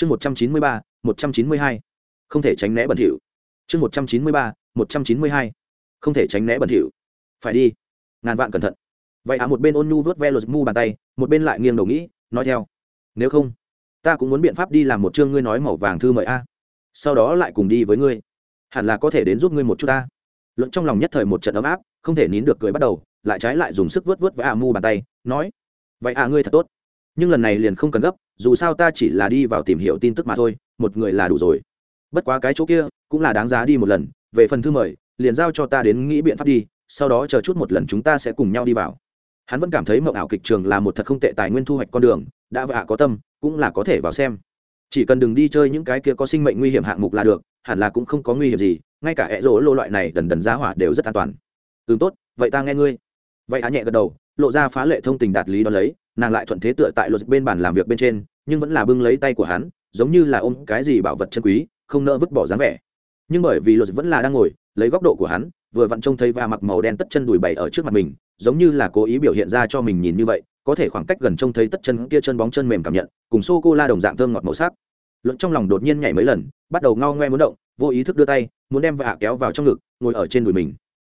chương một trăm chín mươi ba, một trăm chín mươi hai. Không thể tránh né bẩn thỉu. Chương một trăm chín mươi ba, một trăm chín mươi hai. Không thể tránh né bẩn thỉu. Phải đi. Ngàn vạn cẩn thận. Vậy à một bên ôn nhu vớt ve lột mu bàn tay, một bên lại nghiêng đầu nghĩ, nói theo. Nếu không, ta cũng muốn biện pháp đi làm một chương ngươi nói màu vàng thư mời a. Sau đó lại cùng đi với ngươi. Hẳn là có thể đến giúp ngươi một chút ta. Luận trong lòng nhất thời một trận ấm áp, không thể nín được cười bắt đầu, lại trái lại dùng sức vớt vớt với a mu bàn tay, nói. Vậy à ngươi thật tốt nhưng lần này liền không cần gấp, dù sao ta chỉ là đi vào tìm hiểu tin tức mà thôi, một người là đủ rồi. Bất quá cái chỗ kia cũng là đáng giá đi một lần, về phần thư mời, liền giao cho ta đến nghĩ biện pháp đi, sau đó chờ chút một lần chúng ta sẽ cùng nhau đi vào. Hắn vẫn cảm thấy mộng ảo kịch trường là một thật không tệ tài nguyên thu hoạch con đường, đã vạ có tâm, cũng là có thể vào xem. Chỉ cần đừng đi chơi những cái kia có sinh mệnh nguy hiểm hạng mục là được, hẳn là cũng không có nguy hiểm gì, ngay cả hệ rỗ lô loại này đần đần giá hỏa đều rất an toàn. Ừ tốt, vậy ta nghe ngươi. Vậy hạ nhẹ gật đầu, lộ ra phá lệ thông tình đạt lý đ ó lấy nàng lại thuận thế tựa tại luật bên bàn làm việc bên trên, nhưng vẫn là bưng lấy tay của hắn, giống như là ôm cái gì bảo vật chân quý, không nỡ vứt bỏ dáng vẻ. Nhưng bởi vì luật vẫn là đang ngồi, lấy góc độ của hắn, vừa vặn trông thấy và mặc màu đen tất chân đùi bày ở trước mặt mình, giống như là cố ý biểu hiện ra cho mình nhìn như vậy, có thể khoảng cách gần trông thấy tất chân kia chân bóng chân mềm cảm nhận, cùng sô cô la đồng dạng thơm ngọt màu sắc. Luật trong lòng đột nhiên nhảy mấy lần, bắt đầu ngao ngoe muốn động, vô ý thức đưa tay, muốn đem vạ kéo vào trong ngực, ngồi ở trên đùi mình.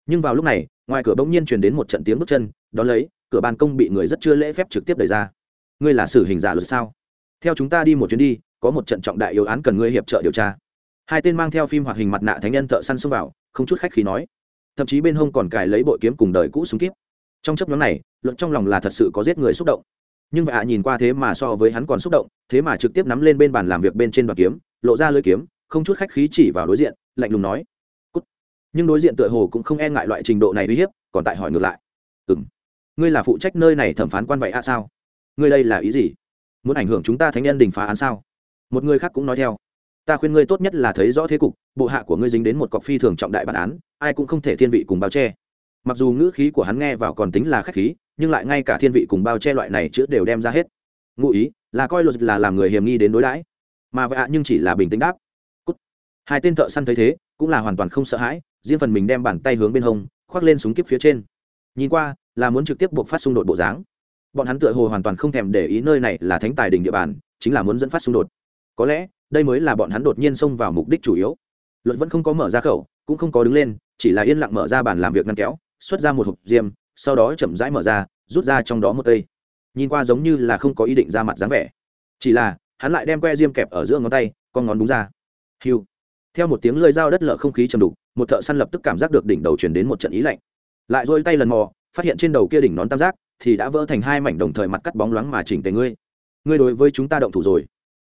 Nhưng vào lúc này, ngoài cửa bỗng nhiên truyền đến một trận tiếng bước chân, đón lấy cửa ban công bị người rất chưa lễ phép trực tiếp đẩy ra. Ngươi là xử hình giả luật sao? Theo chúng ta đi một chuyến đi, có một trận trọng đại yếu án cần ngươi hiệp trợ điều tra. Hai tên mang theo phim hoạt hình mặt nạ thánh nhân thợ săn xông vào, không chút khách khí nói. Thậm chí bên hông còn cài lấy bội kiếm cùng đời cũ súng kíp. Trong chấp nhóm này, luật trong lòng là thật sự có giết người xúc động. Nhưng vạ nhìn qua thế mà so với hắn còn xúc động, thế mà trực tiếp nắm lên bên bàn làm việc bên trên đoạn kiếm, lộ ra lưỡi kiếm, không chút khách khí chỉ vào đối diện, lạnh lùng nói. Cút. nhưng đối diện tựa hồ cũng không e ngại loại trình độ này uy hiếp, còn tại hỏi ngược lại. Ừng ngươi là phụ trách nơi này thẩm phán quan vậy à sao? Ngươi đây là ý gì? Muốn ảnh hưởng chúng ta thánh nhân đình phá án sao? Một người khác cũng nói theo. Ta khuyên ngươi tốt nhất là thấy rõ thế cục, bộ hạ của ngươi dính đến một cọc phi thường trọng đại bản án, ai cũng không thể thiên vị cùng bao che. Mặc dù ngữ khí của hắn nghe vào còn tính là khách khí, nhưng lại ngay cả thiên vị cùng bao che loại này chữ đều đem ra hết. Ngụ ý, là coi luật là làm người hiểm nghi đến đối đãi. Mà vậy ạ, nhưng chỉ là bình tĩnh đáp. Cút. hai tên thợ săn thấy thế, cũng là hoàn toàn không sợ hãi, riêng phần mình đem bàn tay hướng bên hông, khoác lên súng kíp phía trên. Nhìn qua là muốn trực tiếp buộc phát xung đột bộ dáng. Bọn hắn tựa hồ hoàn toàn không thèm để ý nơi này là thánh tài đình địa bàn, chính là muốn dẫn phát xung đột. Có lẽ, đây mới là bọn hắn đột nhiên xông vào mục đích chủ yếu. Luật vẫn không có mở ra khẩu, cũng không có đứng lên, chỉ là yên lặng mở ra bàn làm việc ngăn kéo, xuất ra một hộp diêm, sau đó chậm rãi mở ra, rút ra trong đó một cây. Nhìn qua giống như là không có ý định ra mặt dáng vẻ. Chỉ là, hắn lại đem que diêm kẹp ở giữa ngón tay, con ngón đúng ra. Hiu. Theo một tiếng lơi dao đất lở không khí chầm đục, một thợ săn lập tức cảm giác được đỉnh đầu chuyển đến một trận ý lạnh. Lại dôi tay lần mò phát hiện trên đầu kia đỉnh nón tam giác thì đã vỡ thành hai mảnh đồng thời mặt cắt bóng loáng mà chỉnh tề ngươi. Ngươi đối với chúng ta động thủ rồi.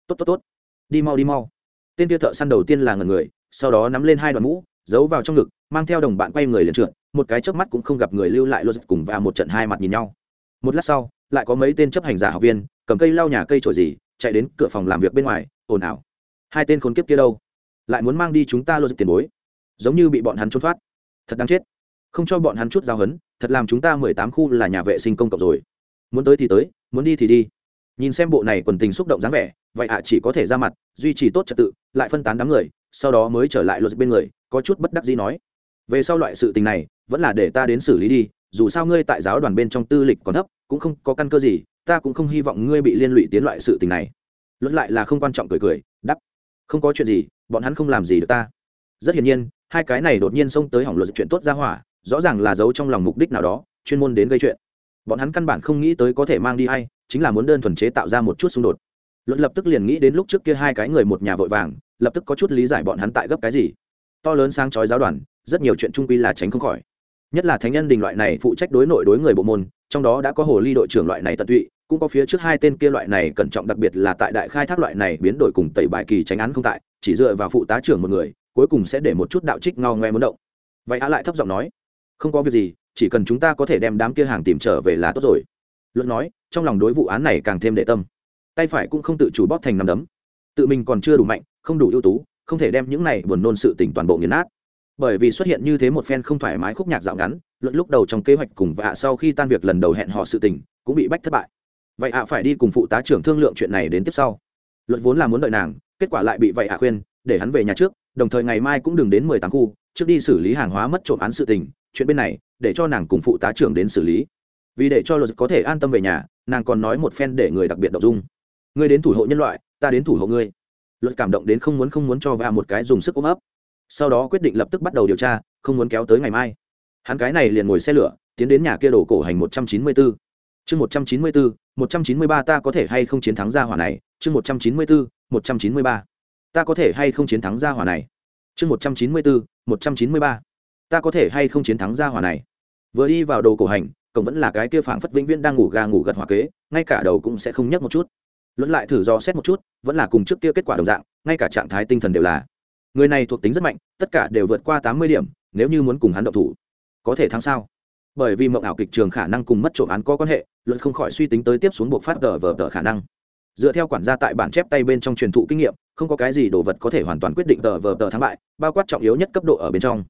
Tốt tốt tốt. Đi mau đi mau. Tên kia thợ săn đầu tiên là ngần người, sau đó nắm lên hai đoạn mũ, giấu vào trong ngực, mang theo đồng bạn quay người liền trượt, một cái chớp mắt cũng không gặp người lưu lại lô dịch cùng và một trận hai mặt nhìn nhau. Một lát sau, lại có mấy tên chấp hành giả học viên, cầm cây lau nhà cây trổi gì, chạy đến cửa phòng làm việc bên ngoài, ồn ào. Hai tên khốn kiếp kia đâu? Lại muốn mang đi chúng ta lô dịch tiền bối. Giống như bị bọn hắn trốn thoát. Thật đáng chết không cho bọn hắn chút giao hấn, thật làm chúng ta mười tám khu là nhà vệ sinh công cộng rồi. Muốn tới thì tới, muốn đi thì đi. Nhìn xem bộ này quần tình xúc động dáng vẻ, vậy ạ chỉ có thể ra mặt, duy trì tốt trật tự, lại phân tán đám người, sau đó mới trở lại luật bên người, có chút bất đắc gì nói. Về sau loại sự tình này, vẫn là để ta đến xử lý đi, dù sao ngươi tại giáo đoàn bên trong tư lịch còn thấp, cũng không có căn cơ gì, ta cũng không hy vọng ngươi bị liên lụy tiến loại sự tình này. Luật lại là không quan trọng cười cười đắp không có chuyện gì, bọn hắn không làm gì được ta. Rất hiển nhiên, hai cái này đột nhiên xông tới hỏng luật chuyện tốt ra hỏa rõ ràng là giấu trong lòng mục đích nào đó, chuyên môn đến gây chuyện. Bọn hắn căn bản không nghĩ tới có thể mang đi hay, chính là muốn đơn thuần chế tạo ra một chút xung đột. Luật lập tức liền nghĩ đến lúc trước kia hai cái người một nhà vội vàng, lập tức có chút lý giải bọn hắn tại gấp cái gì. To lớn sáng chói giáo đoàn, rất nhiều chuyện trung quy là tránh không khỏi. Nhất là thánh nhân đình loại này phụ trách đối nội đối người bộ môn, trong đó đã có hồ ly đội trưởng loại này tận tụy, cũng có phía trước hai tên kia loại này cẩn trọng đặc biệt là tại đại khai thác loại này biến đổi cùng tẩy bài kỳ tránh án không tại, chỉ dựa vào phụ tá trưởng một người, cuối cùng sẽ để một chút đạo trích ngao ngoe muốn động. Vậy á lại thấp giọng nói không có việc gì, chỉ cần chúng ta có thể đem đám kia hàng tìm trở về là tốt rồi. Luật nói, trong lòng đối vụ án này càng thêm đệ tâm. Tay phải cũng không tự chủ bóp thành nằm đấm. Tự mình còn chưa đủ mạnh, không đủ ưu tú, không thể đem những này buồn nôn sự tỉnh toàn bộ nghiền nát. Bởi vì xuất hiện như thế một phen không thoải mái khúc nhạc dạo ngắn, luật lúc đầu trong kế hoạch cùng vạ sau khi tan việc lần đầu hẹn họ sự tình, cũng bị bách thất bại. Vậy ạ, phải đi cùng phụ tá trưởng thương lượng chuyện này đến tiếp sau. Luật vốn là muốn đợi nàng, kết quả lại bị vậy ạ khuyên, để hắn về nhà trước đồng thời ngày mai cũng đừng đến mười tám khu, trước đi xử lý hàng hóa mất trộm án sự tình, chuyện bên này, để cho nàng cùng phụ tá trưởng đến xử lý. Vì để cho luật có thể an tâm về nhà, nàng còn nói một phen để người đặc biệt đọc dung. Ngươi đến thủ hộ nhân loại, ta đến thủ hộ ngươi. Luật cảm động đến không muốn không muốn cho va một cái dùng sức ôm ấp. Sau đó quyết định lập tức bắt đầu điều tra, không muốn kéo tới ngày mai. Hắn cái này liền ngồi xe lửa, tiến đến nhà kia đổ cổ hành một trăm chín mươi bốn chương một trăm chín mươi bốn một trăm chín mươi ba ta có thể hay không chiến thắng gia hỏa này? Chương một trăm chín mươi bốn một trăm chín mươi ba ta có thể hay không chiến thắng gia hỏa này? Chương một trăm chín mươi bốn một trăm chín mươi ba. Ta có thể hay không chiến thắng gia hỏa này? Vừa đi vào đồ cổ hành, cổng vẫn là cái kia phảng phất vĩnh viễn đang ngủ gà ngủ gật hỏa kế, ngay cả đầu cũng sẽ không nhấc một chút. Luận lại thử do xét một chút, vẫn là cùng trước kia kết quả đồng dạng, ngay cả trạng thái tinh thần đều là. Người này thuộc tính rất mạnh, tất cả đều vượt qua tám mươi điểm, nếu như muốn cùng hắn động thủ, có thể thắng sao? Bởi vì mộng ảo kịch trường khả năng cùng mất trộm án có quan hệ, luận không khỏi suy tính tới tiếp xuống buộc phát tờ vờ tờ khả năng dựa theo quản gia tại bản chép tay bên trong truyền thụ kinh nghiệm, không có cái gì đồ vật có thể hoàn toàn quyết định tờ vờ tờ thắng bại, bao quát trọng yếu nhất cấp độ ở bên trong.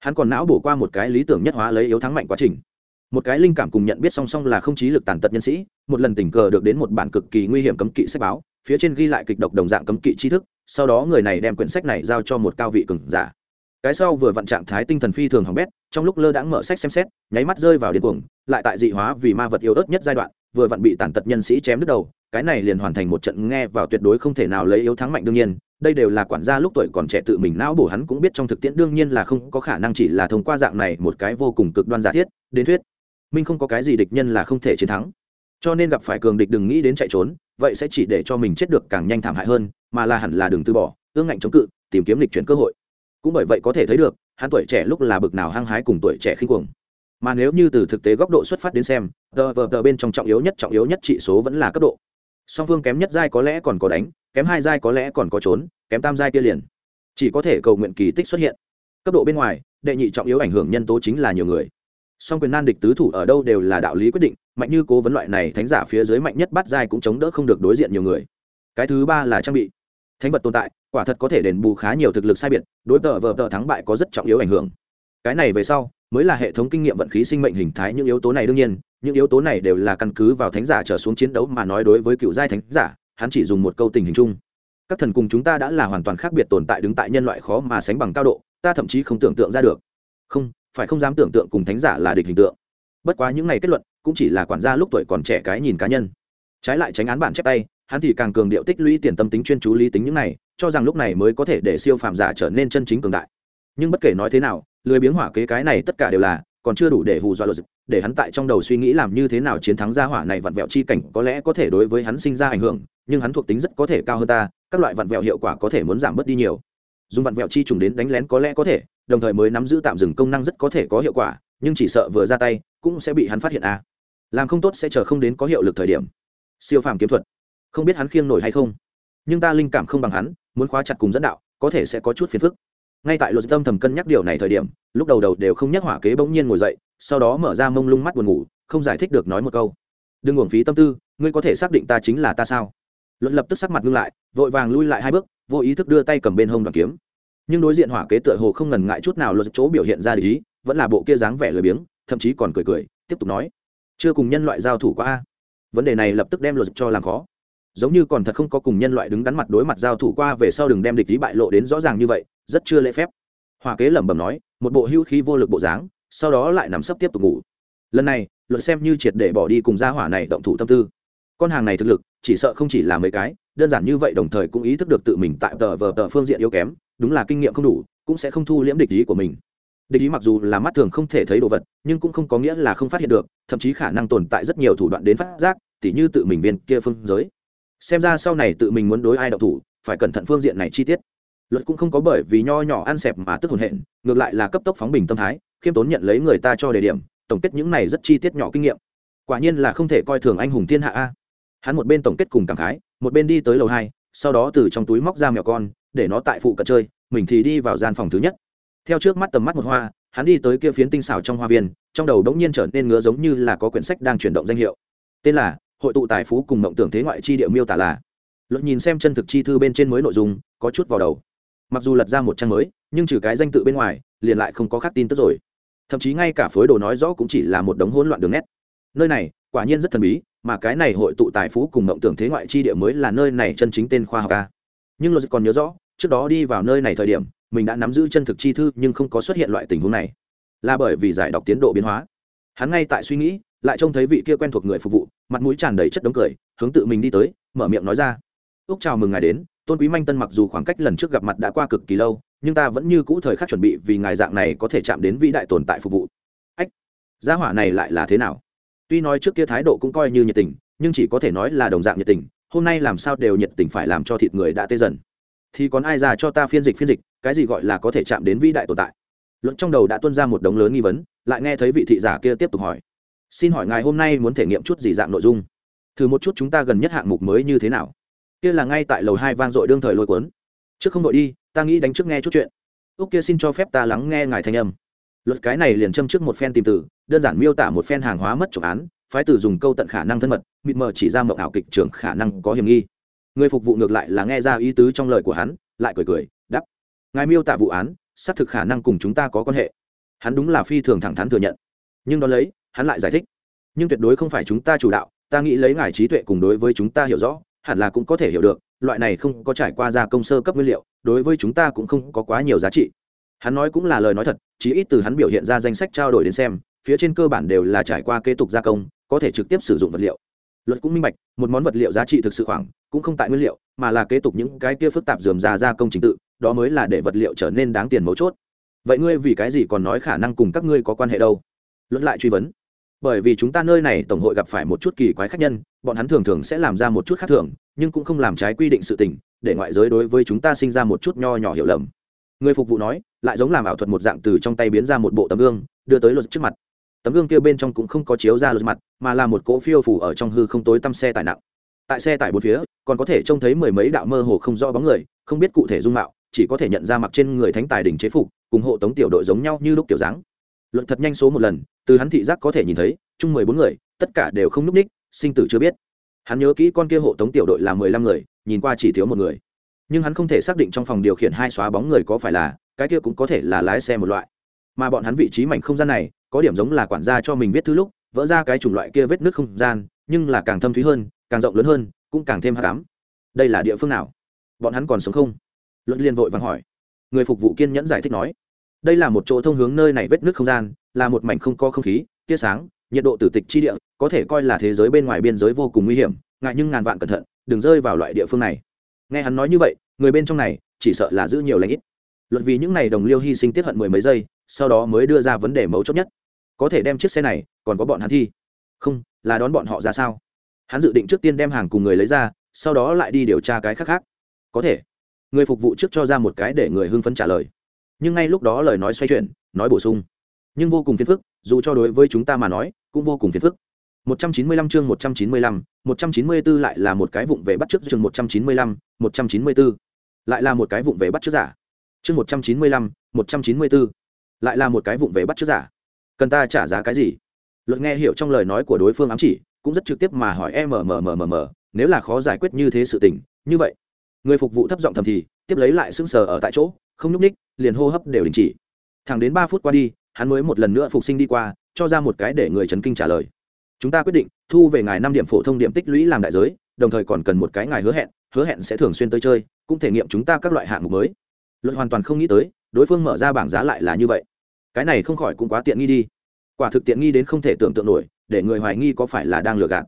Hắn còn não bổ qua một cái lý tưởng nhất hóa lấy yếu thắng mạnh quá trình. Một cái linh cảm cùng nhận biết song song là không chí lực tàn tật nhân sĩ, một lần tình cờ được đến một bản cực kỳ nguy hiểm cấm kỵ sách báo, phía trên ghi lại kịch độc đồng dạng cấm kỵ tri thức, sau đó người này đem quyển sách này giao cho một cao vị cường giả. Cái sau vừa vặn trạng thái tinh thần phi thường hỏng bét, trong lúc lơ đãng mở sách xem xét, nháy mắt rơi vào điên cuồng, lại tại dị hóa vì ma vật yếu ớt nhất giai đoạn, vừa vặn bị tàn tật nhân sĩ chém đứt đầu cái này liền hoàn thành một trận nghe vào tuyệt đối không thể nào lấy yếu thắng mạnh đương nhiên, đây đều là quản gia lúc tuổi còn trẻ tự mình não bổ hắn cũng biết trong thực tiễn đương nhiên là không có khả năng chỉ là thông qua dạng này một cái vô cùng cực đoan giả thiết, đến thuyết. Minh không có cái gì địch nhân là không thể chiến thắng. Cho nên gặp phải cường địch đừng nghĩ đến chạy trốn, vậy sẽ chỉ để cho mình chết được càng nhanh thảm hại hơn, mà là hẳn là đừng từ bỏ, ương ngạnh chống cự, tìm kiếm lịch chuyển cơ hội. Cũng bởi vậy có thể thấy được, hắn tuổi trẻ lúc là bực nào hăng hái cùng tuổi trẻ khinh cuồng. Mà nếu như từ thực tế góc độ xuất phát đến xem, tờ vờ tờ bên trong trọng yếu nhất, trọng yếu nhất trị số vẫn là cấp độ song phương kém nhất giai có lẽ còn có đánh, kém hai giai có lẽ còn có trốn, kém tam giai kia liền. Chỉ có thể cầu nguyện kỳ tích xuất hiện. Cấp độ bên ngoài, đệ nhị trọng yếu ảnh hưởng nhân tố chính là nhiều người. Song quyền nan địch tứ thủ ở đâu đều là đạo lý quyết định, mạnh như cố vấn loại này thánh giả phía dưới mạnh nhất bắt giai cũng chống đỡ không được đối diện nhiều người. Cái thứ ba là trang bị. Thánh vật tồn tại, quả thật có thể đền bù khá nhiều thực lực sai biệt, đối tờ vờ tờ thắng bại có rất trọng yếu ảnh hưởng. Cái này về sau, mới là hệ thống kinh nghiệm vận khí sinh mệnh hình thái những yếu tố này đương nhiên những yếu tố này đều là căn cứ vào thánh giả trở xuống chiến đấu mà nói đối với cựu giai thánh giả, hắn chỉ dùng một câu tình hình chung. Các thần cùng chúng ta đã là hoàn toàn khác biệt tồn tại đứng tại nhân loại khó mà sánh bằng cao độ, ta thậm chí không tưởng tượng ra được. Không, phải không dám tưởng tượng cùng thánh giả là địch hình tượng. Bất quá những này kết luận, cũng chỉ là quản gia lúc tuổi còn trẻ cái nhìn cá nhân. Trái lại tránh án bản chép tay, hắn thì càng cường điệu tích lũy tiền tâm tính chuyên chú lý tính những này, cho rằng lúc này mới có thể để siêu phàm giả trở nên chân chính cường đại. Nhưng bất kể nói thế nào, lười biếng hỏa kế cái này tất cả đều là còn chưa đủ để hù dọa luật để hắn tại trong đầu suy nghĩ làm như thế nào chiến thắng gia hỏa này vặn vẹo chi cảnh có lẽ có thể đối với hắn sinh ra ảnh hưởng, nhưng hắn thuộc tính rất có thể cao hơn ta, các loại vặn vẹo hiệu quả có thể muốn giảm bớt đi nhiều. Dùng vặn vẹo chi trùng đến đánh lén có lẽ có thể, đồng thời mới nắm giữ tạm dừng công năng rất có thể có hiệu quả, nhưng chỉ sợ vừa ra tay, cũng sẽ bị hắn phát hiện à. làm không tốt sẽ chờ không đến có hiệu lực thời điểm. Siêu phàm kiếm thuật. Không biết hắn khiêng nổi hay không, nhưng ta linh cảm không bằng hắn, muốn khóa chặt cùng dẫn đạo, có thể sẽ có chút phiền phức ngay tại luật tâm thầm cân nhắc điều này thời điểm, lúc đầu đầu đều không nhắc hỏa kế bỗng nhiên ngồi dậy, sau đó mở ra mông lung mắt buồn ngủ, không giải thích được nói một câu. Đừng uổng phí tâm tư, ngươi có thể xác định ta chính là ta sao? Luật lập tức sắc mặt ngưng lại, vội vàng lui lại hai bước, vô ý thức đưa tay cầm bên hông đoàn kiếm. Nhưng đối diện hỏa kế tựa hồ không ngần ngại chút nào luật chỗ biểu hiện ra lý vẫn là bộ kia dáng vẻ lười biếng, thậm chí còn cười cười, tiếp tục nói, chưa cùng nhân loại giao thủ qua a. Vấn đề này lập tức đem luật cho làm khó. Giống như còn thật không có cùng nhân loại đứng đắn mặt đối mặt giao thủ qua về sau đừng đem địch ý bại lộ đến rõ ràng như vậy rất chưa lễ phép. Hòa kế lẩm bẩm nói, một bộ hưu khí vô lực bộ dáng, sau đó lại nằm sấp tiếp tục ngủ. Lần này luật xem như triệt để bỏ đi cùng gia hỏa này động thủ tâm tư. Con hàng này thực lực, chỉ sợ không chỉ là mấy cái, đơn giản như vậy đồng thời cũng ý thức được tự mình tại tờ vờ tờ phương diện yếu kém, đúng là kinh nghiệm không đủ, cũng sẽ không thu liễm địch ý của mình. Địch ý mặc dù là mắt thường không thể thấy đồ vật, nhưng cũng không có nghĩa là không phát hiện được, thậm chí khả năng tồn tại rất nhiều thủ đoạn đến phát giác, tỉ như tự mình viên kia phương giới. Xem ra sau này tự mình muốn đối ai đậu thủ, phải cẩn thận phương diện này chi tiết luật cũng không có bởi vì nho nhỏ ăn xẹp mà tức hồn hện, ngược lại là cấp tốc phóng bình tâm thái, khiêm tốn nhận lấy người ta cho đề điểm, tổng kết những này rất chi tiết nhỏ kinh nghiệm. Quả nhiên là không thể coi thường anh hùng thiên hạ a. Hắn một bên tổng kết cùng cảm khái, một bên đi tới lầu hai, sau đó từ trong túi móc ra mèo con, để nó tại phụ cận chơi, mình thì đi vào gian phòng thứ nhất. Theo trước mắt tầm mắt một hoa, hắn đi tới kia phiến tinh xảo trong hoa viên, trong đầu đống nhiên trở nên ngứa giống như là có quyển sách đang chuyển động danh hiệu. Tên là hội tụ tài phú cùng mộng tưởng thế ngoại chi địa miêu tả là, luật nhìn xem chân thực chi thư bên trên mới nội dung, có chút vào đầu mặc dù lật ra một trang mới, nhưng trừ cái danh tự bên ngoài, liền lại không có khác tin tức rồi. Thậm chí ngay cả phối đồ nói rõ cũng chỉ là một đống hỗn loạn đường nét. Nơi này, quả nhiên rất thần bí, mà cái này hội tụ tài phú cùng mộng tưởng thế ngoại chi địa mới là nơi này chân chính tên khoa học ca nhưng luật còn nhớ rõ, trước đó đi vào nơi này thời điểm, mình đã nắm giữ chân thực chi thư nhưng không có xuất hiện loại tình huống này. Là bởi vì giải đọc tiến độ biến hóa. Hắn ngay tại suy nghĩ, lại trông thấy vị kia quen thuộc người phục vụ, mặt mũi tràn đầy chất đống cười, hướng tự mình đi tới, mở miệng nói ra. Úc chào mừng ngài đến tôn quý manh tân mặc dù khoảng cách lần trước gặp mặt đã qua cực kỳ lâu, nhưng ta vẫn như cũ thời khắc chuẩn bị vì ngài dạng này có thể chạm đến vĩ đại tồn tại phục vụ. Ách, gia hỏa này lại là thế nào? Tuy nói trước kia thái độ cũng coi như nhiệt tình, nhưng chỉ có thể nói là đồng dạng nhiệt tình, hôm nay làm sao đều nhiệt tình phải làm cho thịt người đã tê dần. Thì còn ai ra cho ta phiên dịch phiên dịch, cái gì gọi là có thể chạm đến vĩ đại tồn tại? Luận trong đầu đã tuân ra một đống lớn nghi vấn, lại nghe thấy vị thị giả kia tiếp tục hỏi. Xin hỏi ngài hôm nay muốn thể nghiệm chút gì dạng nội dung? Thử một chút chúng ta gần nhất hạng mục mới như thế nào? Kia là ngay tại lầu hai vang dội đương thời lôi cuốn. Trước không đội đi, ta nghĩ đánh trước nghe chút chuyện. Úc kia xin cho phép ta lắng nghe ngài thanh âm. Luật cái này liền châm trước một phen tìm từ, đơn giản miêu tả một phen hàng hóa mất trộm án, phái từ dùng câu tận khả năng thân mật, mịt mờ chỉ ra mộng ảo kịch trường khả năng có hiểm nghi. Người phục vụ ngược lại là nghe ra ý tứ trong lời của hắn, lại cười cười đắp ngài miêu tả vụ án, xác thực khả năng cùng chúng ta có quan hệ. Hắn đúng là phi thường thẳng thắn thừa nhận. Nhưng đ ó lấy, hắn lại giải thích. Nhưng tuyệt đối không phải chúng ta chủ đạo, ta nghĩ lấy ngài trí tuệ cùng đối với chúng ta hiểu rõ hẳn là cũng có thể hiểu được, loại này không có trải qua gia công sơ cấp nguyên liệu, đối với chúng ta cũng không có quá nhiều giá trị. Hắn nói cũng là lời nói thật chỉ ít từ hắn biểu hiện ra danh sách trao đổi đến xem, phía trên cơ bản đều là trải qua kế tục gia công, có thể trực tiếp sử dụng vật liệu. Luật cũng minh bạch, một món vật liệu giá trị thực sự khoảng, cũng không tại nguyên liệu, mà là kế tục những cái kia phức tạp dườm già gia công trình tự, đó mới là để vật liệu trở nên đáng tiền mấu chốt. Vậy ngươi vì cái gì còn nói khả năng cùng các ngươi có quan hệ đâu? Luật lại truy vấn bởi vì chúng ta nơi này tổng hội gặp phải một chút kỳ quái khác nhân, bọn hắn thường thường sẽ làm ra một chút khác thường, nhưng cũng không làm trái quy định sự tình, để ngoại giới đối với chúng ta sinh ra một chút nho nhỏ hiểu lầm. Người phục vụ nói, lại giống làm ảo thuật một dạng từ trong tay biến ra một bộ tấm gương, đưa tới luật trước mặt. Tấm gương kia bên trong cũng không có chiếu ra luật mặt, mà là một cỗ phiêu phủ ở trong hư không tối tăm xe tải nặng. Tại xe tải bốn phía, còn có thể trông thấy mười mấy đạo mơ hồ không rõ bóng người, không biết cụ thể dung mạo, chỉ có thể nhận ra mặc trên người thánh tài đình chế phục, cùng hộ tống tiểu đội giống nhau như lúc tiểu dáng luật thật nhanh số một lần, từ hắn thị giác có thể nhìn thấy, chung mười bốn người, tất cả đều không núp ních, sinh tử chưa biết. Hắn nhớ kỹ con kia hộ tống tiểu đội là mười lăm người, nhìn qua chỉ thiếu một người. Nhưng hắn không thể xác định trong phòng điều khiển hai xóa bóng người có phải là, cái kia cũng có thể là lái xe một loại. Mà bọn hắn vị trí mảnh không gian này, có điểm giống là quản gia cho mình viết thứ lúc, vỡ ra cái chủng loại kia vết nước không gian, nhưng là càng thâm thúy hơn, càng rộng lớn hơn, cũng càng thêm hạ cám đây là địa phương nào? Bọn hắn còn sống không? Luật liên vội vàng hỏi. Người phục vụ kiên nhẫn giải thích nói đây là một chỗ thông hướng nơi này vết nước không gian, là một mảnh không có không khí, tia sáng, nhiệt độ tử tịch chi địa, có thể coi là thế giới bên ngoài biên giới vô cùng nguy hiểm, ngại nhưng ngàn vạn cẩn thận, đừng rơi vào loại địa phương này. Nghe hắn nói như vậy, người bên trong này, chỉ sợ là giữ nhiều lãnh ít. Luật vì những n à y đồng liêu hy sinh tiếp hận mười mấy giây, sau đó mới đưa ra vấn đề mấu chốt nhất. Có thể đem chiếc xe này, còn có bọn hắn thi. Không, là đón bọn họ ra sao? Hắn dự định trước tiên đem hàng cùng người lấy ra, sau đó lại đi điều tra cái khác khác. Có thể. Người phục vụ trước cho ra một cái để người hưng phấn trả lời nhưng ngay lúc đó lời nói xoay chuyển nói bổ sung nhưng vô cùng phiền phức dù cho đối với chúng ta mà nói cũng vô cùng phiền phức 195 chương 195, 194 lại là một cái vụng về bắt trước chương 195, 194. Lại là một cái vụng về bắt trước giả. Chương 195, 194. Lại là một cái vụng về bắt trước giả. Cần ta trả giá cái gì? Luật nghe hiểu trong lời nói của đối phương ám chỉ, cũng rất trực tiếp mà hỏi em mờ mờ mờ mờ nếu là khó giải quyết như thế sự tình, như vậy. Người phục vụ thấp giọng thầm thì, tiếp lấy lại sững sờ ở tại chỗ, không nhúc ních, liền hô hấp đều đình chỉ. Thẳng đến ba phút qua đi, hắn mới một lần nữa phục sinh đi qua, cho ra một cái để người chấn kinh trả lời. Chúng ta quyết định thu về ngài năm điểm phổ thông điểm tích lũy làm đại giới đồng thời còn cần một cái ngài hứa hẹn hứa hẹn sẽ thường xuyên tới chơi cũng thể nghiệm chúng ta các loại hạng mục mới. Luật hoàn toàn không nghĩ tới đối phương mở ra bảng giá lại là như vậy. Cái này không khỏi cũng quá tiện nghi đi. Quả thực tiện nghi đến không thể tưởng tượng nổi để người hoài nghi có phải là đang lừa gạt.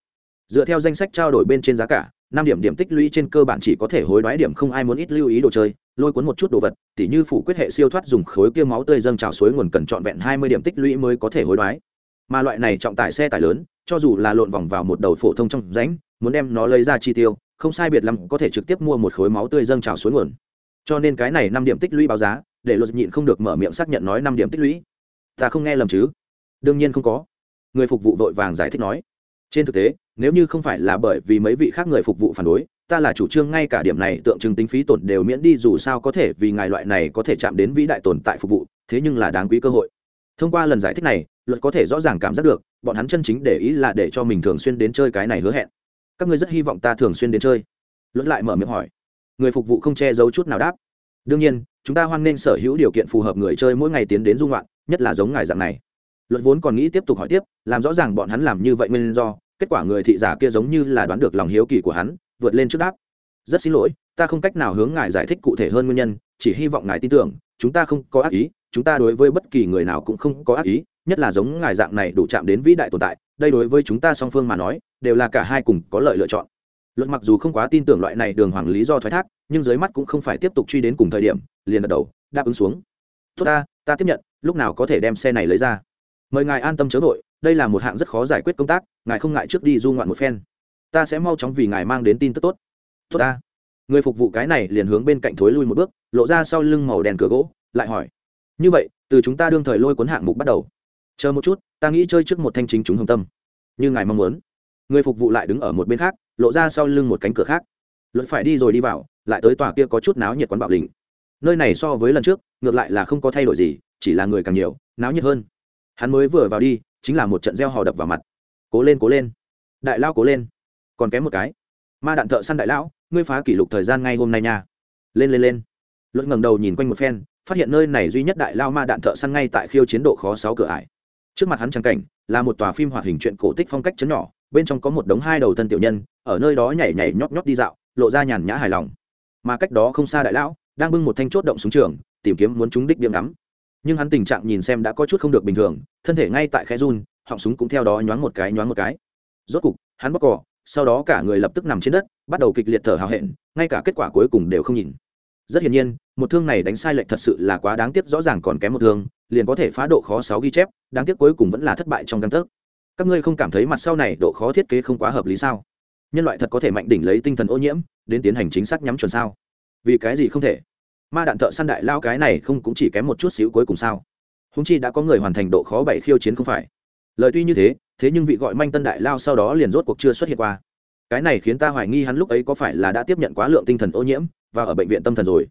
Dựa theo danh sách trao đổi bên trên giá cả năm điểm điểm tích lũy trên cơ bản chỉ có thể hối đoái điểm không ai muốn ít lưu ý đồ chơi, lôi cuốn một chút đồ vật, tỉ như phủ quyết hệ siêu thoát dùng khối kia máu tươi dâng trào suối nguồn cần trọn vẹn hai mươi điểm tích lũy mới có thể hối đoái. Mà loại này trọng tải xe tải lớn, cho dù là lộn vòng vào một đầu phổ thông trong rãnh, muốn đem nó lấy ra chi tiêu, không sai biệt lắm có thể trực tiếp mua một khối máu tươi dâng trào suối nguồn. Cho nên cái này năm điểm tích lũy báo giá, để luật nhịn không được mở miệng xác nhận nói năm điểm tích lũy. Ta không nghe lầm chứ? Đương nhiên không có. Người phục vụ vội vàng giải thích nói. Trên thực tế nếu như không phải là bởi vì mấy vị khác người phục vụ phản đối, ta là chủ trương ngay cả điểm này tượng trưng tính phí tổn đều miễn đi dù sao có thể vì ngài loại này có thể chạm đến vĩ đại tồn tại phục vụ, thế nhưng là đáng quý cơ hội. Thông qua lần giải thích này, luật có thể rõ ràng cảm giác được, bọn hắn chân chính để ý là để cho mình thường xuyên đến chơi cái này hứa hẹn. Các ngươi rất hy vọng ta thường xuyên đến chơi. Luật lại mở miệng hỏi. Người phục vụ không che giấu chút nào đáp. Đương nhiên, chúng ta hoan nghênh sở hữu điều kiện phù hợp người chơi mỗi ngày tiến đến dung loạn, nhất là giống ngài dạng này. Luật vốn còn nghĩ tiếp tục hỏi tiếp, làm rõ ràng bọn hắn làm như vậy nguyên do kết quả người thị giả kia giống như là đoán được lòng hiếu kỳ của hắn, vượt lên trước đáp. Rất xin lỗi, ta không cách nào hướng ngài giải thích cụ thể hơn nguyên nhân, chỉ hy vọng ngài tin tưởng, chúng ta không có ác ý, chúng ta đối với bất kỳ người nào cũng không có ác ý, nhất là giống ngài dạng này đủ chạm đến vĩ đại tồn tại, đây đối với chúng ta song phương mà nói, đều là cả hai cùng có lợi lựa chọn. Luật mặc dù không quá tin tưởng loại này đường hoàng lý do thoái thác, nhưng dưới mắt cũng không phải tiếp tục truy đến cùng thời điểm, liền đặt đầu, đáp ứng xuống. Tốt ta ta tiếp nhận, lúc nào có thể đem xe này lấy ra. Mời ngài an tâm chớ vội đây là một hạng rất khó giải quyết công tác, ngài không ngại trước đi du ngoạn một phen. Ta sẽ mau chóng vì ngài mang đến tin tức tốt. Tốt ta. Người phục vụ cái này liền hướng bên cạnh thối lui một bước, lộ ra sau lưng màu đèn cửa gỗ, lại hỏi. Như vậy, từ chúng ta đương thời lôi cuốn hạng mục bắt đầu. Chờ một chút, ta nghĩ chơi trước một thanh chính chúng hồng tâm. Như ngài mong muốn. Người phục vụ lại đứng ở một bên khác, lộ ra sau lưng một cánh cửa khác. Luật phải đi rồi đi vào, lại tới tòa kia có chút náo nhiệt quán bạo đình nơi này so với lần trước, ngược lại là không có thay đổi gì, chỉ là người càng nhiều, náo nhiệt hơn. Hắn mới vừa vào đi chính là một trận gieo hò đập vào mặt. Cố lên cố lên. Đại lao cố lên. Còn kém một cái. Ma đạn thợ săn đại lão, ngươi phá kỷ lục thời gian ngay hôm nay nha. Lên lên lên. Luật ngẩng đầu nhìn quanh một phen, phát hiện nơi này duy nhất đại lao ma đạn thợ săn ngay tại khiêu chiến độ khó sáu cửa ải. Trước mặt hắn trang cảnh, là một tòa phim hoạt hình truyện cổ tích phong cách chấn nhỏ, bên trong có một đống hai đầu thân tiểu nhân, ở nơi đó nhảy nhảy nhóp nhóp đi dạo, lộ ra nhàn nhã hài lòng. Mà cách đó không xa đại lão, đang bưng một thanh chốt động súng trường, tìm kiếm muốn trúng đích điểm ngắm nhưng hắn tình trạng nhìn xem đã có chút không được bình thường, thân thể ngay tại khe run, họng súng cũng theo đó nhoáng một cái, nhoáng một cái. Rốt cục, hắn bóc cỏ, sau đó cả người lập tức nằm trên đất, bắt đầu kịch liệt thở hào hẹn, ngay cả kết quả cuối cùng đều không nhìn. Rất hiển nhiên, một thương này đánh sai lệch thật sự là quá đáng tiếc, rõ ràng còn kém một thương, liền có thể phá độ khó sáu ghi chép, đáng tiếc cuối cùng vẫn là thất bại trong căn tấc. Các ngươi không cảm thấy mặt sau này độ khó thiết kế không quá hợp lý sao? Nhân loại thật có thể mạnh đỉnh lấy tinh thần ô nhiễm, đến tiến hành chính xác nhắm chuẩn sao? Vì cái gì không thể? Ma đạn thợ săn đại lao cái này không cũng chỉ kém một chút xíu cuối cùng sao? Húng chi đã có người hoàn thành độ khó bảy khiêu chiến không phải? Lời tuy như thế thế nhưng vị gọi manh tân đại lao sau đó liền rốt cuộc chưa xuất hiện qua. Cái này khiến ta hoài nghi hắn lúc ấy có phải là đã tiếp nhận quá lượng tinh thần ô nhiễm và ở bệnh viện tâm thần rồi.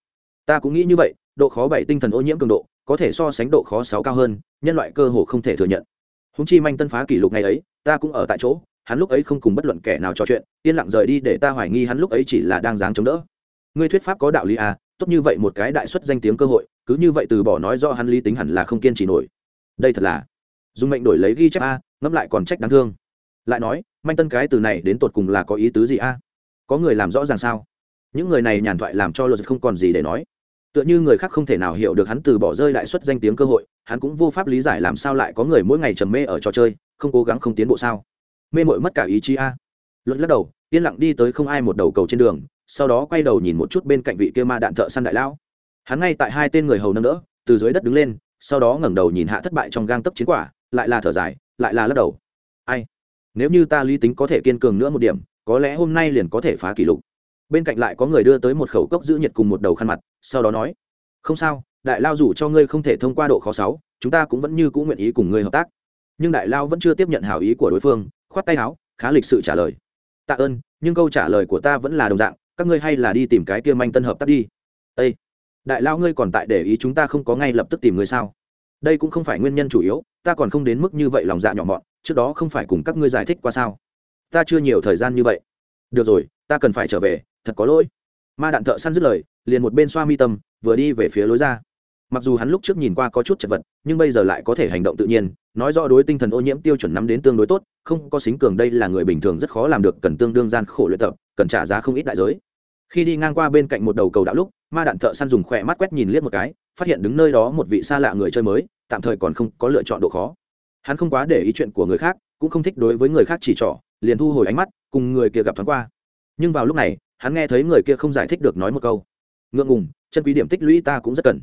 Ta cũng nghĩ như vậy, độ khó bảy tinh thần ô nhiễm cường độ có thể so sánh độ khó sáu cao hơn, nhân loại cơ hồ không thể thừa nhận. Húng chi manh tân phá kỷ lục ngày ấy, ta cũng ở tại chỗ, hắn lúc ấy không cùng bất luận kẻ nào trò chuyện, yên lặng rời đi để ta hoài nghi hắn lúc ấy chỉ là đang dáng chống đỡ. Ngươi thuyết pháp có đạo lý à tốt như vậy một cái đại xuất danh tiếng cơ hội, cứ như vậy từ bỏ nói do hắn lý tính hẳn là không kiên trì nổi. Đây thật là, dùng mệnh đổi lấy ghi chép a, ngẫm lại còn trách đáng thương. Lại nói, manh tân cái từ này đến tột cùng là có ý tứ gì a? Có người làm rõ ràng sao? Những người này nhàn thoại làm cho luật không còn gì để nói. Tựa như người khác không thể nào hiểu được hắn từ bỏ rơi lại xuất danh tiếng cơ hội, hắn cũng vô pháp lý giải làm sao lại có người mỗi ngày trầm mê ở trò chơi, không cố gắng không tiến bộ sao? Mê mội mất cả ý chí a. Luật lắc đầu, yên lặng đi tới không ai một đầu cầu trên đường sau đó quay đầu nhìn một chút bên cạnh vị kia ma đạn thợ săn đại lão. Hắn ngay tại hai tên người hầu nâng đỡ, từ dưới đất đứng lên, sau đó ngẩng đầu nhìn hạ thất bại trong gang tấc chiến quả, lại là thở dài, lại là lắc đầu. Ai? Nếu như ta lý tính có thể kiên cường nữa một điểm, có lẽ hôm nay liền có thể phá kỷ lục. Bên cạnh lại có người đưa tới một khẩu cốc giữ nhiệt cùng một đầu khăn mặt, sau đó nói, không sao, đại lao dù cho ngươi không thể thông qua độ khó sáu, chúng ta cũng vẫn như cũng nguyện ý cùng ngươi hợp tác. Nhưng đại lao vẫn chưa tiếp nhận hảo ý của đối phương, khoát tay áo, khá lịch sự trả lời, tạ ơn, nhưng câu trả lời của ta vẫn là đồng dạng các ngươi hay là đi tìm cái kia manh tân hợp tác đi. Ây đại lao ngươi còn tại để ý chúng ta không có ngay lập tức tìm ngươi sao? Đây cũng không phải nguyên nhân chủ yếu, ta còn không đến mức như vậy lòng dạ nhỏ mọn, trước đó không phải cùng các ngươi giải thích qua sao? Ta chưa nhiều thời gian như vậy. Được rồi, ta cần phải trở về, thật có lỗi. Ma đạn thợ săn dứt lời, liền một bên xoa mi tâm, vừa đi về phía lối ra. Mặc dù hắn lúc trước nhìn qua có chút chật vật, nhưng bây giờ lại có thể hành động tự nhiên, nói rõ đối tinh thần ô nhiễm tiêu chuẩn nắm đến tương đối tốt, không có xính cường đây là người bình thường rất khó làm được cần tương đương gian khổ luyện tập cần trả giá không ít đại giới. Khi đi ngang qua bên cạnh một đầu cầu đạo lúc, ma đạn thợ săn dùng khỏe mắt quét nhìn liếc một cái, phát hiện đứng nơi đó một vị xa lạ người chơi mới, tạm thời còn không có lựa chọn độ khó. Hắn không quá để ý chuyện của người khác, cũng không thích đối với người khác chỉ trỏ, liền thu hồi ánh mắt, cùng người kia gặp thoáng qua. Nhưng vào lúc này, hắn nghe thấy người kia không giải thích được nói một câu. Ngượng ngùng, chân quý điểm tích lũy ta cũng rất cần.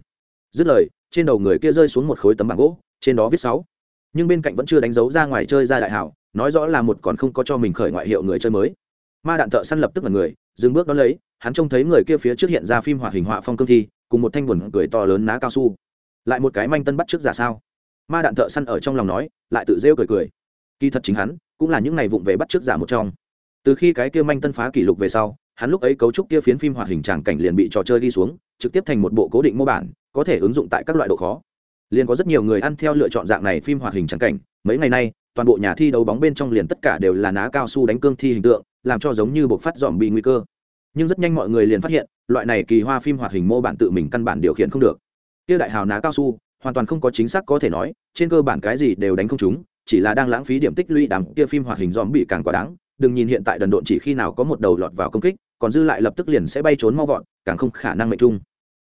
Dứt lời, trên đầu người kia rơi xuống một khối tấm bảng gỗ, trên đó viết sáu. Nhưng bên cạnh vẫn chưa đánh dấu ra ngoài chơi ra đại hảo, nói rõ là một còn không có cho mình khởi ngoại hiệu người chơi mới ma đạn thợ săn lập tức là người, dừng bước đón lấy, hắn trông thấy người kia phía trước hiện ra phim hoạt hình họa phong cương thi, cùng một thanh buồn cười to lớn ná cao su. Lại một cái manh tân bắt trước giả sao? Ma đạn thợ săn ở trong lòng nói, lại tự rêu cười cười. Kỳ thật chính hắn, cũng là những ngày vụng về bắt trước giả một trong. Từ khi cái kia manh tân phá kỷ lục về sau, hắn lúc ấy cấu trúc kia phiến phim hoạt hình tràng cảnh liền bị trò chơi đi xuống, trực tiếp thành một bộ cố định mô bản, có thể ứng dụng tại các loại độ khó. Liền có rất nhiều người ăn theo lựa chọn dạng này phim hoạt hình tràng cảnh, mấy ngày nay, toàn bộ nhà thi đấu bóng bên trong liền tất cả đều là ná cao su đánh cương thi hình tượng làm cho giống như buộc phát dòm bị nguy cơ. Nhưng rất nhanh mọi người liền phát hiện, loại này kỳ hoa phim hoạt hình mô bản tự mình căn bản điều khiển không được. Kia đại hào ná cao su, hoàn toàn không có chính xác có thể nói, trên cơ bản cái gì đều đánh không chúng chỉ là đang lãng phí điểm tích lũy đằng kia phim hoạt hình dòm bị càng quá đáng. Đừng nhìn hiện tại đần độn chỉ khi nào có một đầu lọt vào công kích, còn dư lại lập tức liền sẽ bay trốn mau vọt, càng không khả năng mệnh chung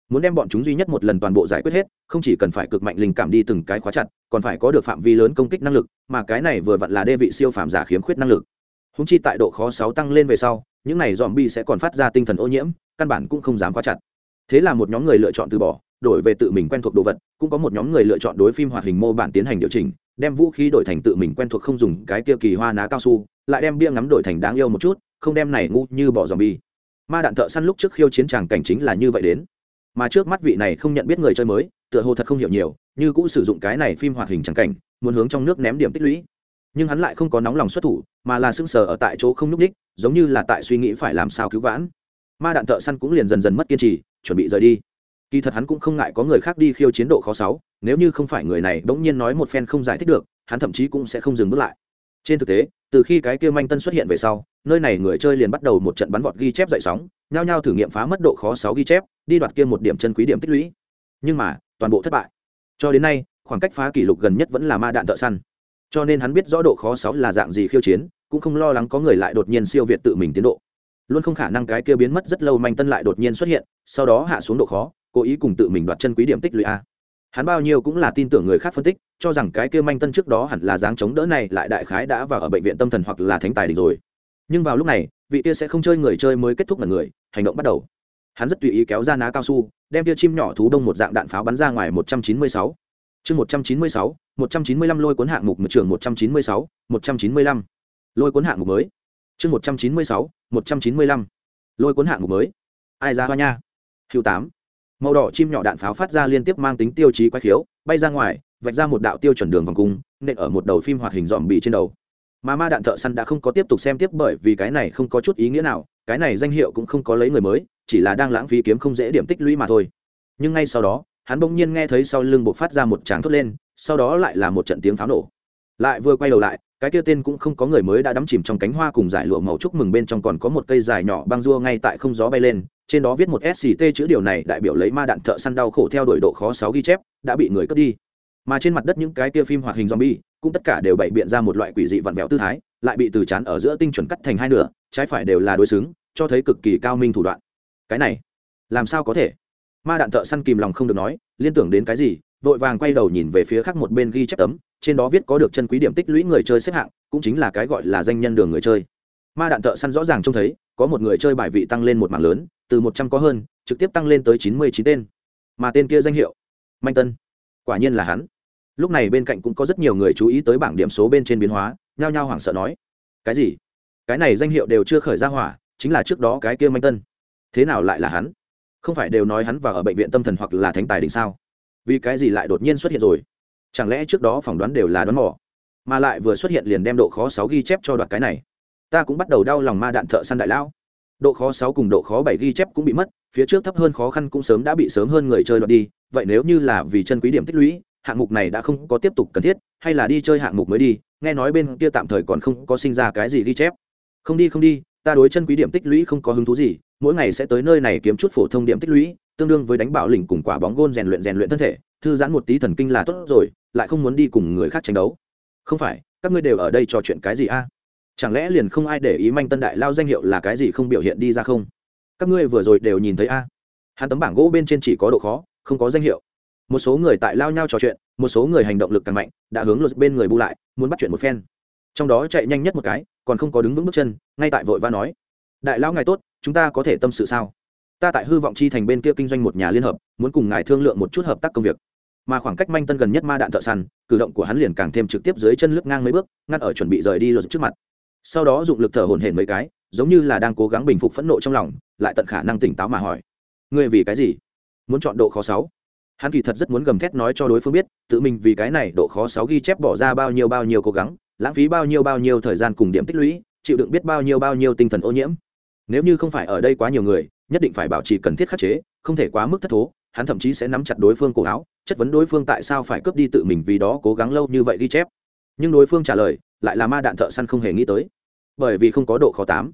muốn đem bọn chúng duy nhất một lần toàn bộ giải quyết hết, không chỉ cần phải cực mạnh linh cảm đi từng cái khóa chặt, còn phải có được phạm vi lớn công kích năng lực, mà cái này vừa vặn là đê vị siêu phàm giả khiếm khuyết năng lực húng chi tại độ khó sáu tăng lên về sau, những này dòm bi sẽ còn phát ra tinh thần ô nhiễm, căn bản cũng không dám quá chặt. Thế là một nhóm người lựa chọn từ bỏ, đổi về tự mình quen thuộc đồ vật, cũng có một nhóm người lựa chọn đối phim hoạt hình mô bản tiến hành điều chỉnh, đem vũ khí đổi thành tự mình quen thuộc không dùng cái kia kỳ hoa ná cao su, lại đem bia ngắm đổi thành đáng yêu một chút, không đem này ngu như bỏ dòm bi ma đạn thợ săn lúc trước khiêu chiến tràng cảnh chính là như vậy đến. Mà trước mắt vị này không nhận biết người chơi mới, tựa hồ thật không hiểu nhiều, như cũng sử dụng cái này phim hoạt hình tràng cảnh, muốn hướng trong nước ném điểm tích lũy nhưng hắn lại không có nóng lòng xuất thủ, mà là sững sờ ở tại chỗ không nhúc ních giống như là tại suy nghĩ phải làm sao cứu vãn. Ma đạn thợ săn cũng liền dần dần mất kiên trì, chuẩn bị rời đi. Kỳ thật hắn cũng không ngại có người khác đi khiêu chiến độ khó sáu, nếu như không phải người này bỗng nhiên nói một phen không giải thích được, hắn thậm chí cũng sẽ không dừng bước lại. Trên thực tế, từ khi cái kia manh tân xuất hiện về sau, nơi này người chơi liền bắt đầu một trận bắn vọt ghi chép dậy sóng, nhao nhao thử nghiệm phá mất độ khó sáu ghi chép, đi đoạt kia một điểm chân quý điểm tích lũy. Nhưng mà, toàn bộ thất bại. Cho đến nay, khoảng cách phá kỷ lục gần nhất vẫn là ma đạn thợ săn cho nên hắn biết rõ độ khó sáu là dạng gì khiêu chiến, cũng không lo lắng có người lại đột nhiên siêu việt tự mình tiến độ. Luôn không khả năng cái kia biến mất rất lâu manh tân lại đột nhiên xuất hiện, sau đó hạ xuống độ khó, cố ý cùng tự mình đoạt chân quý điểm tích lũy a. Hắn bao nhiêu cũng là tin tưởng người khác phân tích, cho rằng cái kia manh tân trước đó hẳn là dáng chống đỡ này lại đại khái đã vào ở bệnh viện tâm thần hoặc là thánh tài đình rồi. Nhưng vào lúc này, vị kia sẽ không chơi người chơi mới kết thúc là người, hành động bắt đầu. Hắn rất tùy ý kéo ra ná cao su, đem tia chim nhỏ thú đông một dạng đạn pháo bắn ra ngoài một trăm chín mươi sáu chương một trăm chín mươi sáu, một trăm chín mươi lăm lôi cuốn hạng mục một trường một trăm chín mươi sáu, một trăm chín mươi lăm. Lôi cuốn hạng mục mới. Chương một trăm chín mươi sáu, một trăm chín mươi lăm. Lôi cuốn hạng mục mới. Ai ra hoa nha? Hữu tám. Màu đỏ chim nhỏ đạn pháo phát ra liên tiếp mang tính tiêu chí quái khiếu, bay ra ngoài, vạch ra một đạo tiêu chuẩn đường vòng cung, nện ở một đầu phim hoạt hình dòm bị trên đầu. Mà ma đạn thợ săn đã không có tiếp tục xem tiếp bởi vì cái này không có chút ý nghĩa nào, cái này danh hiệu cũng không có lấy người mới, chỉ là đang lãng phí kiếm không dễ điểm tích lũy mà thôi. Nhưng ngay sau đó hắn bỗng nhiên nghe thấy sau lưng bộ phát ra một tràng thốt lên, sau đó lại là một trận tiếng pháo nổ. Lại vừa quay đầu lại, cái kia tên cũng không có người mới đã đắm chìm trong cánh hoa cùng giải lụa màu chúc mừng bên trong còn có một cây dài nhỏ băng rua ngay tại không gió bay lên, trên đó viết một sct chữ điều này đại biểu lấy ma đạn thợ săn đau khổ theo đuổi độ khó sáu ghi chép, đã bị người cướp đi. Mà trên mặt đất những cái kia phim hoạt hình zombie, cũng tất cả đều bày biện ra một loại quỷ dị vặn vẹo tư thái, lại bị từ chán ở giữa tinh chuẩn cắt thành hai nửa, trái phải đều là đối xứng, cho thấy cực kỳ cao minh thủ đoạn. Cái này, làm sao có thể? Ma đạn thợ săn kìm lòng không được nói, liên tưởng đến cái gì, vội vàng quay đầu nhìn về phía khác một bên ghi chép tấm, trên đó viết có được chân quý điểm tích lũy người chơi xếp hạng, cũng chính là cái gọi là danh nhân đường người chơi. Ma đạn thợ săn rõ ràng trông thấy, có một người chơi bài vị tăng lên một mảng lớn, từ một trăm có hơn, trực tiếp tăng lên tới chín mươi chín tên. Mà tên kia danh hiệu, manh tân, quả nhiên là hắn. Lúc này bên cạnh cũng có rất nhiều người chú ý tới bảng điểm số bên trên biến hóa, nhao nhao hoảng sợ nói, cái gì? Cái này danh hiệu đều chưa khởi ra hỏa, chính là trước đó cái kia manh tân. Thế nào lại là hắn? Không phải đều nói hắn vào ở bệnh viện tâm thần hoặc là thánh tài đình sao? Vì cái gì lại đột nhiên xuất hiện rồi? Chẳng lẽ trước đó phỏng đoán đều là đoán mò? Mà lại vừa xuất hiện liền đem độ khó sáu ghi chép cho đoạt cái này. Ta cũng bắt đầu đau lòng ma đạn thợ săn đại lão. Độ khó sáu cùng độ khó bảy ghi chép cũng bị mất, phía trước thấp hơn khó khăn cũng sớm đã bị sớm hơn người chơi đoạt đi. Vậy nếu như là vì chân quý điểm tích lũy, hạng mục này đã không có tiếp tục cần thiết, hay là đi chơi hạng mục mới đi, nghe nói bên kia tạm thời còn không có sinh ra cái gì ghi chép. Không đi không đi, ta đối chân quý điểm tích lũy không có hứng thú gì mỗi ngày sẽ tới nơi này kiếm chút phổ thông điểm tích lũy, tương đương với đánh bạo lĩnh cùng quả bóng gôn rèn luyện rèn luyện thân thể, thư giãn một tí thần kinh là tốt rồi, lại không muốn đi cùng người khác tranh đấu. Không phải, các ngươi đều ở đây trò chuyện cái gì a? À? Chẳng lẽ liền không ai để ý manh tân đại lao danh hiệu là cái gì không biểu hiện đi ra không? Các ngươi vừa rồi đều nhìn thấy a? À? Hắn tấm bảng gỗ bên trên chỉ có độ khó, không có danh hiệu. Một số người tại lao nhau trò chuyện, một số người hành động lực càng mạnh, đã hướng luật bên người bu lại, muốn bắt chuyện một phen. Trong đó chạy nhanh nhất một cái, còn không có đứng vững bước chân, ngay tại vội va nói. Đại lão ngài tốt chúng ta có thể tâm sự sao? Ta tại hư vọng chi thành bên kia kinh doanh một nhà liên hợp, muốn cùng ngài thương lượng một chút hợp tác công việc. Mà khoảng cách manh tân gần nhất ma đạn thợ săn, cử động của hắn liền càng thêm trực tiếp dưới chân lướt ngang mấy bước ngắt ở chuẩn bị rời đi lột trước mặt. Sau đó dụng lực thở hổn hển mấy cái, giống như là đang cố gắng bình phục phẫn nộ trong lòng, lại tận khả năng tỉnh táo mà hỏi. Ngươi vì cái gì? Muốn chọn độ khó sáu? Hắn kỳ thật rất muốn gầm thét nói cho đối phương biết, tự mình vì cái này độ khó sáu ghi chép bỏ ra bao nhiêu bao nhiêu cố gắng, lãng phí bao nhiêu bao nhiêu thời gian cùng điểm tích lũy, chịu đựng biết bao nhiêu bao nhiêu tinh thần ô nhiễm nếu như không phải ở đây quá nhiều người, nhất định phải bảo trì cần thiết khắc chế, không thể quá mức thất thố, hắn thậm chí sẽ nắm chặt đối phương cổ áo, chất vấn đối phương tại sao phải cướp đi tự mình vì đó cố gắng lâu như vậy ghi chép. Nhưng đối phương trả lời, lại là ma đạn thợ săn không hề nghĩ tới. Bởi vì không có độ khó tám.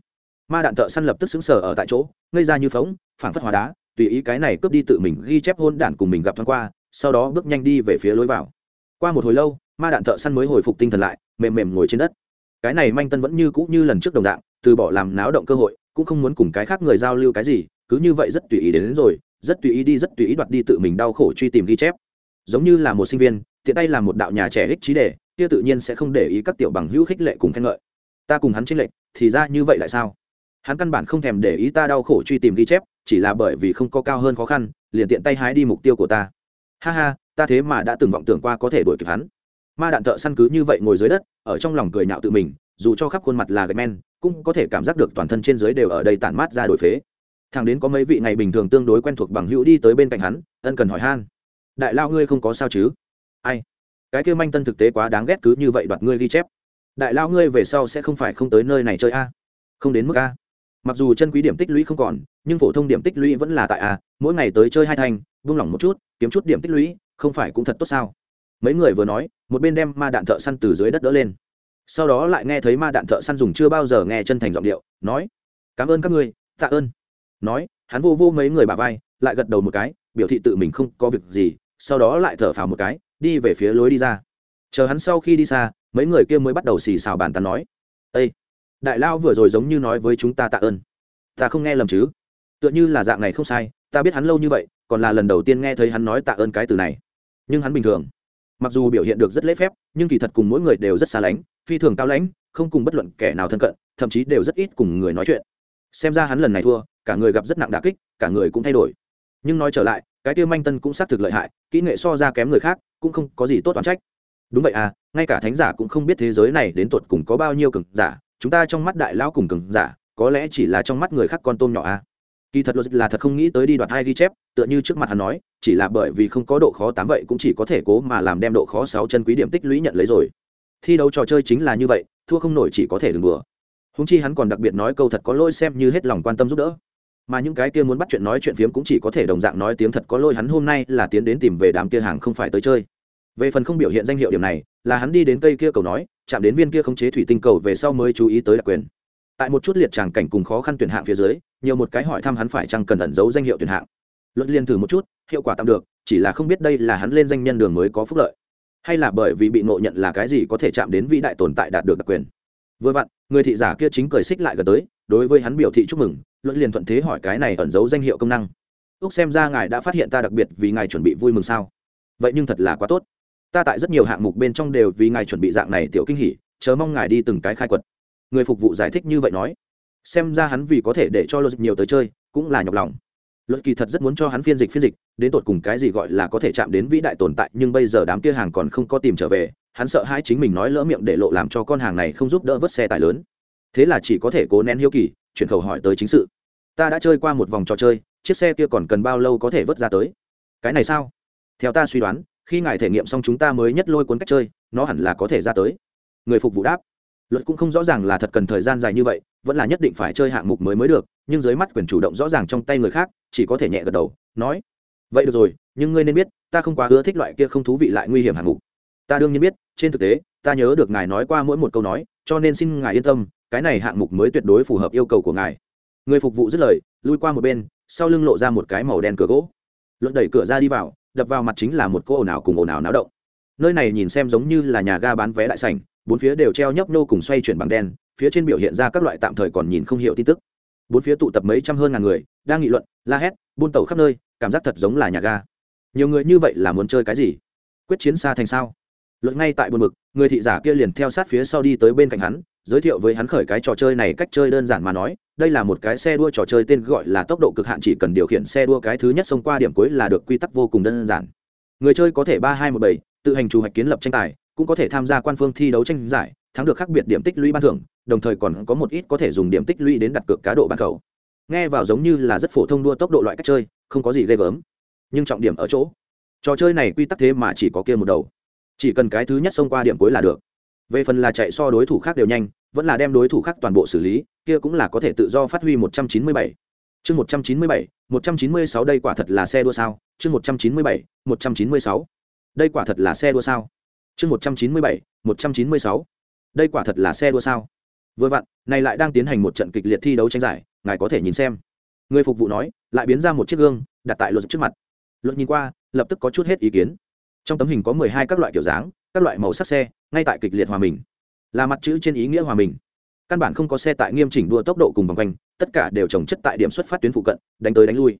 Ma đạn thợ săn lập tức xứng sở ở tại chỗ, ngây ra như phóng phản phất hóa đá, tùy ý cái này cướp đi tự mình ghi chép hôn đản cùng mình gặp thoáng qua, sau đó bước nhanh đi về phía lối vào. Qua một hồi lâu, ma đạn thợ săn mới hồi phục tinh thần lại, mềm mềm ngồi trên đất. Cái này manh tân vẫn như cũ như lần trước đồng dạng, từ bỏ làm náo động cơ hội cũng không muốn cùng cái khác người giao lưu cái gì cứ như vậy rất tùy ý đến, đến rồi rất tùy ý đi rất tùy ý đoạt đi tự mình đau khổ truy tìm ghi chép. Giống như là một sinh viên tiện tay làm một đạo nhà trẻ ích trí đề kia tự nhiên sẽ không để ý các tiểu bằng hữu khích lệ cùng khen ngợi. Ta cùng hắn tranh lệch thì ra như vậy lại sao? Hắn căn bản không thèm để ý ta đau khổ truy tìm ghi chép chỉ là bởi vì không có cao hơn khó khăn liền tiện tay hái đi mục tiêu của ta. Ha ha ta thế mà đã từng vọng tưởng qua có thể đuổi kịp hắn. Ma đạn thợ săn cứ như vậy ngồi dưới đất ở trong lòng cười nhạo tự mình dù cho khắp khuôn mặt là gạch men cũng có thể cảm giác được toàn thân trên dưới đều ở đây tản mát ra đổi phế. Thằng đến có mấy vị ngày bình thường tương đối quen thuộc bằng hữu đi tới bên cạnh hắn ân cần hỏi han. Đại lao ngươi không có sao chứ? Ai? Cái kia manh tân thực tế quá đáng ghét cứ như vậy đoạt ngươi ghi chép. Đại lao ngươi về sau sẽ không phải không tới nơi này chơi a. Không đến mức a. Mặc dù chân quý điểm tích lũy không còn nhưng phổ thông điểm tích lũy vẫn là tại a. Mỗi ngày tới chơi hai thành, vung lòng một chút kiếm chút điểm tích lũy không phải cũng thật tốt sao? Mấy người vừa nói một bên đem ma đạn thợ săn từ dưới đất đỡ lên sau đó lại nghe thấy ma đạn thợ săn dùng chưa bao giờ nghe chân thành giọng điệu, nói, cảm ơn các ngươi, tạ ơn. Nói, hắn vô vô mấy người bà vai, lại gật đầu một cái, biểu thị tự mình không có việc gì, sau đó lại thở phào một cái, đi về phía lối đi ra. Chờ hắn sau khi đi xa, mấy người kia mới bắt đầu xì xào bàn tán nói ây đại lao vừa rồi giống như nói với chúng ta tạ ơn. Ta không nghe lầm chứ? Tựa như là dạng này không sai, ta biết hắn lâu như vậy, còn là lần đầu tiên nghe thấy hắn nói tạ ơn cái từ này. Nhưng hắn bình thường mặc dù biểu hiện được rất lễ phép, nhưng kỳ thật cùng mỗi người đều rất xa lánh, phi thường cao lãnh, không cùng bất luận kẻ nào thân cận, thậm chí đều rất ít cùng người nói chuyện. Xem ra hắn lần này thua, cả người gặp rất nặng đà kích, cả người cũng thay đổi. Nhưng nói trở lại, cái tiêu manh tân cũng xác thực lợi hại, kỹ nghệ so ra kém người khác, cũng không có gì tốt oán trách. Đúng vậy à ngay cả thánh giả cũng không biết thế giới này đến tột cùng có bao nhiêu cường giả, chúng ta trong mắt đại lão cùng cường giả, có lẽ chỉ là trong mắt người khác con tôm nhỏ à kỳ thật là thật không nghĩ tới đi đoạt hai ghi chép, tựa như trước mặt hắn nói, chỉ là bởi vì không có độ khó tám vậy cũng chỉ có thể cố mà làm đem độ khó sáu chân quý điểm tích lũy nhận lấy rồi. Thi đấu trò chơi chính là như vậy, thua không nổi chỉ có thể đừng đùa. Húng chi hắn còn đặc biệt nói câu thật có lỗi xem như hết lòng quan tâm giúp đỡ. Mà những cái kia muốn bắt chuyện nói chuyện phiếm cũng chỉ có thể đồng dạng nói tiếng thật có lỗi hắn hôm nay là tiến đến tìm về đám kia hàng không phải tới chơi. Về phần không biểu hiện danh hiệu điểm này, là hắn đi đến cây kia cầu nói, chạm đến viên kia không chế thủy tinh cầu về sau mới chú ý tới đặc quyền tại một chút liệt tràng cảnh cùng khó khăn tuyển hạng phía dưới, nhiều một cái hỏi thăm hắn phải chăng cần ẩn giấu danh hiệu tuyển hạng. Luật liền thử một chút, hiệu quả tạm được, chỉ là không biết đây là hắn lên danh nhân đường mới có phúc lợi. Hay là bởi vì bị ngộ nhận là cái gì có thể chạm đến vĩ đại tồn tại đạt được đặc quyền. Vừa vặn, người thị giả kia chính cười xích lại gần tới, đối với hắn biểu thị chúc mừng, luật liền thuận thế hỏi cái này ẩn giấu danh hiệu công năng. Úc, xem ra ngài đã phát hiện ta đặc biệt vì ngài chuẩn bị vui mừng sao? Vậy nhưng thật là quá tốt. Ta tại rất nhiều hạng mục bên trong đều vì ngài chuẩn bị dạng này tiểu kinh hỉ, chờ mong ngài đi từng cái khai quật người phục vụ giải thích như vậy nói. Xem ra hắn vì có thể để cho luật nhiều tới chơi, cũng là nhọc lòng. Luật kỳ thật rất muốn cho hắn phiên dịch phiên dịch, đến tột cùng cái gì gọi là có thể chạm đến vĩ đại tồn tại, nhưng bây giờ đám kia hàng còn không có tìm trở về, hắn sợ hai chính mình nói lỡ miệng để lộ làm cho con hàng này không giúp đỡ vớt xe tải lớn. Thế là chỉ có thể cố nén hiếu kỳ, chuyển khẩu hỏi tới chính sự. Ta đã chơi qua một vòng trò chơi, chiếc xe kia còn cần bao lâu có thể vớt ra tới? Cái này sao? Theo ta suy đoán, khi ngài thể nghiệm xong chúng ta mới nhất lôi cuốn cách chơi, nó hẳn là có thể ra tới. Người phục vụ đáp luật cũng không rõ ràng là thật cần thời gian dài như vậy, vẫn là nhất định phải chơi hạng mục mới mới được, nhưng dưới mắt quyền chủ động rõ ràng trong tay người khác, chỉ có thể nhẹ gật đầu, nói, vậy được rồi, nhưng ngươi nên biết, ta không quá ưa thích loại kia không thú vị lại nguy hiểm hạng mục. Ta đương nhiên biết, trên thực tế, ta nhớ được ngài nói qua mỗi một câu nói, cho nên xin ngài yên tâm, cái này hạng mục mới tuyệt đối phù hợp yêu cầu của ngài. Người phục vụ dứt lời, lui qua một bên, sau lưng lộ ra một cái màu đen cửa gỗ. Luật đẩy cửa ra đi vào, đập vào mặt chính là một cô ồn ào cùng ồn ào náo động. Nơi này nhìn xem giống như là nhà ga bán vé đại sảnh bốn phía đều treo nhấp nô cùng xoay chuyển bằng đen phía trên biểu hiện ra các loại tạm thời còn nhìn không hiểu tin tức. Bốn phía tụ tập mấy trăm hơn ngàn người đang nghị luận la hét buôn tàu khắp nơi cảm giác thật giống là nhà ga. Nhiều người như vậy là muốn chơi cái gì? Quyết chiến xa thành sao? Luật ngay tại buồn mực, người thị giả kia liền theo sát phía sau đi tới bên cạnh hắn giới thiệu với hắn khởi cái trò chơi này cách chơi đơn giản mà nói đây là một cái xe đua trò chơi tên gọi là tốc độ cực hạn chỉ cần điều khiển xe đua cái thứ nhất xông qua điểm cuối là được quy tắc vô cùng đơn giản. Người chơi có thể ba hai một bảy tự hành chủ hoạch kiến lập tranh tài cũng có thể tham gia quan phương thi đấu tranh giải, thắng được khác biệt điểm tích lũy ban thưởng, đồng thời còn có một ít có thể dùng điểm tích lũy đến đặt cược cá độ bàn cầu. nghe vào giống như là rất phổ thông đua tốc độ loại cách chơi, không có gì ghê gớm. Nhưng trọng điểm ở chỗ, trò chơi này quy tắc thế mà chỉ có kia một đầu. Chỉ cần cái thứ nhất xông qua điểm cuối là được. Về phần là chạy so đối thủ khác đều nhanh, vẫn là đem đối thủ khác toàn bộ xử lý, kia cũng là có thể tự do phát huy một trăm chín mươi bảy. Chương một trăm chín mươi bảy, một trăm chín mươi sáu đây quả thật là xe đua sao? Chương một trăm chín mươi bảy, một trăm chín mươi sáu. Đây quả thật là xe đua sao? Chương một trăm chín mươi bảy, một trăm chín mươi sáu. Đây quả thật là xe đua sao? Vừa vặn, này lại đang tiến hành một trận kịch liệt thi đấu tranh giải, ngài có thể nhìn xem. Người phục vụ nói, lại biến ra một chiếc gương, đặt tại luật trước mặt. Luật nhìn qua, lập tức có chút hết ý kiến. Trong tấm hình có mười hai các loại kiểu dáng, các loại màu sắc xe, ngay tại kịch liệt hòa mình. Là mặt chữ trên ý nghĩa hòa mình. Căn bản không có xe tại nghiêm chỉnh đua tốc độ cùng vòng quanh, tất cả đều trồng chất tại điểm xuất phát tuyến phụ cận, đánh tới đánh lui.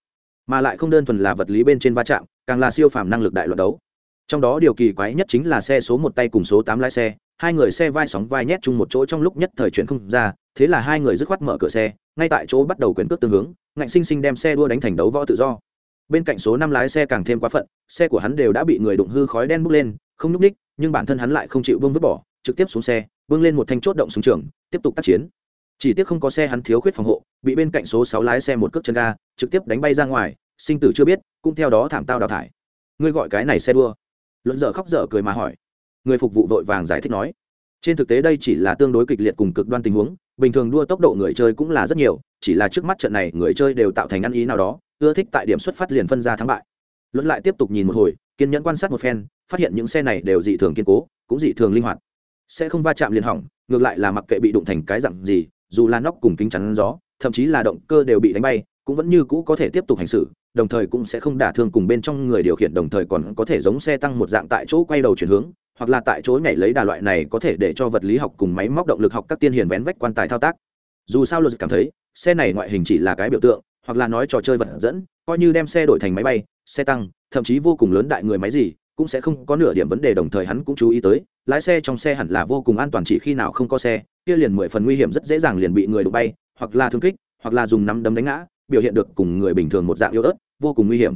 Mà lại không đơn thuần là vật lý bên trên va chạm, càng là siêu phàm năng lực đại luận đấu trong đó điều kỳ quái nhất chính là xe số một tay cùng số tám lái xe, hai người xe vai sóng vai nhét chung một chỗ trong lúc nhất thời chuyển không ra, thế là hai người dứt khoát mở cửa xe, ngay tại chỗ bắt đầu quyền cước tương hướng, ngạnh sinh sinh đem xe đua đánh thành đấu võ tự do. Bên cạnh số năm lái xe càng thêm quá phận, xe của hắn đều đã bị người đụng hư khói đen bốc lên, không nhúc ních nhưng bản thân hắn lại không chịu bông vứt bỏ, trực tiếp xuống xe, bưng lên một thanh chốt động xuống trường, tiếp tục tác chiến. Chỉ tiếc không có xe hắn thiếu khuyết phòng hộ, bị bên cạnh số sáu lái xe một cước chân ga, trực tiếp đánh bay ra ngoài, sinh tử chưa biết, cũng theo đó thảm tao đào thải. Ngươi gọi cái này xe đua luận dở khóc dở cười mà hỏi. Người phục vụ vội vàng giải thích nói. Trên thực tế đây chỉ là tương đối kịch liệt cùng cực đoan tình huống, bình thường đua tốc độ người chơi cũng là rất nhiều, chỉ là trước mắt trận này người chơi đều tạo thành ăn ý nào đó, ưa thích tại điểm xuất phát liền phân ra thắng bại. Luận lại tiếp tục nhìn một hồi, kiên nhẫn quan sát một phen, phát hiện những xe này đều dị thường kiên cố, cũng dị thường linh hoạt. Sẽ không va chạm liền hỏng, ngược lại là mặc kệ bị đụng thành cái dặn gì, dù là nóc cùng kính chắn gió, thậm chí là động cơ đều bị đánh bay, cũng vẫn như cũ có thể tiếp tục hành xử đồng thời cũng sẽ không đả thương cùng bên trong người điều khiển, đồng thời còn có thể giống xe tăng một dạng tại chỗ quay đầu chuyển hướng, hoặc là tại chỗ nhảy lấy đà loại này có thể để cho vật lý học cùng máy móc động lực học các tiên hiền vén vách quan tài thao tác. Dù sao luật cảm thấy, xe này ngoại hình chỉ là cái biểu tượng, hoặc là nói trò chơi vật dẫn, coi như đem xe đổi thành máy bay, xe tăng, thậm chí vô cùng lớn đại người máy gì, cũng sẽ không có nửa điểm vấn đề, đồng thời hắn cũng chú ý tới, lái xe trong xe hẳn là vô cùng an toàn, chỉ khi nào không có xe, kia liền mười phần nguy hiểm, rất dễ dàng liền bị người đụng bay, hoặc là thương kích, hoặc là dùng nắm đấm đánh ngã, biểu hiện được cùng người bình thường một dạng yếu ớt vô cùng nguy hiểm.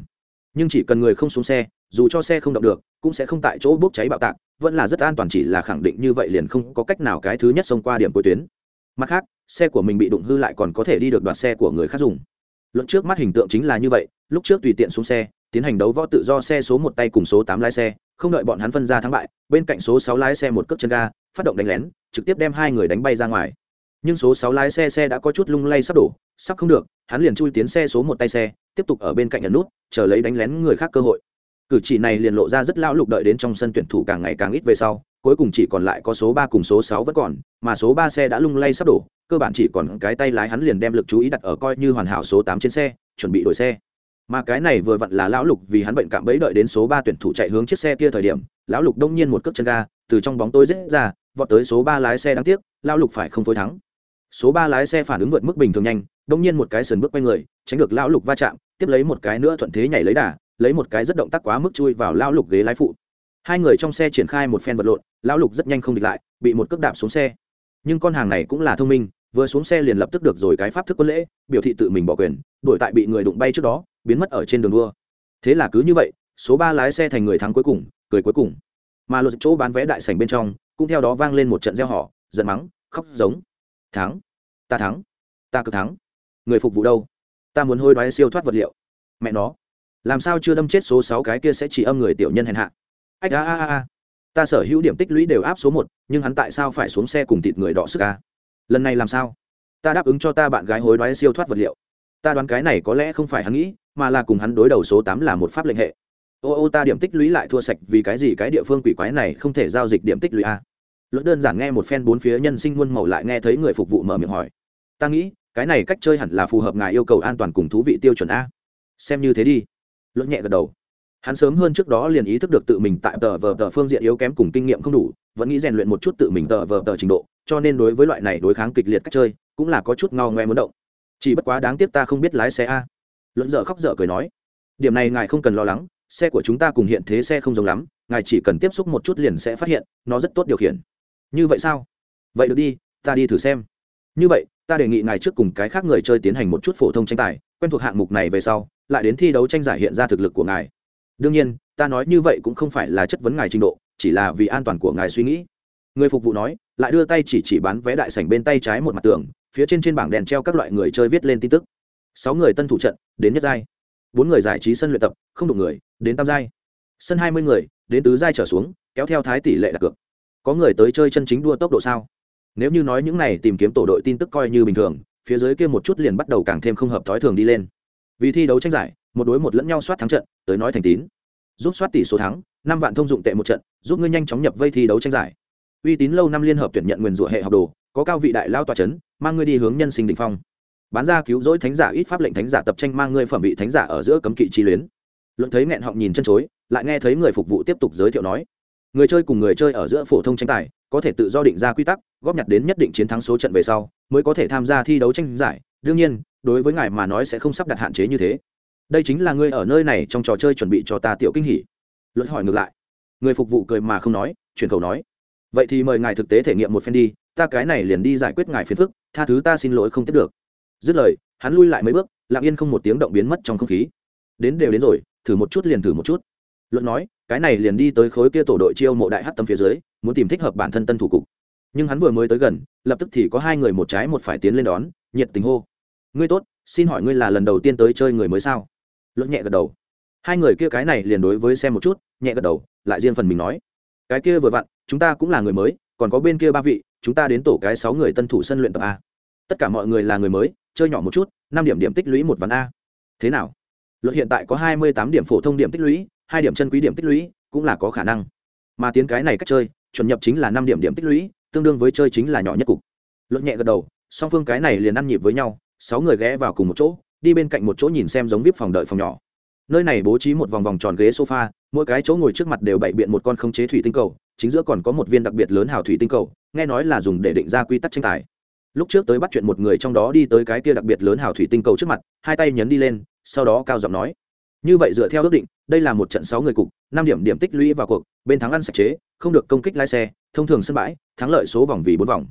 Nhưng chỉ cần người không xuống xe, dù cho xe không động được, cũng sẽ không tại chỗ bốc cháy bạo tạc, vẫn là rất an toàn chỉ là khẳng định như vậy liền không có cách nào cái thứ nhất xông qua điểm cuối tuyến. Mặt khác, xe của mình bị đụng hư lại còn có thể đi được đoạt xe của người khác dùng. Luận trước mắt hình tượng chính là như vậy, lúc trước tùy tiện xuống xe, tiến hành đấu võ tự do xe số một tay cùng số tám lái xe, không đợi bọn hắn phân ra thắng bại, bên cạnh số sáu lái xe một cước chân ga, phát động đánh lén, trực tiếp đem hai người đánh bay ra ngoài. Nhưng số sáu lái xe xe đã có chút lung lay sắp đổ sắp không được, hắn liền chui tiến xe số một tay xe, tiếp tục ở bên cạnh nhận nút, chờ lấy đánh lén người khác cơ hội. Cử chỉ này liền lộ ra rất lão lục đợi đến trong sân tuyển thủ càng ngày càng ít về sau, cuối cùng chỉ còn lại có số ba cùng số sáu vẫn còn, mà số ba xe đã lung lay sắp đổ, cơ bản chỉ còn cái tay lái hắn liền đem lực chú ý đặt ở coi như hoàn hảo số tám trên xe, chuẩn bị đổi xe. Mà cái này vừa vặn là lão lục vì hắn bệnh cảm bẫy đợi đến số ba tuyển thủ chạy hướng chiếc xe kia thời điểm, lão lục đông nhiên một cước chân ga, từ trong bóng tối rết ra, vọt tới số ba lái xe đáng tiếc, lão lục phải không phối thắng số ba lái xe phản ứng vượt mức bình thường nhanh, đông nhiên một cái sườn bước quay người, tránh được lão lục va chạm, tiếp lấy một cái nữa thuận thế nhảy lấy đà, lấy một cái rất động tác quá mức chui vào lão lục ghế lái phụ. Hai người trong xe triển khai một phen vật lộn, lão lục rất nhanh không địch lại, bị một cước đạp xuống xe. Nhưng con hàng này cũng là thông minh, vừa xuống xe liền lập tức được rồi cái pháp thức quân lễ, biểu thị tự mình bỏ quyền đổi tại bị người đụng bay trước đó, biến mất ở trên đường đua. Thế là cứ như vậy, số ba lái xe thành người thắng cuối cùng, cười cuối cùng. Mà luật chỗ bán vé đại sảnh bên trong, cũng theo đó vang lên một trận gieo họ giận mắng, khóc giống thắng. Ta thắng. Ta cực thắng. Người phục vụ đâu? Ta muốn hôi đoái siêu thoát vật liệu. Mẹ nó. Làm sao chưa đâm chết số sáu cái kia sẽ chỉ âm người tiểu nhân hèn hạ? Ách a a a. Ta sở hữu điểm tích lũy đều áp số một, nhưng hắn tại sao phải xuống xe cùng thịt người đỏ sức a? Lần này làm sao? Ta đáp ứng cho ta bạn gái hối đoái siêu thoát vật liệu. Ta đoán cái này có lẽ không phải hắn nghĩ, mà là cùng hắn đối đầu số tám là một pháp lệnh hệ. Ô ô, ta điểm tích lũy lại thua sạch vì cái gì cái địa phương quỷ quái này không thể giao dịch điểm tích lũy a? Luật đơn giản nghe một phen bốn phía nhân sinh muôn màu lại nghe thấy người phục vụ mở miệng hỏi. Ta nghĩ, cái này cách chơi hẳn là phù hợp ngài yêu cầu an toàn cùng thú vị tiêu chuẩn a. Xem như thế đi. Luật nhẹ gật đầu. Hắn sớm hơn trước đó liền ý thức được tự mình tại tờ vờ tờ phương diện yếu kém cùng kinh nghiệm không đủ, vẫn nghĩ rèn luyện một chút tự mình tờ vờ tờ trình độ, cho nên đối với loại này đối kháng kịch liệt cách chơi, cũng là có chút ngao ngoe muốn động. Chỉ bất quá đáng tiếc ta không biết lái xe a. Luận dở khóc dở cười nói. Điểm này ngài không cần lo lắng, xe của chúng ta cùng hiện thế xe không giống lắm, ngài chỉ cần tiếp xúc một chút liền sẽ phát hiện, nó rất tốt điều khiển như vậy sao? Vậy được đi, ta đi thử xem. Như vậy, ta đề nghị ngài trước cùng cái khác người chơi tiến hành một chút phổ thông tranh tài, quen thuộc hạng mục này về sau, lại đến thi đấu tranh giải hiện ra thực lực của ngài. Đương nhiên, ta nói như vậy cũng không phải là chất vấn ngài trình độ, chỉ là vì an toàn của ngài suy nghĩ. Người phục vụ nói, lại đưa tay chỉ chỉ bán vé đại sảnh bên tay trái một mặt tường, phía trên trên bảng đèn treo các loại người chơi viết lên tin tức. Sáu người tân thủ trận, đến nhất giai. Bốn người giải trí sân luyện tập, không đủ người, đến tam giai. Sân hai mươi người, đến tứ giai trở xuống, kéo theo thái tỷ lệ đặt cược có người tới chơi chân chính đua tốc độ sao? Nếu như nói những này tìm kiếm tổ đội tin tức coi như bình thường, phía dưới kia một chút liền bắt đầu càng thêm không hợp thói thường đi lên. Vì thi đấu tranh giải, một đối một lẫn nhau soát thắng trận, tới nói thành tín. Giúp soát tỷ số thắng, năm vạn thông dụng tệ một trận, giúp ngươi nhanh chóng nhập vây thi đấu tranh giải. Uy tín lâu năm liên hợp tuyển nhận nguyền rủa hệ học đồ, có cao vị đại lao tòa c h ấ n mang ngươi đi hướng nhân sinh định phong. Bán ra cứu rỗi thánh giả ít pháp lệnh thánh giả tập tranh mang ngươi phẩm vị thánh giả ở giữa cấm kỵ chi luyến. Luận thấy nghẹn họng nhìn chân chối, lại nghe thấy người phục vụ tiếp tục giới thiệu nói người chơi cùng người chơi ở giữa phổ thông tranh tài, có thể tự do định ra quy tắc, góp nhặt đến nhất định chiến thắng số trận về sau, mới có thể tham gia thi đấu tranh giải. Đương nhiên, đối với ngài mà nói sẽ không sắp đặt hạn chế như thế. Đây chính là ngươi ở nơi này trong trò chơi chuẩn bị cho ta tiểu kinh hỉ. Luật hỏi ngược lại. Người phục vụ cười mà không nói, chuyển khẩu nói. Vậy thì mời ngài thực tế thể nghiệm một phen đi, ta cái này liền đi giải quyết ngài phiền phức, tha thứ ta xin lỗi không tiếp được. Dứt lời, hắn lui lại mấy bước, lặng yên không một tiếng động biến mất trong không khí. Đến đều đến rồi, thử một chút liền thử một chút. Luận nói, cái này liền đi tới khối kia tổ đội chiêu mộ đại hát tâm phía dưới, muốn tìm thích hợp bản thân tân thủ cục. Nhưng hắn vừa mới tới gần, lập tức thì có hai người một trái một phải tiến lên đón, nhiệt tình hô. Ngươi tốt, xin hỏi ngươi là lần đầu tiên tới chơi người mới sao? Luận nhẹ gật đầu. Hai người kia cái này liền đối với xem một chút, nhẹ gật đầu, lại riêng phần mình nói. Cái kia vừa vặn, chúng ta cũng là người mới, còn có bên kia ba vị, chúng ta đến tổ cái sáu người tân thủ sân luyện tập a. Tất cả mọi người là người mới, chơi nhỏ một chút, năm điểm điểm tích lũy một ván a. Thế nào? Luật hiện tại có hai mươi tám điểm phổ thông điểm tích lũy hai điểm chân quý điểm tích lũy cũng là có khả năng. Mà tiến cái này cách chơi, chuẩn nhập chính là năm điểm điểm tích lũy, tương đương với chơi chính là nhỏ nhất cục. Luật nhẹ gật đầu, song phương cái này liền ăn nhịp với nhau, sáu người ghé vào cùng một chỗ, đi bên cạnh một chỗ nhìn xem giống vip phòng đợi phòng nhỏ. Nơi này bố trí một vòng vòng tròn ghế sofa, mỗi cái chỗ ngồi trước mặt đều bày biện một con không chế thủy tinh cầu, chính giữa còn có một viên đặc biệt lớn hào thủy tinh cầu, nghe nói là dùng để định ra quy tắc tranh tài. Lúc trước tới bắt chuyện một người trong đó đi tới cái kia đặc biệt lớn hào thủy tinh cầu trước mặt, hai tay nhấn đi lên, sau đó cao giọng nói như vậy dựa theo ước định, đây là một trận sáu người cục, năm điểm điểm tích lũy vào cuộc, bên thắng ăn sạch chế, không được công kích lái xe, thông thường sân bãi, thắng lợi số vòng vì bốn vòng.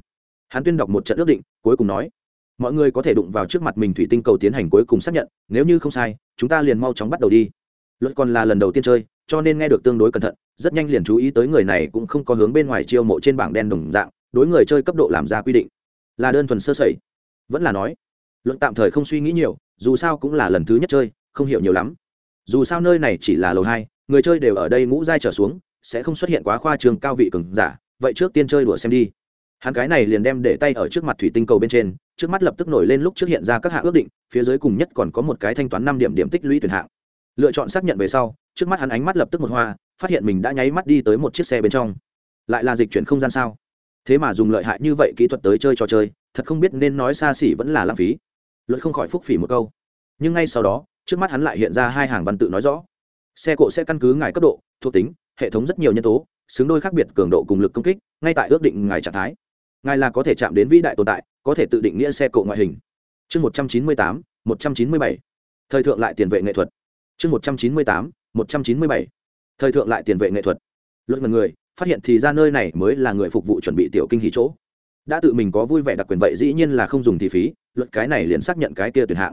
Hắn tuyên đọc một trận ước định, cuối cùng nói, mọi người có thể đụng vào trước mặt mình thủy tinh cầu tiến hành cuối cùng xác nhận, nếu như không sai, chúng ta liền mau chóng bắt đầu đi. Luật còn là lần đầu tiên chơi, cho nên nghe được tương đối cẩn thận, rất nhanh liền chú ý tới người này cũng không có hướng bên ngoài chiêu mộ trên bảng đen đồng dạng, đối người chơi cấp độ làm ra quy định. Là đơn thuần sơ sẩy. Vẫn là nói, luật tạm thời không suy nghĩ nhiều, dù sao cũng là lần thứ nhất chơi, không hiểu nhiều lắm dù sao nơi này chỉ là lầu hai, người chơi đều ở đây ngũ giai trở xuống, sẽ không xuất hiện quá khoa trường cao vị cường giả, vậy trước tiên chơi đùa xem đi. Hắn cái này liền đem để tay ở trước mặt thủy tinh cầu bên trên, trước mắt lập tức nổi lên lúc trước hiện ra các hạng ước định, phía dưới cùng nhất còn có một cái thanh toán năm điểm điểm tích lũy tuyển hạng. Lựa chọn xác nhận về sau, trước mắt hắn ánh mắt lập tức một hoa, phát hiện mình đã nháy mắt đi tới một chiếc xe bên trong. Lại là dịch chuyển không gian sao? Thế mà dùng lợi hại như vậy kỹ thuật tới chơi trò chơi, thật không biết nên nói xa xỉ vẫn là lãng phí. Luật không khỏi phúc phỉ một câu. Nhưng ngay sau đó trước mắt hắn lại hiện ra hai hàng văn tự nói rõ. Xe cộ sẽ căn cứ ngài cấp độ, thuộc tính, hệ thống rất nhiều nhân tố, xứng đôi khác biệt cường độ cùng lực công kích, ngay tại ước định ngài trạng thái. Ngài là có thể chạm đến vĩ đại tồn tại, có thể tự định nghĩa xe cộ ngoại hình. Chương một trăm chín mươi tám, một trăm chín mươi bảy. Thời thượng lại tiền vệ nghệ thuật. Chương một trăm chín mươi tám, một trăm chín mươi bảy. Thời thượng lại tiền vệ nghệ thuật. Luật mật người, phát hiện thì ra nơi này mới là người phục vụ chuẩn bị tiểu kinh hỷ chỗ. Đã tự mình có vui vẻ đặc quyền vậy dĩ nhiên là không dùng thì phí, luật cái này liền xác nhận cái kia tuyển hạng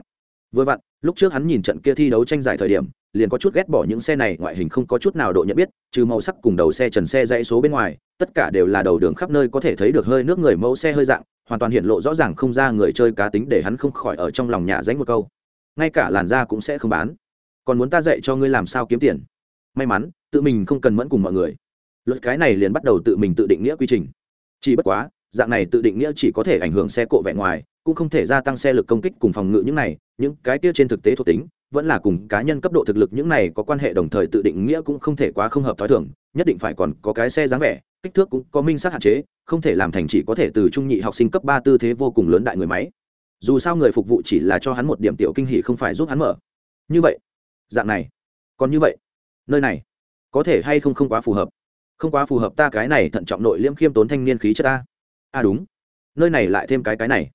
vừa vặn, lúc trước hắn nhìn trận kia thi đấu tranh giải thời điểm, liền có chút ghét bỏ những xe này, ngoại hình không có chút nào độ nhận biết, trừ màu sắc cùng đầu xe, trần xe, dãy số bên ngoài, tất cả đều là đầu đường khắp nơi có thể thấy được hơi nước người mẫu xe hơi dạng, hoàn toàn hiện lộ rõ ràng không ra người chơi cá tính để hắn không khỏi ở trong lòng nhà dánh một câu. Ngay cả làn da cũng sẽ không bán. Còn muốn ta dạy cho ngươi làm sao kiếm tiền? May mắn, tự mình không cần mẫn cùng mọi người. Luật cái này liền bắt đầu tự mình tự định nghĩa quy trình. Chỉ bất quá, dạng này tự định nghĩa chỉ có thể ảnh hưởng xe cộ vẹn ngoài cũng không thể gia tăng xe lực công kích cùng phòng ngự những này, những cái kia trên thực tế thuộc tính, vẫn là cùng cá nhân cấp độ thực lực những này có quan hệ đồng thời tự định nghĩa cũng không thể quá không hợp thói thường, nhất định phải còn có cái xe dáng vẻ, kích thước cũng có minh sát hạn chế, không thể làm thành chỉ có thể từ trung nhị học sinh cấp ba tư thế vô cùng lớn đại người máy. Dù sao người phục vụ chỉ là cho hắn một điểm tiểu kinh hỉ không phải giúp hắn mở. Như vậy, dạng này, còn như vậy, nơi này, có thể hay không không quá phù hợp? Không quá phù hợp ta cái này thận trọng nội liêm khiêm tốn thanh niên khí chất ta. À đúng, nơi này lại thêm cái cái này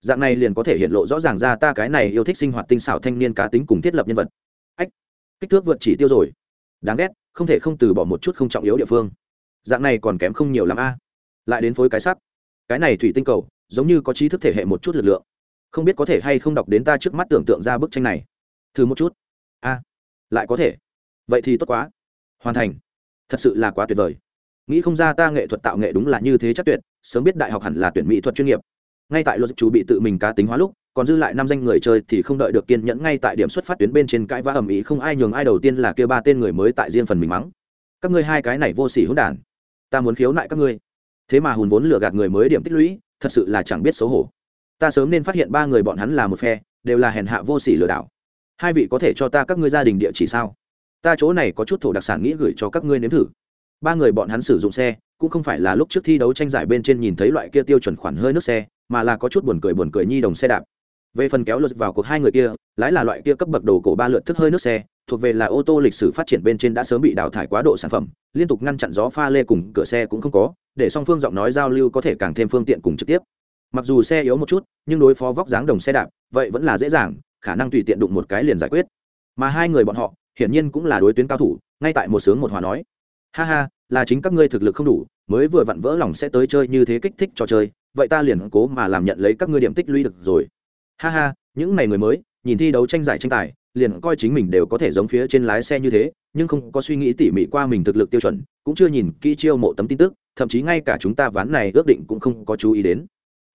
dạng này liền có thể hiện lộ rõ ràng ra ta cái này yêu thích sinh hoạt tinh xảo thanh niên cá tính cùng thiết lập nhân vật. Ách, kích thước vượt chỉ tiêu rồi. Đáng ghét, không thể không từ bỏ một chút không trọng yếu địa phương. Dạng này còn kém không nhiều l ắ m a. Lại đến phối cái sắc cái này thủy tinh cầu, giống như có trí thức thể hệ một chút lực lượng. Không biết có thể hay không đọc đến ta trước mắt tưởng tượng ra bức tranh này. Thử một chút. A, lại có thể. Vậy thì tốt quá. Hoàn thành. Thật sự là quá tuyệt vời. Nghĩ không ra ta nghệ thuật tạo nghệ đúng là như thế chắc tuyệt, sớm biết đại học hẳn là tuyển mỹ thuật chuyên nghiệp ngay tại luật chủ bị tự mình cá tính hóa lúc, còn dư lại năm danh người chơi thì không đợi được kiên nhẫn ngay tại điểm xuất phát tuyến bên trên cãi vã ầm ĩ không ai nhường ai đầu tiên là kêu ba tên người mới tại riêng phần mình mắng. Các ngươi hai cái này vô sỉ hỗn đản. Ta muốn khiếu nại các ngươi. Thế mà hùn vốn lừa gạt người mới điểm tích lũy, thật sự là chẳng biết xấu hổ. Ta sớm nên phát hiện ba người bọn hắn là một phe, đều là hèn hạ vô sỉ lừa đảo. Hai vị có thể cho ta các ngươi gia đình địa chỉ sao? Ta chỗ này có chút thổ đặc sản nghĩ gửi cho các ngươi nếm thử. Ba người bọn hắn sử dụng xe, cũng không phải là lúc trước thi đấu tranh giải bên trên nhìn thấy loại kia tiêu chuẩn khoản hơi nước xe mà là có chút buồn cười buồn cười nhi đồng xe đạp. Về phần kéo luật vào cuộc hai người kia, lái là loại kia cấp bậc đồ cổ ba lượt thức hơi nước xe, thuộc về là ô tô lịch sử phát triển bên trên đã sớm bị đào thải quá độ sản phẩm, liên tục ngăn chặn gió pha lê cùng cửa xe cũng không có, để song phương giọng nói giao lưu có thể càng thêm phương tiện cùng trực tiếp. Mặc dù xe yếu một chút, nhưng đối phó vóc dáng đồng xe đạp, vậy vẫn là dễ dàng, khả năng tùy tiện đụng một cái liền giải quyết. Mà hai người bọn họ, hiển nhiên cũng là đối tuyến cao thủ, ngay tại một sướng một hòa nói. Ha ha, là chính các ngươi thực lực không đủ, mới vừa vặn vỡ lòng sẽ tới chơi như thế kích thích trò chơi vậy ta liền cố mà làm nhận lấy các ngươi điểm tích lũy được rồi. Ha ha, những này người mới, nhìn thi đấu tranh giải tranh tài, liền coi chính mình đều có thể giống phía trên lái xe như thế, nhưng không có suy nghĩ tỉ mỉ qua mình thực lực tiêu chuẩn, cũng chưa nhìn kỹ chiêu mộ tấm tin tức, thậm chí ngay cả chúng ta ván này ước định cũng không có chú ý đến.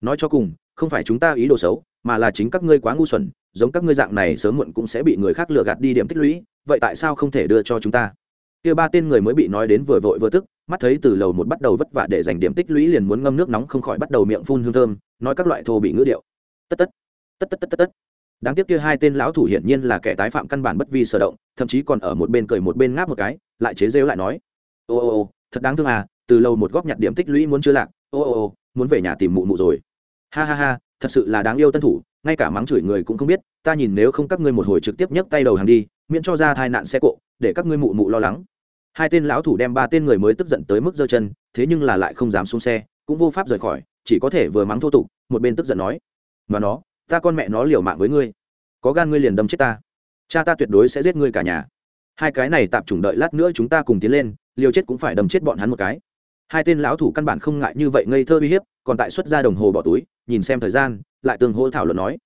Nói cho cùng, không phải chúng ta ý đồ xấu, mà là chính các ngươi quá ngu xuẩn, giống các ngươi dạng này sớm muộn cũng sẽ bị người khác lừa gạt đi điểm tích lũy, vậy tại sao không thể đưa cho chúng ta? Kia ba tên người mới bị nói đến vừa vội vừa tức mắt thấy từ lầu một bắt đầu vất vả để giành điểm tích lũy liền muốn ngâm nước nóng không khỏi bắt đầu miệng phun hương thơm, nói các loại thô bị ngữ điệu. Tất tất tất tất tất tất tất. Đáng tiếc kia hai tên lão thủ hiển nhiên là kẻ tái phạm căn bản bất vi sở động, thậm chí còn ở một bên cười một bên ngáp một cái, lại chế rêu lại nói, ô ô ô, thật đáng thương à từ lâu một góp nhặt điểm tích lũy muốn chưa lạc, ô ô ô, muốn về nhà tìm mụ mụ rồi. Ha ha ha, thật sự là đáng yêu tân thủ, ngay cả mắng chửi người cũng không biết, ta nhìn nếu không các ngươi một hồi trực tiếp nhấc tay đầu hàng đi, miễn cho ra tai nạn xe cộ, để các ngươi mụ mụ lo lắng hai tên lão thủ đem ba tên người mới tức giận tới mức giơ chân, thế nhưng là lại không dám xuống xe, cũng vô pháp rời khỏi, chỉ có thể vừa mắng thô tục, một bên tức giận nói, mà nó, ta con mẹ nó liều mạng với ngươi. Có gan ngươi liền đâm chết ta. Cha ta tuyệt đối sẽ giết ngươi cả nhà. Hai cái này tạm chủng đợi lát nữa chúng ta cùng tiến lên, liều chết cũng phải đâm chết bọn hắn một cái. Hai tên lão thủ căn bản không ngại như vậy ngây thơ uy hiếp, còn tại xuất ra đồng hồ bỏ túi, nhìn xem thời gian, lại tương hô thảo luận nói,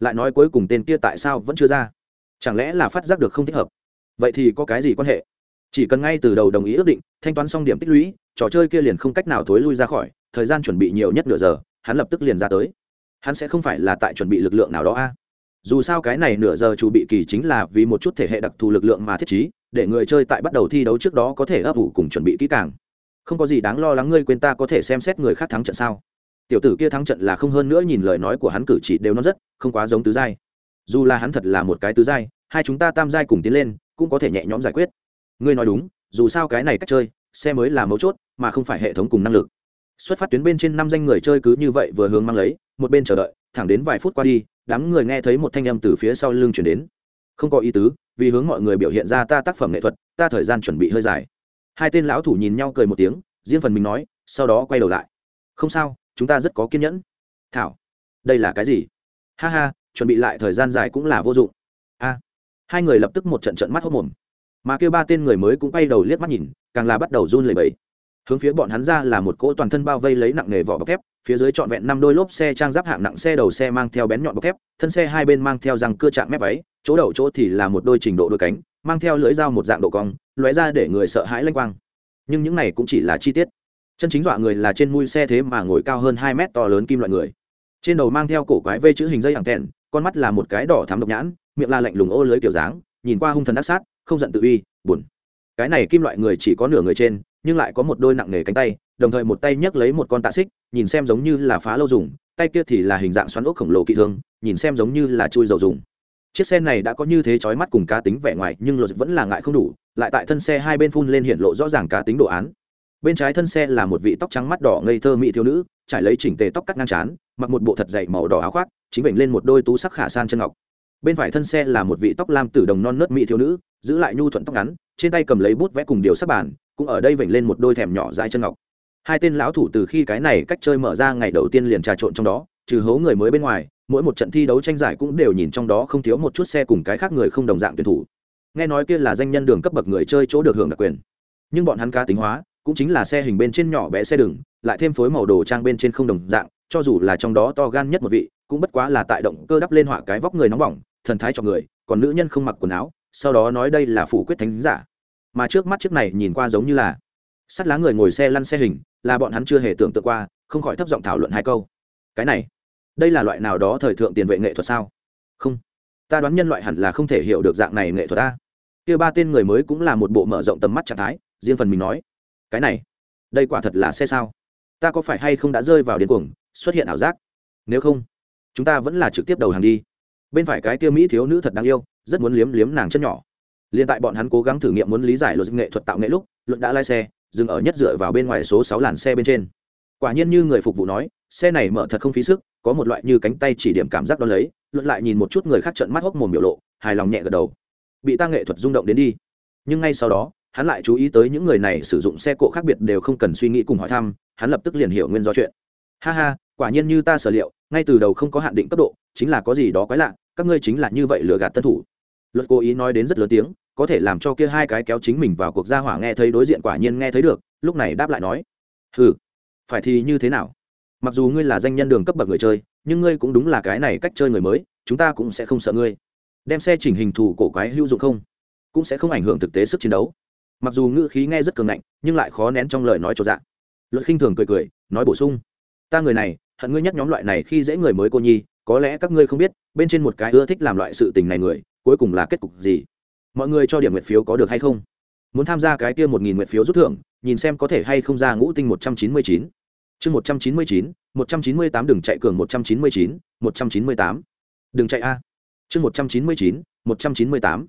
lại nói cuối cùng tên kia tại sao vẫn chưa ra? Chẳng lẽ là phát giác được không thích hợp? Vậy thì có cái gì quan hệ? Chỉ cần ngay từ đầu đồng ý ước định, thanh toán xong điểm tích lũy, trò chơi kia liền không cách nào thối lui ra khỏi, thời gian chuẩn bị nhiều nhất nửa giờ, hắn lập tức liền ra tới. Hắn sẽ không phải là tại chuẩn bị lực lượng nào đó a. À? Dù sao cái này nửa giờ chủ bị kỳ chính là vì một chút thể hệ đặc thù lực lượng mà thiết trí, để người chơi tại bắt đầu thi đấu trước đó có thể ấp ủ cùng chuẩn bị kỹ càng. Không có gì đáng lo lắng ngươi quên ta có thể xem xét người khác thắng trận sao? Tiểu tử kia thắng trận là không hơn nữa nhìn lời nói của hắn cử chỉ đều nó rất, không quá giống tứ giai. Dù là hắn thật là một cái tứ giai, hai chúng ta tam giai cùng tiến lên, cũng có thể nhẹ nhõm giải quyết ngươi nói đúng, dù sao cái này cách chơi, xe mới là mấu chốt, mà không phải hệ thống cùng năng lực. Xuất phát tuyến bên trên năm danh người chơi cứ như vậy vừa hướng mang lấy, một bên chờ đợi, thẳng đến vài phút qua đi, đám người nghe thấy một thanh âm từ phía sau lưng chuyển đến. Không có ý tứ, vì hướng mọi người biểu hiện ra ta tác phẩm nghệ thuật, ta thời gian chuẩn bị hơi dài. Hai tên lão thủ nhìn nhau cười một tiếng, riêng phần mình nói, sau đó quay đầu lại. Không sao, chúng ta rất có kiên nhẫn. Thảo, đây là cái gì? Ha ha, chuẩn bị lại thời gian dài cũng là vô dụng. A. Hai người lập tức một trận trận mắt hốc mồm mà kêu ba tên người mới cũng quay đầu liếc mắt nhìn càng là bắt đầu run lẩy bẩy. Hướng phía bọn hắn ra là một cỗ toàn thân bao vây lấy nặng nghề vỏ bọc thép phía dưới trọn vẹn năm đôi lốp xe trang giáp hạng nặng xe đầu xe mang theo bén nhọn bọc thép thân xe hai bên mang theo răng cưa chạm mép váy chỗ đầu chỗ thì là một đôi trình độ đôi cánh mang theo lưỡi dao một dạng độ cong lóe ra để người sợ hãi lanh quang. Nhưng những này cũng chỉ là chi tiết. Chân chính dọa người là trên mui xe thế mà ngồi cao hơn hai mét to lớn kim loại người. Trên đầu mang theo cổ quái vây chữ hình dây hàng thẹn, con mắt là một cái đỏ thắm độc nhãn miệng là lạnh lùng ô lưới kiểu dáng nhìn qua hung thần ác sát không giận tự uy, buồn. Cái này kim loại người chỉ có nửa người trên, nhưng lại có một đôi nặng nề cánh tay, đồng thời một tay nhấc lấy một con tạ xích, nhìn xem giống như là phá lâu dùng, tay kia thì là hình dạng xoắn ốc khổng lồ kỵ thương, nhìn xem giống như là chui dầu dùng. Chiếc xe này đã có như thế chói mắt cùng cá tính vẻ ngoài, nhưng luật vẫn là ngại không đủ, lại tại thân xe hai bên phun lên hiện lộ rõ ràng cá tính đồ án. Bên trái thân xe là một vị tóc trắng mắt đỏ ngây thơ mỹ thiếu nữ, trải lấy chỉnh tề tóc cắt ngang trán, mặc một bộ thật dày màu đỏ áo khoác, chính bệnh lên một đôi tú sắc khả san chân ngọc bên phải thân xe là một vị tóc lam tử đồng non nớt mỹ thiếu nữ, giữ lại nhu thuận tóc ngắn, trên tay cầm lấy bút vẽ cùng điều sắp bàn cũng ở đây vểnh lên một đôi thèm nhỏ dai chân ngọc. Hai tên lão thủ từ khi cái này cách chơi mở ra ngày đầu tiên liền trà trộn trong đó, trừ hố người mới bên ngoài, mỗi một trận thi đấu tranh giải cũng đều nhìn trong đó không thiếu một chút xe cùng cái khác người không đồng dạng tuyển thủ. Nghe nói kia là danh nhân đường cấp bậc người chơi chỗ được hưởng đặc quyền. Nhưng bọn hắn cá tính hóa, cũng chính là xe hình bên trên nhỏ bé xe đường lại thêm phối màu đồ trang bên trên không đồng dạng, cho dù là trong đó to gan nhất một vị, cũng bất quá là tại động cơ đắp lên họa cái vóc người nóng bỏng thần thái cho người, còn nữ nhân không mặc quần áo, sau đó nói đây là phủ quyết thánh giả. Mà trước mắt chiếc này nhìn qua giống như là sắt lá người ngồi xe lăn xe hình, là bọn hắn chưa hề tưởng tượng qua, không khỏi thấp giọng thảo luận hai câu. Cái này, đây là loại nào đó thời thượng tiền vệ nghệ thuật sao? Không. Ta đoán nhân loại hẳn là không thể hiểu được dạng này nghệ thuật ta. Kia ba tên người mới cũng là một bộ mở rộng tầm mắt trạng thái, riêng phần mình nói, cái này, đây quả thật là xe sao? Ta có phải hay không đã rơi vào điên cuồng, xuất hiện ảo giác? Nếu không, chúng ta vẫn là trực tiếp đầu hàng đi bên phải cái kia mỹ thiếu nữ thật đáng yêu, rất muốn liếm liếm nàng chân nhỏ. Liền tại bọn hắn cố gắng thử nghiệm muốn lý giải luật nghệ thuật tạo nghệ lúc, luật đã lái xe, dừng ở nhất dựa vào bên ngoài số sáu làn xe bên trên. Quả nhiên như người phục vụ nói, xe này mở thật không phí sức, có một loại như cánh tay chỉ điểm cảm giác đo lấy, luật lại nhìn một chút người khác trận mắt hốc mồm biểu lộ, hài lòng nhẹ gật đầu. Bị ta nghệ thuật rung động đến đi. Nhưng ngay sau đó, hắn lại chú ý tới những người này sử dụng xe cộ khác biệt đều không cần suy nghĩ cùng hỏi thăm, hắn lập tức liền hiểu nguyên do chuyện. Ha ha, quả nhiên như ta sở liệu, ngay từ đầu không có hạn định cấp độ, chính là có gì đó quái lạ các ngươi chính là như vậy lừa gạt tân thủ. Luật cố ý nói đến rất lớn tiếng, có thể làm cho kia hai cái kéo chính mình vào cuộc gia hỏa nghe thấy đối diện quả nhiên nghe thấy được, lúc này đáp lại nói ừ phải thì như thế nào? Mặc dù ngươi là danh nhân đường cấp bậc người chơi, nhưng ngươi cũng đúng là cái này cách chơi người mới, chúng ta cũng sẽ không sợ ngươi. Đem xe chỉnh hình thù cổ quái hữu dụng không? Cũng sẽ không ảnh hưởng thực tế sức chiến đấu. Mặc dù ngữ khí nghe rất cường ngạnh, nhưng lại khó nén trong lời nói cho dạng luật khinh thường cười cười, nói bổ sung, ta người này, hận ngươi nhất nhóm loại này khi dễ người mới cô nhi có lẽ các ngươi không biết, bên trên một cái ưa thích làm loại sự tình này người, cuối cùng là kết cục gì? Mọi người cho điểm nguyện phiếu có được hay không? Muốn tham gia cái kia một nghìn nguyện phiếu rút thưởng, nhìn xem có thể hay không ra ngũ tinh một trăm chín mươi chín. Chương một trăm chín mươi chín, một trăm chín mươi tám đừng chạy cường một trăm chín mươi chín, một trăm chín mươi tám. Đừng chạy a. Chương một trăm chín mươi chín, một trăm chín mươi tám.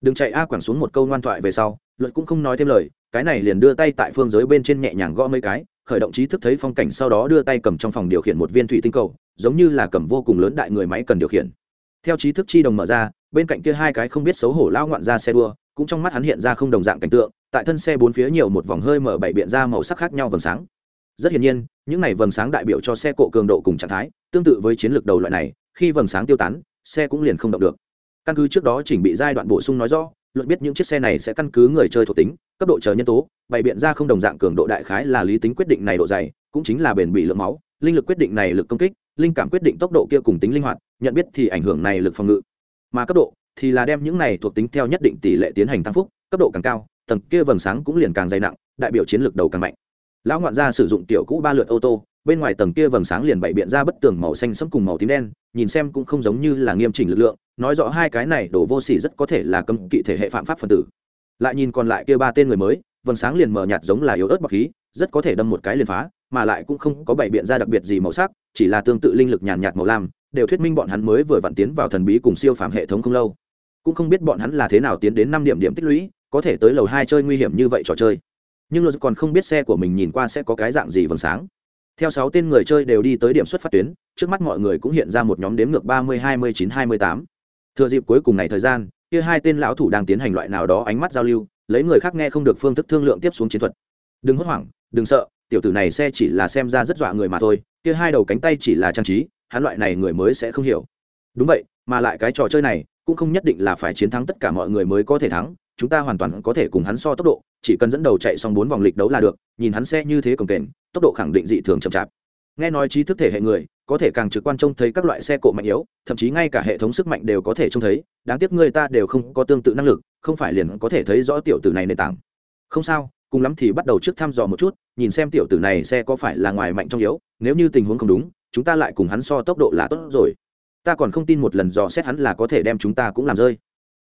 Đừng chạy a quẳng xuống một câu ngoan thoại về sau, luật cũng không nói thêm lời, cái này liền đưa tay tại phương giới bên trên nhẹ nhàng gõ mấy cái khởi động trí thức thấy phong cảnh sau đó đưa tay cầm trong phòng điều khiển một viên thủy tinh cầu, giống như là cầm vô cùng lớn đại người máy cần điều khiển. Theo trí thức chi đồng mở ra, bên cạnh kia hai cái không biết xấu hổ lao ngoạn ra xe đua, cũng trong mắt hắn hiện ra không đồng dạng cảnh tượng, tại thân xe bốn phía nhiều một vòng hơi mở bảy biện ra màu sắc khác nhau vầng sáng. Rất hiển nhiên, những này vầng sáng đại biểu cho xe cộ cường độ cùng trạng thái, tương tự với chiến lược đầu loại này, khi vầng sáng tiêu tán, xe cũng liền không động được. Căn cứ trước đó chỉnh bị giai đoạn bổ sung nói rõ luận biết những chiếc xe này sẽ căn cứ người chơi thuộc tính cấp độ chờ nhân tố, bày biện ra không đồng dạng cường độ đại khái là lý tính quyết định này độ dày, cũng chính là bền bỉ lượng máu, linh lực quyết định này lực công kích, linh cảm quyết định tốc độ kia cùng tính linh hoạt, nhận biết thì ảnh hưởng này lực phòng ngự. Mà cấp độ thì là đem những này thuộc tính theo nhất định tỷ lệ tiến hành tăng phúc, cấp độ càng cao, tầng kia vầng sáng cũng liền càng dày nặng, đại biểu chiến lược đầu càng mạnh. Lão ngoạn gia sử dụng tiểu cũ ba lượt ô tô, bên ngoài tầng kia vầng sáng liền bày biện ra bất tường màu xanh sẫm cùng màu tím đen, nhìn xem cũng không giống như là nghiêm chỉnh lực lượng, nói rõ hai cái này đổ vô sỉ rất có thể là cấm kỵ thể hệ phạm pháp phân tử lại nhìn còn lại kia ba tên người mới, vầng sáng liền mờ nhạt giống là yếu ớt bọc khí, rất có thể đâm một cái liền phá, mà lại cũng không có bảy biện ra đặc biệt gì màu sắc, chỉ là tương tự linh lực nhàn nhạt màu lam, đều thuyết minh bọn hắn mới vừa vặn tiến vào thần bí cùng siêu phàm hệ thống không lâu. Cũng không biết bọn hắn là thế nào tiến đến năm điểm điểm tích lũy, có thể tới lầu hai chơi nguy hiểm như vậy trò chơi. Nhưng luật còn không biết xe của mình nhìn qua sẽ có cái dạng gì vầng sáng. Theo sáu tên người chơi đều đi tới điểm xuất phát tuyến, trước mắt mọi người cũng hiện ra một nhóm đếm ngược ba mươi hai mươi chín hai mươi tám. Thừa dịp cuối cùng này thời gian kia hai tên lão thủ đang tiến hành loại nào đó ánh mắt giao lưu, lấy người khác nghe không được phương thức thương lượng tiếp xuống chiến thuật. Đừng hốt hoảng, đừng sợ, tiểu tử này xe chỉ là xem ra rất dọa người mà thôi, kia hai đầu cánh tay chỉ là trang trí, hắn loại này người mới sẽ không hiểu. Đúng vậy, mà lại cái trò chơi này, cũng không nhất định là phải chiến thắng tất cả mọi người mới có thể thắng, chúng ta hoàn toàn có thể cùng hắn so tốc độ, chỉ cần dẫn đầu chạy xong bốn vòng lịch đấu là được, nhìn hắn xe như thế cồng kềnh, tốc độ khẳng định dị thường chậm chạp nghe nói trí thức thể hệ người, có thể càng trực quan trông thấy các loại xe cộ mạnh yếu, thậm chí ngay cả hệ thống sức mạnh đều có thể trông thấy, đáng tiếc người ta đều không có tương tự năng lực, không phải liền có thể thấy rõ tiểu tử này nền tảng. Không sao, cùng lắm thì bắt đầu trước thăm dò một chút, nhìn xem tiểu tử này xe có phải là ngoài mạnh trong yếu, nếu như tình huống không đúng, chúng ta lại cùng hắn so tốc độ là tốt rồi. Ta còn không tin một lần dò xét hắn là có thể đem chúng ta cũng làm rơi.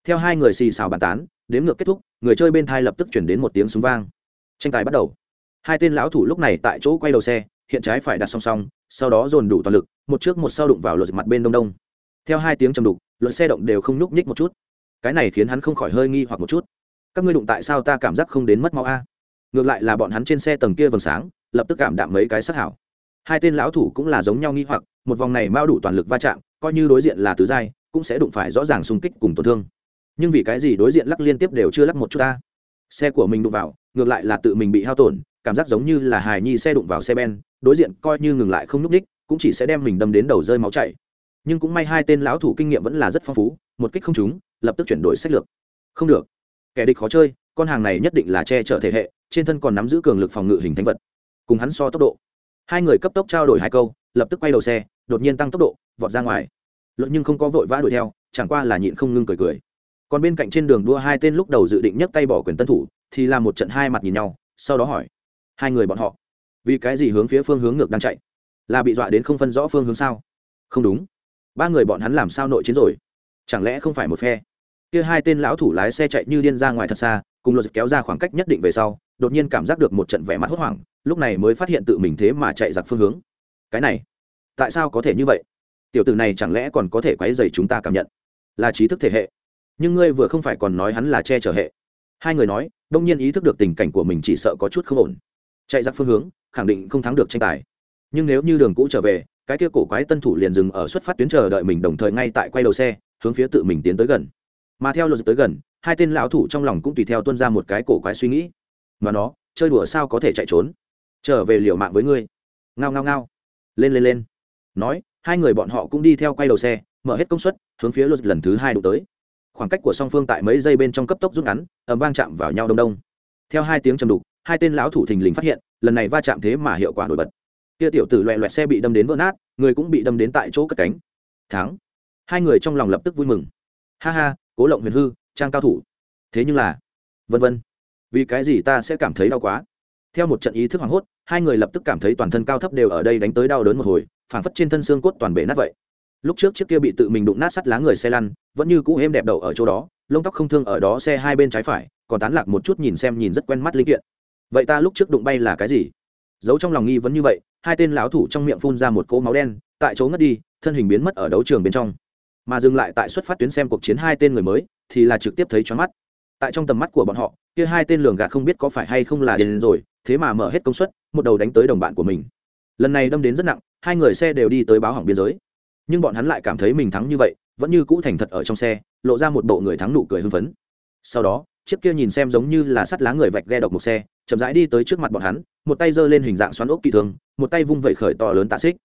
Theo hai người xì xào bàn tán đếm ngược kết thúc, người chơi bên thai lập tức chuyển đến một tiếng súng vang. Tranh tài bắt đầu. Hai tên lão thủ lúc này tại chỗ quay đầu xe hiện trái phải đặt song song, sau đó dồn đủ toàn lực, một trước một sau đụng vào luật mặt bên đông đông. Theo hai tiếng chầm đục, luật xe động đều không nhúc nhích một chút. Cái này khiến hắn không khỏi hơi nghi hoặc một chút. Các ngươi đụng tại sao ta cảm giác không đến mất máu a? Ngược lại là bọn hắn trên xe tầng kia vầng sáng, lập tức cảm đạm mấy cái sắc hảo. Hai tên lão thủ cũng là giống nhau nghi hoặc, một vòng này mao đủ toàn lực va chạm, coi như đối diện là tứ giai, cũng sẽ đụng phải rõ ràng xung kích cùng tổn thương. Nhưng vì cái gì đối diện lắc liên tiếp đều chưa lắc một chút ta? Xe của mình đụng vào, ngược lại là tự mình bị hao tổn, cảm giác giống như là hài nhi xe đụng vào xe ben đối diện coi như ngừng lại không n ú c ních cũng chỉ sẽ đem mình đâm đến đầu rơi máu chảy. Nhưng cũng may hai tên lão thủ kinh nghiệm vẫn là rất phong phú, một kích không trúng, lập tức chuyển đổi sách lược. Không được. Kẻ địch khó chơi, con hàng này nhất định là che chở thể hệ, trên thân còn nắm giữ cường lực phòng ngự hình thánh vật. Cùng hắn so tốc độ. Hai người cấp tốc trao đổi hai câu, lập tức quay đầu xe, đột nhiên tăng tốc độ, vọt ra ngoài. Luật nhưng không có vội vã đuổi theo, chẳng qua là nhịn không ngưng cười cười. Còn bên cạnh trên đường đua hai tên lúc đầu dự định nhấc tay bỏ quyền tân thủ, thì là một trận hai mặt nhìn nhau, sau đó hỏi, hai người bọn họ? Vì cái gì hướng phía phương hướng ngược đang chạy? Là bị dọa đến không phân rõ phương hướng sao? Không đúng. Ba người bọn hắn làm sao nội chiến rồi? Chẳng lẽ không phải một phe? Kia hai tên lão thủ lái xe chạy như điên ra ngoài thật xa, cùng luật kéo ra khoảng cách nhất định về sau, đột nhiên cảm giác được một trận vẻ mặt hốt hoảng, lúc này mới phát hiện tự mình thế mà chạy giặc phương hướng. Cái này, tại sao có thể như vậy? Tiểu tử này chẳng lẽ còn có thể quấy dày chúng ta cảm nhận? Là trí thức thể hệ. Nhưng ngươi vừa không phải còn nói hắn là che chở hệ. Hai người nói, đông nhiên ý thức được tình cảnh của mình chỉ sợ có chút không ổn. Chạy giặc phương hướng khẳng định không thắng được tranh tài. Nhưng nếu như đường cũ trở về, cái kia cổ quái tân thủ liền dừng ở xuất phát tuyến chờ đợi mình đồng thời ngay tại quay đầu xe, hướng phía tự mình tiến tới gần. Mà theo luật tới gần, hai tên lão thủ trong lòng cũng tùy theo tuân ra một cái cổ quái suy nghĩ. Mà nó, chơi đùa sao có thể chạy trốn? Trở về liều mạng với ngươi. Ngao ngao ngao. Lên lên lên. Nói, hai người bọn họ cũng đi theo quay đầu xe, mở hết công suất, hướng phía luật lần thứ hai đụng tới. Khoảng cách của song phương tại mấy giây bên trong cấp tốc rút ngắn, ầm vang chạm vào nhau đông đông. Theo hai tiếng chầm đục, hai tên lão thủ thình lình phát hiện lần này va chạm thế mà hiệu quả nổi bật. Kia tiểu tử loẹ loẹt xe bị đâm đến vỡ nát, người cũng bị đâm đến tại chỗ cất cánh. Thắng. Hai người trong lòng lập tức vui mừng. Ha ha, cố lộng huyền hư, trang cao thủ. Thế nhưng là, vân vân, vì cái gì ta sẽ cảm thấy đau quá? Theo một trận ý thức hoảng hốt, hai người lập tức cảm thấy toàn thân cao thấp đều ở đây đánh tới đau đớn một hồi, phảng phất trên thân xương cốt toàn bể nát vậy. Lúc trước chiếc kia bị tự mình đụng nát sắt lá người xe lăn, vẫn như cũ êm đẹp đậu ở chỗ đó, lông tóc không thương ở đó xe hai bên trái phải, còn tán lạc một chút nhìn xem nhìn rất quen mắt linh kiện vậy ta lúc trước đụng bay là cái gì? Giấu trong lòng nghi vấn như vậy, hai tên lão thủ trong miệng phun ra một cỗ máu đen, tại chỗ ngất đi, thân hình biến mất ở đấu trường bên trong. Mà dừng lại tại xuất phát tuyến xem cuộc chiến hai tên người mới, thì là trực tiếp thấy choáng mắt. Tại trong tầm mắt của bọn họ, kia hai tên lường gạt không biết có phải hay không là điên rồi, thế mà mở hết công suất, một đầu đánh tới đồng bạn của mình. Lần này đâm đến rất nặng, hai người xe đều đi tới báo hỏng biên giới. Nhưng bọn hắn lại cảm thấy mình thắng như vậy, vẫn như cũ thành thật ở trong xe, lộ ra một bộ người thắng nụ cười hưng phấn. Sau đó chiếc kia nhìn xem giống như là sắt lá người vạch ghe độc một xe, chậm rãi đi tới trước mặt bọn hắn, một tay giơ lên hình dạng xoắn ốc kỵ thương, một tay vung vẩy khởi to lớn tạ xích.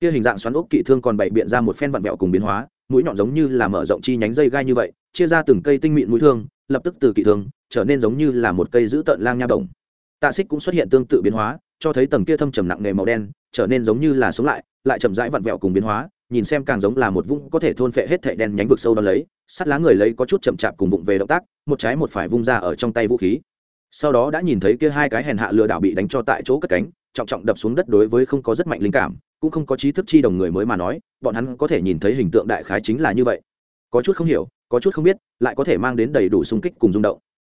Kia hình dạng xoắn ốc kỵ thương còn bày biện ra một phen vặn vẹo cùng biến hóa, mũi nhọn giống như là mở rộng chi nhánh dây gai như vậy, chia ra từng cây tinh mịn mũi thương, lập tức từ kỵ thương trở nên giống như là một cây giữ tợn lang nha đồng. Tạ xích cũng xuất hiện tương tự biến hóa, cho thấy tầng kia thâm trầm nặng nề màu đen trở nên giống như là sống lại lại chậm rãi vặn vẹo cùng biến hóa nhìn xem càng giống là một vũng có thể thôn phệ hết thệ đen nhánh vực sâu đó lấy, sắt lá người lấy có chút chậm chạp cùng vụng về động tác, một trái một phải vung ra ở trong tay vũ khí. Sau đó đã nhìn thấy kia hai cái hèn hạ lừa đảo bị đánh cho tại chỗ cất cánh, trọng trọng đập xuống đất đối với không có rất mạnh linh cảm, cũng không có trí thức chi đồng người mới mà nói, bọn hắn có thể nhìn thấy hình tượng đại khái chính là như vậy. Có chút không hiểu, có chút không biết, lại có thể mang đến đầy đủ sung kích cùng rung động.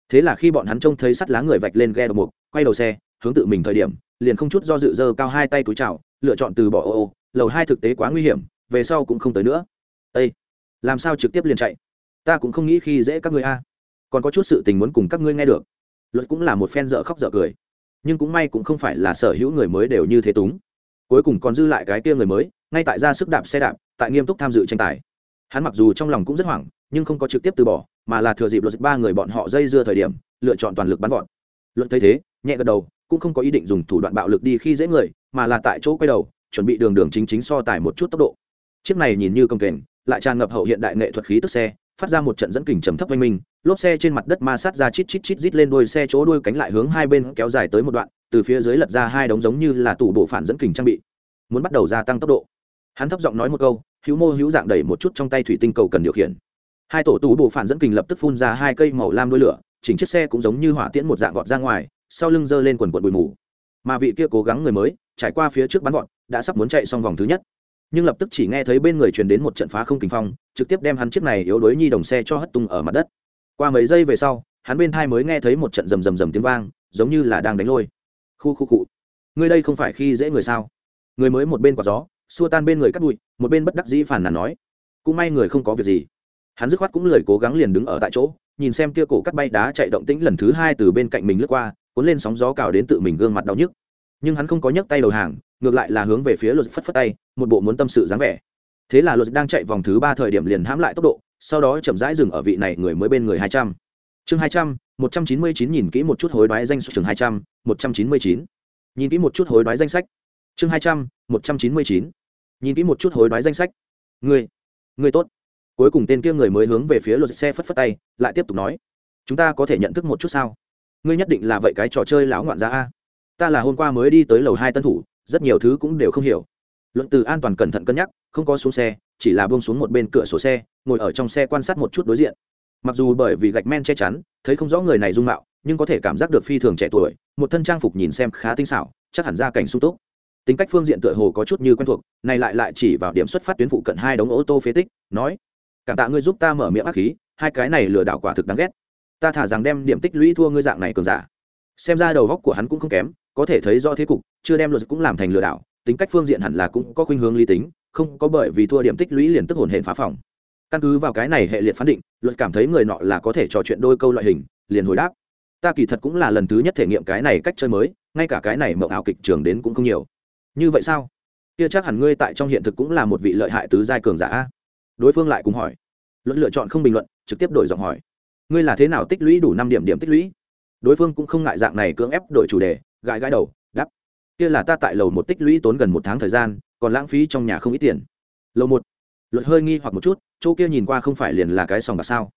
Thế là khi bọn hắn trông thấy sắt lá người vạch lên ghe đầu mục, quay đầu xe, hướng tự mình thời điểm, liền không chút do dự dơ cao hai tay túi trào lựa chọn từ bỏ ô ô, lầu hai thực tế quá nguy hiểm về sau cũng không tới nữa. Ây làm sao trực tiếp liền chạy? Ta cũng không nghĩ khi dễ các ngươi a. Còn có chút sự tình muốn cùng các ngươi nghe được. Luật cũng là một phen dở khóc dở cười. Nhưng cũng may cũng không phải là sở hữu người mới đều như thế túng. Cuối cùng còn dư lại cái kia người mới, ngay tại ra sức đạp xe đạp, tại nghiêm túc tham dự tranh tài. Hắn mặc dù trong lòng cũng rất hoảng, nhưng không có trực tiếp từ bỏ, mà là thừa dịp luật ba người bọn họ dây dưa thời điểm, lựa chọn toàn lực bắn gọn luật thấy thế, nhẹ gật đầu, cũng không có ý định dùng thủ đoạn bạo lực đi khi dễ người, mà là tại chỗ quay đầu, chuẩn bị đường đường chính chính so tài một chút tốc độ chiếc này nhìn như công kềnh, lại tràn ngập hậu hiện đại nghệ thuật khí tức xe, phát ra một trận dẫn kình trầm thấp oanh minh, lốp xe trên mặt đất ma sát ra chít chít chít rít lên đuôi xe chỗ đuôi cánh lại hướng hai bên kéo dài tới một đoạn, từ phía dưới lật ra hai đống giống như là tủ bộ phản dẫn kình trang bị. Muốn bắt đầu gia tăng tốc độ. Hắn thấp giọng nói một câu, hữu mô hữu dạng đẩy một chút trong tay thủy tinh cầu cần điều khiển. Hai tổ tủ bộ phản dẫn kình lập tức phun ra hai cây màu lam đuôi lửa, chỉnh chiếc xe cũng giống như hỏa tiễn một dạng vọt ra ngoài, sau lưng giơ lên quần quần bụi mù. Mà vị kia cố gắng người mới, trải qua phía trước bắn vọt, đã sắp muốn chạy xong vòng thứ nhất nhưng lập tức chỉ nghe thấy bên người truyền đến một trận phá không kinh phong, trực tiếp đem hắn chiếc này yếu đuối nhi đồng xe cho hất tung ở mặt đất. Qua mấy giây về sau, hắn bên thai mới nghe thấy một trận rầm rầm rầm tiếng vang, giống như là đang đánh lôi. Khu khu cụ ngươi đây không phải khi dễ người sao? Người mới một bên quả gió, xua tan bên người cắt bụi, một bên bất đắc dĩ phản nàn nói. Cũng may người không có việc gì. Hắn dứt khoát cũng lười cố gắng liền đứng ở tại chỗ, nhìn xem kia cổ cắt bay đá chạy động tĩnh lần thứ hai từ bên cạnh mình lướt qua, cuốn lên sóng gió cào đến tự mình gương mặt đau nhức. Nhưng hắn không có nhấc tay đầu hàng ngược lại là hướng về phía luật phất phất tay, một bộ muốn tâm sự dáng vẻ. Thế là luật đang chạy vòng thứ ba thời điểm liền hãm lại tốc độ, sau đó chậm rãi dừng ở vị này người mới bên người hai trăm. Chương hai trăm, một trăm chín mươi chín nhìn kỹ một chút hối đoái danh sách. Chương hai trăm, một trăm chín mươi chín. Nhìn kỹ một chút hối đoái danh sách. Chương hai trăm, một trăm chín mươi chín. Nhìn kỹ một chút hối đoái danh sách. Người người tốt. Cuối cùng tên kia người mới hướng về phía luật xe phất phất tay, lại tiếp tục nói. Chúng ta có thể nhận thức một chút sao? Ngươi nhất định là vậy cái trò chơi lão ngoạn ra a. Ta là hôm qua mới đi tới lầu hai tân thủ rất nhiều thứ cũng đều không hiểu. Luận từ an toàn cẩn thận cân nhắc, không có xuống xe, chỉ là buông xuống một bên cửa sổ xe, ngồi ở trong xe quan sát một chút đối diện. Mặc dù bởi vì gạch men che chắn, thấy không rõ người này dung mạo, nhưng có thể cảm giác được phi thường trẻ tuổi, một thân trang phục nhìn xem khá tinh xảo, chắc hẳn ra cảnh sung túc. Tính cách phương diện tựa hồ có chút như quen thuộc, này lại lại chỉ vào điểm xuất phát tuyến phụ cận hai đống ô tô phế tích, nói, cảm tạ ngươi giúp ta mở miệng ác khí, hai cái này lừa đảo quả thực đáng ghét. Ta thả rằng đem điểm tích lũy thua ngươi dạng này cường giả. Xem ra đầu góc của hắn cũng không kém có thể thấy do thế cục, chưa đem luật cũng làm thành lừa đảo, tính cách phương diện hẳn là cũng có khuynh hướng lý tính, không có bởi vì thua điểm tích lũy liền tức hồn hển phá phòng. Căn cứ vào cái này hệ liệt phán định, luật cảm thấy người nọ là có thể trò chuyện đôi câu loại hình, liền hồi đáp. Ta kỳ thật cũng là lần thứ nhất thể nghiệm cái này cách chơi mới, ngay cả cái này mộng ảo kịch trường đến cũng không nhiều. Như vậy sao? Kia chắc hẳn ngươi tại trong hiện thực cũng là một vị lợi hại tứ giai cường giả đối phương lại cùng hỏi. Luật lựa chọn không bình luận, trực tiếp đổi giọng hỏi. Ngươi là thế nào tích lũy đủ năm điểm điểm tích lũy? Đối phương cũng không ngại dạng này cưỡng ép đổi chủ đề gãi gãi đầu đắp kia là ta tại lầu một tích lũy tốn gần một tháng thời gian, còn lãng phí trong nhà không ít tiền. Lầu một. Luật hơi nghi hoặc một chút, chỗ kia nhìn qua không phải liền là cái sòng bạc sao?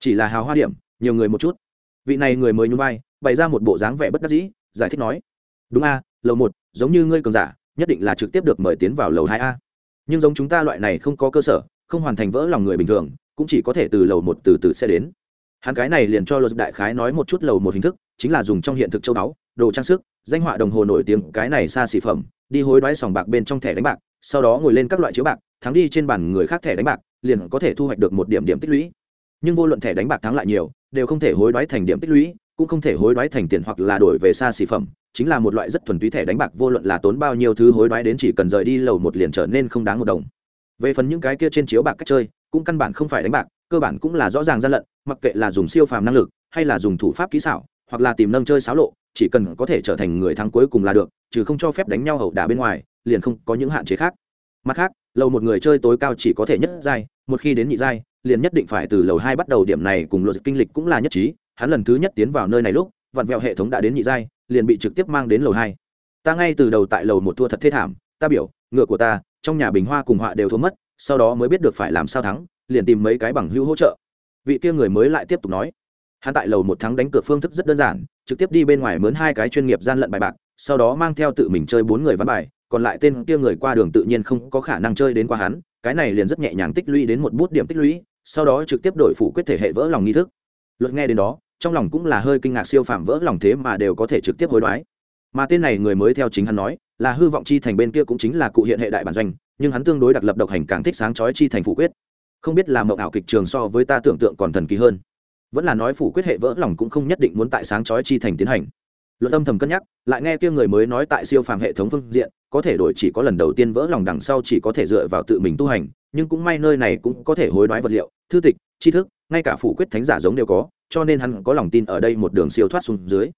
Chỉ là hào hoa điểm, nhiều người một chút. Vị này người mới nhún vai, bày ra một bộ dáng vẻ bất đắc dĩ, giải thích nói, đúng a, lầu một, giống như ngươi cường giả, nhất định là trực tiếp được mời tiến vào lầu hai a. Nhưng giống chúng ta loại này không có cơ sở, không hoàn thành vỡ lòng người bình thường, cũng chỉ có thể từ lầu một từ từ sẽ đến. Hắn cái này liền cho luật đại khái nói một chút lầu một hình thức, chính là dùng trong hiện thực châu đáo đồ trang sức, danh họa đồng hồ nổi tiếng, cái này xa xỉ phẩm, đi hối đoái sòng bạc bên trong thẻ đánh bạc, sau đó ngồi lên các loại chiếu bạc, thắng đi trên bàn người khác thẻ đánh bạc, liền có thể thu hoạch được một điểm điểm tích lũy. Nhưng vô luận thẻ đánh bạc thắng lại nhiều, đều không thể hối đoái thành điểm tích lũy, cũng không thể hối đoái thành tiền hoặc là đổi về xa xỉ phẩm, chính là một loại rất thuần túy thẻ đánh bạc, vô luận là tốn bao nhiêu thứ hối đoái đến chỉ cần rời đi lầu một liền trở nên không đáng một đồng. Về phần những cái kia trên chiếu bạc cách chơi, cũng căn bản không phải đánh bạc, cơ bản cũng là rõ ràng gian lận, mặc kệ là dùng siêu phàm năng lực, hay là dùng thủ pháp kỹ xảo hoặc là tìm nâng chơi xáo lộ, chỉ cần có thể trở thành người thắng cuối cùng là được, chứ không cho phép đánh nhau hậu đả bên ngoài, liền không có những hạn chế khác. Mặt khác, lầu một người chơi tối cao chỉ có thể nhất giai, một khi đến nhị giai, liền nhất định phải từ lầu hai bắt đầu điểm này cùng luật kinh lịch cũng là nhất trí, hắn lần thứ nhất tiến vào nơi này lúc, vặn vẹo hệ thống đã đến nhị giai, liền bị trực tiếp mang đến lầu hai. Ta ngay từ đầu tại lầu một thua thật thê thảm, ta biểu, ngựa của ta, trong nhà bình hoa cùng họa đều thua mất, sau đó mới biết được phải làm sao thắng, liền tìm mấy cái bằng hữu hỗ trợ. Vị kia người mới lại tiếp tục nói hắn tại lầu một tháng đánh cược phương thức rất đơn giản, trực tiếp đi bên ngoài mướn hai cái chuyên nghiệp gian lận bài bạc, sau đó mang theo tự mình chơi bốn người ván bài, còn lại tên kia người qua đường tự nhiên không có khả năng chơi đến qua hắn, cái này liền rất nhẹ nhàng tích lũy đến một bút điểm tích lũy, sau đó trực tiếp đổi phủ quyết thể hệ vỡ lòng nghi thức. Luật nghe đến đó, trong lòng cũng là hơi kinh ngạc siêu phạm vỡ lòng thế mà đều có thể trực tiếp hối đoái. Mà tên này người mới theo chính hắn nói, là hư vọng chi thành bên kia cũng chính là cụ hiện hệ đại bản doanh, nhưng hắn tương đối đặc lập độc hành càng thích sáng chói chi thành phủ quyết. Không biết là mộng ảo kịch trường so với ta tưởng tượng còn thần kỳ hơn vẫn là nói phủ quyết hệ vỡ lòng cũng không nhất định muốn tại sáng chói chi thành tiến hành. Luật âm thầm cân nhắc, lại nghe kia người mới nói tại siêu phàm hệ thống phương diện, có thể đổi chỉ có lần đầu tiên vỡ lòng đằng sau chỉ có thể dựa vào tự mình tu hành, nhưng cũng may nơi này cũng có thể hối đoái vật liệu, thư tịch, tri thức, ngay cả phủ quyết thánh giả giống đều có, cho nên hắn có lòng tin ở đây một đường siêu thoát xuống dưới.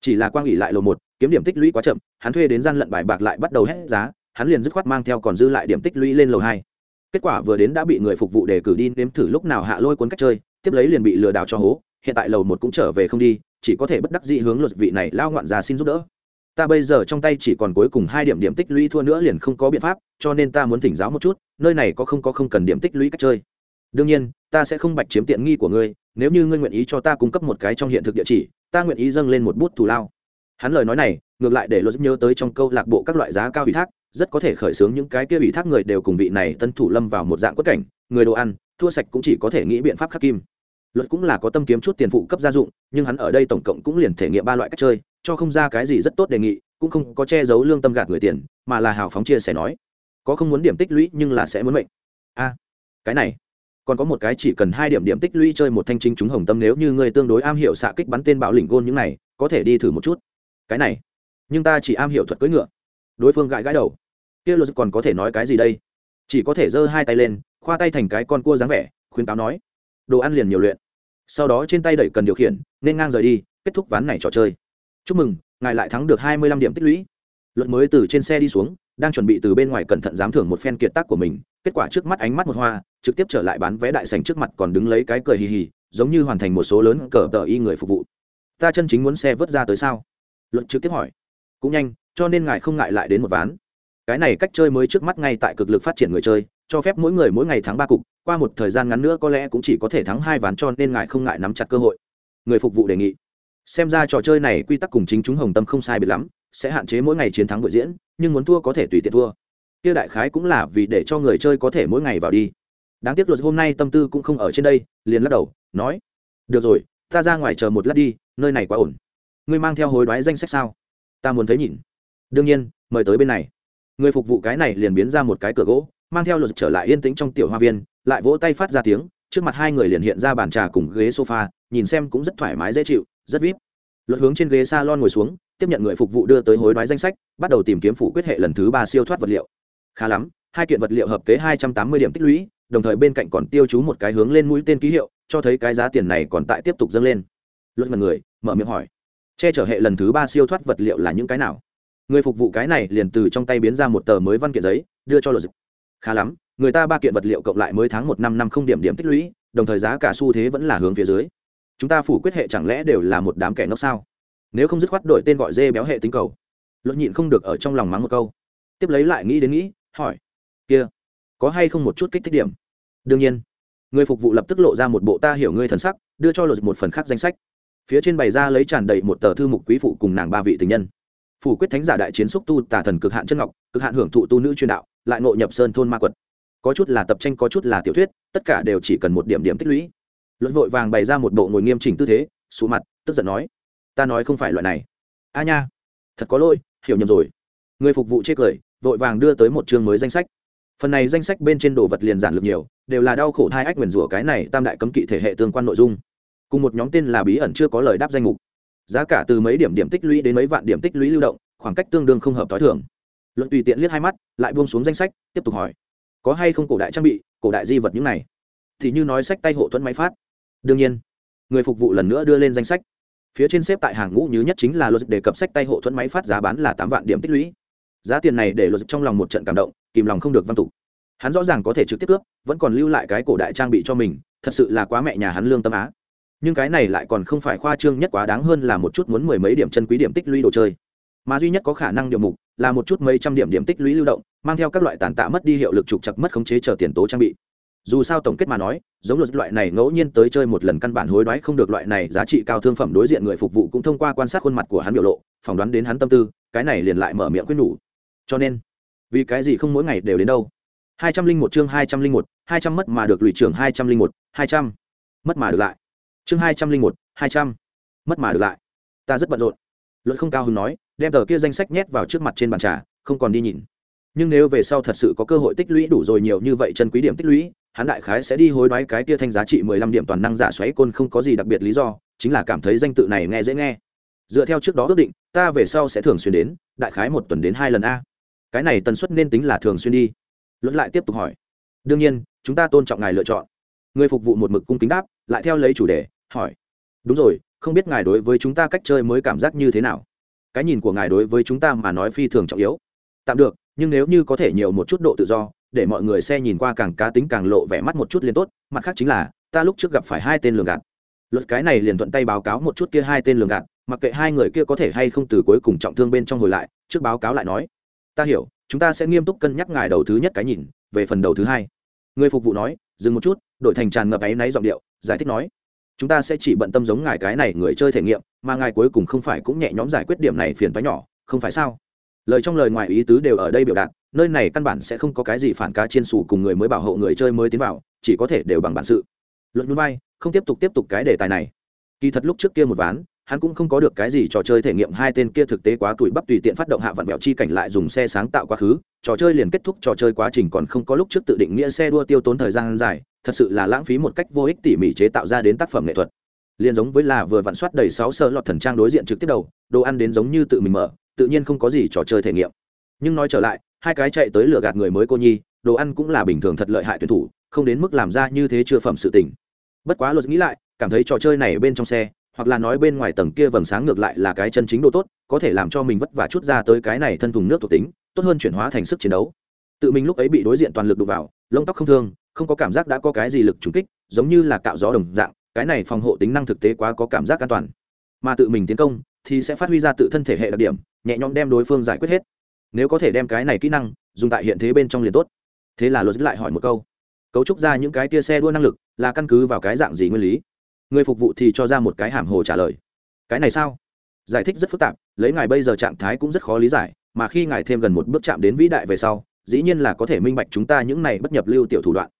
Chỉ là quang ủy lại lầu một, kiếm điểm tích lũy quá chậm, hắn thuê đến gian lận bài bạc lại bắt đầu hết giá, hắn liền dứt khoát mang theo còn dư lại điểm tích lũy lên lầu hai. Kết quả vừa đến đã bị người phục vụ đề cử đi nếm thử lúc nào hạ lôi cuốn cách chơi tiếp lấy liền bị lừa đảo cho hố, hiện tại lầu một cũng trở về không đi, chỉ có thể bất đắc dĩ hướng luật vị này lao ngoạn già xin giúp đỡ. Ta bây giờ trong tay chỉ còn cuối cùng hai điểm điểm tích lũy thua nữa liền không có biện pháp, cho nên ta muốn thỉnh giáo một chút, nơi này có không có không cần điểm tích lũy cách chơi. Đương nhiên, ta sẽ không bạch chiếm tiện nghi của ngươi, nếu như ngươi nguyện ý cho ta cung cấp một cái trong hiện thực địa chỉ, ta nguyện ý dâng lên một bút thù lao. Hắn lời nói này, ngược lại để luật nhớ tới trong câu lạc bộ các loại giá cao ủy thác, rất có thể khởi xướng những cái kia ủy thác người đều cùng vị này tân thủ lâm vào một dạng quất cảnh người đồ ăn, thua sạch cũng chỉ có thể nghĩ biện pháp khắc kim. Luật cũng là có tâm kiếm chút tiền phụ cấp gia dụng, nhưng hắn ở đây tổng cộng cũng liền thể nghiệm ba loại cách chơi, cho không ra cái gì rất tốt đề nghị, cũng không có che giấu lương tâm gạt người tiền, mà là hào phóng chia sẻ nói, có không muốn điểm tích lũy nhưng là sẽ muốn mệnh. A, cái này, còn có một cái chỉ cần hai điểm điểm tích lũy chơi một thanh chính chúng hồng tâm nếu như ngươi tương đối am hiểu xạ kích bắn tên bạo lĩnh gôn những này, có thể đi thử một chút. Cái này, nhưng ta chỉ am hiểu thuật cưỡi ngựa. Đối phương gãi gãi đầu. Kia luật còn có thể nói cái gì đây? Chỉ có thể giơ hai tay lên khoa tay thành cái con cua dáng vẻ, khuyến cáo nói, đồ ăn liền nhiều luyện. Sau đó trên tay đẩy cần điều khiển, nên ngang rời đi, kết thúc ván này trò chơi. Chúc mừng, ngài lại thắng được hai mươi lăm điểm tích lũy. Luật mới từ trên xe đi xuống, đang chuẩn bị từ bên ngoài cẩn thận giám thưởng một phen kiệt tác của mình, kết quả trước mắt ánh mắt một hoa, trực tiếp trở lại bán vé đại sành trước mặt còn đứng lấy cái cười hì hì, giống như hoàn thành một số lớn cờ tờ y người phục vụ. Ta chân chính muốn xe vớt ra tới sao? Luật trực tiếp hỏi. Cũng nhanh, cho nên ngài không ngại lại đến một ván. Cái này cách chơi mới trước mắt ngay tại cực lực phát triển người chơi cho phép mỗi người mỗi ngày thắng ba cục, qua một thời gian ngắn nữa có lẽ cũng chỉ có thể thắng hai ván cho nên ngài không ngại nắm chặt cơ hội. Người phục vụ đề nghị. Xem ra trò chơi này quy tắc cùng chính chúng hồng tâm không sai biệt lắm, sẽ hạn chế mỗi ngày chiến thắng buổi diễn, nhưng muốn thua có thể tùy tiện thua. Kia đại khái cũng là vì để cho người chơi có thể mỗi ngày vào đi. Đáng tiếc luật hôm nay tâm tư cũng không ở trên đây, liền lắc đầu, nói, được rồi, ta ra ngoài chờ một lát đi, nơi này quá ổn. Ngươi mang theo hối đoái danh sách sao? Ta muốn thấy nhìn. Đương nhiên, mời tới bên này. Người phục vụ cái này liền biến ra một cái cửa gỗ mang theo luật trở lại yên tĩnh trong tiểu hoa viên, lại vỗ tay phát ra tiếng, trước mặt hai người liền hiện ra bàn trà cùng ghế sofa, nhìn xem cũng rất thoải mái dễ chịu, rất vip. Luật hướng trên ghế s a lon ngồi xuống, tiếp nhận người phục vụ đưa tới hối đoái danh sách, bắt đầu tìm kiếm phủ quyết hệ lần thứ ba siêu thoát vật liệu. Khá lắm, hai kiện vật liệu hợp kế hai trăm tám mươi điểm tích lũy, đồng thời bên cạnh còn tiêu chú một cái hướng lên mũi tên ký hiệu, cho thấy cái giá tiền này còn tại tiếp tục dâng lên. Luật mật người, mở miệng hỏi, che chở hệ lần thứ ba siêu thoát vật liệu là những cái nào? Người phục vụ cái này liền từ trong tay biến ra một tờ mới văn kiện giấy, đưa cho luật khá lắm, người ta ba kiện vật liệu cộng lại mới tháng một năm năm không điểm điểm tích lũy, đồng thời giá cả xu thế vẫn là hướng phía dưới. Chúng ta phủ quyết hệ chẳng lẽ đều là một đám kẻ ngốc sao? Nếu không dứt khoát đổi tên gọi dê béo hệ tính cầu. Luật nhịn không được ở trong lòng mắng một câu. Tiếp lấy lại nghĩ đến nghĩ, hỏi. Kia, có hay không một chút kích thích điểm? Đương nhiên. Người phục vụ lập tức lộ ra một bộ ta hiểu ngươi thần sắc, đưa cho luật một phần khác danh sách. Phía trên bày ra lấy tràn đầy một tờ thư mục quý phụ cùng nàng ba vị tình nhân. Phủ quyết thánh giả đại chiến xúc tu tả thần cực hạn chân ngọc, cực hạn hưởng thụ tu nữ chuyên đạo lại nội nhập sơn thôn ma quật. Có chút là tập tranh, có chút là tiểu thuyết, tất cả đều chỉ cần một điểm điểm tích lũy. Luật vội vàng bày ra một bộ ngồi nghiêm chỉnh tư thế, sụ mặt, tức giận nói, ta nói không phải loại này. A nha, thật có lỗi, hiểu nhầm rồi. Người phục vụ chê cười, vội vàng đưa tới một chương mới danh sách. Phần này danh sách bên trên đồ vật liền giản lược nhiều, đều là đau khổ thai ách nguyền rủa cái này tam đại cấm kỵ thể hệ tương quan nội dung. Cùng một nhóm tên là bí ẩn chưa có lời đáp danh mục. Giá cả từ mấy điểm điểm tích lũy đến mấy vạn điểm tích lũy lưu động, khoảng cách tương đương không hợp t h o i thường luận tùy tiện liếc hai mắt, lại buông xuống danh sách, tiếp tục hỏi. Có hay không cổ đại trang bị, cổ đại di vật những này? Thì như nói sách tay hộ thuẫn máy phát. Đương nhiên, người phục vụ lần nữa đưa lên danh sách. Phía trên xếp tại hàng ngũ nhứ nhất chính là luật đề cập sách tay hộ thuẫn máy phát giá bán là tám vạn điểm tích lũy. Giá tiền này để luật trong lòng một trận cảm động, kìm lòng không được văn tục. Hắn rõ ràng có thể trực tiếp cướp, vẫn còn lưu lại cái cổ đại trang bị cho mình, thật sự là quá mẹ nhà hắn lương tâm á. Nhưng cái này lại còn không phải khoa trương nhất quá đáng hơn là một chút muốn mười mấy điểm chân quý điểm tích lũy đồ chơi. Mà duy nhất có khả năng điều mục là một chút mấy trăm điểm điểm tích lũy lưu động, mang theo các loại tàn tạ mất đi hiệu lực trục chặt mất khống chế chờ tiền tố trang bị. Dù sao tổng kết mà nói, giống luật loại này ngẫu nhiên tới chơi một lần căn bản hối đoái không được loại này giá trị cao thương phẩm đối diện người phục vụ cũng thông qua quan sát khuôn mặt của hắn biểu lộ, phỏng đoán đến hắn tâm tư, cái này liền lại mở miệng quyết nhủ. Cho nên, vì cái gì không mỗi ngày đều đến đâu? hai trăm linh một chương hai trăm linh một, hai trăm mất mà được lụy trưởng hai trăm linh một, hai trăm mất mà được lại. Chương hai trăm linh một, hai trăm mất mà được lại. Ta rất bận rộn luật không cao hứng nói, đem tờ kia danh sách nhét vào trước mặt trên bàn trà, không còn đi nhìn. Nhưng nếu về sau thật sự có cơ hội tích lũy đủ rồi nhiều như vậy chân quý điểm tích lũy, hắn đại khái sẽ đi hối đoái cái kia thanh giá trị mười lăm điểm toàn năng giả xoáy côn không có gì đặc biệt lý do, chính là cảm thấy danh tự này nghe dễ nghe. Dựa theo trước đó ước định, ta về sau sẽ thường xuyên đến, đại khái một tuần đến hai lần a. Cái này tần suất nên tính là thường xuyên đi. Luật lại tiếp tục hỏi. Đương nhiên, chúng ta tôn trọng ngài lựa chọn. Người phục vụ một mực cung kính đáp, lại theo lấy chủ đề, hỏi. Đúng rồi không biết ngài đối với chúng ta cách chơi mới cảm giác như thế nào? Cái nhìn của ngài đối với chúng ta mà nói phi thường trọng yếu. Tạm được, nhưng nếu như có thể nhiều một chút độ tự do, để mọi người xe nhìn qua càng cá tính càng lộ vẻ mắt một chút liền tốt, mặt khác chính là, ta lúc trước gặp phải hai tên lường gạt. Luật cái này liền thuận tay báo cáo một chút kia hai tên lường gạt, mặc kệ hai người kia có thể hay không từ cuối cùng trọng thương bên trong hồi lại, trước báo cáo lại nói. Ta hiểu, chúng ta sẽ nghiêm túc cân nhắc ngài đầu thứ nhất cái nhìn, về phần đầu thứ hai. Người phục vụ nói, dừng một chút, đổi thành tràn ngập áy náy giọng điệu, giải thích nói chúng ta sẽ chỉ bận tâm giống ngài cái này người chơi thể nghiệm, mà ngài cuối cùng không phải cũng nhẹ nhõm giải quyết điểm này phiền toái nhỏ, không phải sao? Lời trong lời ngoài ý tứ đều ở đây biểu đạt, nơi này căn bản sẽ không có cái gì phản cá chiên sủ cùng người mới bảo hộ người chơi mới tiến vào, chỉ có thể đều bằng bản sự. Luật núi bay không tiếp tục tiếp tục cái đề tài này. Kỳ thật lúc trước kia một ván hắn cũng không có được cái gì trò chơi thể nghiệm, hai tên kia thực tế quá tuổi bắp tùy tiện phát động hạ vạn vẹo chi cảnh lại dùng xe sáng tạo quá khứ, trò chơi liền kết thúc, trò chơi quá trình còn không có lúc trước tự định nghĩa xe đua tiêu tốn thời gian dài, thật sự là lãng phí một cách vô ích tỉ mỉ chế tạo ra đến tác phẩm nghệ thuật. Liền giống với là vừa vặn soát đầy sáu sơ lọt thần trang đối diện trực tiếp đầu, đồ ăn đến giống như tự mình mở, tự nhiên không có gì trò chơi thể nghiệm. Nhưng nói trở lại, hai cái chạy tới lừa gạt người mới cô nhi, đồ ăn cũng là bình thường thật lợi hại tuyển thủ, không đến mức làm ra như thế chưa phẩm sự tình. Bất quá luật nghĩ lại, cảm thấy trò chơi này bên trong xe hoặc là nói bên ngoài tầng kia vầng sáng ngược lại là cái chân chính độ tốt, có thể làm cho mình vất vả chút ra tới cái này thân thùng nước thuộc tính, tốt hơn chuyển hóa thành sức chiến đấu. Tự mình lúc ấy bị đối diện toàn lực đụng vào, lông tóc không thương, không có cảm giác đã có cái gì lực trùng kích, giống như là cạo gió đồng dạng, cái này phòng hộ tính năng thực tế quá có cảm giác an toàn. Mà tự mình tiến công, thì sẽ phát huy ra tự thân thể hệ đặc điểm, nhẹ nhõm đem đối phương giải quyết hết. Nếu có thể đem cái này kỹ năng, dùng tại hiện thế bên trong liền tốt. Thế là luật lại hỏi một câu. Cấu trúc ra những cái tia xe đua năng lực là căn cứ vào cái dạng gì nguyên lý? Người phục vụ thì cho ra một cái hàm hồ trả lời. Cái này sao? Giải thích rất phức tạp, lấy ngài bây giờ trạng thái cũng rất khó lý giải, mà khi ngài thêm gần một bước chạm đến vĩ đại về sau, dĩ nhiên là có thể minh bạch chúng ta những này bất nhập lưu tiểu thủ đoạn.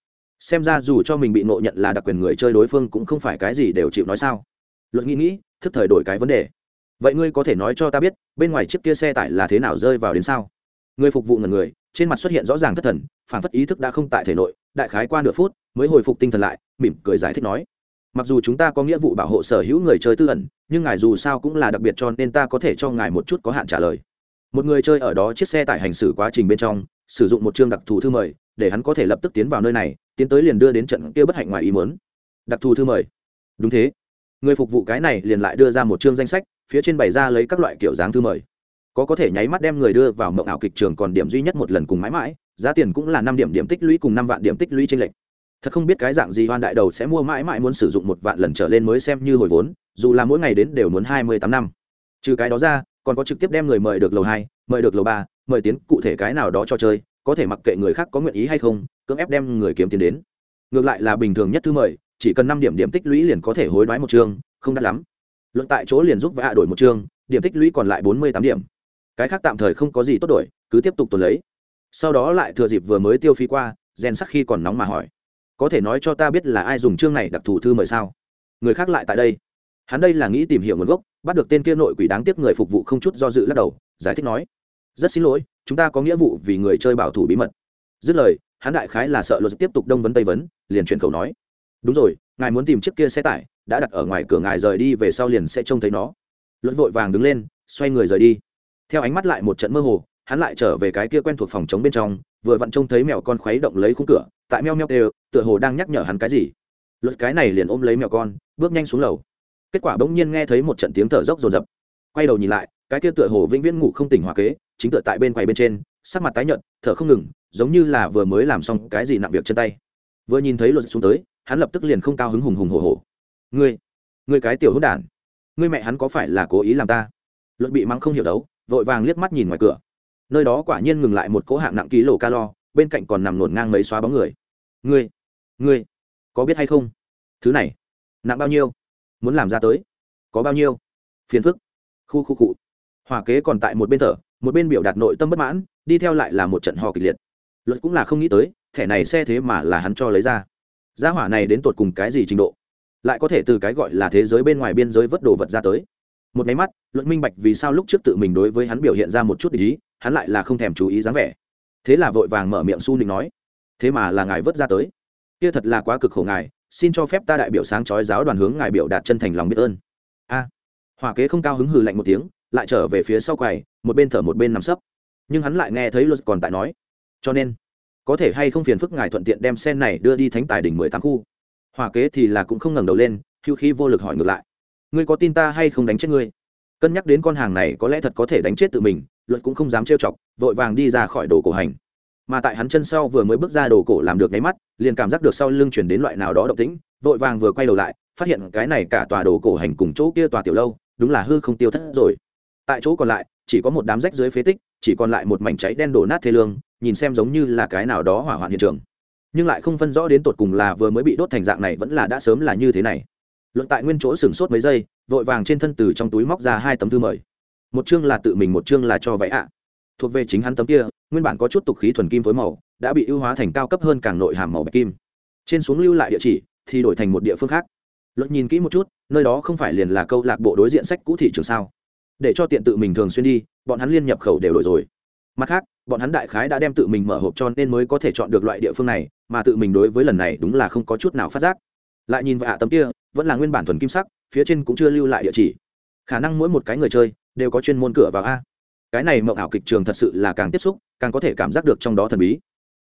Xem ra dù cho mình bị nộ nhận là đặc quyền người chơi đối phương cũng không phải cái gì đều chịu nói sao. Luật nghĩ nghĩ, thức thời đổi cái vấn đề. Vậy ngươi có thể nói cho ta biết, bên ngoài chiếc kia xe tải là thế nào rơi vào đến sao? Người phục vụ ngần người, trên mặt xuất hiện rõ ràng thất thần, phản phất ý thức đã không tại thể nội, đại khái qua nửa phút, mới hồi phục tinh thần lại, mỉm cười giải thích nói mặc dù chúng ta có nghĩa vụ bảo hộ sở hữu người chơi tư ẩn, nhưng ngài dù sao cũng là đặc biệt cho nên ta có thể cho ngài một chút có hạn trả lời. Một người chơi ở đó chiếc xe tải hành xử quá trình bên trong, sử dụng một chương đặc thù thư mời, để hắn có thể lập tức tiến vào nơi này, tiến tới liền đưa đến trận kia bất hạnh ngoài ý muốn. Đặc thù thư mời. Đúng thế. Người phục vụ cái này liền lại đưa ra một chương danh sách, phía trên bày ra lấy các loại kiểu dáng thư mời. Có có thể nháy mắt đem người đưa vào mộng ảo kịch trường còn điểm duy nhất một lần cùng mãi mãi, giá tiền cũng là năm điểm điểm tích lũy cùng năm vạn điểm tích lũy trên lệch thật không biết cái dạng gì hoan đại đầu sẽ mua mãi mãi muốn sử dụng một vạn lần trở lên mới xem như hồi vốn, dù là mỗi ngày đến đều muốn hai mươi tám năm. Trừ cái đó ra, còn có trực tiếp đem người mời được lầu hai, mời được lầu ba, mời tiến cụ thể cái nào đó cho chơi, có thể mặc kệ người khác có nguyện ý hay không, cưỡng ép đem người kiếm tiền đến. Ngược lại là bình thường nhất thứ mời, chỉ cần năm điểm điểm tích lũy liền có thể hối đoái một chương, không đắt lắm. Luận tại chỗ liền giúp vạ đổi một chương, điểm tích lũy còn lại bốn mươi tám điểm. Cái khác tạm thời không có gì tốt đổi, cứ tiếp tục tuần lấy. Sau đó lại thừa dịp vừa mới tiêu phí qua, rèn sắc khi còn nóng mà hỏi có thể nói cho ta biết là ai dùng chương này đặc thù thư mời sao? Người khác lại tại đây. Hắn đây là nghĩ tìm hiểu nguồn gốc, bắt được tên kia nội quỷ đáng tiếc người phục vụ không chút do dự lắc đầu, giải thích nói, rất xin lỗi, chúng ta có nghĩa vụ vì người chơi bảo thủ bí mật. Dứt lời, hắn đại khái là sợ luật tiếp tục đông vấn tây vấn, liền chuyển khẩu nói, đúng rồi, ngài muốn tìm chiếc kia xe tải, đã đặt ở ngoài cửa ngài rời đi về sau liền sẽ trông thấy nó. Luật vội vàng đứng lên, xoay người rời đi. Theo ánh mắt lại một trận mơ hồ hắn lại trở về cái kia quen thuộc phòng chống bên trong, vừa vặn trông thấy mèo con khuấy động lấy khung cửa, tại meo meo đều tựa hồ đang nhắc nhở hắn cái gì. Luật cái này liền ôm lấy mèo con, bước nhanh xuống lầu. Kết quả bỗng nhiên nghe thấy một trận tiếng thở dốc dồn dập. Quay đầu nhìn lại, cái kia tựa hồ vĩnh viễn ngủ không tỉnh hòa kế, chính tựa tại bên quầy bên trên, sắc mặt tái nhợt, thở không ngừng, giống như là vừa mới làm xong cái gì nặng việc chân tay. Vừa nhìn thấy luật xuống tới, hắn lập tức liền không cao hứng hùng hùng hổ hổ. Ngươi ngươi cái tiểu hỗn đản, ngươi mẹ hắn có phải là cố ý làm ta? Luật bị mắng không hiểu đấu, vội vàng liếc mắt nhìn ngoài cửa nơi đó quả nhiên ngừng lại một cỗ hạng nặng ký lô calo bên cạnh còn nằm nổn ngang mấy xóa bóng người. Ngươi ngươi, có biết hay không? Thứ này, nặng bao nhiêu? Muốn làm ra tới, có bao nhiêu? Phiền phức. Khu khu cụ hòa kế còn tại một bên thở, một bên biểu đạt nội tâm bất mãn, đi theo lại là một trận ho kịch liệt. Luật cũng là không nghĩ tới, thẻ này xe thế mà là hắn cho lấy ra. Gia hỏa này đến tột cùng cái gì trình độ? Lại có thể từ cái gọi là thế giới bên ngoài biên giới vớt đồ vật ra tới. Một máy mắt, luật minh bạch vì sao lúc trước tự mình đối với hắn biểu hiện ra một chút ý hắn lại là không thèm chú ý dáng vẻ. Thế là vội vàng mở miệng su nịnh nói, thế mà là ngài vớt ra tới. Kia thật là quá cực khổ ngài, xin cho phép ta đại biểu sáng chói giáo đoàn hướng ngài biểu đạt chân thành lòng biết ơn. A. À, Hỏa kế không cao hứng hừ lạnh một tiếng, lại trở về phía sau quầy, một bên thở một bên nằm sấp. Nhưng hắn lại nghe thấy luật còn tại nói, cho nên, có thể hay không phiền phức ngài thuận tiện đem sen này đưa đi thánh tài đỉnh mười tám khu? Hỏa kế thì là cũng không ngẩng đầu lên hữu khí vô lực hỏi ngược lại, ngươi có tin ta hay không đánh chết ngươi? Cân nhắc đến con hàng này có lẽ thật có thể đánh chết tự mình luật cũng không dám trêu chọc, vội vàng đi ra khỏi đồ cổ hành. Mà tại hắn chân sau vừa mới bước ra đồ cổ làm được nháy mắt, liền cảm giác được sau lưng chuyển đến loại nào đó động tĩnh, vội vàng vừa quay đầu lại, phát hiện cái này cả tòa đồ cổ hành cùng chỗ kia tòa tiểu lâu, đúng là hư không tiêu thất rồi. Tại chỗ còn lại, chỉ có một đám rách dưới phế tích, chỉ còn lại một mảnh cháy đen đổ nát thê lương, nhìn xem giống như là cái nào đó hỏa hoạn hiện trường. Nhưng lại không phân rõ đến tột cùng là vừa mới bị đốt thành dạng này vẫn là đã sớm là như thế này. Luận tại nguyên chỗ sửng sốt mấy giây, vội vàng trên thân từ trong túi móc ra hai tấm thư mời một chương là tự mình, một chương là cho vậy ạ. Thuộc về chính hắn tấm kia, nguyên bản có chút tục khí thuần kim phối màu, đã bị ưu hóa thành cao cấp hơn càng nội hàm màu bạch kim. Trên xuống lưu lại địa chỉ, thì đổi thành một địa phương khác. Luật nhìn kỹ một chút, nơi đó không phải liền là câu lạc bộ đối diện sách cũ thị trường sao? Để cho tiện tự mình thường xuyên đi, bọn hắn liên nhập khẩu đều đổi rồi. Mặt khác, bọn hắn đại khái đã đem tự mình mở hộp cho nên mới có thể chọn được loại địa phương này, mà tự mình đối với lần này đúng là không có chút nào phát giác. Lại nhìn vào ạ tấm kia, vẫn là nguyên bản thuần kim sắc, phía trên cũng chưa lưu lại địa chỉ. Khả năng mỗi một cái người chơi đều có chuyên môn cửa vào a. Cái này mộng ảo kịch trường thật sự là càng tiếp xúc, càng có thể cảm giác được trong đó thần bí.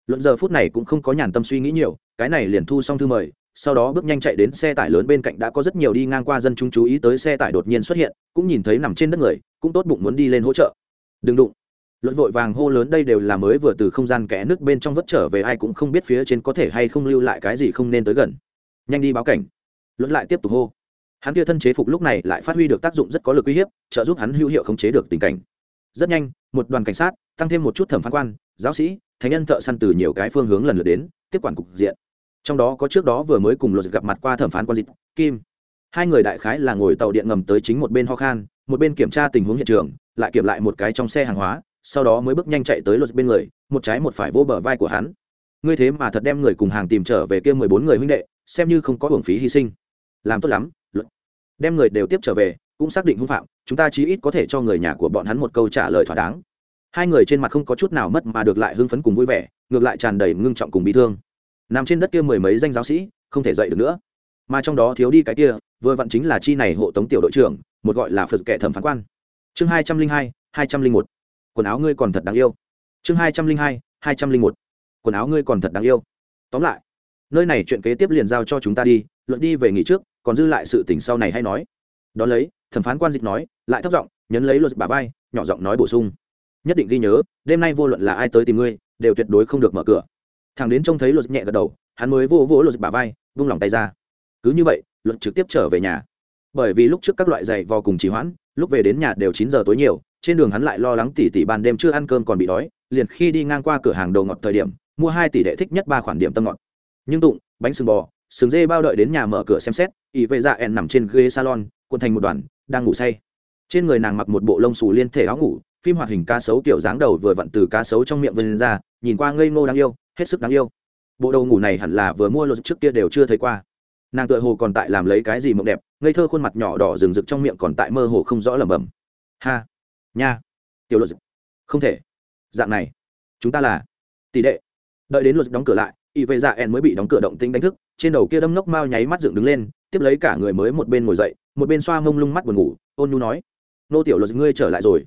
Luận giờ phút này cũng không có nhàn tâm suy nghĩ nhiều, cái này liền thu xong thư mời, sau đó bước nhanh chạy đến xe tải lớn bên cạnh đã có rất nhiều đi ngang qua dân chúng chú ý tới xe tải đột nhiên xuất hiện, cũng nhìn thấy nằm trên đất người, cũng tốt bụng muốn đi lên hỗ trợ. Đừng đụng. Luận vội vàng hô lớn đây đều là mới vừa từ không gian kẽ nước bên trong vất trở về ai cũng không biết phía trên có thể hay không lưu lại cái gì không nên tới gần. Nhanh đi báo cảnh. Luận lại tiếp tục hô hắn kia thân chế phục lúc này lại phát huy được tác dụng rất có lực uy hiếp, trợ giúp hắn hữu hiệu khống chế được tình cảnh. Rất nhanh, một đoàn cảnh sát, tăng thêm một chút thẩm phán quan, giáo sĩ, thánh nhân thợ săn từ nhiều cái phương hướng lần lượt đến, tiếp quản cục diện. Trong đó có trước đó vừa mới cùng luật gặp mặt qua thẩm phán quan dịch, kim. Hai người đại khái là ngồi tàu điện ngầm tới chính một bên ho khan, một bên kiểm tra tình huống hiện trường, lại kiểm lại một cái trong xe hàng hóa, sau đó mới bước nhanh chạy tới luật bên người, một trái một phải vô bờ vai của hắn. Ngươi thế mà thật đem người cùng hàng tìm trở về kia mười bốn người huynh đệ, xem như không có hưởng phí hy sinh. Làm tốt lắm đem người đều tiếp trở về, cũng xác định hung phạm, chúng ta chí ít có thể cho người nhà của bọn hắn một câu trả lời thỏa đáng. Hai người trên mặt không có chút nào mất mà được lại hưng phấn cùng vui vẻ, ngược lại tràn đầy ngưng trọng cùng bị thương. Nằm trên đất kia mười mấy danh giáo sĩ, không thể dậy được nữa. Mà trong đó thiếu đi cái kia, vừa vặn chính là chi này hộ tống tiểu đội trưởng, một gọi là phật kệ thẩm phán quan. Chương hai trăm linh hai hai trăm linh một. Quần áo ngươi còn thật đáng yêu. Chương hai trăm linh hai hai trăm linh một. Quần áo ngươi còn thật đáng yêu. Tóm lại, nơi này chuyện kế tiếp liền giao cho chúng ta đi, luận đi về nghỉ trước còn dư lại sự tình sau này hay nói. Đón lấy, thẩm phán quan dịch nói, lại thấp giọng, nhấn lấy luật bà vai, nhỏ giọng nói bổ sung. Nhất định ghi nhớ, đêm nay vô luận là ai tới tìm ngươi, đều tuyệt đối không được mở cửa. Thằng đến trông thấy luật nhẹ gật đầu, hắn mới vô vỗ luật bà vai, vung lòng tay ra. Cứ như vậy, luật trực tiếp trở về nhà. Bởi vì lúc trước các loại giày vò cùng trì hoãn, lúc về đến nhà đều chín giờ tối nhiều, trên đường hắn lại lo lắng tỉ tỉ ban đêm chưa ăn cơm còn bị đói, liền khi đi ngang qua cửa hàng đầu ngọt thời điểm, mua hai tỷ đệ thích nhất ba khoản điểm tâm ngọt. Nhưng tụng, bánh sừng bò sừng dê bao đợi đến nhà mở cửa xem xét, ỷ vệ dạ ẹn nằm trên ghế salon quân thành một đoàn, đang ngủ say. Trên người nàng mặc một bộ lông xù liên thể áo ngủ, phim hoạt hình cá sấu kiểu dáng đầu vừa vặn từ cá sấu trong miệng vươn ra, nhìn qua ngây ngô đáng yêu, hết sức đáng yêu. Bộ đầu ngủ này hẳn là vừa mua luật trước kia đều chưa thấy qua. Nàng tựa hồ còn tại làm lấy cái gì mộng đẹp, ngây thơ khuôn mặt nhỏ đỏ rừng rực trong miệng còn tại mơ hồ không rõ lẩm bẩm. Ha, nha, tiểu luật không thể, dạng này, chúng ta là tỷ đệ. Đợi đến luật đóng cửa lại y vệ dạ en mới bị đóng cửa động tính đánh thức, trên đầu kia đâm nóc mao nháy mắt dựng đứng lên, tiếp lấy cả người mới một bên ngồi dậy, một bên xoa mông lung mắt buồn ngủ, ôn nhu nói, nô tiểu luật ngươi trở lại rồi.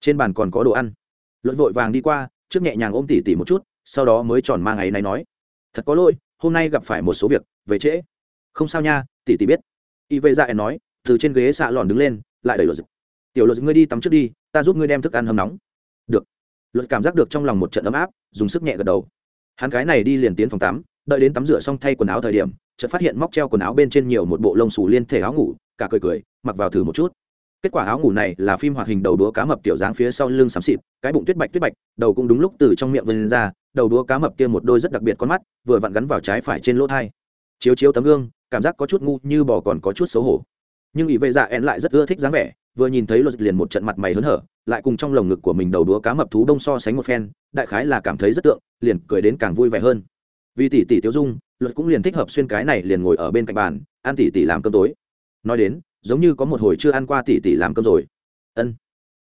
Trên bàn còn có đồ ăn. Luật vội vàng đi qua, trước nhẹ nhàng ôm tỉ tỉ một chút, sau đó mới tròn mang ấy này nói, thật có lỗi, hôm nay gặp phải một số việc, về trễ. Không sao nha, tỉ tỉ biết. Y vệ dạ en nói, từ trên ghế xạ lòn đứng lên, lại đẩy luật tiểu luật ngươi đi tắm trước đi, ta giúp ngươi đem thức ăn hầm nóng. Được. Luật cảm giác được trong lòng một trận ấm áp, dùng sức nhẹ gật đầu hắn cái này đi liền tiến phòng tắm, đợi đến tắm rửa xong thay quần áo thời điểm, chợt phát hiện móc treo quần áo bên trên nhiều một bộ lông xù liên thể áo ngủ, cả cười cười, mặc vào thử một chút. Kết quả áo ngủ này là phim hoạt hình đầu đũa cá mập tiểu dáng phía sau lưng xám xịt, cái bụng tuyết bạch tuyết bạch, đầu cũng đúng lúc từ trong miệng vươn ra, đầu đũa cá mập kia một đôi rất đặc biệt con mắt, vừa vặn gắn vào trái phải trên lỗ thai. Chiếu chiếu tấm gương, cảm giác có chút ngu như bò còn có chút xấu hổ. Nhưng ý vệ dạ én lại rất ưa thích dáng vẻ vừa nhìn thấy luật liền một trận mặt mày hớn hở, lại cùng trong lồng ngực của mình đầu đúa cá mập thú đông so sánh một phen, đại khái là cảm thấy rất tượng, liền cười đến càng vui vẻ hơn. Vì tỷ tỷ tiêu dung luật cũng liền thích hợp xuyên cái này liền ngồi ở bên cạnh bàn, ăn tỷ tỷ làm cơm tối. Nói đến, giống như có một hồi chưa ăn qua tỷ tỷ làm cơm rồi. Ân.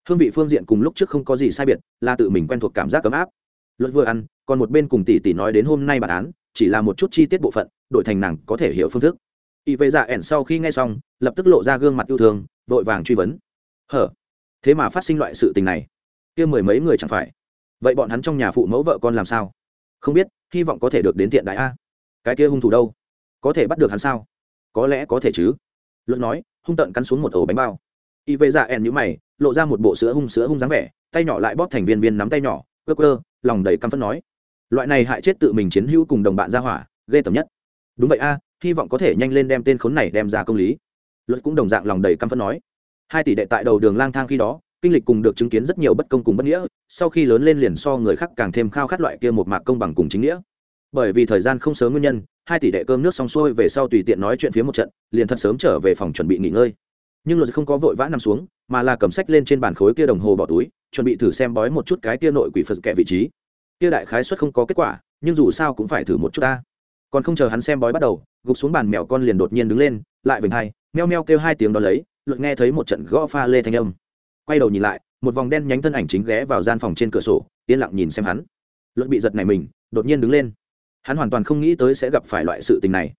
Hương vị phương diện cùng lúc trước không có gì sai biệt, là tự mình quen thuộc cảm giác ấm áp. Luật vừa ăn, còn một bên cùng tỷ tỷ nói đến hôm nay bản án, chỉ là một chút chi tiết bộ phận, đổi thành nàng có thể hiểu phương thức. Y vệ dạ ẻn sau khi nghe xong, lập tức lộ ra gương mặt yêu thương vội vàng truy vấn. Hở? Thế mà phát sinh loại sự tình này? Kia mười mấy người chẳng phải? Vậy bọn hắn trong nhà phụ mẫu vợ con làm sao? Không biết, hy vọng có thể được đến thiện đại a. Cái kia hung thủ đâu? Có thể bắt được hắn sao? Có lẽ có thể chứ. Luật nói, hung tận cắn xuống một ổ bánh bao. Y vệ dạ ẻn nhữ mày, lộ ra một bộ sữa hung sữa hung dáng vẻ, tay nhỏ lại bóp thành viên viên nắm tay nhỏ cơ cơ lòng đầy căm phẫn nói. Loại này hại chết tự mình chiến hữu cùng đồng bạn ra hỏa, ghê tầm nhất. Đúng vậy a, hy vọng có thể nhanh lên đem tên khốn này đem ra công lý luật cũng đồng dạng lòng đầy căm phẫn nói. Hai tỷ đệ tại đầu đường lang thang khi đó, kinh lịch cùng được chứng kiến rất nhiều bất công cùng bất nghĩa, sau khi lớn lên liền so người khác càng thêm khao khát loại kia một mạc công bằng cùng chính nghĩa. Bởi vì thời gian không sớm nguyên nhân, hai tỷ đệ cơm nước xong xuôi về sau tùy tiện nói chuyện phía một trận, liền thật sớm trở về phòng chuẩn bị nghỉ ngơi. Nhưng luật không có vội vã nằm xuống, mà là cầm sách lên trên bàn khối kia đồng hồ bỏ túi, chuẩn bị thử xem bói một chút cái kia nội quỷ phật kẹ vị trí. Kia đại khái suất không có kết quả, nhưng dù sao cũng phải thử một chút ta còn không chờ hắn xem bói bắt đầu, gục xuống bàn mèo con liền đột nhiên đứng lên, lại vểnh hai, meo meo kêu hai tiếng đó lấy luật nghe thấy một trận gõ pha lê thanh âm. Quay đầu nhìn lại, một vòng đen nhánh thân ảnh chính ghé vào gian phòng trên cửa sổ, yên lặng nhìn xem hắn. Luật bị giật này mình, đột nhiên đứng lên. Hắn hoàn toàn không nghĩ tới sẽ gặp phải loại sự tình này.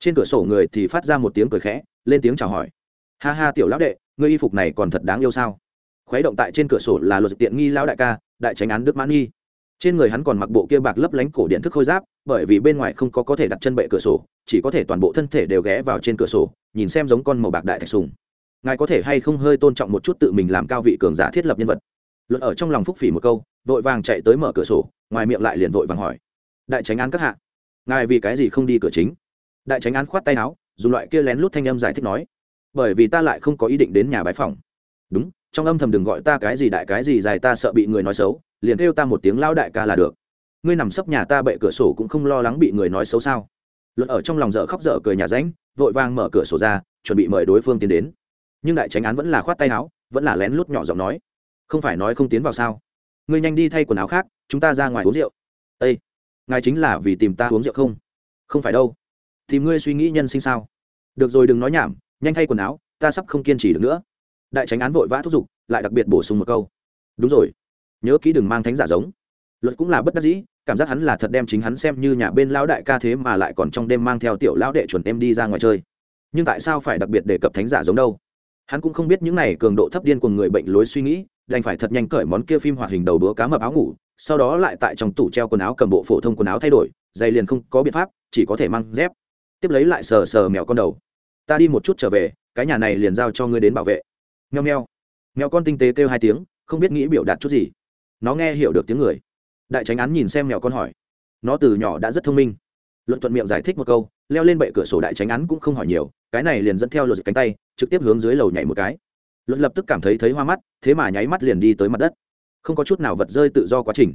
Trên cửa sổ người thì phát ra một tiếng cười khẽ, lên tiếng chào hỏi. Ha ha tiểu lão đệ, ngươi y phục này còn thật đáng yêu sao? Khuấy động tại trên cửa sổ là luật tiện nghi lão đại ca, đại tránh án đức mãn nghi trên người hắn còn mặc bộ kia bạc lấp lánh cổ điện thức khôi giáp, bởi vì bên ngoài không có có thể đặt chân bệ cửa sổ, chỉ có thể toàn bộ thân thể đều ghé vào trên cửa sổ, nhìn xem giống con màu bạc đại thạch sùng. Ngài có thể hay không hơi tôn trọng một chút tự mình làm cao vị cường giả thiết lập nhân vật? Luật ở trong lòng phúc phỉ một câu, vội vàng chạy tới mở cửa sổ, ngoài miệng lại liền vội vàng hỏi. Đại tránh án các hạ, ngài vì cái gì không đi cửa chính? Đại tránh án khoát tay áo, dùng loại kia lén lút thanh âm giải thích nói. Bởi vì ta lại không có ý định đến nhà bái phòng đúng, trong âm thầm đừng gọi ta cái gì đại cái gì dài ta sợ bị người nói xấu liền kêu ta một tiếng lao đại ca là được. Ngươi nằm sấp nhà ta bệ cửa sổ cũng không lo lắng bị người nói xấu sao? Luật ở trong lòng dở khóc dở cười nhà ránh vội vàng mở cửa sổ ra chuẩn bị mời đối phương tiến đến. Nhưng đại tránh án vẫn là khoát tay áo vẫn là lén lút nhỏ giọng nói. Không phải nói không tiến vào sao? Ngươi nhanh đi thay quần áo khác chúng ta ra ngoài uống rượu. Ê, ngài chính là vì tìm ta uống rượu không? Không phải đâu. Tìm ngươi suy nghĩ nhân sinh sao? Được rồi đừng nói nhảm nhanh thay quần áo ta sắp không kiên trì được nữa. Đại tránh án vội vã thúc giục lại đặc biệt bổ sung một câu. Đúng rồi nhớ kỹ đừng mang thánh giả giống. Luật cũng là bất đắc dĩ, cảm giác hắn là thật đem chính hắn xem như nhà bên lão đại ca thế mà lại còn trong đêm mang theo tiểu lão đệ chuẩn em đi ra ngoài chơi. Nhưng tại sao phải đặc biệt đề cập thánh giả giống đâu? Hắn cũng không biết những này cường độ thấp điên của người bệnh lối suy nghĩ, đành phải thật nhanh cởi món kia phim hoạt hình đầu đũa cá mập áo ngủ, sau đó lại tại trong tủ treo quần áo cầm bộ phổ thông quần áo thay đổi dày liền không có biện pháp, chỉ có thể mang dép. Tiếp lấy lại sờ sờ mèo con đầu. Ta đi một chút trở về, cái nhà này liền giao cho ngươi đến bảo vệ. Nheo nheo mèo con tinh tế kêu hai tiếng, không biết nghĩ biểu đạt chút gì nó nghe hiểu được tiếng người. Đại tránh án nhìn xem mèo con hỏi. Nó từ nhỏ đã rất thông minh. Luận thuận miệng giải thích một câu, leo lên bệ cửa sổ đại tránh án cũng không hỏi nhiều, cái này liền dẫn theo luật cánh tay, trực tiếp hướng dưới lầu nhảy một cái. Luật lập tức cảm thấy thấy hoa mắt, thế mà nháy mắt liền đi tới mặt đất. Không có chút nào vật rơi tự do quá trình.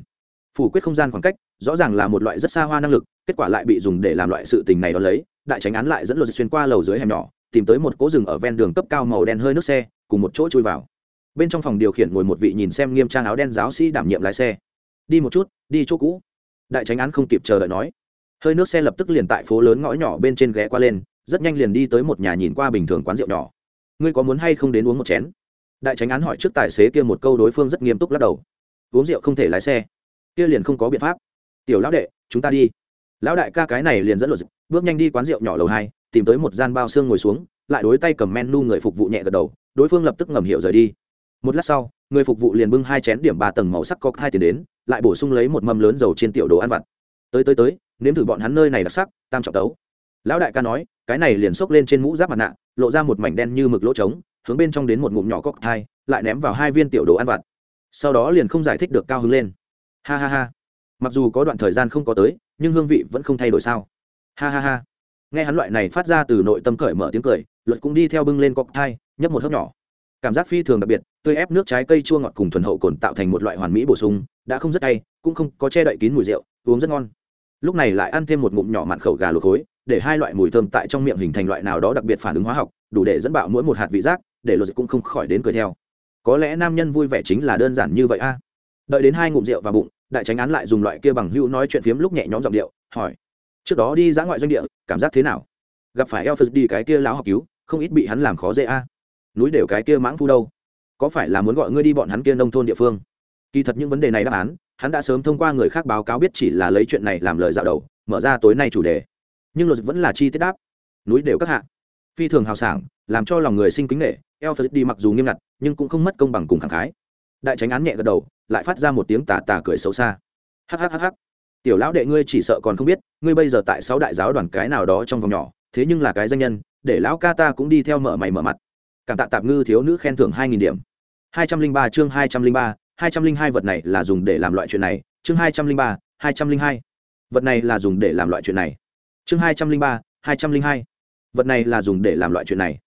Phủ quyết không gian khoảng cách, rõ ràng là một loại rất xa hoa năng lực, kết quả lại bị dùng để làm loại sự tình này đó lấy, đại tránh án lại dẫn luật xuyên qua lầu dưới hẻm nhỏ, tìm tới một cỗ rừng ở ven đường cấp cao màu đen hơi nước xe, cùng một chỗ chui vào bên trong phòng điều khiển ngồi một vị nhìn xem nghiêm trang áo đen giáo sĩ đảm nhiệm lái xe. Đi một chút, đi chỗ cũ. Đại tránh án không kịp chờ đợi nói. Hơi nước xe lập tức liền tại phố lớn ngõ nhỏ bên trên ghé qua lên, rất nhanh liền đi tới một nhà nhìn qua bình thường quán rượu nhỏ. Ngươi có muốn hay không đến uống một chén? Đại tránh án hỏi trước tài xế kia một câu đối phương rất nghiêm túc lắc đầu. Uống rượu không thể lái xe. Kia liền không có biện pháp. Tiểu lão đệ, chúng ta đi. Lão đại ca cái này liền dẫn luật bước nhanh đi quán rượu nhỏ lầu hai, tìm tới một gian bao xương ngồi xuống, lại đối tay cầm menu người phục vụ nhẹ gật đầu, đối phương lập tức ngầm hiểu rời đi một lát sau, người phục vụ liền bưng hai chén điểm ba tầng màu sắc có hai tiền đến, lại bổ sung lấy một mâm lớn dầu trên tiểu đồ ăn vặt. Tới tới tới, nếm thử bọn hắn nơi này đặc sắc, tam trọng tấu. Lão đại ca nói, cái này liền xốc lên trên mũ giáp mặt nạ, lộ ra một mảnh đen như mực lỗ trống, hướng bên trong đến một ngụm nhỏ cóc thai lại ném vào hai viên tiểu đồ ăn vặt. Sau đó liền không giải thích được cao hứng lên. Ha ha ha. Mặc dù có đoạn thời gian không có tới, nhưng hương vị vẫn không thay đổi sao. Ha ha ha. Nghe hắn loại này phát ra từ nội tâm cởi mở tiếng cười, luật cũng đi theo bưng lên cóc thai nhấp một hớp nhỏ cảm giác phi thường đặc biệt, tươi ép nước trái cây chua ngọt cùng thuần hậu cồn tạo thành một loại hoàn mỹ bổ sung, đã không rất cay cũng không có che đậy kín mùi rượu, uống rất ngon. Lúc này lại ăn thêm một ngụm nhỏ mặn khẩu gà luộc khối, để hai loại mùi thơm tại trong miệng hình thành loại nào đó đặc biệt phản ứng hóa học, đủ để dẫn bạo mỗi một hạt vị giác, để luật cũng không khỏi đến cười theo. Có lẽ nam nhân vui vẻ chính là đơn giản như vậy a. Đợi đến hai ngụm rượu vào bụng, đại tránh án lại dùng loại kia bằng hữu nói chuyện phiếm lúc nhẹ nhõm giọng điệu, hỏi, trước đó đi dã ngoại doanh địa, cảm giác thế nào? Gặp phải Elphus đi cái kia láo học cứu, không ít bị hắn làm khó dễ a núi đều cái kia mãng phu đâu. Có phải là muốn gọi ngươi đi bọn hắn kia nông thôn địa phương? Kỳ thật những vấn đề này đáp án, hắn đã sớm thông qua người khác báo cáo biết chỉ là lấy chuyện này làm lời dạo đầu, mở ra tối nay chủ đề. Nhưng luật vẫn là chi tiết đáp. Núi đều các hạ. Phi thường hào sảng, làm cho lòng người sinh kính nghệ Elphus đi mặc dù nghiêm ngặt, nhưng cũng không mất công bằng cùng khẳng khái. Đại tránh án nhẹ gật đầu, lại phát ra một tiếng tà tà cười xấu xa. Hhhh tiểu lão đệ ngươi chỉ sợ còn không biết, ngươi bây giờ tại sáu đại giáo đoàn cái nào đó trong vòng nhỏ, thế nhưng là cái danh nhân, để lão ca ta cũng đi theo mở mày mở mặt cảm tạ tạp ngư thiếu nữ khen thưởng hai nghìn điểm. hai trăm linh ba chương hai trăm linh ba, hai trăm linh hai vật này là dùng để làm loại chuyện này. Chương hai trăm linh ba, hai trăm linh hai. Vật này là dùng để làm loại chuyện này. Chương hai trăm linh ba, hai trăm linh hai. Vật này là dùng để làm loại chuyện này.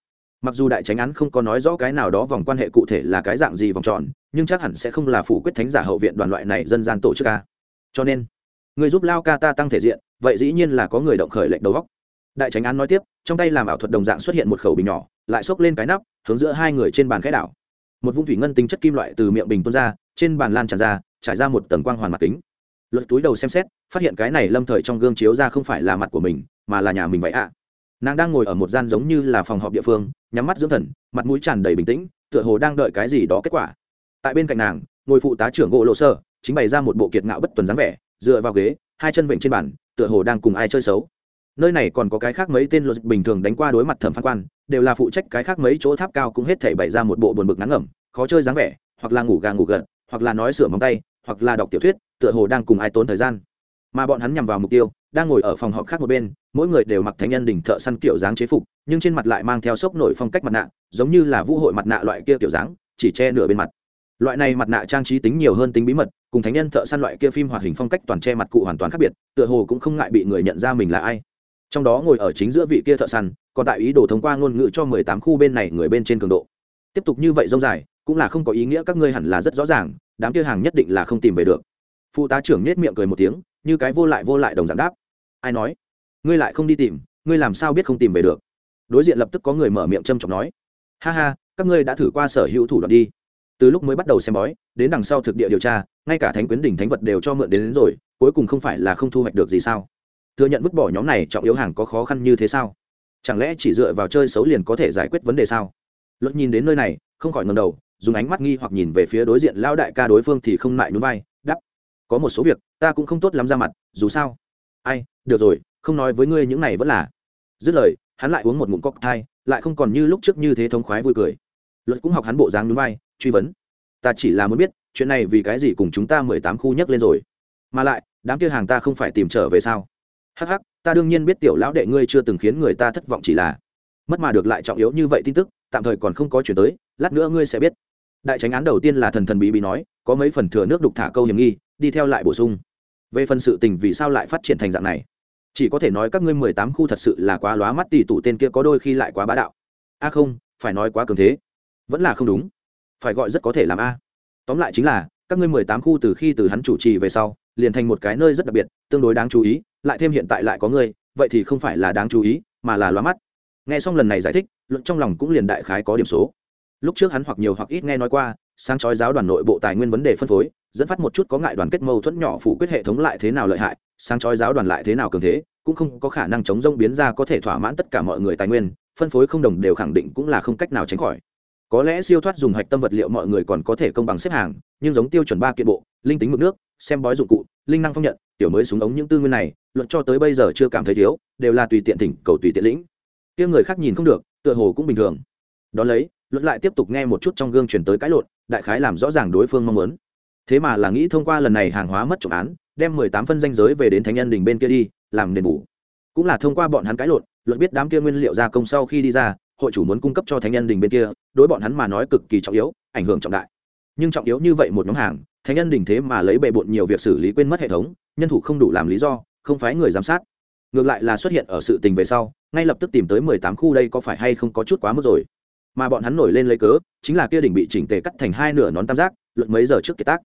Mặc dù đại tránh án không có nói rõ cái nào đó vòng quan hệ cụ thể là cái dạng gì vòng tròn, nhưng chắc hẳn sẽ không là phủ quyết thánh giả hậu viện đoàn loại này dân gian tổ chức ca cho nên, người giúp lao ca ta tăng thể diện, vậy dĩ nhiên là có người động khởi lệnh đầu góc đại tránh án nói tiếp, trong tay làm ảo thuật đồng dạng xuất hiện một khẩu bình nhỏ, lại xốc lên cái nắp, hướng giữa hai người trên bàn khẽ đảo. Một vung thủy ngân tính chất kim loại từ miệng bình tuôn ra, trên bàn lan tràn ra, trải ra một tầng quang hoàn mặt kính. Luật túi đầu xem xét, phát hiện cái này lâm thời trong gương chiếu ra không phải là mặt của mình, mà là nhà mình vậy ạ. Nàng đang ngồi ở một gian giống như là phòng họp địa phương, nhắm mắt dưỡng thần, mặt mũi tràn đầy bình tĩnh, tựa hồ đang đợi cái gì đó kết quả. Tại bên cạnh nàng, ngồi phụ tá trưởng gỗ lộ sơ, chính bày ra một bộ kiệt ngạo bất tuần dáng vẻ, dựa vào ghế, hai chân vịnh trên bàn, tựa hồ đang cùng ai chơi xấu nơi này còn có cái khác mấy tên luật bình thường đánh qua đối mặt thẩm phán quan, đều là phụ trách cái khác mấy chỗ tháp cao cũng hết thể bày ra một bộ buồn bực ngắn ngẩm, khó chơi dáng vẻ, hoặc là ngủ gà ngủ gật, hoặc là nói sửa móng tay, hoặc là đọc tiểu thuyết, tựa hồ đang cùng ai tốn thời gian. Mà bọn hắn nhằm vào mục tiêu, đang ngồi ở phòng họp khác một bên, mỗi người đều mặc thánh nhân đỉnh thợ săn kiểu dáng chế phục, nhưng trên mặt lại mang theo sốc nổi phong cách mặt nạ, giống như là vũ hội mặt nạ loại kia kiểu dáng, chỉ che nửa bên mặt. Loại này mặt nạ trang trí tính nhiều hơn tính bí mật, cùng thánh nhân thợ săn loại kia phim hoạt hình phong cách toàn che mặt cụ hoàn toàn khác biệt, tựa hồ cũng không ngại bị người nhận ra mình là ai trong đó ngồi ở chính giữa vị kia thợ săn còn tại ý đồ thông qua ngôn ngữ cho mười tám khu bên này người bên trên cường độ. Tiếp tục như vậy rông dài cũng là không có ý nghĩa các ngươi hẳn là rất rõ ràng đám kia hàng nhất định là không tìm về được. Phụ tá trưởng nết miệng cười một tiếng như cái vô lại vô lại đồng dạng đáp. Ai nói? Ngươi lại không đi tìm ngươi làm sao biết không tìm về được? Đối diện lập tức có người mở miệng châm trọng nói. Ha ha các ngươi đã thử qua sở hữu thủ đoạn đi. Từ lúc mới bắt đầu xem bói đến đằng sau thực địa điều tra ngay cả thánh quyến đỉnh thánh vật đều cho mượn đến, đến rồi cuối cùng không phải là không thu hoạch được gì sao? Thừa nhận vứt bỏ nhóm này trọng yếu hàng có khó khăn như thế sao? Chẳng lẽ chỉ dựa vào chơi xấu liền có thể giải quyết vấn đề sao? Luật nhìn đến nơi này, không khỏi ngầm đầu, dùng ánh mắt nghi hoặc nhìn về phía đối diện lao đại ca đối phương thì không lại núi vai đắp có một số việc, ta cũng không tốt lắm ra mặt, dù sao. Ai, được rồi, không nói với ngươi những này vẫn là. Dứt lời, hắn lại uống một ngụm cocktail, lại không còn như lúc trước như thế thống khoái vui cười. Luật cũng học hắn bộ dáng núi vai, truy vấn, ta chỉ là muốn biết, chuyện này vì cái gì cùng chúng ta mười tám khu nhấc lên rồi? Mà lại, đám kia hàng ta không phải tìm trở về sao? Hắc hắc, ta đương nhiên biết tiểu lão đệ ngươi chưa từng khiến người ta thất vọng chỉ là mất mà được lại trọng yếu như vậy tin tức, tạm thời còn không có chuyển tới, lát nữa ngươi sẽ biết. Đại tránh án đầu tiên là thần thần bí bí nói, có mấy phần thừa nước đục thả câu hiểm nghi, đi theo lại bổ sung. Về phần sự tình vì sao lại phát triển thành dạng này, chỉ có thể nói các ngươi mười tám khu thật sự là quá lóa mắt tỷ tủ tên kia có đôi khi lại quá bá đạo. A không, phải nói quá cường thế, vẫn là không đúng, phải gọi rất có thể làm a. Tóm lại chính là, các ngươi mười tám khu từ khi từ hắn chủ trì về sau, liền thành một cái nơi rất đặc biệt, tương đối đáng chú ý lại thêm hiện tại lại có ngươi, vậy thì không phải là đáng chú ý, mà là loa mắt. Nghe xong lần này giải thích, luận trong lòng cũng liền đại khái có điểm số. Lúc trước hắn hoặc nhiều hoặc ít nghe nói qua, sáng chói giáo đoàn nội bộ tài nguyên vấn đề phân phối, dẫn phát một chút có ngại đoàn kết mâu thuẫn nhỏ phủ quyết hệ thống lại thế nào lợi hại, sáng chói giáo đoàn lại thế nào cường thế, cũng không có khả năng chống rông biến ra có thể thỏa mãn tất cả mọi người tài nguyên, phân phối không đồng đều khẳng định cũng là không cách nào tránh khỏi có lẽ siêu thoát dùng hạch tâm vật liệu mọi người còn có thể công bằng xếp hàng, nhưng giống tiêu chuẩn ba kiện bộ, linh tính mực nước, xem bói dụng cụ, linh năng phong nhận, tiểu mới súng ống những tư nguyên này, luận cho tới bây giờ chưa cảm thấy thiếu, đều là tùy tiện thỉnh, cầu tùy tiện lĩnh. Kia người khác nhìn không được, tựa hồ cũng bình thường. Đ ó lấy luật lại tiếp tục nghe một chút trong gương chuyển tới cãi lộn, đại khái làm rõ ràng đối phương mong muốn. Thế mà là nghĩ thông qua lần này hàng hóa mất trọng án, đem mười tám phân danh giới về đến thánh nhân đình bên kia đi, làm đền bù. Cũng là thông qua bọn hắn cãi lộn luật biết đám kia nguyên liệu gia công sau khi đi ra hội chủ muốn cung cấp cho thánh nhân đình bên kia, đối bọn hắn mà nói cực kỳ trọng yếu, ảnh hưởng trọng đại. Nhưng trọng yếu như vậy một nhóm hàng, thánh nhân đình thế mà lấy bề bộn nhiều việc xử lý quên mất hệ thống, nhân thủ không đủ làm lý do, không phái người giám sát. Ngược lại là xuất hiện ở sự tình về sau, ngay lập tức tìm tới mười tám khu đây có phải hay không có chút quá mức rồi. Mà bọn hắn nổi lên lấy cớ, chính là kia đỉnh bị chỉnh tề cắt thành hai nửa nón tam giác luận mấy giờ trước kiệt tác.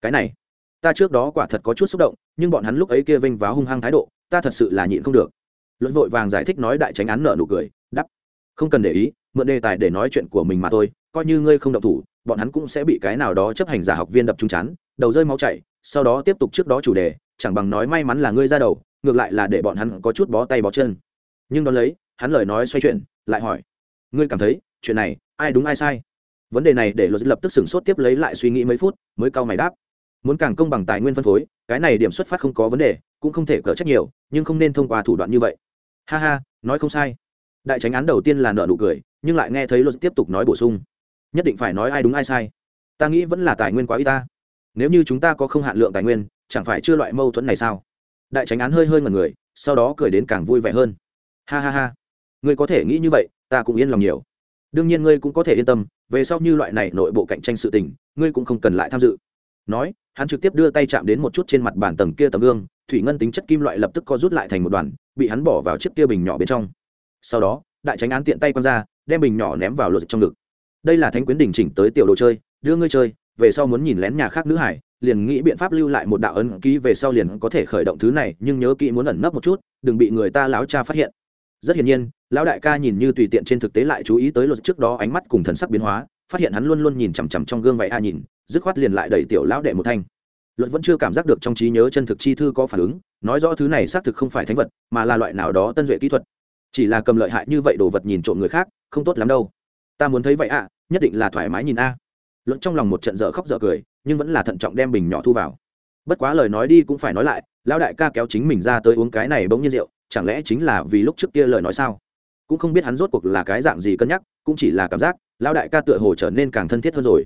Cái này, ta trước đó quả thật có chút xúc động, nhưng bọn hắn lúc ấy kia vênh váo hung hăng thái độ, ta thật sự là nhịn không được. Luận vội vàng giải thích nói đại tránh án nợ nụ cười không cần để ý, mượn đề tài để nói chuyện của mình mà thôi, coi như ngươi không động thủ, bọn hắn cũng sẽ bị cái nào đó chấp hành giả học viên đập trúng chán, đầu rơi máu chảy, sau đó tiếp tục trước đó chủ đề, chẳng bằng nói may mắn là ngươi ra đầu, ngược lại là để bọn hắn có chút bó tay bó chân. Nhưng đón lấy, hắn lời nói xoay chuyển, lại hỏi, ngươi cảm thấy, chuyện này, ai đúng ai sai? Vấn đề này để luật lập tức sửng sốt tiếp lấy lại suy nghĩ mấy phút, mới cau mày đáp, muốn càng công bằng tài nguyên phân phối, cái này điểm xuất phát không có vấn đề, cũng không thể cỡ trách nhiều, nhưng không nên thông qua thủ đoạn như vậy. Ha ha, nói không sai đại tránh án đầu tiên là nợ nụ cười, nhưng lại nghe thấy luật tiếp tục nói bổ sung. Nhất định phải nói ai đúng ai sai. Ta nghĩ vẫn là tài nguyên quá ít ta. Nếu như chúng ta có không hạn lượng tài nguyên, chẳng phải chưa loại mâu thuẫn này sao? Đại tránh án hơi hơi ngần người, sau đó cười đến càng vui vẻ hơn. Ha ha ha. Ngươi có thể nghĩ như vậy, ta cũng yên lòng nhiều. Đương nhiên ngươi cũng có thể yên tâm, về sau như loại này nội bộ cạnh tranh sự tình, ngươi cũng không cần lại tham dự. Nói, hắn trực tiếp đưa tay chạm đến một chút trên mặt bàn tầng kia tấm gương, thủy ngân tính chất kim loại lập tức co rút lại thành một đoàn, bị hắn bỏ vào chiếc kia bình nhỏ bên trong sau đó, đại tránh án tiện tay q ra, đem bình nhỏ ném vào lột trong ngực. Đây là thánh quyến đình chỉnh tới tiểu đồ chơi, đưa ngươi chơi, về sau muốn nhìn lén nhà khác nữ hải, liền nghĩ biện pháp lưu lại một đạo ấn ký về sau liền có thể khởi động thứ này, nhưng nhớ kỹ muốn ẩn nấp một chút, đừng bị người ta láo cha phát hiện. Rất hiển nhiên, lão đại ca nhìn như tùy tiện trên thực tế lại chú ý tới luật trước đó ánh mắt cùng thần sắc biến hóa, phát hiện hắn luôn luôn nhìn chằm chằm trong gương vậy a nhìn, dứt khoát liền lại đẩy tiểu lão đệ một thanh. Luật vẫn chưa cảm giác được trong trí nhớ chân thực chi thư có phản ứng, nói rõ thứ này xác thực không phải thánh vật, mà là loại nào đó tân duệ kỹ thuật chỉ là cầm lợi hại như vậy đồ vật nhìn trộm người khác, không tốt lắm đâu. Ta muốn thấy vậy ạ, nhất định là thoải mái nhìn a. Luật trong lòng một trận dở khóc dở cười, nhưng vẫn là thận trọng đem bình nhỏ thu vào. Bất quá lời nói đi cũng phải nói lại, lão đại ca kéo chính mình ra tới uống cái này bỗng nhiên rượu, chẳng lẽ chính là vì lúc trước kia lời nói sao? Cũng không biết hắn rốt cuộc là cái dạng gì cân nhắc, cũng chỉ là cảm giác, lão đại ca tựa hồ trở nên càng thân thiết hơn rồi.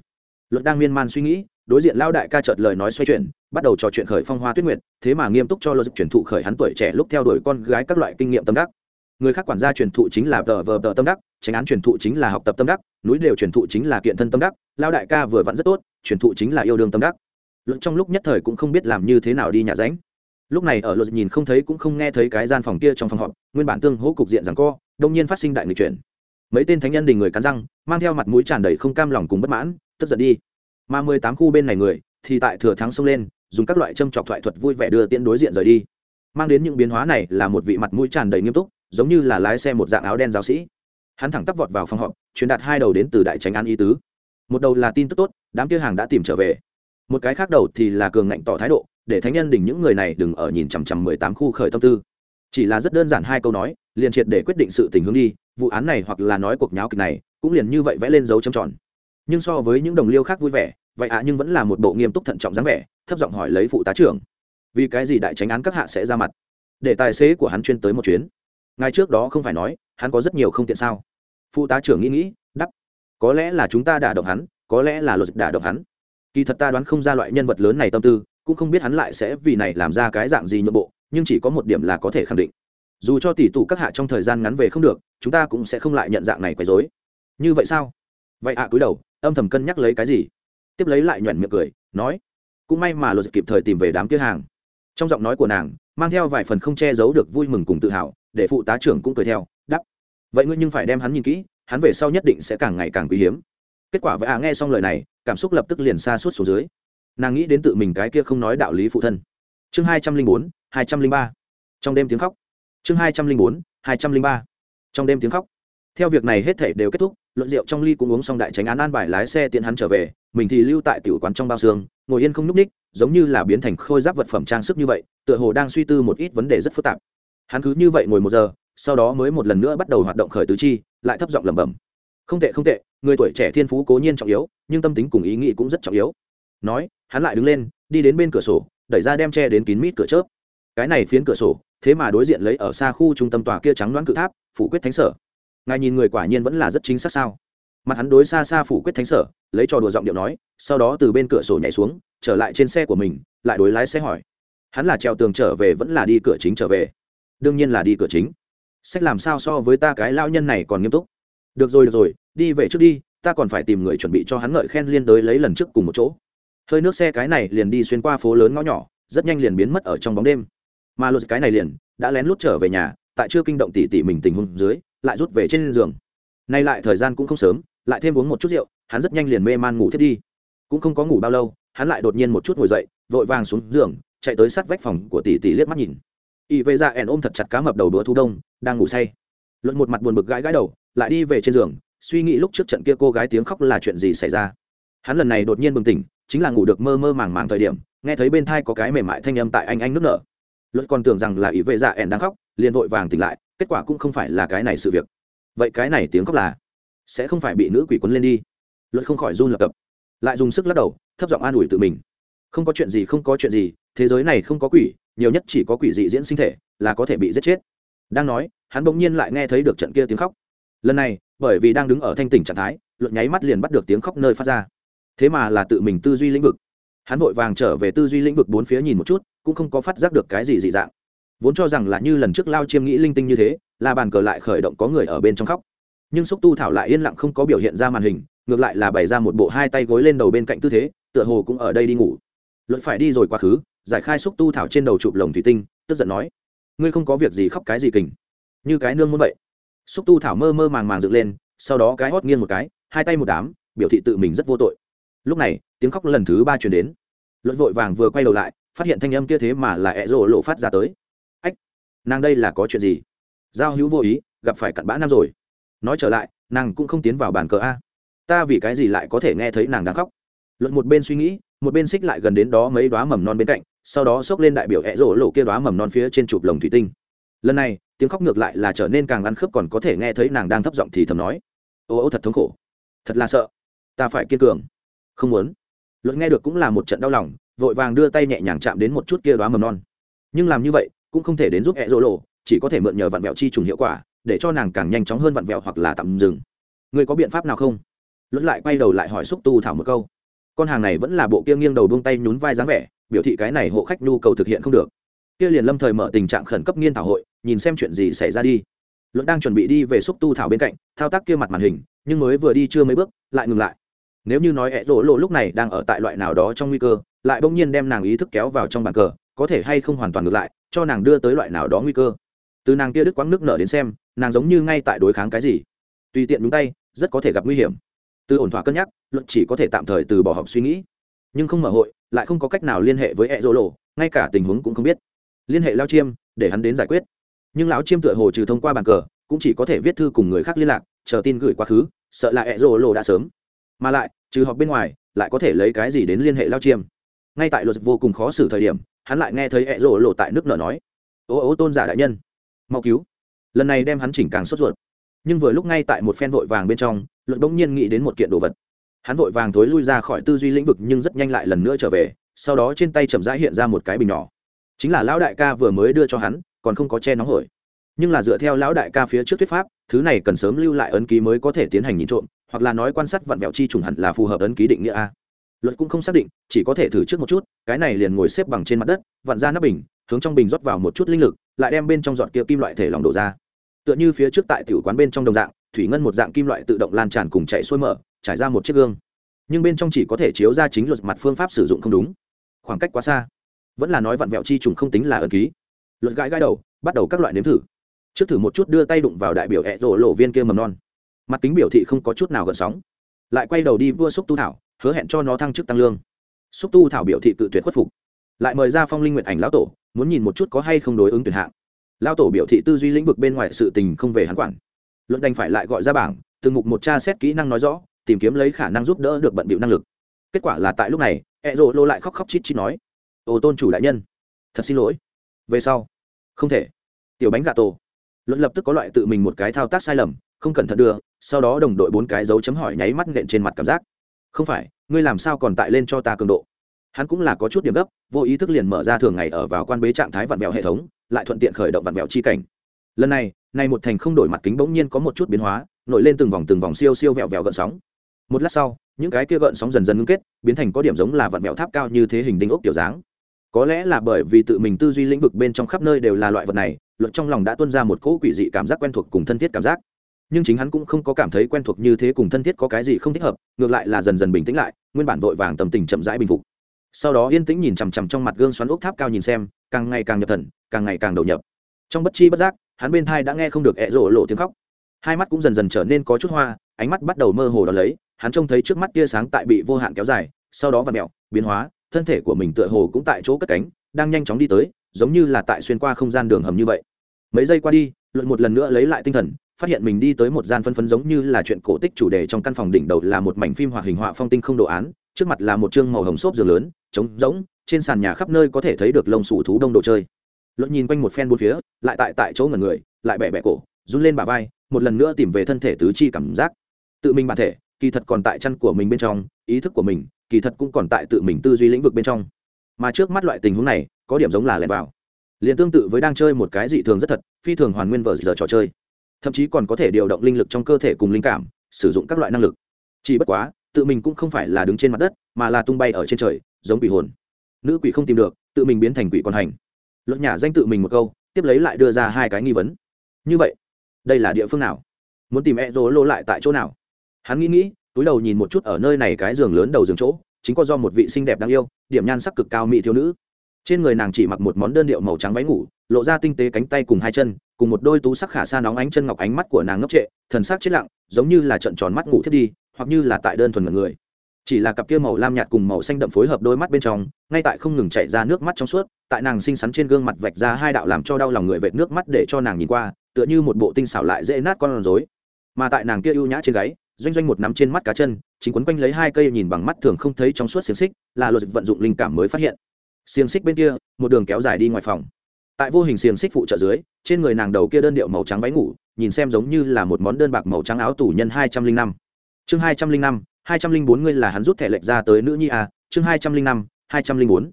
Luật đang miên man suy nghĩ, đối diện lão đại ca chợt lời nói xoay chuyển, bắt đầu trò chuyện khởi phong hoa tuyết nguyệt, thế mà nghiêm túc cho luật chuyển thụ khởi hắn tuổi trẻ lúc theo đuổi con gái các loại kinh nghiệm tâm đắc người khác quản gia truyền thụ chính là tờ vờ tờ tâm đắc, tránh án truyền thụ chính là học tập tâm đắc, núi đều truyền thụ chính là kiện thân tâm đắc, lao đại ca vừa vặn rất tốt, truyền thụ chính là yêu đương tâm đắc. Luật trong lúc nhất thời cũng không biết làm như thế nào đi nhà ránh. Lúc này ở luật nhìn không thấy cũng không nghe thấy cái gian phòng kia trong phòng họp, nguyên bản tương hỗ cục diện rằng co, đông nhiên phát sinh đại nghịch chuyển. Mấy tên thánh nhân đình người cắn răng, mang theo mặt mũi tràn đầy không cam lòng cùng bất mãn, tức giận đi. Mà mười tám khu bên này người, thì tại thừa thắng xông lên, dùng các loại châm trọc thoại thuật vui vẻ đưa tiễn đối diện rời đi. Mang đến những biến hóa này là một vị mặt mũi tràn đầy nghiêm túc giống như là lái xe một dạng áo đen giáo sĩ. Hắn thẳng tắp vọt vào phòng họp, truyền đạt hai đầu đến từ đại tránh an ý tứ. Một đầu là tin tức tốt, đám kia hàng đã tìm trở về. Một cái khác đầu thì là cường ngạnh tỏ thái độ, để thánh nhân đỉnh những người này đừng ở nhìn chằm chằm mười tám khu khởi tâm tư. Chỉ là rất đơn giản hai câu nói, liền triệt để quyết định sự tình hướng đi, vụ án này hoặc là nói cuộc nháo kịch này, cũng liền như vậy vẽ lên dấu trầm tròn. Nhưng so với những đồng liêu khác vui vẻ, vậy ạ, nhưng vẫn là một bộ nghiêm túc thận trọng dáng vẻ, thấp giọng hỏi lấy phụ tá trưởng. Vì cái gì đại tránh án các hạ sẽ ra mặt? Để tài xế của hắn chuyên tới một chuyến ngay trước đó không phải nói, hắn có rất nhiều không tiện sao? Phụ tá trưởng nghĩ nghĩ đắp có lẽ là chúng ta đả động hắn, có lẽ là luật đả động hắn. Kỳ thật ta đoán không ra loại nhân vật lớn này tâm tư, cũng không biết hắn lại sẽ vì này làm ra cái dạng gì nhượng bộ, nhưng chỉ có một điểm là có thể khẳng định. Dù cho tỷ tụ các hạ trong thời gian ngắn về không được, chúng ta cũng sẽ không lại nhận dạng này quấy dối như vậy sao? Vậy ạ, cúi đầu, âm thầm cân nhắc lấy cái gì? Tiếp lấy lại nhoẻn miệng cười, nói, cũng may mà luật kịp thời tìm về đám kia hàng. Trong giọng nói của nàng, mang theo vài phần không che giấu được vui mừng cùng tự hào để phụ tá trưởng cũng cười theo đắp vậy ngươi nhưng phải đem hắn nhìn kỹ, hắn về sau nhất định sẽ càng ngày càng quý hiếm. Kết quả với à nghe xong lời này, cảm xúc lập tức liền xa suốt xuống dưới. Nàng nghĩ đến tự mình cái kia không nói đạo lý phụ thân. Chương hai trăm linh bốn, hai trăm linh ba. Trong đêm tiếng khóc. Chương hai trăm linh bốn, hai trăm linh ba. Trong đêm tiếng khóc. Theo việc này hết thể đều kết thúc, luận rượu trong ly cũng uống xong đại tránh án an bài lái xe tiện hắn trở về, mình thì lưu tại tiểu quán trong bao xương, ngồi yên không nhúc ních giống như là biến thành khôi giáp vật phẩm trang sức như vậy, tựa hồ đang suy tư một ít vấn đề rất phức tạp hắn cứ như vậy ngồi một giờ, sau đó mới một lần nữa bắt đầu hoạt động khởi tứ chi, lại thấp giọng lẩm bẩm. Không tệ không tệ, người tuổi trẻ thiên phú cố nhiên trọng yếu, nhưng tâm tính cùng ý nghĩ cũng rất trọng yếu. Nói, hắn lại đứng lên, đi đến bên cửa sổ, đẩy ra đem che đến kín mít cửa chớp. Cái này phiến cửa sổ, thế mà đối diện lấy ở xa khu trung tâm tòa kia trắng đoán cự tháp, phủ quyết thánh sở. Ngài nhìn người quả nhiên vẫn là rất chính xác sao? Mặt hắn đối xa xa phủ quyết thánh sở, lấy trò đùa giọng điệu nói, sau đó từ bên cửa sổ nhảy xuống, trở lại trên xe của mình, lại đối lái xe hỏi. Hắn là treo tường trở về vẫn là đi cửa chính trở về? Đương nhiên là đi cửa chính. Sách làm sao so với ta cái lao nhân này còn nghiêm túc. Được rồi được rồi, đi về trước đi, ta còn phải tìm người chuẩn bị cho hắn ngợi khen liên đới lấy lần trước cùng một chỗ. Hơi nước xe cái này liền đi xuyên qua phố lớn ngõ nhỏ, rất nhanh liền biến mất ở trong bóng đêm. Mà luật cái này liền, đã lén lút trở về nhà, tại chưa kinh động tỉ tỉ mình tình huống dưới, lại rút về trên giường. Nay lại thời gian cũng không sớm, lại thêm uống một chút rượu, hắn rất nhanh liền mê man ngủ thiết đi. Cũng không có ngủ bao lâu, hắn lại đột nhiên một chút ngồi dậy, vội vàng xuống giường, chạy tới sát vách phòng của tỷ tỷ liếc mắt nhìn y Vệ Dạ ẻn ôm thật chặt cá mập đầu đũa thu đông, đang ngủ say. Luật một mặt buồn bực gãi gãi đầu, lại đi về trên giường, suy nghĩ lúc trước trận kia cô gái tiếng khóc là chuyện gì xảy ra. Hắn lần này đột nhiên bừng tỉnh, chính là ngủ được mơ mơ màng màng thời điểm, nghe thấy bên thai có cái mềm mại thanh âm tại anh anh nước nở. Luật còn tưởng rằng là Y vệ dạ ẻn đang khóc, liền vội vàng tỉnh lại, kết quả cũng không phải là cái này sự việc. Vậy cái này tiếng khóc là sẽ không phải bị nữ quỷ quấn lên đi. Luật không khỏi run lập cập, lại dùng sức lắc đầu, thấp giọng an ủi tự mình. Không có chuyện gì, không có chuyện gì thế giới này không có quỷ, nhiều nhất chỉ có quỷ dị diễn sinh thể là có thể bị giết chết. Đang nói, hắn bỗng nhiên lại nghe thấy được trận kia tiếng khóc. Lần này, bởi vì đang đứng ở thanh tỉnh trạng thái luật nháy mắt liền bắt được tiếng khóc nơi phát ra. Thế mà là tự mình tư duy lĩnh vực. Hắn vội vàng trở về tư duy lĩnh vực bốn phía nhìn một chút, cũng không có phát giác được cái gì dị dạng. Vốn cho rằng là như lần trước lao chiêm nghĩ linh tinh như thế, là bàn cờ lại khởi động có người ở bên trong khóc. Nhưng xúc tu thảo lại yên lặng không có biểu hiện ra màn hình, ngược lại là bày ra một bộ hai tay gối lên đầu bên cạnh tư thế, tựa hồ cũng ở đây đi ngủ. Luật phải đi rồi quá khứ giải khai xúc tu thảo trên đầu chụp lồng thủy tinh, tức giận nói, ngươi không có việc gì khóc cái gì kình. Như cái nương muốn vậy. Xúc tu thảo mơ mơ màng màng dựng lên, sau đó cái hót nghiêng một cái, hai tay một đám, biểu thị tự mình rất vô tội. Lúc này, tiếng khóc lần thứ ba chuyển đến. Luật vội vàng vừa quay đầu lại, phát hiện thanh âm kia thế mà là ẹ rộ lộ phát ra tới. Ách, nàng đây là có chuyện gì? Giao hữu vô ý, gặp phải cặn bã năm rồi. Nói trở lại, nàng cũng không tiến vào bàn cờ a. Ta vì cái gì lại có thể nghe thấy nàng đang khóc? Luật một bên suy nghĩ, một bên xích lại gần đến đó mấy đoá mầm non bên cạnh, sau đó xốc lên đại biểu hẹ rổ lộ kia đoá mầm non phía trên chụp lồng thủy tinh. Lần này, tiếng khóc ngược lại là trở nên càng ăn khớp còn có thể nghe thấy nàng đang thấp giọng thì thầm nói, ô ô, thật thống khổ. Thật là sợ. Ta phải kiên cường. Không muốn. Luật nghe được cũng là một trận đau lòng, vội vàng đưa tay nhẹ nhàng chạm đến một chút kia đoá mầm non. Nhưng làm như vậy, cũng không thể đến giúp hẹ rổ lộ, chỉ có thể mượn nhờ vặn vẹo chi trùng hiệu quả, để cho nàng càng nhanh chóng hơn vặn vẹo hoặc là tạm dừng. Người có biện pháp nào không? Luật lại quay đầu lại hỏi xúc tu thảo một câu con hàng này vẫn là bộ kia nghiêng đầu buông tay nhún vai dáng vẻ, biểu thị cái này hộ khách nhu cầu thực hiện không được. Kia liền lâm thời mở tình trạng khẩn cấp nghiên thảo hội, nhìn xem chuyện gì xảy ra đi. Luận đang chuẩn bị đi về xúc tu thảo bên cạnh, thao tác kia mặt màn hình, nhưng mới vừa đi chưa mấy bước, lại ngừng lại. Nếu như nói ẹ rỗ lộ lúc này đang ở tại loại nào đó trong nguy cơ, lại bỗng nhiên đem nàng ý thức kéo vào trong bàn cờ, có thể hay không hoàn toàn ngược lại, cho nàng đưa tới loại nào đó nguy cơ. Từ nàng kia đứt quãng nước nở đến xem, nàng giống như ngay tại đối kháng cái gì. Tùy tiện đúng tay, rất có thể gặp nguy hiểm từ ổn thỏa cân nhắc, luật chỉ có thể tạm thời từ bỏ học suy nghĩ. Nhưng không mở hội, lại không có cách nào liên hệ với E Dỗ lộ, ngay cả tình huống cũng không biết. Liên hệ lao chiêm, để hắn đến giải quyết. Nhưng lão chiêm tựa hồ trừ thông qua bàn cờ, cũng chỉ có thể viết thư cùng người khác liên lạc, chờ tin gửi quá khứ, sợ là E Dỗ lộ đã sớm. Mà lại, trừ họp bên ngoài, lại có thể lấy cái gì đến liên hệ lao chiêm? Ngay tại luật vô cùng khó xử thời điểm, hắn lại nghe thấy E rỗ lộ tại nước nở nói. Ô ô, tôn giả đại nhân, mau cứu. Lần này đem hắn chỉnh càng sốt ruột nhưng vừa lúc ngay tại một phen vội vàng bên trong, luật bỗng nhiên nghĩ đến một kiện đồ vật. Hắn vội vàng thối lui ra khỏi tư duy lĩnh vực nhưng rất nhanh lại lần nữa trở về, sau đó trên tay chậm rãi hiện ra một cái bình nhỏ. Chính là lão đại ca vừa mới đưa cho hắn, còn không có che nóng hổi. Nhưng là dựa theo lão đại ca phía trước thuyết pháp, thứ này cần sớm lưu lại ấn ký mới có thể tiến hành nhìn trộm, hoặc là nói quan sát vặn vẹo chi trùng hẳn là phù hợp ấn ký định nghĩa a. Luật cũng không xác định, chỉ có thể thử trước một chút, cái này liền ngồi xếp bằng trên mặt đất, vặn ra nắp bình, hướng trong bình rót vào một chút linh lực, lại đem bên trong giọt kia kim loại thể lòng đổ ra tựa như phía trước tại tiểu quán bên trong đồng dạng, thủy ngân một dạng kim loại tự động lan tràn cùng chạy xuôi mở, trải ra một chiếc gương. Nhưng bên trong chỉ có thể chiếu ra chính luật mặt phương pháp sử dụng không đúng. Khoảng cách quá xa. Vẫn là nói vặn vẹo chi trùng không tính là ẩn ký. Luật gãi gãi đầu, bắt đầu các loại nếm thử. Trước thử một chút đưa tay đụng vào đại biểu hẹ rổ lộ viên kia mầm non. Mặt kính biểu thị không có chút nào gợn sóng. Lại quay đầu đi vua xúc tu thảo, hứa hẹn cho nó thăng chức tăng lương. Xúc tu thảo biểu thị cự tuyệt khuất phục. Lại mời ra phong linh nguyện ảnh lão tổ, muốn nhìn một chút có hay không đối ứng tuyển hạng lão tổ biểu thị tư duy lĩnh vực bên ngoài sự tình không về hắn quản. Luận đành phải lại gọi ra bảng, từng mục một tra xét kỹ năng nói rõ, tìm kiếm lấy khả năng giúp đỡ được bận bịu năng lực. Kết quả là tại lúc này e rô lô lại khóc khóc chít chít nói, ô tôn chủ đại nhân, thật xin lỗi. Về sau. Không thể. Tiểu bánh gà tổ. Luận lập tức có loại tự mình một cái thao tác sai lầm, không cẩn thận đưa, sau đó đồng đội bốn cái dấu chấm hỏi nháy mắt nện trên mặt cảm giác. Không phải, ngươi làm sao còn tại lên cho ta cường độ? Hắn cũng là có chút điểm gấp, vô ý thức liền mở ra thường ngày ở vào quan bế trạng thái vặn vẹo hệ thống lại thuận tiện khởi động vặn vẹo chi cảnh. Lần này, nay một thành không đổi mặt kính bỗng nhiên có một chút biến hóa, nổi lên từng vòng từng vòng siêu siêu vẹo vẹo gợn sóng. Một lát sau, những cái kia gợn sóng dần dần ngưng kết, biến thành có điểm giống là vặn vẹo tháp cao như thế hình đinh ốc kiểu dáng. Có lẽ là bởi vì tự mình tư duy lĩnh vực bên trong khắp nơi đều là loại vật này, luật trong lòng đã tuân ra một cỗ quỷ dị cảm giác quen thuộc cùng thân thiết cảm giác. Nhưng chính hắn cũng không có cảm thấy quen thuộc như thế cùng thân thiết có cái gì không thích hợp, ngược lại là dần dần bình tĩnh lại, nguyên bản vội vàng tầm tình chậm rãi bình phục. Sau đó yên tĩnh nhìn chằm chằm trong mặt gương xoắn ốc tháp cao nhìn xem càng ngày càng nhập thần, càng ngày càng đầu nhập. Trong bất chi bất giác, hắn bên thai đã nghe không được ẹ rộ lộ tiếng khóc. Hai mắt cũng dần dần trở nên có chút hoa, ánh mắt bắt đầu mơ hồ đ ó lấy, hắn trông thấy trước mắt tia sáng tại bị vô hạn kéo dài, sau đó và mẹo, biến hóa, thân thể của mình tựa hồ cũng tại chỗ cất cánh, đang nhanh chóng đi tới, giống như là tại xuyên qua không gian đường hầm như vậy. Mấy giây qua đi luận một lần nữa lấy lại tinh thần, phát hiện mình đi tới một gian phân phấn giống như là chuyện cổ tích chủ đề trong căn phòng đỉnh đầu là một mảnh phim hoạt hình họa phong tinh không đồ án, trước mặt là một chương màu hồng xốp giường lớn, trống rỗng trên sàn nhà khắp nơi có thể thấy được lông sủ thú đông đồ chơi. Luận nhìn quanh một phen bốn phía, lại tại tại chỗ ngần người, lại bẻ bẻ cổ, run lên bà vai, một lần nữa tìm về thân thể tứ chi cảm giác. Tự mình bản thể, kỳ thật còn tại chân của mình bên trong, ý thức của mình, kỳ thật cũng còn tại tự mình tư duy lĩnh vực bên trong. Mà trước mắt loại tình huống này, có điểm giống là lẻn vào. Liền tương tự với đang chơi một cái dị thường rất thật, phi thường hoàn nguyên vờ giờ trò chơi. Thậm chí còn có thể điều động linh lực trong cơ thể cùng linh cảm, sử dụng các loại năng lực. Chỉ bất quá, tự mình cũng không phải là đứng trên mặt đất, mà là tung bay ở trên trời, giống bị hồn nữ quỷ không tìm được, tự mình biến thành quỷ còn hành. Luật nhà danh tự mình một câu, tiếp lấy lại đưa ra hai cái nghi vấn. Như vậy, đây là địa phương nào? Muốn tìm e rô lô lại tại chỗ nào? Hắn nghĩ nghĩ, túi đầu nhìn một chút ở nơi này cái giường lớn đầu giường chỗ, chính có do một vị xinh đẹp đáng yêu, điểm nhan sắc cực cao mỹ thiếu nữ. Trên người nàng chỉ mặc một món đơn điệu màu trắng váy ngủ, lộ ra tinh tế cánh tay cùng hai chân, cùng một đôi tú sắc khả xa nóng ánh chân ngọc ánh mắt của nàng ngốc trệ, thần sắc chết lặng, giống như là trận tròn mắt ngủ thiết đi, hoặc như là tại đơn thuần mật người chỉ là cặp kia màu lam nhạt cùng màu xanh đậm phối hợp đôi mắt bên trong, ngay tại không ngừng chạy ra nước mắt trong suốt, tại nàng xinh xắn trên gương mặt vạch ra hai đạo làm cho đau lòng người vệt nước mắt để cho nàng nhìn qua, tựa như một bộ tinh xảo lại dễ nát con rối. Mà tại nàng kia ưu nhã trên gáy, doanh doanh một nắm trên mắt cá chân, chính quấn quanh lấy hai cây nhìn bằng mắt thường không thấy trong suốt xiềng xích, là luật vận dụng linh cảm mới phát hiện. Xiềng xích bên kia, một đường kéo dài đi ngoài phòng. Tại vô hình xiềng xích phụ trợ dưới, trên người nàng đầu kia đơn điệu màu trắng váy ngủ, nhìn xem giống như là một món đơn bạc màu trắng áo tủ nhân hai trăm linh năm. Chương hai trăm linh năm hai trăm linh bốn ngươi là hắn rút thẻ lệch ra tới nữ nhi a, chương hai trăm linh năm, hai trăm linh bốn.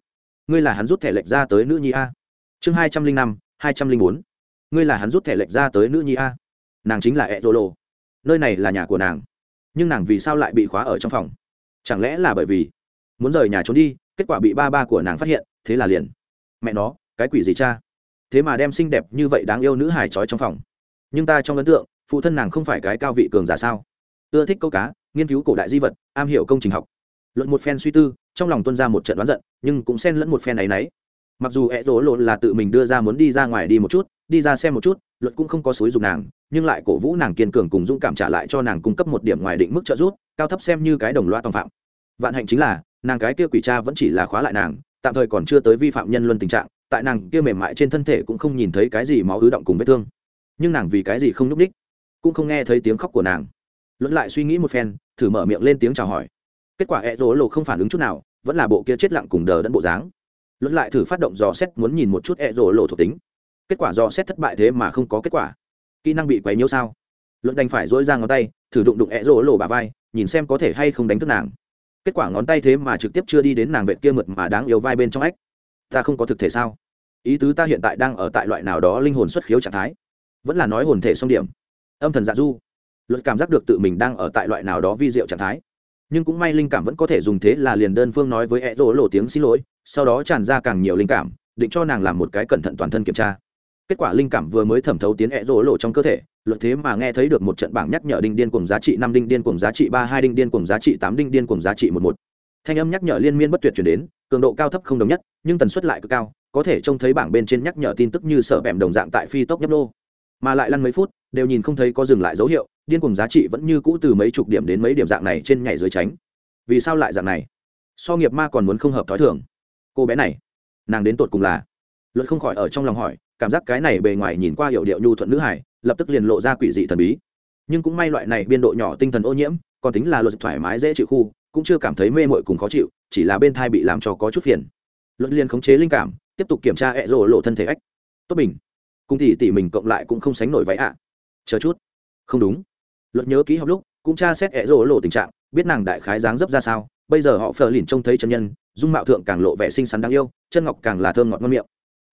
Ngươi là hắn rút thẻ lệch ra tới nữ nhi a. Chương hai trăm linh năm, hai trăm linh bốn. Ngươi là hắn rút thẻ lệch ra tới nữ nhi a. Nàng chính là ẹ rô lô nơi này là nhà của nàng. Nhưng nàng vì sao lại bị khóa ở trong phòng? Chẳng lẽ là bởi vì muốn rời nhà trốn đi, kết quả bị ba ba của nàng phát hiện, thế là liền. Mẹ nó, cái quỷ gì cha? Thế mà đem xinh đẹp như vậy đáng yêu nữ hải trói trong phòng. Nhưng ta trong ấn tượng, phụ thân nàng không phải cái cao vị cường giả sao? Ưa thích câu cá nghiên cứu cổ đại di vật, am hiểu công trình học. Luận một phen suy tư, trong lòng tuân ra một trận đoán giận, nhưng cũng xen lẫn một phen ấy nấy mặc dù ẹ rỗ lộn là tự mình đưa ra muốn đi ra ngoài đi một chút, đi ra xem một chút, luật cũng không có xúi dục nàng, nhưng lại cổ vũ nàng kiên cường cùng dũng cảm trả lại cho nàng cung cấp một điểm ngoài định mức trợ giúp, cao thấp xem như cái đồng loa tòng phạm. Vạn hạnh chính là, nàng cái kia quỷ cha vẫn chỉ là khóa lại nàng, tạm thời còn chưa tới vi phạm nhân luân tình trạng, tại nàng kia mềm mại trên thân thể cũng không nhìn thấy cái gì máu ứ động cùng vết thương. Nhưng nàng vì cái gì không núp đích cũng không nghe thấy tiếng khóc của nàng luật lại suy nghĩ một phen, thử mở miệng lên tiếng chào hỏi. Kết quả ẹ rỗ lộ không phản ứng chút nào, vẫn là bộ kia chết lặng cùng đờ đẫn bộ dáng. Luật lại thử phát động dò xét muốn nhìn một chút ẹ rỗ lộ thuộc tính. Kết quả dò xét thất bại thế mà không có kết quả. Kỹ năng bị quấy nhiễu sao? Luật đành phải dỗi ra ngón tay, thử đụng đụng ẹ rỗ lộ bà vai, nhìn xem có thể hay không đánh thức nàng. Kết quả ngón tay thế mà trực tiếp chưa đi đến nàng vệ kia mượt mà đáng yêu vai bên trong ách. Ta không có thực thể sao? Ý tứ ta hiện tại đang ở tại loại nào đó linh hồn xuất khiếu trạng thái. Vẫn là nói hồn thể song điểm. Âm thần dạ du luật cảm giác được tự mình đang ở tại loại nào đó vi diệu trạng thái. Nhưng cũng may linh cảm vẫn có thể dùng thế là liền đơn phương nói với e rỗ lộ tiếng xin lỗi, sau đó tràn ra càng nhiều linh cảm, định cho nàng làm một cái cẩn thận toàn thân kiểm tra. Kết quả linh cảm vừa mới thẩm thấu tiến e rỗ lộ trong cơ thể, luật thế mà nghe thấy được một trận bảng nhắc nhở đinh điên cùng giá trị năm, đinh điên cùng giá trị ba, hai, đinh điên cùng giá trị tám, đinh điên cùng giá trị một một. Thanh âm nhắc nhở liên miên bất tuyệt chuyển đến, cường độ cao thấp không đồng nhất, nhưng tần suất lại cực cao, có thể trông thấy bảng bên trên nhắc nhở tin tức như sợ bẹm đồng dạng tại phi tốc nhấp nô. Mà lại lăn mấy phút, đều nhìn không thấy có dừng lại dấu hiệu điên cuồng giá trị vẫn như cũ từ mấy chục điểm đến mấy điểm dạng này trên nhảy dưới tránh. Vì sao lại dạng này? So nghiệp ma còn muốn không hợp thói thường. Cô bé này, nàng đến tột cùng là? Luật không khỏi ở trong lòng hỏi, cảm giác cái này bề ngoài nhìn qua hiệu điệu nhu thuận nữ hải lập tức liền lộ ra quỷ dị thần bí. Nhưng cũng may loại này biên độ nhỏ tinh thần ô nhiễm, còn tính là luật thoải mái dễ chịu khu, cũng chưa cảm thấy mê mội cùng khó chịu, chỉ là bên thai bị làm cho có chút phiền. Luật liền khống chế linh cảm, tiếp tục kiểm tra ẹ rổ lộ thân thể ách. Tốt bình. Cùng tỷ tỷ mình cộng lại cũng không sánh nổi váy ạ. Chờ chút. Không đúng luật nhớ kỹ học lúc, cũng tra xét ẹ rổ lộ tình trạng, biết nàng đại khái dáng dấp ra sao, bây giờ họ phờ lìn trông thấy chân nhân, dung mạo thượng càng lộ vẻ xinh xắn đáng yêu, chân ngọc càng là thơm ngọt ngon miệng.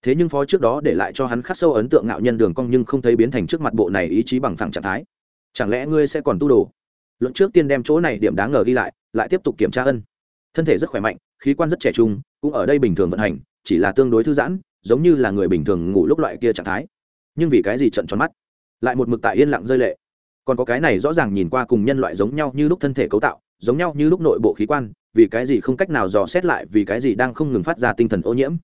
Thế nhưng phó trước đó để lại cho hắn khắc sâu ấn tượng ngạo nhân đường cong nhưng không thấy biến thành trước mặt bộ này ý chí bằng phẳng trạng thái. Chẳng lẽ ngươi sẽ còn tu đồ? Luận trước tiên đem chỗ này điểm đáng ngờ ghi lại lại tiếp tục kiểm tra ân. Thân thể rất khỏe mạnh, khí quan rất trẻ trung, cũng ở đây bình thường vận hành, chỉ là tương đối thư giãn, giống như là người bình thường ngủ lúc loại kia trạng thái. Nhưng vì cái gì trận tròn mắt? Lại một mực tại yên lặng rơi lệ còn có cái này rõ ràng nhìn qua cùng nhân loại giống nhau như lúc thân thể cấu tạo, giống nhau như lúc nội bộ khí quan, vì cái gì không cách nào dò xét lại vì cái gì đang không ngừng phát ra tinh thần ô nhiễm.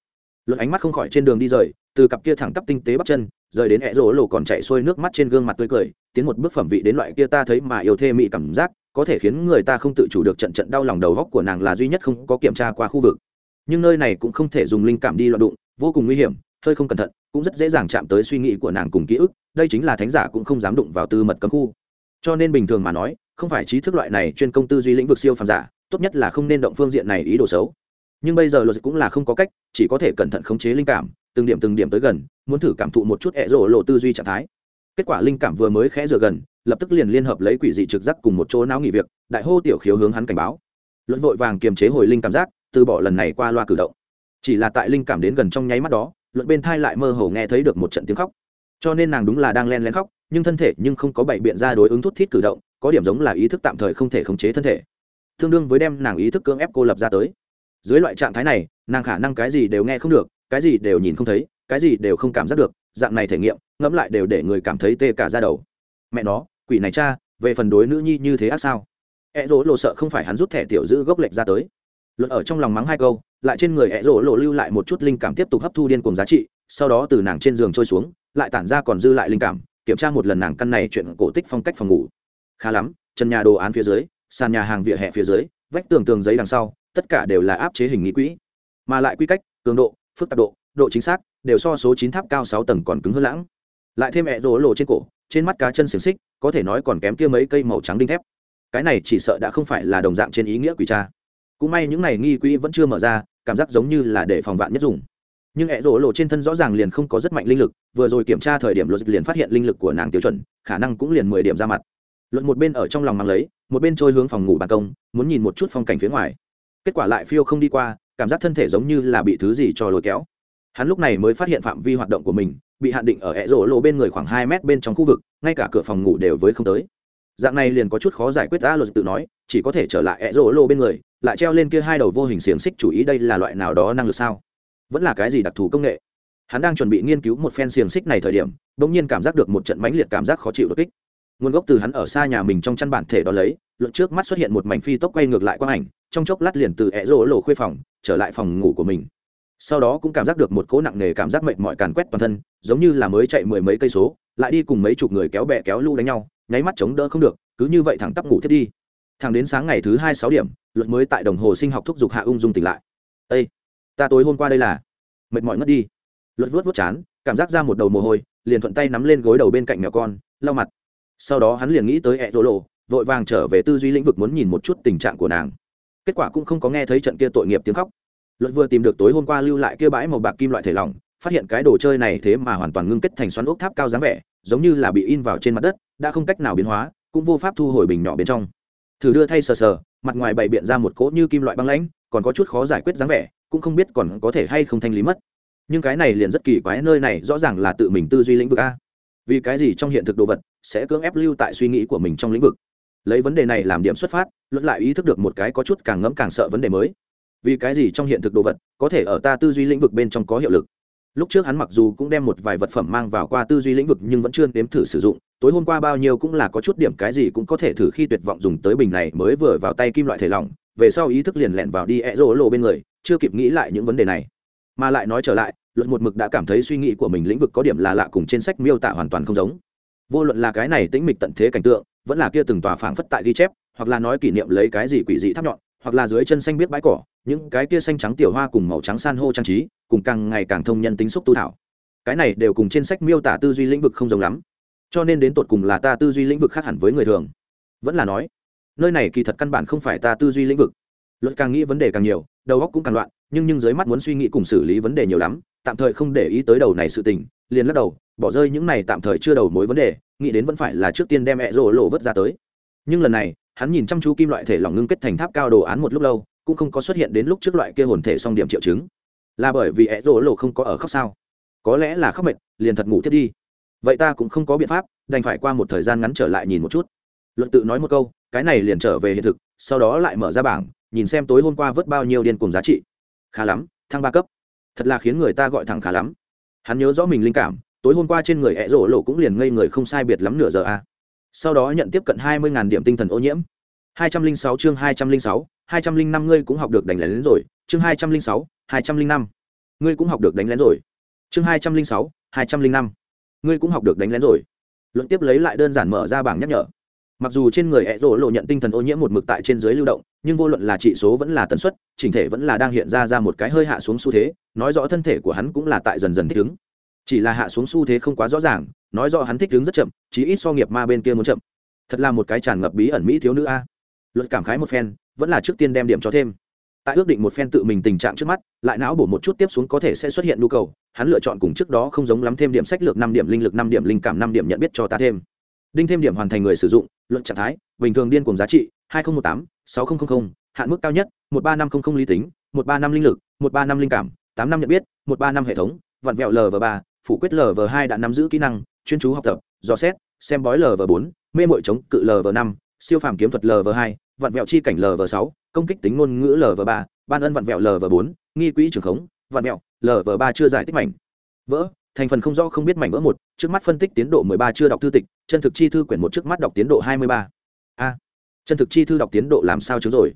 Luật ánh mắt không khỏi trên đường đi rời, từ cặp kia thẳng tắp tinh tế bắp chân, rời đến hẹ rỗ lộ còn chạy xuôi nước mắt trên gương mặt tươi cười, tiến một bước phẩm vị đến loại kia ta thấy mà yêu thê mị cảm giác, có thể khiến người ta không tự chủ được trận trận đau lòng đầu góc của nàng là duy nhất không có kiểm tra qua khu vực. Nhưng nơi này cũng không thể dùng linh cảm đi loạn đụng, vô cùng nguy hiểm hơi không cẩn thận, cũng rất dễ dàng chạm tới suy nghĩ của nàng cùng ký ức, đây chính là thánh giả cũng không dám đụng vào tư mật cấm khu. Cho nên bình thường mà nói, không phải trí thức loại này chuyên công tư duy lĩnh vực siêu phàm giả, tốt nhất là không nên động phương diện này ý đồ xấu. Nhưng bây giờ luật cũng là không có cách, chỉ có thể cẩn thận khống chế linh cảm, từng điểm từng điểm tới gần, muốn thử cảm thụ một chút ẹ rổ lộ tư duy trạng thái. Kết quả linh cảm vừa mới khẽ dựa gần, lập tức liền liên hợp lấy quỷ dị trực giác cùng một chỗ não nghỉ việc, đại hô tiểu khiếu hướng hắn cảnh báo. Luật vội vàng kiềm chế hồi linh cảm giác, từ bỏ lần này qua loa cử động. Chỉ là tại linh cảm đến gần trong nháy mắt đó luận bên thai lại mơ hồ nghe thấy được một trận tiếng khóc. Cho nên nàng đúng là đang len lén khóc, nhưng thân thể nhưng không có bảy biện ra đối ứng thút thít cử động, có điểm giống là ý thức tạm thời không thể khống chế thân thể. Tương đương với đem nàng ý thức cưỡng ép cô lập ra tới. Dưới loại trạng thái này, nàng khả năng cái gì đều nghe không được, cái gì đều nhìn không thấy, cái gì đều không cảm giác được, dạng này thể nghiệm, ngẫm lại đều để người cảm thấy tê cả ra đầu. Mẹ nó, quỷ này cha, về phần đối nữ nhi như thế ác sao? E rỗ lộ sợ không phải hắn rút thẻ tiểu giữ gốc lệch ra tới luật ở trong lòng mắng hai câu, lại trên người ẹ rỗ lộ lưu lại một chút linh cảm tiếp tục hấp thu điên cùng giá trị, sau đó từ nàng trên giường trôi xuống, lại tản ra còn dư lại linh cảm, kiểm tra một lần nàng căn này chuyện cổ tích phong cách phòng ngủ. Khá lắm trần nhà đồ án phía dưới, sàn nhà hàng vỉa hè phía dưới, vách tường tường giấy đằng sau, tất cả đều là áp chế hình nghĩ quỹ. Mà lại quy cách, cường độ, phức tạp độ độ chính xác, đều so số chín tháp cao sáu tầng còn cứng hơn lãng. Lại thêm mẹ rỗ lộ trên cổ, trên mắt cá chân xiềng xích, có thể nói còn kém kia mấy cây màu trắng đinh thép. Cái này chỉ sợ đã không phải là đồng dạng trên ý nghĩa quỷ cha cũng may những này nghi quỹ vẫn chưa mở ra, cảm giác giống như là để phòng vạn nhất dùng. Nhưng ẹ rỗ lộ trên thân rõ ràng liền không có rất mạnh linh lực, vừa rồi kiểm tra thời điểm luật liền phát hiện linh lực của nàng tiêu chuẩn, khả năng cũng liền mười điểm ra mặt. Luật một bên ở trong lòng mang lấy, một bên trôi hướng phòng ngủ ban công, muốn nhìn một chút phong cảnh phía ngoài. Kết quả lại phiêu không đi qua, cảm giác thân thể giống như là bị thứ gì cho lôi kéo. Hắn lúc này mới phát hiện phạm vi hoạt động của mình, bị hạn định ở ẹ rỗ lộ bên người khoảng hai mét bên trong khu vực, ngay cả cửa phòng ngủ đều với không tới. Dạng này liền có chút khó giải quyết đã luật tự nói, chỉ có thể trở lại ẹ rỗ lộ bên người lại treo lên kia hai đầu vô hình xiềng xích chủ ý đây là loại nào đó năng lực sao? Vẫn là cái gì đặc thù công nghệ? Hắn đang chuẩn bị nghiên cứu một phen xiềng xích này thời điểm đ ỗ n g nhiên cảm giác được một trận mãnh liệt cảm giác khó chịu đột kích. Nguồn gốc từ hắn ở xa nhà mình trong chăn bản thể đó lấy lượt trước mắt xuất hiện một mảnh phi tốc quay ngược lại quang ảnh, trong chốc lát liền từ ẹ rỗ lộ khuê phòng, trở lại phòng ngủ của mình. Sau đó cũng cảm giác được một cỗ nặng nề cảm giác mệt mỏi càn quét toàn thân, giống như là mới chạy mười mấy cây số, lại đi cùng mấy chục người kéo bẹ kéo lu đánh nhau, nháy mắt chống đỡ không được, cứ như vậy thẳng tắp ngủ thiết đi thẳng đến sáng ngày thứ hai sáu điểm, luật mới tại đồng hồ sinh học thúc giục hạ ung dung tỉnh lại. Ây ta tối hôm qua đây là. Mệt mỏi ngất đi. Luật vuốt vuốt chán, cảm giác ra một đầu mồ hôi, liền thuận tay nắm lên gối đầu bên cạnh mèo con, lau mặt. Sau đó hắn liền nghĩ tới ẹ rỗ lộ, vội vàng trở về tư duy lĩnh vực muốn nhìn một chút tình trạng của nàng. Kết quả cũng không có nghe thấy trận kia tội nghiệp tiếng khóc. Luật vừa tìm được tối hôm qua lưu lại kia bãi màu bạc kim loại thể lỏng, phát hiện cái đồ chơi này thế mà hoàn toàn ngưng kết thành xoắn ốc tháp cao dáng vẻ, giống như là bị in vào trên mặt đất, đã không cách nào biến hóa, cũng vô pháp thu hồi bình nhỏ bên trong thử đưa thay sờ sờ, mặt ngoài bày biện ra một cỗ như kim loại băng lãnh, còn có chút khó giải quyết dáng vẻ, cũng không biết còn có thể hay không thanh lý mất. Nhưng cái này liền rất kỳ quái, nơi này rõ ràng là tự mình tư duy lĩnh vực a. Vì cái gì trong hiện thực đồ vật sẽ cưỡng ép lưu tại suy nghĩ của mình trong lĩnh vực? Lấy vấn đề này làm điểm xuất phát, luận lại ý thức được một cái có chút càng ngẫm càng sợ vấn đề mới. Vì cái gì trong hiện thực đồ vật có thể ở ta tư duy lĩnh vực bên trong có hiệu lực? Lúc trước hắn mặc dù cũng đem một vài vật phẩm mang vào qua tư duy lĩnh vực nhưng vẫn chưa nếm thử sử dụng. Tối hôm qua bao nhiêu cũng là có chút điểm cái gì cũng có thể thử khi tuyệt vọng dùng tới bình này mới vừa vào tay kim loại thể lỏng, về sau ý thức liền lẹn vào đi e rô lộ bên người, chưa kịp nghĩ lại những vấn đề này. Mà lại nói trở lại, luật một mực đã cảm thấy suy nghĩ của mình lĩnh vực có điểm là lạ cùng trên sách miêu tả hoàn toàn không giống. Vô luận là cái này tĩnh mịch tận thế cảnh tượng, vẫn là kia từng tòa phảng phất tại ghi chép, hoặc là nói kỷ niệm lấy cái gì quỷ dị tháp nhọn, hoặc là dưới chân xanh biết bãi cỏ những cái kia xanh trắng tiểu hoa cùng màu trắng san hô trang trí, cùng càng ngày càng thông nhân tính xúc tu thảo. Cái này đều cùng trên sách miêu tả tư duy lĩnh vực không giống lắm. Cho nên đến tột cùng là ta tư duy lĩnh vực khác hẳn với người thường. Vẫn là nói, nơi này kỳ thật căn bản không phải ta tư duy lĩnh vực. Luật càng nghĩ vấn đề càng nhiều, đầu óc cũng càng loạn, nhưng nhưng dưới mắt muốn suy nghĩ cùng xử lý vấn đề nhiều lắm, tạm thời không để ý tới đầu này sự tình, liền lắc đầu, bỏ rơi những này tạm thời chưa đầu mối vấn đề, nghĩ đến vẫn phải là trước tiên đem mẹ rổ lộ vớt ra tới. Nhưng lần này, hắn nhìn chăm chú kim loại thể lỏng ngưng kết thành tháp cao đồ án một lúc lâu cũng không có xuất hiện đến lúc trước loại kia hồn thể song điểm triệu chứng. Là bởi vì ẹ rỗ lộ không có ở khóc sao? Có lẽ là khóc mệt, liền thật ngủ thiết đi. Vậy ta cũng không có biện pháp, đành phải qua một thời gian ngắn trở lại nhìn một chút. Luật tự nói một câu, cái này liền trở về hiện thực, sau đó lại mở ra bảng, nhìn xem tối hôm qua vớt bao nhiêu điên cùng giá trị. Khá lắm, thăng ba cấp. Thật là khiến người ta gọi thẳng khá lắm. Hắn nhớ rõ mình linh cảm, tối hôm qua trên người ẹ rỗ lộ cũng liền ngây người không sai biệt lắm nửa giờ a. Sau đó nhận tiếp cận hai mươi điểm tinh thần ô nhiễm. hai trăm linh sáu chương hai trăm linh sáu hai trăm linh năm ngươi cũng học được đánh lén rồi, chương hai trăm linh sáu, hai trăm linh năm. Ngươi cũng học được đánh lén rồi. Chương hai trăm linh sáu, hai trăm linh năm. Ngươi cũng học được đánh lén rồi. Luận tiếp lấy lại đơn giản mở ra bảng nhắc nhở. Mặc dù trên người ẹ rỗ lộ nhận tinh thần ô nhiễm một mực tại trên dưới lưu động, nhưng vô luận là trị số vẫn là tần suất, chỉnh thể vẫn là đang hiện ra ra một cái hơi hạ xuống xu thế, nói rõ thân thể của hắn cũng là tại dần dần thích ứng. Chỉ là hạ xuống xu thế không quá rõ ràng, nói rõ hắn thích ứng rất chậm, chí ít so nghiệp ma bên kia muốn chậm. Thật là một cái tràn ngập bí ẩn mỹ thiếu nữ a. Luật cảm khái một phen vẫn là trước tiên đem điểm cho thêm. Tại ước định một phen tự mình tình trạng trước mắt, lại não bổ một chút tiếp xuống có thể sẽ xuất hiện nhu cầu, hắn lựa chọn cùng trước đó không giống lắm thêm điểm sách lược năm điểm linh lực, năm điểm linh cảm, năm điểm nhận biết cho ta thêm. Đinh thêm điểm hoàn thành người sử dụng, luận trạng thái, bình thường điên cùng giá trị, hai nghìn một tám, sáu nghìn hạn mức cao nhất, một ba năm trăm linh lý tính, một ba năm linh lực, một ba năm linh cảm, tám năm nhận biết, một ba năm hệ thống, vặn vẹo lv ba, phủ quyết lv hai đã nắm giữ kỹ năng, chuyên chú học tập, dò xét, xem bói lv bốn, mê mội chống cự lv năm siêu phàm kiếm thuật lv hai vặn vẹo chi cảnh lv sáu, công kích tính ngôn ngữ lv ba, ban ân vặn vẹo lv bốn, nghi quỹ trường khống vặn vẹo lv ba chưa giải tích mảnh. Vỡ, thành phần không rõ, không biết mảnh vỡ một, trước mắt phân tích tiến độ mười ba chưa đọc thư tịch, chân thực chi thư quyển một trước mắt đọc tiến độ hai mươi ba. A, chân thực chi thư đọc tiến độ làm sao chứ rồi?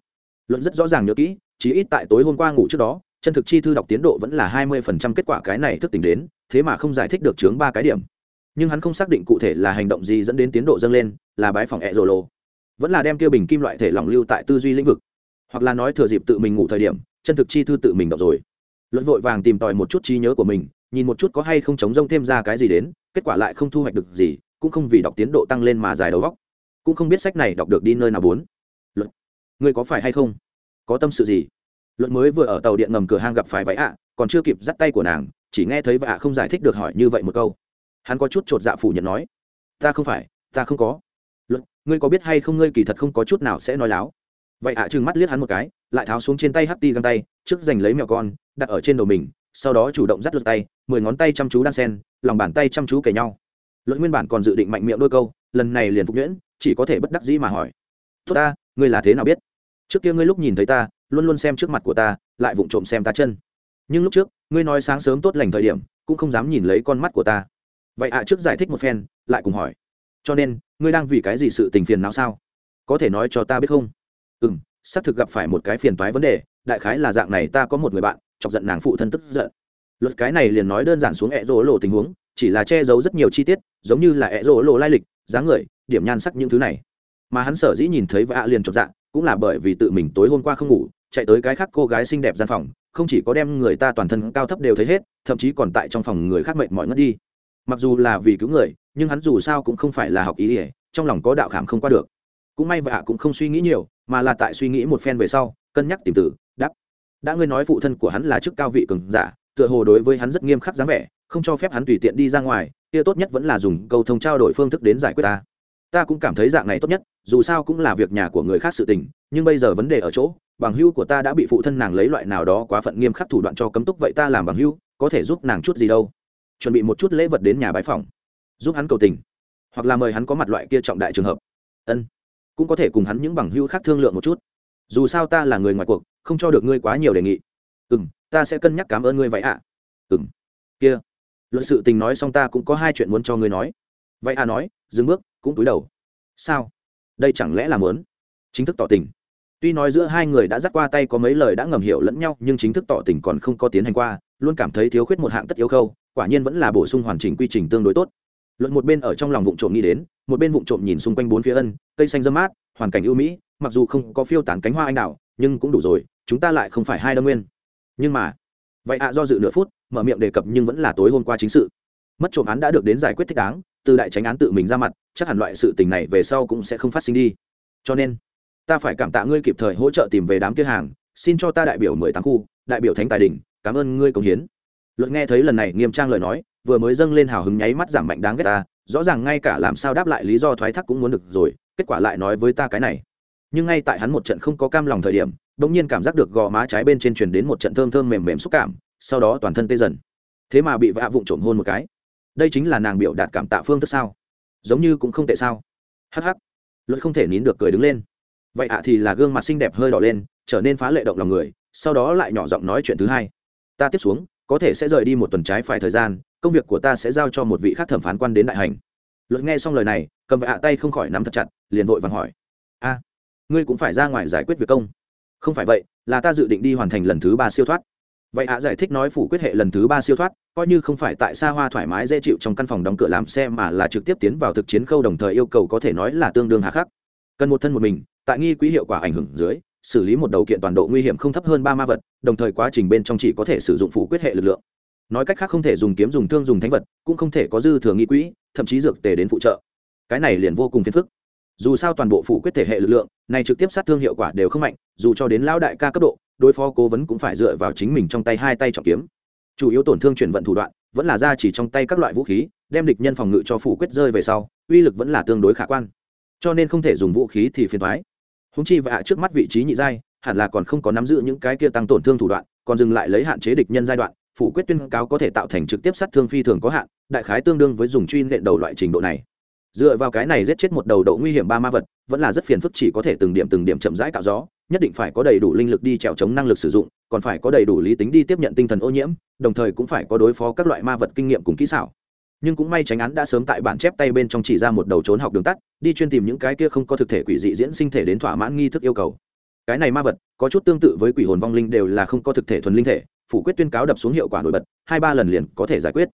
Luận rất rõ ràng nhớ kỹ chỉ ít tại tối hôm qua ngủ trước đó, chân thực chi thư đọc tiến độ vẫn là hai mươi phần trăm kết quả cái này thức tỉnh đến, thế mà không giải thích được chướng ba cái điểm. Nhưng hắn không xác định cụ thể là hành động gì dẫn đến tiến độ dâng lên, là bái phòng ẹ rồ lộ vẫn là đem kia bình kim loại thể lỏng lưu tại tư duy lĩnh vực. Hoặc là nói thừa dịp tự mình ngủ thời điểm, chân thực chi thư tự mình đọc rồi. Luật vội vàng tìm tòi một chút trí nhớ của mình, nhìn một chút có hay không chống rông thêm ra cái gì đến, kết quả lại không thu hoạch được gì, cũng không vì đọc tiến độ tăng lên mà dài đầu góc cũng không biết sách này đọc được đi nơi nào bốn. Luật người có phải hay không? Có tâm sự gì? Luật mới vừa ở tàu điện ngầm cửa hang gặp phải vậy ạ, còn chưa kịp dắt tay của nàng, chỉ nghe thấy vạ không giải thích được hỏi như vậy một câu. Hắn có chút t r ộ t dạ phủ nhận nói, ta không phải, ta không có ngươi có biết hay không ngươi kỳ thật không có chút nào sẽ nói láo. Vậy ạ, trừng mắt liếc hắn một cái, lại tháo xuống trên tay hắt ti găng tay, trước giành lấy mèo con, đặt ở trên đầu mình, sau đó chủ động dắt lượt tay, mười ngón tay chăm chú đan sen, lòng bàn tay chăm chú kể nhau. Luật nguyên bản còn dự định mạnh miệng đôi câu, lần này liền phục nhuyễn, chỉ có thể bất đắc dĩ mà hỏi. Tốt ta, ngươi là thế nào biết? Trước kia ngươi lúc nhìn thấy ta, luôn luôn xem trước mặt của ta, lại vụng trộm xem ta chân. Nhưng lúc trước, ngươi nói sáng sớm tốt lành thời điểm, cũng không dám nhìn lấy con mắt của ta. Vậy ạ, trước giải thích một phen, lại cùng hỏi. Cho nên ngươi đang vì cái gì sự tình phiền não sao? Có thể nói cho ta biết không? Ừ m xác thực gặp phải một cái phiền toái vấn đề, đại khái là dạng này, ta có một người bạn, chọc giận nàng phụ thân tức giận. Luật cái này liền nói đơn giản xuống ẹ rỗ lộ tình huống, chỉ là che giấu rất nhiều chi tiết, giống như là ẹ rỗ lộ lai lịch, dáng người, điểm nhan sắc những thứ này. Mà hắn sở dĩ nhìn thấy vạ liền chọc dạng cũng là bởi vì tự mình tối hôm qua không ngủ, chạy tới cái khác cô gái xinh đẹp gian phòng, không chỉ có đem người ta toàn thân cao thấp đều thấy hết, thậm chí còn tại trong phòng người khác mệnh mọi ngất đi. Mặc dù là vì cứu người nhưng hắn dù sao cũng không phải là học ý ỉa, trong lòng có đạo khảm không qua được. Cũng may vạ cũng không suy nghĩ nhiều, mà là tại suy nghĩ một phen về sau, cân nhắc tìm tử đáp. Đã ngươi nói phụ thân của hắn là chức cao vị cường giả, tựa hồ đối với hắn rất nghiêm khắc dáng vẻ, không cho phép hắn tùy tiện đi ra ngoài, kia tốt nhất vẫn là dùng câu thông trao đổi phương thức đến giải quyết ta. Ta cũng cảm thấy dạng này tốt nhất, dù sao cũng là việc nhà của người khác sự tình, nhưng bây giờ vấn đề ở chỗ, bằng hưu của ta đã bị phụ thân nàng lấy loại nào đó quá phận nghiêm khắc thủ đoạn cho cấm túc vậy ta làm bằng hưu có thể giúp nàng chút gì đâu. Chuẩn bị một chút lễ vật đến nhà bái phòng giúp hắn cầu tình, hoặc là mời hắn có mặt loại kia trọng đại trường hợp. Ân, cũng có thể cùng hắn những bằng hữu khác thương lượng một chút. Dù sao ta là người ngoài cuộc, không cho được ngươi quá nhiều đề nghị. Ừ m ta sẽ cân nhắc cảm ơn ngươi vậy ạ. À? ừ m kia, luận sự tình nói xong ta cũng có hai chuyện muốn cho ngươi nói. Vậy à nói, dừng bước, cũng túi đầu. Sao? Đây chẳng lẽ là mớn chính thức tỏ tình? Tuy nói giữa hai người đã dắt qua tay có mấy lời đã ngầm hiểu lẫn nhau, nhưng chính thức tỏ tình còn không có tiến hành qua, luôn cảm thấy thiếu khuyết một hạng tất yếu khâu, quả nhiên vẫn là bổ sung hoàn chỉnh quy trình tương đối tốt luận một bên ở trong lòng vụ trộm nghĩ đến, một bên vụ trộm nhìn xung quanh bốn phía ân, cây xanh dâm mát, hoàn cảnh ưu mỹ, mặc dù không có phiêu tán cánh hoa anh đào, nhưng cũng đủ rồi, chúng ta lại không phải hai đâm nguyên. Nhưng mà, vậy ạ, do dự nửa phút, mở miệng đề cập nhưng vẫn là tối hôm qua chính sự. Mất trộm án đã được đến giải quyết thích đáng, từ đại tránh án tự mình ra mặt, chắc hẳn loại sự tình này về sau cũng sẽ không phát sinh đi. Cho nên, ta phải cảm tạ ngươi kịp thời hỗ trợ tìm về đám kia hàng, xin cho ta đại biểu mười tám khu, đại biểu thánh tài đình cảm ơn ngươi công hiến. Luật nghe thấy lần này nghiêm trang lời nói vừa mới dâng lên hào hứng nháy mắt giảm mạnh đáng ghét ta, rõ ràng ngay cả làm sao đáp lại lý do thoái thác cũng muốn được rồi, kết quả lại nói với ta cái này. Nhưng ngay tại hắn một trận không có cam lòng thời điểm đ ỗ n g nhiên cảm giác được gò má trái bên trên truyền đến một trận thơm thơm mềm mềm xúc cảm, sau đó toàn thân tê dần. Thế mà bị vạ vụng trộm hôn một cái. Đây chính là nàng biểu đạt cảm tạ phương thức sao? Giống như cũng không tệ sao? Hh luật không thể nín được cười đứng lên. Vậy ạ thì là gương mặt xinh đẹp hơi đỏ lên, trở nên phá lệ động lòng người, sau đó lại nhỏ giọng nói chuyện thứ hai. Ta tiếp xuống, có thể sẽ rời đi một tuần trái phải thời gian công việc của ta sẽ giao cho một vị khác thẩm phán quan đến đại hành. Luật nghe xong lời này, cầm vạ tay không khỏi nắm thật chặt, liền vội vàng hỏi. A, ngươi cũng phải ra ngoài giải quyết việc công. Không phải vậy, là ta dự định đi hoàn thành lần thứ ba siêu thoát. Vậy ạ giải thích nói phủ quyết hệ lần thứ ba siêu thoát, coi như không phải tại xa hoa thoải mái dễ chịu trong căn phòng đóng cửa làm xe mà là trực tiếp tiến vào thực chiến khâu đồng thời yêu cầu có thể nói là tương đương hạ khắc. Cần một thân một mình, tại nghi quỹ hiệu quả ảnh hưởng dưới, xử lý một đầu kiện toàn độ nguy hiểm không thấp hơn ba ma vật, đồng thời quá trình bên trong chỉ có thể sử dụng phủ quyết hệ lực lượng nói cách khác không thể dùng kiếm dùng thương dùng thánh vật, cũng không thể có dư thừa nghi quỹ, thậm chí dược tề đến phụ trợ. Cái này liền vô cùng phiền phức. Dù sao toàn bộ phủ quyết thể hệ lực lượng, này trực tiếp sát thương hiệu quả đều không mạnh, dù cho đến lão đại ca cấp độ, đối phó cố vấn cũng phải dựa vào chính mình trong tay hai tay trọng kiếm. Chủ yếu tổn thương chuyển vận thủ đoạn, vẫn là ra chỉ trong tay các loại vũ khí, đem địch nhân phòng ngự cho phủ quyết rơi về sau, uy lực vẫn là tương đối khả quan. Cho nên không thể dùng vũ khí thì phiền thoái húng chi và trước mắt vị trí nhị giai, hẳn là còn không có nắm giữ những cái kia tăng tổn thương thủ đoạn, còn dừng lại lấy hạn chế địch nhân giai đoạn phủ quyết tuyên cáo có thể tạo thành trực tiếp sát thương phi thường có hạn, đại khái tương đương với dùng truy nện đầu loại trình độ này. Dựa vào cái này giết chết một đầu độ nguy hiểm ba ma vật, vẫn là rất phiền phức chỉ có thể từng điểm từng điểm chậm rãi cạo gió, nhất định phải có đầy đủ linh lực đi trèo chống năng lực sử dụng, còn phải có đầy đủ lý tính đi tiếp nhận tinh thần ô nhiễm, đồng thời cũng phải có đối phó các loại ma vật kinh nghiệm cùng kỹ xảo. Nhưng cũng may tránh án đã sớm tại bản chép tay bên trong chỉ ra một đầu trốn học đường tắt, đi chuyên tìm những cái kia không có thực thể quỷ dị diễn sinh thể đến thỏa mãn nghi thức yêu cầu. Cái này ma vật, có chút tương tự với quỷ hồn vong linh đều là không có thực thể thuần linh thể phủ quyết tuyên cáo đập xuống hiệu quả nổi bật, hai ba lần liền có thể giải quyết.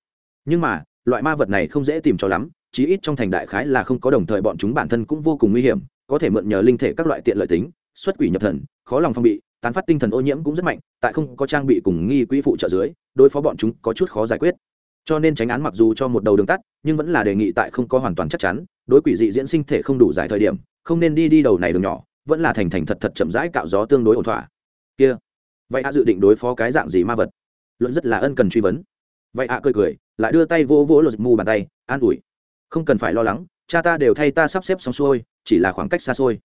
Nhưng mà, loại ma vật này không dễ tìm cho lắm, chí ít trong thành đại khái là không có đồng thời bọn chúng bản thân cũng vô cùng nguy hiểm, có thể mượn nhờ linh thể các loại tiện lợi tính, xuất quỷ nhập thần, khó lòng phong bị, tán phát tinh thần ô nhiễm cũng rất mạnh, tại không có trang bị cùng nghi quỹ phụ trợ dưới, đối phó bọn chúng có chút khó giải quyết. Cho nên tránh án mặc dù cho một đầu đường tắt, nhưng vẫn là đề nghị tại không có hoàn toàn chắc chắn, đối quỷ dị diễn sinh thể không đủ giải thời điểm, không nên đi đi đầu này đường nhỏ, vẫn là thành thành thật thật chậm rãi cạo gió tương đối ổn thỏa. Kia vậy hạ dự định đối phó cái dạng gì ma vật? Luận rất là ân cần truy vấn. Vậy hạ cười cười, lại đưa tay vỗ vỗ luật mù bàn tay, an ủi. Không cần phải lo lắng, cha ta đều thay ta sắp xếp xong xuôi, chỉ là khoảng cách xa xôi.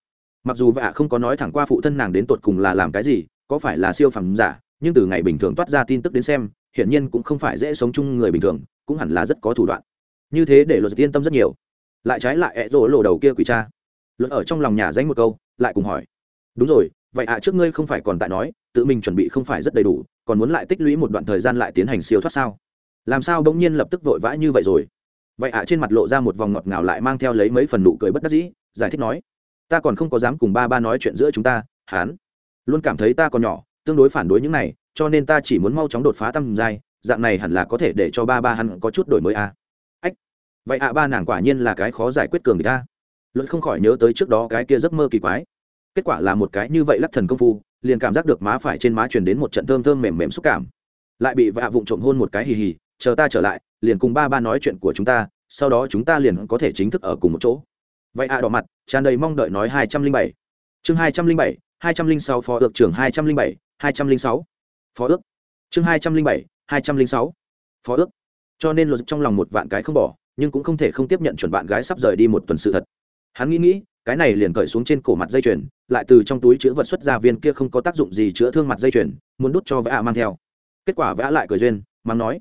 Mặc dù vạ không có nói thẳng qua phụ thân nàng đến tột cùng là làm cái gì, có phải là siêu phẩm giả, nhưng từ ngày bình thường toát ra tin tức đến xem, hiển nhiên cũng không phải dễ sống chung người bình thường, cũng hẳn là rất có thủ đoạn. Như thế để luật yên tâm rất nhiều. Lại trái lại ẹ rỗ lộ đầu kia quỷ cha. Luật ở trong lòng nhà danh một câu, lại cùng hỏi. Đúng rồi vậy ạ, trước ngươi không phải còn tại nói, tự mình chuẩn bị không phải rất đầy đủ, còn muốn lại tích lũy một đoạn thời gian lại tiến hành siêu thoát sao? Làm sao bỗng nhiên lập tức vội vã như vậy rồi? Vậy ạ, trên mặt lộ ra một vòng ngọt ngào lại mang theo lấy mấy phần nụ cười bất đắc dĩ, giải thích nói, ta còn không có dám cùng ba ba nói chuyện giữa chúng ta, hán. Luôn cảm thấy ta còn nhỏ, tương đối phản đối những này, cho nên ta chỉ muốn mau chóng đột phá tăm giai, dạng này hẳn là có thể để cho ba ba hắn có chút đổi mới à. ách. Vậy ạ, ba nàng quả nhiên là cái khó giải quyết cường người ta. Luật không khỏi nhớ tới trước đó cái kia giấc mơ kỳ quái kết quả là một cái như vậy lắc thần công phu, liền cảm giác được má phải trên má truyền đến một trận thơm thơm mềm mềm xúc cảm. Lại bị vạ vụng trộm hôn một cái hì hì, chờ ta trở lại, liền cùng ba ba nói chuyện của chúng ta, sau đó chúng ta liền có thể chính thức ở cùng một chỗ. Vậy ạ, đỏ mặt, tràn đầy mong đợi nói hai trăm linh bảy. Chương hai trăm linh bảy, hai trăm linh sáu, phó ước trưởng hai trăm linh bảy, hai trăm linh sáu. Phó ước. Chương hai trăm linh bảy, hai trăm linh sáu. Phó ước. Cho nên luật trong lòng một vạn cái không bỏ, nhưng cũng không thể không tiếp nhận chuẩn bạn gái sắp rời đi một tuần sự thật. Hắn nghĩ nghĩ cái này liền cởi xuống trên cổ mặt dây chuyền, lại từ trong túi chứa vật xuất ra viên kia không có tác dụng gì chữa thương mặt dây chuyền, muốn đút cho vã mang theo. Kết quả vã lại cười duyên, mắng nói,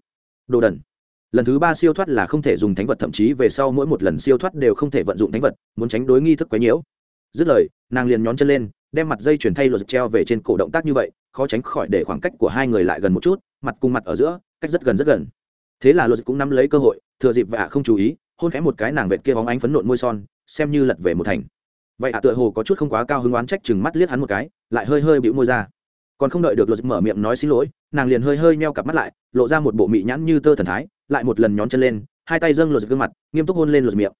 đồ đần, lần thứ ba siêu thoát là không thể dùng thánh vật, thậm chí về sau mỗi một lần siêu thoát đều không thể vận dụng thánh vật, muốn tránh đối nghi thức quấy nhiễu. Dứt lời, nàng liền nhón chân lên, đem mặt dây chuyền thay luật treo về trên cổ động tác như vậy, khó tránh khỏi để khoảng cách của hai người lại gần một chút, mặt cùng mặt ở giữa, cách rất gần rất gần. Thế là luật cũng nắm lấy cơ hội, thừa dịp vạ không chú ý, hôn khẽ một cái nàng vệt kia bóng ánh phấn nộn môi son, xem như lật về một thành vậy ạ, tựa hồ có chút không quá cao hứng oán trách chừng mắt liếc hắn một cái, lại hơi hơi bịu môi ra. Còn không đợi được luật mở miệng nói xin lỗi, nàng liền hơi hơi meo cặp mắt lại, lộ ra một bộ mị nhãn như tơ thần thái, lại một lần nhón chân lên, hai tay dâng luật gương mặt, nghiêm túc hôn lên luật miệng.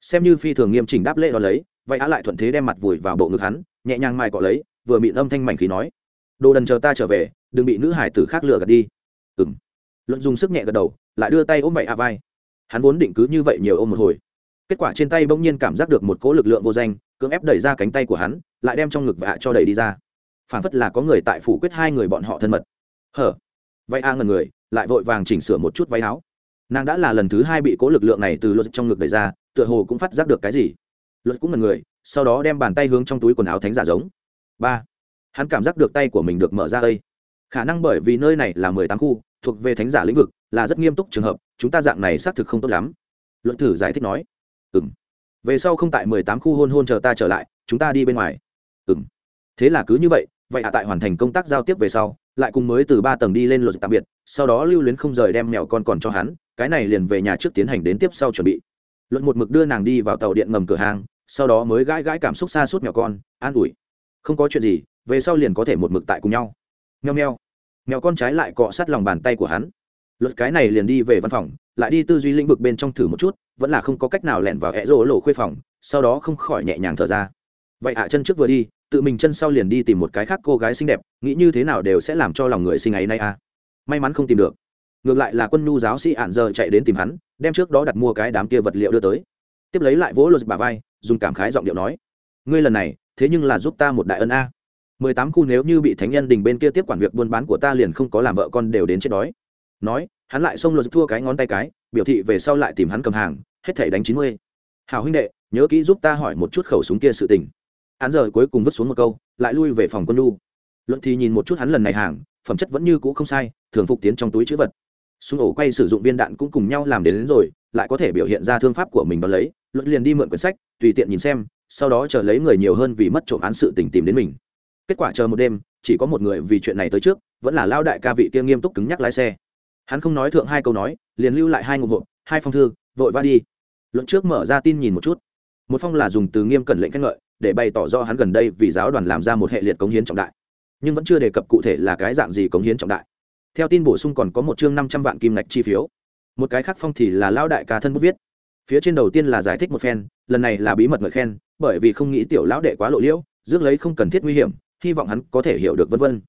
Xem như phi thường nghiêm chỉnh đáp lễ đó lấy, vậy á lại thuận thế đem mặt vùi vào bộ ngực hắn, nhẹ nhàng mai cọ lấy, vừa mịn âm thanh mảnh khí nói. Đồ đần chờ ta trở về, đừng bị nữ hải tử khác lừa gạt đi. Ừ m dùng sức nhẹ gật đầu, lại đưa tay ôm vậy a vai. Hắn vốn định cứ như vậy nhiều ôm một hồi. Kết quả trên tay bỗng nhiên cảm giác được một cỗ lực lượng vô danh cưỡng ép đẩy ra cánh tay của hắn, lại đem trong ngực vạ cho đẩy đi ra. Phản phất là có người tại phủ quyết hai người bọn họ thân mật. Hở? Vậy a ngần người, lại vội vàng chỉnh sửa một chút váy áo. Nàng đã là lần thứ hai bị cố lực lượng này từ luật trong ngực đẩy ra, tựa hồ cũng phát giác được cái gì. Luật cũng ngần người, sau đó đem bàn tay hướng trong túi quần áo thánh giả giống. Ba. Hắn cảm giác được tay của mình được mở ra đây. Khả năng bởi vì nơi này là mười tám khu, thuộc về thánh giả lĩnh vực, là rất nghiêm túc trường hợp, chúng ta dạng này xác thực không tốt lắm. Luật thử giải thích nói về sau không tại mười tám khu hôn hôn chờ ta trở lại, chúng ta đi bên ngoài. Ừ m thế là cứ như vậy vậy hạ tại hoàn thành công tác giao tiếp về sau, lại cùng mới từ ba tầng đi lên luật tạm biệt, sau đó lưu luyến không rời đem mèo con còn cho hắn, cái này liền về nhà trước tiến hành đến tiếp sau chuẩn bị. Luật một mực đưa nàng đi vào tàu điện ngầm cửa hàng, sau đó mới gãi gãi cảm xúc xa suốt mèo con, an ủi. Không có chuyện gì, về sau liền có thể một mực tại cùng nhau. Nheo nheo mèo con trái lại cọ sát lòng bàn tay của hắn. Luật cái này liền đi về văn phòng lại đi tư duy lĩnh vực bên trong thử một chút, vẫn là không có cách nào lẻn vào hẹ rỗ lộ khuê phòng, sau đó không khỏi nhẹ nhàng thở ra. Vậy hạ chân trước vừa đi, tự mình chân sau liền đi tìm một cái khác cô gái xinh đẹp, nghĩ như thế nào đều sẽ làm cho lòng người sinh ấy nay à. May mắn không tìm được. Ngược lại là quân nhu giáo sĩ ạn giờ chạy đến tìm hắn, đem trước đó đặt mua cái đám kia vật liệu đưa tới. Tiếp lấy lại vỗ lột bà vai, dùng cảm khái giọng điệu nói, ngươi lần này, thế nhưng là giúp ta một đại ân a. Mười tám khu nếu như bị thánh nhân đình bên kia tiếp quản việc buôn bán của ta liền không có làm vợ con đều đến chết đói. Nói hắn lại xông lột thua cái ngón tay cái biểu thị về sau lại tìm hắn cầm hàng hết thể đánh chín mươi. Hào huynh đệ nhớ kỹ giúp ta hỏi một chút khẩu súng kia sự tình. Hắn giờ cuối cùng vứt xuống một câu lại lui về phòng quân lu. Luận thì nhìn một chút hắn lần này hàng phẩm chất vẫn như cũ không sai thường phục tiến trong túi chữ vật. Súng ổ quay sử dụng viên đạn cũng cùng nhau làm đến, đến rồi lại có thể biểu hiện ra thương pháp của mình đón lấy. Luật liền đi mượn quyển sách tùy tiện nhìn xem sau đó chờ lấy người nhiều hơn vì mất trộm án sự tình tìm đến mình. Kết quả chờ một đêm chỉ có một người vì chuyện này tới trước vẫn là lao đại ca vị kia nghiêm túc cứng nhắc lái xe hắn không nói thượng hai câu nói, liền lưu lại hai ngụm hộp, hai phong thư, vội va đi. Luận trước mở ra tin nhìn một chút. Một phong là dùng từ nghiêm cẩn lệnh khen ngợi, để bày tỏ do hắn gần đây vì giáo đoàn làm ra một hệ liệt cống hiến trọng đại. Nhưng vẫn chưa đề cập cụ thể là cái dạng gì cống hiến trọng đại. Theo tin bổ sung còn có một chương năm trăm vạn kim ngạch chi phiếu. Một cái khác phong thì là lao đại ca thân bút viết. Phía trên đầu tiên là giải thích một phen, lần này là bí mật ngợi khen, bởi vì không nghĩ tiểu lão đệ quá lộ liễu, rước lấy không cần thiết nguy hiểm, hy vọng hắn có thể hiểu được vân vân.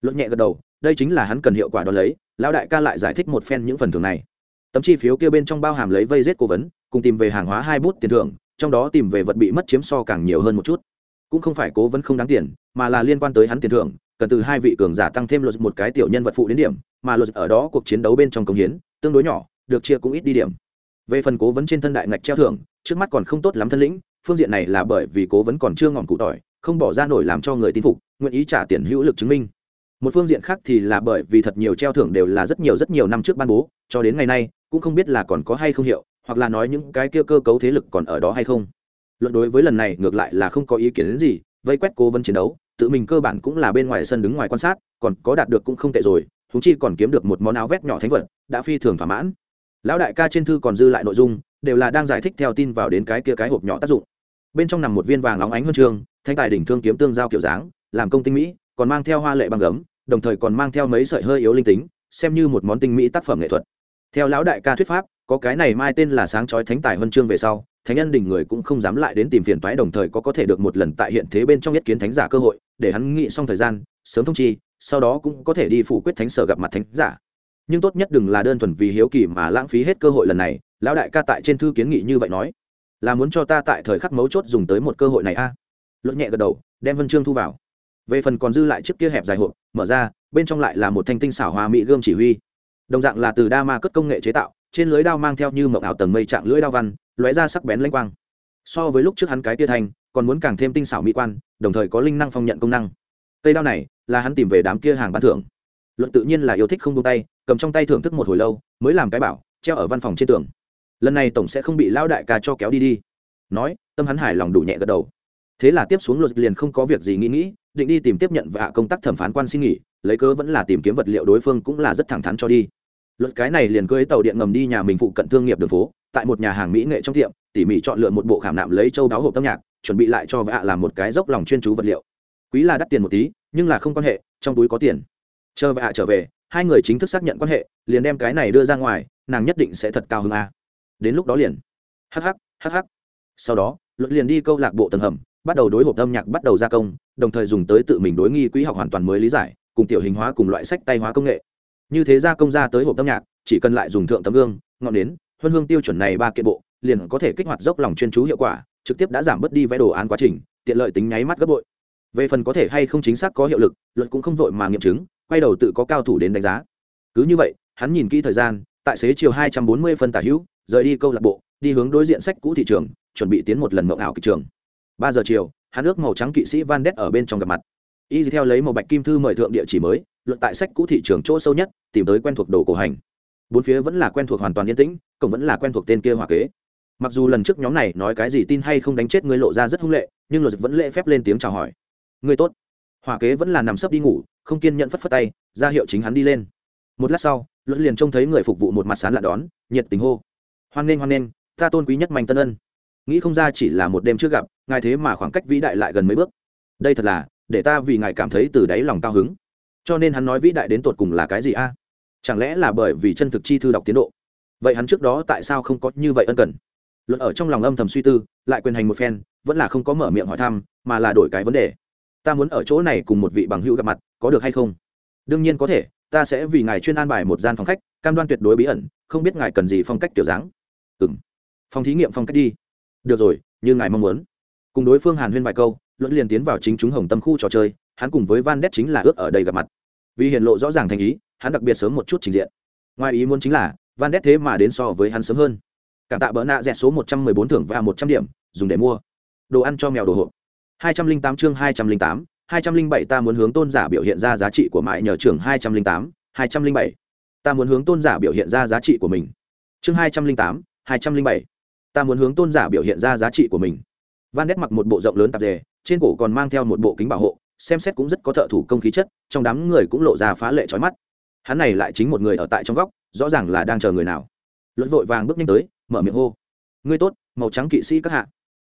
Luật nhẹ gật đầu đây chính là hắn cần hiệu quả đo lấy, lão đại ca lại giải thích một phen những phần thưởng này. Tấm chi phiếu kia bên trong bao hàm lấy vây rết cố vấn, cùng tìm về hàng hóa hai bút tiền thưởng, trong đó tìm về vật bị mất chiếm so càng nhiều hơn một chút. Cũng không phải cố vấn không đáng tiền, mà là liên quan tới hắn tiền thưởng, cần từ hai vị cường giả tăng thêm luật một cái tiểu nhân vật phụ đến điểm, mà luật ở đó cuộc chiến đấu bên trong công hiến, tương đối nhỏ, được chia cũng ít đi điểm. Về phần cố vấn trên thân đại ngạch treo thưởng, trước mắt còn không tốt lắm thân lĩnh, phương diện này là bởi vì cố vấn còn chưa ngọn cụ tỏi, không bỏ ra nổi làm cho người tin phục, nguyện ý trả tiền hữu lực chứng minh một phương diện khác thì là bởi vì thật nhiều treo thưởng đều là rất nhiều rất nhiều năm trước ban bố, cho đến ngày nay, cũng không biết là còn có hay không hiệu, hoặc là nói những cái kia cơ cấu thế lực còn ở đó hay không. Luận đối với lần này ngược lại là không có ý kiến đến gì, vây quét cố vấn chiến đấu, tự mình cơ bản cũng là bên ngoài sân đứng ngoài quan sát, còn có đạt được cũng không tệ rồi thúng chi còn kiếm được một món áo vét nhỏ thánh vật, đã phi thường thỏa mãn. Lão đại ca trên thư còn dư lại nội dung, đều là đang giải thích theo tin vào đến cái kia cái hộp nhỏ tác dụng. Bên trong nằm một viên vàng óng ánh huân chương thanh tài đỉnh thương kiếm tương giao kiểu dáng, làm công tinh mỹ, còn mang theo hoa lệ băng gấm đồng thời còn mang theo mấy sợi hơi yếu linh tính, xem như một món tinh mỹ tác phẩm nghệ thuật. Theo lão đại ca thuyết pháp, có cái này mai tên là sáng chói thánh tài huân chương về sau, thánh nhân đỉnh người cũng không dám lại đến tìm phiền toái, đồng thời có có thể được một lần tại hiện thế bên trong nhất kiến thánh giả cơ hội, để hắn nghĩ xong thời gian, sớm thông chi, sau đó cũng có thể đi phủ quyết thánh sở gặp mặt thánh giả. Nhưng tốt nhất đừng là đơn thuần vì hiếu kỳ mà lãng phí hết cơ hội lần này, lão đại ca tại trên thư kiến nghị như vậy nói. Là muốn cho ta tại thời khắc mấu chốt dùng tới một cơ hội này a. À? luật nhẹ gật đầu, đem vân chương thu vào về phần còn dư lại chiếc kia hẹp dài hộp, mở ra, bên trong lại là một thanh tinh xảo hoa mỹ gươm chỉ huy. Đồng dạng là từ đa ma cất công nghệ chế tạo, trên lưới đao mang theo như mộng ảo tầng mây trạng lưỡi đao văn, lóe ra sắc bén lanh quang. So với lúc trước hắn cái tia thanh, còn muốn càng thêm tinh xảo mỹ quan, đồng thời có linh năng phong nhận công năng. Cây đao này là hắn tìm về đám kia hàng bán thưởng. Luận tự nhiên là yêu thích không tung tay, cầm trong tay thưởng thức một hồi lâu, mới làm cái bảo, treo ở văn phòng trên tường. Lần này tổng sẽ không bị lão đại ca cho kéo đi đi. Nói, tâm hắn hài lòng đủ nhẹ gật đầu. Thế là tiếp xuống luật liền không có việc gì nghĩ nghĩ định đi tìm tiếp nhận và công tác thẩm phán quan xin nghỉ, lấy cớ vẫn là tìm kiếm vật liệu đối phương cũng là rất thẳng thắn cho đi. Luật cái này liền cưới tàu điện ngầm đi nhà mình phụ cận thương nghiệp đường phố, tại một nhà hàng mỹ nghệ trong tiệm, tỉ mỉ chọn lựa một bộ khảm nạm lấy châu đáo hộp âm nhạc, chuẩn bị lại cho vạ làm một cái dốc lòng chuyên chú vật liệu. Quý là đắt tiền một tí, nhưng là không quan hệ, trong túi có tiền. Chờ vạ trở về, hai người chính thức xác nhận quan hệ, liền đem cái này đưa ra ngoài, nàng nhất định sẽ thật cao hơn a. Đến lúc đó liền. Hh hh sau đó, luật liền đi câu lạc bộ tầng hầm bắt đầu đối hộp âm nhạc bắt đầu gia công, đồng thời dùng tới tự mình đối nghi quỹ học hoàn toàn mới lý giải, cùng tiểu hình hóa cùng loại sách tay hóa công nghệ. Như thế gia công ra tới hộp âm nhạc, chỉ cần lại dùng thượng tấm gương, ngọn nến, huân hương tiêu chuẩn này ba kiện bộ, liền có thể kích hoạt dốc lòng chuyên chú hiệu quả, trực tiếp đã giảm bớt đi vẽ đồ án quá trình, tiện lợi tính nháy mắt gấp bội. Về phần có thể hay không chính xác có hiệu lực, luật cũng không vội mà nghiệm chứng, quay đầu tự có cao thủ đến đánh giá. Cứ như vậy, hắn nhìn kỹ thời gian, tại xế chiều hai trăm bốn mươi phân tả hữu, rời đi câu lạc bộ, đi hướng đối diện sách cũ thị trường, chuẩn bị tiến một lần mộng ảo kịch trường ba giờ chiều, hắn ước màu trắng kỵ sĩ van đét ở bên trong gặp mặt. Y theo lấy màu bạch kim thư mời thượng địa chỉ mới, luận tại sách cũ thị trường chỗ sâu nhất, tìm tới quen thuộc đồ cổ hành. Bốn phía vẫn là quen thuộc hoàn toàn yên tĩnh, cổng vẫn là quen thuộc tên kia hòa kế. Mặc dù lần trước nhóm này nói cái gì tin hay không đánh chết người lộ ra rất hung lệ, nhưng luật vẫn lễ phép lên tiếng chào hỏi. Người tốt. Hòa kế vẫn là nằm sấp đi ngủ, không kiên nhẫn phất phất tay, ra hiệu chính hắn đi lên. Một lát sau, luật liền trông thấy người phục vụ một mặt sán lạ đón, nhiệt tình hô. Hoan nghênh hoan nghênh, ta tôn quý nhất mạnh tân ân nghĩ không ra chỉ là một đêm trước gặp, ngài thế mà khoảng cách vĩ đại lại gần mấy bước. Đây thật là, để ta vì ngài cảm thấy từ đáy lòng cao hứng. Cho nên hắn nói vĩ đại đến tột cùng là cái gì a? Chẳng lẽ là bởi vì chân thực chi thư đọc tiến độ? Vậy hắn trước đó tại sao không có như vậy ân cần? Luật ở trong lòng âm thầm suy tư, lại quyền hành một phen, vẫn là không có mở miệng hỏi thăm, mà là đổi cái vấn đề. Ta muốn ở chỗ này cùng một vị bằng hữu gặp mặt, có được hay không? Đương nhiên có thể, ta sẽ vì ngài chuyên an bài một gian phòng khách, cam đoan tuyệt đối bí ẩn, không biết ngài cần gì phong cách kiểu dáng. Ừ m phòng thí nghiệm phong cách đi được rồi, như ngài mong muốn. Cùng đối phương hàn huyên vài câu luận liền tiến vào chính chúng hồng tâm khu trò chơi, hắn cùng với van đét chính là ước ở đây gặp mặt. Vì hiện lộ rõ ràng thành ý, hắn đặc biệt sớm một chút trình diện. Ngoài ý muốn chính là, van đét thế mà đến so với hắn sớm hơn. Cảm tạ bỡ nạ dẹt số một trăm mười bốn thưởng và một trăm điểm, dùng để mua. Đồ ăn cho mèo đồ hộp. hai trăm linh tám chương hai trăm linh tám, hai trăm linh bảy ta muốn hướng tôn giả biểu hiện ra giá trị của mại nhờ trường hai trăm linh tám, hai trăm linh bảy. Ta muốn hướng tôn giả biểu hiện ra giá trị của mình. Chương hai trăm linh tám, hai trăm linh bảy ta muốn hướng tôn giả biểu hiện ra giá trị của mình. Van nét mặc một bộ rộng lớn tạp dề, trên cổ còn mang theo một bộ kính bảo hộ, xem xét cũng rất có thợ thủ công khí chất, trong đám người cũng lộ ra phá lệ trói mắt. Hắn này lại chính một người ở tại trong góc, rõ ràng là đang chờ người nào. Luật vội vàng bước nhanh tới, mở miệng hô. Ngươi tốt, màu trắng kỵ sĩ các hạ.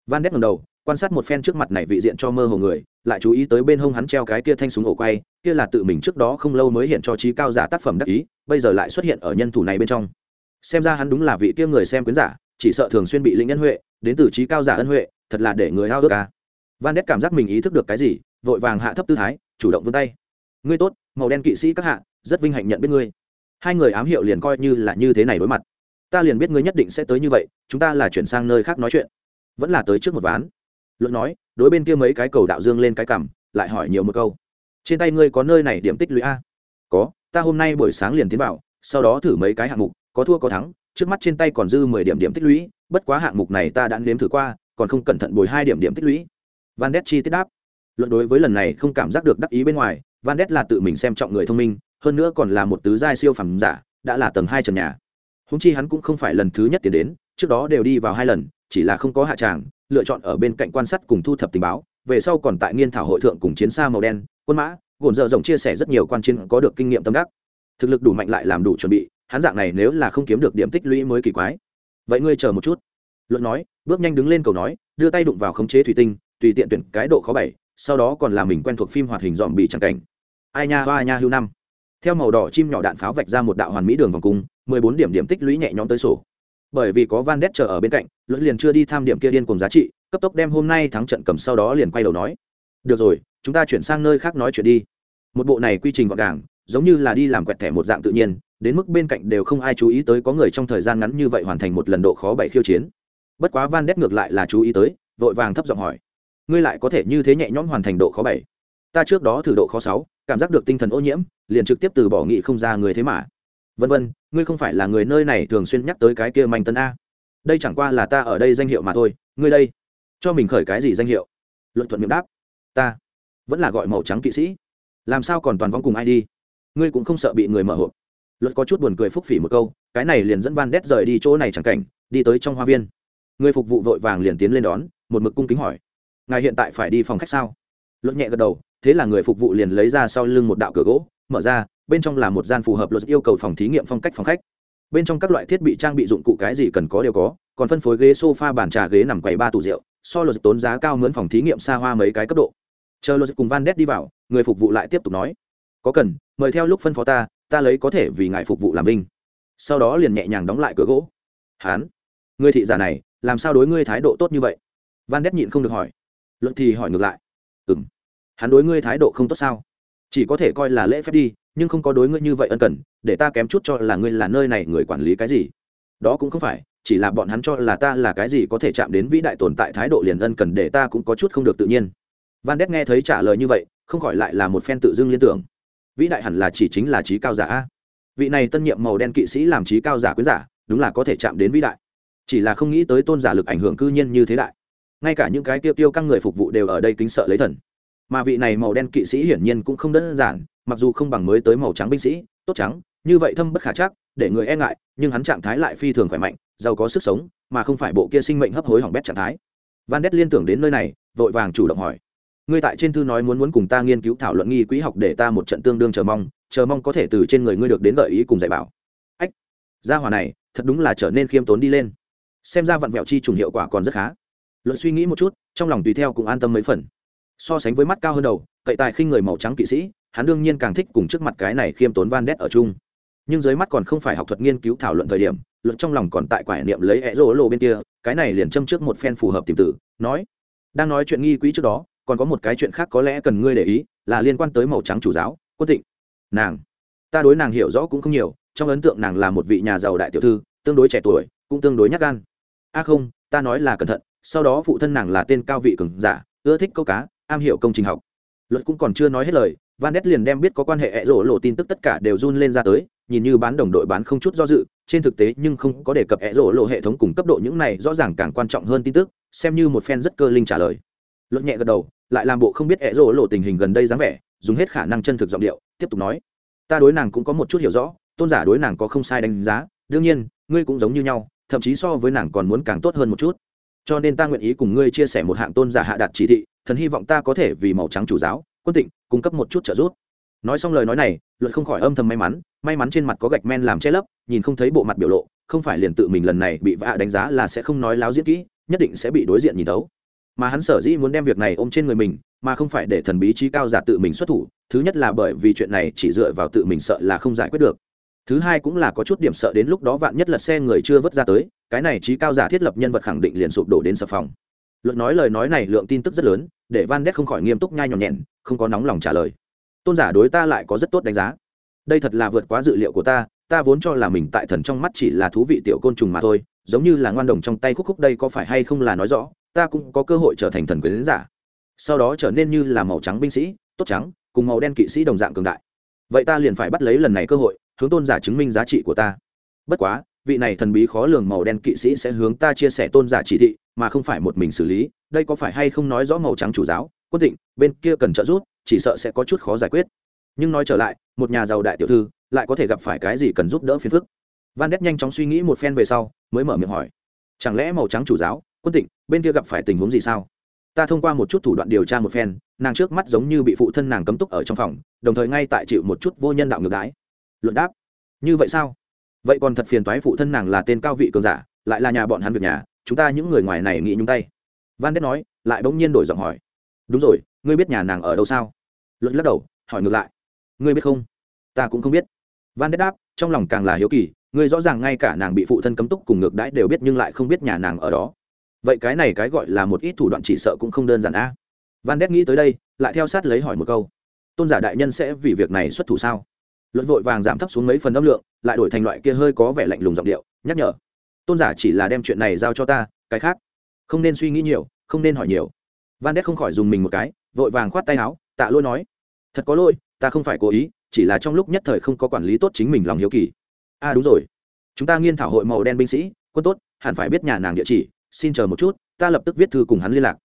Van đét ngầm đầu, quan sát một phen trước mặt này vị diện cho mơ hồ người, lại chú ý tới bên hông hắn treo cái kia thanh súng ổ quay, kia là tự mình trước đó không lâu mới hiện cho trí cao giả tác phẩm đắc ý, bây giờ lại xuất hiện ở nhân thủ này bên trong. Xem ra hắn đúng là vị kia người xem quyến giả chỉ sợ thường xuyên bị linh ân huệ, đến từ trí cao giả ân huệ, thật là để người hao ước ca van đét cảm giác mình ý thức được cái gì, vội vàng hạ thấp tư thái, chủ động vươn tay. Ngươi tốt, màu đen kỵ sĩ các hạ, rất vinh hạnh nhận biết ngươi. Hai người ám hiệu liền coi như là như thế này đối mặt. Ta liền biết ngươi nhất định sẽ tới như vậy, chúng ta là chuyển sang nơi khác nói chuyện. Vẫn là tới trước một ván. Luật nói, đối bên kia mấy cái cầu đạo dương lên cái cằm, lại hỏi nhiều một câu. Trên tay ngươi có nơi này điểm tích lũy a? Có, ta hôm nay buổi sáng liền tiến vào, sau đó thử mấy cái hạng mục, có thua có thắng trước mắt trên tay còn dư mười điểm điểm tích lũy, bất quá hạng mục này ta đã nếm thử qua, còn không cẩn thận bồi hai điểm điểm tích lũy. Van đét chi tiết đáp. Luận đối với lần này không cảm giác được đắc ý bên ngoài, van đét là tự mình xem trọng người thông minh, hơn nữa còn là một tứ giai siêu phẩm giả, đã là tầng hai trần nhà. Húng chi hắn cũng không phải lần thứ nhất tiến đến, trước đó đều đi vào hai lần, chỉ là không có hạ tràng, lựa chọn ở bên cạnh quan sát cùng thu thập tình báo, về sau còn tại nghiên thảo hội thượng cùng chiến xa màu đen, quân mã, gồn dợ rộng chia sẻ rất nhiều quan chiến có được kinh nghiệm tâm đắc. Thực lực đủ mạnh lại làm đủ chuẩn bị hắn dạng này nếu là không kiếm được điểm tích lũy mới kỳ quái. Vậy ngươi chờ một chút. Luận nói, bước nhanh đứng lên cầu nói, đưa tay đụng vào khống chế thủy tinh, tùy tiện tuyển cái độ khó bảy, sau đó còn làm mình quen thuộc phim hoạt hình dòm bị trắng cảnh. Ai nha, hoa nha, hưu năm. Theo màu đỏ chim nhỏ đạn pháo vạch ra một đạo hoàn mỹ đường vòng cung, mười bốn điểm điểm tích lũy nhẹ nhõm tới sổ. Bởi vì có van đét chờ ở bên cạnh, luật liền chưa đi tham điểm kia điên cùng giá trị, cấp tốc đem hôm nay thắng trận cầm sau đó liền quay đầu nói, được rồi, chúng ta chuyển sang nơi khác nói chuyện đi. Một bộ này quy trình gọn gàng, giống như là đi làm quẹt thẻ một dạng tự nhiên đến mức bên cạnh đều không ai chú ý tới có người trong thời gian ngắn như vậy hoàn thành một lần độ khó bảy khiêu chiến. Bất quá van đét ngược lại là chú ý tới, vội vàng thấp giọng hỏi, ngươi lại có thể như thế nhẹ nhõm hoàn thành độ khó bảy? Ta trước đó thử độ khó sáu, cảm giác được tinh thần ô nhiễm, liền trực tiếp từ bỏ nghị không ra người thế mà. Vân vân, ngươi không phải là người nơi này thường xuyên nhắc tới cái kia manh tân a. Đây chẳng qua là ta ở đây danh hiệu mà thôi, ngươi đây, cho mình khởi cái gì danh hiệu? Luận thuận miệng đáp, ta vẫn là gọi màu trắng kỵ sĩ. Làm sao còn toàn vong cùng ai đi? Ngươi cũng không sợ bị người mở hộp luật có chút buồn cười phúc phỉ một câu, cái này liền dẫn van đét rời đi chỗ này chẳng cảnh, đi tới trong hoa viên. Người phục vụ vội vàng liền tiến lên đón, một mực cung kính hỏi. Ngài hiện tại phải đi phòng khách sao? Luật nhẹ gật đầu, thế là người phục vụ liền lấy ra sau lưng một đạo cửa gỗ, mở ra, bên trong là một gian phù hợp luật yêu cầu phòng thí nghiệm phong cách phòng khách. Bên trong các loại thiết bị trang bị dụng cụ cái gì cần có đều có, còn phân phối ghế sofa, bàn trà, ghế nằm quầy ba tủ rượu, so luật tốn giá cao mướn phòng thí nghiệm xa hoa mấy cái cấp độ. Chờ luật cùng van đét đi vào, người phục vụ lại tiếp tục nói. Có cần, mời theo lúc phân phó ta ta lấy có thể vì ngài phục vụ làm vinh. Sau đó liền nhẹ nhàng đóng lại cửa gỗ. Hán người thị giả này, làm sao đối ngươi thái độ tốt như vậy? Van đét nhịn không được hỏi. Luật thì hỏi ngược lại. Ừ m hắn đối ngươi thái độ không tốt sao? Chỉ có thể coi là lễ phép đi, nhưng không có đối ngươi như vậy ân cần, để ta kém chút cho là ngươi là nơi này người quản lý cái gì. Đó cũng không phải, chỉ là bọn hắn cho là ta là cái gì có thể chạm đến vĩ đại tồn tại thái độ liền ân cần để ta cũng có chút không được tự nhiên. Van đét nghe thấy trả lời như vậy, không khỏi lại là một phen tự dưng liên tưởng vĩ đại hẳn là chỉ chính là trí cao giả a. Vị này tân nhiệm màu đen kỵ sĩ làm trí cao giả quyến giả, đúng là có thể chạm đến vĩ đại. Chỉ là không nghĩ tới tôn giả lực ảnh hưởng cư nhiên như thế đại. Ngay cả những cái tiêu tiêu các người phục vụ đều ở đây kính sợ lấy thần. Mà vị này màu đen kỵ sĩ hiển nhiên cũng không đơn giản, mặc dù không bằng mới tới màu trắng binh sĩ, tốt trắng, như vậy thâm bất khả chắc, để người e ngại, nhưng hắn trạng thái lại phi thường khỏe mạnh, giàu có sức sống, mà không phải bộ kia sinh mệnh hấp hối hỏng bét trạng thái. Van đét liên tưởng đến nơi này, vội vàng chủ động hỏi ngươi tại trên thư nói muốn muốn cùng ta nghiên cứu thảo luận nghi quỹ học để ta một trận tương đương chờ mong chờ mong có thể từ trên người ngươi được đến gợi ý cùng dạy bảo. Ách, gia hòa này, thật đúng là trở nên khiêm tốn đi lên. Xem ra vặn vẹo chi trùng hiệu quả còn rất khá. Luận suy nghĩ một chút, trong lòng tùy theo cũng an tâm mấy phần. So sánh với mắt cao hơn đầu, cậy tài khinh người màu trắng kỵ sĩ, hắn đương nhiên càng thích cùng trước mặt cái này khiêm tốn van đét ở chung. Nhưng dưới mắt còn không phải học thuật nghiên cứu thảo luận thời điểm luật trong lòng còn tại quải niệm lấy ẹ rỗ lộ bên kia, cái này liền châm trước một phen phù hợp tìm tử, nói, đang nói chuyện nghi quỹ trước đó còn có một cái chuyện khác có lẽ cần ngươi để ý, là liên quan tới màu trắng chủ giáo, quân tịnh nàng. Ta đối nàng hiểu rõ cũng không nhiều, trong ấn tượng nàng là một vị nhà giàu đại tiểu thư, tương đối trẻ tuổi, cũng tương đối nhát gan. A không, ta nói là cẩn thận, sau đó phụ thân nàng là tên cao vị cường giả, ưa thích câu cá, am hiểu công trình học. Luật cũng còn chưa nói hết lời, van nét liền đem biết có quan hệ ẹ rổ lộ tin tức tất cả đều run lên ra tới, nhìn như bán đồng đội bán không chút do dự, trên thực tế nhưng không có đề cập ẹ rổ lộ hệ thống cùng cấp độ những này rõ ràng càng quan trọng hơn tin tức, xem như một fan rất cơ linh trả lời luật nhẹ gật đầu, lại làm bộ không biết ẹ rỗ lộ tình hình gần đây dáng vẻ, dùng hết khả năng chân thực giọng điệu, tiếp tục nói. Ta đối nàng cũng có một chút hiểu rõ, tôn giả đối nàng có không sai đánh giá, đương nhiên, ngươi cũng giống như nhau, thậm chí so với nàng còn muốn càng tốt hơn một chút. Cho nên ta nguyện ý cùng ngươi chia sẻ một hạng tôn giả hạ đạt chỉ thị, thần hy vọng ta có thể vì màu trắng chủ giáo, quân tịnh, cung cấp một chút trợ giúp. Nói xong lời nói này, luật không khỏi âm thầm may mắn may mắn trên mặt có gạch men làm che lấp, nhìn không thấy bộ mặt biểu lộ, không phải liền tự mình lần này bị vạ đánh giá là sẽ không nói láo diễn kỹ, nhất định sẽ bị đối diện nhìn tấu mà hắn sở dĩ muốn đem việc này ôm trên người mình, mà không phải để thần bí trí cao giả tự mình xuất thủ, thứ nhất là bởi vì chuyện này chỉ dựa vào tự mình sợ là không giải quyết được. Thứ hai cũng là có chút điểm sợ đến lúc đó vạn nhất lật xe người chưa vớt ra tới, cái này trí cao giả thiết lập nhân vật khẳng định liền sụp đổ đến sập phòng. Luật nói lời nói này lượng tin tức rất lớn, để van đét không khỏi nghiêm túc nhai nhọn nhẹn, không có nóng lòng trả lời. Tôn giả đối ta lại có rất tốt đánh giá. Đây thật là vượt quá dự liệu của ta ta vốn cho là mình tại thần trong mắt chỉ là thú vị tiểu côn trùng mà thôi giống như là ngoan đồng trong tay khúc khúc đây có phải hay không là nói rõ, ta cũng có cơ hội trở thành thần quyền giả. Sau đó trở nên như là màu trắng binh sĩ, tốt trắng, cùng màu đen kỵ sĩ đồng dạng cường đại. Vậy ta liền phải bắt lấy lần này cơ hội, hướng tôn giả chứng minh giá trị của ta. Bất quá, vị này thần bí khó lường màu đen kỵ sĩ sẽ hướng ta chia sẻ tôn giả chỉ thị, mà không phải một mình xử lý, đây có phải hay không nói rõ màu trắng chủ giáo, quân định bên kia cần trợ giúp, chỉ sợ sẽ có chút khó giải quyết. Nhưng nói trở lại, một nhà giàu đại tiểu thư, lại có thể gặp phải cái gì cần giúp đỡ phiền phức? Van đét nhanh chóng suy nghĩ một phen về sau, mới mở miệng hỏi. Chẳng lẽ màu trắng chủ giáo, quân tịnh, bên kia gặp phải tình huống gì sao? Ta thông qua một chút thủ đoạn điều tra một phen, nàng trước mắt giống như bị phụ thân nàng cấm túc ở trong phòng, đồng thời ngay tại chịu một chút vô nhân đạo ngược đái luận đáp. Như vậy sao? Vậy còn thật phiền toái phụ thân nàng là tên cao vị cường giả, lại là nhà bọn hắn việc nhà, chúng ta những người ngoài này nghĩ nhung tay. Van đét nói, lại bỗng nhiên đổi giọng hỏi. Đúng rồi, ngươi biết nhà nàng ở đâu sao? Luật lắc đầu, hỏi ngược lại. Ngươi biết không? Ta cũng không biết. Van đét đáp, trong lòng càng là hiếu kỳ ngươi rõ ràng ngay cả nàng bị phụ thân cấm túc cùng ngược đãi đều biết nhưng lại không biết nhà nàng ở đó. Vậy cái này cái gọi là một ít thủ đoạn chỉ sợ cũng không đơn giản a. Van đét nghĩ tới đây, lại theo sát lấy hỏi một câu. Tôn giả đại nhân sẽ vì việc này xuất thủ sao? Luật vội vàng giảm thấp xuống mấy phần âm lượng, lại đổi thành loại kia hơi có vẻ lạnh lùng giọng điệu, nhắc nhở. Tôn giả chỉ là đem chuyện này giao cho ta, cái khác. Không nên suy nghĩ nhiều, không nên hỏi nhiều. Van đét không khỏi dùng mình một cái, vội vàng khoát tay áo, tạ lôi nói. Thật có lỗi, ta không phải cố ý, chỉ là trong lúc nhất thời không có quản lý tốt chính mình lòng hiếu kỳ a à đúng rồi. Chúng ta nghiên thảo hội màu đen binh sĩ, quân tốt, hẳn phải biết nhà nàng địa chỉ, xin chờ một chút, ta lập tức viết thư cùng hắn liên lạc.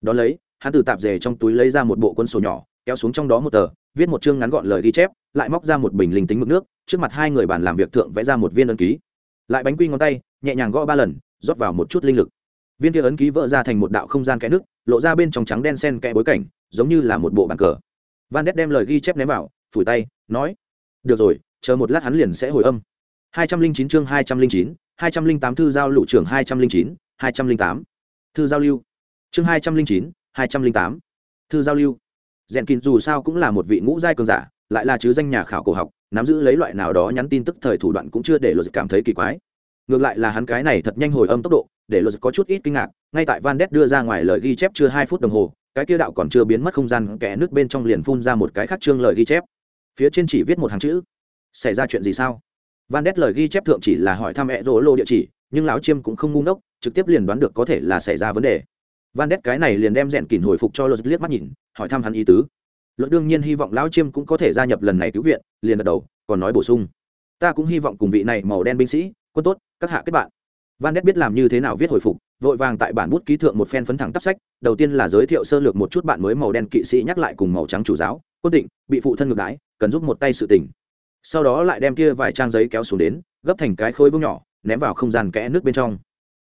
Đón lấy, hắn từ tạp dề trong túi lấy ra một bộ quân sổ nhỏ, kéo xuống trong đó một tờ, viết một chương ngắn gọn lời ghi chép, lại móc ra một bình linh tính mực nước, trước mặt hai người bàn làm việc thượng vẽ ra một viên ấn ký. Lại bánh quy ngón tay, nhẹ nhàng gõ ba lần, rót vào một chút linh lực. Viên kia ấn ký vỡ ra thành một đạo không gian kẽ nước, lộ ra bên trong trắng đen sen kẽ bối cảnh, giống như là một bộ bàn cờ. Van đét đem lời ghi chép ném vào, phủi tay, nói, được rồi, chờ một lát hắn liền sẽ hồi âm hai trăm linh chín chương hai trăm linh chín, hai trăm linh tám thư giao lưu trưởng hai trăm linh chín, hai trăm linh tám. Thư giao lưu. Chương hai trăm linh chín, hai trăm linh tám. Thư giao lưu. Rèn kín dù sao cũng là một vị ngũ giai cường giả, lại là chứ danh nhà khảo cổ học, nắm giữ lấy loại nào đó nhắn tin tức thời thủ đoạn cũng chưa để luật cảm thấy kỳ quái. Ngược lại là hắn cái này thật nhanh hồi âm tốc độ, để luật có chút ít kinh ngạc, ngay tại van đét đưa ra ngoài lời ghi chép chưa hai phút đồng hồ, cái kia đạo còn chưa biến mất không gian kẽ nước bên trong liền phun ra một cái khác chương lời ghi chép. Phía trên chỉ viết một hàng chữ. Xảy ra chuyện gì sao? Van đét lời ghi chép thượng chỉ là hỏi thăm e rỗ lô địa chỉ, nhưng lão chiêm cũng không ngu ngốc, trực tiếp liền đoán được có thể là xảy ra vấn đề. Van đét cái này liền đem rèn kỉn hồi phục cho luật liếc mắt nhìn, hỏi thăm hắn ý tứ. Luật đương nhiên hy vọng lão chiêm cũng có thể gia nhập lần này cứu viện, liền gật đầu, còn nói bổ sung. Ta cũng hy vọng cùng vị này màu đen binh sĩ, quân tốt, các hạ kết bạn. Van đét biết làm như thế nào viết hồi phục, vội vàng tại bản bút ký thượng một phen phấn thẳng tắp sách, đầu tiên là giới thiệu sơ lược một chút bạn mới màu đen kỵ sĩ nhắc lại cùng màu trắng chủ giáo, quân tịnh bị phụ thân ngược đãi, cần giúp một tay sự tình sau đó lại đem kia vài trang giấy kéo xuống đến, gấp thành cái khối vương nhỏ, ném vào không gian kẽ nước bên trong.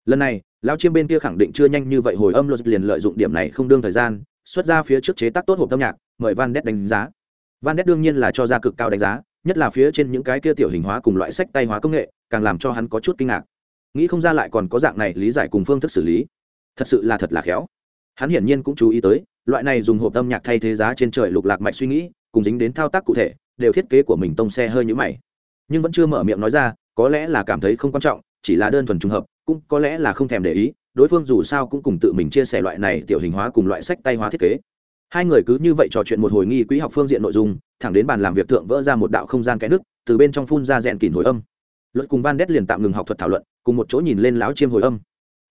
Lần này, lão chiêm bên kia khẳng định chưa nhanh như vậy hồi âm luật liền lợi dụng điểm này không đương thời gian, xuất ra phía trước chế tác tốt hộp âm nhạc, mời van đét đánh giá. Van đét đương nhiên là cho ra cực cao đánh giá, nhất là phía trên những cái kia tiểu hình hóa cùng loại sách tay hóa công nghệ, càng làm cho hắn có chút kinh ngạc. Nghĩ không ra lại còn có dạng này lý giải cùng phương thức xử lý. Thật sự là thật là khéo. Hắn hiển nhiên cũng chú ý tới, loại này dùng hộp âm nhạc thay thế giá trên trời lục lạc mạch suy nghĩ, cùng dính đến thao tác cụ thể đều thiết kế của mình tông xe hơi như mày. Nhưng vẫn chưa mở miệng nói ra, có lẽ là cảm thấy không quan trọng, chỉ là đơn thuần trùng hợp, cũng có lẽ là không thèm để ý, đối phương dù sao cũng cùng tự mình chia sẻ loại này tiểu hình hóa cùng loại sách tay hóa thiết kế. Hai người cứ như vậy trò chuyện một hồi nghi quỹ học phương diện nội dung, thẳng đến bàn làm việc thượng vỡ ra một đạo không gian cái nước, từ bên trong phun ra rèn kỉn hồi âm. Luật cùng van đét liền tạm ngừng học thuật thảo luận, cùng một chỗ nhìn lên láo chiêm hồi âm.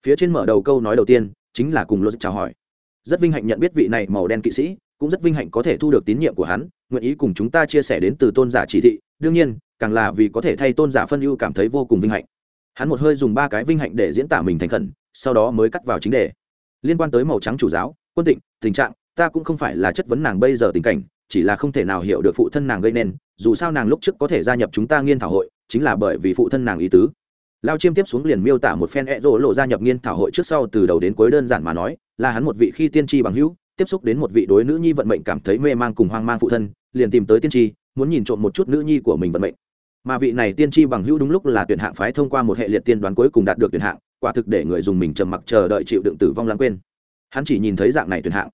Phía trên mở đầu câu nói đầu tiên, chính là cùng luật chào hỏi. Rất vinh hạnh nhận biết vị này màu đen kỵ sĩ cũng rất vinh hạnh có thể thu được tín nhiệm của hắn, nguyện ý cùng chúng ta chia sẻ đến từ tôn giả chỉ thị. Đương nhiên, càng là vì có thể thay tôn giả phân ưu cảm thấy vô cùng vinh hạnh. Hắn một hơi dùng ba cái vinh hạnh để diễn tả mình thành khẩn, sau đó mới cắt vào chính đề. Liên quan tới màu trắng chủ giáo, quân tịnh, tình trạng, ta cũng không phải là chất vấn nàng bây giờ tình cảnh, chỉ là không thể nào hiểu được phụ thân nàng gây nên, dù sao nàng lúc trước có thể gia nhập chúng ta nghiên thảo hội, chính là bởi vì phụ thân nàng ý tứ. Lao chiêm tiếp xuống liền miêu tả một phen e rỗ lộ gia nhập nghiên thảo hội trước sau từ đầu đến cuối đơn giản mà nói, là hắn một vị khi tiên tri bằng hữu tiếp xúc đến một vị đối nữ nhi vận mệnh cảm thấy mê mang cùng hoang mang phụ thân, liền tìm tới tiên tri, muốn nhìn trộm một chút nữ nhi của mình vận mệnh. Mà vị này tiên tri bằng hữu đúng lúc là tuyển hạng phái thông qua một hệ liệt tiên đoán cuối cùng đạt được tuyển hạng, quả thực để người dùng mình trầm mặc chờ đợi chịu đựng tử vong lãng quên. Hắn chỉ nhìn thấy dạng này tuyển hạng.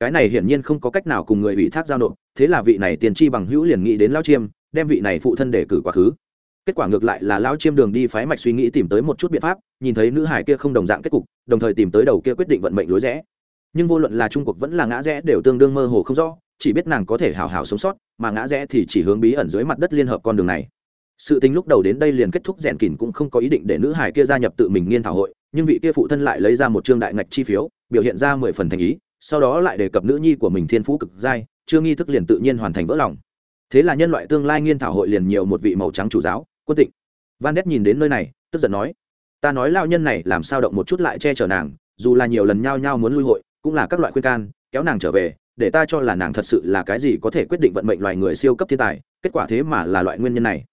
Cái này hiển nhiên không có cách nào cùng người ủy thác giao nộp, thế là vị này tiên tri bằng hữu liền nghĩ đến lao chiêm, đem vị này phụ thân để cử quá khứ. Kết quả ngược lại là lao chiêm đường đi phái mạch suy nghĩ tìm tới một chút biện pháp, nhìn thấy nữ hải kia không đồng dạng kết cục, đồng thời tìm tới đầu kia quyết định vận mệnh lối rẽ nhưng vô luận là trung Quốc vẫn là ngã rẽ đều tương đương mơ hồ không rõ, chỉ biết nàng có thể hào hào sống sót, mà ngã rẽ thì chỉ hướng bí ẩn dưới mặt đất liên hợp con đường này. Sự tính lúc đầu đến đây liền kết thúc rèn kỉn cũng không có ý định để nữ hải kia gia nhập tự mình nghiên thảo hội, nhưng vị kia phụ thân lại lấy ra một trương đại ngạch chi phiếu, biểu hiện ra mười phần thành ý, sau đó lại đề cập nữ nhi của mình thiên phú cực giai chưa nghi thức liền tự nhiên hoàn thành vỡ lòng. Thế là nhân loại tương lai nghiên thảo hội liền nhiều một vị màu trắng chủ giáo, quân tịnh. Van đét nhìn đến nơi này, tức giận nói, ta nói lao nhân này làm sao động một chút lại che chở nàng, dù là nhiều lần nhao nhao muốn lui hội cũng là các loại khuyên can, kéo nàng trở về, để ta cho là nàng thật sự là cái gì có thể quyết định vận mệnh loài người siêu cấp thiên tài, kết quả thế mà là loại nguyên nhân này.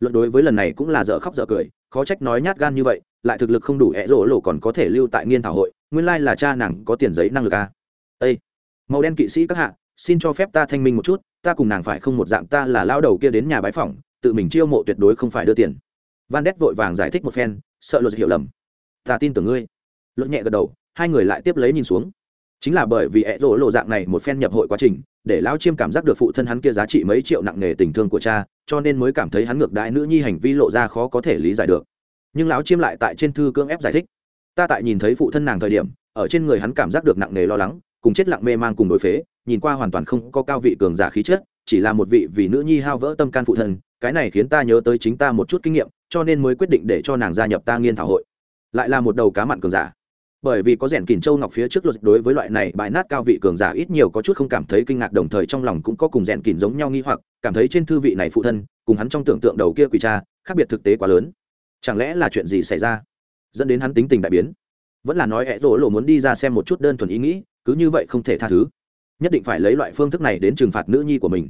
Luận đối với lần này cũng là dở khóc dở cười, khó trách nói nhát gan như vậy, lại thực lực không đủ ẹ rỗ lộ còn có thể lưu tại nghiên thảo hội, nguyên lai là cha nàng có tiền giấy năng lực a à. ây màu đen kỵ sĩ các hạ, xin cho phép ta thanh minh một chút, ta cùng nàng phải không một dạng, ta là lao đầu kia đến nhà bái phỏng, tự mình chiêu mộ tuyệt đối không phải đưa tiền. Van đét vội vàng giải thích một phen, sợ luật hiểu lầm. Ta tin tưởng ngươi. Luật nhẹ gật đầu, hai người lại tiếp lấy nhìn xuống chính là bởi vì ẹ rỗ lộ dạng này một phen nhập hội quá trình, để lão chiêm cảm giác được phụ thân hắn kia giá trị mấy triệu nặng nề tình thương của cha, cho nên mới cảm thấy hắn ngược đãi nữ nhi hành vi lộ ra khó có thể lý giải được. Nhưng lão chiêm lại tại trên thư cưỡng ép giải thích. Ta tại nhìn thấy phụ thân nàng thời điểm, ở trên người hắn cảm giác được nặng nề lo lắng, cùng chết lặng mê man cùng đối phế, nhìn qua hoàn toàn không có cao vị cường giả khí chất, chỉ là một vị vì nữ nhi hao vỡ tâm can phụ thân, cái này khiến ta nhớ tới chính ta một chút kinh nghiệm, cho nên mới quyết định để cho nàng gia nhập ta nghiên thảo hội. Lại là một đầu cá mặn cường giả bởi vì có rèn kìn châu ngọc phía trước luật đối với loại này bài nát cao vị cường giả ít nhiều có chút không cảm thấy kinh ngạc, đồng thời trong lòng cũng có cùng rèn kìn giống nhau nghi hoặc, cảm thấy trên thư vị này phụ thân, cùng hắn trong tưởng tượng đầu kia quỷ cha, khác biệt thực tế quá lớn. Chẳng lẽ là chuyện gì xảy ra? Dẫn đến hắn tính tình đại biến. Vẫn là nói ẹ rỗ lộ muốn đi ra xem một chút đơn thuần ý nghĩ, cứ như vậy không thể tha thứ. Nhất định phải lấy loại phương thức này đến trừng phạt nữ nhi của mình.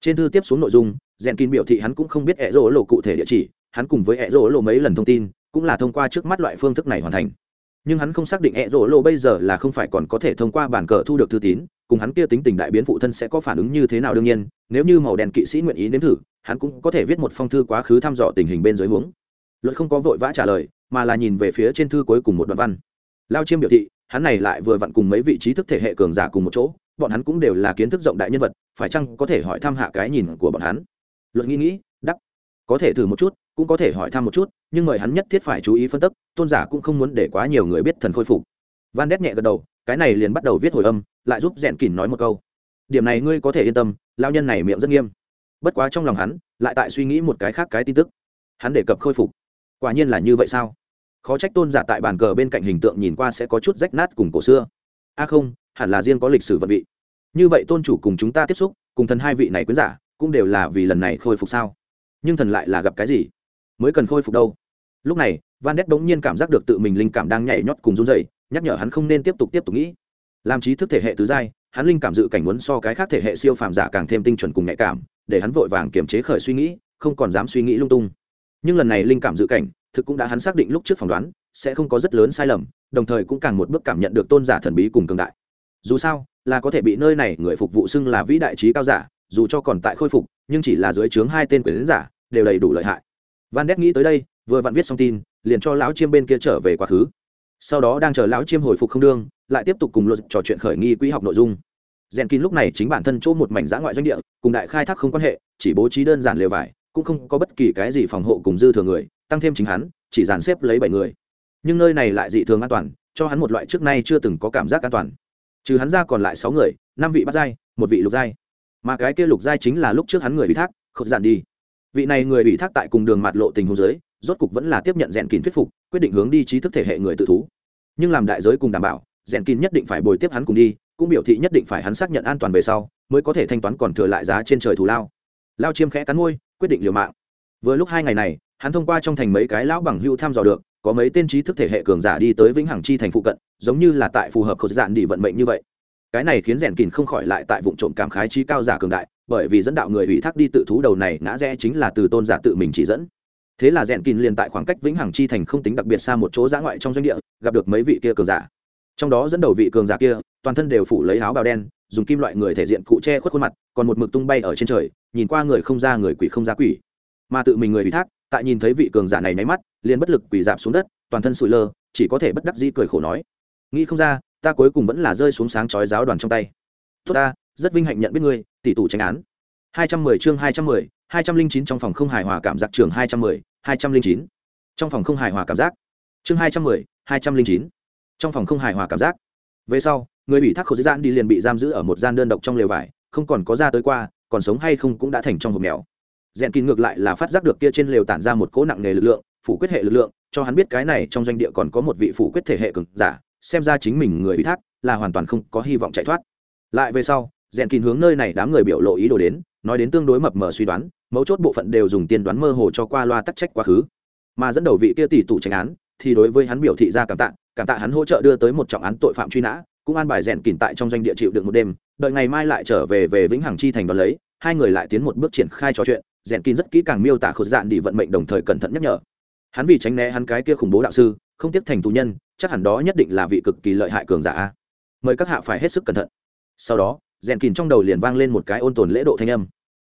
Trên thư tiếp xuống nội dung, rèn kín biểu thị hắn cũng không biết ẹ rỗ lộ cụ thể địa chỉ, hắn cùng với ẹ rỗ lộ mấy lần thông tin, cũng là thông qua trước mắt loại phương thức này hoàn thành nhưng hắn không xác định ẹ rổ lộ bây giờ là không phải còn có thể thông qua bản cờ thu được thư tín, cùng hắn kia tính tình đại biến phụ thân sẽ có phản ứng như thế nào đương nhiên, nếu như màu đen kỵ sĩ nguyện ý nếm thử, hắn cũng có thể viết một phong thư quá khứ thăm dò tình hình bên dưới huống. Luật không có vội vã trả lời, mà là nhìn về phía trên thư cuối cùng một đoạn văn. Lao chiêm biểu thị, hắn này lại vừa vặn cùng mấy vị trí thức thể hệ cường giả cùng một chỗ, bọn hắn cũng đều là kiến thức rộng đại nhân vật, phải chăng có thể hỏi thăm hạ cái nhìn của bọn hắn? Luật nghĩ nghĩ đắp có thể thử một chút cũng có thể hỏi thăm một chút, nhưng mời hắn nhất thiết phải chú ý phân tích, tôn giả cũng không muốn để quá nhiều người biết thần khôi phục. Van đét nhẹ gật đầu, cái này liền bắt đầu viết hồi âm, lại giúp rèn kỳn nói một câu. Điểm này ngươi có thể yên tâm lao nhân này miệng rất nghiêm. Bất quá trong lòng hắn, lại tại suy nghĩ một cái khác cái tin tức. Hắn đề cập khôi phục. Quả nhiên là như vậy sao? Khó trách tôn giả tại bàn cờ bên cạnh hình tượng nhìn qua sẽ có chút rách nát cùng cổ xưa. A không, hẳn là riêng có lịch sử vận vị. Như vậy tôn chủ cùng chúng ta tiếp xúc, cùng thần hai vị này quyến giả, cũng đều là vì lần này khôi phục sao? Nhưng thần lại là gặp cái gì? Mới cần khôi phục đâu. Lúc này van đét bỗng nhiên cảm giác được tự mình linh cảm đang nhảy nhót cùng run rẩy, nhắc nhở hắn không nên tiếp tục tiếp tục nghĩ. Làm trí thức thể hệ tứ giai hắn linh cảm dự cảnh muốn so cái khác thể hệ siêu phàm giả càng thêm tinh chuẩn cùng nhạy cảm để hắn vội vàng kiềm chế khởi suy nghĩ không còn dám suy nghĩ lung tung. Nhưng lần này linh cảm dự cảnh thực cũng đã hắn xác định lúc trước phỏng đoán sẽ không có rất lớn sai lầm đồng thời cũng càng một bước cảm nhận được tôn giả thần bí cùng cường đại. Dù sao là có thể bị nơi này người phục vụ xưng là vĩ đại trí cao giả dù cho còn tại khôi phục nhưng chỉ là dưới trướng hai tên quyền giả đều đầy đủ lợi hại van đét nghĩ tới đây, vừa vặn viết xong tin, liền cho lão chiêm bên kia trở về quá khứ. Sau đó đang chờ lão chiêm hồi phục không đương, lại tiếp tục cùng luật trò chuyện khởi nghi quỹ học nội dung. Rèn kín lúc này chính bản thân chỗ một mảnh giã ngoại doanh địa, cùng đại khai thác không quan hệ, chỉ bố trí đơn giản lều vải, cũng không có bất kỳ cái gì phòng hộ cùng dư thừa người, tăng thêm chính hắn, chỉ dàn xếp lấy bảy người. Nhưng nơi này lại dị thường an toàn, cho hắn một loại trước nay chưa từng có cảm giác an toàn. Trừ hắn ra còn lại sáu người, năm vị bắt giai, một vị lục giai. Mà cái kia lục giai chính là lúc trước hắn người ủy thác, khột giản đi vị này người ủy thác tại cùng đường mặt lộ tình hồ giới rốt cục vẫn là tiếp nhận rèn kín thuyết phục, quyết định hướng đi trí thức thể hệ người tự thú. Nhưng làm đại giới cùng đảm bảo, rèn kín nhất định phải bồi tiếp hắn cùng đi, cũng biểu thị nhất định phải hắn xác nhận an toàn về sau, mới có thể thanh toán còn thừa lại giá trên trời thù lao. Lao chiêm khẽ cắn ngôi quyết định liều mạng. Vừa lúc hai ngày này, hắn thông qua trong thành mấy cái lão bằng hưu thăm dò được, có mấy tên trí thức thể hệ cường giả đi tới vĩnh hằng chi thành phụ cận, giống như là tại phù hợp khẩu dạn đi vận mệnh như vậy. Cái này khiến rèn kín không khỏi lại tại vụ trộm cảm khái trí cao giả cường đại bởi vì dẫn đạo người ủy thác đi tự thú đầu này ngã rẽ chính là từ tôn giả tự mình chỉ dẫn. Thế là rèn kín liền tại khoảng cách vĩnh hằng chi thành không tính đặc biệt xa một chỗ giã ngoại trong doanh địa, gặp được mấy vị kia cường giả. Trong đó dẫn đầu vị cường giả kia, toàn thân đều phủ lấy áo bào đen, dùng kim loại người thể diện cụ che khuất khuôn mặt, còn một mực tung bay ở trên trời, nhìn qua người không ra người quỷ không ra quỷ. Mà tự mình người ủy thác, tại nhìn thấy vị cường giả này nháy mắt, liền bất lực quỳ dạp xuống đất, toàn thân sụi lơ, chỉ có thể bất đắc dĩ cười khổ nói. Nghĩ không ra, ta cuối cùng vẫn là rơi xuống sáng chói giáo đoàn trong tay. Tốt ta, rất vinh hạnh nhận biết ngươi tỷ tụ tranh án. hai trăm mười chương hai trăm mười, hai trăm linh chín trong phòng không hài hòa cảm giác trường hai trăm mười, hai trăm linh chín. Trong phòng không hài hòa cảm giác. Chương hai trăm mười, hai trăm linh chín. Trong phòng không hài hòa cảm giác. Về sau, người bị thác khẩu dãn đi liền bị giam giữ ở một gian đơn độc trong lều vải, không còn có ra tới qua, còn sống hay không cũng đã thành trong hộp mèo. Rèn kín ngược lại là phát giác được kia trên lều tản ra một cỗ nặng nề lực lượng, phủ quyết hệ lực lượng, cho hắn biết cái này trong doanh địa còn có một vị phủ quyết thể hệ cực giả, xem ra chính mình người ủy thác là hoàn toàn không có hy vọng chạy thoát. Lại về sau rèn kín hướng nơi này đám người biểu lộ ý đồ đến, nói đến tương đối mập mờ suy đoán, mấu chốt bộ phận đều dùng tiên đoán mơ hồ cho qua loa tắc trách quá khứ. Mà dẫn đầu vị kia tỷ tụ tranh án, thì đối với hắn biểu thị ra cảm tạ cảm tạ hắn hỗ trợ đưa tới một trọng án tội phạm truy nã, cũng an bài rèn kín tại trong doanh địa chịu được một đêm, đợi ngày mai lại trở về về vĩnh hằng chi thành đón lấy, hai người lại tiến một bước triển khai trò chuyện, rèn kín rất kỹ càng miêu tả khẩu dạn đi vận mệnh đồng thời cẩn thận nhắc nhở. Hắn vì tránh né hắn cái kia khủng bố đạo sư, không tiếp thành tù nhân, chắc hẳn đó nhất định là vị cực kỳ lợi hại cường giả mời các hạ phải hết sức cẩn thận. Sau đó rèn kín trong đầu liền vang lên một cái ôn tồn lễ độ thanh âm.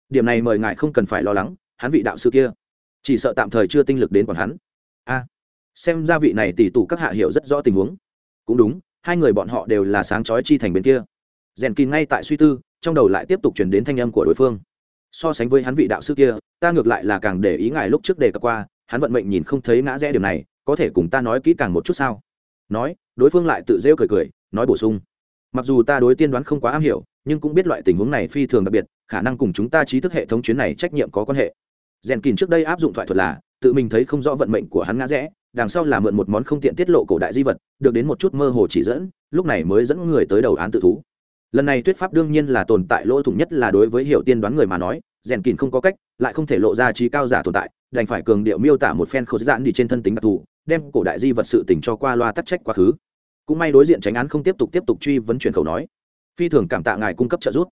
Điểm này mời ngài không cần phải lo lắng, hắn vị đạo sư kia. Chỉ sợ tạm thời chưa tinh lực đến còn hắn. A, xem ra vị này tỷ tụ các hạ hiểu rất rõ tình huống. Cũng đúng, hai người bọn họ đều là sáng chói chi thành bên kia. Rèn kín ngay tại suy tư, trong đầu lại tiếp tục chuyển đến thanh âm của đối phương. So sánh với hắn vị đạo sư kia, ta ngược lại là càng để ý ngài lúc trước đề cập qua, hắn vận mệnh nhìn không thấy ngã rẽ điều này, có thể cùng ta nói kỹ càng một chút sao? Nói, đối phương lại tự rêu cười cười, nói bổ sung. Mặc dù ta đối tiên đoán không quá am hiểu nhưng cũng biết loại tình huống này phi thường đặc biệt, khả năng cùng chúng ta trí thức hệ thống chuyến này trách nhiệm có quan hệ. Rèn kín trước đây áp dụng thoại thuật là, tự mình thấy không rõ vận mệnh của hắn ngã rẽ, đằng sau là mượn một món không tiện tiết lộ cổ đại di vật, được đến một chút mơ hồ chỉ dẫn, lúc này mới dẫn người tới đầu án tự thú. Lần này tuyết pháp đương nhiên là tồn tại lỗ thủng nhất là đối với hiểu tiên đoán người mà nói rèn kín không có cách, lại không thể lộ ra trí cao giả tồn tại, đành phải cường điệu miêu tả một phen khô giãn đi trên thân tính đặc thù, đem cổ đại di vật sự tình cho qua loa tắc trách quá khứ. Cũng may đối diện tránh án không tiếp tục tiếp tục truy vấn truyền khẩu nói phi thường cảm tạ ngài cung cấp trợ giúp.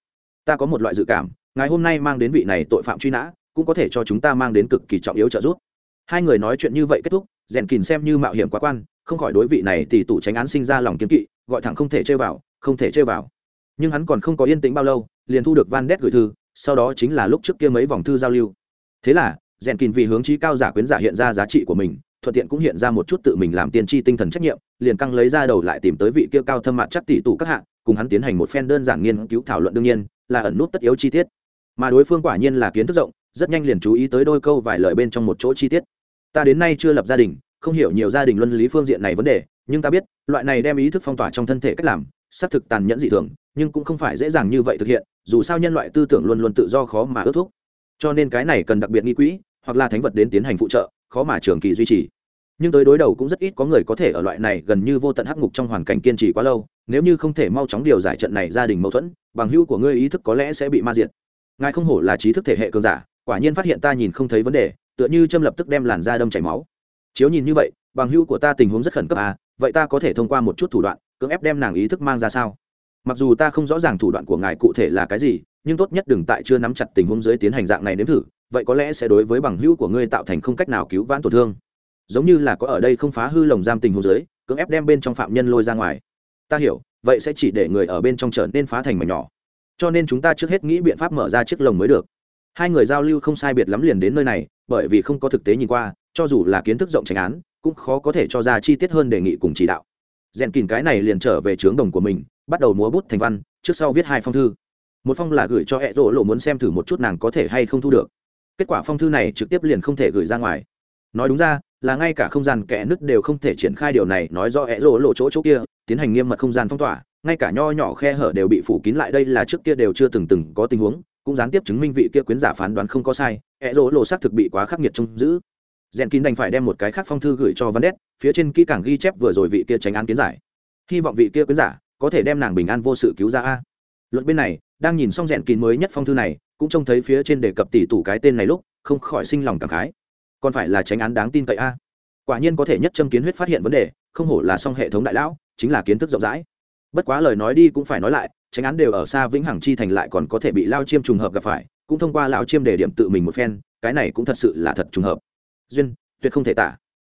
Ta có một loại dự cảm, ngài hôm nay mang đến vị này tội phạm truy nã, cũng có thể cho chúng ta mang đến cực kỳ trọng yếu trợ giúp. Hai người nói chuyện như vậy kết thúc, rèn kìn xem như mạo hiểm quá quan, không khỏi đối vị này tỷ tụ tránh án sinh ra lòng kiến kỵ, gọi thẳng không thể chơi vào, không thể chơi vào. Nhưng hắn còn không có yên tĩnh bao lâu, liền thu được van đét gửi thư, sau đó chính là lúc trước kia mấy vòng thư giao lưu. Thế là, rèn kìn vì hướng trí cao giả quyến giả hiện ra giá trị của mình, thuận tiện cũng hiện ra một chút tự mình làm tiên tri tinh thần trách nhiệm liền căng lấy ra đầu lại tìm tới vị kia cao thâm mặt chắc tỷ tụ các hạng cùng hắn tiến hành một phen đơn giản nghiên cứu thảo luận đương nhiên, là ẩn nút tất yếu chi tiết. Mà đối phương quả nhiên là kiến thức rộng, rất nhanh liền chú ý tới đôi câu vài lời bên trong một chỗ chi tiết. Ta đến nay chưa lập gia đình, không hiểu nhiều gia đình luân lý phương diện này vấn đề, nhưng ta biết, loại này đem ý thức phong tỏa trong thân thể cách làm, xác thực tàn nhẫn dị thường, nhưng cũng không phải dễ dàng như vậy thực hiện, dù sao nhân loại tư tưởng luôn luôn tự do khó mà ước thúc. Cho nên cái này cần đặc biệt nghi quỹ, hoặc là thánh vật đến tiến hành phụ trợ, khó mà trường kỳ duy trì nhưng tới đối đầu cũng rất ít có người có thể ở loại này gần như vô tận hắc ngục trong hoàn cảnh kiên trì quá lâu, nếu như không thể mau chóng điều giải trận này gia đình mâu thuẫn, bằng hữu của ngươi ý thức có lẽ sẽ bị ma diệt. Ngài không hổ là trí thức thể hệ cường giả, quả nhiên phát hiện ta nhìn không thấy vấn đề, tựa như châm lập tức đem làn da đâm chảy máu. Chiếu nhìn như vậy, bằng hữu của ta tình huống rất khẩn cấp à vậy ta có thể thông qua một chút thủ đoạn, cưỡng ép đem nàng ý thức mang ra sao? Mặc dù ta không rõ ràng thủ đoạn của ngài cụ thể là cái gì, nhưng tốt nhất đừng tại chưa nắm chặt tình huống dưới tiến hành dạng này nếm thử, vậy có lẽ sẽ đối với bằng hữu của ngươi tạo thành không cách nào cứu vãn tổn thương giống như là có ở đây không phá hư lồng giam tình hồ dưới, cưỡng ép đem bên trong phạm nhân lôi ra ngoài. Ta hiểu, vậy sẽ chỉ để người ở bên trong trở nên phá thành mảnh nhỏ. Cho nên chúng ta trước hết nghĩ biện pháp mở ra chiếc lồng mới được. Hai người giao lưu không sai biệt lắm liền đến nơi này, bởi vì không có thực tế nhìn qua, cho dù là kiến thức rộng tránh án, cũng khó có thể cho ra chi tiết hơn đề nghị cùng chỉ đạo. Rèn kìn cái này liền trở về trướng đồng của mình, bắt đầu múa bút thành văn, trước sau viết hai phong thư. Một phong là gửi cho hẹ rỗ lộ muốn xem thử một chút nàng có thể hay không thu được. Kết quả phong thư này trực tiếp liền không thể gửi ra ngoài. Nói đúng ra là ngay cả không gian kẽ nứt đều không thể triển khai điều này, nói do hẹ rỗ lộ chỗ chỗ kia, tiến hành nghiêm mật không gian phong tỏa, ngay cả nho nhỏ khe hở đều bị phủ kín lại, đây là trước kia đều chưa từng từng có tình huống, cũng gián tiếp chứng minh vị kia quyến giả phán đoán không có sai hẹ rỗ lộ xác thực bị quá khắc nghiệt trông giữ. Rèn kín đành phải đem một cái khác phong thư gửi cho văn đét phía trên kỹ càng ghi chép vừa rồi vị kia tránh án kiến giải. Hy vọng vị kia quyến giả có thể đem nàng bình an vô sự cứu ra a. Luật bên này, đang nhìn xong rèn kín mới nhất phong thư này, cũng trông thấy phía trên đề cập tỷ tủ cái tên này lúc, không khỏi sinh lòng cảm khái còn phải là tránh án đáng tin cậy a. Quả nhiên có thể nhất châm kiến huyết phát hiện vấn đề, không hổ là song hệ thống đại lão, chính là kiến thức rộng rãi. Bất quá lời nói đi cũng phải nói lại, tránh án đều ở xa vĩnh hằng chi thành lại còn có thể bị lao chiêm trùng hợp gặp phải, cũng thông qua lão chiêm để điểm tự mình một phen, cái này cũng thật sự là thật trùng hợp. Duyên, tuyệt không thể tả.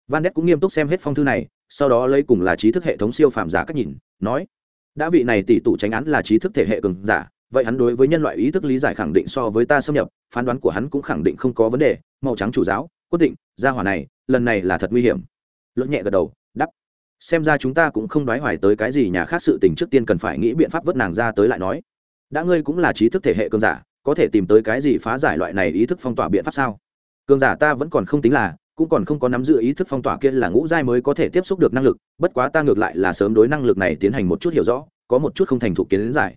Van đét cũng nghiêm túc xem hết phong thư này, sau đó lấy cùng là trí thức hệ thống siêu phàm giả cách nhìn, nói, đã vị này tỷ tụ tránh án là trí thức thể hệ cường giả, vậy hắn đối với nhân loại ý thức lý giải khẳng định so với ta xâm nhập, phán đoán của hắn cũng khẳng định không có vấn đề, màu trắng chủ giáo quyết định gia hỏa này, lần này là thật nguy hiểm. Luật nhẹ gật đầu đắp xem ra chúng ta cũng không đoái hoài tới cái gì nhà khác sự tình trước tiên cần phải nghĩ biện pháp vớt nàng ra tới lại nói. Đã ngươi cũng là trí thức thể hệ cơn giả, có thể tìm tới cái gì phá giải loại này ý thức phong tỏa biện pháp sao? Cường giả ta vẫn còn không tính là, cũng còn không có nắm giữ ý thức phong tỏa kia là ngũ giai mới có thể tiếp xúc được năng lực, bất quá ta ngược lại là sớm đối năng lực này tiến hành một chút hiểu rõ, có một chút không thành thục kiến giải.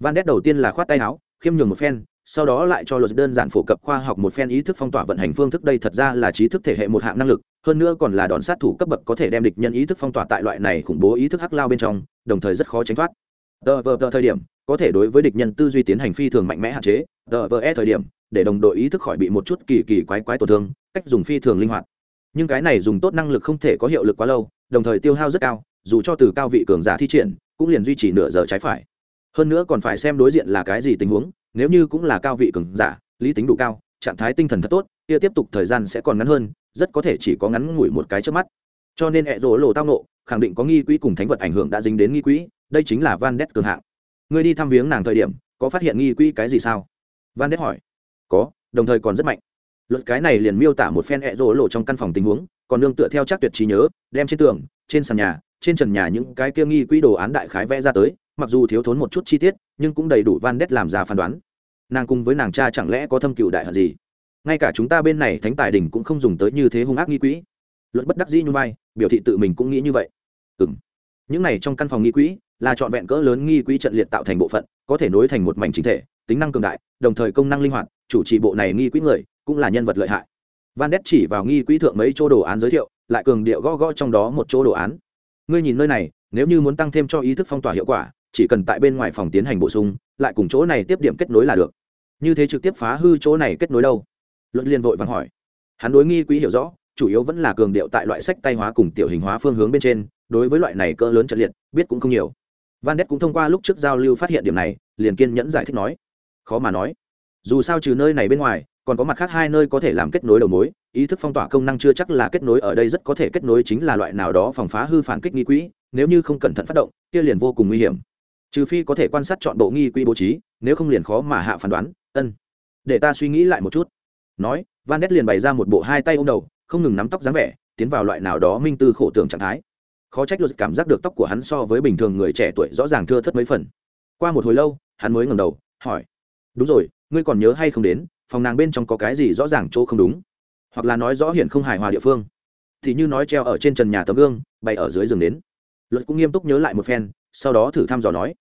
Van đét đầu tiên là khoát tay áo, khiêm nhường một phen sau đó lại cho luật đơn giản phổ cập khoa học một phen ý thức phong tỏa vận hành phương thức. Đây thật ra là trí thức thể hệ một hạng năng lực, hơn nữa còn là đòn sát thủ cấp bậc có thể đem địch nhân ý thức phong tỏa tại loại này khủng bố ý thức hắc lao bên trong, đồng thời rất khó tránh thoát. Tờ vờ tờ thời điểm, có thể đối với địch nhân tư duy tiến hành phi thường mạnh mẽ hạn chế. Tờ vờ e thời điểm, để đồng đội ý thức khỏi bị một chút kỳ kỳ quái quái tổn thương, cách dùng phi thường linh hoạt. Nhưng cái này dùng tốt năng lực không thể có hiệu lực quá lâu, đồng thời tiêu hao rất cao, dù cho từ cao vị cường giả thi triển, cũng liền duy trì nửa giờ trái phải hơn nữa còn phải xem đối diện là cái gì tình huống, nếu như cũng là cao vị cường giả, lý tính đủ cao, trạng thái tinh thần thật tốt, kia tiếp tục thời gian sẽ còn ngắn hơn, rất có thể chỉ có ngắn ngủi một cái trước mắt. Cho nên hệ rỗ lộ tao nộ khẳng định có nghi quỹ cùng thánh vật ảnh hưởng đã dính đến nghi quỹ, đây chính là van đét cường hạng. Người đi thăm viếng nàng thời điểm, có phát hiện nghi quỹ cái gì sao? Van đét hỏi. Có, đồng thời còn rất mạnh. Luật cái này liền miêu tả một phen hệ rỗ lộ trong căn phòng tình huống, còn nương tựa theo chắc tuyệt trí nhớ, đem trên tường, trên sàn nhà, trên trần nhà những cái kia nghi quỹ đồ án đại khái vẽ ra tới mặc dù thiếu thốn một chút chi tiết, nhưng cũng đầy đủ van đét làm ra phán đoán. Nàng cùng với nàng cha chẳng lẽ có thâm cựu đại hận gì? Ngay cả chúng ta bên này thánh tài đình cũng không dùng tới như thế hung ác nghi quỹ. Luật bất đắc dĩ như vai, biểu thị tự mình cũng nghĩ như vậy. Ừ m những này trong căn phòng nghi quỹ là trọn vẹn cỡ lớn nghi quỹ trận liệt tạo thành bộ phận, có thể nối thành một mảnh chính thể, tính năng cường đại, đồng thời công năng linh hoạt, chủ trì bộ này nghi quỹ người cũng là nhân vật lợi hại. Van đét chỉ vào nghi quỹ thượng mấy chỗ đồ án giới thiệu, lại cường điệu gõ gõ trong đó một chỗ đồ án. Ngươi nhìn nơi này, nếu như muốn tăng thêm cho ý thức phong tỏa hiệu quả chỉ cần tại bên ngoài phòng tiến hành bổ sung, lại cùng chỗ này tiếp điểm kết nối là được. Như thế trực tiếp phá hư chỗ này kết nối đâu? Luật liên vội vàng hỏi. Hắn đối nghi quỹ hiểu rõ, chủ yếu vẫn là cường điệu tại loại sách tay hóa cùng tiểu hình hóa phương hướng bên trên, đối với loại này cỡ lớn trận liệt, biết cũng không nhiều. Van đét cũng thông qua lúc trước giao lưu phát hiện điểm này, liền kiên nhẫn giải thích nói. Khó mà nói. Dù sao trừ nơi này bên ngoài, còn có mặt khác hai nơi có thể làm kết nối đầu mối, ý thức phong tỏa công năng chưa chắc là kết nối ở đây rất có thể kết nối chính là loại nào đó phòng phá hư phản kích nghi quỹ nếu như không cẩn thận phát động, kia liền vô cùng nguy hiểm trừ phi có thể quan sát chọn bộ nghi quỹ bố trí, nếu không liền khó mà hạ phán đoán. Ân. Để ta suy nghĩ lại một chút. Nói, van đét liền bày ra một bộ hai tay ô m đầu, không ngừng nắm tóc dáng vẻ, tiến vào loại nào đó minh tư khổ tưởng trạng thái. Khó trách luật cảm giác được tóc của hắn so với bình thường người trẻ tuổi rõ ràng thưa thất mấy phần. Qua một hồi lâu, hắn mới ngầm đầu, hỏi, đúng rồi, ngươi còn nhớ hay không đến, phòng nàng bên trong có cái gì rõ ràng chỗ không đúng? Hoặc là nói rõ hiện không hài hòa địa phương? Thì như nói treo ở trên trần nhà tấm gương, bày ở dưới giường đến luật cũng nghiêm túc nhớ lại một phen, sau đó thử thăm dò nói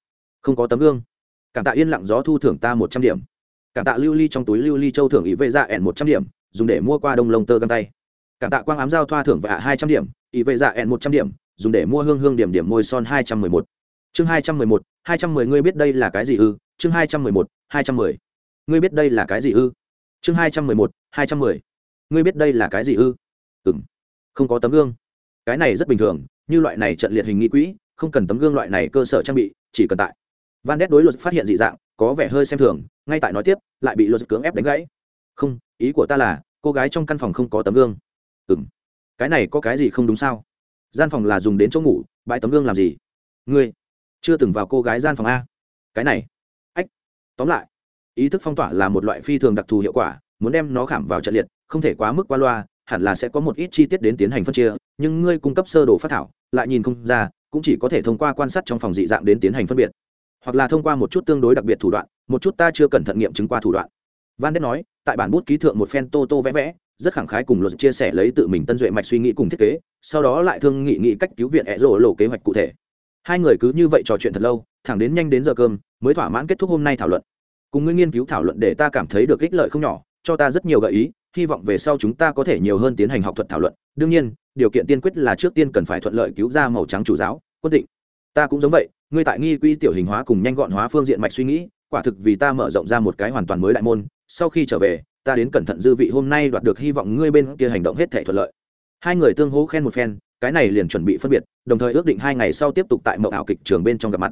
không có tấm gương. Cảm tạ yên lặng gió thu thưởng ta một trăm điểm. Cảm tạ lưu ly trong túi lưu ly châu thưởng ý vệ dạ ẻn một trăm điểm, dùng để mua qua đông lông tơ găng tay. Cảm tạ quang ám giao thoa thưởng vạ hai trăm điểm, ý vệ dạ ẻn một trăm điểm, dùng để mua hương hương điểm điểm môi son hai trăm mười một. Chương hai trăm mười một, hai trăm mười, ngươi biết đây là cái gì ư? Chương hai trăm mười một, hai trăm mười. Ngươi biết đây là cái gì ư? Chương hai trăm mười một, hai trăm mười. Ngươi biết đây là cái gì ư? Ừng không có tấm gương. Cái này rất bình thường, như loại này trận liệt hình nghi quỹ, không cần tấm gương loại này cơ sở trang bị, chỉ cần tại van đét đối luật phát hiện dị dạng, có vẻ hơi xem thường, ngay tại nói tiếp, lại bị luật cưỡng ép đánh gãy. Không, ý của ta là, cô gái trong căn phòng không có tấm gương. Ừ m cái này có cái gì không đúng sao? Gian phòng là dùng đến chỗ ngủ, bãi tấm gương làm gì? Ngươi, chưa từng vào cô gái gian phòng a. Cái này. Ách. Tóm lại, ý thức phong tỏa là một loại phi thường đặc thù hiệu quả, muốn đem nó khảm vào trận liệt, không thể quá mức qua loa, hẳn là sẽ có một ít chi tiết đến tiến hành phân chia, nhưng ngươi cung cấp sơ đồ phát thảo, lại nhìn không ra, cũng chỉ có thể thông qua quan sát trong phòng dị dạng đến tiến hành phân biệt hoặc là thông qua một chút tương đối đặc biệt thủ đoạn, một chút ta chưa cẩn thận nghiệm chứng qua thủ đoạn. Van đét nói, tại bản bút ký thượng một phen tô tô vẽ vẽ, rất khẳng khái cùng luật chia sẻ lấy tự mình tân duệ mạch suy nghĩ cùng thiết kế, sau đó lại thương nghị nghị cách cứu viện ẹ rổ lộ kế hoạch cụ thể. Hai người cứ như vậy trò chuyện thật lâu, thẳng đến nhanh đến giờ cơm, mới thỏa mãn kết thúc hôm nay thảo luận. Cùng ngươi nghiên cứu thảo luận để ta cảm thấy được ích lợi không nhỏ, cho ta rất nhiều gợi ý, hy vọng về sau chúng ta có thể nhiều hơn tiến hành học thuật thảo luận. Đương nhiên, điều kiện tiên quyết là trước tiên cần phải thuận lợi cứu ra màu trắng chủ giáo, quân định ta cũng giống vậy, ngươi tại nghi quy tiểu hình hóa cùng nhanh gọn hóa phương diện mạch suy nghĩ, quả thực vì ta mở rộng ra một cái hoàn toàn mới đại môn. Sau khi trở về, ta đến cẩn thận dư vị hôm nay đoạt được hy vọng ngươi bên kia hành động hết thể thuận lợi. Hai người tương hỗ khen một phen, cái này liền chuẩn bị phân biệt, đồng thời ước định hai ngày sau tiếp tục tại mậu ảo kịch trường bên trong gặp mặt.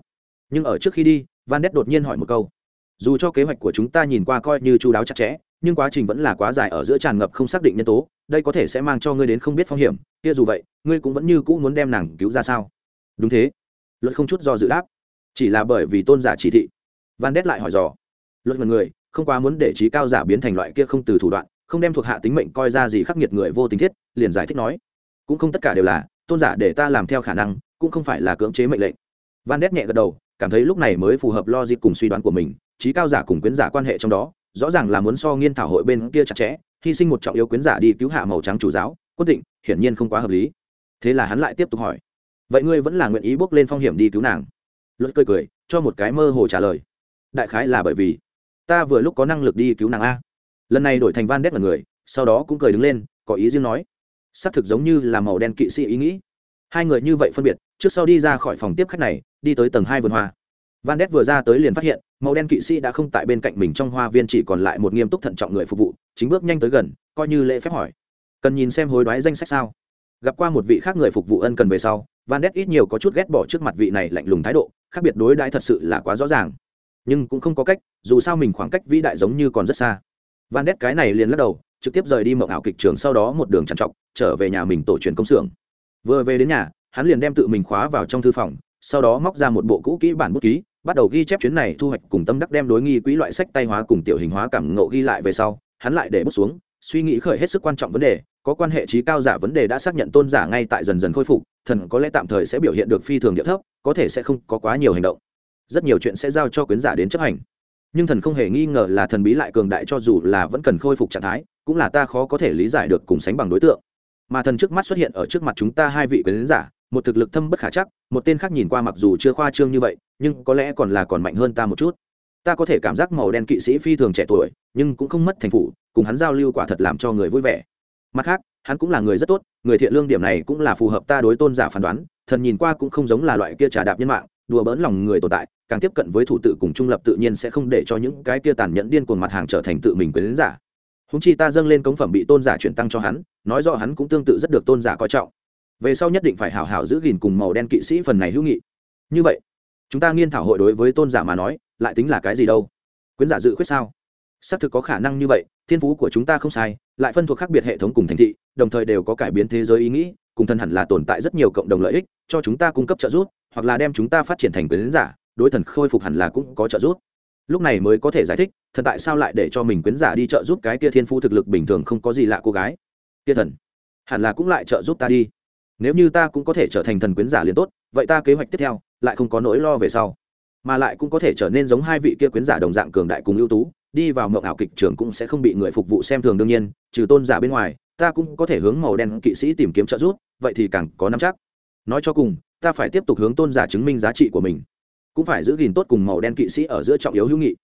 Nhưng ở trước khi đi, van đét đột nhiên hỏi một câu. Dù cho kế hoạch của chúng ta nhìn qua coi như chú đáo chặt chẽ, nhưng quá trình vẫn là quá dài ở giữa tràn ngập không xác định nhân tố, đây có thể sẽ mang cho ngươi đến không biết phong hiểm. Kia dù vậy, ngươi cũng vẫn như cũ muốn đem nàng cứu ra sao? Đúng thế luật không chút do dự đáp. Chỉ là bởi vì tôn giả chỉ thị, van đét lại hỏi dò. Luật mật người, không quá muốn để trí cao giả biến thành loại kia không từ thủ đoạn, không đem thuộc hạ tính mệnh coi ra gì khắc nghiệt người vô tình thiết, liền giải thích nói. Cũng không tất cả đều là, tôn giả để ta làm theo khả năng, cũng không phải là cưỡng chế mệnh lệnh. Van đét nhẹ gật đầu, cảm thấy lúc này mới phù hợp lo dịp cùng suy đoán của mình, trí cao giả cùng quyến giả quan hệ trong đó, rõ ràng là muốn so nghiên thảo hội bên kia chặt chẽ, hy sinh một trọng yếu quyến giả đi cứu hạ màu trắng chủ giáo, quân tịnh, hiển nhiên không quá hợp lý. Thế là hắn lại tiếp tục hỏi vậy ngươi vẫn là nguyện ý bước lên phong hiểm đi cứu nàng? Luật cười cười, cho một cái mơ hồ trả lời. Đại khái là bởi vì, ta vừa lúc có năng lực đi cứu nàng a. Lần này đổi thành van đét là người, sau đó cũng cười đứng lên, có ý riêng nói. Xác thực giống như là màu đen kỵ sĩ ý nghĩ. Hai người như vậy phân biệt, trước sau đi ra khỏi phòng tiếp khách này, đi tới tầng hai vườn hoa. Van đét vừa ra tới liền phát hiện, màu đen kỵ sĩ đã không tại bên cạnh mình trong hoa viên chỉ còn lại một nghiêm túc thận trọng người phục vụ, chính bước nhanh tới gần, coi như lễ phép hỏi. Cần nhìn xem hối đoái danh sách sao? Gặp qua một vị khác người phục vụ ân cần về sau van đét ít nhiều có chút ghét bỏ trước mặt vị này lạnh lùng thái độ, khác biệt đối đãi thật sự là quá rõ ràng. Nhưng cũng không có cách, dù sao mình khoảng cách vĩ đại giống như còn rất xa. Van đét cái này liền lắc đầu, trực tiếp rời đi mộng ảo kịch trường sau đó một đường trằn trọc, trở về nhà mình tổ truyền công xưởng. Vừa về đến nhà, hắn liền đem tự mình khóa vào trong thư phòng, sau đó móc ra một bộ cũ kỹ bản bút ký, bắt đầu ghi chép chuyến này thu hoạch cùng tâm đắc đem đối nghi quỹ loại sách tay hóa cùng tiểu hình hóa cảm ngộ ghi lại về sau, hắn lại để bút xuống suy nghĩ khởi hết sức quan trọng vấn đề, có quan hệ trí cao giả vấn đề đã xác nhận tôn giả ngay tại dần dần khôi phục, thần có lẽ tạm thời sẽ biểu hiện được phi thường địa thấp, có thể sẽ không có quá nhiều hành động. Rất nhiều chuyện sẽ giao cho quyến giả đến chấp hành. Nhưng thần không hề nghi ngờ là thần bí lại cường đại cho dù là vẫn cần khôi phục trạng thái, cũng là ta khó có thể lý giải được cùng sánh bằng đối tượng. Mà thần trước mắt xuất hiện ở trước mặt chúng ta hai vị quyến giả, một thực lực thâm bất khả chắc, một tên khác nhìn qua mặc dù chưa khoa trương như vậy, nhưng có lẽ còn là còn mạnh hơn ta một chút. Ta có thể cảm giác màu đen kỵ sĩ phi thường trẻ tuổi, nhưng cũng không mất thành phủ cùng hắn giao lưu quả thật làm cho người vui vẻ. Mặt khác, hắn cũng là người rất tốt, người thiện lương điểm này cũng là phù hợp ta đối tôn giả phán đoán, thần nhìn qua cũng không giống là loại kia trà đạp nhân mạng, đùa bỡn lòng người tồn tại, càng tiếp cận với thủ tự cùng trung lập tự nhiên sẽ không để cho những cái kia tàn nhẫn điên cuồng mặt hàng trở thành tự mình quyến giả. Húng chi ta dâng lên cống phẩm bị tôn giả chuyển tăng cho hắn, nói rõ hắn cũng tương tự rất được tôn giả coi trọng. Về sau nhất định phải hảo hảo giữ gìn cùng màu đen kỵ sĩ phần này hữu nghị. Như vậy, chúng ta nghiên thảo hội đối với tôn giả mà nói, lại tính là cái gì đâu? Quyến giả dự khuyết sao? Xác thực có khả năng như vậy thiên phú của chúng ta không sai, lại phân thuộc khác biệt hệ thống cùng thành thị, đồng thời đều có cải biến thế giới ý nghĩ, cùng thần hẳn là tồn tại rất nhiều cộng đồng lợi ích, cho chúng ta cung cấp trợ giúp, hoặc là đem chúng ta phát triển thành quyến giả, đối thần khôi phục hẳn là cũng có trợ giúp. Lúc này mới có thể giải thích, thần tại sao lại để cho mình quyến giả đi trợ giúp cái kia thiên phú thực lực bình thường không có gì lạ cô gái. Kia thần, hẳn là cũng lại trợ giúp ta đi. Nếu như ta cũng có thể trở thành thần quyến giả liền tốt, vậy ta kế hoạch tiếp theo, lại không có nỗi lo về sau. Mà lại cũng có thể trở nên giống hai vị kia quyến giả đồng dạng cường đại cùng ưu tú đi vào mộng ảo kịch trường cũng sẽ không bị người phục vụ xem thường đương nhiên, trừ tôn giả bên ngoài, ta cũng có thể hướng màu đen kỵ sĩ tìm kiếm trợ giúp, vậy thì càng có nắm chắc. Nói cho cùng, ta phải tiếp tục hướng tôn giả chứng minh giá trị của mình. Cũng phải giữ gìn tốt cùng màu đen kỵ sĩ ở giữa trọng yếu hữu nghị.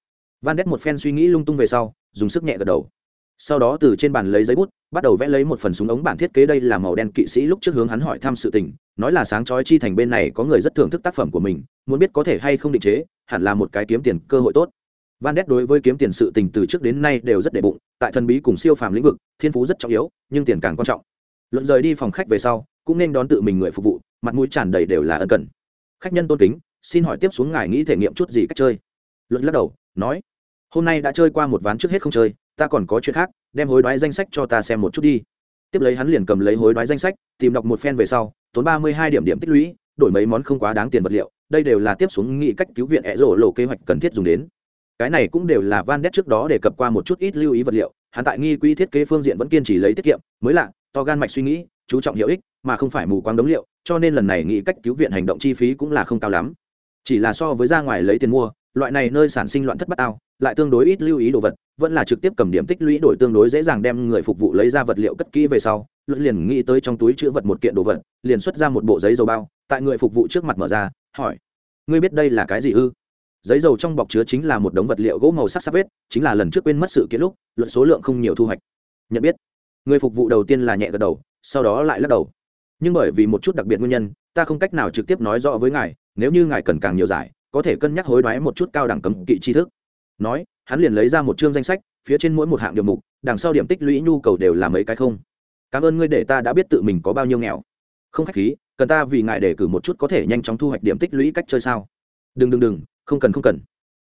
Van đét một phen suy nghĩ lung tung về sau, dùng sức nhẹ gật đầu. Sau đó từ trên bàn lấy giấy bút, bắt đầu vẽ lấy một phần súng ống bản thiết kế đây là màu đen kỵ sĩ lúc trước hướng hắn hỏi thăm sự tình, nói là sáng chói chi thành bên này có người rất thưởng thức tác phẩm của mình, muốn biết có thể hay không định chế, hẳn là một cái kiếm tiền cơ hội tốt van đét đối với kiếm tiền sự tình từ trước đến nay đều rất đệ bụng, tại thần bí cùng siêu phàm lĩnh vực, thiên phú rất trọng yếu, nhưng tiền càng quan trọng. Luận rời đi phòng khách về sau, cũng nên đón tự mình người phục vụ, mặt mũi tràn đầy đều là ân cần. Khách nhân tôn kính, xin hỏi tiếp xuống ngài nghĩ thể nghiệm chút gì cách chơi? Luận lắc đầu, nói, hôm nay đã chơi qua một ván trước hết không chơi, ta còn có chuyện khác, đem hối đoái danh sách cho ta xem một chút đi. Tiếp lấy hắn liền cầm lấy hối đoái danh sách, tìm đọc một phen về sau, tốn ba mươi hai điểm điểm tích lũy, đổi mấy món không quá đáng tiền vật liệu, đây đều là tiếp xuống nghị cách cứu viện ẹ rổ lộ kế hoạch cần thiết dùng đến cái này cũng đều là van đét trước đó đề cập qua một chút ít lưu ý vật liệu, hắn tại nghi quỹ thiết kế phương diện vẫn kiên trì lấy tiết kiệm, mới lạ, to gan mạch suy nghĩ, chú trọng hiệu ích, mà không phải mù quáng đống liệu, cho nên lần này nghĩ cách cứu viện hành động chi phí cũng là không cao lắm. Chỉ là so với ra ngoài lấy tiền mua, loại này nơi sản sinh loạn thất bát ao, lại tương đối ít lưu ý đồ vật, vẫn là trực tiếp cầm điểm tích lũy đổi tương đối dễ dàng đem người phục vụ lấy ra vật liệu cất kỹ về sau luật liền nghĩ tới trong túi chữ vật một kiện đồ vật, liền xuất ra một bộ giấy dầu bao, tại người phục vụ trước mặt mở ra, hỏi, ngươi biết đây là cái gì ư? Giấy dầu trong bọc chứa chính là một đống vật liệu gỗ màu sắc sắc vết, chính là lần trước quên mất sự kiện lúc luận số lượng không nhiều thu hoạch. Nhận biết, người phục vụ đầu tiên là nhẹ gật đầu, sau đó lại lắc đầu. Nhưng bởi vì một chút đặc biệt nguyên nhân, ta không cách nào trực tiếp nói rõ với ngài, nếu như ngài cần càng nhiều giải, có thể cân nhắc hối đoái một chút cao đẳng cấm kỵ tri thức. Nói, hắn liền lấy ra một chương danh sách, phía trên mỗi một hạng điều mục, đằng sau điểm tích lũy nhu cầu đều là mấy cái không. Cảm ơn ngươi để ta đã biết tự mình có bao nhiêu nghèo. Không khách khí, cần ta vì ngài để cử một chút có thể nhanh chóng thu hoạch điểm tích lũy cách chơi sao? Đừng đừng đừng không cần không cần.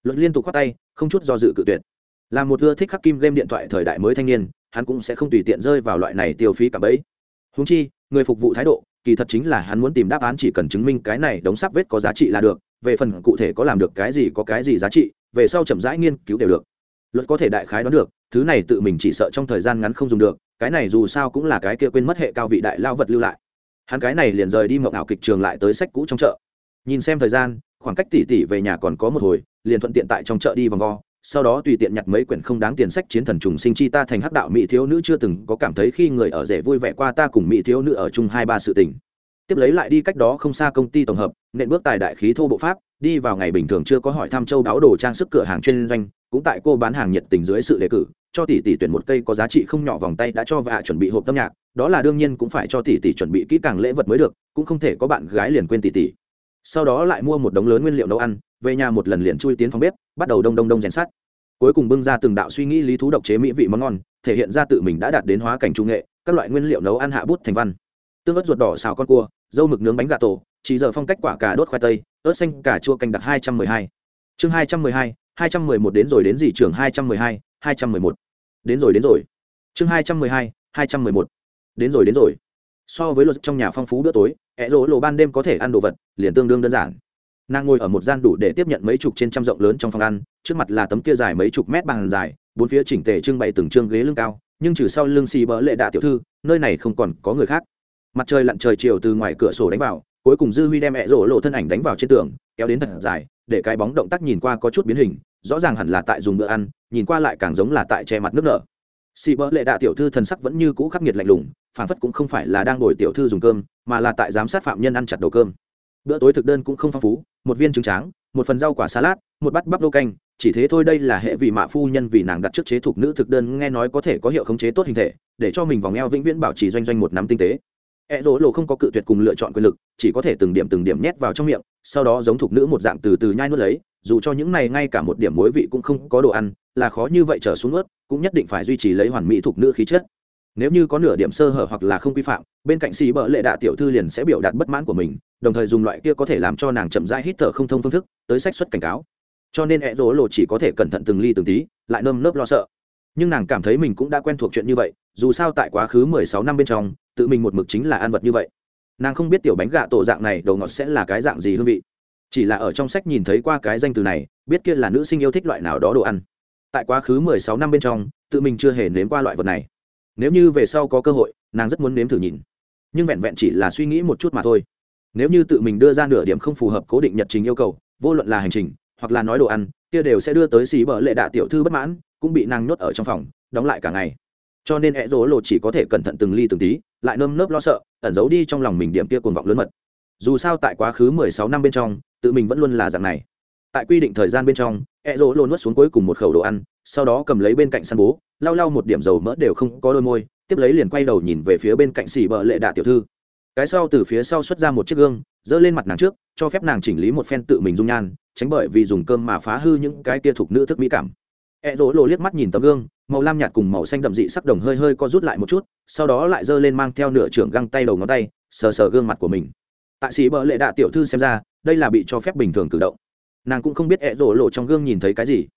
Luật liên tục khoát tay, không chút do dự cự tuyệt. Là một ưa thích khắc kim game điện thoại thời đại mới thanh niên, hắn cũng sẽ không tùy tiện rơi vào loại này tiêu phí cả bấy húng chi, người phục vụ thái độ, kỳ thật chính là hắn muốn tìm đáp án chỉ cần chứng minh cái này đóng sắp vết có giá trị là được, về phần cụ thể có làm được cái gì, có cái gì giá trị, về sau chậm rãi nghiên cứu đều được. Luật có thể đại khái đoán được, thứ này tự mình chỉ sợ trong thời gian ngắn không dùng được, cái này dù sao cũng là cái kia quên mất hệ cao vị đại lao vật lưu lại. Hắn cái này liền rời đi mộng ảo kịch trường lại tới sách cũ trong chợ. Nhìn xem thời gian khoảng cách tỷ tỷ về nhà còn có một hồi, liền thuận tiện tại trong chợ đi vòng vo. Sau đó tùy tiện nhặt mấy quyển không đáng tiền sách chiến thần trùng sinh chi ta thành hắc đạo mỹ thiếu nữ chưa từng có cảm thấy khi người ở rể vui vẻ qua ta cùng mỹ thiếu nữ ở chung hai ba sự tình. Tiếp lấy lại đi cách đó không xa công ty tổng hợp, nện bước tài đại khí thô bộ pháp, đi vào ngày bình thường chưa có hỏi thăm châu đáo đồ trang sức cửa hàng chuyên doanh, cũng tại cô bán hàng nhiệt tình dưới sự đề cử, cho tỷ tỷ tuyển một cây có giá trị không nhỏ vòng tay đã cho vạ chuẩn bị hộp âm nhạc, đó là đương nhiên cũng phải cho tỷ tỷ chuẩn bị kỹ càng lễ vật mới được, cũng không thể có bạn gái liền quên tỷ tỷ sau đó lại mua một đống lớn nguyên liệu nấu ăn về nhà một lần liền chui tiến phòng bếp bắt đầu đông đông đông rèn sát, cuối cùng bưng ra từng đạo suy nghĩ lý thú độc chế mỹ vị món ngon thể hiện ra tự mình đã đạt đến hóa cảnh trung nghệ các loại nguyên liệu nấu ăn hạ bút thành văn. Tương ớt ruột đỏ xào con cua dâu mực nướng bánh gà tổ chỉ giờ phong cách quả cà đốt khoai tây ớt xanh cà chua canh đặc hai trăm mười hai. Chương hai trăm mười hai hai trăm mười một đến rồi đến gì trường hai trăm mười hai hai trăm mười một. Đến rồi đến rồi. Chương hai trăm mười hai hai trăm mười một. Đến rồi đến rồi. So với luật trong nhà phong phú bữa tối ẹ rỗ lộ ban đêm có thể ăn đồ vật, liền tương đương đơn giản. Nàng ngồi ở một gian đủ để tiếp nhận mấy chục trên trăm rộng lớn trong phòng ăn, trước mặt là tấm kia dài mấy chục mét bằng dài, bốn phía chỉnh tề trưng bày từng chương ghế lưng cao, nhưng trừ sau lưng xì bỡ lệ đạ tiểu thư, nơi này không còn có người khác. Mặt trời lặn trời chiều từ ngoài cửa sổ đánh vào, cuối cùng dư huy đem mẹ rỗ lộ thân ảnh đánh vào trên tường, kéo đến thật dài, để cái bóng động tác nhìn qua có chút biến hình, rõ ràng hẳn là tại dùng bữa ăn, nhìn qua lại càng giống là tại che mặt nước nở xì bỡ lệ đạ tiểu thư thần sắc vẫn như cũ khắc nghiệt lạnh lùng phản phất cũng không phải là đang đổi tiểu thư dùng cơm, mà là tại giám sát phạm nhân ăn chặt đầu cơm. Bữa tối thực đơn cũng không phong phú, một viên trứng tráng, một phần rau quả salad, một bát bắp lô canh, chỉ thế thôi đây là hệ vị mạ phu nhân vì nàng đặt trước chế thuộc nữ thực đơn nghe nói có thể có hiệu khống chế tốt hình thể, để cho mình vòng eo vĩnh viễn bảo trì doanh doanh một năm tinh tế. E rỗ lộ không có cự tuyệt cùng lựa chọn quyền lực, chỉ có thể từng điểm từng điểm nhét vào trong miệng, sau đó giống thuộc nữ một dạng từ từ nhai nuốt lấy, dù cho những này ngay cả một điểm muối vị cũng không có đồ ăn, là khó như vậy trở xuống ướt cũng nhất định phải duy trì lấy hoàn mỹ thuộc nữ khí chất. Nếu như có nửa điểm sơ hở hoặc là không quy phạm, bên cạnh xì bợ lệ đạ tiểu thư liền sẽ biểu đạt bất mãn của mình, đồng thời dùng loại kia có thể làm cho nàng chậm rãi hít thở không thông phương thức tới sách xuất cảnh cáo. Cho nên ẹ rỗ lộ chỉ có thể cẩn thận từng ly từng tí, lại nơm nớp lo sợ. Nhưng nàng cảm thấy mình cũng đã quen thuộc chuyện như vậy, dù sao tại quá khứ mười sáu năm bên trong, tự mình một mực chính là ăn vật như vậy. Nàng không biết tiểu bánh gạ tổ dạng này đầu ngọt sẽ là cái dạng gì hương vị. Chỉ là ở trong sách nhìn thấy qua cái danh từ này, biết kia là nữ sinh yêu thích loại nào đó đồ ăn tại quá khứ mười sáu năm bên trong, tự mình chưa hề nếm qua loại vật này. Nếu như về sau có cơ hội, nàng rất muốn nếm thử nhìn. Nhưng vẹn vẹn chỉ là suy nghĩ một chút mà thôi. Nếu như tự mình đưa ra nửa điểm không phù hợp cố định nhật trình yêu cầu, vô luận là hành trình, hoặc là nói đồ ăn, kia đều sẽ đưa tới xí bờ lệ đạ tiểu thư bất mãn, cũng bị nàng nhốt ở trong phòng, đóng lại cả ngày. Cho nên ẹ rỗ lộ chỉ có thể cẩn thận từng ly từng tí, lại nơm nớp lo sợ, ẩn giấu đi trong lòng mình điểm kia cuồng vọng lớn mật. Dù sao tại quá khứ mười sáu năm bên trong, tự mình vẫn luôn là dạng này tại quy định thời gian bên trong e rỗ lô nuốt xuống cuối cùng một khẩu đồ ăn, sau đó cầm lấy bên cạnh săn bố, lau lau một điểm dầu mỡ đều không có đôi môi, tiếp lấy liền quay đầu nhìn về phía bên cạnh xì bờ lệ đạ tiểu thư. Cái sau từ phía sau xuất ra một chiếc gương, giơ lên mặt nàng trước, cho phép nàng chỉnh lý một phen tự mình dung nhan, tránh bởi vì dùng cơm mà phá hư những cái tia thuộc nữ thức mỹ cảm. E rỗ lộ liếc mắt nhìn tấm gương, màu lam nhạt cùng màu xanh đậm dị sắc đồng hơi hơi co rút lại một chút, sau đó lại giơ lên mang theo nửa trưởng găng tay đầu ngón tay, sờ sờ gương mặt của mình. Tại sĩ bờ lệ đạ tiểu thư xem ra, đây là bị cho phép bình thường cử động nàng cũng không biết ẹ rổ lộ trong gương nhìn thấy cái gì.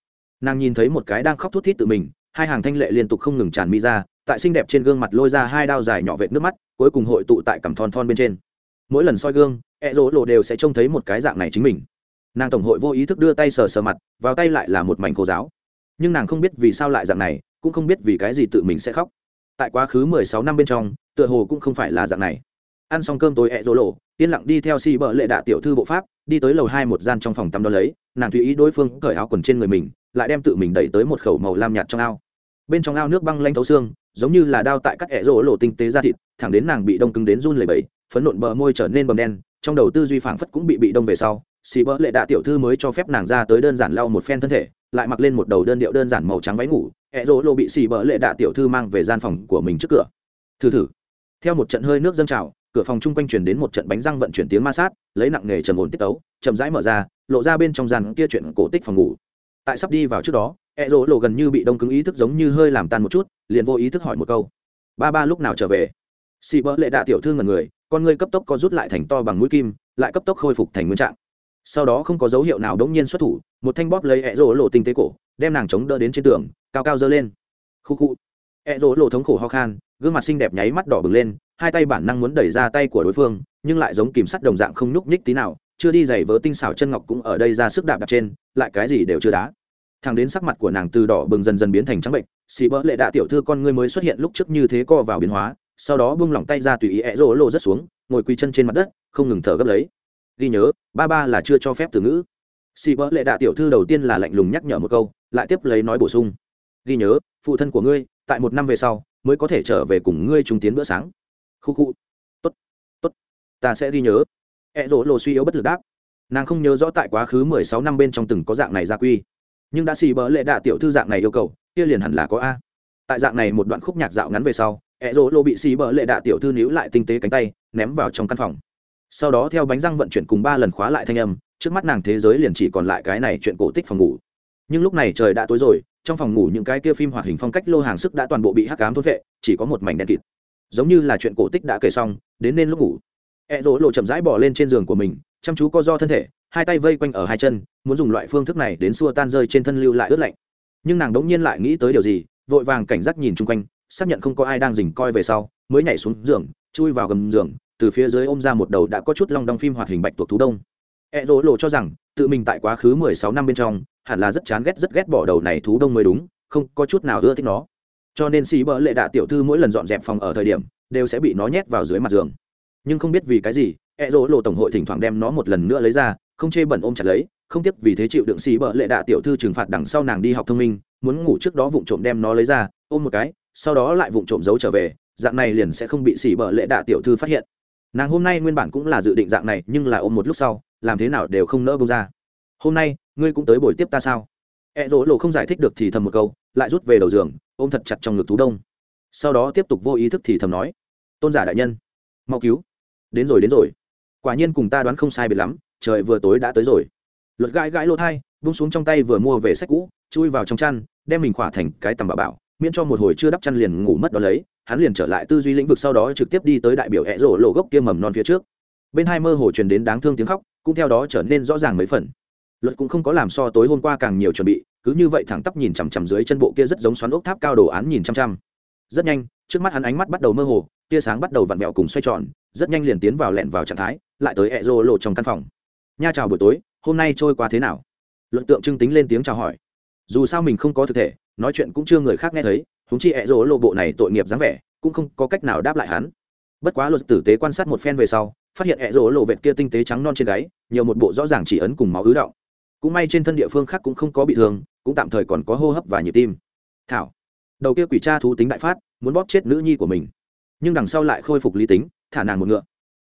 Nàng nhìn thấy một cái đang khóc thút thít tự mình, hai hàng thanh lệ liên tục không ngừng tràn mi ra, tại xinh đẹp trên gương mặt lôi ra hai đao dài nhỏ vệt nước mắt, cuối cùng hội tụ tại cằm thon thon bên trên. Mỗi lần soi gương, ẹ rỗ lộ đều sẽ trông thấy một cái dạng này chính mình. Nàng tổng hội vô ý thức đưa tay sờ sờ mặt, vào tay lại là một mảnh khô giáo. Nhưng nàng không biết vì sao lại dạng này, cũng không biết vì cái gì tự mình sẽ khóc. Tại quá khứ mười sáu năm bên trong, tựa hồ cũng không phải là dạng này ăn xong cơm tối ẹ rỗ lộ, yên lặng đi theo si bờ lệ đạ tiểu thư bộ pháp, đi tới lầu hai một gian trong phòng tắm đó lấy, nàng tùy ý đối phương cởi áo quần trên người mình, lại đem tự mình đẩy tới một khẩu màu lam nhạt trong ao. Bên trong ao nước băng lanh thấu xương, giống như là đao tại các ẹ rỗ lộ tinh tế ra thịt, thẳng đến nàng bị đông cứng đến run lẩy bẩy, phấn nộn bờ môi trở nên bầm đen, trong đầu tư duy phảng phất cũng bị bị đông về sau, xì bỡ lệ đạ tiểu thư mới cho phép nàng ra tới đơn giản lau một phen thân thể, lại mặc lên một đầu đơn điệu đơn giản màu trắng váy ngủ, ẹ rỗ lộ bị xì bỡ lệ đạ tiểu thư mang về gian phòng của mình trước cửa. Thử thử. Theo một trận hơi nước dâng trào cửa phòng chung quanh truyền đến một trận bánh răng vận chuyển tiếng ma sát, lấy nặng nghề trầm ổn tiết tấu, chậm rãi mở ra, lộ ra bên trong gian kia chuyện cổ tích phòng ngủ. Tại sắp đi vào trước đó e rỗ lộ gần như bị đông cứng ý thức giống như hơi làm tan một chút, liền vô ý thức hỏi một câu. Ba ba lúc nào trở về? Xị bỡ lệ đạ tiểu thư ngần người, con người cấp tốc có rút lại thành to bằng mũi kim, lại cấp tốc khôi phục thành nguyên trạng. Sau đó không có dấu hiệu nào đống nhiên xuất thủ, một thanh bóp lấy e rỗ lộ tinh tế cổ, đem nàng chống đỡ đến trên tường, cao cao dơ lên. Khu khu. E rỗ lộ thống khổ ho khan, gương mặt xinh đẹp nháy mắt đỏ bừng lên hai tay bản năng muốn đẩy ra tay của đối phương, nhưng lại giống kìm sắt đồng dạng không nhúc nhích tí nào, chưa đi giày vớ tinh xảo chân ngọc cũng ở đây ra sức đạp đạp trên, lại cái gì đều chưa đá. Thằng đến sắc mặt của nàng từ đỏ bừng dần dần biến thành trắng bệnh, xì bỡ lệ đạ tiểu thư con ngươi mới xuất hiện lúc trước như thế co vào biến hóa, sau đó bung lỏng tay ra tùy ý ẹ rỗ lộ rất xuống, ngồi quỳ chân trên mặt đất, không ngừng thở gấp lấy. Ghi nhớ, ba ba là chưa cho phép từ ngữ. Xì bỡ lệ đạ tiểu thư đầu tiên là lạnh lùng nhắc nhở một câu, lại tiếp lấy nói bổ sung. Ghi nhớ, phụ thân của ngươi, tại một năm về sau, mới có thể trở về cùng ngươi trung tiến bữa sáng khu khu. Tốt tốt. Ta sẽ ghi nhớ. Ẹ rỗ lộ suy yếu bất lực đáp. Nàng không nhớ rõ tại quá khứ mười sáu năm bên trong từng có dạng này gia quy. Nhưng đã xì bỡ lệ đạ tiểu thư dạng này yêu cầu, kia liền hẳn là có a. Tại dạng này một đoạn khúc nhạc dạo ngắn về sau ẹ rỗ lộ bị xì bỡ lệ đạ tiểu thư níu lại tinh tế cánh tay, ném vào trong căn phòng. Sau đó theo bánh răng vận chuyển cùng ba lần khóa lại thanh âm, trước mắt nàng thế giới liền chỉ còn lại cái này chuyện cổ tích phòng ngủ. Nhưng lúc này trời đã tối rồi, trong phòng ngủ những cái kia phim hoạt hình phong cách lô hàng sức đã toàn bộ bị hắc cám thốt vệ chỉ có một mảnh đen kịt giống như là chuyện cổ tích đã kể xong, đến nên lúc ngủ. E rỗ lộ chậm rãi bỏ lên trên giường của mình, chăm chú co do thân thể, hai tay vây quanh ở hai chân, muốn dùng loại phương thức này đến xua tan rơi trên thân lưu lại ướt lạnh. Nhưng nàng đống nhiên lại nghĩ tới điều gì, vội vàng cảnh giác nhìn chung quanh, xác nhận không có ai đang dình coi về sau, mới nhảy xuống giường, chui vào gầm giường, từ phía dưới ôm ra một đầu đã có chút long đong phim hoạt hình bạch tuộc thú đông. E rỗ lộ cho rằng, tự mình tại quá khứ mười sáu năm bên trong, hẳn là rất chán ghét rất ghét bỏ đầu này thú đông mới đúng, không có chút nào ưa thích nó cho nên xì bỡ lệ đạ tiểu thư mỗi lần dọn dẹp phòng ở thời điểm đều sẽ bị nó nhét vào dưới mặt giường. Nhưng không biết vì cái gì e dỗ lộ tổng hội thỉnh thoảng đem nó một lần nữa lấy ra, không chê bẩn ôm chặt lấy, không tiếc vì thế chịu đựng xì bỡ lệ đạ tiểu thư trừng phạt đằng sau nàng đi học thông minh, muốn ngủ trước đó vụng trộm đem nó lấy ra, ôm một cái, sau đó lại vụng trộm giấu trở về, dạng này liền sẽ không bị xì bỡ lệ đạ tiểu thư phát hiện. Nàng hôm nay nguyên bản cũng là dự định dạng này, nhưng là ôm một lúc sau, làm thế nào đều không nỡ bông ra. Hôm nay, ngươi cũng tới buổi tiếp ta sao? E rỗ lộ không giải thích được thì thầm một câu, lại rút về đầu giường, ôm thật chặt trong ngực tú đông. Sau đó tiếp tục vô ý thức thì thầm nói, tôn giả đại nhân, mau cứu. Đến rồi đến rồi. Quả nhiên cùng ta đoán không sai biệt lắm, trời vừa tối đã tới rồi. Luật gãi gãi lỗ thai vung xuống trong tay vừa mua về sách cũ, chui vào trong chăn, đem mình khỏa thành cái tầm bà bảo, miễn cho một hồi chưa đắp chăn liền ngủ mất đó lấy. Hắn liền trở lại tư duy lĩnh vực sau đó trực tiếp đi tới đại biểu e hẹ rổ lộ gốc kia mầm non phía trước. Bên hai mơ hồ truyền đến đáng thương tiếng khóc, cũng theo đó trở nên rõ ràng mấy phần luật cũng không có làm so tối hôm qua càng nhiều chuẩn bị, cứ như vậy thẳng tắp nhìn chằm chằm dưới chân bộ kia rất giống xoắn ốc tháp cao đồ án nhìn chăm chăm. Rất nhanh, trước mắt hắn ánh mắt bắt đầu mơ hồ, tia sáng bắt đầu vặn vẹo cùng xoay tròn, rất nhanh liền tiến vào lẹn vào trạng thái, lại tới ẹ rô lộ trong căn phòng. Nha chào buổi tối, hôm nay trôi qua thế nào? Luận tượng trưng tính lên tiếng chào hỏi. Dù sao mình không có thực thể, nói chuyện cũng chưa người khác nghe thấy húng chi ẹ rô lộ bộ này tội nghiệp dáng vẻ, cũng không có cách nào đáp lại hắn. Bất quá luật tử tế quan sát một phen về sau, phát hiện ẹ rô lộ vệt kia tinh tế trắng non trên gáy, nhiều một bộ rõ ràng chỉ ấn cùng máu ứ động cũng may trên thân địa phương khác cũng không có bị thương, cũng tạm thời còn có hô hấp và nhịp tim. Thảo. Đầu kia quỷ cha thú tính đại phát, muốn bóp chết nữ nhi của mình. Nhưng đằng sau lại khôi phục lý tính, thả nàng một ngựa.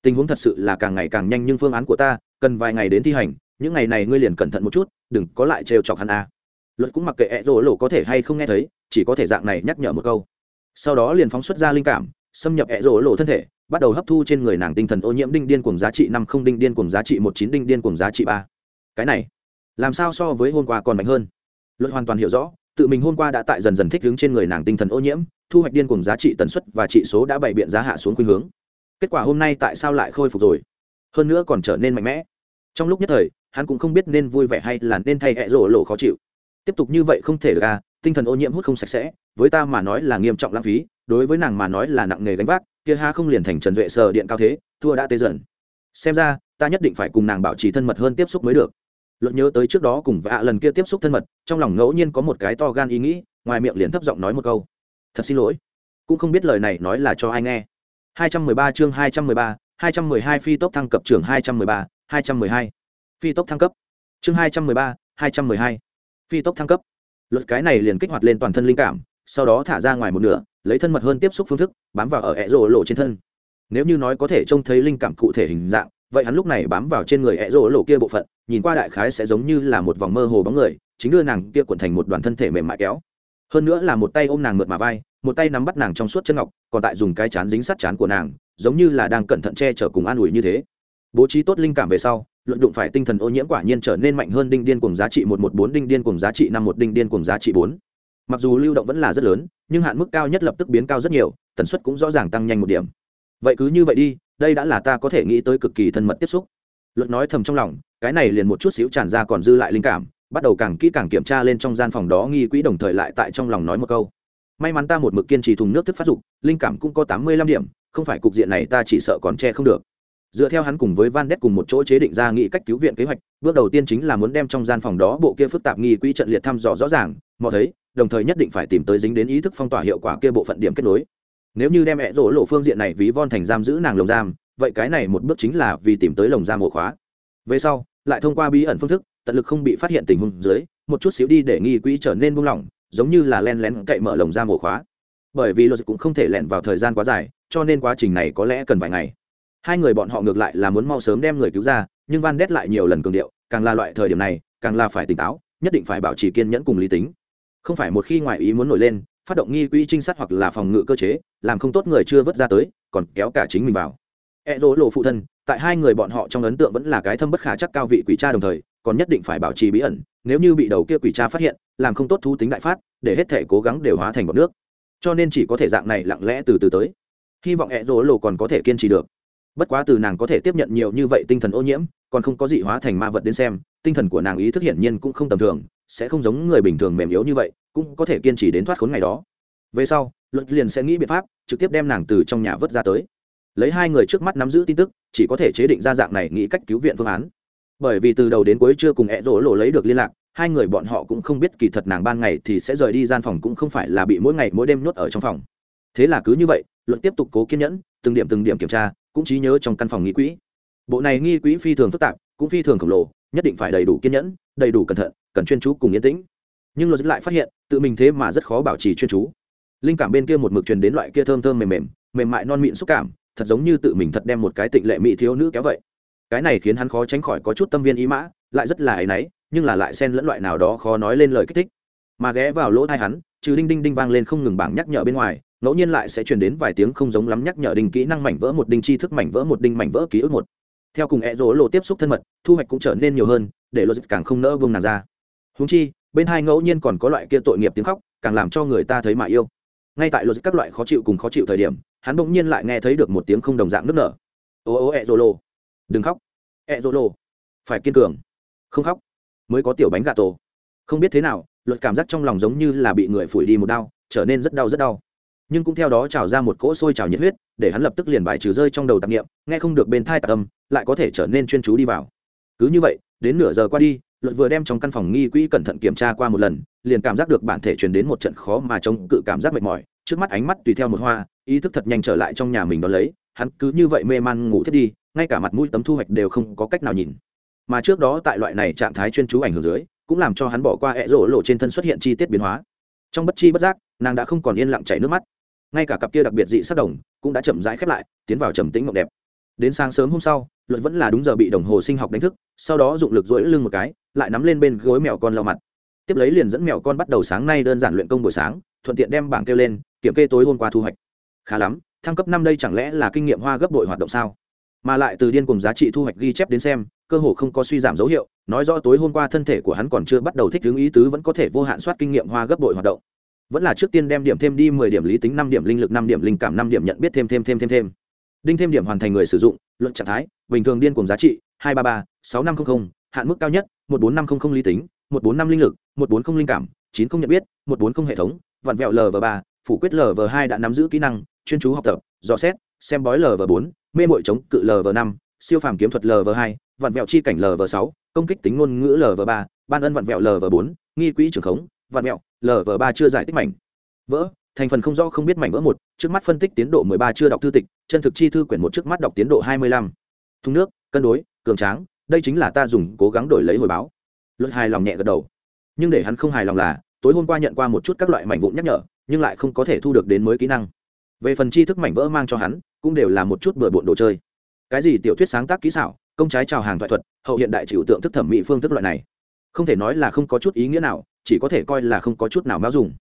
Tình huống thật sự là càng ngày càng nhanh nhưng phương án của ta, cần vài ngày đến thi hành, những ngày này ngươi liền cẩn thận một chút, đừng có lại trêu chọc hắn a. Luật cũng mặc kệ, ẹ rỗ lộ có thể hay không nghe thấy, chỉ có thể dạng này nhắc nhở một câu. Sau đó liền phóng xuất ra linh cảm, xâm nhập ẹ rỗ lộ thân thể, bắt đầu hấp thu trên người nàng tinh thần ô nhiễm đinh điên cùng giá trị năm không đinh điên cùng giá trị một chín đinh điên cùng giá trị ba. Cái này làm sao so với hôm qua còn mạnh hơn? Luật hoàn toàn hiểu rõ, tự mình hôm qua đã tại dần dần thích ứng trên người nàng tinh thần ô nhiễm, thu hoạch điên cùng giá trị tần suất và trị số đã bày biện giá hạ xuống khuynh hướng. Kết quả hôm nay tại sao lại khôi phục rồi? Hơn nữa còn trở nên mạnh mẽ. Trong lúc nhất thời, hắn cũng không biết nên vui vẻ hay là nên thay hẹ rổ lộ khó chịu. Tiếp tục như vậy không thể được à tinh thần ô nhiễm hút không sạch sẽ, với ta mà nói là nghiêm trọng lãng phí, đối với nàng mà nói là nặng nghề gánh vác, kia ha không liền thành trần duệ sờ điện cao thế, thua đã tê dần. Xem ra, ta nhất định phải cùng nàng bảo trì thân mật hơn tiếp xúc mới được luật nhớ tới trước đó cùng vạ lần kia tiếp xúc thân mật trong lòng ngẫu nhiên có một cái to gan ý nghĩ ngoài miệng liền thấp giọng nói một câu thật xin lỗi cũng không biết lời này nói là cho ai nghe 213 chương 213, 212 phi tốc thăng cấp trưởng 213, 212. Phi tốc thăng cấp. Chương 213, 212. Phi tốc thăng cấp. Luật cái này liền kích hoạt lên toàn thân linh cảm, sau đó thả ra ngoài một nửa, lấy thân mật hơn tiếp xúc phương thức, bám vào ở ẻ rồ lộ trên thân. Nếu như nói có thể trông thấy linh cảm cụ thể hình dạng, vậy hắn lúc này bám vào trên người ẻ rỗ lộ kia bộ phận, nhìn qua đại khái sẽ giống như là một vòng mơ hồ bóng người, chính đưa nàng kia cuộn thành một đoàn thân thể mềm mại kéo. Hơn nữa là một tay ôm nàng mượt mà vai, một tay nắm bắt nàng trong suốt chân ngọc còn tại dùng cái chán dính sát chán của nàng giống như là đang cẩn thận che chở cùng an ủi như thế. Bố trí tốt linh cảm về sau luận đụng phải tinh thần ô nhiễm quả nhiên trở nên mạnh hơn đinh điên cùng giá trị một một bốn đinh điên cùng giá trị năm một đinh điên cùng giá trị bốn. Mặc dù lưu động vẫn là rất lớn nhưng hạn mức cao nhất lập tức biến cao rất nhiều tần suất cũng rõ ràng tăng nhanh một điểm. Vậy cứ như vậy đi đây đã là ta có thể nghĩ tới cực kỳ thân mật tiếp xúc. Luật nói thầm trong lòng, cái này liền một chút xíu tràn ra còn dư lại linh cảm, bắt đầu càng kỹ càng kiểm tra lên trong gian phòng đó nghi quỹ đồng thời lại tại trong lòng nói một câu. May mắn ta một mực kiên trì thùng nước thức phát dục, linh cảm cũng có tám mươi lăm điểm, không phải cục diện này ta chỉ sợ còn che không được. Dựa theo hắn cùng với van đét cùng một chỗ chế định ra nghị cách cứu viện kế hoạch, bước đầu tiên chính là muốn đem trong gian phòng đó bộ kia phức tạp nghi quỹ trận liệt thăm dò rõ ràng mọi thấy, đồng thời nhất định phải tìm tới dính đến ý thức phong tỏa hiệu quả kia bộ phận điểm kết nối nếu như đem mẹ rỗ lộ phương diện này ví von thành giam giữ nàng lồng giam, vậy cái này một bước chính là vì tìm tới lồng giam ổ khóa. Về sau, lại thông qua bí ẩn phương thức, tận lực không bị phát hiện tình huống dưới, một chút xíu đi để nghi quỹ trở nên buông lỏng, giống như là len lén cậy mở lồng giam ổ khóa. Bởi vì luật cũng không thể lẹn vào thời gian quá dài, cho nên quá trình này có lẽ cần vài ngày. Hai người bọn họ ngược lại là muốn mau sớm đem người cứu ra, nhưng van đét lại nhiều lần cường điệu, càng là loại thời điểm này, càng là phải tỉnh táo, nhất định phải bảo trì kiên nhẫn cùng lý tính. Không phải một khi ngoại ý muốn nổi lên phát động nghi quỹ trinh sát hoặc là phòng ngự cơ chế, làm không tốt người chưa vớt ra tới, còn kéo cả chính mình vào. E dỗ lộ phụ thân, tại hai người bọn họ trong ấn tượng vẫn là cái thâm bất khả chắc cao vị quỷ cha đồng thời, còn nhất định phải bảo trì bí ẩn, nếu như bị đầu kia quỷ cha phát hiện, làm không tốt thu tính đại phát, để hết thể cố gắng đều hóa thành bọc nước. Cho nên chỉ có thể dạng này lặng lẽ từ từ tới. Hy vọng e dỗ lộ còn có thể kiên trì được. Bất quá từ nàng có thể tiếp nhận nhiều như vậy tinh thần ô nhiễm, còn không có dị hóa thành ma vật đến xem, tinh thần của nàng ý thức hiển nhiên cũng không tầm thường sẽ không giống người bình thường mềm yếu như vậy, cũng có thể kiên trì đến thoát khốn ngày đó. Về sau, luật liền sẽ nghĩ biện pháp, trực tiếp đem nàng từ trong nhà vớt ra tới. Lấy hai người trước mắt nắm giữ tin tức, chỉ có thể chế định ra dạng này nghĩ cách cứu viện phương án. Bởi vì từ đầu đến cuối chưa cùng ẹ rỗ lộ lấy được liên lạc, hai người bọn họ cũng không biết kỳ thật nàng ban ngày thì sẽ rời đi gian phòng cũng không phải là bị mỗi ngày mỗi đêm nhốt ở trong phòng. Thế là cứ như vậy luận tiếp tục cố kiên nhẫn, từng điểm từng điểm kiểm tra, cũng trí nhớ trong căn phòng nghi quỹ. Bộ này nghi quỹ phi thường phức tạp, cũng phi thường khổng lồ nhất định phải đầy đủ kiên nhẫn, đầy đủ cẩn thận, cần chuyên chú cùng yên tĩnh. Nhưng luật lại phát hiện, tự mình thế mà rất khó bảo trì chuyên chú. Linh cảm bên kia một mực truyền đến loại kia thơm thơm mềm mềm mềm mại non mịn xúc cảm, thật giống như tự mình thật đem một cái tịnh lệ mỹ thiếu nữ kéo vậy. Cái này khiến hắn khó tránh khỏi có chút tâm viên ý mã, lại rất là áy náy, nhưng là lại xen lẫn loại nào đó khó nói lên lời kích thích. Mà ghé vào lỗ tai hắn, trừ đinh đinh đinh vang lên không ngừng bảng nhắc nhở bên ngoài, ngẫu nhiên lại sẽ truyền đến vài tiếng không giống lắm nhắc nhở đinh kỹ năng mảnh vỡ một đinh chi thức mảnh vỡ một đinh mảnh vỡ ký ức một theo cùng e rỗ lộ tiếp xúc thân mật, thu hoạch cũng trở nên nhiều hơn, để logic càng không nỡ vương nàng ra. Húng chi, bên hai ngẫu nhiên còn có loại kia tội nghiệp tiếng khóc, càng làm cho người ta thấy mà yêu. Ngay tại logic các loại khó chịu cùng khó chịu thời điểm, hắn bỗng nhiên lại nghe thấy được một tiếng không đồng dạng nức nở. Ô ô e rỗ lộ. Đừng khóc. E rỗ lộ. Phải kiên cường. Không khóc. Mới có tiểu bánh gà tổ. Không biết thế nào luật cảm giác trong lòng giống như là bị người phủi đi một đau trở nên rất đau rất đau nhưng cũng theo đó trào ra một cỗ sôi trào nhiệt huyết, để hắn lập tức liền bài trừ rơi trong đầu tạp nghiệm nghe không được bên thai tạc âm, lại có thể trở nên chuyên chú đi vào. Cứ như vậy, đến nửa giờ qua đi, luật vừa đem trong căn phòng nghi quỹ cẩn thận kiểm tra qua một lần, liền cảm giác được bản thể truyền đến một trận khó mà chống cự cảm giác mệt mỏi, trước mắt ánh mắt tùy theo một hoa, ý thức thật nhanh trở lại trong nhà mình đón lấy, hắn cứ như vậy mê man ngủ thiết đi, ngay cả mặt mũi tấm thu hoạch đều không có cách nào nhìn. Mà trước đó tại loại này trạng thái chuyên chú ảnh hưởng dưới, cũng làm cho hắn bỏ qua e ẹ rổ lộ trên thân xuất hiện chi tiết biến hóa. Trong bất chi bất giác, nàng đã không còn yên lặng chảy nước mắt ngay cả cặp kia đặc biệt dị sắc đồng cũng đã chậm rãi khép lại, tiến vào trầm tĩnh mộng đẹp. Đến sáng sớm hôm sau, luật vẫn là đúng giờ bị đồng hồ sinh học đánh thức, sau đó dụng lực dỗi lưng một cái, lại nắm lên bên gối mèo con lau mặt. Tiếp lấy liền dẫn mèo con bắt đầu sáng nay đơn giản luyện công buổi sáng, thuận tiện đem bảng kêu lên, kiểm kê tối hôm qua thu hoạch. Khá lắm, thăng cấp năm đây chẳng lẽ là kinh nghiệm hoa gấp đội hoạt động sao? Mà lại từ điên cùng giá trị thu hoạch ghi chép đến xem, cơ hồ không có suy giảm dấu hiệu, nói rõ tối hôm qua thân thể của hắn còn chưa bắt đầu thích ứng ý tứ vẫn có thể vô hạn soát kinh nghiệm hoa gấp đội hoạt động vẫn là trước tiên đem điểm thêm đi mười điểm lý tính, năm điểm linh lực, năm điểm linh cảm, năm điểm nhận biết thêm thêm thêm thêm thêm. Đinh thêm điểm hoàn thành người sử dụng, luận trạng thái, bình thường điên cùng giá trị, hai ba ba, sáu năm trăm linh hạn mức cao nhất, một bốn năm trăm linh lý tính, một bốn năm linh lực, một bốn không linh cảm, chín không nhận biết, một bốn không hệ thống, vặn vẹo lv ba, phủ quyết lv hai đã nắm giữ kỹ năng, chuyên chú học tập, dò xét, xem bói lv bốn, mê mội chống cự lv năm, siêu phàm kiếm thuật lv hai, vặn vẹo chi cảnh lv sáu, công kích tính ngôn ngữ lv ba, ban ân vặn vẹo lv bốn, nghi quỹ trường khống, vặn vẹo lv ba chưa giải tích mảnh. Vỡ, thành phần không rõ, không biết mảnh vỡ một, trước mắt phân tích tiến độ mười ba chưa đọc thư tịch, chân thực chi thư quyển một trước mắt đọc tiến độ hai mươi lăm. Thùng nước, cân đối, cường tráng, đây chính là ta dùng cố gắng đổi lấy hồi báo. Luật hài lòng nhẹ gật đầu. Nhưng để hắn không hài lòng là, tối hôm qua nhận qua một chút các loại mảnh vụn nhắc nhở, nhưng lại không có thể thu được đến mới kỹ năng. Về phần tri thức mảnh vỡ mang cho hắn, cũng đều là một chút bừa bộn đồ chơi. Cái gì tiểu thuyết sáng tác kỹ xảo, công trái chào hàng thoại thuật, hậu hiện đại trừu tượng thức thẩm mỹ phương thức loại này. Không thể nói là không có chút ý nghĩa nào chỉ có thể coi là không có chút nào mão dùng.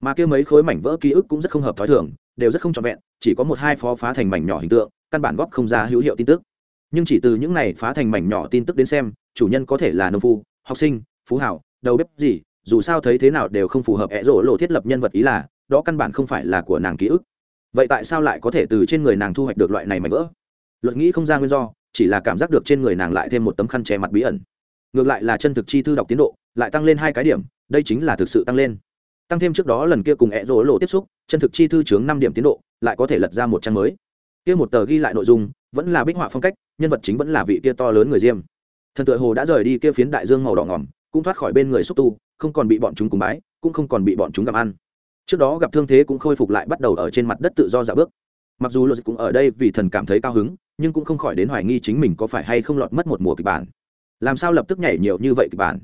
Mà kia mấy khối mảnh vỡ ký ức cũng rất không hợp thói thường, đều rất không trọn vẹn, chỉ có một hai phó phá thành mảnh nhỏ hình tượng, căn bản góp không ra hữu hiệu tin tức. Nhưng chỉ từ những này phá thành mảnh nhỏ tin tức đến xem, chủ nhân có thể là nông phu, học sinh, phú hảo, đầu bếp gì, dù sao thấy thế nào đều không phù hợp ẹ rỗ lộ thiết lập nhân vật ý là, đó căn bản không phải là của nàng ký ức. Vậy tại sao lại có thể từ trên người nàng thu hoạch được loại này mảnh vỡ? Luật nghĩ không ra nguyên do, chỉ là cảm giác được trên người nàng lại thêm một tấm khăn che mặt bí ẩn. Ngược lại là chân thực chi thư đọc tiến độ lại tăng lên hai cái điểm, đây chính là thực sự tăng lên. Tăng thêm trước đó lần kia cùng ẹ rỗ lộ tiếp xúc, chân thực chi thư chướng năm điểm tiến độ, lại có thể lật ra một trang mới. Kia một tờ ghi lại nội dung, vẫn là bích họa phong cách, nhân vật chính vẫn là vị kia to lớn người diêm. Thần tựa hồ đã rời đi kia phiến đại dương màu đỏ ngỏm, cũng thoát khỏi bên người xúc tu, không còn bị bọn chúng cùng bái, cũng không còn bị bọn chúng gặm ăn. Trước đó gặp thương thế cũng khôi phục lại bắt đầu ở trên mặt đất tự do dạo bước. Mặc dù luật cũng ở đây vì thần cảm thấy cao hứng, nhưng cũng không khỏi đến hoài nghi chính mình có phải hay không lọt mất một mùa kịch bản. Làm sao lập tức nhảy nhiều như vậy kịch bản?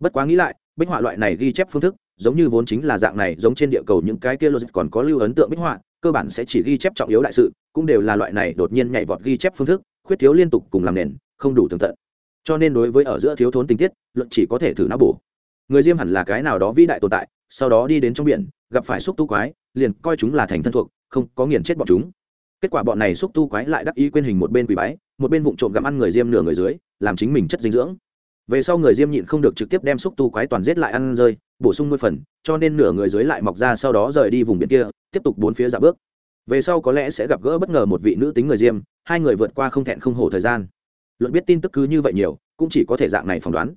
Bất quá nghĩ lại, bích họa loại này ghi chép phương thức, giống như vốn chính là dạng này, giống trên địa cầu những cái kia logic còn có lưu ấn tượng bích họa, cơ bản sẽ chỉ ghi chép trọng yếu đại sự, cũng đều là loại này đột nhiên nhảy vọt ghi chép phương thức, khuyết thiếu liên tục cùng làm nền, không đủ tường tận. Cho nên đối với ở giữa thiếu thốn tình tiết luận chỉ có thể thử não bổ. Người diêm hẳn là cái nào đó vĩ đại tồn tại, sau đó đi đến trong biển, gặp phải xúc tu quái, liền coi chúng là thành thân thuộc, không có nghiền chết bọn chúng. Kết quả bọn này xúc tu quái lại đắc ý quên hình một bên quỷ bái, một bên vụng trộm gặm ăn người diêm nửa người dưới, làm chính mình chất dinh dưỡng về sau người diêm nhịn không được trực tiếp đem xúc tu quái toàn giết lại ăn rơi, bổ sung mười phần, cho nên nửa người dưới lại mọc ra sau đó rời đi vùng biển kia, tiếp tục bốn phía dạ bước. Về sau có lẽ sẽ gặp gỡ bất ngờ một vị nữ tính người diêm, hai người vượt qua không thẹn không hổ thời gian. Luận biết tin tức cứ như vậy nhiều, cũng chỉ có thể dạng này phỏng đoán.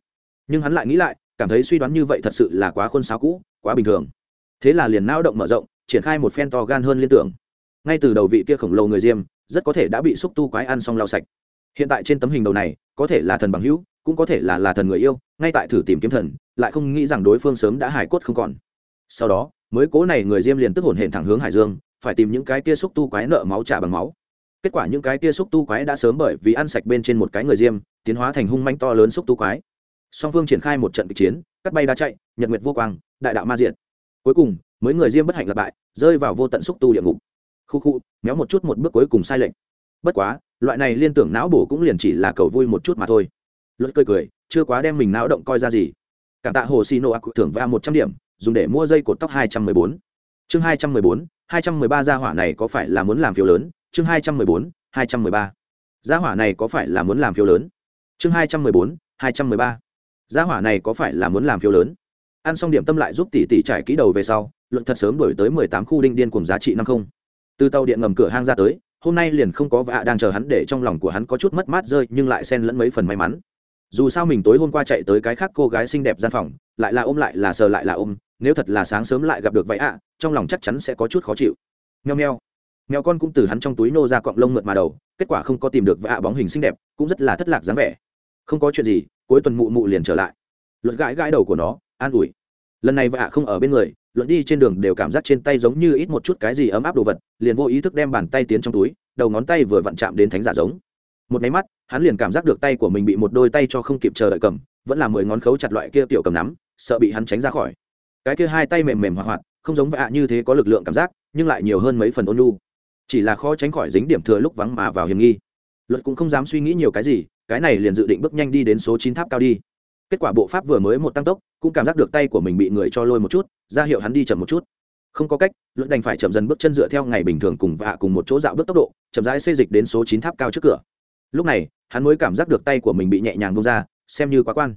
Nhưng hắn lại nghĩ lại, cảm thấy suy đoán như vậy thật sự là quá khuôn sáo cũ, quá bình thường. Thế là liền nao động mở rộng, triển khai một phen to gan hơn liên tưởng. Ngay từ đầu vị kia khổng lồ người diêm, rất có thể đã bị xúc tu quái ăn xong lau sạch. Hiện tại trên tấm hình đầu này, có thể là thần bằng hữu cũng có thể là là thần người yêu, ngay tại thử tìm kiếm thần, lại không nghĩ rằng đối phương sớm đã hài cốt không còn. Sau đó, mới cố này người diêm liền tức hồn hển thẳng hướng hải dương, phải tìm những cái kia xúc tu quái nợ máu trả bằng máu. Kết quả những cái kia xúc tu quái đã sớm bởi vì ăn sạch bên trên một cái người diêm, tiến hóa thành hung manh to lớn xúc tu quái. Song phương triển khai một trận kịch chiến, cắt bay đá chạy, nhật nguyệt vô quang, đại đạo ma diện cuối cùng, mới người diêm bất hạnh lặp bại rơi vào vô tận xúc tu địa ngục. Khu khu, méo một chút một bước cuối cùng sai lệch. Bất quá, loại này liên tưởng não bổ cũng liền chỉ là cầu vui một chút mà thôi luật cười cười, chưa quá đem mình não động coi ra gì. Cảm tạ hồ xì nô ác thưởng va một trăm điểm, dùng để mua dây cột tóc hai trăm mười bốn. Chương hai trăm mười bốn, hai trăm mười ba gia hỏa này có phải là muốn làm phiếu lớn? Chương hai trăm mười bốn, hai trăm mười ba. Gia hỏa này có phải là muốn làm phiếu lớn? Chương hai trăm mười bốn, hai trăm mười ba. Gia hỏa này có phải là muốn làm phiếu lớn? Ăn xong điểm tâm lại giúp tỷ tỷ trải kỹ đầu về sau, luận thật sớm đổi tới mười tám khu đinh điên cùng giá trị năm không. Từ tàu điện ngầm cửa hang ra tới, hôm nay liền không có vạ đang chờ hắn để trong lòng của hắn có chút mất mát rơi, nhưng lại xen lẫn mấy phần may mắn dù sao mình tối hôm qua chạy tới cái khác cô gái xinh đẹp gian phòng, lại là ôm lại là sờ lại là ôm, nếu thật là sáng sớm lại gặp được vậy ạ, trong lòng chắc chắn sẽ có chút khó chịu. Nheo nheo mèo con cũng từ hắn trong túi nô ra cọng lông mượt mà đầu, kết quả không có tìm được vạ bóng hình xinh đẹp, cũng rất là thất lạc dáng vẻ. Không có chuyện gì, cuối tuần mụ mụ liền trở lại. Luật gãi gãi đầu của nó, an ủi. Lần này vạ không ở bên người luận đi trên đường đều cảm giác trên tay giống như ít một chút cái gì ấm áp đồ vật, liền vô ý thức đem bàn tay tiến trong túi, đầu ngón tay vừa vặn chạm đến thánh giả giống. Một máy mắt hắn liền cảm giác được tay của mình bị một đôi tay cho không kịp chờ đợi cầm, vẫn là mười ngón khấu chặt loại kia tiểu cầm nắm, sợ bị hắn tránh ra khỏi. Cái kia hai tay mềm mềm hoạt hoạt, không giống vạ như thế có lực lượng cảm giác, nhưng lại nhiều hơn mấy phần ôn lu chỉ là khó tránh khỏi dính điểm thừa lúc vắng mà vào hiểm nghi. Luật cũng không dám suy nghĩ nhiều cái gì, cái này liền dự định bước nhanh đi đến số chín tháp cao đi. Kết quả bộ pháp vừa mới một tăng tốc, cũng cảm giác được tay của mình bị người cho lôi một chút, ra hiệu hắn đi chậm một chút. Không có cách, luật đành phải chậm dần bước chân dựa theo ngày bình thường cùng vạ cùng một chỗ dạo bước tốc độ, chậm rãi xây dịch đến số chín tháp cao trước cửa lúc này, hắn mới cảm giác được tay của mình bị nhẹ nhàng bông ra, xem như quá quan.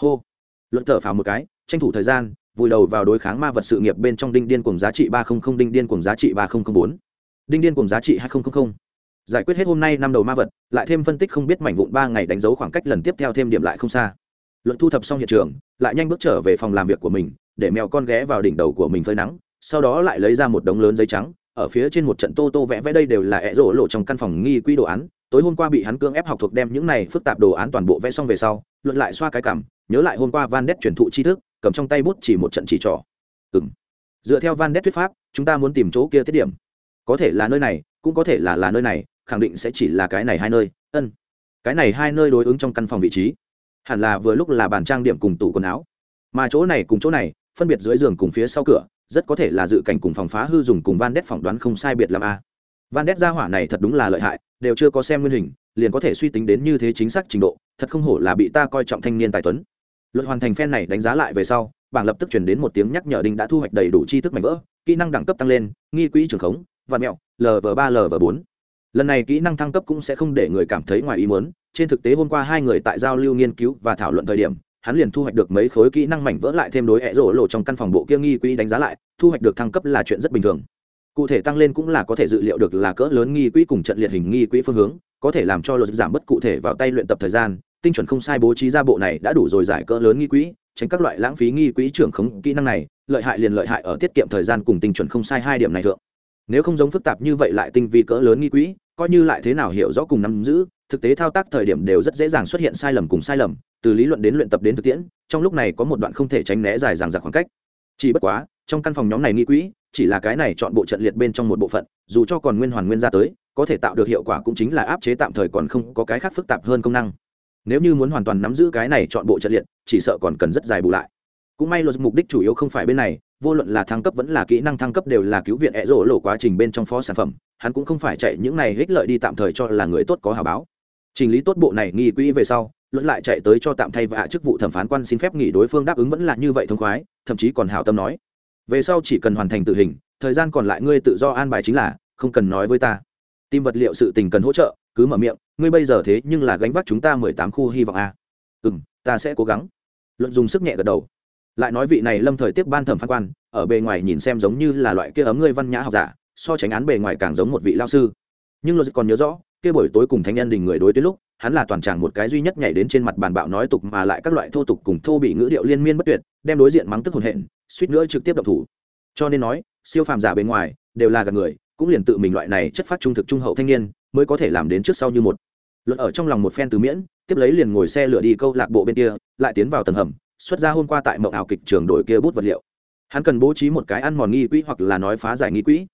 Hô! Luật thở phào một cái, tranh thủ thời gian, vùi đầu vào đối kháng ma vật sự nghiệp bên trong đinh điên cùng giá trị ba trăm linh đinh điên cùng giá trị ba nghìn bốn. Đinh điên cùng giá trị hai nghìn giải quyết hết hôm nay năm đầu ma vật, lại thêm phân tích không biết mảnh vụn ba ngày đánh dấu khoảng cách lần tiếp theo thêm điểm lại không xa. Luật thu thập xong hiện trường, lại nhanh bước trở về phòng làm việc của mình, để mèo con ghé vào đỉnh đầu của mình phơi nắng, sau đó lại lấy ra một đống lớn giấy trắng, ở phía trên một trận tô tô vẽ vẽ đây đều là ẹ rổ lộ trong căn phòng nghi quỹ đồ án tối hôm qua bị hắn cưỡng ép học thuộc đem những này phức tạp đồ án toàn bộ vẽ xong về sau luận lại xoa cái cảm, nhớ lại hôm qua van đét truyền thụ tri thức, cầm trong tay bút chỉ một trận chỉ trỏ. Ừng dựa theo van đét thuyết pháp, chúng ta muốn tìm chỗ kia tiết điểm. Có thể là nơi này, cũng có thể là là nơi này, khẳng định sẽ chỉ là cái này hai nơi. Ân. Cái này hai nơi đối ứng trong căn phòng vị trí. Hẳn là vừa lúc là bàn trang điểm cùng tủ quần áo. Mà chỗ này cùng chỗ này, phân biệt dưới giường cùng phía sau cửa, rất có thể là dự cảnh cùng phòng phá hư dùng cùng van đét phỏng đoán không sai biệt làm a van đét ra hỏa này thật đúng là lợi hại, đều chưa có xem nguyên hình, liền có thể suy tính đến như thế chính xác trình độ, thật không hổ là bị ta coi trọng thanh niên tài tuấn. Luật hoàn thành phen này đánh giá lại về sau, bảng lập tức chuyển đến một tiếng nhắc nhở đinh đã thu hoạch đầy đủ tri thức mạnh vỡ, kỹ năng đẳng cấp tăng lên, nghi quỹ trường khống và mẹo lv ba lv bốn. Lần này kỹ năng thăng cấp cũng sẽ không để người cảm thấy ngoài ý muốn, trên thực tế hôm qua hai người tại giao lưu nghiên cứu và thảo luận thời điểm, hắn liền thu hoạch được mấy khối kỹ năng mảnh vỡ lại thêm đối hẹ rổ lộ trong căn phòng bộ kia nghi quỹ đánh giá lại, thu hoạch được thăng cấp là chuyện rất bình thường cụ thể tăng lên cũng là có thể dự liệu được là cỡ lớn nghi quỹ cùng trận liệt hình nghi quỹ phương hướng, có thể làm cho luật giảm bất cụ thể vào tay luyện tập thời gian, tinh chuẩn không sai bố trí ra bộ này đã đủ rồi giải cỡ lớn nghi quỹ, tránh các loại lãng phí nghi quỹ trưởng khống kỹ năng này, lợi hại liền lợi hại ở tiết kiệm thời gian cùng tinh chuẩn không sai hai điểm này thượng. Nếu không giống phức tạp như vậy lại tinh vi cỡ lớn nghi quỹ, coi như lại thế nào hiểu rõ cùng nắm giữ, thực tế thao tác thời điểm đều rất dễ dàng xuất hiện sai lầm cùng sai lầm, từ lý luận đến luyện tập đến thực tiễn, trong lúc này có một đoạn không thể tránh né dài dàng dặc khoảng cách. Chỉ bất quá trong căn phòng nhóm này nghi quỹ, chỉ là cái này chọn bộ trận liệt bên trong một bộ phận, dù cho còn nguyên hoàn nguyên ra tới, có thể tạo được hiệu quả cũng chính là áp chế tạm thời còn không có cái khác phức tạp hơn công năng. Nếu như muốn hoàn toàn nắm giữ cái này chọn bộ trận liệt, chỉ sợ còn cần rất dài bù lại. Cũng may luật mục đích chủ yếu không phải bên này, vô luận là thăng cấp vẫn là kỹ năng thăng cấp đều là cứu viện ẹ rổ lộ quá trình bên trong phó sản phẩm, hắn cũng không phải chạy những này ích lợi đi tạm thời cho là người tốt có hào báo. Trình lý tốt bộ này nghi quỹ về sau luận lại chạy tới cho tạm thay và chức vụ thẩm phán quan xin phép nghỉ đối phương đáp ứng vẫn là như vậy thông khoái, thậm chí còn hào tâm nói về sau chỉ cần hoàn thành tử hình, thời gian còn lại ngươi tự do an bài chính là, không cần nói với ta. Tìm vật liệu sự tình cần hỗ trợ, cứ mở miệng, ngươi bây giờ thế nhưng là gánh vác chúng ta mười tám khu hy vọng a à. ừ m ta sẽ cố gắng. Luận dùng sức nhẹ gật đầu. Lại nói vị này lâm thời tiếp ban thẩm phán quan, ở bề ngoài nhìn xem giống như là loại kia ấm ngươi văn nhã học giả, so tránh án bề ngoài càng giống một vị lao sư. Nhưng luật còn nhớ rõ, kia buổi tối cùng thánh nhân đình người đối tới lúc, hắn là toàn tràng một cái duy nhất nhảy đến trên mặt bàn bạo nói tục mà lại các loại thô tục cùng thô bị ngữ điệu liên miên bất tuyệt, đem đối diện mắng tức hồn hện suýt nữa trực tiếp động thủ. Cho nên nói, siêu phàm giả bên ngoài, đều là gần người, cũng liền tự mình loại này chất phát trung thực trung hậu thanh niên, mới có thể làm đến trước sau như một. Luật ở trong lòng một phen từ miễn, tiếp lấy liền ngồi xe lửa đi câu lạc bộ bên kia, lại tiến vào tầng hầm, xuất ra hôm qua tại mộng ảo kịch trường đổi kia bút vật liệu. Hắn cần bố trí một cái ăn mòn nghi quỹ hoặc là nói phá giải nghi quỹ.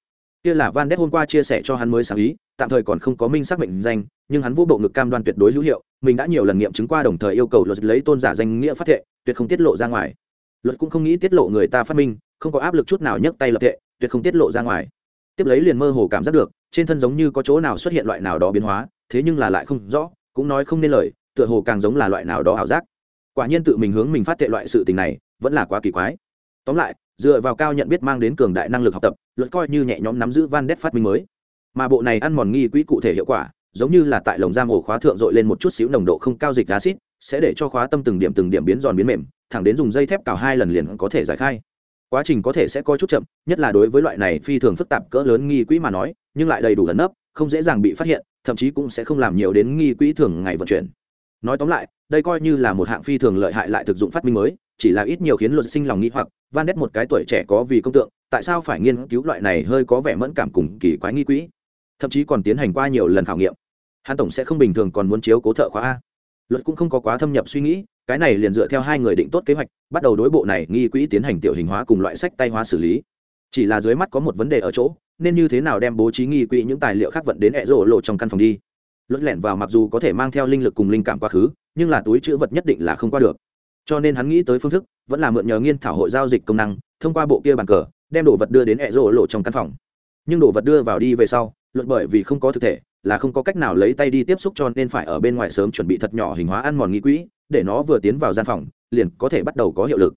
Kia là van đét hôm qua chia sẻ cho hắn mới sáng ý, tạm thời còn không có minh xác mệnh danh, nhưng hắn vô bộ ngực cam đoan tuyệt đối hữu hiệu, mình đã nhiều lần nghiệm chứng qua đồng thời yêu cầu luật lấy tôn giả danh nghĩa phát thệ, tuyệt không tiết lộ ra ngoài luật cũng không nghĩ tiết lộ người ta phát minh, không có áp lực chút nào nhấc tay lập tệ tuyệt không tiết lộ ra ngoài. Tiếp lấy liền mơ hồ cảm giác được, trên thân giống như có chỗ nào xuất hiện loại nào đó biến hóa, thế nhưng là lại không rõ, cũng nói không nên lời, tựa hồ càng giống là loại nào đó ảo giác. Quả nhiên tự mình hướng mình phát tệ loại sự tình này, vẫn là quá kỳ quái. Tóm lại, dựa vào cao nhận biết mang đến cường đại năng lực học tập, luật coi như nhẹ nhõm nắm giữ van đét phát minh mới. Mà bộ này ăn mòn nghi quỹ cụ thể hiệu quả, giống như là tại lồng giam ổ khóa thượng dội lên một chút xíu nồng độ không cao dịch acid sẽ để cho khóa tâm từng điểm từng điểm biến giòn biến mềm thẳng đến dùng dây thép cào hai lần liền có thể giải khai. Quá trình có thể sẽ có chút chậm nhất là đối với loại này phi thường phức tạp cỡ lớn nghi quỹ mà nói nhưng lại đầy đủ lấn nấp, không dễ dàng bị phát hiện thậm chí cũng sẽ không làm nhiều đến nghi quỹ thường ngày vận chuyển. Nói tóm lại đây coi như là một hạng phi thường lợi hại lại thực dụng phát minh mới chỉ là ít nhiều khiến luật sinh lòng nghĩ hoặc van đét một cái tuổi trẻ có vì công tượng tại sao phải nghiên cứu loại này hơi có vẻ mẫn cảm cùng kỳ quái nghi quỹ? Thậm chí còn tiến hành qua nhiều lần khảo nghiệm. Hắn tổng sẽ không bình thường còn muốn chiếu cố thợ khóa a luật cũng không có quá thâm nhập suy nghĩ, cái này liền dựa theo hai người định tốt kế hoạch, bắt đầu đối bộ này nghi quỹ tiến hành tiểu hình hóa cùng loại sách tay hóa xử lý. Chỉ là dưới mắt có một vấn đề ở chỗ, nên như thế nào đem bố trí nghi quỹ những tài liệu khác vận đến ẹ rổ lộ trong căn phòng đi? Luật lẻn vào mặc dù có thể mang theo linh lực cùng linh cảm quá khứ, nhưng là túi chữ vật nhất định là không qua được. Cho nên hắn nghĩ tới phương thức, vẫn là mượn nhờ nghiên thảo hội giao dịch công năng, thông qua bộ kia bàn cờ, đem đồ vật đưa đến ẹ rổ lộ trong căn phòng. Nhưng đồ vật đưa vào đi về sau, luật bởi vì không có thực thể là không có cách nào lấy tay đi tiếp xúc cho nên phải ở bên ngoài sớm chuẩn bị thật nhỏ hình hóa ăn mòn nghĩ quỹ, để nó vừa tiến vào gian phòng, liền có thể bắt đầu có hiệu lực.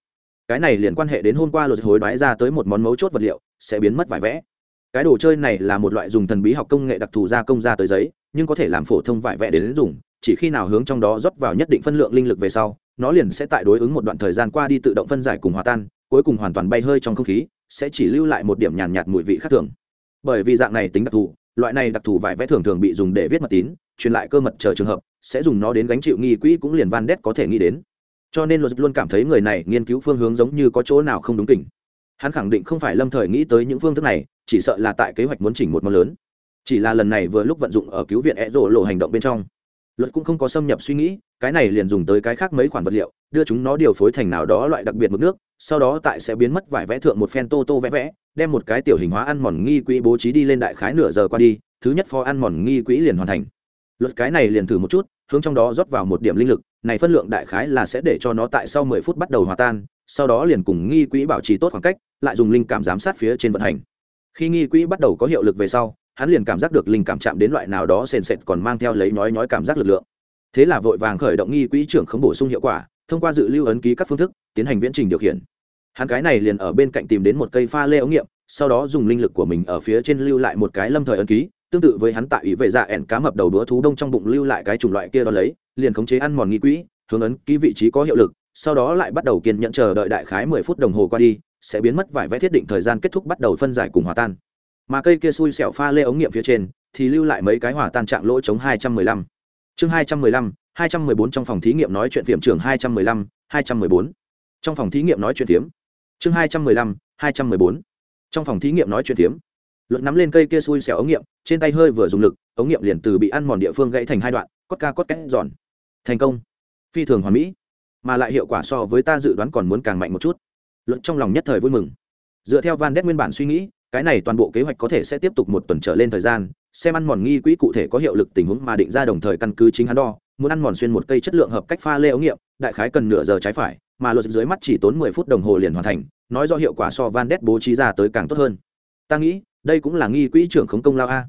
Cái này liền quan hệ đến hôm qua luật hối đoái ra tới một món mấu chốt vật liệu, sẽ biến mất vải vẽ. Cái đồ chơi này là một loại dùng thần bí học công nghệ đặc thù gia công ra tới giấy, nhưng có thể làm phổ thông vải vẽ đến dùng, chỉ khi nào hướng trong đó rót vào nhất định phân lượng linh lực về sau, nó liền sẽ tại đối ứng một đoạn thời gian qua đi tự động phân giải cùng hòa tan, cuối cùng hoàn toàn bay hơi trong không khí, sẽ chỉ lưu lại một điểm nhàn nhạt mùi vị khác thường. Bởi vì dạng này tính đặc thù loại này đặc thù vải vẽ thường thường bị dùng để viết mật tín, truyền lại cơ mật chờ trường hợp, sẽ dùng nó đến gánh chịu nghi quỹ cũng liền van đét có thể nghĩ đến. Cho nên luật luôn cảm thấy người này nghiên cứu phương hướng giống như có chỗ nào không đúng kỉnh. Hắn khẳng định không phải lâm thời nghĩ tới những phương thức này, chỉ sợ là tại kế hoạch muốn chỉnh một món lớn. Chỉ là lần này vừa lúc vận dụng ở cứu viện e rộ lộ hành động bên trong. Luật cũng không có xâm nhập suy nghĩ, cái này liền dùng tới cái khác mấy khoản vật liệu, đưa chúng nó điều phối thành nào đó loại đặc biệt mực nước, sau đó tại sẽ biến mất vải vẽ thượng một phen tô tô vẽ vẽ đem một cái tiểu hình hóa ăn mòn nghi quỹ bố trí đi lên đại khái nửa giờ qua đi, thứ nhất phó ăn mòn nghi quỹ liền hoàn thành. Luật cái này liền thử một chút, hướng trong đó rót vào một điểm linh lực, này phân lượng đại khái là sẽ để cho nó tại sau mười phút bắt đầu hòa tan, sau đó liền cùng nghi quỹ bảo trì tốt khoảng cách, lại dùng linh cảm giám sát phía trên vận hành. Khi nghi quỹ bắt đầu có hiệu lực về sau, hắn liền cảm giác được linh cảm chạm đến loại nào đó sền sệt còn mang theo lấy nói nói cảm giác lực lượng. Thế là vội vàng khởi động nghi quỹ trưởng không bổ sung hiệu quả, thông qua dự lưu ấn ký các phương thức, tiến hành viễn trình điều khiển hắn cái này liền ở bên cạnh tìm đến một cây pha lê ống nghiệm, sau đó dùng linh lực của mình ở phía trên lưu lại một cái lâm thời ấn ký, tương tự với hắn tại ủy vệ dạ ẻn cá mập đầu đũa thú đông trong bụng lưu lại cái chủng loại kia đó lấy, liền khống chế ăn mòn nghi quỹ, hướng ấn ký vị trí có hiệu lực, sau đó lại bắt đầu kiên nhẫn chờ đợi đại khái mười phút đồng hồ qua đi, sẽ biến mất vài vẽ thiết định thời gian kết thúc bắt đầu phân giải cùng hòa tan. Mà cây kia xui xẻo pha lê ống nghiệm phía trên, thì lưu lại mấy cái hòa tan trạng lỗ chống hai trăm mười lăm. Chương hai trăm mười lăm, hai trăm mười bốn trong phòng thí nghiệm nói chuyện phiếm trường hai trăm mười lăm, hai trăm mười bốn. Trong phòng thí nghiệm nói chuyện phiếm chương hai trăm mười lăm, hai trăm mười bốn. Trong phòng thí nghiệm nói chuyện phiếm luật nắm lên cây kia xui xẻo ống nghiệm, trên tay hơi vừa dùng lực, ống nghiệm liền từ bị ăn mòn địa phương gãy thành hai đoạn, cốt ca cốt két giòn. Thành công. Phi thường hoàn mỹ. Mà lại hiệu quả so với ta dự đoán còn muốn càng mạnh một chút. Luật trong lòng nhất thời vui mừng. Dựa theo van đét nguyên bản suy nghĩ, cái này toàn bộ kế hoạch có thể sẽ tiếp tục một tuần trở lên thời gian, xem ăn mòn nghi quỹ cụ thể có hiệu lực tình huống mà định ra đồng thời căn cứ chính hắn đo, muốn ăn mòn xuyên một cây chất lượng hợp cách pha lê ống nghiệm, đại khái cần nửa giờ trái phải mà luật dưới mắt chỉ tốn mười phút đồng hồ liền hoàn thành, nói do hiệu quả so van đét bố trí ra tới càng tốt hơn. Ta nghĩ, đây cũng là nghi quỹ trưởng khống công lao a.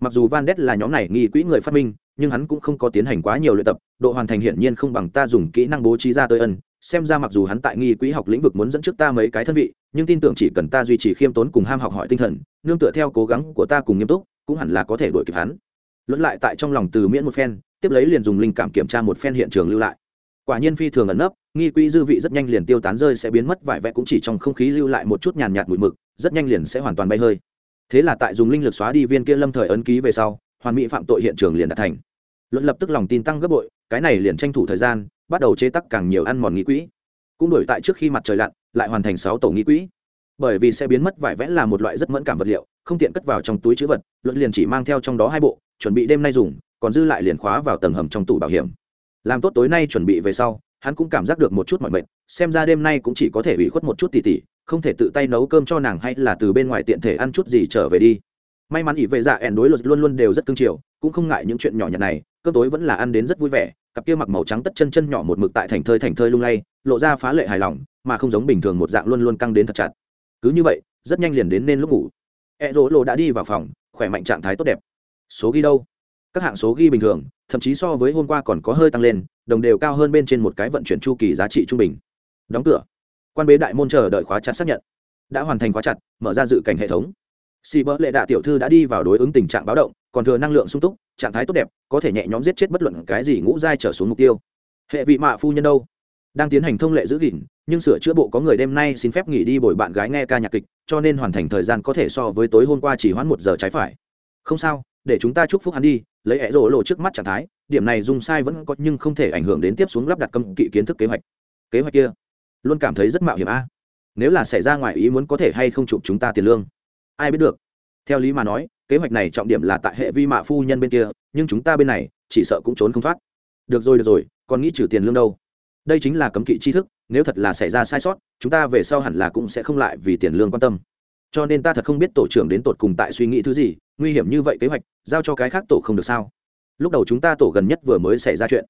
Mặc dù van đét là nhóm này nghi quỹ người phát minh, nhưng hắn cũng không có tiến hành quá nhiều luyện tập, độ hoàn thành hiển nhiên không bằng ta dùng kỹ năng bố trí ra tới ân. Xem ra mặc dù hắn tại nghi quỹ học lĩnh vực muốn dẫn trước ta mấy cái thân vị, nhưng tin tưởng chỉ cần ta duy trì khiêm tốn cùng ham học hỏi tinh thần, nương tựa theo cố gắng của ta cùng nghiêm túc, cũng hẳn là có thể đuổi kịp hắn. Luận lại tại trong lòng từ miễn một phen, tiếp lấy liền dùng linh cảm kiểm tra một phen hiện trường lưu lại. Quả nhiên phi thường ẩn nấp nghi quỹ dư vị rất nhanh liền tiêu tán rơi sẽ biến mất, vải vẽ cũng chỉ trong không khí lưu lại một chút nhàn nhạt mùi mực, rất nhanh liền sẽ hoàn toàn bay hơi. Thế là tại dùng linh lực xóa đi viên kia lâm thời ấn ký về sau, hoàn mỹ phạm tội hiện trường liền đạt thành. Luật lập tức lòng tin tăng gấp bội, cái này liền tranh thủ thời gian, bắt đầu chế tắc càng nhiều ăn mòn nghi quỹ. Cũng đổi tại trước khi mặt trời lặn, lại hoàn thành sáu tổ nghi quỹ. Bởi vì sẽ biến mất, vải vẽ là một loại rất mẫn cảm vật liệu, không tiện cất vào trong túi chữ vật, luật liền chỉ mang theo trong đó hai bộ, chuẩn bị đêm nay dùng, còn dư lại liền khóa vào tầng hầm trong tủ bảo hiểm. Làm tốt tối nay chuẩn bị về sau hắn cũng cảm giác được một chút mọi mệt xem ra đêm nay cũng chỉ có thể bị khuất một chút tỉ tỉ, không thể tự tay nấu cơm cho nàng hay là từ bên ngoài tiện thể ăn chút gì trở về đi. May mắn ỷ vệ dạ ẻn đối luật luôn luôn đều rất cưng chiều, cũng không ngại những chuyện nhỏ nhặt này, cơm tối vẫn là ăn đến rất vui vẻ, cặp kia mặc màu trắng tất chân chân nhỏ một mực tại thành thơi thành thơi lung lay, lộ ra phá lệ hài lòng, mà không giống bình thường một dạng luôn luôn căng đến thật chặt. Cứ như vậy, rất nhanh liền đến nên lúc ngủ. E rỗ lộ đã đi vào phòng, khỏe mạnh trạng thái tốt đẹp. Số ghi đâu? Các hạng số ghi bình thường, thậm chí so với hôm qua còn có hơi tăng lên, đồng đều cao hơn bên trên một cái vận chuyển chu kỳ giá trị trung bình. Đóng cửa. Quan bế đại môn chờ đợi khóa chặt xác nhận. Đã hoàn thành khóa chặt, mở ra dự cảnh hệ thống. Xì bỡ lệ đạ tiểu thư đã đi vào đối ứng tình trạng báo động, còn thừa năng lượng sung túc, trạng thái tốt đẹp, có thể nhẹ nhóm giết chết bất luận cái gì ngũ giai trở xuống mục tiêu. Hệ vị mạ phu nhân đâu? Đang tiến hành thông lệ giữ gìn, nhưng sửa chữa bộ có người đêm nay xin phép nghỉ đi bồi bạn gái nghe ca nhạc kịch, cho nên hoàn thành thời gian có thể so với tối hôm qua chỉ hoãn một giờ trái phải. Không sao, để chúng ta chúc phúc hắn đi lấy ẹ rổ lộ trước mắt trạng thái, điểm này dùng sai vẫn có nhưng không thể ảnh hưởng đến tiếp xuống lắp đặt cấm kỵ kiến thức kế hoạch. Kế hoạch kia, luôn cảm thấy rất mạo hiểm a. Nếu là xảy ra ngoài ý muốn có thể hay không chụp chúng ta tiền lương? Ai biết được. Theo lý mà nói, kế hoạch này trọng điểm là tại hệ vi mạ phu nhân bên kia, nhưng chúng ta bên này, chỉ sợ cũng trốn không thoát. Được rồi được rồi, còn nghĩ trừ tiền lương đâu? Đây chính là cấm kỵ tri thức, nếu thật là xảy ra sai sót, chúng ta về sau hẳn là cũng sẽ không lại vì tiền lương quan tâm cho nên ta thật không biết tổ trưởng đến tột cùng tại suy nghĩ thứ gì, nguy hiểm như vậy kế hoạch, giao cho cái khác tổ không được sao? Lúc đầu chúng ta tổ gần nhất vừa mới xảy ra chuyện.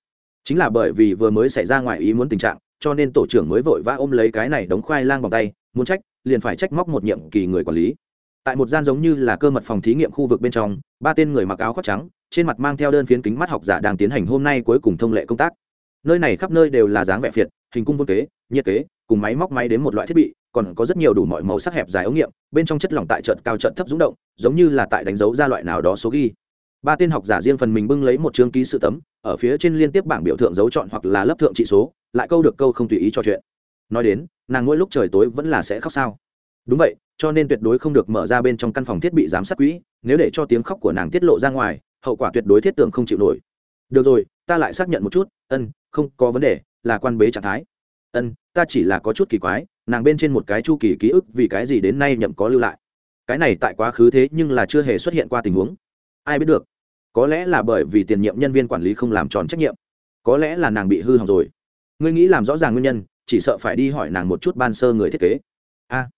Chính là bởi vì vừa mới xảy ra ngoài ý muốn tình trạng, cho nên tổ trưởng mới vội vã ôm lấy cái này đóng khoai lang bằng tay, muốn trách, liền phải trách móc một nhiệm kỳ người quản lý. Tại một gian giống như là cơ mật phòng thí nghiệm khu vực bên trong, ba tên người mặc áo khoác trắng, trên mặt mang theo đơn phiến kính mắt học giả đang tiến hành hôm nay cuối cùng thông lệ công tác. Nơi này khắp nơi đều là dáng vẻ phiệt, hình cung vô kế nhiệt kế, cùng máy móc máy đến một loại thiết bị còn có rất nhiều đủ mọi màu sắc hẹp dài ống nghiệm, bên trong chất lỏng tại trận cao trận thấp rúng động, giống như là tại đánh dấu ra loại nào đó số ghi. Ba tên học giả riêng phần mình bưng lấy một chương ký sự tấm, ở phía trên liên tiếp bảng biểu thượng dấu chọn hoặc là lớp thượng trị số, lại câu được câu không tùy ý cho chuyện. Nói đến, nàng mỗi lúc trời tối vẫn là sẽ khóc sao? Đúng vậy, cho nên tuyệt đối không được mở ra bên trong căn phòng thiết bị giám sát quỹ, nếu để cho tiếng khóc của nàng tiết lộ ra ngoài, hậu quả tuyệt đối thiết tưởng không chịu nổi. Được rồi, ta lại xác nhận một chút, ân, không có vấn đề, là quan bế trạng thái ân, ta chỉ là có chút kỳ quái, nàng bên trên một cái chu kỳ ký ức vì cái gì đến nay nhậm có lưu lại. Cái này tại quá khứ thế nhưng là chưa hề xuất hiện qua tình huống. Ai biết được? Có lẽ là bởi vì tiền nhiệm nhân viên quản lý không làm tròn trách nhiệm. Có lẽ là nàng bị hư hỏng rồi. Ngươi nghĩ làm rõ ràng nguyên nhân, chỉ sợ phải đi hỏi nàng một chút ban sơ người thiết kế. A,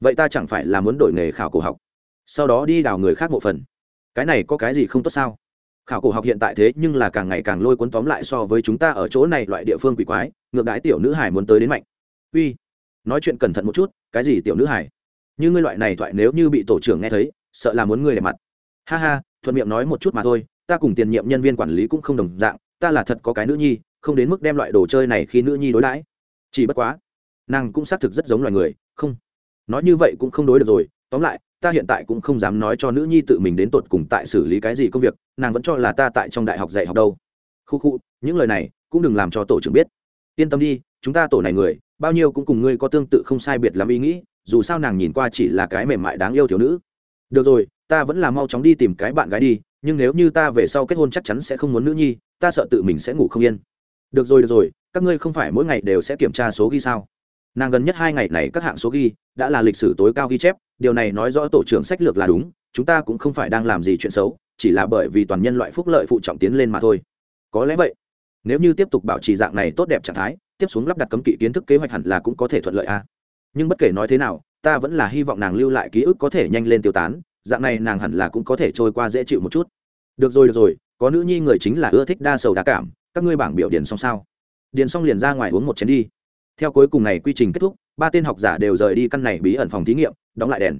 vậy ta chẳng phải là muốn đổi nghề khảo cổ học? Sau đó đi đào người khác một phần. Cái này có cái gì không tốt sao? Khảo cổ học hiện tại thế nhưng là càng ngày càng lôi cuốn tóm lại so với chúng ta ở chỗ này loại địa phương quỷ quái ngược đái tiểu nữ hải muốn tới đến mạnh. Uy, nói chuyện cẩn thận một chút, cái gì tiểu nữ hải? Như ngươi loại này thoại nếu như bị tổ trưởng nghe thấy, sợ là muốn ngươi để mặt. Ha ha, thuận miệng nói một chút mà thôi, ta cùng tiền nhiệm nhân viên quản lý cũng không đồng dạng, ta là thật có cái nữ nhi, không đến mức đem loại đồ chơi này khi nữ nhi đối đãi. Chỉ bất quá, nàng cũng xác thực rất giống loài người, không. Nói như vậy cũng không đối được rồi, tóm lại, ta hiện tại cũng không dám nói cho nữ nhi tự mình đến tột cùng tại xử lý cái gì công việc, nàng vẫn cho là ta tại trong đại học dạy học đâu. Khu khu, những lời này cũng đừng làm cho tổ trưởng biết yên tâm đi, chúng ta tổ này người, bao nhiêu cũng cùng ngươi có tương tự không sai biệt lắm ý nghĩ, dù sao nàng nhìn qua chỉ là cái mềm mại đáng yêu thiếu nữ. Được rồi, ta vẫn là mau chóng đi tìm cái bạn gái đi, nhưng nếu như ta về sau kết hôn chắc chắn sẽ không muốn nữ nhi, ta sợ tự mình sẽ ngủ không yên. Được rồi được rồi, các ngươi không phải mỗi ngày đều sẽ kiểm tra số ghi sao? Nàng gần nhất hai ngày này các hạng số ghi đã là lịch sử tối cao ghi chép, điều này nói rõ tổ trưởng sách lược là đúng, chúng ta cũng không phải đang làm gì chuyện xấu, chỉ là bởi vì toàn nhân loại phúc lợi phụ trọng tiến lên mà thôi. Có lẽ vậy nếu như tiếp tục bảo trì dạng này tốt đẹp trạng thái, tiếp xuống lắp đặt cấm kỵ kiến thức kế hoạch hẳn là cũng có thể thuận lợi a. Nhưng bất kể nói thế nào, ta vẫn là hy vọng nàng lưu lại ký ức có thể nhanh lên tiêu tán, dạng này nàng hẳn là cũng có thể trôi qua dễ chịu một chút. Được rồi được rồi, có nữ nhi người chính là ưa thích đa sầu đa cảm, các ngươi bảng biểu điền xong sao? Điền xong liền ra ngoài uống một chén đi. Theo cuối cùng này quy trình kết thúc, ba tên học giả đều rời đi căn này bí ẩn phòng thí nghiệm, đóng lại đèn.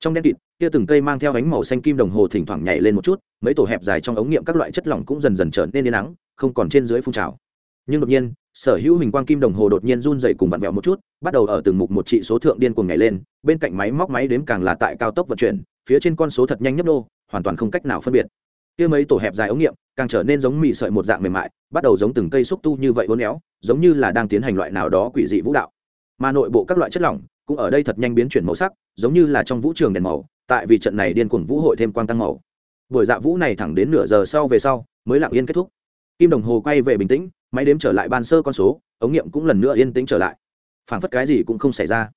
Trong đen kịt, kia từng cây mang theo ánh màu xanh kim đồng hồ thỉnh thoảng nhảy lên một chút, mấy tổ hẹp dài trong ống nghiệm các loại chất lỏng cũng dần dần trở nên yên nắng không còn trên dưới phun trào. Nhưng đột nhiên, sở hữu hình quang kim đồng hồ đột nhiên run rẩy cùng vặn vẹo một chút, bắt đầu ở từng mục một trị số thượng điên cuồng nhảy lên, bên cạnh máy móc máy đếm càng là tại cao tốc vận chuyển, phía trên con số thật nhanh nhấp đô hoàn toàn không cách nào phân biệt. Kia mấy tổ hẹp dài ống nghiệm, càng trở nên giống mị sợi một dạng mềm mại, bắt đầu giống từng cây xúc tu như vậy uốn éo, giống như là đang tiến hành loại nào đó quỷ dị vũ đạo. Mà nội bộ các loại chất lỏng, cũng ở đây thật nhanh biến chuyển màu sắc, giống như là trong vũ trường đèn màu, tại vì trận này điên cuồng vũ hội thêm quang tăng màu. Buổi dạ vũ này thẳng đến nửa giờ sau về sau, mới lặng yên kết thúc kim đồng hồ quay về bình tĩnh, máy đếm trở lại ban sơ con số, ống nghiệm cũng lần nữa yên tĩnh trở lại. Phảng phất cái gì cũng không xảy ra.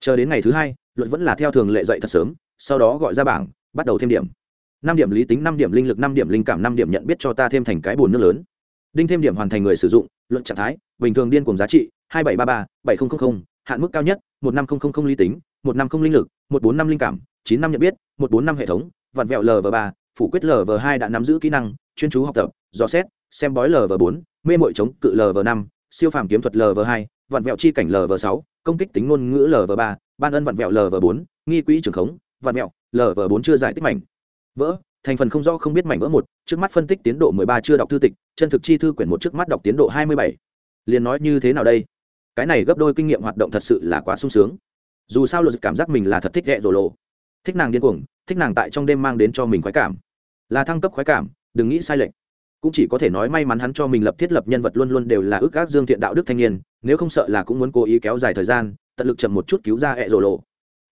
Chờ đến ngày thứ hai, luật vẫn là theo thường lệ dậy thật sớm, sau đó gọi ra bảng, bắt đầu thêm điểm. Năm điểm lý tính, năm điểm linh lực, năm điểm linh cảm, năm điểm nhận biết cho ta thêm thành cái bồn nước lớn. Đinh thêm điểm hoàn thành người sử dụng luận trạng thái, bình thường điên cùng giá trị, hai bảy ba ba, bảy nghìn hạn mức cao nhất, một năm lý tính, một năm không linh lực, một bốn năm linh cảm, chín năm nhận biết, một bốn năm hệ thống, vặn vẹo lv ba, phủ quyết lv hai đã nắm giữ kỹ năng, chuyên chú học tập dò xét, xem bói lv bốn, mê mội chống cự lv năm, siêu phàm kiếm thuật lv hai vặn vẹo chi cảnh lv sáu, công kích tính ngôn ngữ lv ba, ban ân vặn vẹo lv bốn, nghi quỹ trường khống vặn vẹo lv bốn chưa giải tích mảnh. Vỡ, thành phần không rõ, không biết mảnh vỡ một, trước mắt phân tích tiến độ mười ba chưa đọc thư tịch, chân thực chi thư quyển một trước mắt đọc tiến độ hai mươi bảy. Liền nói như thế nào đây? Cái này gấp đôi kinh nghiệm hoạt động thật sự là quá sung sướng. Dù sao luật cảm giác mình là thật thích ghẹ rồ lộ. Thích nàng điên cuồng, thích nàng tại trong đêm mang đến cho mình khoái cảm. Là thăng cấp khoái cảm, đừng nghĩ sai lệch cũng chỉ có thể nói may mắn hắn cho mình lập thiết lập nhân vật luôn luôn đều là ước ác dương thiện đạo đức thanh niên, nếu không sợ là cũng muốn cố ý kéo dài thời gian, tận lực chậm một chút cứu ra ẹ rồ lộ.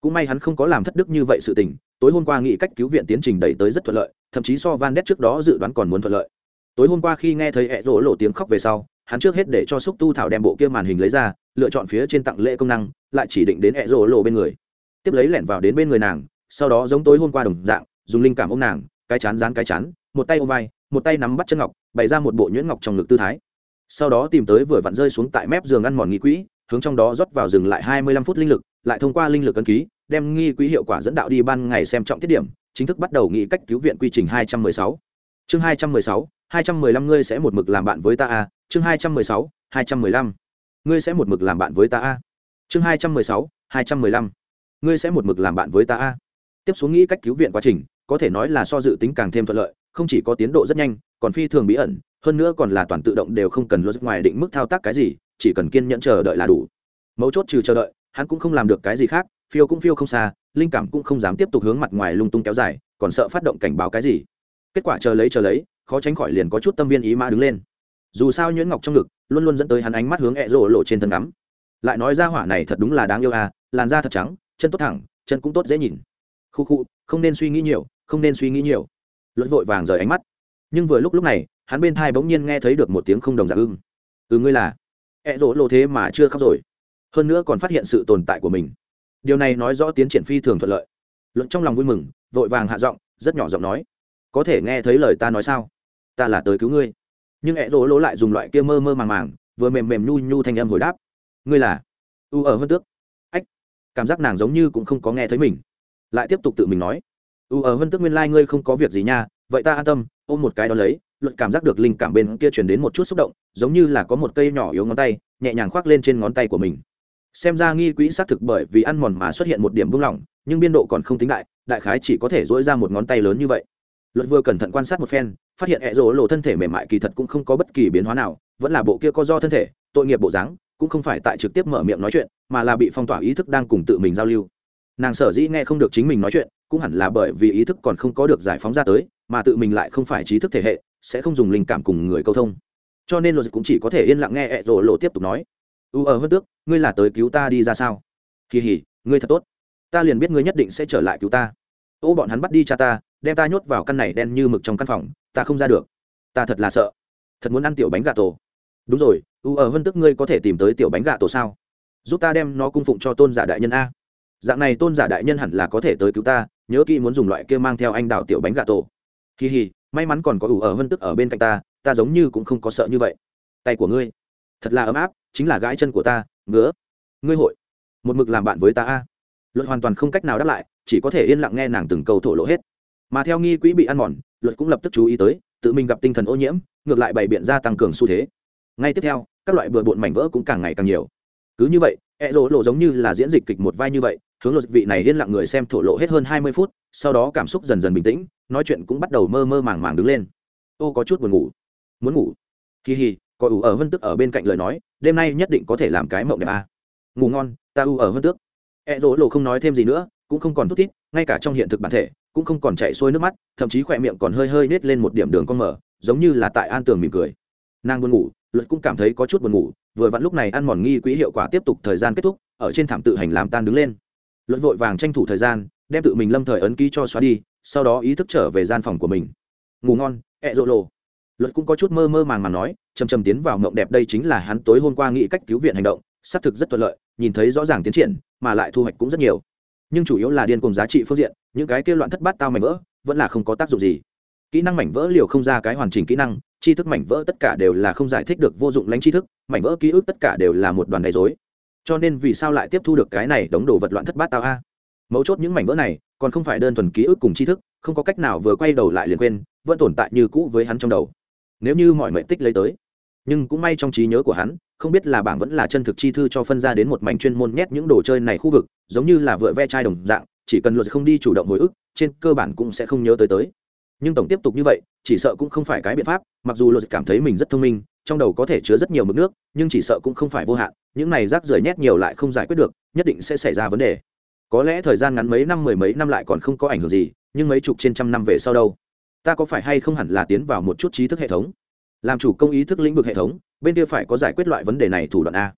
Cũng may hắn không có làm thất đức như vậy sự tình, tối hôm qua nghĩ cách cứu viện tiến trình đẩy tới rất thuận lợi, thậm chí so van đét trước đó dự đoán còn muốn thuận lợi. Tối hôm qua khi nghe thấy ẹ rỗ lộ tiếng khóc về sau, hắn trước hết để cho xúc tu thảo đem bộ kia màn hình lấy ra, lựa chọn phía trên tặng lễ công năng, lại chỉ định đến ẹ rỗ lộ bên người. Tiếp lấy lẻn vào đến bên người nàng, sau đó giống tối hôm qua đồng dạng, dùng linh cảm ôm nàng, cái chán dán cái chán một tay ôm vai, một tay nắm bắt chân ngọc, bày ra một bộ nhuyễn ngọc trong ngực tư thái. Sau đó tìm tới vừa vặn rơi xuống tại mép giường ăn mòn nghi quỹ, hướng trong đó rót vào dừng lại hai mươi lăm phút linh lực, lại thông qua linh lực ấn ký, đem nghi quỹ hiệu quả dẫn đạo đi ban ngày xem trọng tiết điểm, chính thức bắt đầu nghĩ cách cứu viện quy trình hai trăm mười sáu. Chương hai trăm mười sáu, hai trăm mười lăm ngươi sẽ một mực làm bạn với ta a chương hai trăm mười sáu, hai trăm mười lăm. Ngươi sẽ một mực làm bạn với ta a chương hai trăm mười sáu, hai trăm mười lăm. Ngươi sẽ một mực làm bạn với ta a tiếp xuống nghĩ cách cứu viện quá trình, có thể nói là so dự tính càng thêm thuận lợi không chỉ có tiến độ rất nhanh, còn phi thường bí ẩn, hơn nữa còn là toàn tự động đều không cần luật ngoài định mức thao tác cái gì, chỉ cần kiên nhẫn chờ đợi là đủ. Mấu chốt trừ chờ đợi, hắn cũng không làm được cái gì khác, phiêu cũng phiêu không xa, linh cảm cũng không dám tiếp tục hướng mặt ngoài lung tung kéo dài, còn sợ phát động cảnh báo cái gì. Kết quả chờ lấy chờ lấy, khó tránh khỏi liền có chút tâm viên ý mã đứng lên. Dù sao nhuyễn ngọc trong ngực, luôn luôn dẫn tới hắn ánh mắt hướng ẹ rổ lộ trên thân ngắm. Lại nói ra hỏa này thật đúng là đáng yêu à làn da thật trắng, chân tốt thẳng, chân cũng tốt dễ nhìn. Khu khu, không nên suy nghĩ nhiều, không nên suy nghĩ nhiều luật vội vàng rời ánh mắt. Nhưng vừa lúc lúc này, hắn bên thai bỗng nhiên nghe thấy được một tiếng không đồng giả ưng. Ừ ngươi là? Ẹ rỗ lộ thế mà chưa khóc rồi. Hơn nữa còn phát hiện sự tồn tại của mình. Điều này nói rõ tiến triển phi thường thuận lợi. Luật trong lòng vui mừng, vội vàng hạ giọng, rất nhỏ giọng nói, có thể nghe thấy lời ta nói sao? Ta là tới cứu ngươi. Nhưng ẹ rỗ lỗ lại dùng loại kia mơ mơ màng màng, vừa mềm mềm nhu nhu thanh âm hồi đáp, ngươi là? U ở hơn tước. Ách, cảm giác nàng giống như cũng không có nghe thấy mình. Lại tiếp tục tự mình nói u ở vân tức nguyên lai、like、ngươi không có việc gì nha, vậy ta an tâm, ôm một cái đó lấy luật cảm giác được linh cảm bên kia chuyển đến một chút xúc động, giống như là có một cây nhỏ yếu ngón tay, nhẹ nhàng khoác lên trên ngón tay của mình. Xem ra nghi quỹ xác thực bởi vì ăn mòn mà xuất hiện một điểm buông lỏng, nhưng biên độ còn không tính đại đại khái chỉ có thể dỗi ra một ngón tay lớn như vậy. Luật vừa cẩn thận quan sát một phen, phát hiện hẹ rỗ lộ thân thể mềm mại kỳ thật cũng không có bất kỳ biến hóa nào, vẫn là bộ kia có do thân thể, tội nghiệp bộ dáng, cũng không phải tại trực tiếp mở miệng nói chuyện, mà là bị phong tỏa ý thức đang cùng tự mình giao lưu nàng sở dĩ nghe không được chính mình nói chuyện, cũng hẳn là bởi vì ý thức còn không có được giải phóng ra tới, mà tự mình lại không phải trí thức thể hệ, sẽ không dùng linh cảm cùng người câu thông. Cho nên luật cũng chỉ có thể yên lặng nghe ẹ rổ lộ tiếp tục nói. U ở hơn tước, ngươi là tới cứu ta đi ra sao? Kỳ hỉ, ngươi thật tốt. Ta liền biết ngươi nhất định sẽ trở lại cứu ta. Ô, bọn hắn bắt đi cha ta, đem ta nhốt vào căn này đen như mực trong căn phòng, ta không ra được. Ta thật là sợ. Thật muốn ăn tiểu bánh gà tổ. Đúng rồi, u ở hơn Tước ngươi có thể tìm tới tiểu bánh gà tổ sao? Giúp ta đem nó cung phụng cho tôn giả đại nhân a dạng này tôn giả đại nhân hẳn là có thể tới cứu ta, nhớ kỹ muốn dùng loại kia mang theo anh đào tiểu bánh gà tổ. Kỳ hì may mắn còn có ủ ở vân tức ở bên cạnh ta ta giống như cũng không có sợ như vậy. Tay của ngươi, thật là ấm áp, chính là gãi chân của ta, ngứa. Ngươi hội, một mực làm bạn với ta a. Luật hoàn toàn không cách nào đáp lại, chỉ có thể yên lặng nghe nàng từng câu thổ lộ hết. Mà theo nghi quỹ bị ăn mòn, luật cũng lập tức chú ý tới, tự mình gặp tinh thần ô nhiễm, ngược lại bày biện ra tăng cường xu thế. Ngay tiếp theo, các loại bừa bộn mảnh vỡ cũng càng ngày càng nhiều. Cứ như vậy e rỗ lộ giống như là diễn dịch kịch một vai như vậy hướng luật vị này yên lặng người xem thổ lộ hết hơn hai mươi phút, sau đó cảm xúc dần dần bình tĩnh, nói chuyện cũng bắt đầu mơ mơ màng màng đứng lên. Ô, có chút buồn ngủ. Muốn ngủ? Kỳ hì, có ủ ở vân tức ở bên cạnh lời nói, đêm nay nhất định có thể làm cái mộng đẹp à. ngủ ngon, ta ủ ở vân tước. E rỗ lộ không nói thêm gì nữa, cũng không còn thút thít, ngay cả trong hiện thực bản thể, cũng không còn chạy xuôi nước mắt, thậm chí khỏe miệng còn hơi hơi nết lên một điểm đường con mở, giống như là tại an tường mỉm cười. Nàng buồn ngủ, luật cũng cảm thấy có chút buồn ngủ, vừa vặn lúc này ăn mòn nghi quỹ hiệu quả tiếp tục thời gian kết thúc, ở trên thảm tự hành làm tan đứng lên luận vội vàng tranh thủ thời gian, đem tự mình lâm thời ấn ký cho xóa đi, sau đó ý thức trở về gian phòng của mình. Ngủ ngon, ẹ rộ lộ. Luật cũng có chút mơ mơ màng màng nói, chầm chầm tiến vào mộng đẹp đây chính là hắn tối hôm qua nghĩ cách cứu viện hành động, xác thực rất thuận lợi, nhìn thấy rõ ràng tiến triển, mà lại thu hoạch cũng rất nhiều. Nhưng chủ yếu là điên cùng giá trị phương diện, những cái kia loạn thất bát tao mảnh vỡ, vẫn là không có tác dụng gì. Kỹ năng mảnh vỡ liều không ra cái hoàn chỉnh kỹ năng, tri thức mảnh vỡ tất cả đều là không giải thích được vô dụng lãnh tri thức, mảnh vỡ ký ức tất cả đều là một đoàn đầy dối cho nên vì sao lại tiếp thu được cái này đống đồ vật loạn thất bát tao a? Mấu chốt những mảnh vỡ này, còn không phải đơn thuần ký ức cùng tri thức, không có cách nào vừa quay đầu lại liền quên, vẫn tồn tại như cũ với hắn trong đầu. Nếu như mọi mệnh tích lấy tới, nhưng cũng may trong trí nhớ của hắn, không biết là bảng vẫn là chân thực chi thư cho phân ra đến một mảnh chuyên môn nhét những đồ chơi này khu vực, giống như là vựa ve chai đồng dạng, chỉ cần luật không đi chủ động hồi ức, trên cơ bản cũng sẽ không nhớ tới tới. Nhưng tổng tiếp tục như vậy, chỉ sợ cũng không phải cái biện pháp, mặc dù luật cảm thấy mình rất thông minh, trong đầu có thể chứa rất nhiều mực nước, nhưng chỉ sợ cũng không phải vô hạn những này rác rưởi nhét nhiều lại không giải quyết được, nhất định sẽ xảy ra vấn đề. Có lẽ thời gian ngắn mấy năm, mười mấy năm lại còn không có ảnh hưởng gì, nhưng mấy chục trên trăm năm về sau đâu? Ta có phải hay không hẳn là tiến vào một chút trí thức hệ thống? Làm chủ công ý thức lĩnh vực hệ thống, bên kia phải có giải quyết loại vấn đề này thủ đoạn a.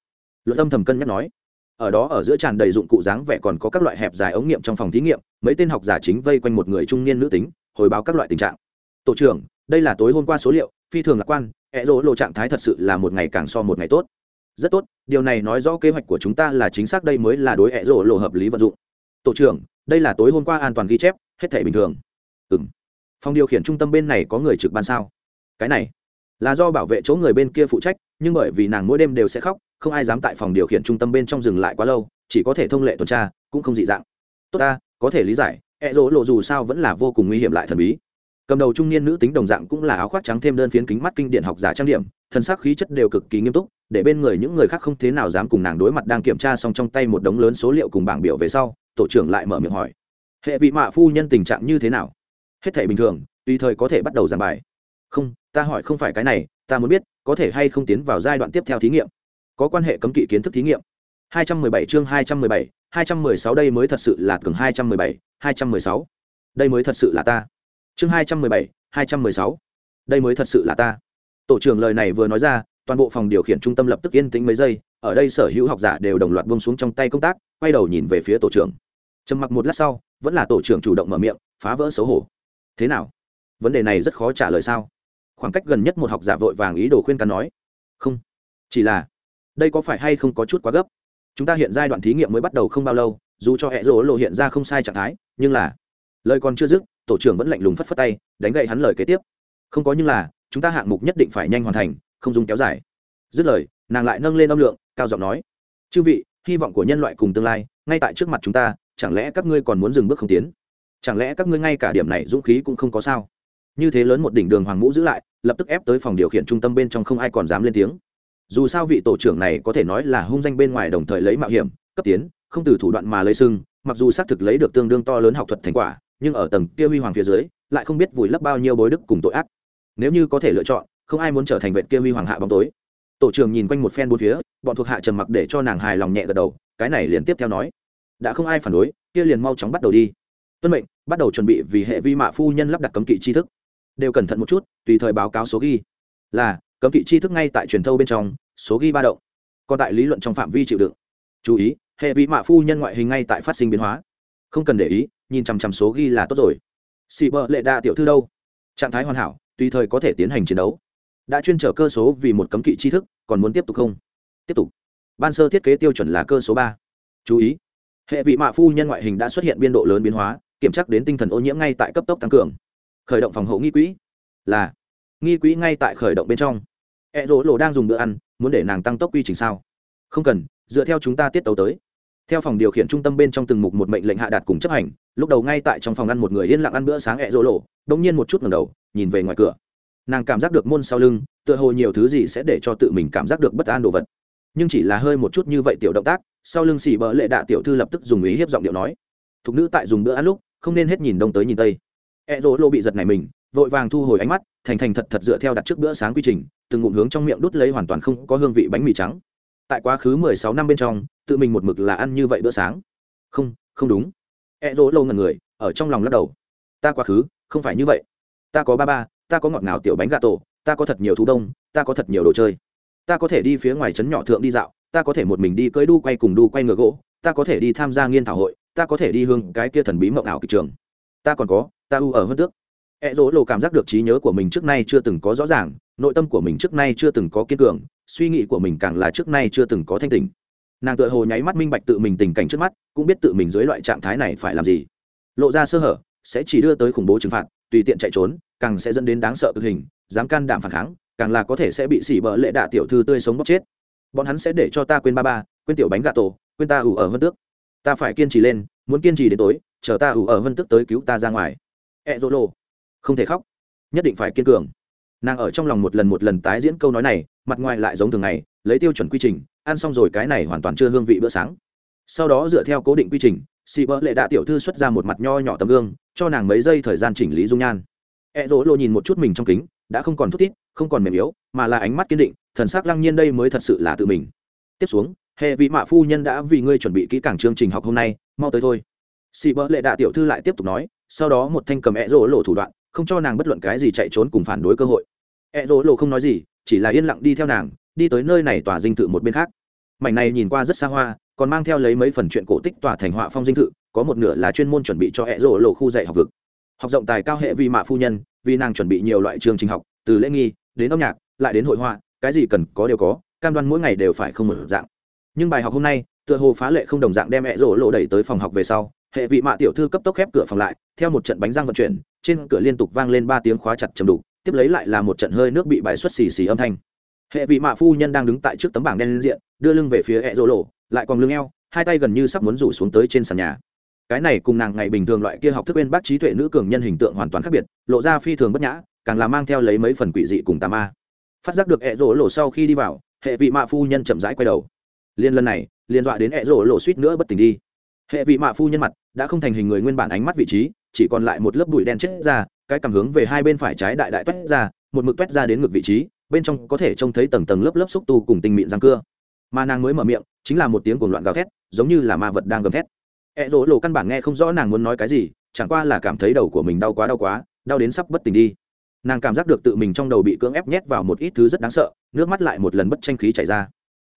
Luật âm thầm cân nhắc nói. Ở đó ở giữa tràn đầy dụng cụ dáng vẻ còn có các loại hẹp dài ống nghiệm trong phòng thí nghiệm, mấy tên học giả chính vây quanh một người trung niên nữ tính, hồi báo các loại tình trạng. Tổ trưởng, đây là tối hôm qua số liệu, phi thường lạc quan ẹ rỗ lộ trạng thái thật sự là một ngày càng so một ngày tốt rất tốt, điều này nói rõ kế hoạch của chúng ta là chính xác, đây mới là đối hẹ rổ lộ hợp lý vận dụng. Tổ trưởng, đây là tối hôm qua an toàn ghi chép, hết thể bình thường. Ừ m phòng điều khiển trung tâm bên này có người trực ban sao? Cái này là do bảo vệ chỗ người bên kia phụ trách, nhưng bởi vì nàng mỗi đêm đều sẽ khóc, không ai dám tại phòng điều khiển trung tâm bên trong dừng lại quá lâu, chỉ có thể thông lệ tuần tra, cũng không dị dạng. Tốt ta, có thể lý giải, ẹ rỗ lộ dù sao vẫn là vô cùng nguy hiểm lại thần bí cầm đầu trung niên nữ tính đồng dạng cũng là áo khoác trắng thêm đơn phiến kính mắt kinh điển học giả trang điểm thân xác khí chất đều cực kỳ nghiêm túc để bên người những người khác không thế nào dám cùng nàng đối mặt đang kiểm tra xong trong tay một đống lớn số liệu cùng bảng biểu về sau tổ trưởng lại mở miệng hỏi hệ vị mạ phu nhân tình trạng như thế nào hết thể bình thường tùy thời có thể bắt đầu giảng bài không ta hỏi không phải cái này ta muốn biết có thể hay không tiến vào giai đoạn tiếp theo thí nghiệm có quan hệ cấm kỵ kiến thức thí nghiệm 217 chương 217, 216 đây mới thật sự là cường 217, 216. Đây mới thật sự là ta. Chương 217, 216. Đây mới thật sự là ta. Tổ trưởng lời này vừa nói ra, toàn bộ phòng điều khiển trung tâm lập tức yên tĩnh mấy giây, ở đây sở hữu học giả đều đồng loạt buông xuống trong tay công tác, quay đầu nhìn về phía tổ trưởng. Trầm mặc một lát sau, vẫn là tổ trưởng chủ động mở miệng, phá vỡ xấu hổ. Thế nào? Vấn đề này rất khó trả lời sao? Khoảng cách gần nhất một học giả vội vàng ý đồ khuyên can nói. Không, chỉ là đây có phải hay không có chút quá gấp chúng ta hiện giai đoạn thí nghiệm mới bắt đầu không bao lâu dù cho hệ rỗ lộ hiện ra không sai trạng thái nhưng là lời còn chưa dứt tổ trưởng vẫn lạnh lùng phất phất tay, đánh gậy hắn lời kế tiếp. Không có nhưng là, chúng ta hạng mục nhất định phải nhanh hoàn thành, không dùng kéo dài. Dứt lời, nàng lại nâng lên âm lượng, cao giọng nói, chư vị, hy vọng của nhân loại cùng tương lai, ngay tại trước mặt chúng ta, chẳng lẽ các ngươi còn muốn dừng bước không tiến? Chẳng lẽ các ngươi ngay cả điểm này dũng khí cũng không có sao? Như thế lớn một đỉnh đường hoàng ngũ giữ lại, lập tức ép tới phòng điều khiển trung tâm bên trong không ai còn dám lên tiếng. Dù sao vị tổ trưởng này có thể nói là hung danh bên ngoài đồng thời lấy mạo hiểm, cấp tiến, không từ thủ đoạn mà lấy sưng mặc dù xác thực lấy được tương đương to lớn học thuật thành quả nhưng ở tầng kia huy hoàng phía dưới, lại không biết vùi lấp bao nhiêu bối đức cùng tội ác. Nếu như có thể lựa chọn, không ai muốn trở thành vệ kia huy hoàng hạ bóng tối. Tổ trưởng nhìn quanh một phen bốn phía, bọn thuộc hạ trầm mặc để cho nàng hài lòng nhẹ gật đầu, cái này liền tiếp theo nói. Đã không ai phản đối, kia liền mau chóng bắt đầu đi. Tuân mệnh, bắt đầu chuẩn bị vì hệ vi mạ phu nhân lắp đặt cấm kỵ tri thức. Đều cẩn thận một chút, tùy thời báo cáo số ghi. Là, cấm kỵ tri thức ngay tại truyền thâu bên trong, số ghi ba động. Còn tại lý luận trong phạm vi chịu đựng. Chú ý, hệ vị mạ phu nhân ngoại hình ngay tại phát sinh biến hóa. Không cần để ý nhìn chằm chằm số ghi là tốt rồi. Xị bợ lệ đa tiểu thư đâu? Trạng thái hoàn hảo, tùy thời có thể tiến hành chiến đấu. Đã chuyên trở cơ số vì một cấm kỵ tri thức, còn muốn tiếp tục không? Tiếp tục. Ban sơ thiết kế tiêu chuẩn là cơ số ba. Chú ý. Hệ vị mạ phu nhân ngoại hình đã xuất hiện biên độ lớn biến hóa, kiểm tra đến tinh thần ô nhiễm ngay tại cấp tốc tăng cường. Khởi động phòng hộ nghi quỹ. Là. Nghi quỹ ngay tại khởi động bên trong. E rỗ lộ đang dùng bữa ăn, muốn để nàng tăng tốc quy trình sao? Không cần, dựa theo chúng ta tiết tấu tới theo phòng điều khiển trung tâm bên trong từng mục một mệnh lệnh hạ đạt cùng chấp hành, lúc đầu ngay tại trong phòng ăn một người yên lặng ăn bữa sáng ẹ rỗ lộ đông nhiên một chút ngầm đầu, nhìn về ngoài cửa. Nàng cảm giác được môn sau lưng, tựa hồ nhiều thứ gì sẽ để cho tự mình cảm giác được bất an đồ vật. Nhưng chỉ là hơi một chút như vậy tiểu động tác, sau lưng xì bỡ lệ đạ tiểu thư lập tức dùng ý hiếp giọng điệu nói. Thục nữ tại dùng bữa ăn lúc, không nên hết nhìn đông tới nhìn tây. Ẹ rỗ lộ bị giật này mình, vội vàng thu hồi ánh mắt, thành thành thật thật dựa theo đặt trước bữa sáng quy trình, từng ngụm hướng trong miệng đút lấy hoàn toàn không có hương vị bánh mì trắng tại quá khứ mười sáu năm bên trong tự mình một mực là ăn như vậy bữa sáng. Không không đúng. E dỗ lâu ngần người ở trong lòng lắc đầu. Ta quá khứ không phải như vậy. Ta có ba ba ta có ngọt ngào tiểu bánh gà tổ ta có thật nhiều thú đông ta có thật nhiều đồ chơi. Ta có thể đi phía ngoài trấn nhỏ thượng đi dạo ta có thể một mình đi cưỡi đu quay cùng đu quay ngựa gỗ ta có thể đi tham gia nghiên thảo hội ta có thể đi hương cái kia thần bí mộng ảo kịch trường. Ta còn có ta u ở hơn tước. E dỗ lộ cảm giác được trí nhớ của mình trước nay chưa từng có rõ ràng, nội tâm của mình trước nay chưa từng có kiên cường, suy nghĩ của mình càng là trước nay chưa từng có thanh tình Nàng tựa hồ nháy mắt minh bạch tự mình tình cảnh trước mắt, cũng biết tự mình dưới loại trạng thái này phải làm gì. Lộ ra sơ hở, sẽ chỉ đưa tới khủng bố trừng phạt, tùy tiện chạy trốn, càng sẽ dẫn đến đáng sợ cực hình, dám can đảm phản kháng, càng là có thể sẽ bị xỉ bỡ lệ đạ tiểu thư tươi sống bóc chết. Bọn hắn sẽ để cho ta quên ba ba, quên tiểu bánh gà tổ, quên ta ủ ở vân tước. Ta phải kiên trì lên, muốn kiên trì đến tối, chờ ta ủ ở vân tước tới cứu ta ra ngoài. E dỗ lộ không thể khóc nhất định phải kiên cường nàng ở trong lòng một lần một lần tái diễn câu nói này, mặt ngoài lại giống thường ngày, lấy tiêu chuẩn quy trình, ăn xong rồi cái này hoàn toàn chưa hương vị bữa sáng. Sau đó dựa theo cố định quy trình xị bỡ lệ đạ tiểu thư xuất ra một mặt nho nhỏ tấm gương, cho nàng mấy giây thời gian chỉnh lý dung nhan. E rỗ lộ nhìn một chút mình trong kính, đã không còn thút thít, không còn mềm yếu, mà là ánh mắt kiên định, thần sắc lăng nhiên đây mới thật sự là tự mình. Tiếp xuống, hệ vị mạ phu nhân đã vì ngươi chuẩn bị kỹ càng chương trình học hôm nay, mau tới thôi. Xị bỡ lệ đạ tiểu thư lại tiếp tục nói, sau đó một thanh cầm e rỗ lộ thủ đoạn không cho nàng bất luận cái gì chạy trốn cùng phản đối cơ hội. E rỗ lộ không nói gì, chỉ là yên lặng đi theo nàng, đi tới nơi này tòa dinh thự một bên khác. Mảnh này nhìn qua rất xa hoa, còn mang theo lấy mấy phần chuyện cổ tích tòa thành họa phong dinh thự, có một nửa là chuyên môn chuẩn bị cho e rỗ lộ khu dạy học vực. Học rộng tài cao hệ vi mạ phu nhân, vì nàng chuẩn bị nhiều loại chương trình học, từ lễ nghi, đến âm nhạc, lại đến hội họa, cái gì cần có đều có, cam đoan mỗi ngày đều phải không một dạng. Nhưng bài học hôm nay, tựa hồ phá lệ không đồng dạng đem mẹ rỗ lộ đẩy tới phòng học về sau, hệ vị mạ tiểu thư cấp tốc khép cửa phòng lại, theo một trận bánh răng vận chuyển trên cửa liên tục vang lên ba tiếng khóa chặt chầm đục, tiếp lấy lại là một trận hơi nước bị bài xuất xì xì âm thanh. Hệ vị mạ phu nhân đang đứng tại trước tấm bảng đen diện, đưa lưng về phía hẹ rỗ lộ, lại còn lưng eo, hai tay gần như sắp muốn rủ xuống tới trên sàn nhà. Cái này cùng nàng ngày bình thường loại kia học thức bên bác trí tuệ nữ cường nhân hình tượng hoàn toàn khác biệt, lộ ra phi thường bất nhã, càng là mang theo lấy mấy phần quỷ dị cùng tà ma. Phát giác được hẹ rỗ lộ sau khi đi vào, hệ vị mạ phu nhân chậm rãi quay đầu. Liên lần này, liên dọa đến hẹ rỗ lộ suýt nữa bất tỉnh đi. Hệ vị mạ phu nhân mặt đã không thành hình người nguyên bản ánh mắt vị trí chỉ còn lại một lớp bụi đen chết ra, cái cảm hướng về hai bên phải trái đại đại toét ra, một mực toét ra đến ngực vị trí, bên trong có thể trông thấy tầng tầng lớp lớp xúc tu cùng tinh mịn răng cưa. Mà nàng mới mở miệng, chính là một tiếng cuồng loạn gào thét, giống như là ma vật đang gầm thét. Ẹ rỗ lộ căn bản nghe không rõ nàng muốn nói cái gì, chẳng qua là cảm thấy đầu của mình đau quá đau quá, đau đến sắp bất tỉnh đi. Nàng cảm giác được tự mình trong đầu bị cưỡng ép nhét vào một ít thứ rất đáng sợ, nước mắt lại một lần bất tranh khí chảy ra.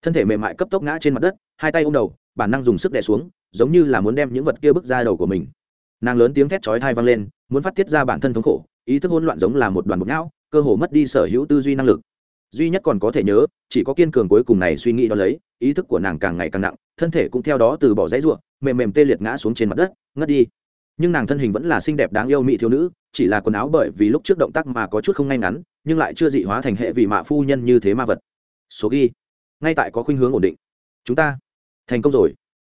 Thân thể mềm mại cấp tốc ngã trên mặt đất, hai tay ôm đầu, bản năng dùng sức đè xuống, giống như là muốn đem những vật kia bước ra đầu của mình nàng lớn tiếng thét chói thai vang lên, muốn phát tiết ra bản thân thống khổ, ý thức hỗn loạn giống là một đoàn bột não, cơ hồ mất đi sở hữu tư duy năng lực. Duy nhất còn có thể nhớ, chỉ có kiên cường cuối cùng này suy nghĩ đó lấy, ý thức của nàng càng ngày càng nặng, thân thể cũng theo đó từ bỏ dãy ruộng mềm mềm tê liệt ngã xuống trên mặt đất, ngất đi. Nhưng nàng thân hình vẫn là xinh đẹp đáng yêu mỹ thiếu nữ, chỉ là quần áo bởi vì lúc trước động tác mà có chút không ngay ngắn, nhưng lại chưa dị hóa thành hệ vị mạ phu nhân như thế ma vật. Số ghi. Ngay tại có khuynh hướng ổn định. Chúng ta. Thành công rồi.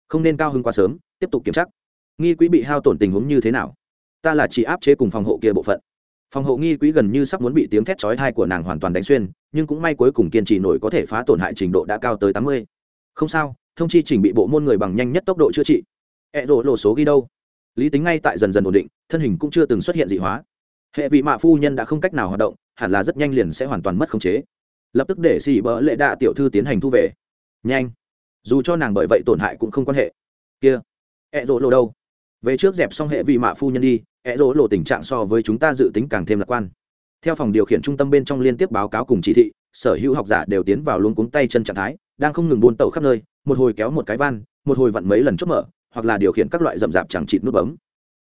Không nên cao hơn quá sớm, tiếp tục kiểm tra nghi quỹ bị hao tổn tình huống như thế nào? Ta là chỉ áp chế cùng phòng hộ kia bộ phận. Phòng hộ nghi quỹ gần như sắp muốn bị tiếng thét chói thai của nàng hoàn toàn đánh xuyên, nhưng cũng may cuối cùng kiên trì nổi có thể phá tổn hại trình độ đã cao tới tám mươi. Không sao, thông chi trình bị bộ môn người bằng nhanh nhất tốc độ chữa trị. Hệ rộ lộ số ghi đâu? Lý tính ngay tại dần dần ổn định, thân hình cũng chưa từng xuất hiện dị hóa. Hệ vị mạ phu nhân đã không cách nào hoạt động, hẳn là rất nhanh liền sẽ hoàn toàn mất khống chế. Lập tức để xỉ bỡ lệ đạ tiểu thư tiến hành thu về. Nhanh. Dù cho nàng bởi vậy tổn hại cũng không quan hệ. Kia. Ẹ rỗ lộ đâu? Về trước dẹp xong hệ vị mạ phu nhân đi ẹ rỗ lộ tình trạng so với chúng ta dự tính càng thêm lạc quan. Theo phòng điều khiển trung tâm bên trong liên tiếp báo cáo cùng chỉ thị, sở hữu học giả đều tiến vào luôn cuống tay chân trạng thái, đang không ngừng buôn tàu khắp nơi, một hồi kéo một cái van, một hồi vặn mấy lần chốt mở, hoặc là điều khiển các loại rậm rạp chẳng chịt nút bấm.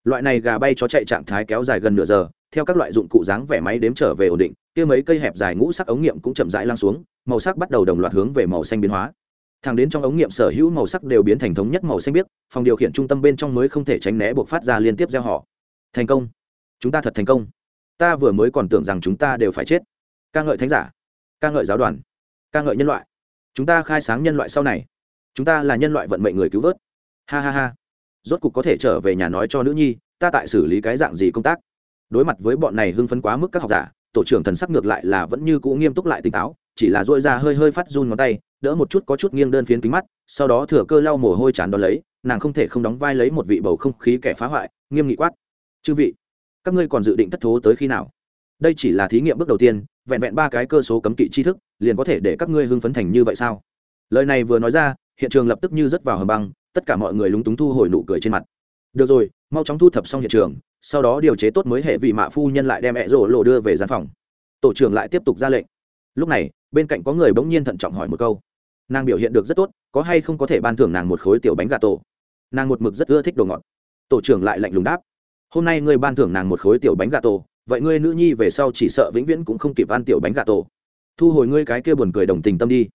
Loại này gà bay chó chạy trạng thái kéo dài gần nửa giờ, theo các loại dụng cụ dáng vẻ máy đếm trở về ổn định, kia mấy cây hẹp dài ngũ sắc ống nghiệm cũng chậm rãi lan xuống, màu sắc bắt đầu đồng loạt hướng về màu xanh biến hóa. Thẳng đến trong ống nghiệm sở hữu màu sắc đều biến thành thống nhất màu xanh biếc phòng điều khiển trung tâm bên trong mới không thể tránh né buộc phát ra liên tiếp gieo họ. Thành công. Chúng ta thật thành công. Ta vừa mới còn tưởng rằng chúng ta đều phải chết. Ca ngợi thánh giả. Ca ngợi giáo đoàn. Ca ngợi nhân loại. Chúng ta khai sáng nhân loại sau này. Chúng ta là nhân loại vận mệnh người cứu vớt. Ha ha ha. Rốt cục có thể trở về nhà nói cho nữ nhi, ta tại xử lý cái dạng gì công tác? Đối mặt với bọn này hưng phấn quá mức các học giả, tổ trưởng thần sắc ngược lại là vẫn như cũ nghiêm túc lại tỉnh táo, chỉ là dội ra hơi hơi phát run ngón tay đỡ một chút có chút nghiêng đơn phiến kính mắt, sau đó thừa cơ lau mồ hôi chán đ ó lấy, nàng không thể không đóng vai lấy một vị bầu không khí kẻ phá hoại, nghiêm nghị quát. Chư vị, các ngươi còn dự định thất thố tới khi nào? Đây chỉ là thí nghiệm bước đầu tiên, vẹn vẹn ba cái cơ số cấm kỵ tri thức, liền có thể để các ngươi hưng phấn thành như vậy sao? Lời này vừa nói ra, hiện trường lập tức như rớt vào hầm băng, tất cả mọi người lúng túng thu hồi nụ cười trên mặt. Được rồi, mau chóng thu thập xong hiện trường, sau đó điều chế tốt mới hệ vị mạ phu nhân lại đem ẹ rổ lộ đưa về gian phòng. Tổ trưởng lại tiếp tục ra lệnh. Lúc này, bên cạnh có người bỗng nhiên thận trọng hỏi một câu nàng biểu hiện được rất tốt có hay không có thể ban thưởng nàng một khối tiểu bánh gà tổ nàng một mực rất ưa thích đồ ngọt tổ trưởng lại lạnh lùng đáp hôm nay ngươi ban thưởng nàng một khối tiểu bánh gà tổ vậy ngươi nữ nhi về sau chỉ sợ vĩnh viễn cũng không kịp ăn tiểu bánh gà tổ thu hồi ngươi cái kia buồn cười đồng tình tâm đi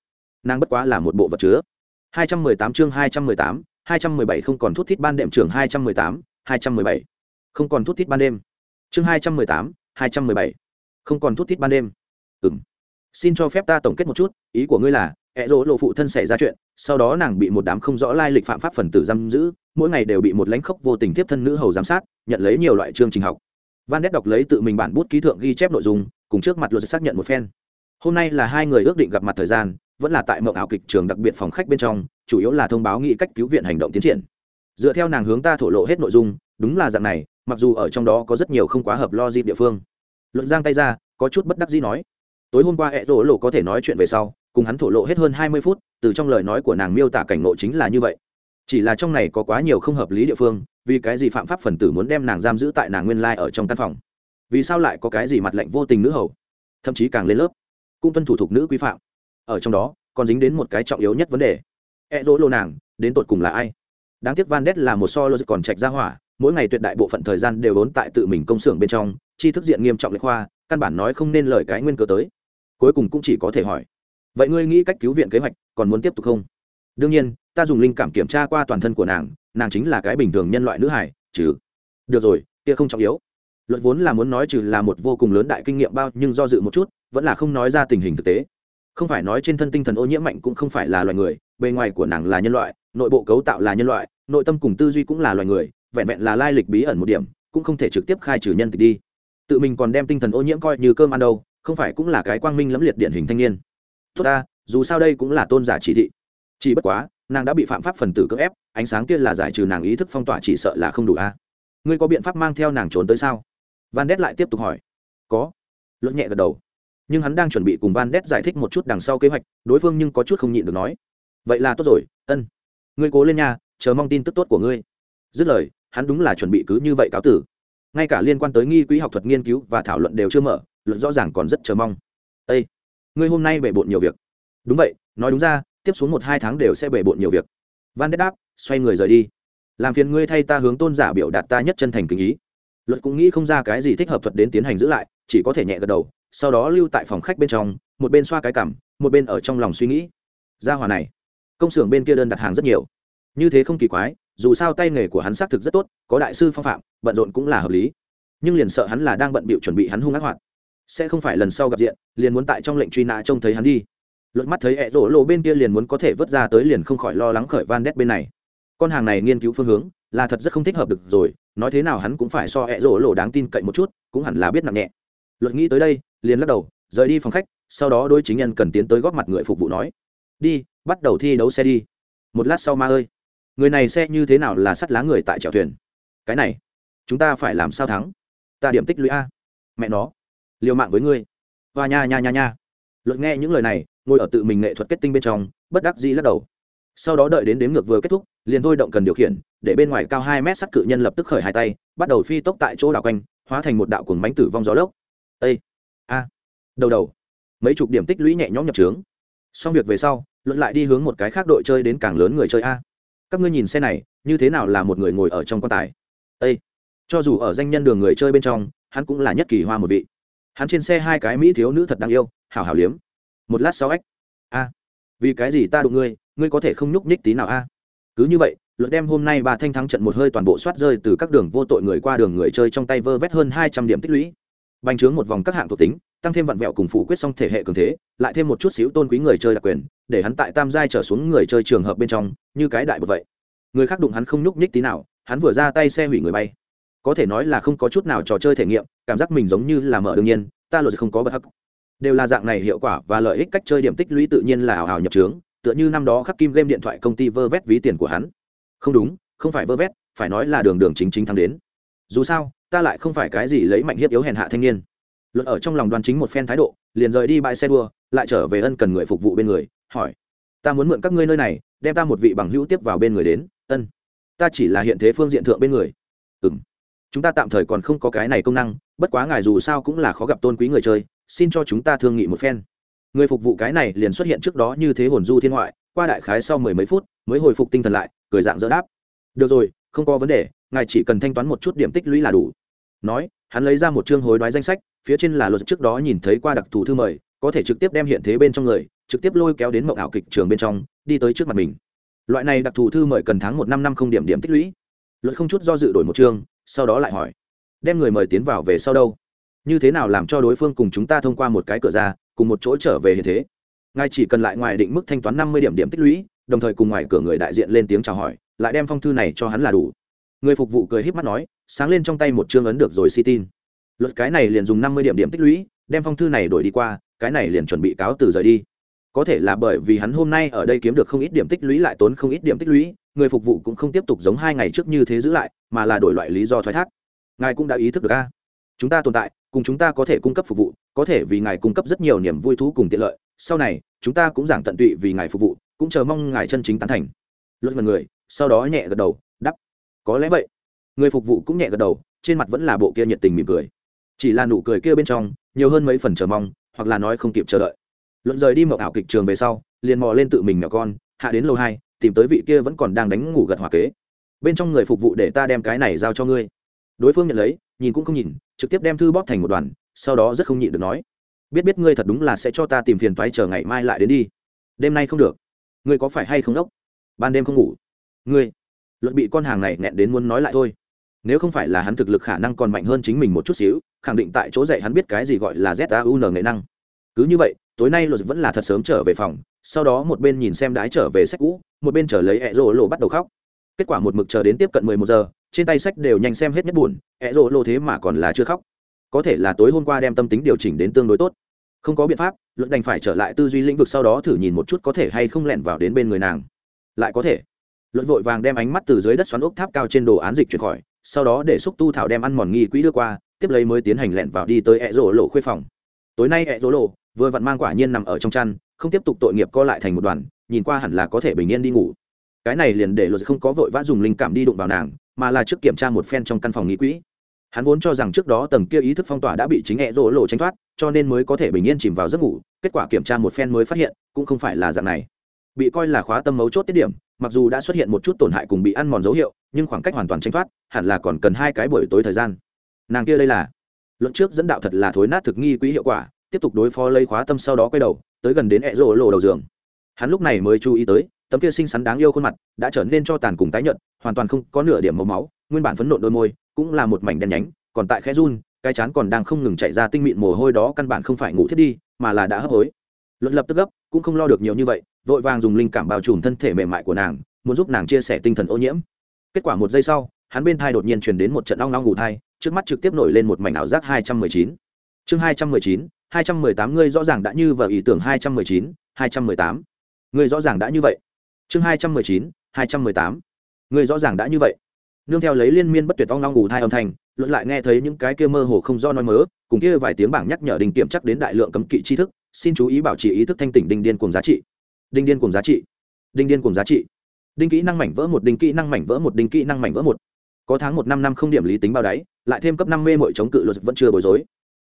nàng bất quá là một bộ vật chứa 218 chương 218, 217 không còn thuốc thiết ban đệm trưởng 218, 217. Không còn thuốc thiết ban đêm. Chương 218, 217. Không còn thuốc thiết ban đêm. Ừm. Xin cho phép ta tổng kết một chút, ý của ngươi là, ẹ rỗ lộ phụ thân xảy ra chuyện, sau đó nàng bị một đám không rõ lai lịch phạm pháp phần tử giam giữ, mỗi ngày đều bị một lãnh khốc vô tình tiếp thân nữ hầu giám sát, nhận lấy nhiều loại chương trình học. Van Ness đọc lấy tự mình bản bút ký thượng ghi chép nội dung, cùng trước mặt luật xác nhận một phen. Hôm nay là hai người ước định gặp mặt thời gian, vẫn là tại mộng ảo kịch trường đặc biệt phòng khách bên trong chủ yếu là thông báo nghị cách cứu viện hành động tiến triển dựa theo nàng hướng ta thổ lộ hết nội dung đúng là dạng này mặc dù ở trong đó có rất nhiều không quá hợp lo dịp địa phương luận giang tay ra có chút bất đắc dĩ nói tối hôm qua ẹ rỗ lộ có thể nói chuyện về sau cùng hắn thổ lộ hết hơn hai mươi phút, từ trong lời nói của nàng miêu tả cảnh ngộ chính là như vậy. Chỉ là trong này có quá nhiều không hợp lý địa phương, vì cái gì phạm pháp phần tử muốn đem nàng giam giữ tại nàng nguyên lai ở trong căn phòng? Vì sao lại có cái gì mặt lệnh vô tình nữ hầu? Thậm chí càng lên lớp, cũng tuân thủ thuộc nữ quy phạm. Ở trong đó, còn dính đến một cái trọng yếu nhất vấn đề. E dỗ lô nàng, đến tột cùng là ai? Đáng tiếc van đét là một so lô còn trạch ra hỏa, mỗi ngày tuyệt đại bộ phận thời gian đều vốn tại tự mình công xưởng bên trong chi thức diện nghiêm trọng lệ khoa, căn bản nói không nên lời cái nguyên cơ tới. Cuối cùng cũng chỉ có thể hỏi vậy ngươi nghĩ cách cứu viện kế hoạch còn muốn tiếp tục không? Đương nhiên, ta dùng linh cảm kiểm tra qua toàn thân của nàng nàng chính là cái bình thường nhân loại nữ hải, chứ. Được rồi, kia không trọng yếu. Luật vốn là muốn nói trừ là một vô cùng lớn đại kinh nghiệm bao, nhưng do dự một chút, vẫn là không nói ra tình hình thực tế. Không phải nói trên thân tinh thần ô nhiễm mạnh cũng không phải là loài người, bề ngoài của nàng là nhân loại, nội bộ cấu tạo là nhân loại, nội tâm cùng tư duy cũng là loài người, vẹn vẹn là lai lịch bí ẩn một điểm, cũng không thể trực tiếp khai trừ nhân tịch đi. Tự mình còn đem tinh thần ô nhiễm coi như cơm ăn đâu, không phải cũng là cái quang minh lẫm liệt điển hình thanh niên tốt ta, dù sao đây cũng là tôn giả chỉ thị. Chỉ bất quá, nàng đã bị phạm pháp phần tử cưỡng ép, ánh sáng kia là giải trừ nàng ý thức phong tỏa chỉ sợ là không đủ a. Ngươi có biện pháp mang theo nàng trốn tới sao? Van đét lại tiếp tục hỏi. Có. Luật nhẹ gật đầu. Nhưng hắn đang chuẩn bị cùng van đét giải thích một chút đằng sau kế hoạch, đối phương nhưng có chút không nhịn được nói. Vậy là tốt rồi, ân. Ngươi cố lên nha, chờ mong tin tức tốt của ngươi. Dứt lời, hắn đúng là chuẩn bị cứ như vậy cáo tử. Ngay cả liên quan tới nghi quỹ học thuật nghiên cứu và thảo luận đều chưa mở luận rõ ràng còn rất chờ mong. Ây ngươi hôm nay bể bộn nhiều việc. Đúng vậy, nói đúng ra, tiếp xuống một hai tháng đều sẽ bể bộn nhiều việc. Van đét đáp xoay người rời đi. Làm phiền ngươi thay ta hướng tôn giả biểu đạt ta nhất chân thành kính ý. Luật cũng nghĩ không ra cái gì thích hợp thuật đến tiến hành giữ lại, chỉ có thể nhẹ gật đầu, sau đó lưu tại phòng khách bên trong, một bên xoa cái cảm, một bên ở trong lòng suy nghĩ. Ra hòa này, công xưởng bên kia đơn đặt hàng rất nhiều. Như thế không kỳ quái, dù sao tay nghề của hắn xác thực rất tốt, có đại sư phong phạm, bận rộn cũng là hợp lý. Nhưng liền sợ hắn là đang bận bịu chuẩn bị hắn hung ác hoạt sẽ không phải lần sau gặp diện, liền muốn tại trong lệnh truy nã trông thấy hắn đi. Luật mắt thấy ẹ rổ lộ bên kia liền muốn có thể vớt ra tới liền không khỏi lo lắng khởi van đét bên này. Con hàng này nghiên cứu phương hướng, là thật rất không thích hợp được rồi, nói thế nào hắn cũng phải so ẹ rổ lộ đáng tin cậy một chút, cũng hẳn là biết nặng nhẹ. Luật nghĩ tới đây, liền lắc đầu, rời đi phòng khách, sau đó đôi chính nhân cần tiến tới góp mặt người phục vụ nói. Đi, bắt đầu thi đấu xe đi. Một lát sau ma ơi. Người này xe như thế nào là sắt lá người tại chèo thuyền? Cái này, chúng ta phải làm sao thắng? Ta điểm tích lũy a. Mẹ nó liều mạng với ngươi. Và nha nha nha nha. Luật nghe những lời này, ngồi ở tự mình nghệ thuật kết tinh bên trong, bất đắc dĩ lắc đầu. Sau đó đợi đến đếm ngược vừa kết thúc, liền thôi động cần điều khiển, để bên ngoài cao hai mét sắt cự nhân lập tức khởi hai tay, bắt đầu phi tốc tại chỗ đảo quanh, hóa thành một đạo cuồng bánh tử vong gió lốc. Ây a, đầu đầu. Mấy chục điểm tích lũy nhẹ nhõm nhập trướng. Xong việc về sau, luận lại đi hướng một cái khác đội chơi đến càng lớn người chơi a. Các ngươi nhìn xe này, như thế nào là một người ngồi ở trong quan tài? Ây cho dù ở danh nhân đường người chơi bên trong, hắn cũng là nhất kỳ hoa một vị hắn trên xe hai cái mỹ thiếu nữ thật đáng yêu hào hào liếm. Một lát sau ếch a, vì cái gì ta đụng ngươi ngươi có thể không nhúc nhích tí nào a? Cứ như vậy, luật đem hôm nay bà thanh thắng trận một hơi toàn bộ soát rơi từ các đường vô tội người qua đường người chơi trong tay vơ vét hơn hai trăm điểm tích lũy. Bành trướng một vòng các hạng thuộc tính, tăng thêm vặn vẹo cùng phủ quyết xong thể hệ cường thế, lại thêm một chút xíu tôn quý người chơi đặc quyền, để hắn tại tam giai trở xuống người chơi trường hợp bên trong, như cái đại bột vậy. Người khác đụng hắn không nhúc nhích tí nào, hắn vừa ra tay xe hủy người bay có thể nói là không có chút nào trò chơi thể nghiệm, cảm giác mình giống như là mở đương nhiên, ta luật không có bất hắc. Đều là dạng này hiệu quả và lợi ích cách chơi điểm tích lũy tự nhiên là ảo ảo nhập trướng, tựa như năm đó khắc kim game điện thoại công ty vơ vét ví tiền của hắn. Không đúng, không phải vơ vét, phải nói là đường đường chính chính thắng đến. Dù sao, ta lại không phải cái gì lấy mạnh hiếp yếu hèn hạ thanh niên. Luật ở trong lòng đoàn chính một phen thái độ, liền rời đi bãi xe đua, lại trở về ân cần người phục vụ bên người, hỏi, ta muốn mượn các ngươi nơi này, đem ta một vị bằng hữu tiếp vào bên người đến, ân, ta chỉ là hiện thế phương diện thượng bên người. Ừ m chúng ta tạm thời còn không có cái này công năng, bất quá ngài dù sao cũng là khó gặp tôn quý người chơi, xin cho chúng ta thương nghị một phen. Người phục vụ cái này liền xuất hiện trước đó như thế hồn du thiên ngoại, qua đại khái sau mười mấy phút, mới hồi phục tinh thần lại, cười dạng dỡ đáp. Được rồi, không có vấn đề, ngài chỉ cần thanh toán một chút điểm tích lũy là đủ. Nói, hắn lấy ra một chương hối đoái danh sách, phía trên là luật trước đó nhìn thấy qua đặc thù thư mời, có thể trực tiếp đem hiện thế bên trong người, trực tiếp lôi kéo đến mộng ảo kịch trường bên trong, đi tới trước mặt mình. Loại này đặc thù thư mời cần tháng một năm năm không điểm điểm tích lũy. Luật không chút do dự đổi một chương sau đó lại hỏi, đem người mời tiến vào về sau đâu? Như thế nào làm cho đối phương cùng chúng ta thông qua một cái cửa ra, cùng một chỗ trở về hiện thế? Ngài chỉ cần lại ngoài định mức thanh toán năm mươi điểm điểm tích lũy, đồng thời cùng ngoài cửa người đại diện lên tiếng chào hỏi, lại đem phong thư này cho hắn là đủ. Người phục vụ cười h í p mắt nói, sáng lên trong tay một chương ấn được rồi si tin. Luật cái này liền dùng năm mươi điểm điểm tích lũy, đem phong thư này đổi đi qua, cái này liền chuẩn bị cáo từ rời đi. Có thể là bởi vì hắn hôm nay ở đây kiếm được không ít điểm tích lũy lại tốn không ít điểm tích lũy người phục vụ cũng không tiếp tục giống hai ngày trước như thế giữ lại, mà là đổi loại lý do thoái thác. Ngài cũng đã ý thức được a. Chúng ta tồn tại, cùng chúng ta có thể cung cấp phục vụ, có thể vì ngài cung cấp rất nhiều niềm vui thú cùng tiện lợi. Sau này, chúng ta cũng giảng tận tụy vì ngài phục vụ, cũng chờ mong ngài chân chính tán thành. Luật mật người sau đó nhẹ gật đầu đắp có lẽ vậy. Người phục vụ cũng nhẹ gật đầu, trên mặt vẫn là bộ kia nhiệt tình mỉm cười. Chỉ là nụ cười kia bên trong, nhiều hơn mấy phần chờ mong, hoặc là nói không kịp chờ đợi. Luận rời đi mậu ảo kịch trường về sau, liền mò lên tự mình nhỏ con, hạ đến lầu hai tìm tới vị kia vẫn còn đang đánh ngủ gật hòa kế. Bên trong người phục vụ để ta đem cái này giao cho ngươi. Đối phương nhận lấy, nhìn cũng không nhìn, trực tiếp đem thư bóp thành một đoàn, sau đó rất không nhịn được nói. Biết biết ngươi thật đúng là sẽ cho ta tìm phiền toái chờ ngày mai lại đến đi. Đêm nay không được. Ngươi có phải hay không đốc? Ban đêm không ngủ. Ngươi. Luật bị con hàng này nghẹn đến muốn nói lại thôi. Nếu không phải là hắn thực lực khả năng còn mạnh hơn chính mình một chút xíu, khẳng định tại chỗ dạy hắn biết cái gì gọi là zaun nghệ năng. Cứ như vậy, tối nay luật vẫn là thật sớm trở về phòng, sau đó một bên nhìn xem đái trở về sách cũ một bên chờ lấy ẹ rỗ lộ bắt đầu khóc. Kết quả một mực chờ đến tiếp cận mười một giờ, trên tay sách đều nhanh xem hết nhất buồn ẹ rỗ lộ thế mà còn là chưa khóc. Có thể là tối hôm qua đem tâm tính điều chỉnh đến tương đối tốt. Không có biện pháp, luật đành phải trở lại tư duy lĩnh vực sau đó thử nhìn một chút có thể hay không lẻn vào đến bên người nàng. Lại có thể. Luật vội vàng đem ánh mắt từ dưới đất xoắn ốc tháp cao trên đồ án dịch chuyển khỏi, sau đó để xúc tu thảo đem ăn mòn nghi quỹ đưa qua, tiếp lấy mới tiến hành lẻn vào đi tới ẹ rỗ lộ khuê phòng. Tối nay ẹ rỗ lộ vừa vặn mang quả nhiên nằm ở trong chăn, không tiếp tục tội nghiệp co lại thành một đoàn nhìn qua hẳn là có thể bình yên đi ngủ. Cái này liền để luật không có vội vã dùng linh cảm đi đụng vào nàng, mà là trước kiểm tra một phen trong căn phòng nghi quỹ. Hắn vốn cho rằng trước đó tầng kia ý thức phong tỏa đã bị chính hẹ rỗ lộ tránh thoát, cho nên mới có thể bình yên chìm vào giấc ngủ, kết quả kiểm tra một phen mới phát hiện, cũng không phải là dạng này. Bị coi là khóa tâm mấu chốt tiết điểm, mặc dù đã xuất hiện một chút tổn hại cùng bị ăn mòn dấu hiệu, nhưng khoảng cách hoàn toàn tránh thoát, hẳn là còn cần hai cái buổi tối thời gian. Nàng kia đây là luận trước dẫn đạo thật là thối nát thực nghi quỹ hiệu quả, tiếp tục đối phó lấy khóa tâm sau đó quay đầu, tới gần đến hẹ rỗ lộ đầu giường hắn lúc này mới chú ý tới tấm kia xinh xắn đáng yêu khuôn mặt đã trở nên cho tàn cùng tái nhợt hoàn toàn không có nửa điểm màu máu nguyên bản phấn nộn đôi môi cũng là một mảnh đen nhánh còn tại khe run cái chán còn đang không ngừng chạy ra tinh mịn mồ hôi đó căn bản không phải ngủ thiết đi mà là đã hấp hối luật lập tức gấp cũng không lo được nhiều như vậy vội vàng dùng linh cảm bao trùm thân thể mềm mại của nàng muốn giúp nàng chia sẻ tinh thần ô nhiễm kết quả một giây sau hắn bên thai đột nhiên truyền đến một trận long long ngủ thai trước mắt trực tiếp nổi lên một mảnh ảo giác 219. Chương 219, 218 ngươi rõ ràng đã như vào ý tưởng 219, 218 ngươi rõ ràng đã như vậy. Chương hai trăm mười chín, hai trăm mười tám. Ngươi rõ ràng đã như vậy. Nương theo lấy liên miên bất tuyệt ong long ngủ thai âm thanh, luận lại nghe thấy những cái kia mơ hồ không do nói mớ, cùng kia vài tiếng bảng nhắc nhở đình kiểm chắc đến đại lượng cấm kỵ tri thức, xin chú ý bảo trì ý thức thanh tỉnh đinh điên cùng giá trị. Đinh điên cùng giá trị. Đinh điên cùng giá trị. Đinh kỹ năng mảnh vỡ một, đinh kỹ năng mảnh vỡ một, đinh kỹ năng mảnh vỡ một. Có tháng một, năm năm không điểm lý tính bao đáy, lại thêm cấp năm mê mội chống cự luật vẫn chưa bối rối.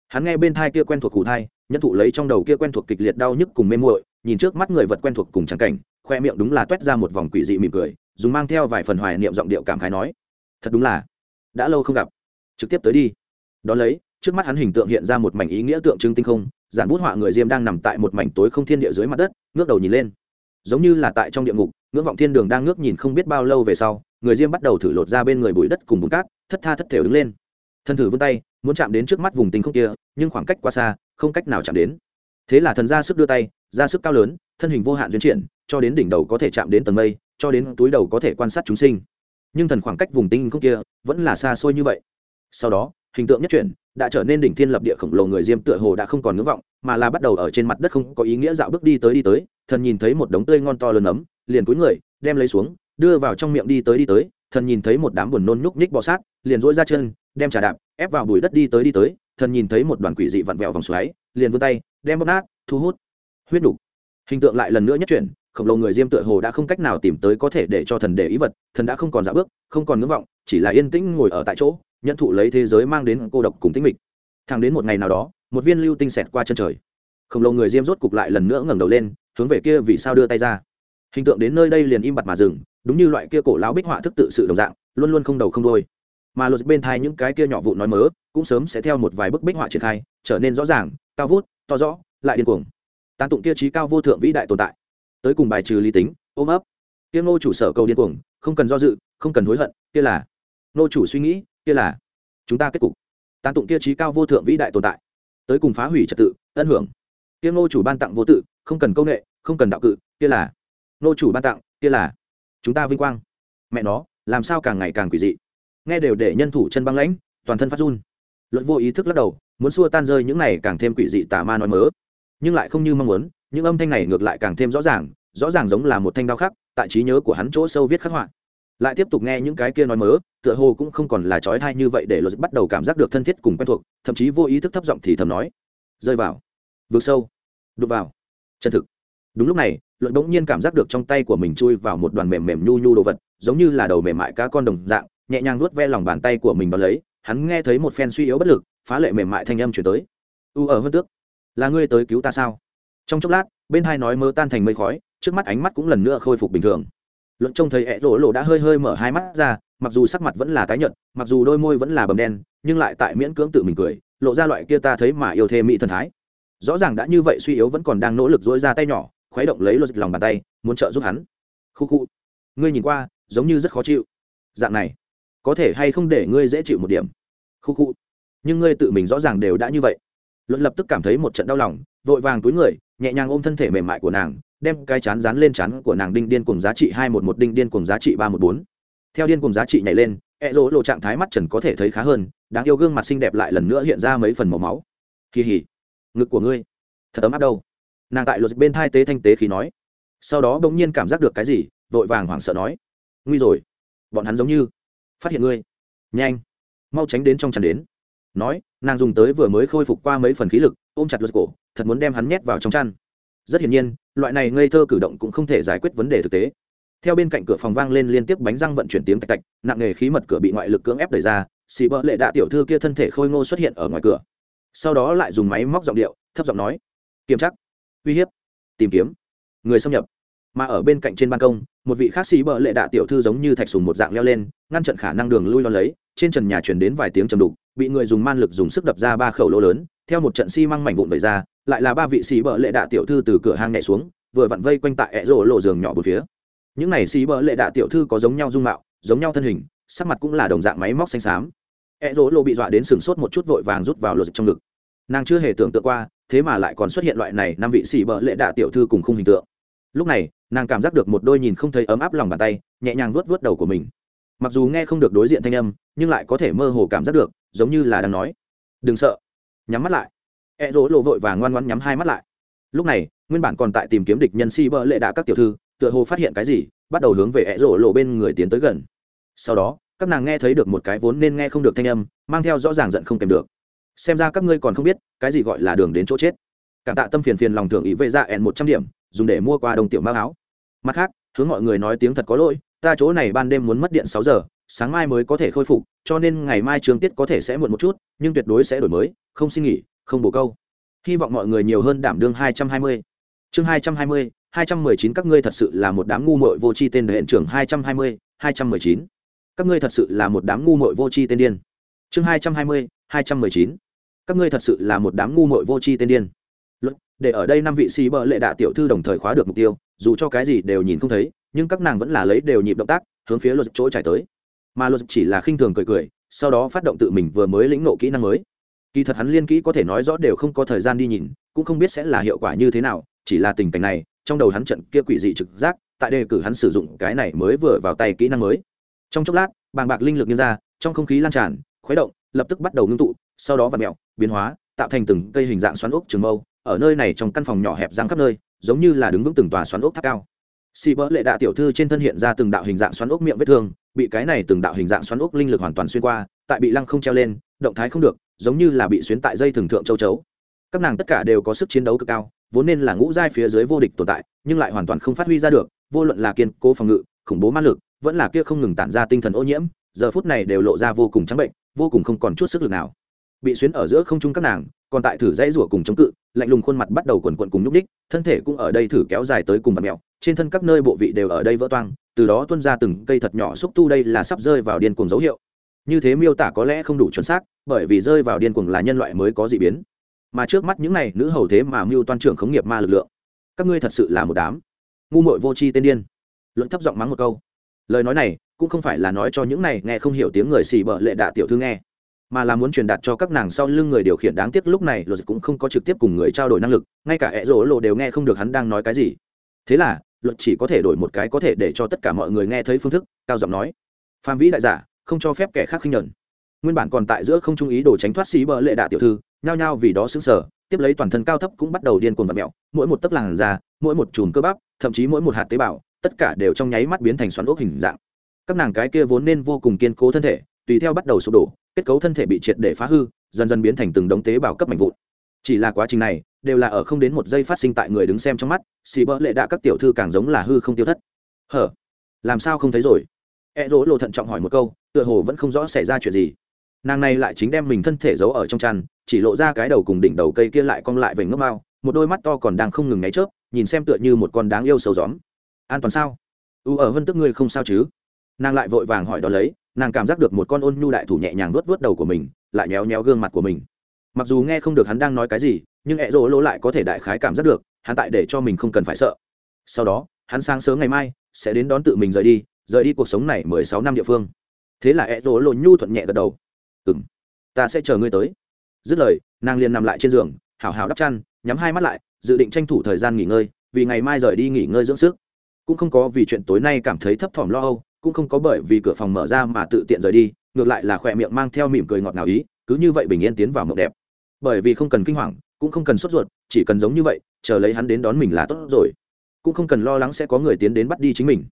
Hắn nghe bên thai kia quen thuộc củ thai nhận thụ lấy trong đầu kia quen thuộc kịch liệt đau nhức cùng mê muội nhìn trước mắt người vật quen thuộc cùng trắng cảnh, khoe miệng đúng là t ra một vòng quỷ dị mỉm cười, dùng mang theo vài phần hoài niệm giọng điệu cảm khái nói, thật đúng là, đã lâu không gặp, trực tiếp tới đi. Đón lấy, trước mắt hắn hình tượng hiện ra một mảnh ý nghĩa tượng trưng tinh không, giản bút họa người diêm đang nằm tại một mảnh tối không thiên địa dưới mặt đất, ngước đầu nhìn lên. Giống như là tại trong địa ngục, ngưỡng vọng thiên đường đang ngước nhìn không biết bao lâu về sau, người diêm bắt đầu thử lột ra bên người bụi đất cùng bùn cát, thất tha thất thể đứng lên. Thân thử vươn tay, muốn chạm đến trước mắt vùng tinh không kia, nhưng khoảng cách quá xa, không cách nào chạm đến thế là thần ra sức đưa tay, ra sức cao lớn, thân hình vô hạn duyên triển, cho đến đỉnh đầu có thể chạm đến tầng mây, cho đến túi đầu có thể quan sát chúng sinh. Nhưng thần khoảng cách vùng tinh không kia vẫn là xa xôi như vậy. Sau đó, hình tượng nhất chuyển, đã trở nên đỉnh thiên lập địa khổng lồ người diêm tựa hồ đã không còn ngưỡng vọng, mà là bắt đầu ở trên mặt đất không có ý nghĩa dạo bước đi tới đi tới, thần nhìn thấy một đống tươi ngon to lớn ấm, liền cúi người, đem lấy xuống, đưa vào trong miệng đi tới đi tới, thần nhìn thấy một đám buồn nôn nhúc nhích bọ sát, liền dỗi ra chân, đem trà đạp, ép vào bùi đất đi tới đi tới, thần nhìn thấy một đoàn quỷ dị vặn vẹo vòng xoáy liền vươn tay, đem bóp nát, thu hút, huyết đục hình tượng lại lần nữa nhất chuyển, khổng lồ người diêm tựa hồ đã không cách nào tìm tới có thể để cho thần để ý vật, thần đã không còn dạo bước, không còn ngưỡng vọng, chỉ là yên tĩnh ngồi ở tại chỗ, nhận thụ lấy thế giới mang đến cô độc cùng tĩnh mịch. Thang đến một ngày nào đó, một viên lưu tinh xẹt qua chân trời. Khổng lồ người diêm rốt cục lại lần nữa ngẩng đầu lên, hướng về kia vì sao đưa tay ra. Hình tượng đến nơi đây liền im bặt mà dừng, đúng như loại kia cổ lão bích họa thức tự sự đồng dạng, luôn luôn không đầu không đôi mà luật bên thai những cái kia nhỏ vụ nói mớ, cũng sớm sẽ theo một vài bức bích họa triển khai, trở nên rõ ràng cao vút, to rõ, lại điên cuồng. Tán tụng kia trí cao vô thượng vĩ đại tồn tại. Tới cùng bài trừ lý tính, ôm ấp. Kia ngô chủ sở cầu điên cuồng, không cần do dự, không cần hối hận, kia là. Ngô chủ suy nghĩ, kia là. Chúng ta kết cục. Tán tụng kia trí cao vô thượng vĩ đại tồn tại. Tới cùng phá hủy trật tự, ân hưởng. Kia ngô chủ ban tặng vô tự, không cần công nghệ, không cần đạo cự, kia là. Ngô chủ ban tặng, kia là. Chúng ta vinh quang. Mẹ nó, làm sao càng ngày càng quỷ dị. Nghe đều để nhân thủ chân băng lãnh, toàn thân phát run. Luật vô ý thức lắc đầu muốn xua tan rơi những này càng thêm quỷ dị tà ma nói mớ. Nhưng lại không như mong muốn, những âm thanh này ngược lại càng thêm rõ ràng rõ ràng giống là một thanh đao khắc, tại trí nhớ của hắn chỗ sâu viết khắc họa. Lại tiếp tục nghe những cái kia nói mớ, tựa hồ cũng không còn là trói thai như vậy để luật bắt đầu cảm giác được thân thiết cùng quen thuộc, thậm chí vô ý thức thấp giọng thì thầm nói, rơi vào vượt sâu đục vào, chân thực. Đúng lúc này luật bỗng nhiên cảm giác được trong tay của mình chui vào một đoàn mềm mềm nhu nhu đồ vật, giống như là đầu mềm mại cá con đồng dạng, nhẹ nhàng nuốt ve lòng bàn tay của mình đ lấy hắn nghe thấy một phen suy yếu bất lực, phá lệ mềm mại thanh âm chuyển tới. U ở hơn tước, là ngươi tới cứu ta sao? Trong chốc lát, bên hai nói mơ tan thành mây khói, trước mắt ánh mắt cũng lần nữa khôi phục bình thường. Luận trông thấy ẹ rỗ lộ đã hơi hơi mở hai mắt ra, mặc dù sắc mặt vẫn là tái nhợt, mặc dù đôi môi vẫn là bầm đen, nhưng lại tại miễn cưỡng tự mình cười, lộ ra loại kia ta thấy mà yêu thê mỹ thần thái. Rõ ràng đã như vậy suy yếu vẫn còn đang nỗ lực dỗi ra tay nhỏ, khuấy động lấy lột lòng bàn tay, muốn trợ giúp hắn. Khu khu, ngươi nhìn qua, giống như rất khó chịu. Dạng này có thể hay không để ngươi dễ chịu một điểm. Khu khu. Nhưng ngươi tự mình rõ ràng đều đã như vậy. Luật lập tức cảm thấy một trận đau lòng, vội vàng túi người, nhẹ nhàng ôm thân thể mềm mại của nàng, đem cái chán dán lên chán của nàng đinh điên cùng giá trị hai một một, đinh điên cùng giá trị ba một bốn. Theo điên cùng giá trị nhảy lên e dỗ lộ trạng thái mắt trần có thể thấy khá hơn, đáng yêu gương mặt xinh đẹp lại lần nữa hiện ra mấy phần màu máu. Kỳ hỉ ngực của ngươi. Thật ấm áp đâu? Nàng tại luật bên thai tế thanh tế khi nói. Sau đó bỗng nhiên cảm giác được cái gì, vội vàng hoảng sợ nói. Nguy rồi. Bọn hắn giống như phát hiện ngươi. Nhanh. Mau tránh đến trong chăn đến. Nói, nàng dùng tới vừa mới khôi phục qua mấy phần khí lực, ôm chặt luật cổ, thật muốn đem hắn nhét vào trong chăn. Rất hiển nhiên, loại này ngây thơ cử động cũng không thể giải quyết vấn đề thực tế. Theo bên cạnh cửa phòng vang lên liên tiếp bánh răng vận chuyển tiếng tạch tạch, nặng nghề khí mật cửa bị ngoại lực cưỡng ép đẩy ra, xì bỡ lệ đạ tiểu thư kia thân thể khôi ngô xuất hiện ở ngoài cửa. Sau đó lại dùng máy móc giọng điệu, thấp giọng nói, kiểm chắc uy hiếp. Tìm kiếm. Người xâm nhập mà ở bên cạnh trên ban công, một vị khác xì bợ lệ đạ tiểu thư giống như thạch sùng một dạng leo lên, ngăn chặn khả năng đường lui lo lấy, trên trần nhà chuyển đến vài tiếng trầm đục, bị người dùng man lực dùng sức đập ra ba khẩu lỗ lớn, theo một trận xi、si、măng mảnh vụn vẩy ra, lại là ba vị xì bợ lệ đạ tiểu thư từ cửa hang nhảy xuống, vừa vặn vây quanh tại ẹ rổ lộ giường nhỏ một phía. Những này xì bợ lệ đạ tiểu thư có giống nhau dung mạo, giống nhau thân hình, sắc mặt cũng là đồng dạng máy móc xanh xám. Ẹ rổ lộ bị dọa đến sừng sốt một chút vội vàng rút vào lột trong ngực. Nàng chưa hề tưởng tượng qua, thế mà lại còn xuất hiện loại này năm vị xì bợ lệ đạ tiểu thư cùng khung hình tượng. Lúc này nàng cảm giác được một đôi nhìn không thấy ấm áp lòng bàn tay, nhẹ nhàng vuốt vuốt đầu của mình. Mặc dù nghe không được đối diện thanh âm, nhưng lại có thể mơ hồ cảm giác được, giống như là đang nói. Đừng sợ. Nhắm mắt lại. E rỗ lộ vội và ngoan ngoan nhắm hai mắt lại. Lúc này, nguyên bản còn tại tìm kiếm địch nhân si bơ lệ đạ các tiểu thư, tựa hồ phát hiện cái gì, bắt đầu hướng về e rỗ lộ bên người tiến tới gần. Sau đó, các nàng nghe thấy được một cái vốn nên nghe không được thanh âm, mang theo rõ ràng giận không kèm được. Xem ra các ngươi còn không biết, cái gì gọi là đường đến chỗ chết. Cảm tạ tâm phiền phiền lòng thường ý vệ ra dạ ẻn một trăm điểm, dùng để mua qua đồng tiểu mao áo mặt khác, hướng mọi người nói tiếng thật có lỗi, ta chỗ này ban đêm muốn mất điện sáu giờ, sáng mai mới có thể khôi phục, cho nên ngày mai trường tiết có thể sẽ muộn một chút, nhưng tuyệt đối sẽ đổi mới, không xin nghỉ, không bổ câu. Hy vọng mọi người nhiều hơn đảm đương hai trăm hai mươi. Chương hai trăm hai mươi, hai trăm mười chín các ngươi thật sự là một đám ngu muội vô tri tên hệ trưởng hai trăm hai mươi, hai trăm mười chín. Các ngươi thật sự là một đám ngu muội vô tri tên điên. Chương hai trăm hai mươi, hai trăm mười chín. Các ngươi thật sự là một đám ngu muội vô tri tên điên. Luật, để ở đây năm vị sĩ bợ lệ đạ tiểu thư đồng thời khóa được mục tiêu dù cho cái gì đều nhìn không thấy, nhưng các nàng vẫn là lấy đều nhịp động tác, hướng phía luật chỗ trải tới. Mà luật chỉ là khinh thường cười cười, sau đó phát động tự mình vừa mới lĩnh nộ kỹ năng mới. Kỳ thật hắn liên kỹ có thể nói rõ đều không có thời gian đi nhìn, cũng không biết sẽ là hiệu quả như thế nào, chỉ là tình cảnh này, trong đầu hắn trận kia quỷ dị trực giác, tại đề cử hắn sử dụng cái này mới vừa vào tay kỹ năng mới. Trong chốc lát, bàng bạc linh lực như ra, trong không khí lan tràn, khuấy động, lập tức bắt đầu ngưng tụ, sau đó vặt mẹo biến hóa, tạo thành từng cây hình dạng xoắn ốc trường mâu, ở nơi này trong căn phòng nhỏ hẹp giang khắp nơi giống như là đứng vững từng tòa xoắn ốc tháp cao. Xì bỡ lệ đạ tiểu thư trên thân hiện ra từng đạo hình dạng xoắn ốc miệng vết thương, bị cái này từng đạo hình dạng xoắn ốc linh lực hoàn toàn xuyên qua, tại bị lăng không treo lên, động thái không được, giống như là bị xuyến tại dây thường thượng châu chấu. Các nàng tất cả đều có sức chiến đấu cực cao, vốn nên là ngũ giai phía dưới vô địch tồn tại, nhưng lại hoàn toàn không phát huy ra được, vô luận là kiên cố phòng ngự, khủng bố ma lực, vẫn là kia không ngừng tản ra tinh thần ô nhiễm, giờ phút này đều lộ ra vô cùng trắng bệnh, vô cùng không còn chút sức lực nào. Bị xuyến ở giữa không trung các nàng, còn tại thử dãy rủa cùng chống cự lạnh lùng khuôn mặt bắt đầu quần quần cùng nhúc ních thân thể cũng ở đây thử kéo dài tới cùng vật mèo, trên thân các nơi bộ vị đều ở đây vỡ toang, từ đó tuôn ra từng cây thật nhỏ xúc tu đây là sắp rơi vào điên cuồng dấu hiệu. Như thế miêu tả có lẽ không đủ chuẩn xác, bởi vì rơi vào điên cuồng là nhân loại mới có dị biến. Mà trước mắt những này nữ hầu thế mà mưu toan trưởng khống nghiệp ma lực lượng. Các ngươi thật sự là một đám ngu muội vô tri tên điên. Luận thấp giọng mắng một câu. Lời nói này cũng không phải là nói cho những này nghe không hiểu tiếng người xì bợ lệ đạ tiểu thư nghe mà là muốn truyền đạt cho các nàng sau lưng người điều khiển đáng tiếc lúc này luật cũng không có trực tiếp cùng người trao đổi năng lực, ngay cả ẹ rỗ lộ đều nghe không được hắn đang nói cái gì. Thế là luật chỉ có thể đổi một cái có thể để cho tất cả mọi người nghe thấy phương thức, cao giọng nói, phạm vĩ đại giả, không cho phép kẻ khác khinh nhẫn. Nguyên bản còn tại giữa không trung ý đồ tránh thoát xí bờ lệ đạ tiểu thư, nhao nhao vì đó xứng sở tiếp lấy toàn thân cao thấp cũng bắt đầu điên cuồng vật mẹo mỗi một tấc làn da, mỗi một chùm cơ bắp, thậm chí mỗi một hạt tế bào, tất cả đều trong nháy mắt biến thành xoắn ốc hình dạng. Các nàng cái kia vốn nên vô cùng kiên cố thân thể tùy theo bắt đầu sụp đổ, kết cấu thân thể bị triệt để phá hư, dần dần biến thành từng đống tế bào cấp mạnh vụn. Chỉ là quá trình này, đều là ở không đến một giây phát sinh tại người đứng xem trong mắt, xì bỡ lệ đạ các tiểu thư càng giống là hư không tiêu thất. Hở? Làm sao không thấy rồi? E rỗ lộ thận trọng hỏi một câu, tựa hồ vẫn không rõ xảy ra chuyện gì. Nàng này lại chính đem mình thân thể giấu ở trong chăn, chỉ lộ ra cái đầu cùng đỉnh đầu cây kia lại cong lại về ngốc mao, một đôi mắt to còn đang không ngừng ngáy chớp, nhìn xem tựa như một con đáng yêu sâu gióm. An toàn sao? U ở vân tức ngươi không sao chứ? Nàng lại vội vàng hỏi đó lấy nàng cảm giác được một con ôn nhu đại thủ nhẹ nhàng vuốt vuốt đầu của mình, lại nhéo nhéo gương mặt của mình. Mặc dù nghe không được hắn đang nói cái gì, nhưng ẹ rỗ lỗ lại có thể đại khái cảm giác được, hắn tại để cho mình không cần phải sợ. Sau đó, hắn sáng sớm ngày mai sẽ đến đón tự mình rời đi rời đi cuộc sống này mười sáu năm địa phương. Thế là ẹ rỗ lỗ nhu thuận nhẹ gật đầu. Ừ m ta sẽ chờ ngươi tới. Dứt lời, nàng liền nằm lại trên giường, hào hào đắp chăn, nhắm hai mắt lại, dự định tranh thủ thời gian nghỉ ngơi, vì ngày mai rời đi nghỉ ngơi dưỡng sức. Cũng không có vì chuyện tối nay cảm thấy thấp thỏm lo âu cũng không có bởi vì cửa phòng mở ra mà tự tiện rời đi, ngược lại là khỏe miệng mang theo mỉm cười ngọt ngào ý, cứ như vậy bình yên tiến vào mộng đẹp. Bởi vì không cần kinh hoàng, cũng không cần sốt ruột, chỉ cần giống như vậy, chờ lấy hắn đến đón mình là tốt rồi. Cũng không cần lo lắng sẽ có người tiến đến bắt đi chính mình.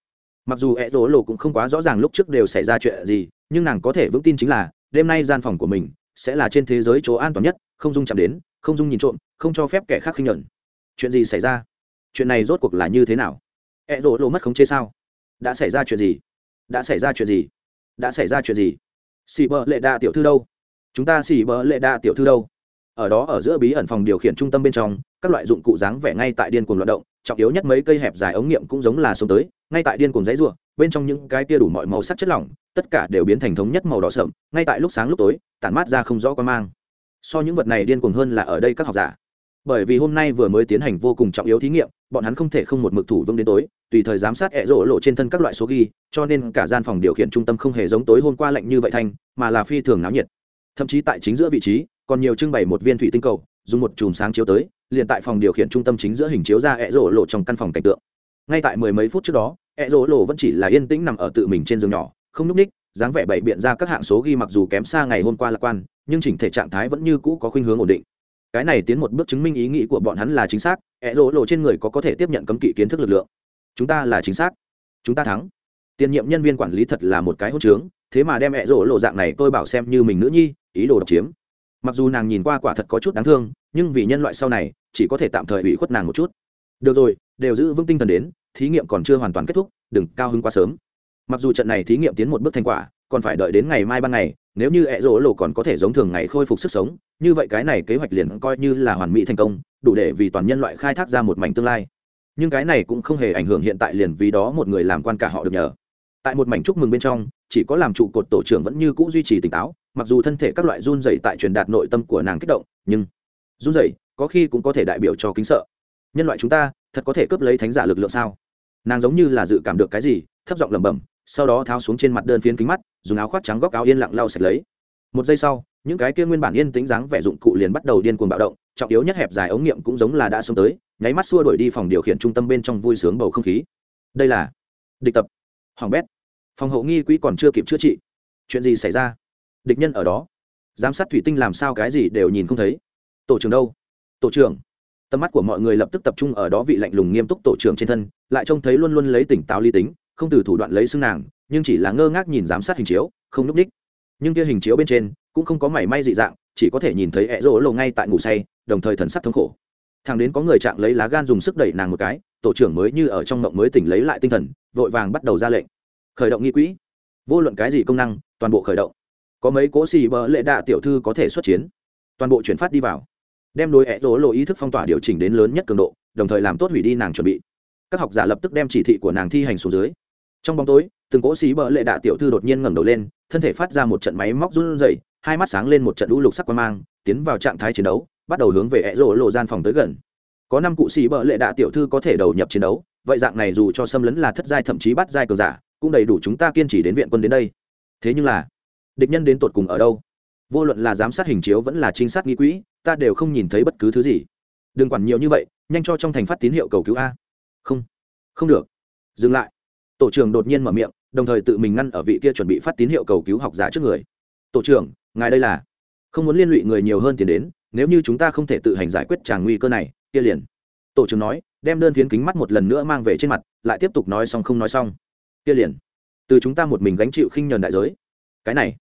Mặc dù ẹ rỗ lộ cũng không quá rõ ràng lúc trước đều xảy ra chuyện gì, nhưng nàng có thể vững tin chính là, đêm nay gian phòng của mình sẽ là trên thế giới chỗ an toàn nhất, không dung chạm đến, không dung nhìn trộm, không cho phép kẻ khác khinh nhẫn. Chuyện gì xảy ra? Chuyện này rốt cuộc là như thế nào? Ẹ rỗ lộ mất khống chế sao? Đã xảy ra chuyện gì? Đã xảy ra chuyện gì? Đã xảy ra chuyện gì? Xì bờ lệ đa tiểu thư đâu? Chúng ta xì bờ lệ đa tiểu thư đâu? Ở đó ở giữa bí ẩn phòng điều khiển trung tâm bên trong, các loại dụng cụ dáng vẻ ngay tại điên cuồng loạt động, trọng yếu nhất mấy cây hẹp dài ống nghiệm cũng giống là xuống tới, ngay tại điên cuồng dãy ruộng bên trong những cái tia đủ mọi màu sắc chất lỏng, tất cả đều biến thành thống nhất màu đỏ sậm, ngay tại lúc sáng lúc tối, tản mát ra không rõ quan mang. So những vật này điên cuồng hơn là ở đây các học giả bởi vì hôm nay vừa mới tiến hành vô cùng trọng yếu thí nghiệm, bọn hắn không thể không một mực thủ vương đến tối, tùy thời giám sát ẹ rỗ lộ trên thân các loại số ghi, cho nên cả gian phòng điều khiển trung tâm không hề giống tối hôm qua lạnh như vậy thanh, mà là phi thường náo nhiệt. Thậm chí tại chính giữa vị trí, còn nhiều trưng bày một viên thủy tinh cầu, dùng một chùm sáng chiếu tới, liền tại phòng điều khiển trung tâm chính giữa hình chiếu ra ẹ rỗ lộ trong căn phòng cảnh tượng. Ngay tại mười mấy phút trước đó, ẹ rỗ lộ vẫn chỉ là yên tĩnh nằm ở tự mình trên giường nhỏ, không n ú c ních dáng vẻ bày biện ra các hạng số ghi mặc dù kém xa ngày hôm qua lạc quan, nhưng chỉnh thể trạng thái vẫn như cũ có khuynh hướng ổn định cái này tiến một bước chứng minh ý nghĩ của bọn hắn là chính xác, ẹ rỗ lộ trên người có có thể tiếp nhận cấm kỵ kiến thức lực lượng. Chúng ta là chính xác. Chúng ta thắng. Tiền nhiệm nhân viên quản lý thật là một cái hốt trướng, thế mà đem ẹ rỗ lộ dạng này tôi bảo xem như mình nữ nhi, ý đồ độc chiếm. Mặc dù nàng nhìn qua quả thật có chút đáng thương, nhưng vì nhân loại sau này, chỉ có thể tạm thời ủy khuất nàng một chút. Được rồi, đều giữ vững tinh thần đến, thí nghiệm còn chưa hoàn toàn kết thúc, đừng cao hứng quá sớm. Mặc dù trận này thí nghiệm tiến một bước thành quả, còn phải đợi đến ngày mai ban ngày, nếu như ẹ rỗ lộ còn có thể giống thường ngày khôi phục sức sống như vậy cái này kế hoạch liền coi như là hoàn mỹ thành công, đủ để vì toàn nhân loại khai thác ra một mảnh tương lai. Nhưng cái này cũng không hề ảnh hưởng hiện tại liền vì đó một người làm quan cả họ được nhờ. Tại một mảnh chúc mừng bên trong, chỉ có làm trụ cột tổ trưởng vẫn như cũ duy trì tỉnh táo, mặc dù thân thể các loại run dày tại truyền đạt nội tâm của nàng kích động, nhưng run dày có khi cũng có thể đại biểu cho kính sợ. Nhân loại chúng ta, thật có thể cướp lấy thánh giả lực lượng sao? Nàng giống như là dự cảm được cái gì, thấp giọng lẩm bẩm, sau đó tháo xuống trên mặt đơn phiến kính mắt, dùng áo khoác trắng góc áo yên lặng lau sạch lấy. Một giây sau những cái kia nguyên bản yên tĩnh dáng vẻ dụng cụ liền bắt đầu điên cuồng bạo động, trọng yếu nhất hẹp dài ống nghiệm cũng giống là đã xông tới, nháy mắt xua đuổi đi phòng điều khiển trung tâm bên trong vui sướng bầu không khí. Đây là địch tập. Hoàng bét. Phòng hậu nghi quỹ còn chưa kịp chữa trị. Chuyện gì xảy ra? Địch nhân ở đó. Giám sát thủy tinh làm sao cái gì đều nhìn không thấy. Tổ trưởng đâu? Tổ trưởng. Tầm mắt của mọi người lập tức tập trung ở đó vị lạnh lùng nghiêm túc tổ trưởng trên thân, lại trông thấy luôn luôn lấy tỉnh táo lý tính, không từ thủ đoạn lấy xưng nàng, nhưng chỉ là ngơ ngác nhìn giám sát hình chiếu, không núp ních. nhưng kia hình chiếu bên trên cũng không có mảy may dị dạng, chỉ có thể nhìn thấy ẹ rỗ lộ ngay tại ngủ say, đồng thời thần sắc thống khổ. Thằng đến có người chạm lấy lá gan dùng sức đẩy nàng một cái, tổ trưởng mới như ở trong mộng mới tỉnh lấy lại tinh thần, vội vàng bắt đầu ra lệnh. Khởi động nghi quỹ. Vô luận cái gì công năng, toàn bộ khởi động. Có mấy cố xì bờ lệ đạ tiểu thư có thể xuất chiến. Toàn bộ chuyển phát đi vào. Đem đối ẹ rỗ lộ ý thức phong tỏa điều chỉnh đến lớn nhất cường độ, đồng thời làm tốt hủy đi nàng chuẩn bị. Các học giả lập tức đem chỉ thị của nàng thi hành xuống dưới. Trong bóng tối, từng cỗ xí bờ lệ đạ tiểu thư đột nhiên ngẩng đầu lên, thân thể phát ra một trận máy móc run rẩy hai mắt sáng lên một trận lũ lục sắc quan mang, tiến vào trạng thái chiến đấu, bắt đầu hướng về ẹ rỗ lộ gian phòng tới gần. Có năm cụ sĩ bợ lệ đạ tiểu thư có thể đầu nhập chiến đấu, vậy dạng này dù cho xâm lấn là thất giai thậm chí bắt giai cường giả, cũng đầy đủ chúng ta kiên trì đến viện quân đến đây. Thế nhưng là, địch nhân đến tột cùng ở đâu? Vô luận là giám sát hình chiếu vẫn là trinh sát nghi quỹ, ta đều không nhìn thấy bất cứ thứ gì. Đừng quản nhiều như vậy, nhanh cho trong thành phát tín hiệu cầu cứu a. Không không được. Dừng lại. Tổ trưởng đột nhiên mở miệng, đồng thời tự mình ngăn ở vị kia chuẩn bị phát tín hiệu cầu cứu học giả trước người. Tổ trưởng ngài đây là không muốn liên lụy người nhiều hơn tiền đến, nếu như chúng ta không thể tự hành giải quyết tràng nguy cơ này, kia liền. Tổ trưởng nói, đem đơn phiến kính mắt một lần nữa mang về trên mặt, lại tiếp tục nói xong không nói xong. Kia liền. Từ chúng ta một mình gánh chịu khinh nhờn đại giới. Cái này.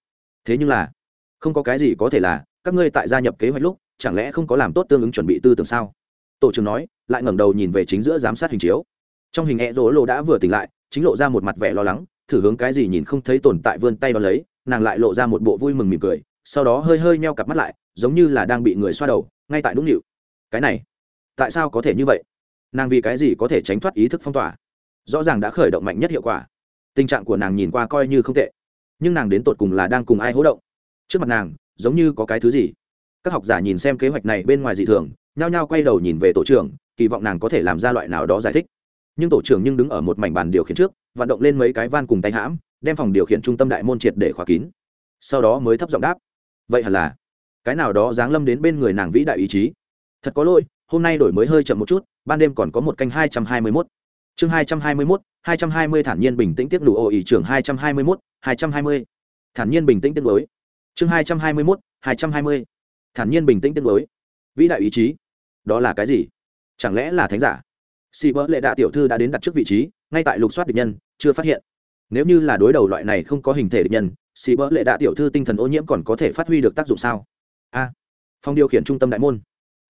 Thế nhưng là, không có cái gì có thể là, các ngươi tại gia nhập kế hoạch lúc, chẳng lẽ không có làm tốt tương ứng chuẩn bị tư tưởng sao? Tổ trưởng nói, lại ngẩng đầu nhìn về chính giữa giám sát hình chiếu. Trong hình e rỗ lộ đã vừa tỉnh lại, chính lộ ra một mặt vẻ lo lắng, thử hướng cái gì nhìn không thấy tồn tại vươn tay đo lấy nàng lại lộ ra một bộ vui mừng mỉm cười, sau đó hơi hơi meo cặp mắt lại, giống như là đang bị người xoa đầu, ngay tại đúng nịu. Cái này, tại sao có thể như vậy? Nàng vì cái gì có thể tránh thoát ý thức phong tỏa? Rõ ràng đã khởi động mạnh nhất hiệu quả. Tình trạng của nàng nhìn qua coi như không tệ, nhưng nàng đến tột cùng là đang cùng ai hỗ động? Trước mặt nàng, giống như có cái thứ gì? Các học giả nhìn xem kế hoạch này bên ngoài dị thường, nhao nhao quay đầu nhìn về tổ trưởng, kỳ vọng nàng có thể làm ra loại nào đó giải thích. Nhưng tổ trưởng nhưng đứng ở một mảnh bàn điều khiển trước, vận động lên mấy cái van cùng tay hãm đem phòng điều khiển trung tâm đại môn triệt để khóa kín. Sau đó mới thấp giọng đáp. Vậy hẳn là, cái nào đó giáng lâm đến bên người nàng vĩ đại ý chí. Thật có lỗi, hôm nay đổi mới hơi chậm một chút, ban đêm còn có một canh hai trăm hai mươi mốt. Chương hai trăm hai mươi mốt, hai trăm hai mươi thản nhiên bình tĩnh tiếp đủ ô ý trưởng hai trăm hai mươi mốt, hai trăm hai mươi. Thản nhiên bình tĩnh tiếp đối. chương hai trăm hai mươi mốt, hai trăm hai mươi. Thản nhiên bình tĩnh tiếp đối. vĩ đại ý chí, đó là cái gì? Chẳng lẽ là thánh giả? Xì bỡ lệ đạ tiểu thư đã đến đặt trước vị trí, ngay tại lục soát địch nhân, chưa phát hiện nếu như là đối đầu loại này không có hình thể địch nhân xì bỡ lệ đạ tiểu thư tinh thần ô nhiễm còn có thể phát huy được tác dụng sao? A. À, phòng điều khiển trung tâm đại môn.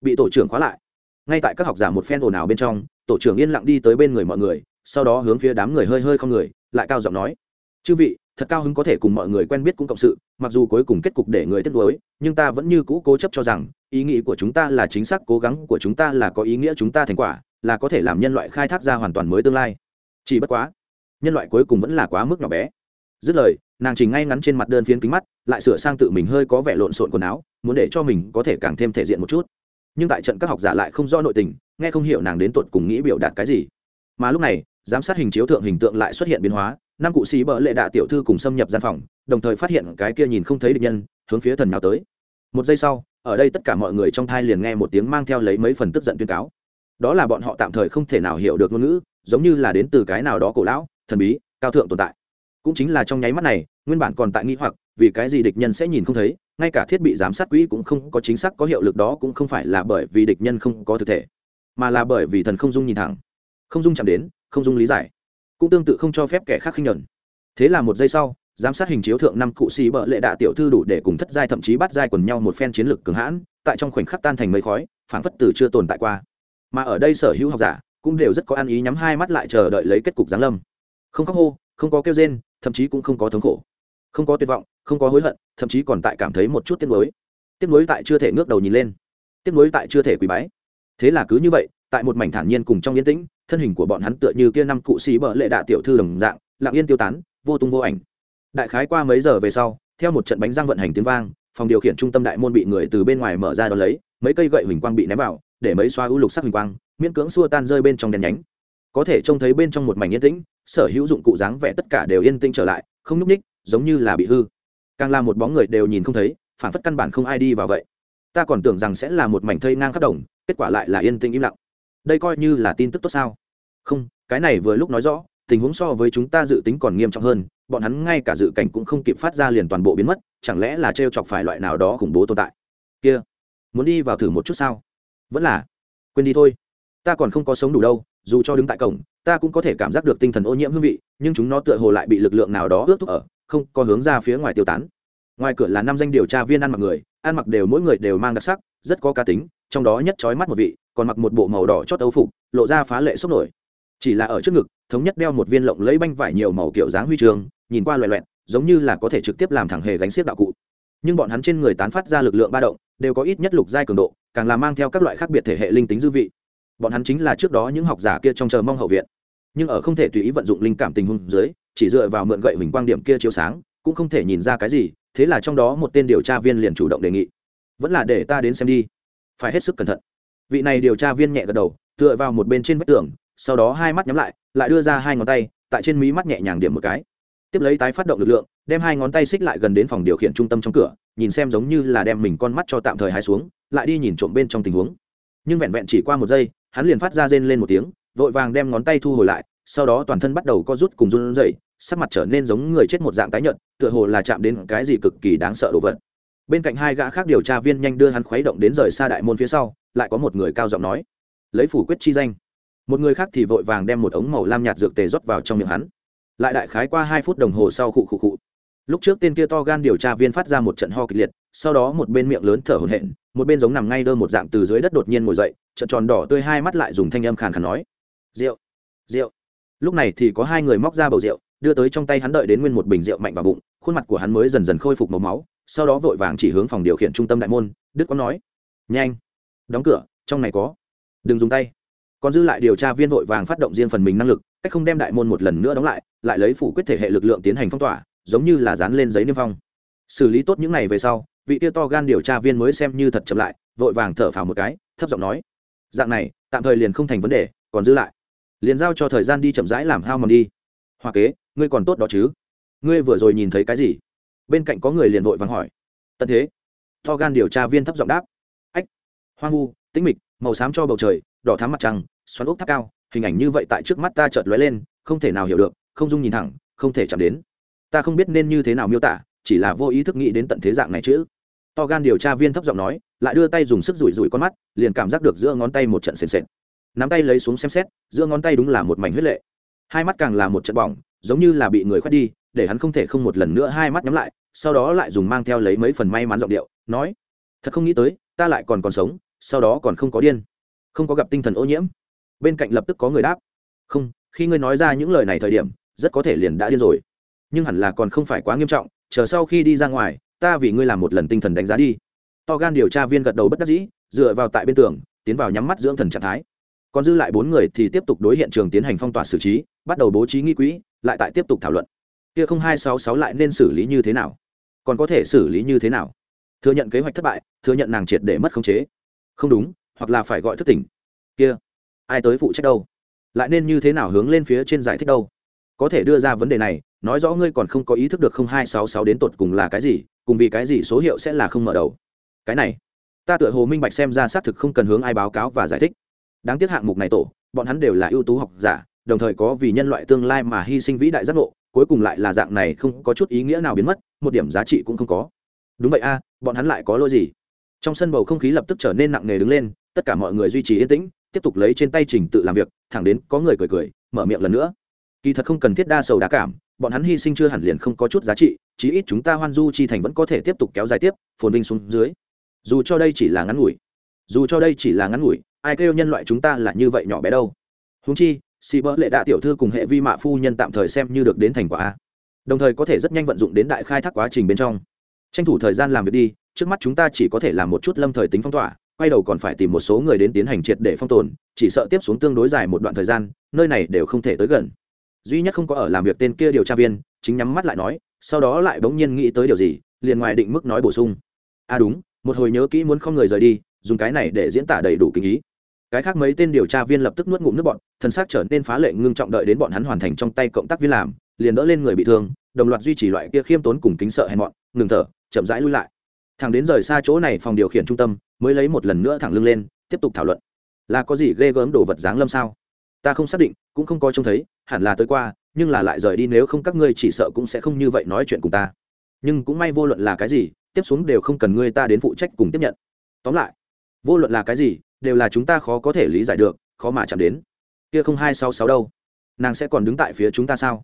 Bị tổ trưởng khóa lại. Ngay tại các học giả một phen ồn ào bên trong tổ trưởng yên lặng đi tới bên người mọi người sau đó hướng phía đám người hơi hơi không người lại cao giọng nói. Chư vị thật cao hứng có thể cùng mọi người quen biết cũng cộng sự mặc dù cuối cùng kết cục để người tiếc nuối nhưng ta vẫn như cũ cố chấp cho rằng ý nghĩ của chúng ta là chính xác cố gắng của chúng ta là có ý nghĩa chúng ta thành quả là có thể làm nhân loại khai thác ra hoàn toàn mới tương lai. Chỉ bất quá nhân loại cuối cùng vẫn là quá mức nhỏ bé. Dứt lời, nàng chỉ ngay ngắn trên mặt đơn phiến kính mắt, lại sửa sang tự mình hơi có vẻ lộn xộn quần áo, muốn để cho mình có thể càng thêm thể diện một chút. Nhưng tại trận các học giả lại không rõ nội tình, nghe không hiểu nàng đến tột cùng nghĩ biểu đạt cái gì. Mà lúc này, giám sát hình chiếu thượng hình tượng lại xuất hiện biến hóa, năm cụ sĩ bỡ lệ đạ tiểu thư cùng xâm nhập gian phòng, đồng thời phát hiện cái kia nhìn không thấy địch nhân, hướng phía thần nào tới. Một giây sau, ở đây tất cả mọi người trong thai liền nghe một tiếng mang theo lấy mấy phần tức giận tuyên cáo. Đó là bọn họ tạm thời không thể nào hiểu được ngôn ngữ, giống như là đến từ cái nào đó cổ lão thần bí, cao thượng tồn tại. Cũng chính là trong nháy mắt này, nguyên bản còn tại nghĩ hoặc, vì cái gì địch nhân sẽ nhìn không thấy, ngay cả thiết bị giám sát quỹ cũng không có chính xác có hiệu lực đó cũng không phải là bởi vì địch nhân không có thực thể, mà là bởi vì thần không dung nhìn thẳng. Không dung chạm đến, không dung lý giải. Cũng tương tự không cho phép kẻ khác khinh nhẫn. Thế là một giây sau, giám sát hình chiếu thượng năm cụ sĩ bợ lệ đạ tiểu thư đủ để cùng thất giai thậm chí bắt giai quần nhau một phen chiến lược cường hãn, tại trong khoảnh khắc tan thành mây khói, phảng phất từ chưa tồn tại qua. Mà ở đây sở hữu học giả cũng đều rất có ăn ý nhắm hai mắt lại chờ đợi lấy kết cục giáng lâm không khóc hô, không có kêu rên, thậm chí cũng không có thống khổ. Không có tuyệt vọng, không có hối hận, thậm chí còn tại cảm thấy một chút tiếc nuối. Tiếc nuối tại chưa thể ngước đầu nhìn lên. Tiếc nuối tại chưa thể quỳ bái. Thế là cứ như vậy, tại một mảnh thản nhiên cùng trong yên tĩnh, thân hình của bọn hắn tựa như kia năm cụ sĩ bợ lệ đạ tiểu thư đồng dạng, lặng yên tiêu tán, vô tung vô ảnh. Đại khái qua mấy giờ về sau, theo một trận bánh răng vận hành tiếng vang, phòng điều khiển trung tâm đại môn bị người từ bên ngoài mở ra đón lấy, mấy cây gậy huỳnh quang bị ném vào, để mấy xoa ưu lục sắc huỳnh quang, miễn cưỡng xua tan rơi bên trong đèn nhánh có thể trông thấy bên trong một mảnh yên tĩnh, sở hữu dụng cụ dáng vẻ tất cả đều yên tĩnh trở lại, không nhúc ních giống như là bị hư. Càng là một bóng người đều nhìn không thấy, phản phất căn bản không ai đi vào vậy. Ta còn tưởng rằng sẽ là một mảnh thây ngang khắp đồng, kết quả lại là yên tĩnh im lặng. Đây coi như là tin tức tốt sao? Không, cái này vừa lúc nói rõ, tình huống so với chúng ta dự tính còn nghiêm trọng hơn, bọn hắn ngay cả dự cảnh cũng không kịp phát ra liền toàn bộ biến mất, chẳng lẽ là t r e o chọc phải loại nào đó khủng bố tồn tại? Kia, muốn đi vào thử một chút sao? Vẫn là, quên đi thôi. Ta còn không có sống đủ đâu dù cho đứng tại cổng, ta cũng có thể cảm giác được tinh thần ô nhiễm hương vị, nhưng chúng nó tựa hồ lại bị lực lượng nào đó ướt thúc ở, không, có hướng ra phía ngoài tiêu tán. Ngoài cửa là năm danh điều tra viên ăn mặc người, ăn mặc đều mỗi người đều mang đặc sắc, rất có cá tính, trong đó nhất trói mắt một vị, còn mặc một bộ màu đỏ chót âu phục, lộ ra phá lệ sốc nổi. Chỉ là ở trước ngực, thống nhất đeo một viên lộng lấy banh vải nhiều màu kiểu dáng huy trường nhìn qua loẹ loẹn giống như là có thể trực tiếp làm thẳng hề gánh xiết đạo cụ. Nhưng bọn hắn trên người tán phát ra lực lượng ba động, đều có ít nhất lục giai cường độ, càng là mang theo các loại khác biệt thể hệ linh tính dư vị bọn hắn chính là trước đó những học giả kia trong chờ mong hậu viện. Nhưng ở không thể tùy ý vận dụng linh cảm tình huống dưới, chỉ dựa vào mượn gậy hình quang điểm kia chiếu sáng, cũng không thể nhìn ra cái gì, thế là trong đó một tên điều tra viên liền chủ động đề nghị. Vẫn là để ta đến xem đi. Phải hết sức cẩn thận. Vị này điều tra viên nhẹ gật đầu, tựa vào một bên trên vách tường, sau đó hai mắt nhắm lại lại đưa ra hai ngón tay, tại trên mí mắt nhẹ nhàng điểm một cái. Tiếp lấy tái phát động lực lượng, đem hai ngón tay xích lại gần đến phòng điều khiển trung tâm trong cửa, nhìn xem giống như là đem mình con mắt cho tạm thời hai xuống, lại đi nhìn trộm bên trong tình huống. Nhưng vẹn vẹn chỉ qua một giây hắn liền phát ra rên lên một tiếng, vội vàng đem ngón tay thu hồi lại, sau đó toàn thân bắt đầu co rút cùng run rẩy, sắc mặt trở nên giống người chết một dạng tái nhợt, tựa hồ là chạm đến cái gì cực kỳ đáng sợ đồ vật. Bên cạnh hai gã khác điều tra viên nhanh đưa hắn khuấy động đến rời xa đại môn phía sau, lại có một người cao giọng nói, lấy phủ quyết chi danh. Một người khác thì vội vàng đem một ống màu lam nhạt dược tề rót vào trong miệng hắn. Lại đại khái qua hai phút đồng hồ sau khụ khụ khụ lúc trước tên kia to gan điều tra viên phát ra một trận ho kịch liệt, sau đó một bên miệng lớn thở hổn hển, một bên giống nằm ngay đơ một dạng từ dưới đất đột nhiên ngồi dậy trận tròn đỏ tươi hai mắt lại dùng thanh âm khàn khàn nói, rượu rượu. Lúc này thì có hai người móc ra bầu rượu, đưa tới trong tay hắn đợi đến nguyên một bình rượu mạnh vào bụng, khuôn mặt của hắn mới dần dần khôi phục màu máu, sau đó vội vàng chỉ hướng phòng điều khiển trung tâm đại môn, đức có nói, nhanh, đóng cửa, trong này có, đừng dùng tay. Còn dư lại điều tra viên vội vàng phát động riêng phần mình năng lực, cách không đem đại môn một lần nữa đóng lại lại lấy phủ quyết thể hệ lực lượng tiến hành phong tỏa giống như là dán lên giấy niêm phong. Xử lý tốt những này về sau, vị tia to gan điều tra viên mới xem như thật chậm lại, vội vàng thở phào một cái, thấp giọng nói, dạng này, tạm thời liền không thành vấn đề, còn dư lại. Liền giao cho thời gian đi chậm rãi làm hao mòn đi. Hoa kế, ngươi còn tốt đó chứ? Ngươi vừa rồi nhìn thấy cái gì? Bên cạnh có người liền vội vàng hỏi. Tận thế. To gan điều tra viên thấp giọng đáp. Ách, hoang vu, tĩnh mịch, màu xám cho bầu trời, đỏ thám mặt trăng, xoắn ốc tháp cao, hình ảnh như vậy tại trước mắt ta chợt lóe lên, không thể nào hiểu được, không dung nhìn thẳng, không thể chạm đến ta không biết nên như thế nào miêu tả, chỉ là vô ý thức nghĩ đến tận thế dạng này chứ. To gan điều tra viên thấp giọng nói, lại đưa tay dùng sức rủi rủi con mắt, liền cảm giác được giữa ngón tay một trận sền sệt. Nắm tay lấy xuống xem xét, giữa ngón tay đúng là một mảnh huyết lệ. Hai mắt càng là một trận bỏng, giống như là bị người khoét đi, để hắn không thể không một lần nữa hai mắt nhắm lại, sau đó lại dùng mang theo lấy mấy phần may mắn giọng điệu, nói, thật không nghĩ tới, ta lại còn còn sống, sau đó còn không có điên, không có gặp tinh thần ô nhiễm. Bên cạnh lập tức có người đáp, không, khi ngươi nói ra những lời này thời điểm, rất có thể liền đã điên rồi nhưng hẳn là còn không phải quá nghiêm trọng, chờ sau khi đi ra ngoài, ta vì ngươi làm một lần tinh thần đánh giá đi. To gan điều tra viên gật đầu bất đắc dĩ, dựa vào tại bên tường, tiến vào nhắm mắt dưỡng thần trạng thái. Còn dư lại bốn người thì tiếp tục đối hiện trường tiến hành phong tỏa xử trí, bắt đầu bố trí nghi quỹ, lại tại tiếp tục thảo luận. Kia không hai sáu sáu lại nên xử lý như thế nào? Còn có thể xử lý như thế nào? Thừa nhận kế hoạch thất bại, thừa nhận nàng triệt để mất khống chế. Không đúng, hoặc là phải gọi thức tỉnh. Kia, ai tới phụ trách đâu? Lại nên như thế nào hướng lên phía trên giải thích đâu? Có thể đưa ra vấn đề này nói rõ ngươi còn không có ý thức được không hai sáu sáu đến tột cùng là cái gì, cùng vì cái gì số hiệu sẽ là không mở đầu. Cái này, ta tựa hồ minh bạch xem ra xác thực không cần hướng ai báo cáo và giải thích. Đáng tiếc hạng mục này tổ, bọn hắn đều là ưu tú học giả, đồng thời có vì nhân loại tương lai mà hy sinh vĩ đại giác ngộ, cuối cùng lại là dạng này không có chút ý nghĩa nào biến mất, một điểm giá trị cũng không có. Đúng vậy a, bọn hắn lại có lỗi gì? Trong sân bầu không khí lập tức trở nên nặng nề đứng lên, tất cả mọi người duy trì yên tĩnh, tiếp tục lấy trên tay trình tự làm việc, thẳng đến có người cười cười, mở miệng lần nữa. Kỳ thật không cần thiết đa sầu đa cảm bọn hắn hy sinh chưa hẳn liền không có chút giá trị, chí ít chúng ta hoan du chi thành vẫn có thể tiếp tục kéo dài tiếp, phồn vinh xuống dưới. Dù cho đây chỉ là ngắn ngủi, dù cho đây chỉ là ngắn ngủi, ai kêu nhân loại chúng ta là như vậy nhỏ bé đâu? Húng chi xì bỡ lệ đạ tiểu thư cùng hệ vi mạ phu nhân tạm thời xem như được đến thành quả đồng thời có thể rất nhanh vận dụng đến đại khai thác quá trình bên trong. Tranh thủ thời gian làm việc đi, trước mắt chúng ta chỉ có thể làm một chút lâm thời tính phong tỏa, quay đầu còn phải tìm một số người đến tiến hành triệt để phong tồn, chỉ sợ tiếp xuống tương đối dài một đoạn thời gian, nơi này đều không thể tới gần duy nhất không có ở làm việc tên kia điều tra viên, chính nhắm mắt lại nói, sau đó lại bỗng nhiên nghĩ tới điều gì, liền ngoài định mức nói bổ sung. À đúng, một hồi nhớ kỹ muốn không người rời đi, dùng cái này để diễn tả đầy đủ kinh ý. Cái khác mấy tên điều tra viên lập tức nuốt ngụm nước bọn thân xác trở nên phá lệ ngưng trọng đợi đến bọn hắn hoàn thành trong tay cộng tác viên làm, liền đỡ lên người bị thương, đồng loạt duy trì loại kia khiêm tốn cùng kính sợ hèn mọn, ngừng thở, chậm rãi lui lại. Thằng đến rời xa chỗ này phòng điều khiển trung tâm, mới lấy một lần nữa thẳng lưng lên, tiếp tục thảo luận. Là có gì ghê gớm đồ vật dáng lâm sao? Ta không xác định cũng không có trông thấy, hẳn là tới qua, nhưng là lại rời đi, nếu không các ngươi chỉ sợ cũng sẽ không như vậy nói chuyện cùng ta. Nhưng cũng may vô luận là cái gì, tiếp xuống đều không cần ngươi ta đến phụ trách cùng tiếp nhận. Tóm lại, vô luận là cái gì, đều là chúng ta khó có thể lý giải được, khó mà chạm đến. Kia không hai sáu sáu đâu. Nàng sẽ còn đứng tại phía chúng ta sao?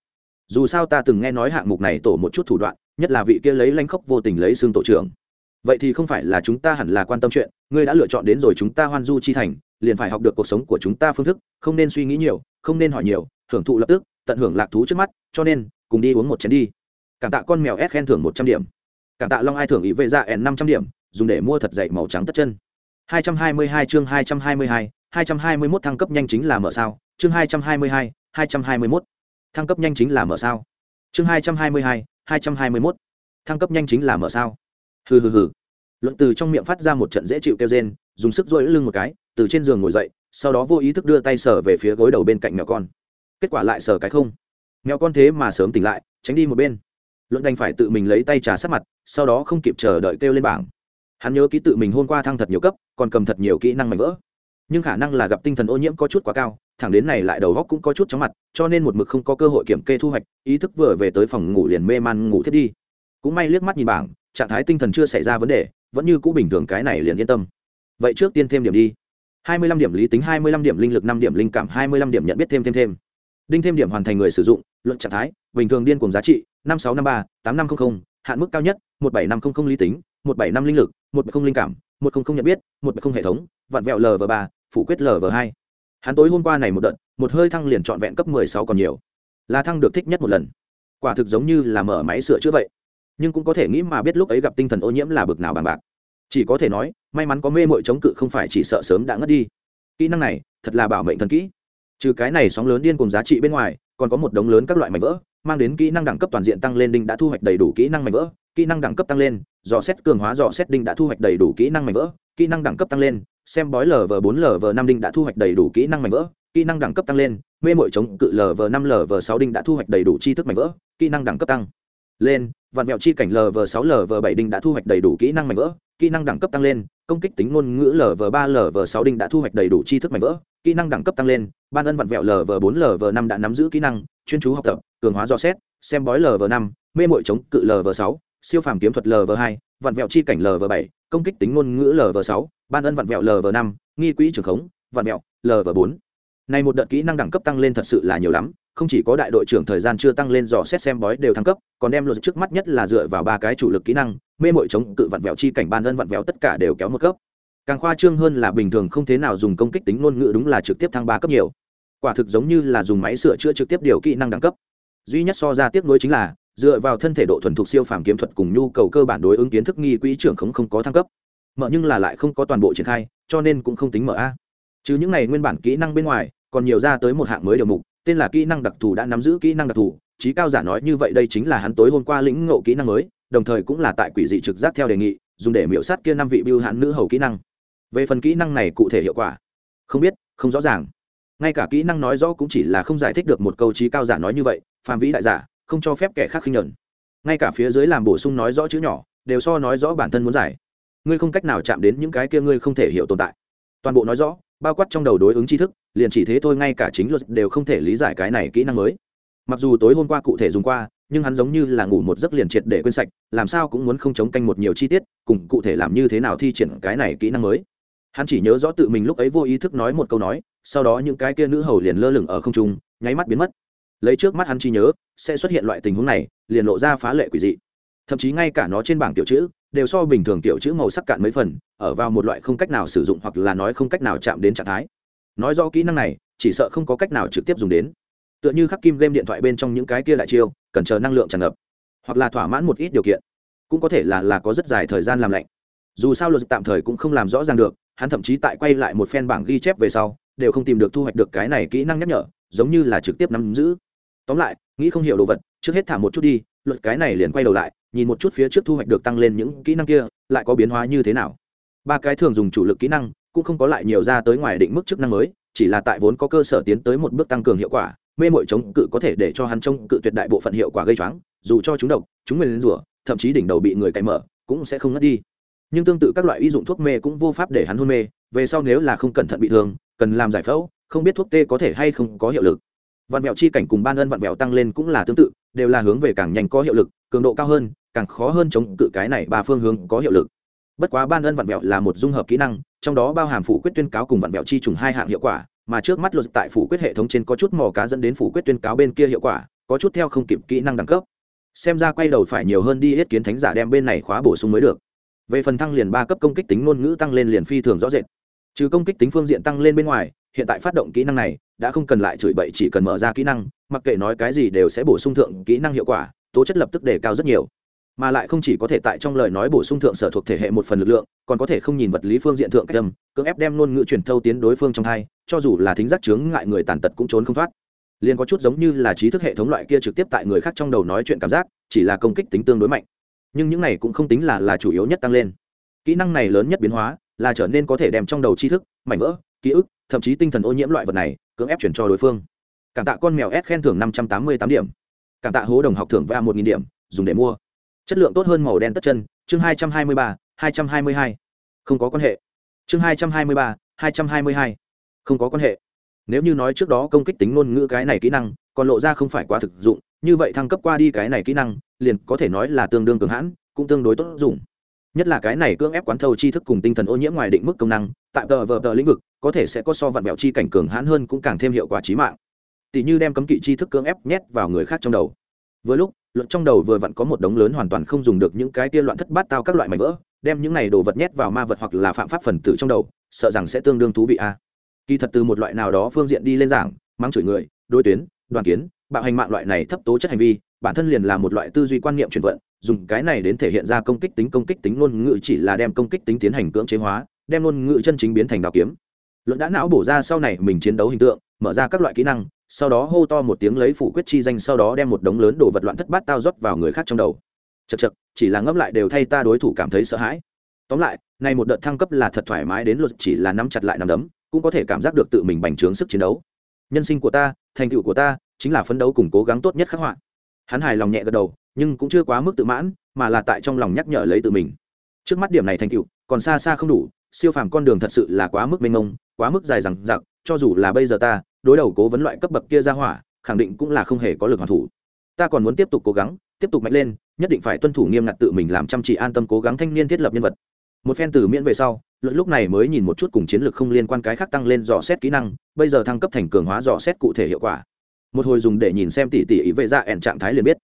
Dù sao ta từng nghe nói hạng mục này tổ một chút thủ đoạn, nhất là vị kia lấy lanh khốc vô tình lấy xương tổ trưởng vậy thì không phải là chúng ta hẳn là quan tâm chuyện ngươi đã lựa chọn đến rồi chúng ta hoan du chi thành liền phải học được cuộc sống của chúng ta phương thức không nên suy nghĩ nhiều không nên hỏi nhiều hưởng thụ lập tức tận hưởng lạc thú trước mắt cho nên cùng đi uống một chén đi cảm tạ con mèo ép khen thưởng một trăm điểm cảm tạ long ai thưởng ý vệ dạ ra ẻn năm trăm điểm dùng để mua thật dạy màu trắng tất chân 222 chương 222, 221 thăng cấp nhanh chính là mở sao, chương 222, 221. Thăng cấp nhanh chính là mở sao. Chương 222, 221. Thăng cấp nhanh chính là mở sao. Hừ hừ hừ. Luận từ trong miệng phát ra một trận dễ chịu kêu rên, dùng sức duỗi lưng một cái, từ trên giường ngồi dậy, sau đó vô ý thức đưa tay sờ về phía gối đầu bên cạnh mèo con. Kết quả lại sờ cái không. Mèo con thế mà sớm tỉnh lại, tránh đi một bên. Luận đành phải tự mình lấy tay trà sát mặt, sau đó không kịp chờ đợi kêu lên bảng hắn nhớ ký tự mình hôm qua thăng thật nhiều cấp còn cầm thật nhiều kỹ năng mạnh vỡ nhưng khả năng là gặp tinh thần ô nhiễm có chút quá cao thẳng đến này lại đầu góc cũng có chút chóng mặt cho nên một mực không có cơ hội kiểm kê thu hoạch ý thức vừa về tới phòng ngủ liền mê man ngủ thiết đi cũng may liếc mắt nhìn bảng trạng thái tinh thần chưa xảy ra vấn đề, vẫn như cũ bình thường, cái này liền yên tâm. Vậy trước tiên thêm điểm đi. Hai mươi lăm điểm lý tính, hai mươi lăm điểm linh lực, năm điểm linh cảm, hai mươi lăm điểm nhận biết thêm thêm thêm. Đinh thêm điểm hoàn thành người sử dụng, luận trạng thái, bình thường điên cùng giá trị, năm sáu năm ba, tám năm trăm linh hạn mức cao nhất, một bảy năm trăm linh lý tính, một bảy năm linh lực, một không linh cảm, một không không nhận biết, một không hệ thống vặn vẹo lv ba, phủ quyết lv hai. Hắn tối hôm qua này một đợt, một hơi thăng liền trọn vẹn cấp mười sáu còn nhiều. Là thăng được thích nhất một lần. Quả thực giống như là mở máy sửa chữa vậy nhưng cũng có thể nghĩ mà biết lúc ấy gặp tinh thần ô nhiễm là bực nào bằng bạc. Chỉ có thể nói, may mắn có mê mội chống cự không phải chỉ sợ sớm đã ngất đi. Kỹ năng này, thật là bảo mệnh thần kỹ. Trừ cái này sóng lớn điên cùng giá trị bên ngoài, còn có một đống lớn các loại mảnh vỡ, mang đến kỹ năng đẳng cấp toàn diện tăng lên, đinh đã thu hoạch đầy đủ kỹ năng mảnh vỡ. Kỹ năng đẳng cấp tăng lên, dò xét cường hóa dò xét đinh đã thu hoạch đầy đủ kỹ năng mảnh vỡ. Kỹ năng đẳng cấp tăng lên, xem bói lv bốn lv năm đinh đã thu hoạch đầy đủ kỹ năng mảnh vỡ. Kỹ năng đẳng cấp tăng lên, mê mội chống cự lv năm lv sáu đinh đã thu hoạch đầy đủ chi thức mảnh vỡ. Kỹ năng đẳng cấp tăng lên vạn mẹo chi cảnh lv sáu lv bảy đinh đã thu hoạch đầy đủ kỹ năng mảnh vỡ kỹ năng đẳng cấp tăng lên công kích tính ngôn ngữ lv ba lv sáu đinh đã thu hoạch đầy đủ chi thức mảnh vỡ kỹ năng đẳng cấp tăng lên ban ân vạn vẹo lv bốn lv năm đã nắm giữ kỹ năng chuyên chú học tập cường hóa do xét xem bói lv năm mê mội chống cự lv sáu siêu phàm kiếm thuật lv hai vạn vẹo chi cảnh lv bảy công kích tính ngôn ngữ lv sáu ban ân vạn vẹo lv năm nghi quỹ trường khống vạn vẹo lv bốn này một đợt kỹ năng đẳng cấp tăng lên thật sự là nhiều lắm không chỉ có đại đội trưởng thời gian chưa tăng lên dò xét xem bói đều thăng cấp, còn đem luật trước mắt nhất là dựa vào ba cái chủ lực kỹ năng, mê mội chống cự vặn vẹo chi cảnh ban ân vặn vẹo tất cả đều kéo một cấp. Càng khoa trương hơn là bình thường không thế nào dùng công kích tính ngôn ngữ đúng là trực tiếp thăng ba cấp nhiều. Quả thực giống như là dùng máy sửa chữa trực tiếp điều kỹ năng đẳng cấp. Duy nhất so ra tiếp nối chính là, dựa vào thân thể độ thuần thục siêu phàm kiếm thuật cùng nhu cầu cơ bản đối ứng kiến thức nghi quỹ trưởng không không có thăng cấp. Mở nhưng là lại không có toàn bộ triển khai, cho nên cũng không tính mở a. Chứ những này nguyên bản kỹ năng bên ngoài, còn nhiều ra tới một hạng mới điều mục tên là kỹ năng đặc thù đã nắm giữ kỹ năng đặc thù, trí cao giả nói như vậy đây chính là hắn tối hôm qua lĩnh ngộ kỹ năng mới, đồng thời cũng là tại quỷ dị trực giác theo đề nghị, dùng để miễu sát kia năm vị biêu hạn nữ hầu kỹ năng. Về phần kỹ năng này cụ thể hiệu quả, không biết, không rõ ràng. Ngay cả kỹ năng nói rõ cũng chỉ là không giải thích được một câu trí cao giả nói như vậy Phạm vĩ đại giả, không cho phép kẻ khác khinh nhẫn. Ngay cả phía dưới làm bổ sung nói rõ chữ nhỏ, đều so nói rõ bản thân muốn giải. Ngươi không cách nào chạm đến những cái kia ngươi không thể hiểu tồn tại. Toàn bộ nói rõ bao quát trong đầu đối ứng tri thức, liền chỉ thế thôi, ngay cả chính luật đều không thể lý giải cái này kỹ năng mới. Mặc dù tối hôm qua cụ thể dùng qua, nhưng hắn giống như là ngủ một giấc liền triệt để quên sạch, làm sao cũng muốn không chống canh một nhiều chi tiết, cùng cụ thể làm như thế nào thi triển cái này kỹ năng mới. Hắn chỉ nhớ rõ tự mình lúc ấy vô ý thức nói một câu nói, sau đó những cái kia nữ hầu liền lơ lửng ở không trung, nháy mắt biến mất. Lấy trước mắt hắn chi nhớ, sẽ xuất hiện loại tình huống này, liền lộ ra phá lệ quỷ dị. Thậm chí ngay cả nó trên bảng tiểu chữ đều so bình thường tiểu chữ màu sắc cạn mấy phần, ở vào một loại không cách nào sử dụng hoặc là nói không cách nào chạm đến trạng thái. Nói rõ kỹ năng này, chỉ sợ không có cách nào trực tiếp dùng đến. Tựa như khắc kim game điện thoại bên trong những cái kia đại chiêu, cần chờ năng lượng tràn ngập, hoặc là thỏa mãn một ít điều kiện. Cũng có thể là là có rất dài thời gian làm lạnh. Dù sao luật tạm thời cũng không làm rõ ràng được, hắn thậm chí tại quay lại một phen bảng ghi chép về sau, đều không tìm được thu hoạch được cái này kỹ năng nhắc nhở, giống như là trực tiếp nắm giữ. Tóm lại, nghĩ không hiểu đồ vật, trước hết thả một chút đi, luật cái này liền quay đầu lại nhìn một chút phía trước thu hoạch được tăng lên những kỹ năng kia, lại có biến hóa như thế nào? Ba cái thường dùng chủ lực kỹ năng, cũng không có lại nhiều ra tới ngoài định mức chức năng mới, chỉ là tại vốn có cơ sở tiến tới một bước tăng cường hiệu quả, mê mội chống cự có thể để cho hắn chống cự tuyệt đại bộ phận hiệu quả gây choáng, dù cho chúng độc, chúng mình lên rủa, thậm chí đỉnh đầu bị người cày mở, cũng sẽ không ngất đi. Nhưng tương tự các loại y dụng thuốc mê cũng vô pháp để hắn hôn mê, về sau nếu là không cẩn thận bị thương, cần làm giải phẫu, không biết thuốc tê có thể hay không có hiệu lực. Vạn vẹo chi cảnh cùng ban ân vạn vẹo tăng lên cũng là tương tự, đều là hướng về càng nhanh có hiệu lực, cường độ cao hơn càng khó hơn chống cự cái này ba phương hướng có hiệu lực. Bất quá ban ân vạn vẹo là một dung hợp kỹ năng, trong đó bao hàm phủ quyết tuyên cáo cùng vạn vẹo chi trùng hai hạng hiệu quả, mà trước mắt luật tại phủ quyết hệ thống trên có chút mò cá dẫn đến phủ quyết tuyên cáo bên kia hiệu quả, có chút theo không kịp kỹ năng đẳng cấp. Xem ra quay đầu phải nhiều hơn đi ít kiến thánh giả đem bên này khóa bổ sung mới được. Về phần thăng liền ba cấp công kích tính ngôn ngữ tăng lên liền phi thường rõ rệt. Trừ công kích tính phương diện tăng lên bên ngoài, hiện tại phát động kỹ năng này, đã không cần lại chửi bậy chỉ cần mở ra kỹ năng, mặc kệ nói cái gì đều sẽ bổ sung thượng kỹ năng hiệu quả, tố chất lập tức đề cao rất nhiều mà lại không chỉ có thể tại trong lời nói bổ sung thượng sở thuộc thể hệ một phần lực lượng, còn có thể không nhìn vật lý phương diện thượng cách tâm cưỡng ép đem ngôn ngữ truyền thâu tiến đối phương trong thai cho dù là thính giác chướng ngại người tàn tật cũng trốn không thoát. Liền có chút giống như là trí thức hệ thống loại kia trực tiếp tại người khác trong đầu nói chuyện cảm giác, chỉ là công kích tính tương đối mạnh. Nhưng những này cũng không tính là là chủ yếu nhất tăng lên. Kỹ năng này lớn nhất biến hóa là trở nên có thể đem trong đầu tri thức, mảnh vỡ, ký ức, thậm chí tinh thần ô nhiễm loại vật này, cưỡng ép chuyển cho đối phương. Cảm tạ con mèo s khen thưởng năm trăm tám mươi tám điểm. Cảm tạ hố đồng học thưởng va một nghìn điểm, dùng để mua chất lượng tốt hơn màu đen tất chân, chương hai trăm hai mươi ba, hai trăm hai mươi hai. Không có quan hệ. Chương hai trăm hai mươi ba, hai trăm hai mươi hai. Không có quan hệ. Nếu như nói trước đó công kích tính ngôn ngữ cái này kỹ năng, còn lộ ra không phải quá thực dụng, như vậy thăng cấp qua đi cái này kỹ năng, liền có thể nói là tương đương cường hãn, cũng tương đối tốt dùng. Nhất là cái này cưỡng ép quán thâu tri thức cùng tinh thần ô nhiễm ngoài định mức công năng, tại tờ vờ tờ lĩnh vực, có thể sẽ có so vạn vẹo chi cảnh cường hãn hơn cũng càng thêm hiệu quả trí mạng. Tỷ như đem cấm kỵ tri thức cưỡng ép nhét vào người khác trong đầu. Vừa lúc luật trong đầu vừa vặn có một đống lớn hoàn toàn không dùng được những cái tia loạn thất bát tao các loại mảnh vỡ, đem những này đồ vật nhét vào ma vật hoặc là phạm pháp phần tử trong đầu, sợ rằng sẽ tương đương thú vị a. Kỳ thật từ một loại nào đó phương diện đi lên giảng, mắng chửi người, đối tuyến, đoàn kiến, bạo hành mạng loại này thấp tố chất hành vi, bản thân liền là một loại tư duy quan niệm chuyển vận, dùng cái này đến thể hiện ra công kích tính công kích tính ngôn ngữ chỉ là đem công kích tính tiến hành cưỡng chế hóa, đem ngôn ngữ chân chính biến thành đào kiếm. Luận đã não bổ ra sau này mình chiến đấu hình tượng, mở ra các loại kỹ năng sau đó hô to một tiếng lấy phủ quyết chi danh, sau đó đem một đống lớn đồ vật loạn thất bát tao rót vào người khác trong đầu. Chật chật chỉ là ngấp lại đều thay ta đối thủ cảm thấy sợ hãi. Tóm lại này một đợt thăng cấp là thật thoải mái đến luật chỉ là nắm chặt lại nắm đấm, cũng có thể cảm giác được tự mình bành trướng sức chiến đấu. Nhân sinh của ta, thành tựu của ta, chính là phấn đấu cùng cố gắng tốt nhất khắc họa. Hắn hài lòng nhẹ gật đầu, nhưng cũng chưa quá mức tự mãn, mà là tại trong lòng nhắc nhở lấy tự mình. Trước mắt điểm này thành tựu, còn xa xa không đủ, siêu phàm con đường thật sự là quá mức mênh mông, quá mức dài rằng giặc cho dù là bây giờ ta đối đầu cố vấn loại cấp bậc kia ra hỏa, khẳng định cũng là không hề có lực hoàn thủ. Ta còn muốn tiếp tục cố gắng, tiếp tục mạnh lên, nhất định phải tuân thủ nghiêm ngặt tự mình làm chăm chỉ an tâm cố gắng thanh niên thiết lập nhân vật. Một phen từ miễn về sau luận lúc này mới nhìn một chút cùng chiến lược không liên quan cái khác tăng lên dò xét kỹ năng, bây giờ thăng cấp thành cường hóa dò xét cụ thể hiệu quả. Một hồi dùng để nhìn xem tỉ tỉ ý vệ ra ẻn trạng thái liền biết.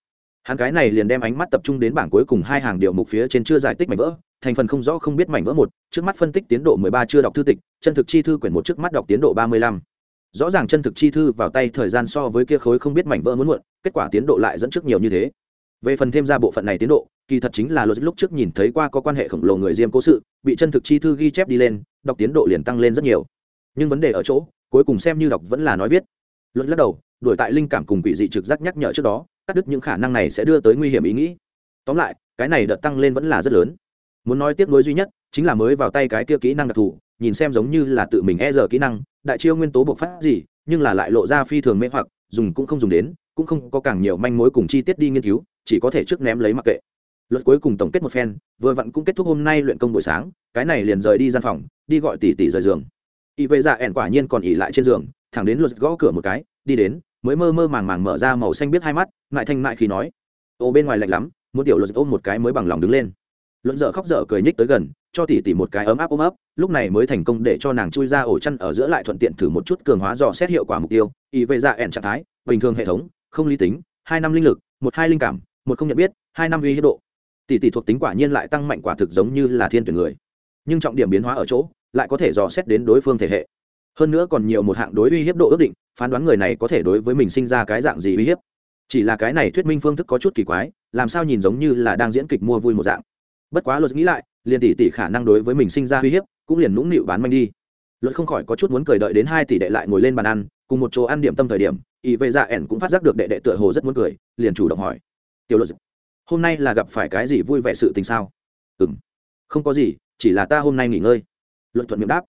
Hắn cái này liền đem ánh mắt tập trung đến bảng cuối cùng hai hàng điệu mục phía trên chưa giải tích mảnh vỡ, thành phần không rõ không biết mảnh vỡ một, trước mắt phân tích tiến độ mười ba chưa đọc thư tịch, chân thực chi thư quyển một trước mắt đọc tiến độ ba mươi lăm rõ ràng chân thực chi thư vào tay thời gian so với kia khối không biết mảnh vỡ muốn muộn, kết quả tiến độ lại dẫn trước nhiều như thế. Về phần thêm ra bộ phận này tiến độ, kỳ thật chính là lúc trước nhìn thấy qua có quan hệ khổng lồ người diêm cố sự, bị chân thực chi thư ghi chép đi lên, đọc tiến độ liền tăng lên rất nhiều. Nhưng vấn đề ở chỗ, cuối cùng xem như đọc vẫn là nói viết. Luật lắc đầu đổi tại linh cảm cùng quỷ dị trực giác nhắc nhở trước đó, cắt đứt những khả năng này sẽ đưa tới nguy hiểm ý nghĩ. Tóm lại, cái này đợt tăng lên vẫn là rất lớn. Muốn nói tiếp nối duy nhất, chính là mới vào tay cái kia kỹ năng đặc thù, nhìn xem giống như là tự mình e giờ kỹ năng đại chiêu nguyên tố bộc phát gì, nhưng là lại lộ ra phi thường mê hoặc, dùng cũng không dùng đến, cũng không có càng nhiều manh mối cùng chi tiết đi nghiên cứu, chỉ có thể trước ném lấy mặc kệ. Luật cuối cùng tổng kết một phen, vừa vặn cũng kết thúc hôm nay luyện công buổi sáng, cái này liền rời đi gian phòng, đi gọi tỷ tỷ rời giường. Y vệ dạ ẻn quả nhiên còn ỉ lại trên giường, thẳng đến luật gõ cửa một cái, đi đến, mới mơ mơ màng màng mở ra màu xanh biết hai mắt, ngại thanh mại khi nói, ô, bên ngoài lạnh lắm, muốn tiểu luật ôm một cái mới bằng lòng đứng lên. Luận dở khóc dở cười nhích tới gần cho tỷ tỷ một cái ấm áp ôm ấp, lúc này mới thành công để cho nàng chui ra ổ chăn ở giữa lại thuận tiện thử một chút cường hóa dò xét hiệu quả mục tiêu. Y về dạ ẻn trạng thái, bình thường hệ thống, không lý tính, hai năm linh lực, một hai linh cảm, một không nhận biết, hai năm uy hiếp độ. Tỷ tỷ thuộc tính quả nhiên lại tăng mạnh quả thực giống như là thiên tuyển người. Nhưng trọng điểm biến hóa ở chỗ, lại có thể dò xét đến đối phương thể hệ. Hơn nữa còn nhiều một hạng đối uy hiếp độ ước định, phán đoán người này có thể đối với mình sinh ra cái dạng gì uy hiếp. Chỉ là cái này thuyết minh phương thức có chút kỳ quái, làm sao nhìn giống như là đang diễn kịch mua vui một dạng. Bất quá luật nghĩ lại liền tỷ tỷ khả năng đối với mình sinh ra uy hiếp, cũng liền nũng nịu bán manh đi. Luật không khỏi có chút muốn cười đợi đến hai tỷ đệ lại ngồi lên bàn ăn, cùng một chỗ ăn điểm tâm thời điểm ý vệ dạ ẻn cũng phát giác được đệ đệ tựa hồ rất muốn cười, liền chủ động hỏi. Tiểu luật, hôm nay là gặp phải cái gì vui vẻ sự tình sao? Ừ m không có gì, chỉ là ta hôm nay nghỉ ngơi. Luật thuận miệng đáp.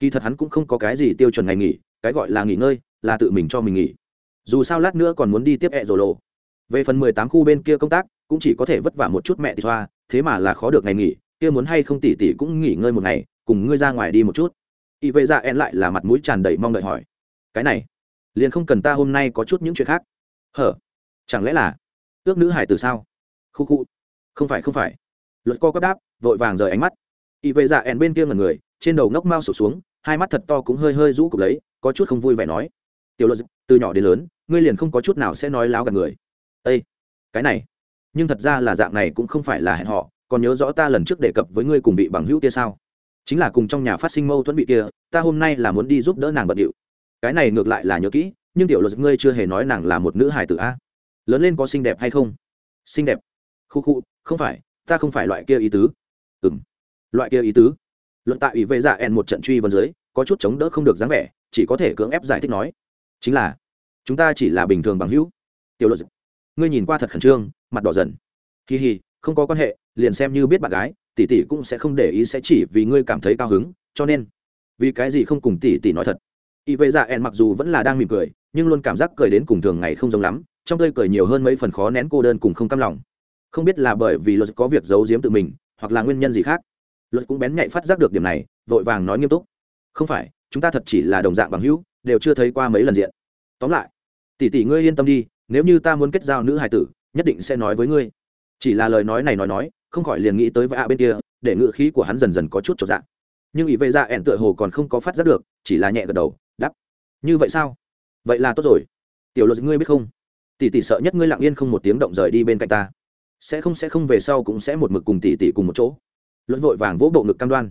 Kỳ thật hắn cũng không có cái gì tiêu chuẩn ngày nghỉ, cái gọi là nghỉ ngơi là tự mình cho mình nghỉ. Dù sao lát nữa còn muốn đi tiếp ẹ rồ lộ. Về phần mười tám khu bên kia công tác, cũng chỉ có thể vất vả một chút mẹ thì xoa thế mà là khó được ngày nghỉ kia muốn hay không tỉ tỉ cũng nghỉ ngơi một ngày, cùng ngươi ra ngoài đi một chút. Y vệ dạ en lại là mặt mũi tràn đầy mong đợi hỏi, cái này, liền không cần ta hôm nay có chút những chuyện khác? Hở, chẳng lẽ là ước nữ hải từ sao? Khu khu, không phải không phải. Luật co cấp đáp, vội vàng rời ánh mắt. Y vệ dạ ẻn bên kia ngần người, trên đầu ngốc mau sụp xuống, hai mắt thật to cũng hơi hơi rũ cục lấy, có chút không vui vẻ nói, tiểu luật, từ nhỏ đến lớn, ngươi liền không có chút nào sẽ nói láo gạt người. Ây cái này, nhưng thật ra là dạng này cũng không phải là hẹn họ còn nhớ rõ ta lần trước đề cập với ngươi cùng vị bằng hữu kia sao? Chính là cùng trong nhà phát sinh mâu thuẫn vị kia, ta hôm nay là muốn đi giúp đỡ nàng bận điệu. Cái này ngược lại là nhớ kỹ, nhưng tiểu luật ngươi chưa hề nói nàng là một nữ hài tử a. Lớn lên có xinh đẹp hay không? Xinh đẹp. Khu khu, không phải, ta không phải loại kia ý tứ. Ừ m loại kia ý tứ? Luận tại ủy vệ dạ ẹn một trận truy vấn dưới, có chút chống đỡ không được dáng vẻ, chỉ có thể cưỡng ép giải thích nói. Chính là, chúng ta chỉ là bình thường bằng hữu. Tiểu luật, ngươi nhìn qua thật khẩn trương, mặt đỏ dần. Kỳ hì không có quan hệ liền xem như biết bạn gái, tỷ tỷ cũng sẽ không để ý sẽ chỉ vì ngươi cảm thấy cao hứng, cho nên, vì cái gì không cùng tỷ tỷ nói thật? Y vệ dạ ẹn mặc dù vẫn là đang mỉm cười, nhưng luôn cảm giác cười đến cùng thường ngày không giống lắm, trong tươi cười nhiều hơn mấy phần khó nén cô đơn cùng không căm lòng. Không biết là bởi vì luật có việc giấu giếm tự mình, hoặc là nguyên nhân gì khác, luật cũng bén nhạy phát giác được điểm này, vội vàng nói nghiêm túc. Không phải, chúng ta thật chỉ là đồng dạng bằng hữu, đều chưa thấy qua mấy lần diện. Tóm lại, tỷ tỷ ngươi yên tâm đi, nếu như ta muốn kết giao nữ hài tử, nhất định sẽ nói với ngươi. Chỉ là lời nói này nói nói không khỏi liền nghĩ tới vạ bên kia, để ngự khí của hắn dần dần có chút trọn dạng nhưng ý vệ dạ ẻn tựa hồ còn không có phát giác được, chỉ là nhẹ gật đầu đắp như vậy sao? Vậy là tốt rồi. Tiểu luật ngươi biết không? Tỷ tỷ sợ nhất ngươi lặng yên không một tiếng động rời đi bên cạnh ta. Sẽ không sẽ không, về sau cũng sẽ một mực cùng tỷ tỷ cùng một chỗ. Luật vội vàng vỗ bộ ngực cam đoan.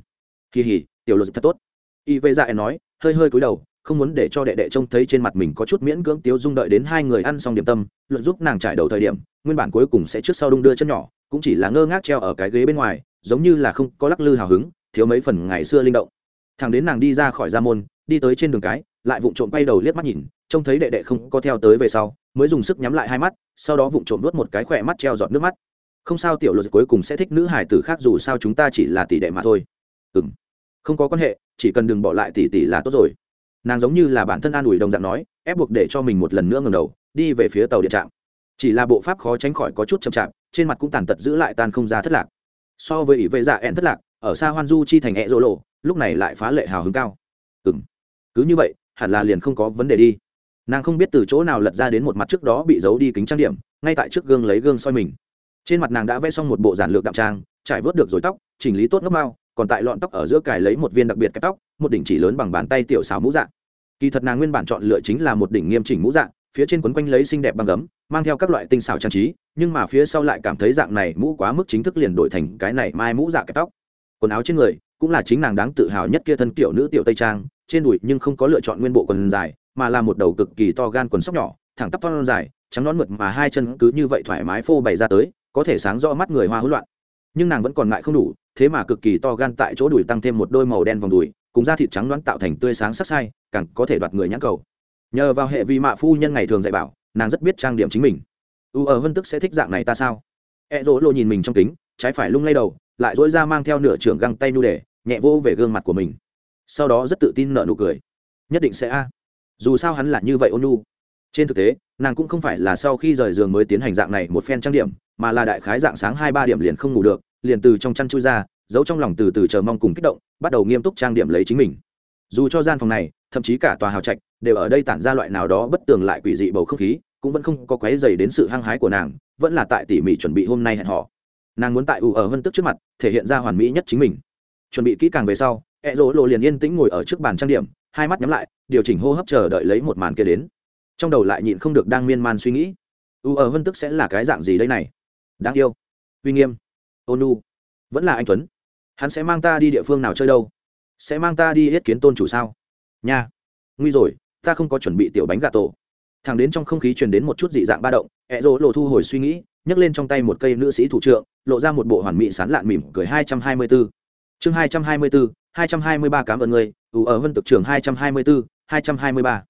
Kỳ hỉ, tiểu luật thật tốt. Y vệ dạ ẻn nói, hơi hơi cúi đầu, không muốn để cho đệ đệ trông thấy trên mặt mình có chút miễn cưỡng tiếu dung đợi đến hai người ăn xong điểm tâm luận giúp nàng trải đầu thời điểm, nguyên bản cuối cùng sẽ trước sau đung đưa chân nhỏ cũng chỉ là ngơ ngác treo ở cái ghế bên ngoài, giống như là không có lắc lư hào hứng, thiếu mấy phần ngày xưa linh động. Thằng đến nàng đi ra khỏi gia môn, đi tới trên đường cái, lại vụng trộm quay đầu liếc mắt nhìn, trông thấy đệ đệ không có theo tới về sau, mới dùng sức nhắm lại hai mắt, sau đó vụng trộm đốt một cái khỏe mắt treo giọt nước mắt. Không sao tiểu luật cuối cùng sẽ thích nữ hải tử khác dù sao chúng ta chỉ là tỷ đệ mà thôi. Ừ m không có quan hệ, chỉ cần đừng bỏ lại tỷ tỷ là tốt rồi. Nàng giống như là bản thân an ủi đồng dạng nói, ép buộc để cho mình một lần nữa ngầm đầu, đi về phía tàu điện trạm. Chỉ là bộ pháp khó tránh khỏi có chút chậm chạp trên mặt cũng tàn tật giữ lại tan không ra thất lạc. So với ỷ vệ dạ ẹn thất lạc, ở xa hoan du chi thành hẹ rỗ lộ, lúc này lại phá lệ hào hứng cao. Ừ m cứ như vậy, hẳn là liền không có vấn đề đi. Nàng không biết từ chỗ nào lật ra đến một mặt trước đó bị giấu đi kính trang điểm, ngay tại trước gương lấy gương soi mình. Trên mặt nàng đã vẽ xong một bộ giản lược đạm trang, trải vớt được rồi tóc, chỉnh lý tốt ngốc mao, còn tại lọn tóc ở giữa cài lấy một viên đặc biệt kẹp tóc, một đỉnh chỉ lớn bằng bàn tay tiểu xào mũ dạng kỳ thật nàng nguyên bản chọn lựa chính là một đỉnh nghiêm chỉnh mũ dạng phía trên quấn quanh lấy xinh đẹp băng gấm, mang theo các loại tinh xảo trang trí, nhưng mà phía sau lại cảm thấy dạng này mũ quá mức chính thức liền đổi thành cái này mai mũ dạ kẹp tóc. Quần áo trên người cũng là chính nàng đáng tự hào nhất kia thân kiểu nữ tiểu tây trang, trên đùi nhưng không có lựa chọn nguyên bộ quần dài, mà là một đầu cực kỳ to gan quần sóc nhỏ, thẳng tắp thon dài, trắng nón mượt mà hai chân cứ như vậy thoải mái phô bày ra tới, có thể sáng rõ mắt người hoa hỗn loạn. Nhưng nàng vẫn còn ngại không đủ, thế mà cực kỳ to gan tại chỗ đùi tăng thêm một đôi màu đen vòng đùi, cùng da thịt trắng đoán tạo thành tươi sáng sắc sai, càng có thể đoạt người nhãn cầu nhờ vào hệ vi mạ phu nhân ngày thường dạy bảo, nàng rất biết trang điểm chính mình. U ở vân tức sẽ thích dạng này ta sao? E dỗ lộ nhìn mình trong kính, trái phải lung lay đầu, lại dỗi ra mang theo nửa trưởng găng tay nu để, nhẹ vô về gương mặt của mình. Sau đó rất tự tin nợ nụ cười. Nhất định sẽ a. Dù sao hắn là như vậy ôn nu trên thực tế, nàng cũng không phải là sau khi rời giường mới tiến hành dạng này một phen trang điểm, mà là đại khái dạng sáng hai ba điểm liền không ngủ được, liền từ trong chăn chui ra, giấu trong lòng từ từ chờ mong cùng kích động, bắt đầu nghiêm túc trang điểm lấy chính mình. Dù cho gian phòng này, thậm chí cả tòa hào trạch đều ở đây tản ra loại nào đó bất tường lại quỷ dị bầu không khí, cũng vẫn không có quấy dày đến sự hăng hái của nàng, vẫn là tại tỉ mỉ chuẩn bị hôm nay hẹn họ nàng muốn tại ủ ở hơn tức trước mặt, thể hiện ra hoàn mỹ nhất chính mình. Chuẩn bị kỹ càng về sau e rỗ lộ liền yên tĩnh ngồi ở trước bàn trang điểm, hai mắt nhắm lại, điều chỉnh hô hấp chờ đợi lấy một màn kia đến. Trong đầu lại nhịn không được đang miên man suy nghĩ u ở hơn tức sẽ là cái dạng gì đây này? Đáng yêu, uy nghiêm ônu vẫn là anh tuấn. Hắn sẽ mang ta đi địa phương nào chơi đâu? Sẽ mang ta đi yết kiến tôn chủ sao? Nha, nguy rồi ta không có chuẩn bị tiểu bánh gà tổ. Thẳng đến trong không khí truyền đến một chút dị dạng ba động e ẹ rỗ lộ thu hồi suy nghĩ, nhấc lên trong tay một cây nữ sĩ thủ trượng, lộ ra một bộ hoàn mỹ sán lạn mỉm cười hai trăm hai mươi bốn chương hai trăm hai mươi bốn hai trăm hai mươi ba cảm ơn ngươi ưu ở vân tực trường hai trăm hai mươi bốn hai trăm hai mươi ba.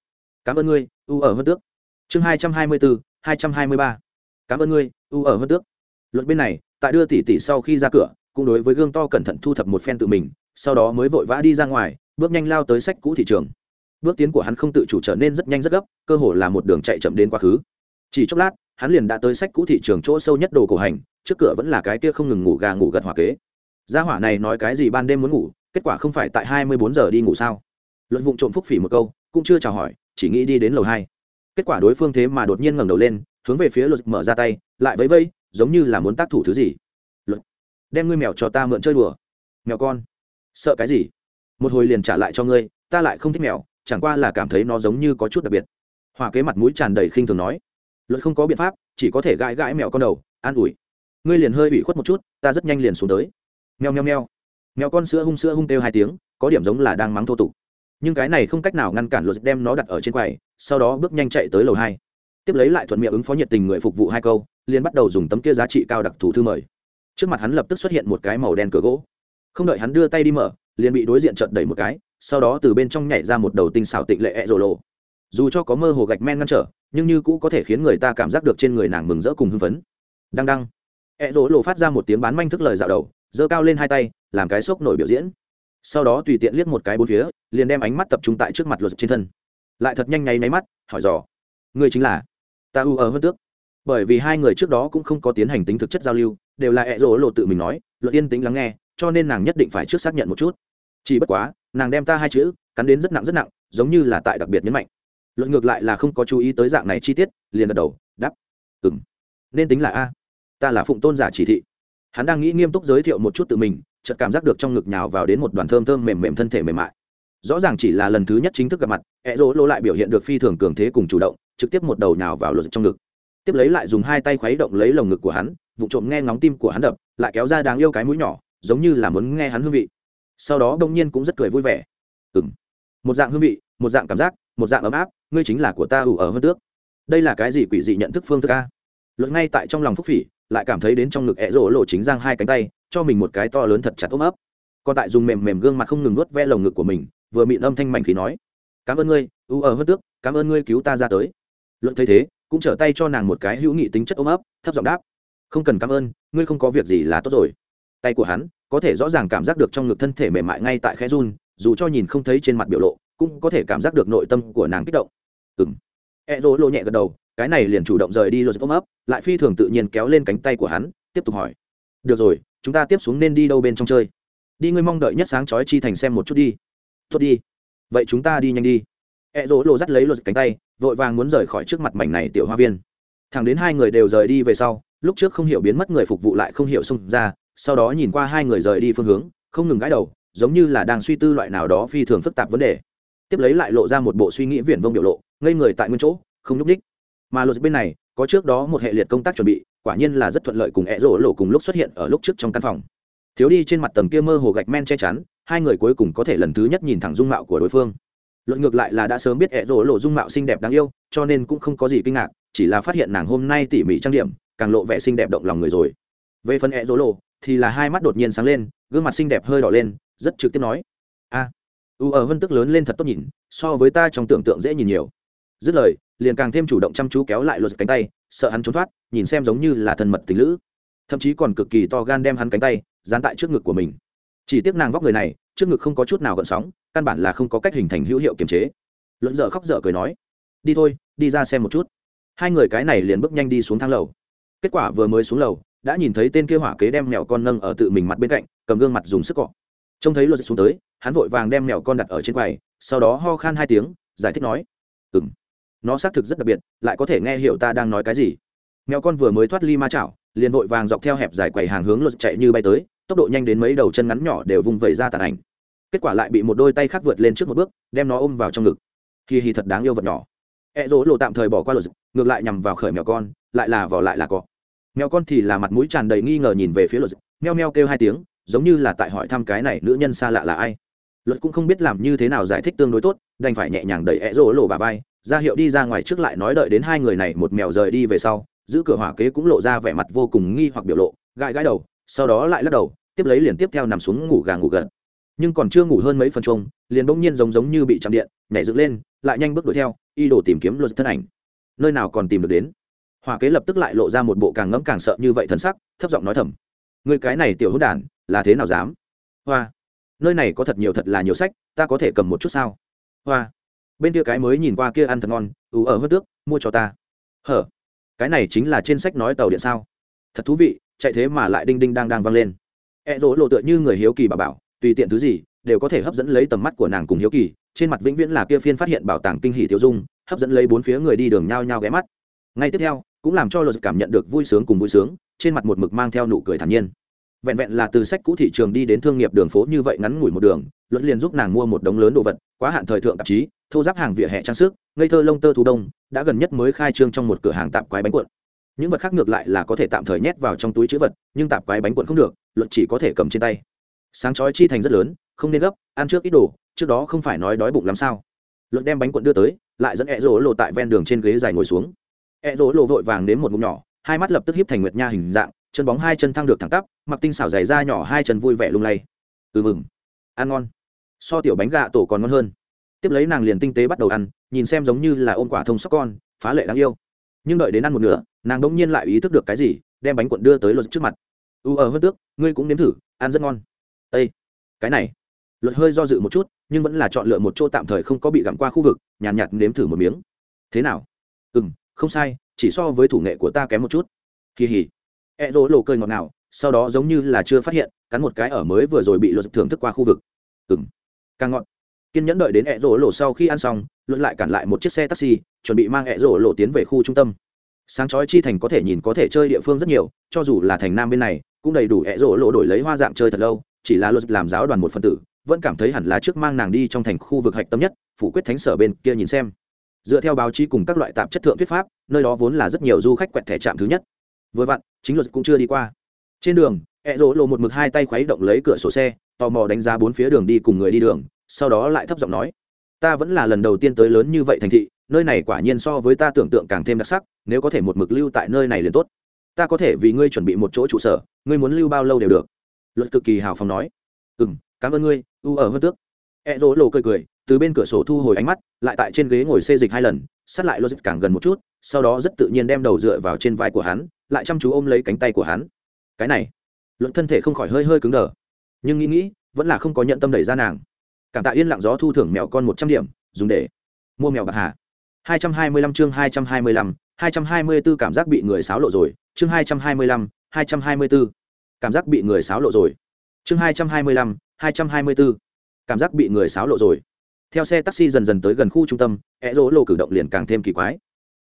Cảm ơn ngươi ưu ở vân tước. Chương hai trăm hai mươi bốn hai trăm hai mươi ba. Cảm ơn ngươi ưu ở vân tước. Luật bên này, tại đưa tỷ tỷ sau khi ra cửa, cũng đối với gương to cẩn thận thu thập một phen tự mình, sau đó mới vội vã đi ra ngoài, bước nhanh lao tới sách cũ thị trường bước tiến của hắn không tự chủ trở nên rất nhanh rất gấp, cơ hồ là một đường chạy chậm đến quá khứ. Chỉ chốc lát, hắn liền đã tới sách cũ thị trường chỗ sâu nhất đồ cổ hành, trước cửa vẫn là cái kia không ngừng ngủ gà ngủ gật hỏa kế. Gia hỏa này nói cái gì ban đêm muốn ngủ, kết quả không phải tại hai mươi bốn giờ đi ngủ sao? Luận vụng trộm phúc phỉ một câu, cũng chưa chào hỏi, chỉ nghĩ đi đến lầu hai. Kết quả đối phương thế mà đột nhiên ngẩng đầu lên, hướng về phía luật mở ra tay, lại vẫy vẫy, giống như là muốn tác thủ thứ gì. Luật, đem ngươi mèo cho ta mượn chơi đùa. Mèo con, sợ cái gì? Một hồi liền trả lại cho ngươi, ta lại không thích mèo chẳng qua là cảm thấy nó giống như có chút đặc biệt. Hòa kế mặt mũi tràn đầy khinh thường nói, luật không có biện pháp, chỉ có thể gãi gãi mèo con đầu, an ủi. Ngươi liền hơi ủy khuất một chút, ta rất nhanh liền xuống tới. Meo meo meo. Mèo con sữa hung sữa hung kêu hai tiếng, có điểm giống là đang mắng thô tục. Nhưng cái này không cách nào ngăn cản luật đem nó đặt ở trên quầy, sau đó bước nhanh chạy tới lầu hai. Tiếp lấy lại thuận miệng ứng phó nhiệt tình người phục vụ hai câu, liền bắt đầu dùng tấm kia giá trị cao đặc thù thư mời. Trước mặt hắn lập tức xuất hiện một cái màu đen cửa gỗ. Không đợi hắn đưa tay đi mở liền bị đối diện trợn đẩy một cái, sau đó từ bên trong nhảy ra một đầu tinh xảo tịnh lệ ẹ rồ lộ. Dù cho có mơ hồ gạch men ngăn trở, nhưng như cũ có thể khiến người ta cảm giác được trên người nàng mừng rỡ cùng hưng phấn. Đăng đăng. E ẹ rỗ lộ phát ra một tiếng bán manh thức lời dạo đầu, giơ cao lên hai tay, làm cái sốc nổi biểu diễn. Sau đó tùy tiện liếc một cái bốn phía, liền đem ánh mắt tập trung tại trước mặt luật trên thân. Lại thật nhanh nháy máy mắt, hỏi dò. Ngươi chính là ta u ở hơn tước. Bởi vì hai người trước đó cũng không có tiến hành tính thực chất giao lưu, đều là e ẹ rỗ lộ tự mình nói, luật yên tính lắng nghe, cho nên nàng nhất định phải trước xác nhận một chút chỉ bất quá, nàng đem ta hai chữ cắn đến rất nặng rất nặng, giống như là tại đặc biệt nhấn mạnh. Luật ngược lại là không có chú ý tới dạng này chi tiết, liền gật đầu đắp ừ m nên tính là a. Ta là phụng tôn giả chỉ thị. Hắn đang nghĩ nghiêm túc giới thiệu một chút tự mình, chợt cảm giác được trong ngực nhào vào đến một đoàn thơm thơm mềm mềm thân thể mềm mại. Rõ ràng chỉ là lần thứ nhất chính thức gặp mặt e ẹ rỗ lô lại biểu hiện được phi thường cường thế cùng chủ động, trực tiếp một đầu nhào vào luật trong ngực. Tiếp lấy lại dùng hai tay khuấy động lấy lồng ngực của hắn, vụ trộm nghe ngóng tim của hắn đập, lại kéo ra đáng yêu cái mũi nhỏ, giống như là muốn nghe hắn hương vị sau đó đông nhiên cũng rất cười vui vẻ. Ừng một dạng hương vị, một dạng cảm giác, một dạng ấm áp, ngươi chính là của ta ủ ở hơn tước. Đây là cái gì quỷ dị nhận thức phương thức a? Luật ngay tại trong lòng phúc phỉ, lại cảm thấy đến trong ngực ẹ rỗ lộ chính giang hai cánh tay, cho mình một cái to lớn thật chặt ôm ấp. Còn tại dùng mềm mềm gương mặt không ngừng nuốt ve lồng ngực của mình, vừa mịn âm thanh mảnh khí nói, cảm ơn ngươi ưu ở hơn tước, cảm ơn ngươi cứu ta ra tới. Luận thấy thế, cũng trở tay cho nàng một cái hữu nghị tính chất ôm ấp, thấp giọng đáp, không cần cảm ơn, ngươi không có việc gì là tốt rồi tay của hắn có thể rõ ràng cảm giác được trong ngực thân thể mềm mại ngay tại khe run, dù cho nhìn không thấy trên mặt biểu lộ, cũng có thể cảm giác được nội tâm của nàng kích động. Ừng e rô lộ nhẹ gật đầu, cái này liền chủ động rời đi lột ôm ấp lại phi thường tự nhiên kéo lên cánh tay của hắn, tiếp tục hỏi. Được rồi, chúng ta tiếp xuống nên đi đâu bên trong chơi? Đi ngươi mong đợi nhất sáng chói chi thành xem một chút đi. Tốt đi. Vậy chúng ta đi nhanh đi. E rỗ lộ dắt lấy lột cánh tay, vội vàng muốn rời khỏi trước mặt mảnh này tiểu hoa viên. Thẳng đến hai người đều rời đi về sau, lúc trước không hiểu biến mất người phục vụ lại không hiểu xông ra sau đó nhìn qua hai người rời đi phương hướng, không ngừng gãi đầu, giống như là đang suy tư loại nào đó phi thường phức tạp vấn đề. Tiếp lấy lại lộ ra một bộ suy nghĩ viển vông biểu lộ, ngây người tại nguyên chỗ, không nhúc ních mà luật bên này, có trước đó một hệ liệt công tác chuẩn bị, quả nhiên là rất thuận lợi cùng ẹ rổ lộ cùng lúc xuất hiện ở lúc trước trong căn phòng. Thiếu đi trên mặt tầng kia mơ hồ gạch men che chắn, hai người cuối cùng có thể lần thứ nhất nhìn thẳng dung mạo của đối phương. Luận ngược lại là đã sớm biết ẹ rổ lộ dung mạo xinh đẹp đáng yêu, cho nên cũng không có gì kinh ngạc, chỉ là phát hiện nàng hôm nay tỉ mỉ trang điểm, càng lộ vẻ xinh đẹp động lòng người rồi. Về phần ẹ rổ lộ thì là hai mắt đột nhiên sáng lên, gương mặt xinh đẹp hơi đỏ lên, rất trực tiếp nói. A, u ở vân tức lớn lên thật tốt nhìn, so với ta trong tưởng tượng dễ nhìn nhiều. Dứt lời, liền càng thêm chủ động chăm chú kéo lại lột cánh tay, sợ hắn trốn thoát, nhìn xem giống như là thân mật tình lữ. Thậm chí còn cực kỳ to gan đem hắn cánh tay dán tại trước ngực của mình. Chỉ tiếc nàng vóc người này, trước ngực không có chút nào gợn sóng, căn bản là không có cách hình thành hữu hiệu kiềm chế. Luận dở khóc dở cười nói, đi thôi, đi ra xem một chút. Hai người cái này liền bước nhanh đi xuống thang lầu. Kết quả vừa mới xuống lầu đã nhìn thấy tên kia hỏa kế đem mèo con nâng ở tự mình mặt bên cạnh, cầm gương mặt dùng sức cọ. Trông thấy luật xuống tới, hắn vội vàng đem mèo con đặt ở trên quầy, sau đó ho khan hai tiếng, giải thích nói ừ m nó xác thực rất đặc biệt, lại có thể nghe hiểu ta đang nói cái gì. Mèo con vừa mới thoát ly ma chảo, liền vội vàng dọc theo hẹp dài quầy hàng hướng luật chạy như bay tới, tốc độ nhanh đến mấy đầu chân ngắn nhỏ đều vung vẩy ra tàn ảnh. Kết quả lại bị một đôi tay khác vượt lên trước một bước, đem nó ôm vào trong ngực. Hì hì thật đáng yêu vật nhỏ. E dỗ lộ tạm thời bỏ qua luật, ngược lại nhằm vào khởi mèo con, lại là vỏ lại là cọ mèo con thì là mặt mũi tràn đầy nghi ngờ nhìn về phía luật. Meo meo kêu hai tiếng, giống như là tại hỏi thăm cái này nữ nhân xa lạ là ai. Luật cũng không biết làm như thế nào giải thích tương đối tốt, đành phải nhẹ nhàng đẩy ẹ rỗ lộ bà vai. Ra hiệu đi ra ngoài trước lại nói đợi đến hai người này một mèo rời đi về sau, giữ cửa hỏa kế cũng lộ ra vẻ mặt vô cùng nghi hoặc biểu lộ, gãi gãi đầu, sau đó lại lắc đầu, tiếp lấy liền tiếp theo nằm xuống ngủ gà ngủ gật. Nhưng còn chưa ngủ hơn mấy phần chung, liền bỗng nhiên giống giống như bị chạm điện, nhảy dựng lên, lại nhanh bước đuổi theo, y đổ tìm kiếm luật thân ảnh. Nơi nào còn tìm được đến? Hòa kế lập tức lại lộ ra một bộ càng ngẫm càng sợ như vậy thân sắc, thấp giọng nói thầm. Người cái này tiểu hữu đản, là thế nào dám? Hoa, nơi này có thật nhiều thật là nhiều sách, ta có thể cầm một chút sao? Hoa, bên kia cái mới nhìn qua kia ăn thật ngon, ú ở hớt tước, mua cho ta. Hở, cái này chính là trên sách nói tàu điện sao? Thật thú vị, chạy thế mà lại đinh đinh đang đang vang lên. E rỗ lộ tựa như người hiếu kỳ bà bảo, tùy tiện thứ gì, đều có thể hấp dẫn lấy tầm mắt của nàng cùng hiếu kỳ, trên mặt vĩnh viễn là kia phiên phát hiện bảo tàng kinh hỷ tiêu dung, hấp dẫn lấy bốn phía người đi đường nhao nhao ghé mắt ngay tiếp theo, cũng làm cho luật cảm nhận được vui sướng cùng vui sướng, trên mặt một mực mang theo nụ cười thản nhiên. Vẹn vẹn là từ sách cũ thị trường đi đến thương nghiệp đường phố như vậy ngắn ngủi một đường luật liền giúp nàng mua một đống lớn đồ vật, quá hạn thời thượng tạp chí, thô giáp hàng vỉa hè trang sức, ngây thơ lông tơ thu đông, đã gần nhất mới khai trương trong một cửa hàng tạp quái bánh cuộn. Những vật khác ngược lại là có thể tạm thời nhét vào trong túi chữ vật, nhưng tạp quái bánh cuộn không được luật chỉ có thể cầm trên tay. Sáng chói chi thành rất lớn, không nên gấp, ăn trước ít đồ, trước đó không phải nói đói bụng lắm sao. Luật đem bánh cuộn đưa tới, lại dẫn ẹ rỗ lộ tại ven đường trên ghế dài ngồi xuống. E rỗ lộ vội vàng đến một ngụm nhỏ hai mắt lập tức híp thành nguyệt nha hình dạng chân bóng hai chân thăng được thẳng tắp mặc tinh xảo dày da nhỏ hai chân vui vẻ lung lay. Ừ mừng. Ăn ngon. So tiểu bánh gà tổ còn ngon hơn. Tiếp lấy nàng liền tinh tế bắt đầu ăn nhìn xem giống như là ôm quả thông sóc con phá lệ đáng yêu. Nhưng đợi đến ăn một nửa nàng bỗng nhiên lại ý thức được cái gì đem bánh cuộn đưa tới luật trước mặt. U ở hơn tước ngươi cũng nếm thử ăn rất ngon. "Ê, cái này. Luật hơi do dự một chút nhưng vẫn là chọn lựa một chỗ tạm thời không có bị gặm qua khu vực nhàn nhạt, nhạt nếm thử một miếng. Thế nào? Ừm không sai, chỉ so với thủ nghệ của ta kém một chút. Kỳ hỉ. E rỗ lộ cơi ngọt ngào, sau đó giống như là chưa phát hiện, cắn một cái ở mới vừa rồi bị luật thưởng thức qua khu vực. Ừng càng ngọt. Kiên nhẫn đợi đến e rỗ lộ sau khi ăn xong, luật lại cản lại một chiếc xe taxi, chuẩn bị mang e rỗ lộ tiến về khu trung tâm. Sáng chói chi thành có thể nhìn có thể chơi địa phương rất nhiều, cho dù là thành nam bên này, cũng đầy đủ e rỗ lộ đổi lấy hoa dạng chơi thật lâu, chỉ là luật làm giáo đoàn một phần tử, vẫn cảm thấy hẳn là trước mang nàng đi trong thành khu vực hạch tâm nhất, phủ quyết thánh sở bên kia nhìn xem dựa theo báo chí cùng các loại tạp chất thượng thuyết pháp, nơi đó vốn là rất nhiều du khách quẹt thẻ trạm thứ nhất. Vừa vặn, chính luật cũng chưa đi qua. Trên đường ẹ rỗ lộ một mực hai tay khuấy động lấy cửa sổ xe, tò mò đánh giá bốn phía đường đi cùng người đi đường, sau đó lại thấp giọng nói, ta vẫn là lần đầu tiên tới lớn như vậy thành thị, nơi này quả nhiên so với ta tưởng tượng càng thêm đặc sắc, nếu có thể một mực lưu tại nơi này liền tốt. Ta có thể vì ngươi chuẩn bị một chỗ trụ sở, ngươi muốn lưu bao lâu đều được. Luật cực kỳ hào phóng nói ừ m cảm ơn ngươi, u ở hơn tước. E rỗ lộ cười cười từ bên cửa sổ thu hồi ánh mắt, lại tại trên ghế ngồi xê dịch hai lần, sát lại logic càng gần một chút, sau đó rất tự nhiên đem đầu dựa vào trên vai của hắn, lại chăm chú ôm lấy cánh tay của hắn. Cái này luận thân thể không khỏi hơi hơi cứng đờ. Nhưng nghĩ nghĩ, vẫn là không có nhận tâm đẩy ra nàng. Cảm tạ yên lặng gió thu thưởng mèo con một trăm điểm, dùng để mua mèo bạc hà. hai trăm hai mươi lăm chương hai trăm hai mươi lăm, hai trăm hai mươi b ố cảm giác bị người sáo lộ rồi, chương hai trăm hai mươi lăm, hai trăm hai mươi b ố cảm giác bị người sáo lộ rồi. Chương hai trăm hai mươi lăm, hai trăm hai mươi b ố cảm giác bị người sáo lộ rồi theo xe taxi dần dần tới gần khu trung tâm e dỗ lộ cử động liền càng thêm kỳ quái.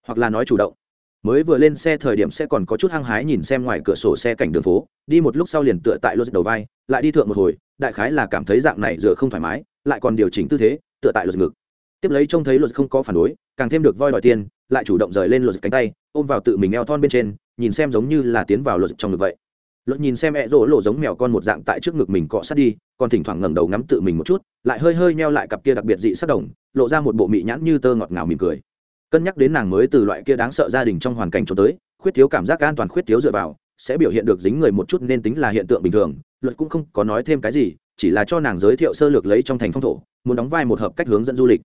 Hoặc là nói chủ động. Mới vừa lên xe thời điểm sẽ còn có chút hăng hái nhìn xem ngoài cửa sổ xe cảnh đường phố, đi một lúc sau liền tựa tại lô đầu vai, lại đi thượng một hồi, đại khái là cảm thấy dạng này dựa không thoải mái, lại còn điều chỉnh tư thế, tựa tại lô ngực. Tiếp lấy trông thấy luật không có phản đối, càng thêm được voi đòi tiền, lại chủ động rời lên luật cánh tay, ôm vào tự mình eo thon bên trên, nhìn xem giống như là tiến vào luật trong ngực vậy luật nhìn xem ẹ rỗ lộ giống mèo con một dạng tại trước ngực mình cọ sát đi còn thỉnh thoảng ngẩng đầu ngắm tự mình một chút, lại hơi hơi neo lại cặp kia đặc biệt dị sắc đồng, lộ ra một bộ mị nhãn như tơ ngọt ngào mỉm cười. Cân nhắc đến nàng mới từ loại kia đáng sợ gia đình trong hoàn cảnh cho tới, khuyết thiếu cảm giác an toàn khuyết thiếu dựa vào, sẽ biểu hiện được dính người một chút nên tính là hiện tượng bình thường luật cũng không có nói thêm cái gì, chỉ là cho nàng giới thiệu sơ lược lấy trong thành phong thổ, muốn đóng vai một hợp cách hướng dẫn du lịch.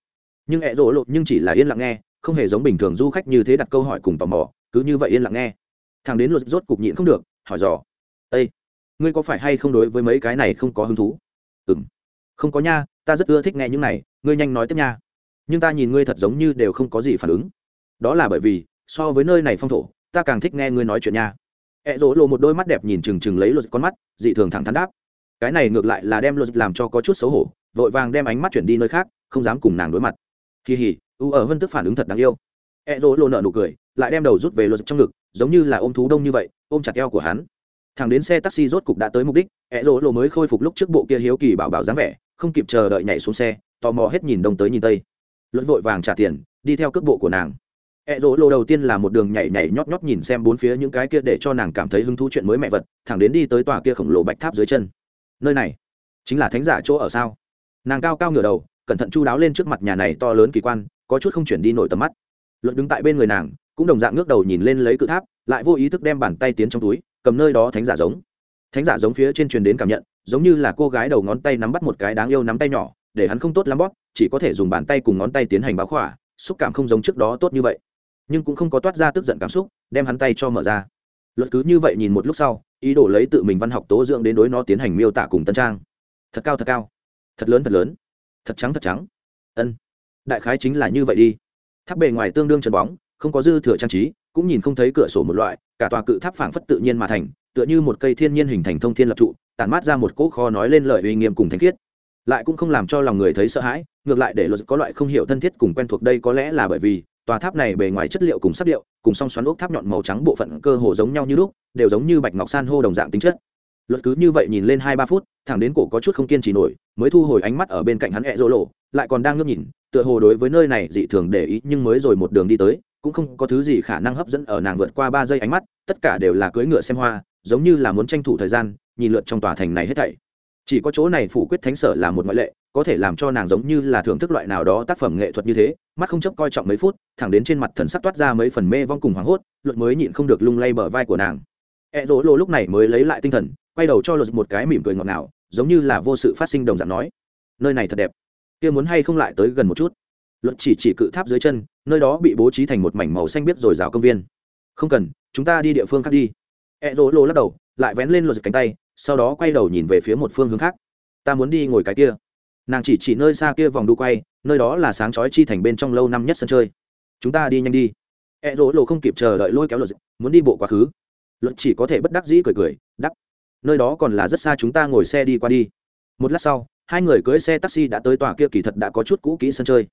Nhưng ẹ rỗ lộ nhưng chỉ là yên lặng nghe, không hề giống bình thường du khách như thế đặt câu hỏi cùng tò mò, cứ như vậy yên lặng nghe. Thằng đến luật rốt cục nhịn không được, hỏi dò ây ngươi có phải hay không đối với mấy cái này không có hứng thú? Ừ m không có nha, ta rất ưa thích nghe những này, ngươi nhanh nói tiếp nha. Nhưng ta nhìn ngươi thật giống như đều không có gì phản ứng. Đó là bởi vì, so với nơi này phong thổ, ta càng thích nghe ngươi nói chuyện nha. Ẹ rỗ lộ một đôi mắt đẹp nhìn chừng chừng lấy luật con mắt, dị thường thẳng thắn đáp. Cái này ngược lại là đem luật làm cho có chút xấu hổ, vội vàng đem ánh mắt chuyển đi nơi khác, không dám cùng nàng đối mặt. Kỳ hỉ, u ở vân tức phản ứng thật đáng yêu. Ẹ rỗ lộ nợ nụ cười, lại đem đầu rút về luật trong ngực, giống như là ôm thú đông như vậy, ôm chặt eo của hắn thằng đến xe taxi rốt cục đã tới mục đích ẹ rỗ lộ mới khôi phục lúc trước bộ kia hiếu kỳ bảo bảo dáng vẻ, không kịp chờ đợi nhảy xuống xe, tò mò hết nhìn đông tới nhìn tây. Luật vội vàng trả tiền, đi theo cước bộ của nàng. Ẹ rỗ lộ đầu tiên là một đường nhảy nhảy nhót nhót nhìn xem bốn phía những cái kia để cho nàng cảm thấy hứng thú chuyện mới mẹ vật, thẳng đến đi tới tòa kia khổng lồ bạch tháp dưới chân. Nơi này, chính là thánh giả chỗ ở sao? Nàng cao cao ngửa đầu, cẩn thận chu đáo lên trước mặt nhà này to lớn kỳ quan, có chút không chuyển đi nổi tầm mắt. Luật đứng tại bên người nàng, cũng đồng dạng ngước đầu nhìn lên lấy cự tháp, lại vô ý thức đem bàn tay tiến trong túi cầm nơi đó thánh giả giống. Thánh giả giống phía trên truyền đến cảm nhận, giống như là cô gái đầu ngón tay nắm bắt một cái đáng yêu nắm tay nhỏ, để hắn không tốt lắm bóp, chỉ có thể dùng bàn tay cùng ngón tay tiến hành báo khỏa, xúc cảm không giống trước đó tốt như vậy. Nhưng cũng không có toát ra tức giận cảm xúc, đem hắn tay cho mở ra. Luật cứ như vậy nhìn một lúc sau, ý đồ lấy tự mình văn học tố dưỡng đến đối nó tiến hành miêu tả cùng tân trang. Thật cao thật cao. Thật lớn thật lớn. Thật trắng thật trắng. Ân. Đại khái chính là như vậy đi. Tháp bề ngoài tương đương trần bóng, không có dư thừa trang trí cũng nhìn không thấy cửa sổ một loại, cả tòa cự tháp phảng phất tự nhiên mà thành, tựa như một cây thiên nhiên hình thành thông thiên lập trụ, tản mát ra một cỗ kho nói lên lời uy nghiêm cùng thánh khiết. Lại cũng không làm cho lòng người thấy sợ hãi, ngược lại để luật có loại không hiểu thân thiết cùng quen thuộc đây có lẽ là bởi vì, tòa tháp này bề ngoài chất liệu cùng sắc điệu, cùng song xoắn ốc tháp nhọn màu trắng bộ phận cơ hồ giống nhau như lúc, đều giống như bạch ngọc san hô đồng dạng tính chất. Luật cứ như vậy nhìn lên hai ba phút, thẳng đến cổ có chút không kiên trì nổi, mới thu hồi ánh mắt ở bên cạnh hắn hẹ rỗ lộ, lại còn đang ngước nhìn, tựa hồ đối với nơi này dị thường để ý, nhưng mới rồi một đường đi tới cũng không có thứ gì khả năng hấp dẫn ở nàng vượt qua ba giây ánh mắt, tất cả đều là cưỡi ngựa xem hoa, giống như là muốn tranh thủ thời gian, nhìn lượt trong tòa thành này hết thảy. Chỉ có chỗ này phủ quyết thánh sở là một ngoại lệ, có thể làm cho nàng giống như là thưởng thức loại nào đó tác phẩm nghệ thuật như thế, mắt không chấp coi trọng mấy phút, thẳng đến trên mặt thần sắc toát ra mấy phần mê vong cùng hoảng hốt luật mới nhịn không được lung lay bờ vai của nàng. E rỗ lộ lúc này mới lấy lại tinh thần, quay đầu cho luật một cái mỉm cười ngọt ngào, giống như là vô sự phát sinh đồng dạng nói, nơi này thật đẹp, kia muốn hay không lại tới gần một chút? Luật chỉ chỉ cự tháp dưới chân, nơi đó bị bố trí thành một mảnh màu xanh biết rồi rào công viên. Không cần, chúng ta đi địa phương khác đi. E rỗ lộ lắc đầu, lại vén lên luật cánh tay, sau đó quay đầu nhìn về phía một phương hướng khác. Ta muốn đi ngồi cái kia. Nàng chỉ chỉ nơi xa kia vòng đu quay, nơi đó là sáng chói chi thành bên trong lâu năm nhất sân chơi. Chúng ta đi nhanh đi. E rỗ lộ không kịp chờ đợi lôi kéo luật muốn đi bộ quá khứ. Luật chỉ có thể bất đắc dĩ cười cười đắp nơi đó còn là rất xa chúng ta ngồi xe đi qua đi. Một lát sau, hai người cưới xe taxi đã tới tòa kia kỳ thật đã có chút cũ kỹ sân chơi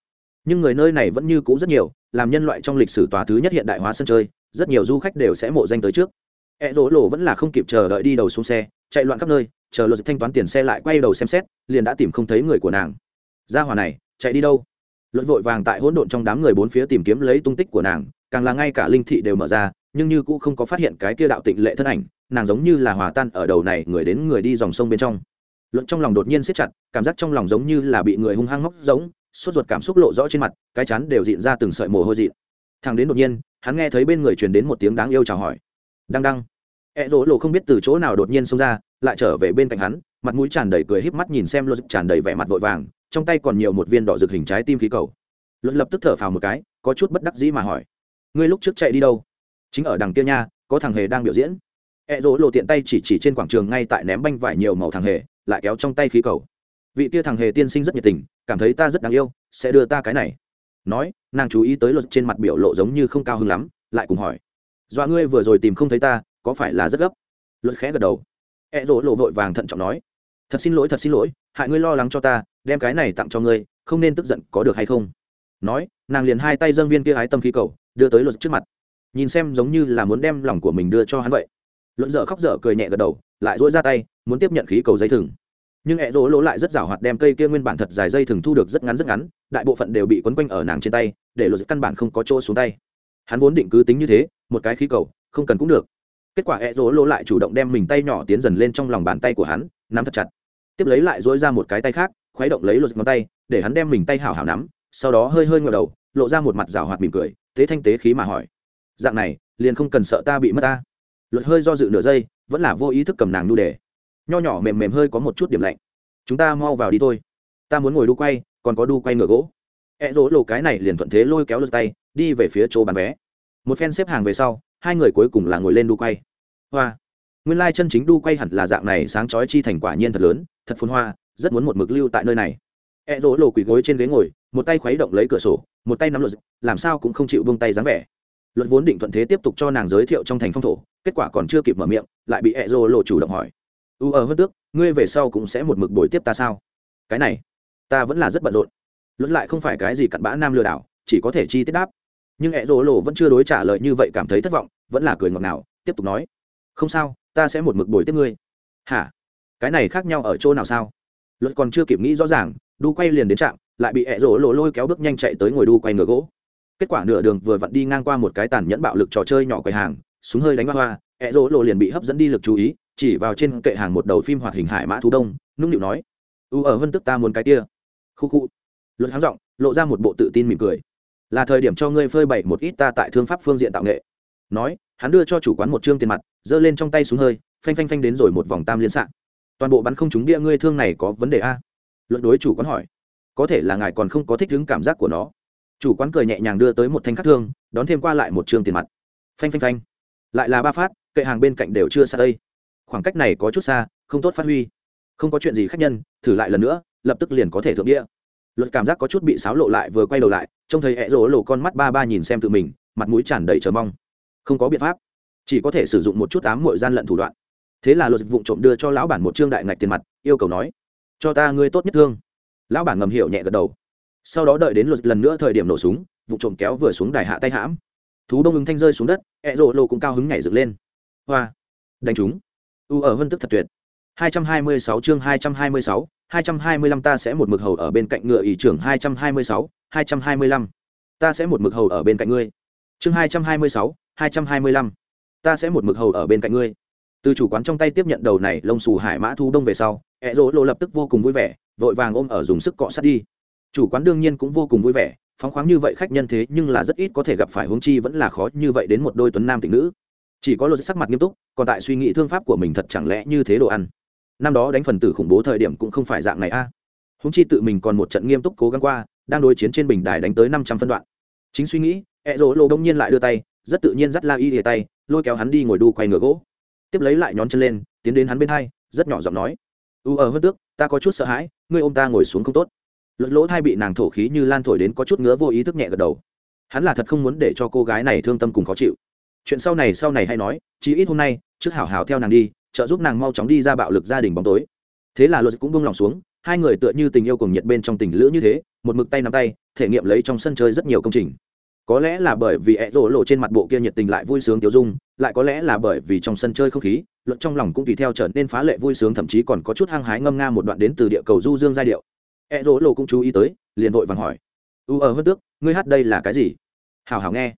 nhưng người nơi này vẫn như cũ rất nhiều, làm nhân loại trong lịch sử tòa thứ nhất hiện đại hóa sân chơi, rất nhiều du khách đều sẽ mộ danh tới trước. E rỗ lộ vẫn là không kịp chờ đợi đi đầu xuống xe, chạy loạn khắp nơi, chờ luật thanh toán tiền xe lại quay đầu xem xét, liền đã tìm không thấy người của nàng. Ra hòa này, chạy đi đâu? Luật vội vàng tại hỗn độn trong đám người bốn phía tìm kiếm lấy tung tích của nàng, càng là ngay cả linh thị đều mở ra, nhưng như cũng không có phát hiện cái kia đạo tịnh lệ thân ảnh, nàng giống như là hòa tan ở đầu này người đến người đi dòng sông bên trong. Luật trong lòng đột nhiên siết chặt, cảm giác trong lòng giống như là bị người hung hăng móc giống sốt ruột cảm xúc lộ rõ trên mặt, cái chắn đều dịn ra từng sợi mồ hôi dịn. Thằng đến đột nhiên, hắn nghe thấy bên người truyền đến một tiếng đáng yêu chào hỏi. Đăng đăng. Ẹ rỗ lộ không biết từ chỗ nào đột nhiên xông ra, lại trở về bên cạnh hắn, mặt mũi tràn đầy cười híp mắt nhìn xem luật tràn đầy vẻ mặt vội vàng, trong tay còn nhiều một viên đỏ rực hình trái tim khí cầu. Luật lập tức thở phào một cái, có chút bất đắc dĩ mà hỏi, ngươi lúc trước chạy đi đâu? Chính ở đằng kia nha, có thằng hề đang biểu diễn. Ẹ rỗ lộ tiện tay chỉ chỉ trên quảng trường ngay tại ném banh vải nhiều màu thằng hề, lại kéo trong tay khí cầu vị kia thằng hề tiên sinh rất nhiệt tình, cảm thấy ta rất đáng yêu, sẽ đưa ta cái này. Nói, nàng chú ý tới luật trên mặt biểu lộ giống như không cao hứng lắm, lại cùng hỏi. Dọa ngươi vừa rồi tìm không thấy ta, có phải là rất gấp? Luật khẽ gật đầu. E rỗ lộ vội vàng thận trọng nói. Thật xin lỗi, thật xin lỗi, hại ngươi lo lắng cho ta, đem cái này tặng cho ngươi, không nên tức giận, có được hay không? Nói, nàng liền hai tay dâng viên kia ái tâm khí cầu, đưa tới luật trước mặt. Nhìn xem giống như là muốn đem lòng của mình đưa cho hắn vậy. Luật dở khóc dở cười nhẹ gật đầu, lại dỗi ra tay, muốn tiếp nhận khí cầu dây thừng nhưng ẹ rỗ lỗ lại rất rào hoạt đem cây kia nguyên bản thật dài dây thường thu được rất ngắn rất ngắn, đại bộ phận đều bị quấn quanh ở nàng trên tay, để luật căn bản không có chỗ xuống tay. Hắn vốn định cứ tính như thế, một cái khí cầu, không cần cũng được. Kết quả ẹ rỗ lỗ lại chủ động đem mình tay nhỏ tiến dần lên trong lòng bàn tay của hắn, nắm thật chặt. Tiếp lấy lại dỗi ra một cái tay khác, khuấy động lấy luật ngón tay, để hắn đem mình tay hảo hảo nắm, sau đó hơi hơi ngờ đầu, lộ ra một mặt rào hoạt mỉm cười tế thanh tế khí mà hỏi. Dạng này, liền không cần sợ ta bị mất ta. Luật hơi do dự nửa giây, vẫn là vô ý thức cầm nàng nu đề nho nhỏ mềm mềm hơi có một chút điểm lạnh. Chúng ta mau vào đi thôi. Ta muốn ngồi đu quay, còn có đu quay ngựa gỗ. E rỗ lộ cái này liền thuận thế lôi kéo lượt tay, đi về phía chỗ bán vé. Một phen xếp hàng về sau, hai người cuối cùng là ngồi lên đu quay. Hoa. Nguyên lai chân chính đu quay hẳn là dạng này, sáng chói chi thành quả nhiên thật lớn, thật phun hoa, rất muốn một mực lưu tại nơi này. E rỗ lộ quỳ gối trên ghế ngồi, một tay khuấy động lấy cửa sổ, một tay nắm luật, làm sao cũng không chịu buông tay dáng vẻ. Luật vốn định thuận thế tiếp tục cho nàng giới thiệu trong thành phong thổ, kết quả còn chưa kịp mở miệng, lại bị e rỗ lộ chủ động hỏi u ở hơn tước, ngươi về sau cũng sẽ một mực bồi tiếp ta sao? Cái này, ta vẫn là rất bận rộn. Luật lại không phải cái gì cặn bã nam lừa đảo, chỉ có thể chi tiết đáp. Nhưng e rỗ lộ vẫn chưa đối trả lời như vậy cảm thấy thất vọng, vẫn là cười ngọt ngào, tiếp tục nói. Không sao, ta sẽ một mực bồi tiếp ngươi. Hả? Cái này khác nhau ở chỗ nào sao? Luật còn chưa kịp nghĩ rõ ràng, đu quay liền đến trạm, lại bị ẹ rỗ lộ lôi kéo bước nhanh chạy tới ngồi đu quay ngựa gỗ. Kết quả nửa đường vừa vặn đi ngang qua một cái tàn nhẫn bạo lực trò chơi nhỏ quầy hàng, súng hơi đánh hoa hoa, ẹ rỗ lộ liền bị hấp dẫn đi lực chú ý chỉ vào trên kệ hàng một đầu phim hoạt hình hải mã thú đông, nũng nịu nói, u ở vân tức ta muốn cái kia. Khu khu. Luật háng giọng, lộ ra một bộ tự tin mỉm cười. Là thời điểm cho ngươi phơi bày một ít ta tại thương pháp phương diện tạo nghệ. Nói, hắn đưa cho chủ quán một chương tiền mặt, giơ lên trong tay súng hơi, phanh phanh phanh đến rồi một vòng tam liên xạ toàn bộ bắn không trúng bia ngươi thương này có vấn đề a? Luật đối chủ quán hỏi. Có thể là ngài còn không có thích ứng cảm giác của nó. Chủ quán cười nhẹ nhàng đưa tới một thanh khắc thương, đón thêm qua lại một trường tiền mặt. Phanh phanh phanh. Lại là ba phát, kệ hàng bên cạnh đều chưa xa đây khoảng cách này có chút xa, không tốt phát huy. Không có chuyện gì khác nhân, thử lại lần nữa, lập tức liền có thể thượng địa. Luật cảm giác có chút bị xáo lộ lại vừa quay đầu lại, trông thấy hẹ rỗ lộ con mắt ba ba nhìn xem tự mình, mặt mũi tràn đầy chờ mong. Không có biện pháp. Chỉ có thể sử dụng một chút ám mội gian lận thủ đoạn. Thế là luật vụ trộm đưa cho lão bản một trương đại ngạch tiền mặt, yêu cầu nói, cho ta ngươi tốt nhất thương. Lão bản ngầm hiểu nhẹ gật đầu. Sau đó đợi đến luật lần nữa thời điểm nổ súng, vụ trộm kéo vừa xuống đài hạ tay hãm. Thú đông ứng thanh rơi xuống đất ẹ rộ lộ cũng cao hứng nhảy dựng lên. Hoa. Đánh chúng u ở vân tức thật tuyệt 226 chương 226, 225 ta sẽ một mực hầu ở bên cạnh ngựa ý trưởng 226, 225. Ta sẽ một mực hầu ở bên cạnh ngươi. Chương 226, 225. Ta sẽ một mực hầu ở bên cạnh ngươi. Từ chủ quán trong tay tiếp nhận đầu này lông xù hải mã thu đông về sau, ẹ rỗ lộ lập tức vô cùng vui vẻ, vội vàng ôm ở dùng sức cọ sát đi chủ quán đương nhiên cũng vô cùng vui vẻ phóng khoáng như vậy khách nhân thế nhưng là rất ít có thể gặp phải huống chi vẫn là khó như vậy đến một đôi tuấn nam tịnh nữ chỉ có lột sắc mặt nghiêm túc, còn tại suy nghĩ thương pháp của mình thật chẳng lẽ như thế đồ ăn. Năm đó đánh phần tử khủng bố thời điểm cũng không phải dạng này a. À. huống chi tự mình còn một trận nghiêm túc cố gắng qua, đang đối chiến trên bình đài đánh tới năm trăm phân đoạn. Chính suy nghĩ e ẹ rỗ lộ đông nhiên lại đưa tay, rất tự nhiên dắt la y lìa tay, lôi kéo hắn đi ngồi đu quay ngựa gỗ. Tiếp lấy lại nhón chân lên, tiến đến hắn bên hai, rất nhỏ giọng nói, u ở hơn tước, ta có chút sợ hãi, ngươi ôm ta ngồi xuống không tốt. Lột lỗ thai bị nàng thổ khí như lan thổi đến có chút ngứa vô ý thức nhẹ gật đầu. Hắn là thật không muốn để cho cô gái này thương tâm cùng khó chịu chuyện sau này sau này hay nói, chí ít hôm nay, trước hảo hảo theo nàng đi, trợ giúp nàng mau chóng đi ra bạo lực gia đình bóng tối. Thế là luật cũng buông lòng xuống, hai người tựa như tình yêu cùng nhiệt bên trong tình lữ như thế, một mực tay nắm tay, thể nghiệm lấy trong sân chơi rất nhiều công trình. Có lẽ là bởi vì ẹ rổ lộ trên mặt bộ kia nhiệt tình lại vui sướng tiêu dung, lại có lẽ là bởi vì trong sân chơi không khí, luật trong lòng cũng tùy theo trở nên phá lệ vui sướng, thậm chí còn có chút hăng hái ngâm nga một đoạn đến từ địa cầu du dương giai điệu. Ẹ rổ lộ cũng chú ý tới, liền vội vàng hỏi. U ở hơn tước, ngươi hát đây là cái gì? Hào hào nghe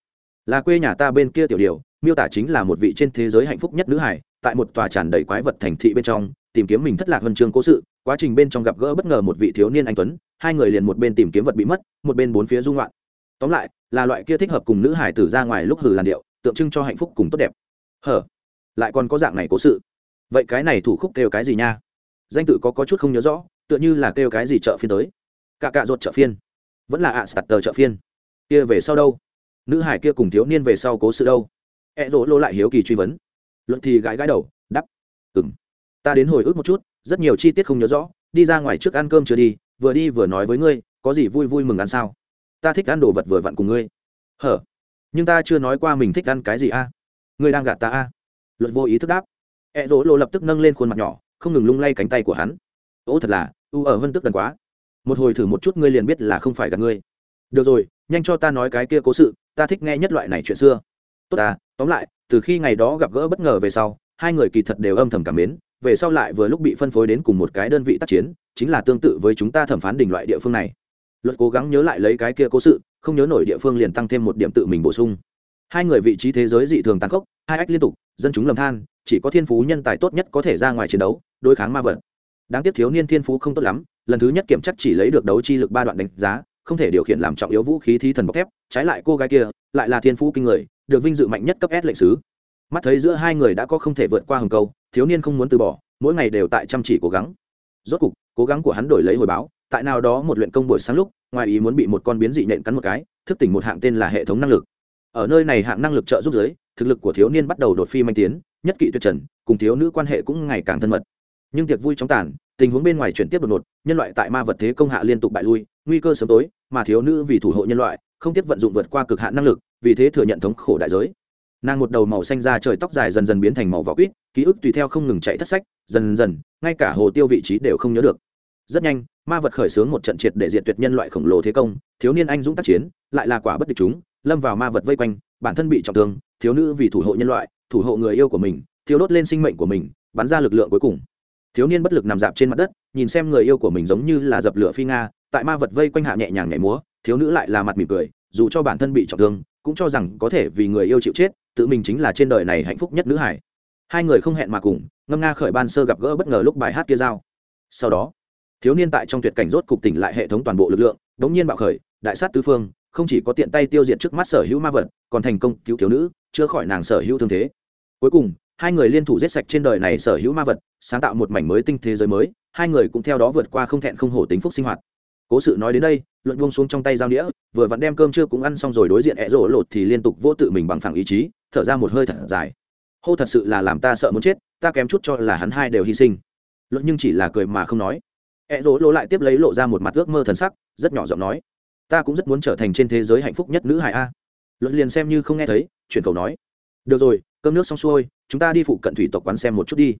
là quê nhà ta bên kia tiểu điều miêu tả chính là một vị trên thế giới hạnh phúc nhất nữ hải tại một tòa tràn đầy quái vật thành thị bên trong, tìm kiếm mình thất lạc huân chương cố sự, quá trình bên trong gặp gỡ bất ngờ một vị thiếu niên anh tuấn, hai người liền một bên tìm kiếm vật bị mất, một bên bốn phía dung loạn tóm lại, là loại kia thích hợp cùng nữ hải tử ra ngoài lúc hử làn điệu, tượng trưng cho hạnh phúc cùng tốt đẹp. Hở, lại còn có dạng này cố sự. Vậy cái này thủ khúc kêu cái gì nha? Danh tự có có chút không nhớ rõ, tựa như là kêu cái gì chợ phiên tới. Cả cạ ruột chợ phiên. Vẫn là ạ à sạt tờ chợ phiên. Kia về sau đâu? Nữ hải kia cùng thiếu niên về sau cố sự đâu? E rỗ lô lại hiếu kỳ truy vấn. Luận thì gãi gãi đầu đắp ừng ta đến hồi ức một chút, rất nhiều chi tiết không nhớ rõ, đi ra ngoài trước ăn cơm chưa đi, vừa đi vừa nói với ngươi, có gì vui vui mừng ăn sao? Ta thích ăn đồ vật vừa vặn cùng ngươi. Hở, nhưng ta chưa nói qua mình thích ăn cái gì a? Ngươi đang gạt ta a? Luật vô ý thức đáp. E rỗ lộ lập tức nâng lên khuôn mặt nhỏ, không ngừng lung lay cánh tay của hắn. Ô, thật là, u ở vân tức đần quá. Một hồi thử một chút ngươi liền biết là không phải gạt ngươi. Được rồi, nhanh cho ta nói cái kia cố sự ta thích nghe nhất loại này chuyện xưa. Tốt à tóm lại, từ khi ngày đó gặp gỡ bất ngờ về sau, hai người kỳ thật đều âm thầm cảm mến, về sau lại vừa lúc bị phân phối đến cùng một cái đơn vị tác chiến, chính là tương tự với chúng ta thẩm phán đình loại địa phương này. Luật cố gắng nhớ lại lấy cái kia cố sự, không nhớ nổi địa phương liền tăng thêm một điểm tự mình bổ sung. Hai người vị trí thế giới dị thường tàn khốc, hai ách liên tục, dân chúng lầm than, chỉ có thiên phú nhân tài tốt nhất có thể ra ngoài chiến đấu, đối kháng ma vật. Đáng tiếc thiếu niên thiên phú không tốt lắm, lần thứ nhất kiểm chắc chỉ lấy được đấu chi lực ba đoạn đánh giá không thể điều khiển làm trọng yếu vũ khí thi thần bọc thép, trái lại cô gái kia lại là thiên phú kinh người, được vinh dự mạnh nhất cấp s lệnh sứ. Mắt thấy giữa hai người đã có không thể vượt qua hầm câu, thiếu niên không muốn từ bỏ, mỗi ngày đều tại chăm chỉ cố gắng. Rốt cục, cố gắng của hắn đổi lấy hồi báo, tại nào đó một luyện công buổi sáng lúc, ngoài ý muốn bị một con biến dị nện cắn một cái, thức tỉnh một hạng tên là hệ thống năng lực. Ở nơi này hạng năng lực trợ giúp giới thực lực của thiếu niên bắt đầu đột phi manh tiến, nhất kỵ tuyệt trần, cùng thiếu nữ quan hệ cũng ngày càng thân mật. Nhưng tiệc vui chóng tàn, tình huống bên ngoài chuyển tiếp đột ngột, nhân loại tại ma vật thế công hạ liên tục bại lui, nguy cơ sớm tối mà thiếu nữ vì thủ hộ nhân loại, không tiếp vận dụng vượt qua cực hạn năng lực, vì thế thừa nhận thống khổ đại giới. Nàng một đầu màu xanh ra trời tóc dài dần dần biến thành màu vỏ quýt, ký ức tùy theo không ngừng chạy thất sách, dần dần, ngay cả hồ tiêu vị trí đều không nhớ được. Rất nhanh, ma vật khởi xướng một trận triệt để diệt tuyệt nhân loại khổng lồ thế công, thiếu niên anh dũng tác chiến, lại là quả bất địch chúng, lâm vào ma vật vây quanh, bản thân bị trọng thương, thiếu nữ vì thủ hộ nhân loại, thủ hộ người yêu của mình thiếu đốt lên sinh mệnh của mình, bắn ra lực lượng cuối cùng. Thiếu niên bất lực nằm dạp trên mặt đất, nhìn xem người yêu của mình giống như là dập lửa phi nga tại ma vật vây quanh hạ nhẹ nhàng nhảy múa, thiếu nữ lại là mặt mỉm cười, dù cho bản thân bị trọng thương, cũng cho rằng có thể vì người yêu chịu chết, tự mình chính là trên đời này hạnh phúc nhất nữ hải. Hai người không hẹn mà cùng, ngâm nga khởi ban sơ gặp gỡ bất ngờ lúc bài hát kia giao. Sau đó, thiếu niên tại trong tuyệt cảnh rốt cục tỉnh lại hệ thống toàn bộ lực lượng, đống nhiên bạo khởi, đại sát tứ phương, không chỉ có tiện tay tiêu diệt trước mắt sở hữu ma vật, còn thành công cứu thiếu nữ, chữa khỏi nàng sở hữu thương thế. Cuối cùng, hai người liên thủ giết sạch trên đời này sở hữu ma vật, sáng tạo một mảnh mới tinh thế giới mới, hai người cũng theo đó vượt qua không thẹn không hổ tính phúc sinh hoạt cố sự nói đến đây, luận buông xuống trong tay dao đĩa vừa vặn đem cơm chưa cũng ăn xong rồi đối diện ẹ rỗ lột thì liên tục vô tự mình bằng phẳng ý chí, thở ra một hơi thật dài. Hô thật sự là làm ta sợ muốn chết, ta kém chút cho là hắn hai đều hy sinh. Luật nhưng chỉ là cười mà không nói. Ẹ rỗ lỗ lại tiếp lấy lộ ra một mặt ước mơ thần sắc, rất nhỏ giọng nói. Ta cũng rất muốn trở thành trên thế giới hạnh phúc nhất nữ hải a. Luật liền xem như không nghe thấy, chuyển cầu nói. Được rồi, cơm nước xong xuôi, chúng ta đi phụ cận thủy tộc quán xem một chút đi.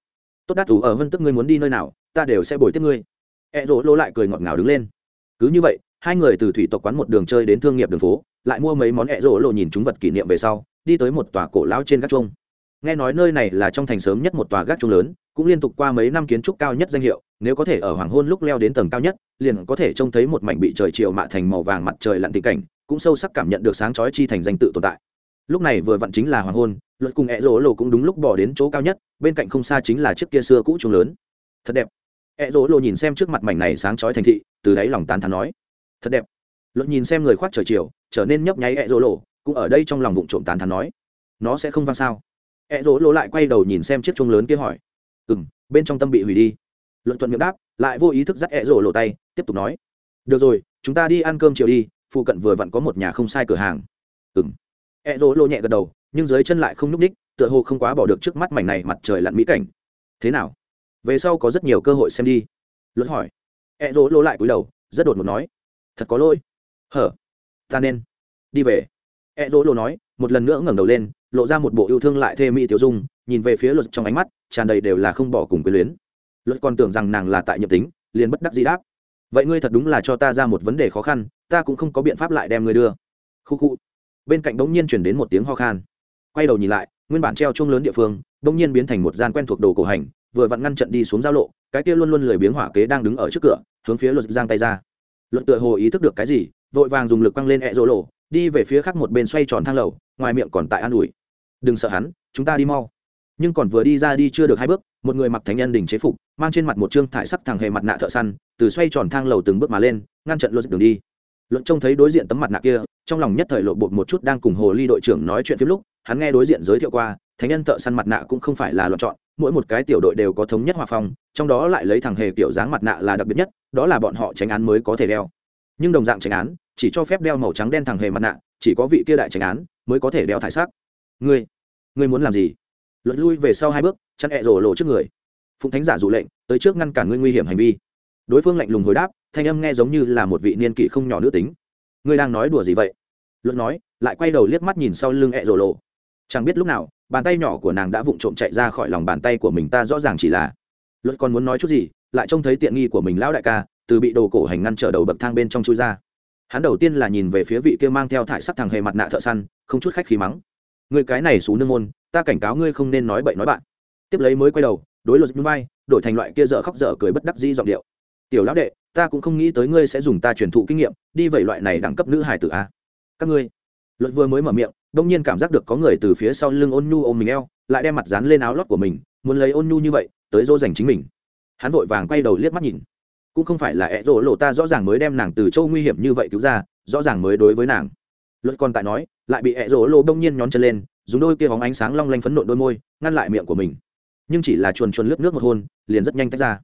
Tốt đắt ủ ở vân tức ngươi muốn đi nơi nào, ta đều sẽ bồi tiếp ngươi. Ẹ rỗ lỗ lại cười ngọt ngào đứng lên cứ như vậy, hai người từ thủy tộc quán một đường chơi đến thương nghiệp đường phố, lại mua mấy món ẹ rỗ lộ nhìn chúng vật kỷ niệm về sau, đi tới một tòa cổ lão trên gác chuông. Nghe nói nơi này là trong thành sớm nhất một tòa gác chuông lớn, cũng liên tục qua mấy năm kiến trúc cao nhất danh hiệu, nếu có thể ở hoàng hôn lúc leo đến tầng cao nhất, liền có thể trông thấy một mảnh bị trời chiều mạ thành màu vàng mặt trời lặn thị cảnh, cũng sâu sắc cảm nhận được sáng chói chi thành danh tự tồn tại. Lúc này vừa vặn chính là hoàng hôn, luật cùng ẹ rỗ lộ cũng đúng lúc bỏ đến chỗ cao nhất, bên cạnh không xa chính là chiếc kia xưa cũ chuông lớn. Thật đẹp ẹ rỗ lộ nhìn xem trước mặt mảnh này sáng chói thành thị, từ đáy lòng tán thán nói, thật đẹp. Luật nhìn xem người khoác trời chiều, trở nên nhấp nháy ẹ rỗ lộ cũng ở đây trong lòng vụng trộm tán thán nói, nó sẽ không vang sao? Ẹ rỗ lộ lại quay đầu nhìn xem chiếc chuông lớn kia hỏi ừ m bên trong tâm bị hủy đi. Luận thuận miệng đáp, lại vô ý thức dắt ẹ rỗ lộ tay, tiếp tục nói, được rồi, chúng ta đi ăn cơm chiều đi, phụ cận vừa vặn có một nhà không sai cửa hàng. Ừ m ẹ rỗ lộ nhẹ gật đầu, nhưng dưới chân lại không núc ních, tựa hồ không quá bỏ được trước mắt mảnh này mặt trời lặn mỹ cảnh. Thế nào? Về sau có rất nhiều cơ hội xem đi. Luật hỏi. E rỗ lỗ lại cúi đầu, rất đột ngột nói. Thật có lỗi. Hở. Ta nên đi về. E rỗ lỗ nói, một lần nữa ngẩng đầu lên, lộ ra một bộ yêu thương lại thê mỹ tiểu dung, nhìn về phía luật trong ánh mắt, tràn đầy đều là không bỏ cùng quyền luyến. Luật còn tưởng rằng nàng là tại nhập tính, liền bất đắc dĩ đáp. Vậy ngươi thật đúng là cho ta ra một vấn đề khó khăn, ta cũng không có biện pháp lại đem ngươi đưa. Khu khu. Bên cạnh bỗng nhiên chuyển đến một tiếng ho khan. Quay đầu nhìn lại, nguyên bản treo chung lớn địa phương, bỗng nhiên biến thành một gian quen thuộc đồ cổ hành vừa vặn ngăn trận đi xuống giao lộ, cái kia luôn luôn lười biếng hỏa kế đang đứng ở trước cửa, hướng phía luật giang tay ra. Luật tựa hồ ý thức được cái gì, vội vàng dùng lực quăng lên ẹ rỗ lộ, đi về phía khác một bên xoay tròn thang lầu, ngoài miệng còn tại an ủi. Đừng sợ hắn, chúng ta đi mau. Nhưng còn vừa đi ra đi chưa được hai bước, một người mặc thánh nhân đình chế phục, mang trên mặt một trương thải sắc thằng hề mặt nạ thợ săn, từ xoay tròn thang lầu từng bước mà lên, ngăn trận luật đường đi. Luật trông thấy đối diện tấm mặt nạ kia, trong lòng nhất thời lộ bột một chút đang cùng hồ ly đội trưởng nói chuyện phim lúc, hắn nghe đối diện giới thiệu qua, thánh nhân thợ săn mặt nạ cũng không phải là lựa chọn mỗi một cái tiểu đội đều có thống nhất hòa phong, trong đó lại lấy thằng hề kiểu dáng mặt nạ là đặc biệt nhất, đó là bọn họ tránh án mới có thể đeo. Nhưng đồng dạng tránh án, chỉ cho phép đeo màu trắng đen thằng hề mặt nạ, chỉ có vị kia đại tránh án mới có thể đeo thải sắc. Ngươi ngươi muốn làm gì? Luật lui về sau hai bước, chăn hẹ rổ lộ trước người. Phụng thánh giả dụ lệnh, tới trước ngăn cản ngươi nguy hiểm hành vi. Đối phương lạnh lùng hồi đáp, thanh âm nghe giống như là một vị niên kỷ không nhỏ nữ tính. Ngươi đang nói đùa gì vậy? Luật nói, lại quay đầu liếc mắt nhìn sau lưng hẹ rổ lộ. Chẳng biết lúc nào bàn tay nhỏ của nàng đã vụng trộm chạy ra khỏi lòng bàn tay của mình, ta rõ ràng chỉ là luật còn muốn nói chút gì, lại trông thấy tiện nghi của mình lão đại ca, từ bị đồ cổ hành ngăn trở đầu bậc thang bên trong chui ra. Hắn đầu tiên là nhìn về phía vị kia mang theo thải sắc thằng hề mặt nạ thợ săn, không chút khách khí mắng. Người cái này xú nương môn, ta cảnh cáo ngươi không nên nói bậy nói bạn. Tiếp lấy mới quay đầu, đối luật như bay đổi thành loại kia dở khóc dở cười bất đắc dĩ giọng điệu. Tiểu lão đệ, ta cũng không nghĩ tới ngươi sẽ dùng ta truyền thụ kinh nghiệm, đi vậy loại này đẳng cấp nữ hải tử a. Các ngươi. Luật vừa mới mở miệng đông nhiên cảm giác được có người từ phía sau lưng ôn nhu ôm mình eo, lại đem mặt dán lên áo lót của mình, muốn lấy ôn nhu như vậy, tới dỗ dành chính mình. Hắn vội vàng quay đầu liếc mắt nhìn. Cũng không phải là ẹ rỗ lộ ta rõ ràng mới đem nàng từ châu nguy hiểm như vậy cứu ra, rõ ràng mới đối với nàng. Luật còn tại nói, lại bị ẹ rỗ lộ đông nhiên nhón chân lên, dùng đôi kia hóng ánh sáng long lanh phấn nộn đôi môi, ngăn lại miệng của mình. Nhưng chỉ là chuồn chuồn lướt nước một hôn, liền rất nhanh tách ra.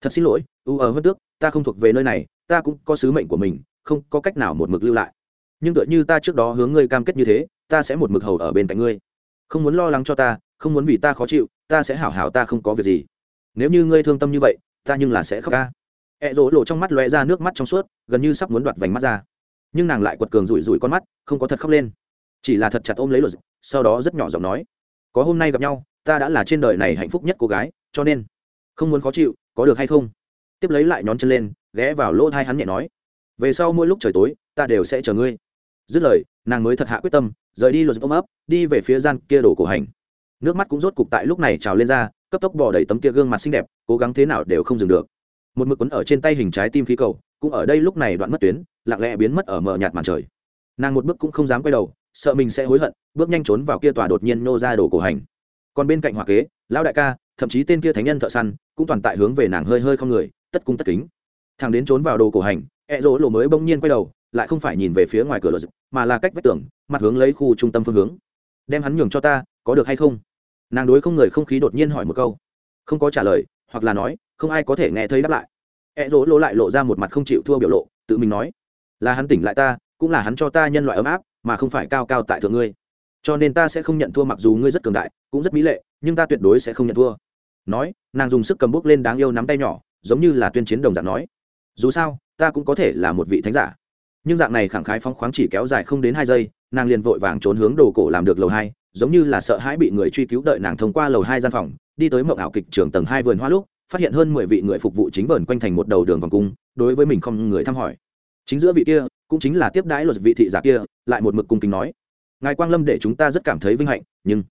Thật xin lỗi, u ở hơn tước, ta không thuộc về nơi này, ta cũng có sứ mệnh của mình, không có cách nào một mực lưu lại. Nhưng tựa như ta trước đó hướng ngươi cam kết như thế ta sẽ một mực hầu ở bên cạnh ngươi. Không muốn lo lắng cho ta, không muốn vì ta khó chịu, ta sẽ hảo hảo ta không có việc gì. Nếu như ngươi thương tâm như vậy, ta nhưng là sẽ khóc ca. Ẹ rỗ lộ trong mắt lóe ra nước mắt trong suốt, gần như sắp muốn đoạt vành mắt ra. Nhưng nàng lại quật cường rủi rủi con mắt, không có thật khóc lên. Chỉ là thật chặt ôm lấy luật sau đó rất nhỏ giọng nói, có hôm nay gặp nhau, ta đã là trên đời này hạnh phúc nhất cô gái, cho nên không muốn khó chịu, có được hay không? Tiếp lấy lại nhón chân lên, ghé vào lỗ thai hắn nhẹ nói, về sau mỗi lúc trời tối, ta đều sẽ chờ ngươi dứt lời, nàng mới thật hạ quyết tâm, rời đi luật ôm ấp, đi về phía gian kia đổ cổ hành. Nước mắt cũng rốt cục tại lúc này trào lên ra, cấp tốc bỏ đầy tấm kia gương mặt xinh đẹp, cố gắng thế nào đều không dừng được. Một mực quấn ở trên tay hình trái tim khí cầu, cũng ở đây lúc này đoạn mất tuyến, lặng lẽ biến mất ở mờ nhạt màn trời. Nàng một bước cũng không dám quay đầu, sợ mình sẽ hối hận, bước nhanh trốn vào kia tòa đột nhiên nô ra đổ cổ hành. Còn bên cạnh hoa kế, lão đại ca, thậm chí tên kia thánh nhân thợ săn, cũng toàn tại hướng về nàng hơi hơi không người, tất cung tất kính. Thằng đến trốn vào đồ cổ hành e rỗ lộ mới bỗng nhiên quay đầu lại không phải nhìn về phía ngoài cửa lò mà là cách vách tường, mặt hướng lấy khu trung tâm phương hướng. Đem hắn nhường cho ta, có được hay không? Nàng đối không người không khí đột nhiên hỏi một câu. Không có trả lời, hoặc là nói, không ai có thể nghe thấy đáp lại. E rỗ lỗ lại lộ ra một mặt không chịu thua biểu lộ, tự mình nói, là hắn tỉnh lại ta, cũng là hắn cho ta nhân loại ấm áp, mà không phải cao cao tại thượng ngươi. Cho nên ta sẽ không nhận thua mặc dù ngươi rất cường đại, cũng rất mỹ lệ, nhưng ta tuyệt đối sẽ không nhận thua. Nói, nàng dùng sức cầm bút lên đáng yêu nắm tay nhỏ, giống như là tuyên chiến đồng dạng nói, dù sao, ta cũng có thể là một vị thánh giả nhưng dạng này khẳng khái phong khoáng chỉ kéo dài không đến hai giây, nàng liền vội vàng trốn hướng đồ cổ làm được lầu hai, giống như là sợ hãi bị người truy cứu đợi nàng thông qua lầu hai gian phòng, đi tới mộng ảo kịch trường tầng hai vườn hoa lúc, phát hiện hơn mười vị người phục vụ chính vườn quanh thành một đầu đường vòng cung, đối với mình không người thăm hỏi. Chính giữa vị kia, cũng chính là tiếp đãi luật vị thị giả kia, lại một mực cung kính nói, ngài quang lâm để chúng ta rất cảm thấy vinh hạnh, nhưng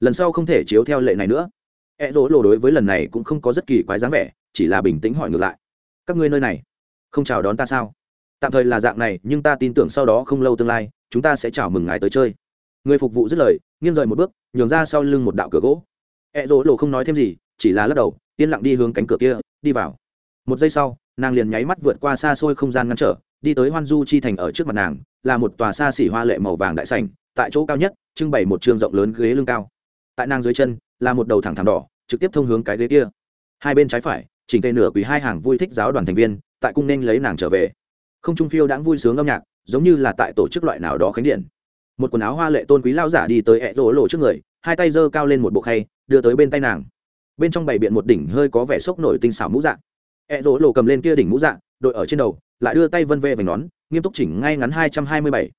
lần sau không thể chiếu theo lệ này nữa. E dỗ lộ đối với lần này cũng không có rất kỳ quái dáng vẻ, chỉ là bình tĩnh hỏi ngược lại, các ngươi nơi này không chào đón ta sao? Tạm thời là dạng này, nhưng ta tin tưởng sau đó không lâu tương lai, chúng ta sẽ chào mừng ngài tới chơi. Người phục vụ dứt lời, nghiêng rời một bước, nhường ra sau lưng một đạo cửa gỗ. E rỗ lộ không nói thêm gì, chỉ là lắc đầu, yên lặng đi hướng cánh cửa kia, đi vào. Một giây sau, nàng liền nháy mắt vượt qua xa xôi không gian ngăn trở, đi tới hoan du chi thành ở trước mặt nàng, là một tòa xa xỉ hoa lệ màu vàng đại sảnh, tại chỗ cao nhất, trưng bày một trường rộng lớn ghế lưng cao. Tại nàng dưới chân, là một đầu thẳng thảm đỏ, trực tiếp thông hướng cái ghế kia. Hai bên trái phải, chỉnh tề nửa quý hai hàng vui thích giáo đoàn thành viên, tại cung nên lấy nàng trở về không trung phiêu đãng vui sướng âm nhạc, giống như là tại tổ chức loại nào đó khánh điện. Một quần áo hoa lệ tôn quý lao giả đi tới ẹ rỗ lộ trước người, hai tay giơ cao lên một bộ khay, đưa tới bên tay nàng. Bên trong bày biện một đỉnh hơi có vẻ sốc nổi tinh xảo mũ dạng ẹ rỗ lộ cầm lên kia đỉnh mũ dạng đội ở trên đầu, lại đưa tay vân vê vành nón, nghiêm túc chỉnh ngay ngắn hai trăm hai mươi bảy.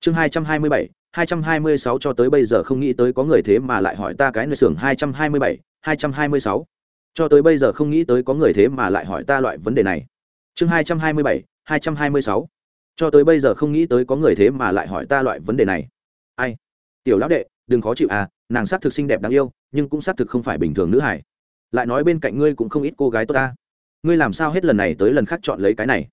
Chương hai trăm hai mươi bảy, hai trăm hai mươi sáu cho tới bây giờ không nghĩ tới có người thế mà lại hỏi ta cái nơi xưởng hai trăm hai mươi bảy, hai trăm hai mươi sáu. Cho tới bây giờ không nghĩ tới có người thế mà lại hỏi ta loại vấn đề này. Chương hai trăm hai mươi bảy hai trăm hai mươi sáu. Cho tới bây giờ không nghĩ tới có người thế mà lại hỏi ta loại vấn đề này. Ai? Tiểu lão đệ, đừng khó chịu à nàng xác thực xinh đẹp đáng yêu, nhưng cũng xác thực không phải bình thường nữ hải lại nói bên cạnh ngươi cũng không ít cô gái tốt ta. Ngươi làm sao hết lần này tới lần khác chọn lấy cái này?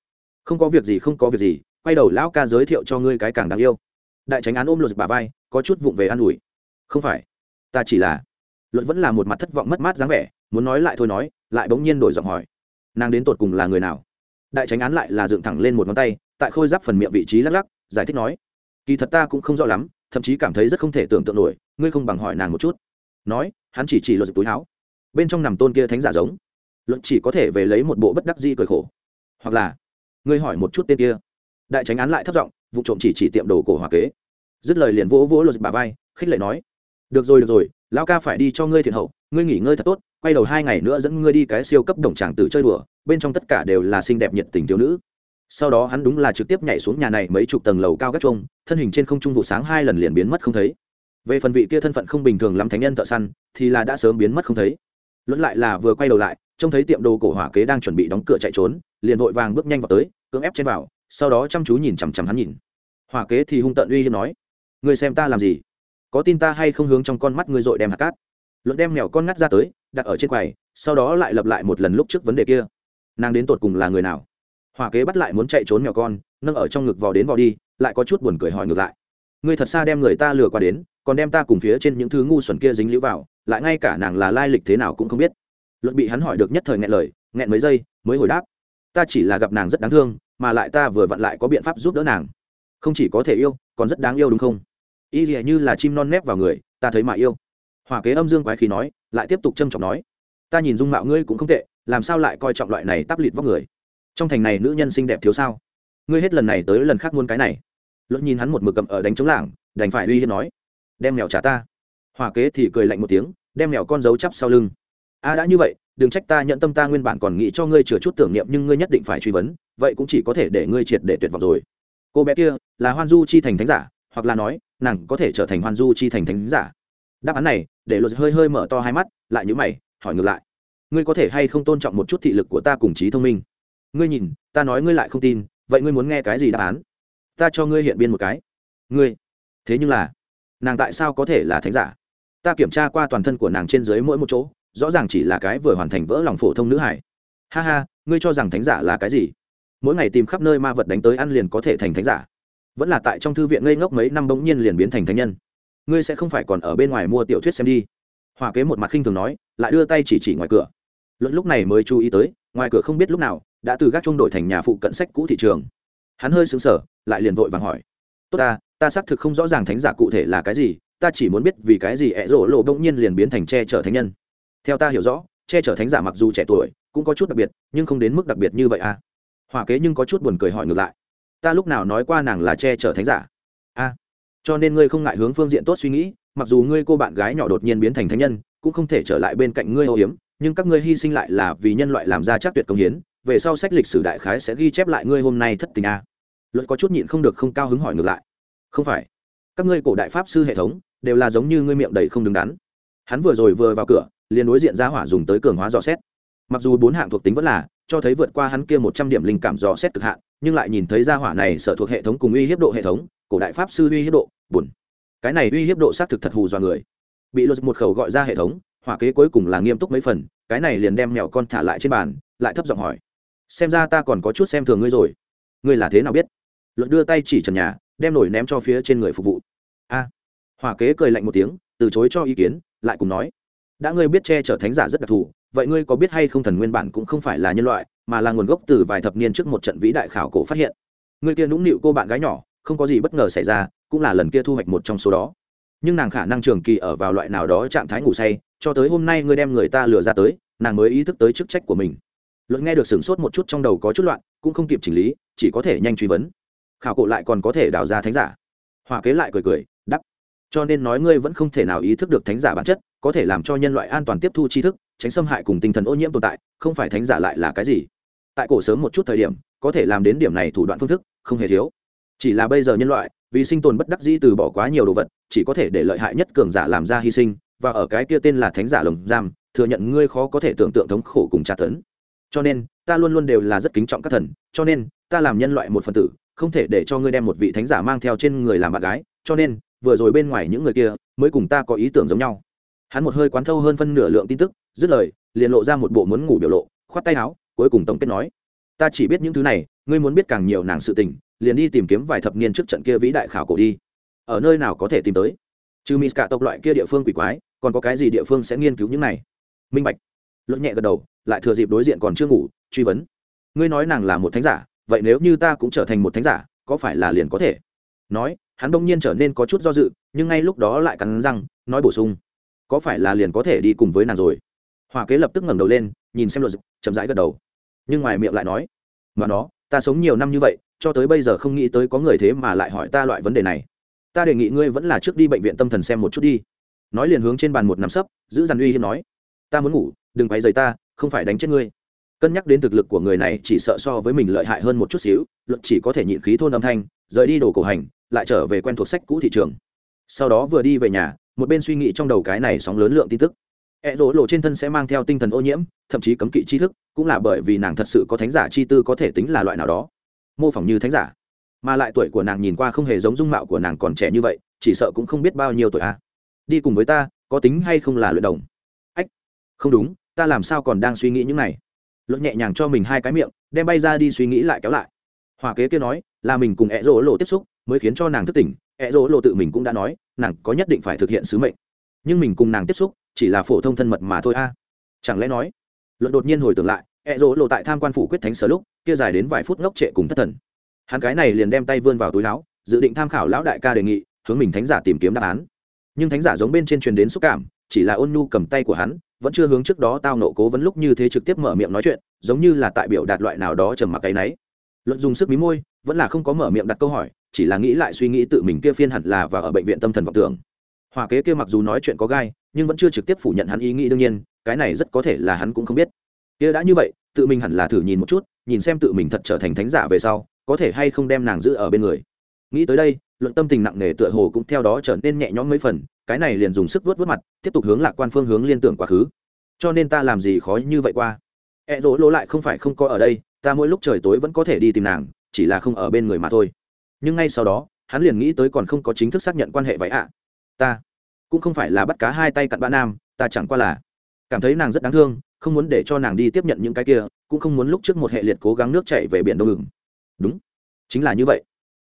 Không có việc gì, không có việc gì, quay đầu lão ca giới thiệu cho ngươi cái càng đáng yêu. Đại tránh án ôm luật bà vai, có chút vụng về an ủi. Không phải, ta chỉ là, luật vẫn là một mặt thất vọng mất mát dáng vẻ, muốn nói lại thôi nói, lại bỗng nhiên đổi giọng hỏi. Nàng đến tột cùng là người nào? Đại tránh án lại là dựng thẳng lên một ngón tay, tại khôi giáp phần miệng vị trí lắc lắc, giải thích nói, kỳ thật ta cũng không rõ lắm, thậm chí cảm thấy rất không thể tưởng tượng nổi, ngươi không bằng hỏi nàng một chút. Nói, hắn chỉ chỉ luật túi áo. Bên trong nằm tôn kia thánh giả giống. Luật chỉ có thể về lấy một bộ bất đắc di cười khổ. Hoặc là, ngươi hỏi một chút tên kia. Đại tránh án lại thất giọng, vụ trộm chỉ chỉ tiệm đồ cổ hòa kế. Dứt lời liền vỗ vỗ luật bà vai, khích lệ nói, được rồi được rồi, lão ca phải đi cho ngươi thiện hậu, ngươi nghỉ ngơi thật tốt quay đầu hai ngày nữa dẫn ngươi đi cái siêu cấp đồng tràng tử chơi đùa, bên trong tất cả đều là xinh đẹp nhiệt tình thiếu nữ. Sau đó hắn đúng là trực tiếp nhảy xuống nhà này mấy chục tầng lầu cao gác trông thân hình trên không trung vụ sáng hai lần liền biến mất không thấy. Về phần vị kia thân phận không bình thường lắm thánh nhân thợ săn, thì là đã sớm biến mất không thấy. Luận lại là vừa quay đầu lại, trông thấy tiệm đồ cổ hỏa kế đang chuẩn bị đóng cửa chạy trốn, liền vội vàng bước nhanh vào tới, cưỡng ép trên vào, sau đó chăm chú nhìn chằm chằm hắn nhìn. Hỏa kế thì hung tận uy hiếp nói người xem ta làm gì? Có tin ta hay không hướng trong con mắt ngươi dội đem hạt cát? Luật đem mèo con ngắt ra tới, đặt ở trên quầy, sau đó lại lặp lại một lần lúc trước vấn đề kia. Nàng đến tột cùng là người nào? Hòa kế bắt lại muốn chạy trốn mèo con, nâng ở trong ngực vò đến vò đi, lại có chút buồn cười hỏi ngược lại. Ngươi thật xa đem người ta lừa qua đến, còn đem ta cùng phía trên những thứ ngu xuẩn kia dính lũ vào, lại ngay cả nàng là lai lịch thế nào cũng không biết. Luật bị hắn hỏi được nhất thời nghẹn lời, nghẹn mấy giây, mới hồi đáp. Ta chỉ là gặp nàng rất đáng thương, mà lại ta vừa vặn lại có biện pháp giúp đỡ nàng. Không chỉ có thể yêu, còn rất đáng yêu đúng không? Y như là chim non nép vào người, ta thấy mà yêu hỏa kế âm dương quái khí nói, lại tiếp tục trâm trọng nói, ta nhìn dung mạo ngươi cũng không tệ, làm sao lại coi trọng loại này tắp lịt vóc người? Trong thành này nữ nhân xinh đẹp thiếu sao? Ngươi hết lần này tới lần khác muôn cái này. Luật nhìn hắn một mực cầm ở đánh chống lảng, đành phải uy hiếp nói, đem mèo trả ta. Hỏa kế thì cười lạnh một tiếng, đem mèo con dấu chắp sau lưng. A, đã như vậy, đừng trách ta nhận tâm ta nguyên bản còn nghĩ cho ngươi chừa chút tưởng niệm nhưng ngươi nhất định phải truy vấn, vậy cũng chỉ có thể để ngươi triệt để tuyệt vọng rồi. Cô bé kia là hoan du chi thành thánh giả, hoặc là nói, nàng có thể trở thành hoan du chi thành thánh giả đáp án này, để luật hơi hơi mở to hai mắt, lại nhữ mày, hỏi ngược lại. Ngươi có thể hay không tôn trọng một chút thị lực của ta cùng trí thông minh? Ngươi nhìn, ta nói ngươi lại không tin, vậy ngươi muốn nghe cái gì đáp án? Ta cho ngươi hiện biên một cái. Ngươi? Thế nhưng là, nàng tại sao có thể là thánh giả? Ta kiểm tra qua toàn thân của nàng trên dưới mỗi một chỗ, rõ ràng chỉ là cái vừa hoàn thành vỡ lòng phổ thông nữ hải. Ha ha, ngươi cho rằng thánh giả là cái gì? Mỗi ngày tìm khắp nơi ma vật đánh tới ăn liền có thể thành thánh giả. Vẫn là tại trong thư viện ngây ngốc mấy năm bỗng nhiên liền biến thành thánh nhân ngươi sẽ không phải còn ở bên ngoài mua tiểu thuyết xem đi. Hòa kế một mặt khinh thường nói lại đưa tay chỉ chỉ ngoài cửa. Luận lúc này mới chú ý tới ngoài cửa không biết lúc nào đã từ gác trung đổi thành nhà phụ cận sách cũ thị trường. Hắn hơi xứng sở lại liền vội vàng hỏi. Tốt ta ta xác thực không rõ ràng thánh giả cụ thể là cái gì ta chỉ muốn biết vì cái gì ẹ rổ lộ bỗng nhiên liền biến thành che chở thánh nhân. Theo ta hiểu rõ che chở thánh giả mặc dù trẻ tuổi cũng có chút đặc biệt nhưng không đến mức đặc biệt như vậy à. Hòa kế nhưng có chút buồn cười hỏi ngược lại. Ta lúc nào nói qua nàng là che chở thánh giả? A. à, cho nên ngươi không ngại hướng phương diện tốt suy nghĩ, mặc dù ngươi cô bạn gái nhỏ đột nhiên biến thành thánh nhân, cũng không thể trở lại bên cạnh ngươi âu hiếm nhưng các ngươi hy sinh lại là vì nhân loại làm ra chắc tuyệt công hiến, về sau sách lịch sử đại khái sẽ ghi chép lại ngươi hôm nay thất tình a. À. luật có chút nhịn không được không cao hứng hỏi ngược lại. Không phải. Các ngươi cổ đại pháp sư hệ thống, đều là giống như ngươi miệng đầy không đứng đắn. Hắn vừa rồi vừa vào cửa, liền đối diện ra hỏa dùng tới cường hóa dò xét. Mặc dù bốn hạng thuộc tính vẫn là, cho thấy vượt qua hắn kia một trăm điểm linh cảm dò xét cực hạn nhưng lại nhìn thấy ra hỏa này sở thuộc hệ thống cùng uy hiếp độ hệ thống, cổ đại pháp sư uy hiếp độ, buồn. Cái này uy hiếp độ xác thực thật hù dọa người. Bị luật một khẩu gọi ra hệ thống, hỏa kế cuối cùng là nghiêm túc mấy phần, cái này liền đem mèo con thả lại trên bàn, lại thấp giọng hỏi. Xem ra ta còn có chút xem thường ngươi rồi. Ngươi là thế nào biết? Luật đưa tay chỉ trần nhà, đem nổi ném cho phía trên người phục vụ. A. Hỏa kế cười lạnh một tiếng, từ chối cho ý kiến, lại cùng nói. Đã ngươi biết che chở thánh giả rất đặc thù, vậy ngươi có biết hay không thần nguyên bản cũng không phải là nhân loại mà là nguồn gốc từ vài thập niên trước một trận vĩ đại khảo cổ phát hiện. Ngươi kia nũng nịu cô bạn gái nhỏ, không có gì bất ngờ xảy ra, cũng là lần kia thu hoạch một trong số đó. Nhưng nàng khả năng trường kỳ ở vào loại nào đó trạng thái ngủ say, cho tới hôm nay ngươi đem người ta lừa ra tới, nàng mới ý thức tới chức trách của mình. Luật nghe được sửng sốt một chút trong đầu có chút loạn, cũng không kịp chỉnh lý, chỉ có thể nhanh truy vấn. Khảo cổ lại còn có thể đào ra thánh giả. Hòa kế lại cười cười đắp cho nên nói ngươi vẫn không thể nào ý thức được thánh giả bản chất, có thể làm cho nhân loại an toàn tiếp thu tri thức, tránh xâm hại cùng tinh thần ô nhiễm tồn tại, không phải thánh giả lại là cái gì? Tại cổ sớm một chút thời điểm, có thể làm đến điểm này thủ đoạn phương thức, không hề thiếu. Chỉ là bây giờ nhân loại, vì sinh tồn bất đắc dĩ từ bỏ quá nhiều đồ vật, chỉ có thể để lợi hại nhất cường giả làm ra hy sinh, và ở cái kia tên là thánh giả lồng giam, thừa nhận ngươi khó có thể tưởng tượng thống khổ cùng tra tấn. Cho nên, ta luôn luôn đều là rất kính trọng các thần, cho nên, ta làm nhân loại một phần tử, không thể để cho ngươi đem một vị thánh giả mang theo trên người làm bạn gái, cho nên, vừa rồi bên ngoài những người kia, mới cùng ta có ý tưởng giống nhau. Hắn một hơi quán thâu hơn phân nửa lượng tin tức, dứt lời, liền lộ ra một bộ muốn ngủ biểu lộ, khoát tay áo cuối cùng tổng kết nói, ta chỉ biết những thứ này, ngươi muốn biết càng nhiều nàng sự tình, liền đi tìm kiếm vài thập niên trước trận kia vĩ đại khảo cổ đi. Ở nơi nào có thể tìm tới? Trừ mỹ cả tộc loại kia địa phương quỷ quái, còn có cái gì địa phương sẽ nghiên cứu những này? Minh bạch luật nhẹ gật đầu, lại thừa dịp đối diện còn chưa ngủ, truy vấn, ngươi nói nàng là một thánh giả, vậy nếu như ta cũng trở thành một thánh giả, có phải là liền có thể? Nói, hắn đông nhiên trở nên có chút do dự, nhưng ngay lúc đó lại cắn răng, nói bổ sung, có phải là liền có thể đi cùng với nàng rồi? Hòa kế lập tức ngẩng đầu lên, nhìn xem luật chậm rãi gật đầu nhưng ngoài miệng lại nói, mà nó, ta sống nhiều năm như vậy, cho tới bây giờ không nghĩ tới có người thế mà lại hỏi ta loại vấn đề này. Ta đề nghị ngươi vẫn là trước đi bệnh viện tâm thần xem một chút đi. Nói liền hướng trên bàn một nắm sấp, giữ dằn uy hiếp nói, ta muốn ngủ, đừng quay rời ta, không phải đánh chết ngươi. Cân nhắc đến thực lực của người này chỉ sợ so với mình lợi hại hơn một chút xíu, luật chỉ có thể nhịn khí thôn âm thanh, rời đi đồ cổ hành, lại trở về quen thuộc sách cũ thị trường. Sau đó vừa đi về nhà, một bên suy nghĩ trong đầu cái này sóng lớn lượng tin tức. E ẹ rỗ lộ trên thân sẽ mang theo tinh thần ô nhiễm, thậm chí cấm kỵ tri thức, cũng là bởi vì nàng thật sự có thánh giả chi tư có thể tính là loại nào đó. Mô phỏng như thánh giả. Mà lại tuổi của nàng nhìn qua không hề giống dung mạo của nàng còn trẻ như vậy, chỉ sợ cũng không biết bao nhiêu tuổi a. Đi cùng với ta, có tính hay không là luyện đồng? Ách, không đúng, ta làm sao còn đang suy nghĩ những này? Luật nhẹ nhàng cho mình hai cái miệng, đem bay ra đi suy nghĩ lại kéo lại. Hòa kế kia nói, là mình cùng e ẹ rỗ lộ tiếp xúc, mới khiến cho nàng thức tỉnh. E ẹ rỗ lộ tự mình cũng đã nói, nàng có nhất định phải thực hiện sứ mệnh. Nhưng mình cùng nàng tiếp xúc chỉ là phổ thông thân mật mà thôi a. Chẳng lẽ nói, luật đột nhiên hồi tưởng lại e ẹ rỗ lộ tại tham quan phủ quyết thánh sở lúc, kia dài đến vài phút ngốc trệ cùng thất thần. Hắn cái này liền đem tay vươn vào túi láo dự định tham khảo lão đại ca đề nghị, hướng mình thánh giả tìm kiếm đáp án. Nhưng thánh giả giống bên trên truyền đến xúc cảm, chỉ là ôn nhu cầm tay của hắn, vẫn chưa hướng trước đó tao nộ cố vấn lúc như thế trực tiếp mở miệng nói chuyện, giống như là tại biểu đạt loại nào đó trầm mặc cái náy luận dùng sức mí môi, vẫn là không có mở miệng đặt câu hỏi, chỉ là nghĩ lại suy nghĩ tự mình kia phiên hẳn là và ở bệnh viện tâm thần vọng tưởng. Hòa kế kia mặc dù nói chuyện có gai nhưng vẫn chưa trực tiếp phủ nhận hắn ý nghĩ đương nhiên, cái này rất có thể là hắn cũng không biết. Kia đã như vậy, tự mình hẳn là thử nhìn một chút, nhìn xem tự mình thật trở thành thánh giả về sau, có thể hay không đem nàng giữ ở bên người. Nghĩ tới đây, luận tâm tình nặng nề tựa hồ cũng theo đó trở nên nhẹ nhõm mấy phần, cái này liền dùng sức vớt vớt mặt, tiếp tục hướng lạc quan phương hướng liên tưởng quá khứ. Cho nên ta làm gì khó như vậy qua? E rỗ lỗ lại không phải không có ở đây, ta mỗi lúc trời tối vẫn có thể đi tìm nàng, chỉ là không ở bên người mà thôi. Nhưng ngay sau đó, hắn liền nghĩ tới còn không có chính thức xác nhận quan hệ vậy ạ. Ta cũng không phải là bắt cá hai tay cặn bã nam ta chẳng qua là cảm thấy nàng rất đáng thương không muốn để cho nàng đi tiếp nhận những cái kia cũng không muốn lúc trước một hệ liệt cố gắng nước chạy về biển đông ngừng đúng chính là như vậy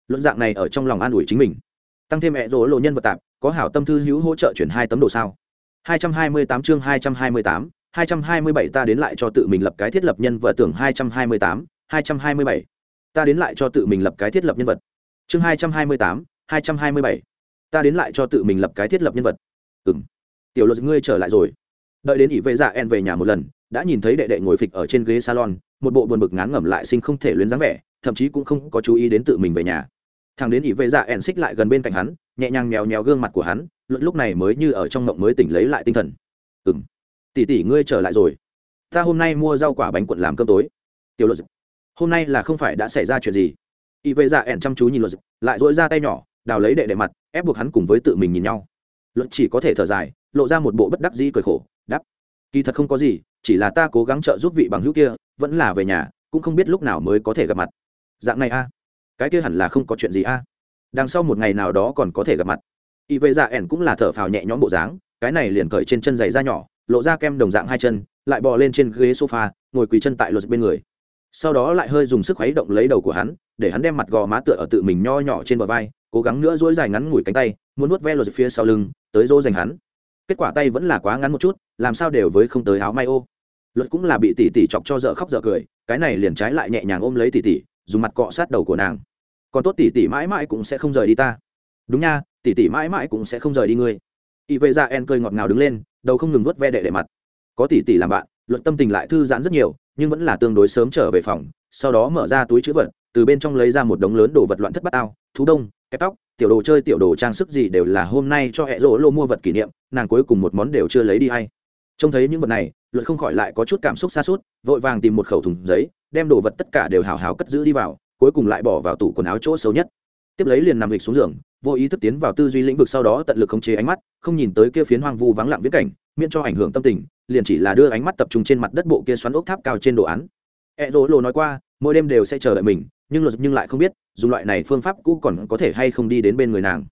luận dạng này ở trong lòng an ủi chính mình tăng thêm mẹ rỗ lộ nhân vật tạp có hảo tâm thư hữu hỗ trợ chuyển hai tấm đồ sao 228 chương 228, 227 ta đến lại cho tự mình lập cái thiết lập nhân vật tưởng 228, 227. Ta đến lại cho tự mình lập cái thiết lập nhân vật. Chương 228, 227. Ta đến lại cho tự mình lập cái thiết lập nhân vật. Ừm. Tiểu Luật ngươi trở lại rồi. Đợi đến ỷ vệ dạ en về nhà một lần, đã nhìn thấy đệ đệ ngồi phịch ở trên ghế salon, một bộ buồn bực ngán ngẩm lại sinh không thể luyến dáng vẻ, thậm chí cũng không có chú ý đến tự mình về nhà. Thằng đến ỷ vệ dạ en xích lại gần bên cạnh hắn, nhẹ nhàng mèo mèo gương mặt của hắn, luật lúc này mới như ở trong mộng mới tỉnh lấy lại tinh thần. Ừm tỷ tỷ ngươi trở lại rồi ta hôm nay mua rau quả bánh cuộn làm cơm tối tiểu luật hôm nay là không phải đã xảy ra chuyện gì y vệ dạ ẻn chăm chú nhìn luật lại dỗi ra tay nhỏ đào lấy đệ đệ mặt ép buộc hắn cùng với tự mình nhìn nhau. Luật chỉ có thể thở dài, lộ ra một bộ bất đắc dĩ cười khổ đắp kỳ thật không có gì, chỉ là ta cố gắng trợ giúp vị bằng hữu kia, vẫn là về nhà, cũng không biết lúc nào mới có thể gặp mặt. Dạng này a? Cái kia hẳn là không có chuyện gì a? Đằng sau một ngày nào đó còn có thể gặp mặt. Y vệ dạ ẻn cũng là thở phào nhẹ nhõm bộ dáng, cái này liền cởi trên chân giày da nhỏ, lộ ra kem đồng dạng hai chân, lại bò lên trên ghế sofa, ngồi quỳ chân tại luật bên người sau đó lại hơi dùng sức khuấy động lấy đầu của hắn, để hắn đem mặt gò má tựa ở tự mình nho nhỏ trên bờ vai, cố gắng nữa dỗi dài ngắn ngủi cánh tay, muốn nuốt ve lột phía sau lưng, tới dỗ dành hắn. Kết quả tay vẫn là quá ngắn một chút, làm sao đều với không tới áo may ô. Luật cũng là bị tỉ tỉ chọc cho dở khóc dở cười, cái này liền trái lại nhẹ nhàng ôm lấy tỉ tỉ, dùng mặt cọ sát đầu của nàng. Còn tốt tỉ tỉ mãi mãi cũng sẽ không rời đi ta. Đúng nha, tỉ tỉ mãi mãi cũng sẽ không rời đi ngươi. Y vệ ra en cười ngọt ngào đứng lên, đầu không ngừng vớt ve đệ đệ mặt. Có tỷ tỷ làm bạn, luật tâm tình lại thư giãn rất nhiều nhưng vẫn là tương đối sớm trở về phòng, sau đó mở ra túi chữ vật, từ bên trong lấy ra một đống lớn đồ vật loạn thất bát ao, thú đông kép tóc, tiểu đồ chơi, tiểu đồ trang sức gì đều là hôm nay cho hẹ rỗ lô mua vật kỷ niệm, nàng cuối cùng một món đều chưa lấy đi hay. Trông thấy những vật này, luật không khỏi lại có chút cảm xúc xa suốt, vội vàng tìm một khẩu thùng giấy, đem đồ vật tất cả đều hào hào cất giữ đi vào, cuối cùng lại bỏ vào tủ quần áo chỗ xấu nhất. Tiếp lấy liền nằm lịch xuống giường, vô ý thức tiến vào tư duy lĩnh vực sau đó tận lực khống chế ánh mắt, không nhìn tới kia phiến hoang vu vắng lặng viễn cảnh, miễn cho ảnh hưởng tâm tình liền chỉ là đưa ánh mắt tập trung trên mặt đất bộ kia xoắn ốc tháp cao trên đồ án. E rô lô nói qua, mỗi đêm đều sẽ chờ đợi mình, nhưng luật nhưng lại không biết, dùng loại này phương pháp cũ còn có thể hay không đi đến bên người nàng.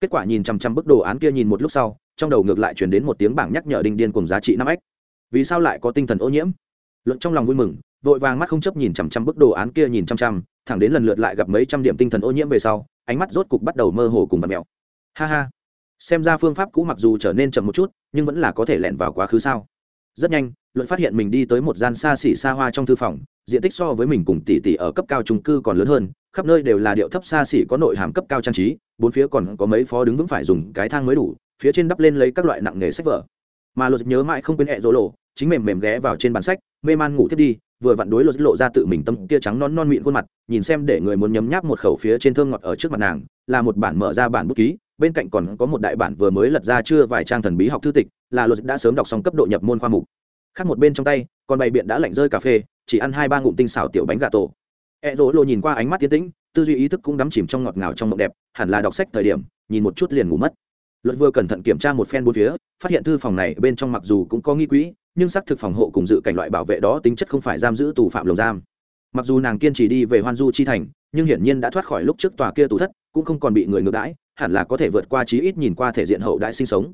Kết quả nhìn chằm chằm bức đồ án kia nhìn một lúc sau, trong đầu ngược lại chuyển đến một tiếng bảng nhắc nhở đinh điên cùng giá trị năm x vì sao lại có tinh thần ô nhiễm? Luật trong lòng vui mừng, vội vàng mắt không chấp nhìn chằm chằm bức đồ án kia nhìn chằm chằm, thẳng đến lần lượt lại gặp mấy trăm điểm tinh thần ô nhiễm về sau, ánh mắt rốt cục bắt đầu mơ hồ cùng vật mèo. Ha ha. Xem ra phương pháp cũ mặc dù trở nên chậm một chút, nhưng vẫn là có thể lẻn vào quá khứ sao? Rất nhanh, luận phát hiện mình đi tới một gian xa xỉ xa hoa trong thư phòng, diện tích so với mình cùng tỷ tỷ ở cấp cao trung cư còn lớn hơn, khắp nơi đều là điệu thấp xa xỉ có nội hàm cấp cao trang trí, bốn phía còn có mấy phó đứng vững phải dùng cái thang mới đủ, phía trên đắp lên lấy các loại nặng nghề sách vở. Mà luật nhớ mãi không quên hẹ rỗ lộ, chính mềm mềm ghé vào trên bàn sách, mê man ngủ thiết đi, vừa vặn đối luật lộ ra tự mình tâm tia trắng non non mịn khuôn mặt, nhìn xem để người muốn nhấm nháp một khẩu phía trên thơm ngọt ở trước mặt nàng, là một bản mở ra bản bút ký bên cạnh còn có một đại bản vừa mới lật ra chưa vài trang thần bí học thư tịch, là luật đã sớm đọc xong cấp độ nhập môn khoa mục. Khác một bên trong tay, còn bày biện đã lạnh rơi cà phê, chỉ ăn hai ba ngụm tinh xảo tiểu bánh gà tổ. E rỗ lộ nhìn qua ánh mắt tiến tĩnh, tư duy ý thức cũng đắm chìm trong ngọt ngào trong mộng đẹp, hẳn là đọc sách thời điểm, nhìn một chút liền ngủ mất. Luật vừa cẩn thận kiểm tra một phen bốn phía, phát hiện thư phòng này bên trong mặc dù cũng có nghi quỹ, nhưng xác thực phòng hộ cùng dự cảnh loại bảo vệ đó tính chất không phải giam giữ tù phạm lồng giam. Mặc dù nàng kiên trì đi về hoan du chi thành, nhưng hiển nhiên đã thoát khỏi lúc trước tòa kia tù thất, cũng không còn bị người ngược đãi hẳn là có thể vượt qua chí ít nhìn qua thể diện hậu đại sinh sống.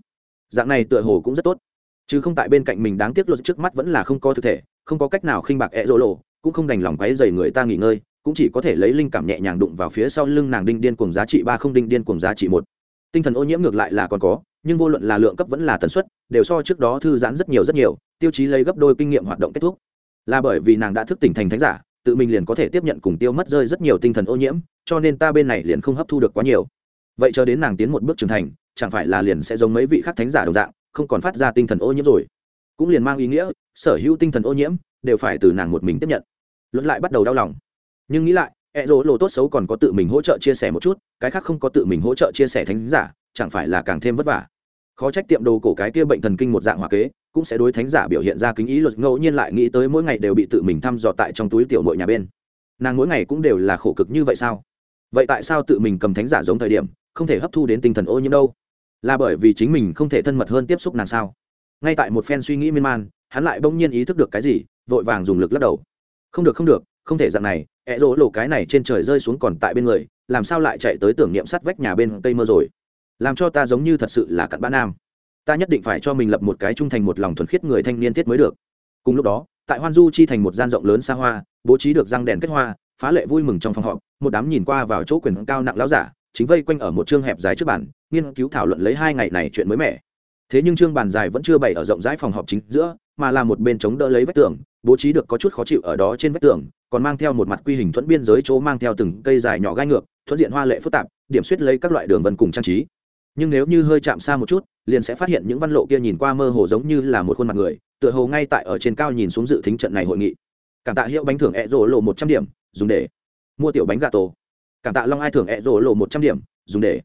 Dạng này tựa hồ cũng rất tốt. Chứ không tại bên cạnh mình đáng tiếc luật trước mắt vẫn là không có thực thể, không có cách nào khinh bạc e rỗ lộ, cũng không đành lòng quấy dày người ta nghỉ ngơi, cũng chỉ có thể lấy linh cảm nhẹ nhàng đụng vào phía sau lưng nàng đinh điên cuồng giá trị ba không đinh điên cuồng giá trị một. Tinh thần ô nhiễm ngược lại là còn có, nhưng vô luận là lượng cấp vẫn là tần suất, đều so trước đó thư giãn rất nhiều rất nhiều, tiêu chí lấy gấp đôi kinh nghiệm hoạt động kết thúc. Là bởi vì nàng đã thức tỉnh thành thánh giả, tự mình liền có thể tiếp nhận cùng tiêu mất rơi rất nhiều tinh thần ô nhiễm, cho nên ta bên này liền không hấp thu được quá nhiều vậy cho đến nàng tiến một bước trưởng thành, chẳng phải là liền sẽ giống mấy vị khác thánh giả đồng dạng, không còn phát ra tinh thần ô nhiễm rồi. Cũng liền mang ý nghĩa, sở hữu tinh thần ô nhiễm đều phải từ nàng một mình tiếp nhận. Luận lại bắt đầu đau lòng. Nhưng nghĩ lại e ẹ rỗ lộ tốt xấu còn có tự mình hỗ trợ chia sẻ một chút, cái khác không có tự mình hỗ trợ chia sẻ thánh giả, chẳng phải là càng thêm vất vả. Khó trách tiệm đồ cổ cái kia bệnh thần kinh một dạng hòa kế, cũng sẽ đối thánh giả biểu hiện ra kính ý luật ngẫu nhiên lại nghĩ tới mỗi ngày đều bị tự mình thăm dò tại trong túi tiểu mội nhà bên. Nàng mỗi ngày cũng đều là khổ cực như vậy sao? Vậy tại sao tự mình cầm thánh giả giống thời điểm không thể hấp thu đến tinh thần ô nhiễm đâu. Là bởi vì chính mình không thể thân mật hơn tiếp xúc nàng sao? Ngay tại một phen suy nghĩ miên man, hắn lại bỗng nhiên ý thức được cái gì, vội vàng dùng lực lắc đầu. Không được không được, không thể dạng này ẹ rỗ lộ cái này trên trời rơi xuống còn tại bên người, làm sao lại chạy tới tưởng niệm sắt vách nhà bên cây mơ rồi? Làm cho ta giống như thật sự là cặn bã nam. Ta nhất định phải cho mình lập một cái trung thành một lòng thuần khiết người thanh niên thiết mới được. Cùng lúc đó, tại hoan du chi thành một gian rộng lớn xa hoa, bố trí được răng đèn kết hoa, phá lệ vui mừng trong phòng họp, một đám nhìn qua vào chỗ quyền cao nặng láo giả chính vây quanh ở một chương hẹp dài trước bàn, nghiên cứu thảo luận lấy hai ngày này chuyện mới mẻ. Thế nhưng chương bàn dài vẫn chưa bày ở rộng rãi phòng họp chính giữa, mà là một bên chống đỡ lấy vách tường, bố trí được có chút khó chịu ở đó trên vách tường, còn mang theo một mặt quy hình thuẫn biên giới chỗ mang theo từng cây dài nhỏ gai ngược, thuẫn diện hoa lệ phức tạp, điểm suýt lấy các loại đường vân cùng trang trí. Nhưng nếu như hơi chạm xa một chút, liền sẽ phát hiện những văn lộ kia nhìn qua mơ hồ giống như là một khuôn mặt người, tựa hồ ngay tại ở trên cao nhìn xuống dự thính trận này hội nghị. Cảm tạ hiệu bánh thưởng ẹ rổ lộ một trăm điểm, dùng để mua tiểu bánh gà tổ cảm tạ long ai thưởng ẹ rổ lộ một trăm điểm, dùng để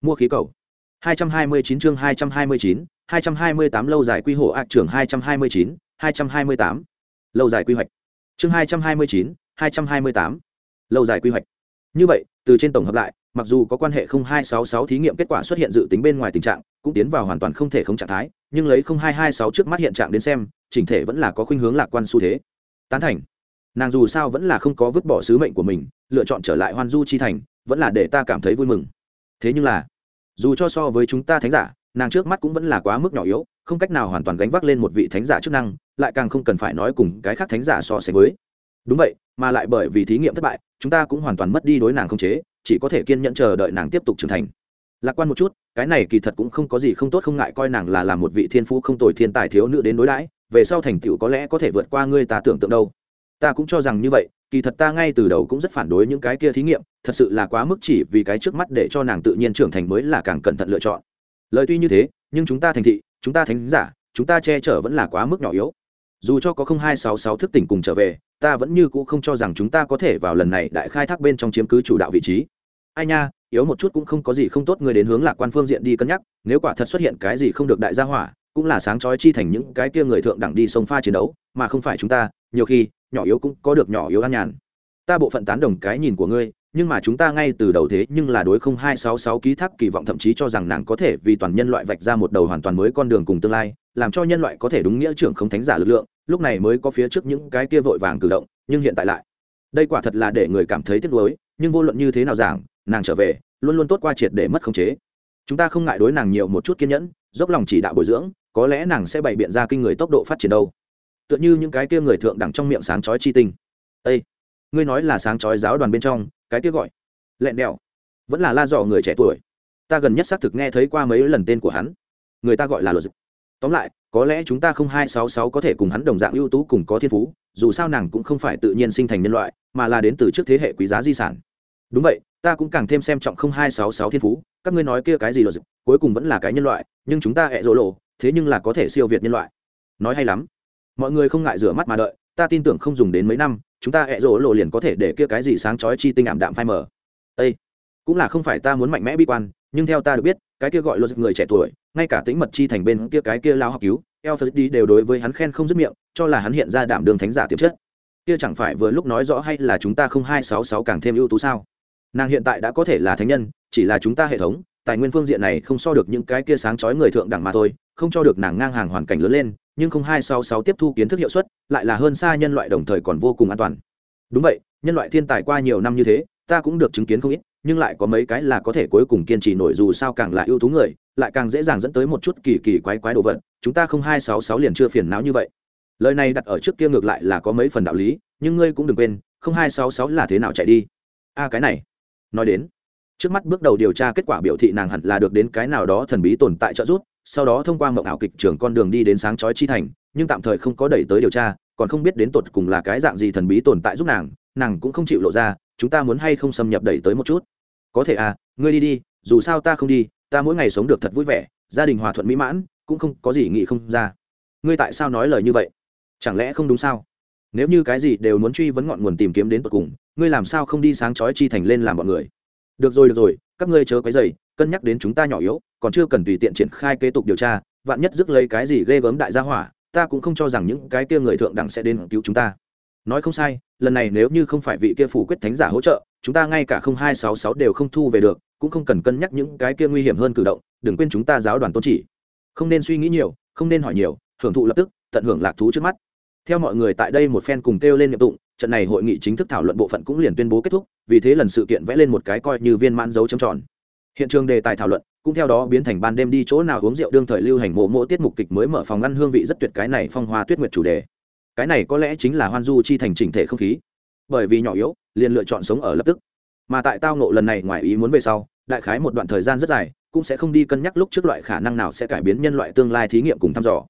mua khí cầu. hai trăm hai mươi chín chương hai trăm hai mươi chín, hai trăm hai mươi tám lâu dài quy hộ ạc trưởng hai trăm hai mươi chín, hai trăm hai mươi tám lâu dài quy hoạch. Chương hai trăm hai mươi chín, hai trăm hai mươi tám lâu dài quy hoạch. Như vậy, từ trên tổng hợp lại, mặc dù có quan hệ 0266 thí nghiệm kết quả xuất hiện dự tính bên ngoài tình trạng, cũng tiến vào hoàn toàn không thể không trạng thái, nhưng lấy 0226 trước mắt hiện trạng đến xem, chỉnh thể vẫn là có khuynh hướng lạc quan xu thế. Tán thành. Nàng dù sao vẫn là không có vứt bỏ sứ mệnh của mình lựa chọn trở lại hoan du chi thành, vẫn là để ta cảm thấy vui mừng. Thế nhưng là, dù cho so với chúng ta thánh giả, nàng trước mắt cũng vẫn là quá mức nhỏ yếu, không cách nào hoàn toàn gánh vác lên một vị thánh giả chức năng, lại càng không cần phải nói cùng cái khác thánh giả so sánh với. Đúng vậy, mà lại bởi vì thí nghiệm thất bại, chúng ta cũng hoàn toàn mất đi đối nàng không chế, chỉ có thể kiên nhẫn chờ đợi nàng tiếp tục trưởng thành. Lạc quan một chút, cái này kỳ thật cũng không có gì không tốt không ngại coi nàng là làm một vị thiên phú không tồi thiên tài thiếu nữ đến đối đãi, về sau thành tựu có lẽ có thể vượt qua ngươi ta tưởng tượng đâu ta cũng cho rằng như vậy, kỳ thật ta ngay từ đầu cũng rất phản đối những cái kia thí nghiệm, thật sự là quá mức chỉ vì cái trước mắt để cho nàng tự nhiên trưởng thành mới là càng cẩn thận lựa chọn. Lời tuy như thế, nhưng chúng ta thành thị, chúng ta thánh giả, chúng ta che chở vẫn là quá mức nhỏ yếu. Dù cho có không hai sáu sáu thức tỉnh cùng trở về, ta vẫn như cũ không cho rằng chúng ta có thể vào lần này đại khai thác bên trong chiếm cứ chủ đạo vị trí. Ai nha, yếu một chút cũng không có gì không tốt, người đến hướng lạc quan phương diện đi cân nhắc, nếu quả thật xuất hiện cái gì không được đại gia hỏa, cũng là sáng chói chi thành những cái kia người thượng đẳng đi sông pha chiến đấu, mà không phải chúng ta, nhiều khi nhỏ yếu cũng có được nhỏ yếu an nhàn. Ta bộ phận tán đồng cái nhìn của ngươi, nhưng mà chúng ta ngay từ đầu thế nhưng là đối không hai sáu sáu ký thác kỳ vọng thậm chí cho rằng nàng có thể vì toàn nhân loại vạch ra một đầu hoàn toàn mới con đường cùng tương lai, làm cho nhân loại có thể đúng nghĩa trưởng không thánh giả lực lượng, lúc này mới có phía trước những cái kia vội vàng cử động, nhưng hiện tại lại. Đây quả thật là để người cảm thấy tiếc nuối, nhưng vô luận như thế nào giảng, nàng trở về, luôn luôn tốt qua triệt để mất khống chế. Chúng ta không ngại đối nàng nhiều một chút kiên nhẫn, dốc lòng chỉ đạo bồi dưỡng, có lẽ nàng sẽ bày biện ra kinh người tốc độ phát triển đâu tựa như những cái kia người thượng đẳng trong miệng sáng chói chi tinh. Ây ngươi nói là sáng chói giáo đoàn bên trong, cái kia gọi lẹn đèo vẫn là la dò người trẻ tuổi. Ta gần nhất xác thực nghe thấy qua mấy lần tên của hắn. Người ta gọi là luật tóm lại, có lẽ chúng ta không hai sáu sáu có thể cùng hắn đồng dạng ưu tú cùng có thiên phú, dù sao nàng cũng không phải tự nhiên sinh thành nhân loại, mà là đến từ trước thế hệ quý giá di sản. Đúng vậy, ta cũng càng thêm xem trọng không hai sáu sáu thiên phú, các ngươi nói kia cái gì luật cuối cùng vẫn là cái nhân loại, nhưng chúng ta hẹ rỗ lộ, thế nhưng là có thể siêu việt nhân loại. Nói hay lắm mọi người không ngại rửa mắt mà đợi ta tin tưởng không dùng đến mấy năm chúng ta hẹ rỗ lộ liền có thể để kia cái gì sáng chói chi tinh ảm đạm phai mờ ây cũng là không phải ta muốn mạnh mẽ bi quan nhưng theo ta được biết cái kia gọi luật người trẻ tuổi ngay cả tính mật chi thành bên kia cái kia lao học cứu Elphas đi đều đối với hắn khen không dứt miệng, cho là hắn hiện ra đảm đường thánh giả tiềm chất. Kia chẳng phải vừa lúc nói rõ hay là chúng ta không hai sáu sáu càng thêm ưu tú sao? Nàng hiện tại đã có thể là thánh nhân, chỉ là chúng ta hệ thống, tài nguyên phương diện này không so được những cái kia sáng chói người thượng đẳng mà thôi không cho được nàng ngang hàng hoàn cảnh lớn lên nhưng không hai sáu sáu tiếp thu kiến thức hiệu suất, lại là hơn xa nhân loại đồng thời còn vô cùng an toàn. Đúng vậy, nhân loại thiên tài qua nhiều năm như thế, ta cũng được chứng kiến không ít, nhưng lại có mấy cái là có thể cuối cùng kiên trì nổi dù sao càng là ưu tú người, lại càng dễ dàng dẫn tới một chút kỳ kỳ quái quái đồ vật, chúng ta không hai sáu sáu liền chưa phiền não như vậy. Lời này đặt ở trước kia ngược lại là có mấy phần đạo lý, nhưng ngươi cũng đừng quên, không hai sáu sáu là thế nào chạy đi. A, cái này. Nói đến, trước mắt bước đầu điều tra kết quả biểu thị nàng hẳn là được đến cái nào đó thần bí tồn tại trợ giúp sau đó thông qua mộng ảo kịch trường con đường đi đến sáng chói chi thành, nhưng tạm thời không có đẩy tới điều tra, còn không biết đến tột cùng là cái dạng gì thần bí tồn tại giúp nàng nàng cũng không chịu lộ ra, chúng ta muốn hay không xâm nhập đẩy tới một chút? Có thể à ngươi đi đi, dù sao ta không đi, ta mỗi ngày sống được thật vui vẻ, gia đình hòa thuận mỹ mãn, cũng không có gì nghĩ không ra. Ngươi tại sao nói lời như vậy? Chẳng lẽ không đúng sao? Nếu như cái gì đều muốn truy vấn ngọn nguồn tìm kiếm đến tận cùng, ngươi làm sao không đi sáng chói chi thành lên làm bọn người? Được rồi được rồi, các ngươi chớ cái dày cân nhắc đến chúng ta nhỏ yếu còn chưa cần tùy tiện triển khai kế tục điều tra, vạn nhất dứt lấy cái gì ghê gớm đại gia hỏa, ta cũng không cho rằng những cái kia người thượng đẳng sẽ đến cứu chúng ta. Nói không sai, lần này nếu như không phải vị kia phủ quyết thánh giả hỗ trợ, chúng ta ngay cả không hai sáu sáu đều không thu về được, cũng không cần cân nhắc những cái kia nguy hiểm hơn cử động, đừng quên chúng ta giáo đoàn tôn chỉ. Không nên suy nghĩ nhiều, không nên hỏi nhiều, hưởng thụ lập tức, tận hưởng lạc thú trước mắt. Theo mọi người tại đây một phen cùng kêu lên nhiệm tụng, trận này hội nghị chính thức thảo luận bộ phận cũng liền tuyên bố kết thúc, vì thế lần sự kiện vẽ lên một cái coi như viên mãn dấu chấm tròn hiện trường đề tài thảo luận cũng theo đó biến thành ban đêm đi chỗ nào uống rượu đương thời lưu hành mộ mộ tiết mục kịch mới mở phòng ăn hương vị rất tuyệt cái này phong hoa tuyết nguyệt chủ đề. Cái này có lẽ chính là hoan du chi thành chỉnh thể không khí. Bởi vì nhỏ yếu, liền lựa chọn sống ở lập tức. Mà tại tao nộ lần này ngoài ý muốn về sau, đại khái một đoạn thời gian rất dài, cũng sẽ không đi cân nhắc lúc trước loại khả năng nào sẽ cải biến nhân loại tương lai thí nghiệm cùng thăm dò.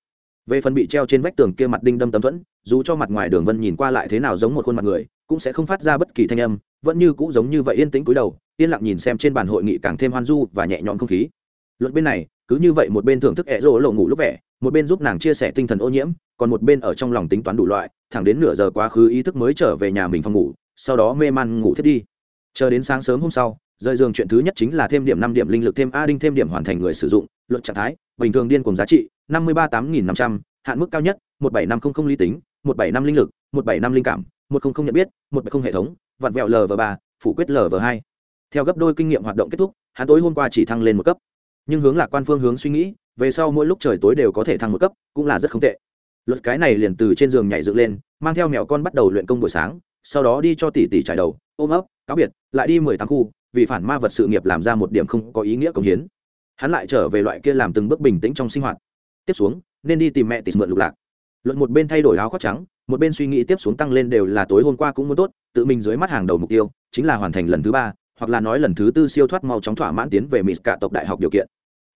Về phần bị treo trên vách tường kia mặt đinh đâm tấm thuẫn, dù cho mặt ngoài đường vân nhìn qua lại thế nào giống một khuôn mặt người cũng sẽ không phát ra bất kỳ thanh âm, vẫn như cũ giống như vậy yên tĩnh cúi đầu, yên lặng nhìn xem trên bàn hội nghị càng thêm hoan du và nhẹ nhõm không khí. Luật bên này, cứ như vậy một bên thưởng thức ẹ rỗ lộ ngủ lúc vẻ, một bên giúp nàng chia sẻ tinh thần ô nhiễm, còn một bên ở trong lòng tính toán đủ loại, thẳng đến nửa giờ quá khứ ý thức mới trở về nhà mình phòng ngủ, sau đó mê man ngủ thiết đi. Chờ đến sáng sớm hôm sau, rời giường chuyện thứ nhất chính là thêm điểm năm điểm linh lực thêm a đinh thêm điểm hoàn thành người sử dụng, luật trạng thái, bình thường điên cùng giá trị, năm mươi ba tám nghìn năm trăm, hạn mức cao nhất, một bảy năm không không lý tính, một bảy năm linh lực, một bảy năm linh cảm một không không nhận biết, một bảy không hệ thống, vặn vẹo lv ba, phủ quyết lv hai. Theo gấp đôi kinh nghiệm hoạt động kết thúc, hắn tối hôm qua chỉ thăng lên một cấp. Nhưng hướng lạc quan phương hướng suy nghĩ, về sau mỗi lúc trời tối đều có thể thăng một cấp, cũng là rất không tệ. Luật cái này liền từ trên giường nhảy dựng lên, mang theo mèo con bắt đầu luyện công buổi sáng, sau đó đi cho tỷ tỷ trải đầu, ôm ấp, cáo biệt, lại đi mười tám khu, vì phản ma vật sự nghiệp làm ra một điểm không có ý nghĩa công hiến. Hắn lại trở về loại kia làm từng bước bình tĩnh trong sinh hoạt. Tiếp xuống, nên đi tìm mẹ tỷ mượn lục lạc luận một bên thay đổi áo khoác trắng, một bên suy nghĩ tiếp xuống tăng lên đều là tối hôm qua cũng muốn tốt, tự mình dưới mắt hàng đầu mục tiêu, chính là hoàn thành lần thứ ba, hoặc là nói lần thứ tư siêu thoát mau chóng thỏa mãn tiến về mỹ cả tộc đại học điều kiện.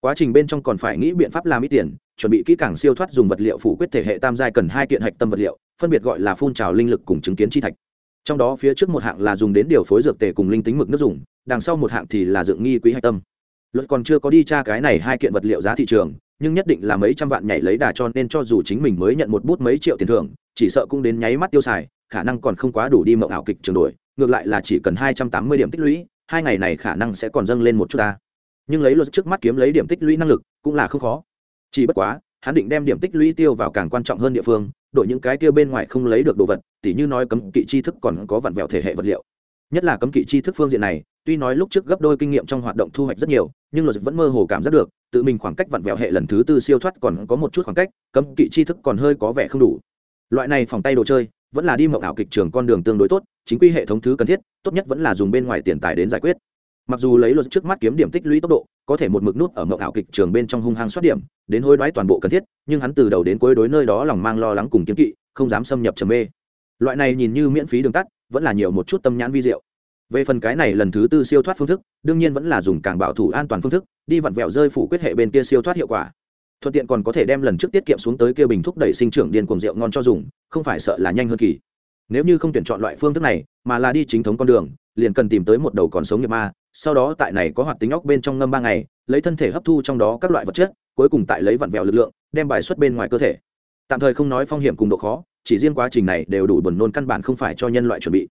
Quá trình bên trong còn phải nghĩ biện pháp làm ít tiền, chuẩn bị kỹ càng siêu thoát dùng vật liệu phủ quyết thể hệ tam giai cần hai kiện hạch tâm vật liệu, phân biệt gọi là phun trào linh lực cùng chứng kiến chi thạch. Trong đó phía trước một hạng là dùng đến điều phối dược tề cùng linh tính mực nước dùng, đằng sau một hạng thì là dựng nghi quý hạch tâm. Luật còn chưa có đi tra cái này hai kiện vật liệu giá thị trường nhưng nhất định là mấy trăm vạn nhảy lấy đà cho nên cho dù chính mình mới nhận một bút mấy triệu tiền thưởng, chỉ sợ cũng đến nháy mắt tiêu xài, khả năng còn không quá đủ đi mộng ảo kịch trường đổi, ngược lại là chỉ cần hai trăm tám mươi điểm tích lũy, hai ngày này khả năng sẽ còn dâng lên một chút ta. Nhưng lấy luật trước mắt kiếm lấy điểm tích lũy năng lực cũng là không khó. Chỉ bất quá, hắn định đem điểm tích lũy tiêu vào càng quan trọng hơn địa phương, đổi những cái tiêu bên ngoài không lấy được đồ vật, tỉ như nói cấm kỵ tri thức còn có vặn vẹo thể hệ vật liệu. Nhất là cấm kỵ tri thức phương diện này, tuy nói lúc trước gấp đôi kinh nghiệm trong hoạt động thu hoạch rất nhiều, nhưng luật vẫn mơ hồ cảm giác được tự mình khoảng cách vặn vẹo hệ lần thứ tư siêu thoát còn có một chút khoảng cách, cấm kỵ tri thức còn hơi có vẻ không đủ. Loại này phòng tay đồ chơi, vẫn là đi mộng ảo kịch trường con đường tương đối tốt, chính quy hệ thống thứ cần thiết, tốt nhất vẫn là dùng bên ngoài tiền tài đến giải quyết. Mặc dù lấy luật trước mắt kiếm điểm tích lũy tốc độ, có thể một mực nút ở mộng ảo kịch trường bên trong hung hăng xuất điểm, đến hối đoái toàn bộ cần thiết, nhưng hắn từ đầu đến cuối đối nơi đó lòng mang lo lắng cùng kiếm kỵ, không dám xâm nhập trầm mê. Loại này nhìn như miễn phí đường tắt, vẫn là nhiều một chút tâm nhãn vi diệu về phần cái này lần thứ tư siêu thoát phương thức, đương nhiên vẫn là dùng càng bảo thủ an toàn phương thức, đi vặn vẹo rơi phủ quyết hệ bên kia siêu thoát hiệu quả. Thuận tiện còn có thể đem lần trước tiết kiệm xuống tới kia bình thúc đẩy sinh trưởng điên cuồng rượu ngon cho dùng, không phải sợ là nhanh hơn kỳ. Nếu như không tuyển chọn loại phương thức này, mà là đi chính thống con đường, liền cần tìm tới một đầu còn sống nghiệp ma, sau đó tại này có hoạt tính óc bên trong ngâm ba ngày, lấy thân thể hấp thu trong đó các loại vật chất, cuối cùng tại lấy vặn vẹo lực lượng, đem bài xuất bên ngoài cơ thể. Tạm thời không nói phong hiểm cùng độ khó, chỉ riêng quá trình này đều đủ buồn nôn căn bản không phải cho nhân loại chuẩn bị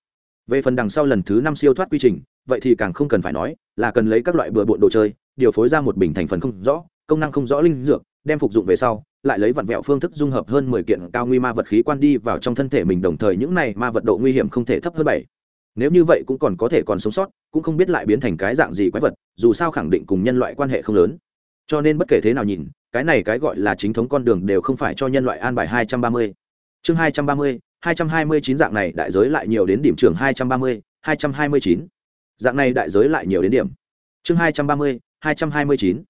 về phần đằng sau lần thứ năm siêu thoát quy trình, vậy thì càng không cần phải nói, là cần lấy các loại bừa bộn đồ chơi, điều phối ra một bình thành phần không rõ, công năng không rõ linh dược, đem phục dụng về sau, lại lấy vặn vẹo phương thức dung hợp hơn mười kiện cao nguy ma vật khí quan đi vào trong thân thể mình, đồng thời những này ma vật độ nguy hiểm không thể thấp hơn bảy. Nếu như vậy cũng còn có thể còn sống sót, cũng không biết lại biến thành cái dạng gì quái vật, dù sao khẳng định cùng nhân loại quan hệ không lớn. Cho nên bất kể thế nào nhìn, cái này cái gọi là chính thống con đường đều không phải cho nhân loại an bài hai trăm ba mươi. Chương hai trăm ba mươi hai trăm hai mươi chín dạng này đại giới lại nhiều đến điểm trường hai trăm ba mươi, hai trăm hai mươi chín. Dạng này đại giới lại nhiều đến điểm. Chương hai trăm ba mươi, hai trăm hai mươi chín.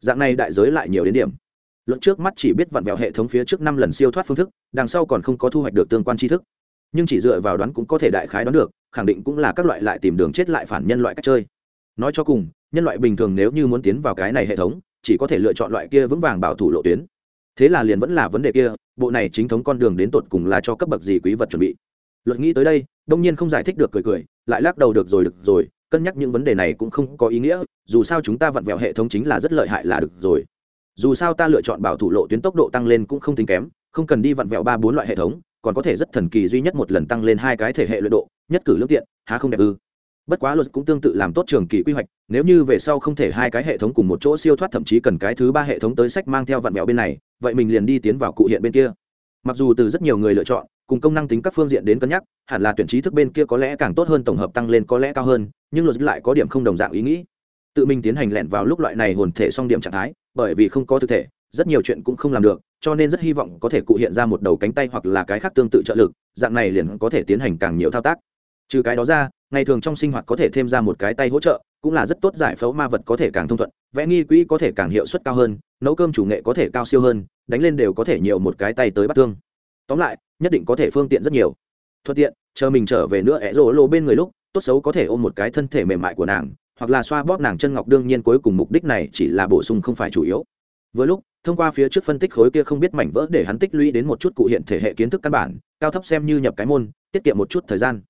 Dạng này đại giới lại nhiều đến điểm. Luận trước mắt chỉ biết vặn vẹo hệ thống phía trước năm lần siêu thoát phương thức, đằng sau còn không có thu hoạch được tương quan tri thức. Nhưng chỉ dựa vào đoán cũng có thể đại khái đoán được, khẳng định cũng là các loại lại tìm đường chết lại phản nhân loại cách chơi. Nói cho cùng, nhân loại bình thường nếu như muốn tiến vào cái này hệ thống, chỉ có thể lựa chọn loại kia vững vàng bảo thủ lộ tuyến thế là liền vẫn là vấn đề kia, bộ này chính thống con đường đến tột cùng là cho cấp bậc gì quý vật chuẩn bị. Luật nghĩ tới đây, đông nhiên không giải thích được cười cười, lại lắc đầu được rồi được rồi, cân nhắc những vấn đề này cũng không có ý nghĩa, dù sao chúng ta vặn vẹo hệ thống chính là rất lợi hại là được rồi. Dù sao ta lựa chọn bảo thủ lộ tuyến tốc độ tăng lên cũng không tính kém, không cần đi vặn vẹo ba bốn loại hệ thống, còn có thể rất thần kỳ duy nhất một lần tăng lên hai cái thể hệ luyện độ, nhất cử lương tiện, há không đẹp ư? Bất quá luật cũng tương tự làm tốt trường kỳ quy hoạch, nếu như về sau không thể hai cái hệ thống cùng một chỗ siêu thoát thậm chí cần cái thứ ba hệ thống tới sách mang theo vạn mẹo bên này, vậy mình liền đi tiến vào cụ hiện bên kia. Mặc dù từ rất nhiều người lựa chọn, cùng công năng tính các phương diện đến cân nhắc, hẳn là tuyển trí thức bên kia có lẽ càng tốt hơn tổng hợp tăng lên có lẽ cao hơn, nhưng luật lại có điểm không đồng dạng ý nghĩ. Tự mình tiến hành lẹn vào lúc loại này hồn thể song điểm trạng thái, bởi vì không có thực thể, rất nhiều chuyện cũng không làm được, cho nên rất hy vọng có thể cụ hiện ra một đầu cánh tay hoặc là cái khác tương tự trợ lực, dạng này liền có thể tiến hành càng nhiều thao tác. Trừ cái đó ra ngày thường trong sinh hoạt có thể thêm ra một cái tay hỗ trợ, cũng là rất tốt giải phẫu ma vật có thể càng thông thuận, vẽ nghi quỹ có thể càng hiệu suất cao hơn, nấu cơm chủ nghệ có thể cao siêu hơn, đánh lên đều có thể nhiều một cái tay tới bắt thương. Tóm lại, nhất định có thể phương tiện rất nhiều. Thuận tiện, chờ mình trở về nữa ẹ rỗ lộ bên người lúc, tốt xấu có thể ôm một cái thân thể mềm mại của nàng, hoặc là xoa bóp nàng chân ngọc, đương nhiên cuối cùng mục đích này chỉ là bổ sung không phải chủ yếu. Với lúc, thông qua phía trước phân tích khối kia không biết mảnh vỡ để hắn tích lũy đến một chút cụ hiện thể hệ kiến thức căn bản, cao thấp xem như nhập cái môn, tiết kiệm một chút thời gian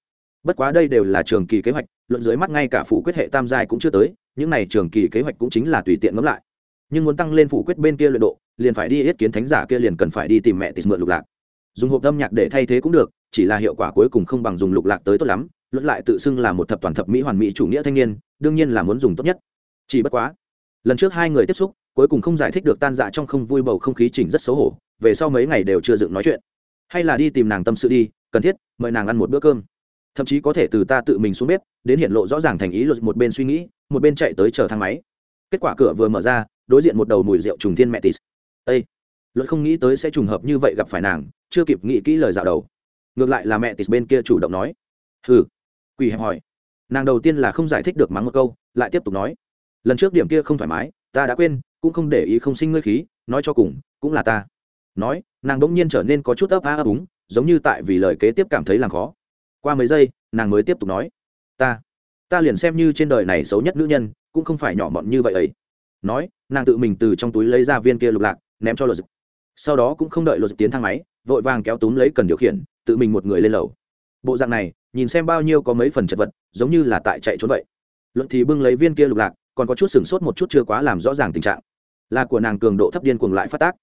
bất quá đây đều là trường kỳ kế hoạch, luận dưới mắt ngay cả phủ quyết hệ tam giai cũng chưa tới, những này trường kỳ kế hoạch cũng chính là tùy tiện ngẫm lại. Nhưng muốn tăng lên phủ quyết bên kia luyện độ, liền phải đi yết kiến thánh giả kia liền cần phải đi tìm mẹ tịt mượn lục lạc. Dùng hộp âm nhạc để thay thế cũng được, chỉ là hiệu quả cuối cùng không bằng dùng lục lạc tới tốt lắm, luận lại tự xưng là một thập toàn thập mỹ hoàn mỹ chủ nghĩa thanh niên, đương nhiên là muốn dùng tốt nhất. Chỉ bất quá, lần trước hai người tiếp xúc, cuối cùng không giải thích được tan dạ trong không vui bầu không khí chỉnh rất xấu hổ, về sau mấy ngày đều chưa dựng nói chuyện. Hay là đi tìm nàng tâm sự đi, cần thiết, mời nàng ăn một bữa cơm thậm chí có thể từ ta tự mình xuống bếp, đến hiện lộ rõ ràng thành ý luật một bên suy nghĩ, một bên chạy tới chờ thang máy. Kết quả cửa vừa mở ra, đối diện một đầu mùi rượu trùng thiên mẹ tis ây luật không nghĩ tới sẽ trùng hợp như vậy gặp phải nàng, chưa kịp nghĩ kỹ lời dạo đầu. Ngược lại là mẹ tis bên kia chủ động nói. Hừ! Quỳ hẹp hỏi nàng đầu tiên là không giải thích được mắng một câu, lại tiếp tục nói. Lần trước điểm kia không thoải mái, ta đã quên, cũng không để ý không sinh ngươi khí, nói cho cùng, cũng là ta. Nói, nàng đ ỗ n g nhiên trở nên có chút ấp á ấp úng, giống như tại vì lời kế tiếp cảm thấy làm khó qua mấy giây, nàng mới tiếp tục nói, ta ta liền xem như trên đời này xấu nhất nữ nhân, cũng không phải nhỏ mọn như vậy ấy. Nói, nàng tự mình từ trong túi lấy ra viên kia lục lạc, ném cho luật dịch sau đó cũng không đợi luật dịch tiến thang máy, vội vàng kéo túm lấy cần điều khiển, tự mình một người lên lầu. Bộ dạng này, nhìn xem bao nhiêu có mấy phần chật vật, giống như là tại chạy trốn vậy. Luật thì bưng lấy viên kia lục lạc, còn có chút sửng sốt một chút chưa quá làm rõ ràng tình trạng. Là của nàng cường độ thấp điên cuồng lại phát tác.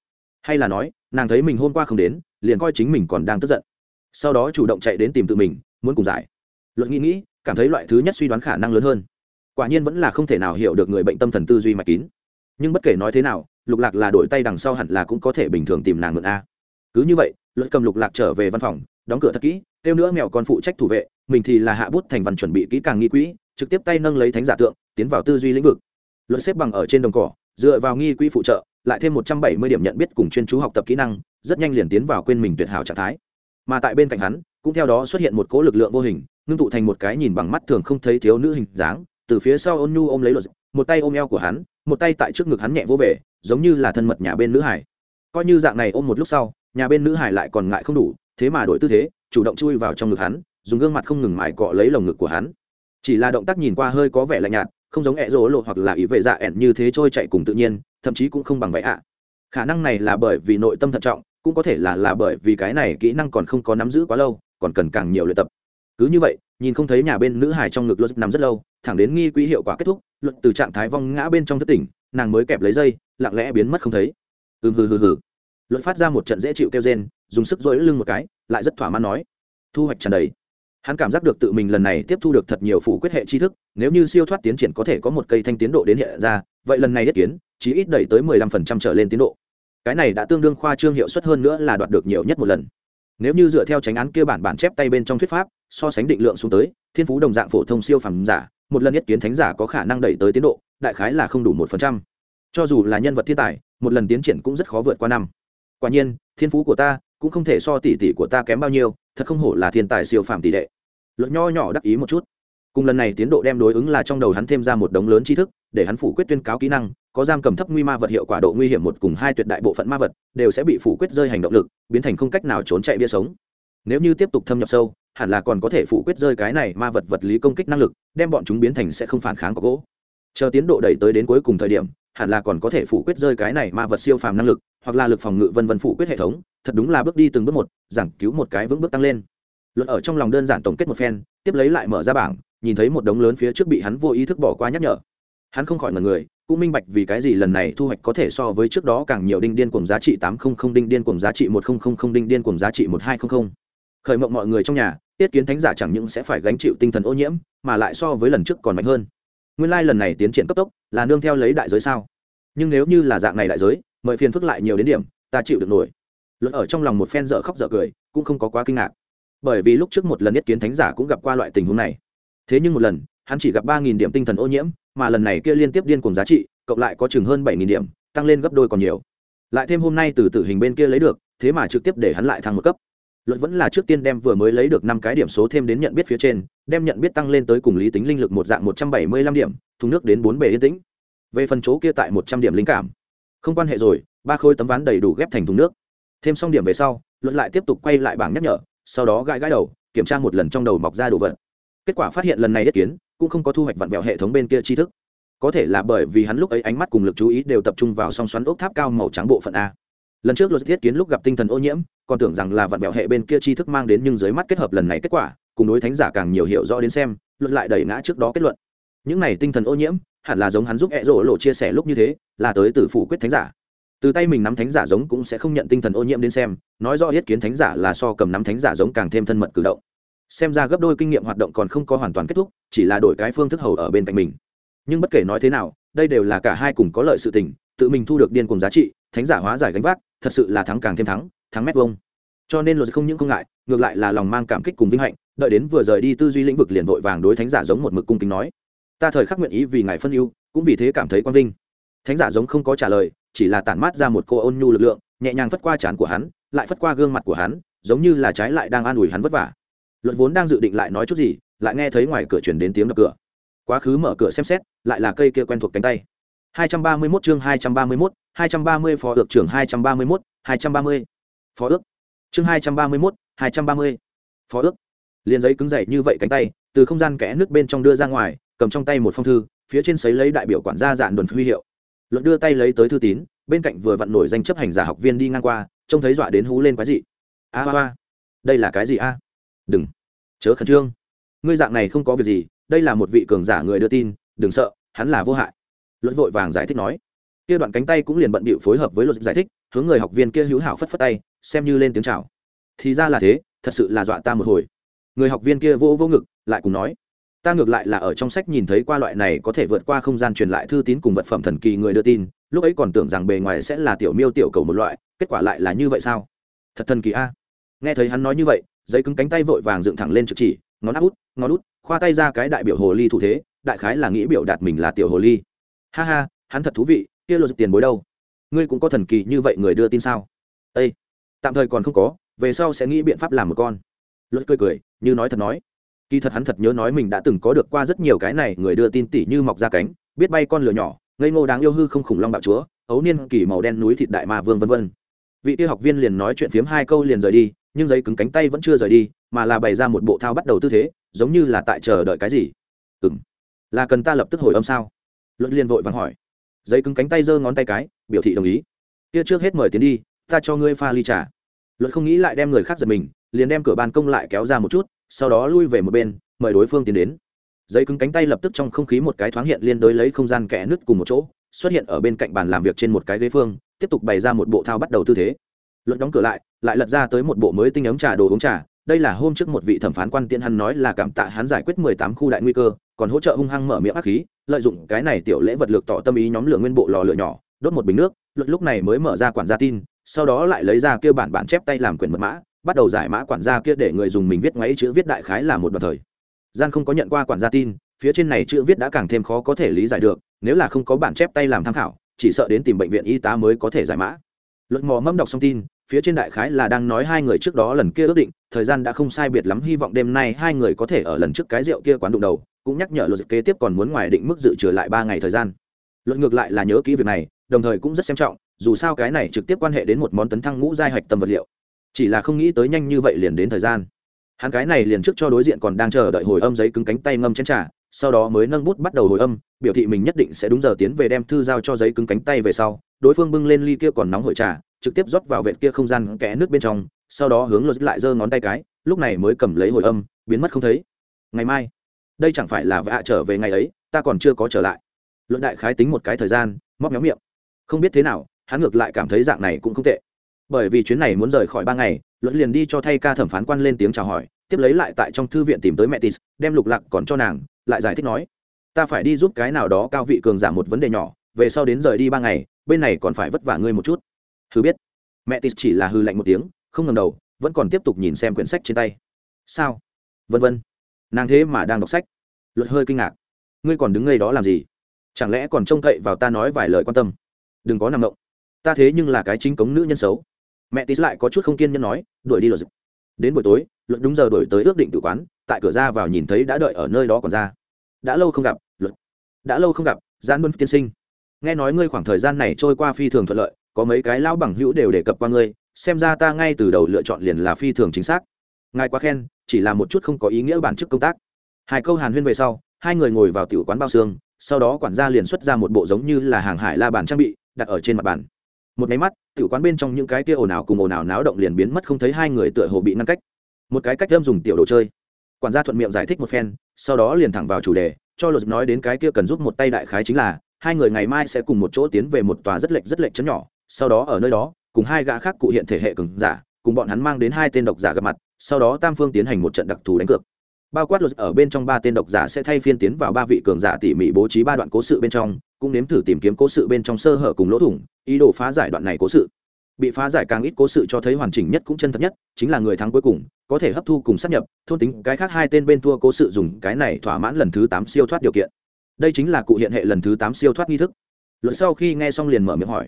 Hay là nói, nàng thấy mình hôm qua không đến, liền coi chính mình còn đang tức giận. Sau đó chủ động chạy đến tìm tự mình muốn cùng giải. Luật nghĩ nghĩ, cảm thấy loại thứ nhất suy đoán khả năng lớn hơn. Quả nhiên vẫn là không thể nào hiểu được người bệnh tâm thần tư duy mạch kín. Nhưng bất kể nói thế nào, lục lạc là đổi tay đằng sau hẳn là cũng có thể bình thường tìm nàng mượn a. Cứ như vậy luật cầm lục lạc trở về văn phòng, đóng cửa thật kỹ, kêu nữa mèo còn phụ trách thủ vệ, mình thì là hạ bút thành văn chuẩn bị kỹ càng nghi quỹ, trực tiếp tay nâng lấy thánh giả tượng, tiến vào tư duy lĩnh vực. Luật xếp bằng ở trên đồng cỏ, dựa vào nghi quỹ phụ trợ, lại thêm một trăm bảy mươi điểm nhận biết cùng chuyên chú học tập kỹ năng, rất nhanh liền tiến vào quên mình tuyệt hảo trạng thái. Mà tại bên cạnh hắn cũng theo đó xuất hiện một cỗ lực lượng vô hình, ngưng tụ thành một cái nhìn bằng mắt thường không thấy thiếu nữ hình dáng, từ phía sau ôn nhu ôm lấy luật một tay ôm eo của hắn, một tay tại trước ngực hắn nhẹ vô về, giống như là thân mật nhà bên nữ hải. Coi như dạng này ôm một lúc sau, nhà bên nữ hải lại còn ngại không đủ, thế mà đổi tư thế, chủ động chui vào trong ngực hắn, dùng gương mặt không ngừng mài cọ lấy lồng ngực của hắn. Chỉ là động tác nhìn qua hơi có vẻ lạnh nhạt, không giống ẹ rỗ lộ hoặc là ý vệ dạ ẹn như thế trôi chạy cùng tự nhiên, thậm chí cũng không bằng vậy ạ. Khả năng này là bởi vì nội tâm thận trọng, cũng có thể là là bởi vì cái này kỹ năng còn không có nắm giữ quá lâu còn cần càng nhiều luyện tập. Cứ như vậy, nhìn không thấy nhà bên nữ hải trong ngực luật nằm rất lâu, thẳng đến nghi quỹ hiệu quả kết thúc, luật từ trạng thái vong ngã bên trong thất tỉnh, nàng mới kẹp lấy dây, lặng lẽ biến mất không thấy. Ừm, hừ hừ hừ. Luật phát ra một trận dễ chịu kêu rên, dùng sức dối lưng một cái, lại rất thỏa mãn nói. Thu hoạch tràn đầy. Hắn cảm giác được tự mình lần này tiếp thu được thật nhiều phủ quyết hệ tri thức, nếu như siêu thoát tiến triển có thể có một cây thanh tiến độ đến hiện ra, vậy lần này nhất kiến chỉ ít đẩy tới mười lăm phần trăm trở lên tiến độ. Cái này đã tương đương khoa trương hiệu suất hơn nữa là đoạt được nhiều nhất một lần nếu như dựa theo tránh án kia bản bản chép tay bên trong thuyết pháp, so sánh định lượng xuống tới, thiên phú đồng dạng phổ thông siêu phẩm giả, một lần nhất kiến thánh giả có khả năng đẩy tới tiến độ, đại khái là không đủ một phần trăm. Cho dù là nhân vật thiên tài, một lần tiến triển cũng rất khó vượt qua năm. Quả nhiên, thiên phú của ta cũng không thể so tỷ tỷ của ta kém bao nhiêu, thật không hổ là thiên tài siêu phàm tỷ đệ. Luật nho nhỏ đắc ý một chút cùng lần này tiến độ đem đối ứng là trong đầu hắn thêm ra một đống lớn tri thức, để hắn phủ quyết tuyên cáo kỹ năng, có giam cầm thấp nguy ma vật hiệu quả độ nguy hiểm một cùng hai tuyệt đại bộ phận ma vật, đều sẽ bị phủ quyết rơi hành động lực, biến thành không cách nào trốn chạy bia sống. Nếu như tiếp tục thâm nhập sâu, hẳn là còn có thể phủ quyết rơi cái này ma vật vật lý công kích năng lực, đem bọn chúng biến thành sẽ không phản kháng có gỗ. Chờ tiến độ đẩy tới đến cuối cùng thời điểm, hẳn là còn có thể phủ quyết rơi cái này ma vật siêu phàm năng lực, hoặc là lực phòng ngự vân vân phủ quyết hệ thống, thật đúng là bước đi từng bước một, giảng cứu một cái vững bước tăng lên. Luật ở trong lòng đơn giản tổng kết một phen, tiếp lấy lại mở ra bảng nhìn thấy một đống lớn phía trước bị hắn vô ý thức bỏ qua nhắc nhở. Hắn không khỏi ngần người, cũng minh bạch vì cái gì lần này thu hoạch có thể so với trước đó càng nhiều đinh điên cùng giá trị tám không không, đinh điên cùng giá trị một không không không, đinh điên cùng giá trị một hai không không. Khởi mộng mọi người trong nhà, tiết kiến thánh giả chẳng những sẽ phải gánh chịu tinh thần ô nhiễm, mà lại so với lần trước còn mạnh hơn. Nguyên lai lần này tiến triển cấp tốc, là nương theo lấy đại giới sao? Nhưng nếu như là dạng này đại giới, mời phiền phức lại nhiều đến điểm, ta chịu được nổi. Luật ở trong lòng một phen dở khóc dở cười, cũng không có quá kinh ngạc. Bởi vì lúc trước một lần nhất kiến thánh giả cũng gặp qua loại tình huống này thế nhưng một lần, hắn chỉ gặp ba nghìn điểm tinh thần ô nhiễm, mà lần này kia liên tiếp điên cùng giá trị, cộng lại có chừng hơn bảy nghìn điểm, tăng lên gấp đôi còn nhiều. Lại thêm hôm nay từ tử hình bên kia lấy được, thế mà trực tiếp để hắn lại thăng một cấp. Luật vẫn là trước tiên đem vừa mới lấy được năm cái điểm số thêm đến nhận biết phía trên, đem nhận biết tăng lên tới cùng lý tính linh lực một dạng một trăm bảy mươi lăm điểm, thùng nước đến bốn bề yên tĩnh. Về phần chỗ kia tại một trăm điểm linh cảm, không quan hệ rồi, ba khối tấm ván đầy đủ ghép thành thùng nước. Thêm xong điểm về sau, luật lại tiếp tục quay lại bảng nhắc nhở, sau đó gãi gãi đầu, kiểm tra một lần trong đầu mọc ra đồ vật kết quả phát hiện lần này nhất kiến cũng không có thu hoạch vặn vẹo hệ thống bên kia tri thức. Có thể là bởi vì hắn lúc ấy ánh mắt cùng lực chú ý đều tập trung vào song xoắn ốc tháp cao màu trắng bộ phận a. Lần trước luật thiết kiến lúc gặp tinh thần ô nhiễm, còn tưởng rằng là vặn vẹo hệ bên kia tri thức mang đến nhưng dưới mắt kết hợp lần này kết quả, cùng đối thánh giả càng nhiều hiểu rõ đến xem, luật lại đẩy ngã trước đó kết luận. Những này tinh thần ô nhiễm, hẳn là giống hắn giúp hẹ rỗ lộ chia sẻ lúc như thế, là tới từ phủ quyết thánh giả. Từ tay mình nắm thánh giả giống cũng sẽ không nhận tinh thần ô nhiễm đến xem, nói rõ yết kiến thánh giả là so cầm nắm thánh giả giống càng thêm thân mật cử động xem ra gấp đôi kinh nghiệm hoạt động còn không có hoàn toàn kết thúc, chỉ là đổi cái phương thức hầu ở bên cạnh mình. Nhưng bất kể nói thế nào, đây đều là cả hai cùng có lợi sự tình, tự mình thu được điên cùng giá trị, thánh giả hóa giải gánh vác, thật sự là thắng càng thêm thắng thắng mét vông cho nên luật không những không ngại, ngược lại là lòng mang cảm kích cùng vinh hạnh, đợi đến vừa rời đi tư duy lĩnh vực liền vội vàng đối thánh giả giống một mực cung kính nói. Ta thời khắc nguyện ý vì ngài phân ưu, cũng vì thế cảm thấy quang vinh. Thánh giả giống không có trả lời, chỉ là tản mát ra một cô ôn nhu lực lượng, nhẹ nhàng phất qua trán của hắn, lại phất qua gương mặt của hắn, giống như là trái lại đang an ủi hắn vất vả luật vốn đang dự định lại nói chút gì lại nghe thấy ngoài cửa chuyển đến tiếng đập cửa quá khứ mở cửa xem xét lại là cây kia quen thuộc cánh tay 231 chương 231, 230 phó ước trưởng 231, 230. Phó ước. Chương 231, 230. Phó ước. Liên giấy cứng dày như vậy cánh tay, từ không gian kẽ nước bên trong đưa ra ngoài, cầm trong tay một phong thư, phía trên sấy lấy đại biểu quản gia dạn đồn huy hiệu. Luật đưa tay lấy tới thư tín, bên cạnh vừa vặn nổi danh chấp hành giả học viên đi ngang qua, trông thấy dọa đến hú lên quái dị. A a a, đây là cái gì a? Đừng, chớ khẩn trương. Ngươi dạng này không có việc gì, đây là một vị cường giả người đưa tin, đừng sợ, hắn là vô hại. Luật vội vàng giải thích nói. Kia đoạn cánh tay cũng liền bận bịu phối hợp với luật giải thích hướng người học viên kia hữu hảo phất phất tay xem như lên tiếng chào. Thì ra là thế thật sự là dọa ta một hồi. Người học viên kia vô vô ngực lại cùng nói. Ta ngược lại là ở trong sách nhìn thấy qua loại này có thể vượt qua không gian truyền lại thư tín cùng vật phẩm thần kỳ người đưa tin lúc ấy còn tưởng rằng bề ngoài sẽ là tiểu miêu tiểu cầu một loại kết quả lại là như vậy sao? Thật thần kỳ a. Nghe thấy hắn nói như vậy giấy cứng cánh tay vội vàng dựng thẳng lên trực chỉ, ngón áp út, ngón út, khoa tay ra cái đại biểu hồ ly thủ thế, đại khái là nghĩ biểu đạt mình là tiểu hồ ly. Ha ha, hắn thật thú vị, kia lô tiền bối đâu? Ngươi cũng có thần kỳ như vậy người đưa tin sao? Ây tạm thời còn không có, về sau sẽ nghĩ biện pháp làm một con. Luật cười cười, như nói thật nói. Kỳ thật hắn thật nhớ nói mình đã từng có được qua rất nhiều cái này người đưa tin tỉ như mọc ra cánh, biết bay con lửa nhỏ, ngây ngô đáng yêu hư không khủng long bạo chúa, ấu niên kỳ màu đen núi thịt đại ma vương vân vân. Vị tiêu học viên liền nói chuyện phiếm hai câu liền rời đi nhưng giấy cứng cánh tay vẫn chưa rời đi, mà là bày ra một bộ thao bắt đầu tư thế, giống như là tại chờ đợi cái gì. Ừ m là cần ta lập tức hồi âm sao? Luật liền vội vàng hỏi. Giấy cứng cánh tay giơ ngón tay cái, biểu thị đồng ý. Kia trước hết mời tiến đi, ta cho ngươi pha ly trà. Luật không nghĩ lại đem người khác giật mình, liền đem cửa ban công lại kéo ra một chút, sau đó lui về một bên, mời đối phương tiến đến. Giấy cứng cánh tay lập tức trong không khí một cái thoáng hiện liên đối lấy không gian kẽ nứt cùng một chỗ, xuất hiện ở bên cạnh bàn làm việc trên một cái ghế phương, tiếp tục bày ra một bộ thao bắt đầu tư thế luật đóng cửa lại lại lật ra tới một bộ mới tinh ấm trà đồ uống trà. Đây là hôm trước một vị thẩm phán quan tiện hắn nói là cảm tạ hắn giải quyết mười tám khu đại nguy cơ, còn hỗ trợ hung hăng mở miệng ác khí, lợi dụng cái này tiểu lễ vật lược tỏ tâm ý nhóm lửa nguyên bộ lò lửa nhỏ, đốt một bình nước luật lúc này mới mở ra quản gia tin, sau đó lại lấy ra kia bản bản chép tay làm quyền mật mã, bắt đầu giải mã quản gia kia để người dùng mình viết ngoáy chữ viết đại khái là một đoạn thời. Gian không có nhận qua quản gia tin, phía trên này chữ viết đã càng thêm khó có thể lý giải được, nếu là không có bản chép tay làm tham khảo, chỉ sợ đến tìm bệnh viện y tá mới có thể giải mã. Luật mò mẫm đọc xong tin phía trên đại khái là đang nói hai người trước đó lần kia ước định, thời gian đã không sai biệt lắm, hy vọng đêm nay hai người có thể ở lần trước cái rượu kia quán đụng đầu, cũng nhắc nhở luật kế tiếp còn muốn ngoài định mức dự trừ lại ba ngày thời gian. Luật ngược lại là nhớ kỹ việc này, đồng thời cũng rất xem trọng, dù sao cái này trực tiếp quan hệ đến một món tấn thăng ngũ giai hạch tâm vật liệu. Chỉ là không nghĩ tới nhanh như vậy liền đến thời gian. Hắn cái này liền trước cho đối diện còn đang chờ đợi hồi âm giấy cứng cánh tay ngâm chén trà, sau đó mới nâng bút bắt đầu hồi âm, biểu thị mình nhất định sẽ đúng giờ tiến về đem thư giao cho giấy cứng cánh tay về sau, đối phương bưng lên ly kia còn nóng hội trà trực tiếp rót vào vệt kia không gian kẽ nước bên trong, sau đó hướng lột lại giơ ngón tay cái, lúc này mới cầm lấy hồi âm, biến mất không thấy. Ngày mai, đây chẳng phải là vạ trở về ngày ấy, ta còn chưa có trở lại. Luận đại khái tính một cái thời gian, móc méo miệng. Không biết thế nào, hắn ngược lại cảm thấy dạng này cũng không tệ. Bởi vì chuyến này muốn rời khỏi ba ngày luật liền đi cho thay ca thẩm phán quan lên tiếng chào hỏi, tiếp lấy lại tại trong thư viện tìm tới mẹ tis đem lục lạc còn cho nàng, lại giải thích nói, ta phải đi giúp cái nào đó cao vị cường giảm một vấn đề nhỏ, về sau đến rời đi ba ngày, bên này còn phải vất vả ngươi một chút hư biết. Mẹ tis chỉ là hư lạnh một tiếng, không ngầm đầu, vẫn còn tiếp tục nhìn xem quyển sách trên tay. Sao? Vân vân. Nàng thế mà đang đọc sách. Luật hơi kinh ngạc. Ngươi còn đứng ngay đó làm gì? Chẳng lẽ còn trông cậy vào ta nói vài lời quan tâm? Đừng có nằm động. Ta thế nhưng là cái chính cống nữ nhân xấu. Mẹ tí lại có chút không kiên nhẫn nói, đuổi đi luật đến buổi tối, luật đúng giờ đổi tới ước định tự quán, tại cửa ra vào nhìn thấy đã đợi ở nơi đó còn ra. Đã lâu không gặp, luật. Đã lâu không gặp gian buôn tiên sinh. Nghe nói ngươi khoảng thời gian này trôi qua phi thường thuận lợi có mấy cái lão bằng hữu đều đề cập qua ngươi, xem ra ta ngay từ đầu lựa chọn liền là phi thường chính xác. Ngài quá khen, chỉ là một chút không có ý nghĩa bản chức công tác. Hai câu hàn huyên về sau, hai người ngồi vào tiểu quán bao xương, sau đó quản gia liền xuất ra một bộ giống như là hàng hải la bàn trang bị, đặt ở trên mặt bàn. Một máy mắt, tiểu quán bên trong những cái kia ồn ào cùng ồn ào náo động liền biến mất không thấy hai người tựa hồ bị ngăn cách. Một cái cách đâm dùng tiểu đồ chơi. Quản gia thuận miệng giải thích một phen, sau đó liền thẳng vào chủ đề, cho luật nói đến cái kia cần giúp một tay đại khái chính là, hai người ngày mai sẽ cùng một chỗ tiến về một tòa rất lệch rất lệch chấn nhỏ sau đó ở nơi đó, cùng hai gã khác cụ hiện thể hệ cường giả, cùng bọn hắn mang đến hai tên độc giả gặp mặt, sau đó tam phương tiến hành một trận đặc thù đánh cược. Bao quát luật ở bên trong ba tên độc giả sẽ thay phiên tiến vào ba vị cường giả tỉ mỉ bố trí ba đoạn cố sự bên trong, cũng nếm thử tìm kiếm cố sự bên trong sơ hở cùng lỗ thủng, ý đồ phá giải đoạn này cố sự. Bị phá giải càng ít cố sự cho thấy hoàn chỉnh nhất cũng chân thật nhất, chính là người thắng cuối cùng, có thể hấp thu cùng sắp nhập, thôn tính cái khác hai tên bên thua cố sự dùng cái này thỏa mãn lần thứ tám siêu thoát điều kiện. Đây chính là cụ hiện hệ lần thứ tám siêu thoát nghi thức. Luật sau khi nghe xong liền mở miệng hỏi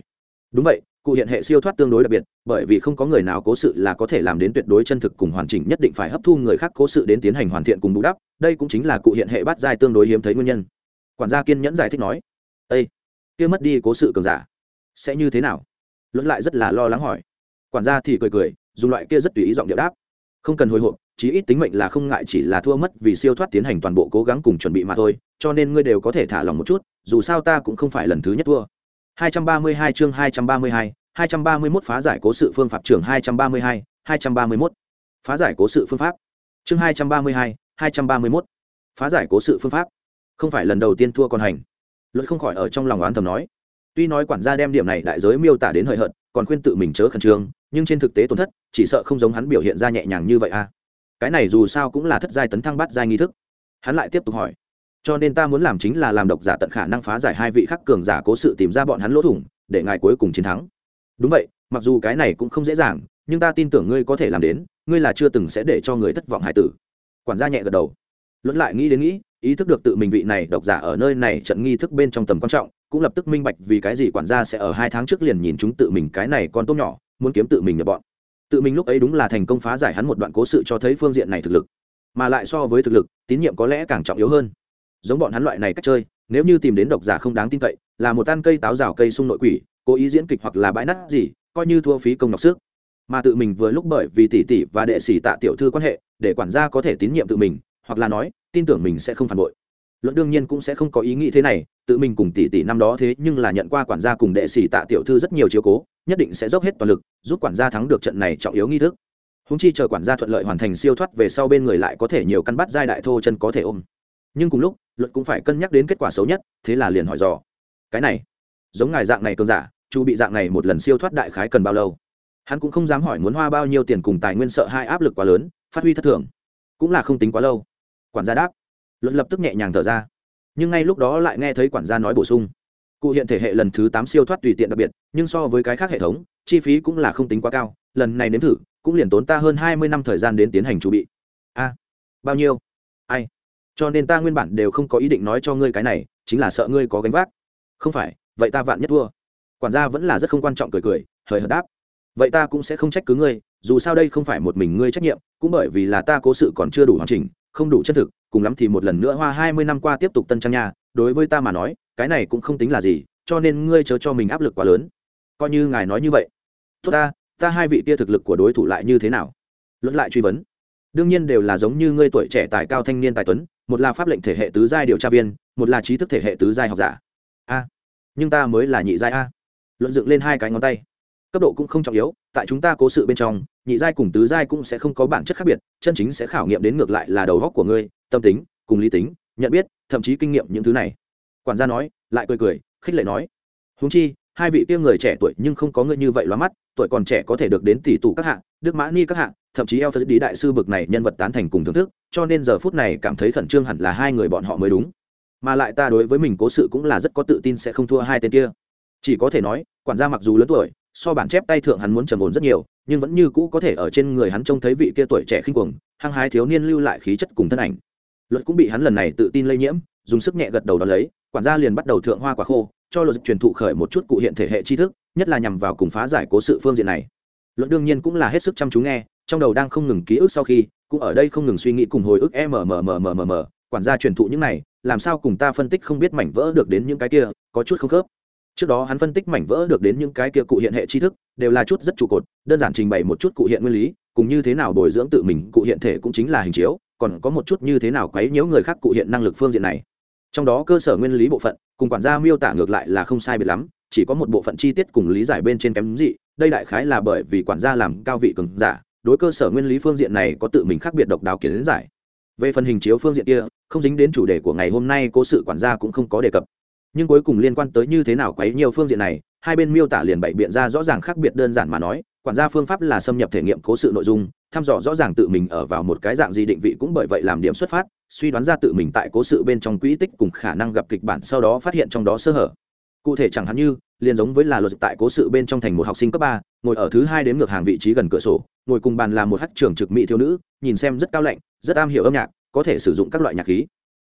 đúng vậy, cụ hiện hệ siêu thoát tương đối đặc biệt, bởi vì không có người nào cố sự là có thể làm đến tuyệt đối chân thực cùng hoàn chỉnh, nhất định phải hấp thu người khác cố sự đến tiến hành hoàn thiện cùng bù đắp, đây cũng chính là cụ hiện hệ bắt giai tương đối hiếm thấy nguyên nhân. Quản gia kiên nhẫn giải thích nói ây kia mất đi cố sự cường giả, sẽ như thế nào? Luật lại rất là lo lắng hỏi. Quản gia thì cười cười, dùng loại kia rất tùy ý giọng điệu đáp, không cần hồi hộp, chí ít tính mệnh là không ngại chỉ là thua mất vì siêu thoát tiến hành toàn bộ cố gắng cùng chuẩn bị mà thôi, cho nên ngươi đều có thể thả lòng một chút, dù sao ta cũng không phải lần thứ nhất thua. 232 chương 232, 231 phá giải cố sự phương pháp trường 232, 231. Phá giải cố sự phương pháp. Chương 232, 231. Phá giải cố sự phương pháp. Không phải lần đầu tiên thua con hành. Luật không khỏi ở trong lòng oán thầm nói. Tuy nói quản gia đem điểm này đại giới miêu tả đến hời hợt, còn khuyên tự mình chớ khẩn trương, nhưng trên thực tế tổn thất, chỉ sợ không giống hắn biểu hiện ra nhẹ nhàng như vậy a. À. Cái này dù sao cũng là thất giai tấn thăng bắt giai nghi thức. Hắn lại tiếp tục hỏi cho nên ta muốn làm chính là làm độc giả tận khả năng phá giải hai vị khắc cường giả cố sự tìm ra bọn hắn lỗ thủng, để ngài cuối cùng chiến thắng. Đúng vậy, mặc dù cái này cũng không dễ dàng, nhưng ta tin tưởng ngươi có thể làm đến, ngươi là chưa từng sẽ để cho người thất vọng hải tử. Quản gia nhẹ gật đầu. Luận lại nghĩ đến nghĩ, ý thức được tự mình vị này độc giả ở nơi này trận nghi thức bên trong tầm quan trọng, cũng lập tức minh bạch vì cái gì quản gia sẽ ở hai tháng trước liền nhìn chúng tự mình cái này con tôm nhỏ, muốn kiếm tự mình nhập bọn. Tự mình lúc ấy đúng là thành công phá giải hắn một đoạn cố sự cho thấy phương diện này thực lực. Mà lại so với thực lực, tín nhiệm có lẽ càng trọng yếu hơn giống bọn hắn loại này cách chơi, nếu như tìm đến độc giả không đáng tin cậy, là một tan cây táo rào cây sung nội quỷ, cố ý diễn kịch hoặc là bãi nát gì, coi như thua phí công nọc sức. Mà tự mình vừa lúc bởi vì tỷ tỷ và đệ sĩ tạ tiểu thư quan hệ, để quản gia có thể tín nhiệm tự mình, hoặc là nói, tin tưởng mình sẽ không phản bội. Luận đương nhiên cũng sẽ không có ý nghĩ thế này, tự mình cùng tỷ tỷ năm đó thế nhưng là nhận qua quản gia cùng đệ sĩ tạ tiểu thư rất nhiều chiếu cố, nhất định sẽ dốc hết toàn lực, giúp quản gia thắng được trận này trọng yếu nghi thức. Húng chi chờ quản gia thuận lợi hoàn thành siêu thoát về sau bên người lại có thể nhiều căn bắt giai đại thô chân có thể ôm nhưng cùng lúc, luật cũng phải cân nhắc đến kết quả xấu nhất, thế là liền hỏi dò. Cái này, giống ngài dạng này cường giả, chu bị dạng này một lần siêu thoát đại khái cần bao lâu? Hắn cũng không dám hỏi muốn hoa bao nhiêu tiền cùng tài nguyên sợ hai áp lực quá lớn, phát huy thất thường. Cũng là không tính quá lâu. Quản gia đáp. Luật lập tức nhẹ nhàng thở ra. Nhưng ngay lúc đó lại nghe thấy quản gia nói bổ sung. Cụ hiện thể hệ lần thứ tám siêu thoát tùy tiện đặc biệt, nhưng so với cái khác hệ thống, chi phí cũng là không tính quá cao. Lần này nếm thử, cũng liền tốn ta hơn hai mươi năm thời gian đến tiến hành chu bị. A, bao nhiêu? Ai? Cho nên ta nguyên bản đều không có ý định nói cho ngươi cái này, chính là sợ ngươi có gánh vác. Không phải, vậy ta vạn nhất thua. Quản gia vẫn là rất không quan trọng cười cười, hời hợt đáp. Vậy ta cũng sẽ không trách cứ ngươi, dù sao đây không phải một mình ngươi trách nhiệm, cũng bởi vì là ta cố sự còn chưa đủ hoàn chỉnh, không đủ chân thực, cùng lắm thì một lần nữa hoa hai mươi năm qua tiếp tục tân trang nhà, đối với ta mà nói, cái này cũng không tính là gì, cho nên ngươi chớ cho mình áp lực quá lớn. Coi như ngài nói như vậy. Tốt ta ta hai vị kia thực lực của đối thủ lại như thế nào? Luận lại truy vấn. Đương nhiên đều là giống như ngươi tuổi trẻ tài cao thanh niên tài tuấn một là pháp lệnh thể hệ tứ giai điều tra viên, một là trí thức thể hệ tứ giai học giả. A, nhưng ta mới là nhị giai a. Luận dựng lên hai cái ngón tay. Cấp độ cũng không trọng yếu, tại chúng ta cố sự bên trong, nhị giai cùng tứ giai cũng sẽ không có bản chất khác biệt, chân chính sẽ khảo nghiệm đến ngược lại là đầu góc của ngươi, tâm tính, cùng lý tính, nhận biết, thậm chí kinh nghiệm những thứ này. Quản gia nói, lại cười cười, khích lệ nói. Húng chi hai vị kia người trẻ tuổi nhưng không có người như vậy loa mắt tuổi còn trẻ có thể được đến tỷ tụ các hạng đức mã ni các hạng thậm chí Elphas đi đại sư bực này nhân vật tán thành cùng thưởng thức, cho nên giờ phút này cảm thấy khẩn trương hẳn là hai người bọn họ mới đúng. Mà lại ta đối với mình cố sự cũng là rất có tự tin sẽ không thua hai tên kia. Chỉ có thể nói, quản gia mặc dù lớn tuổi, so bản chép tay thượng hắn muốn trầm ổn rất nhiều, nhưng vẫn như cũ có thể ở trên người hắn trông thấy vị kia tuổi trẻ khinh cuồng, hăng hái thiếu niên lưu lại khí chất cùng thân ảnh. Luật cũng bị hắn lần này tự tin lây nhiễm, dùng sức nhẹ gật đầu đón lấy, quản gia liền bắt đầu thượng hoa quả khô, cho luật truyền thụ khởi một chút cụ hiện thể hệ tri thức, nhất là nhằm vào cùng phá giải cố sự phương diện này. Luật đương nhiên cũng là hết sức chăm chú nghe, trong đầu đang không ngừng ký ức sau khi cũng ở đây không ngừng suy nghĩ cùng hồi ức mmmmmm quản gia truyền thụ những này làm sao cùng ta phân tích không biết mảnh vỡ được đến những cái kia có chút không khớp trước đó hắn phân tích mảnh vỡ được đến những cái kia cụ hiện hệ tri thức đều là chút rất trụ cột đơn giản trình bày một chút cụ hiện nguyên lý cùng như thế nào bồi dưỡng tự mình cụ hiện thể cũng chính là hình chiếu còn có một chút như thế nào quấy nhiễu người khác cụ hiện năng lực phương diện này trong đó cơ sở nguyên lý bộ phận, cùng quản gia miêu tả ngược lại là không sai biệt lắm, chỉ có một bộ phận chi tiết cùng lý giải bên trên kém dị, đây đại khái là bởi vì quản gia làm cao vị cường giả, đối cơ sở nguyên lý phương diện này có tự mình khác biệt độc đáo kiến giải. Về phần hình chiếu phương diện kia, không dính đến chủ đề của ngày hôm nay, cố sự quản gia cũng không có đề cập. Nhưng cuối cùng liên quan tới như thế nào quấy nhiều phương diện này, hai bên miêu tả liền bày biện ra rõ ràng khác biệt đơn giản mà nói, quản gia phương pháp là xâm nhập thể nghiệm cố sự nội dung thăm dò rõ ràng tự mình ở vào một cái dạng gì định vị cũng bởi vậy làm điểm xuất phát, suy đoán ra tự mình tại cố sự bên trong quỹ tích cùng khả năng gặp kịch bản sau đó phát hiện trong đó sơ hở. Cụ thể chẳng hạn như, liền giống với là luật tại cố sự bên trong thành một học sinh cấp ba, ngồi ở thứ hai đến ngược hàng vị trí gần cửa sổ, ngồi cùng bàn là một hát trưởng trực mỹ thiếu nữ, nhìn xem rất cao lạnh, rất am hiểu âm nhạc, có thể sử dụng các loại nhạc khí.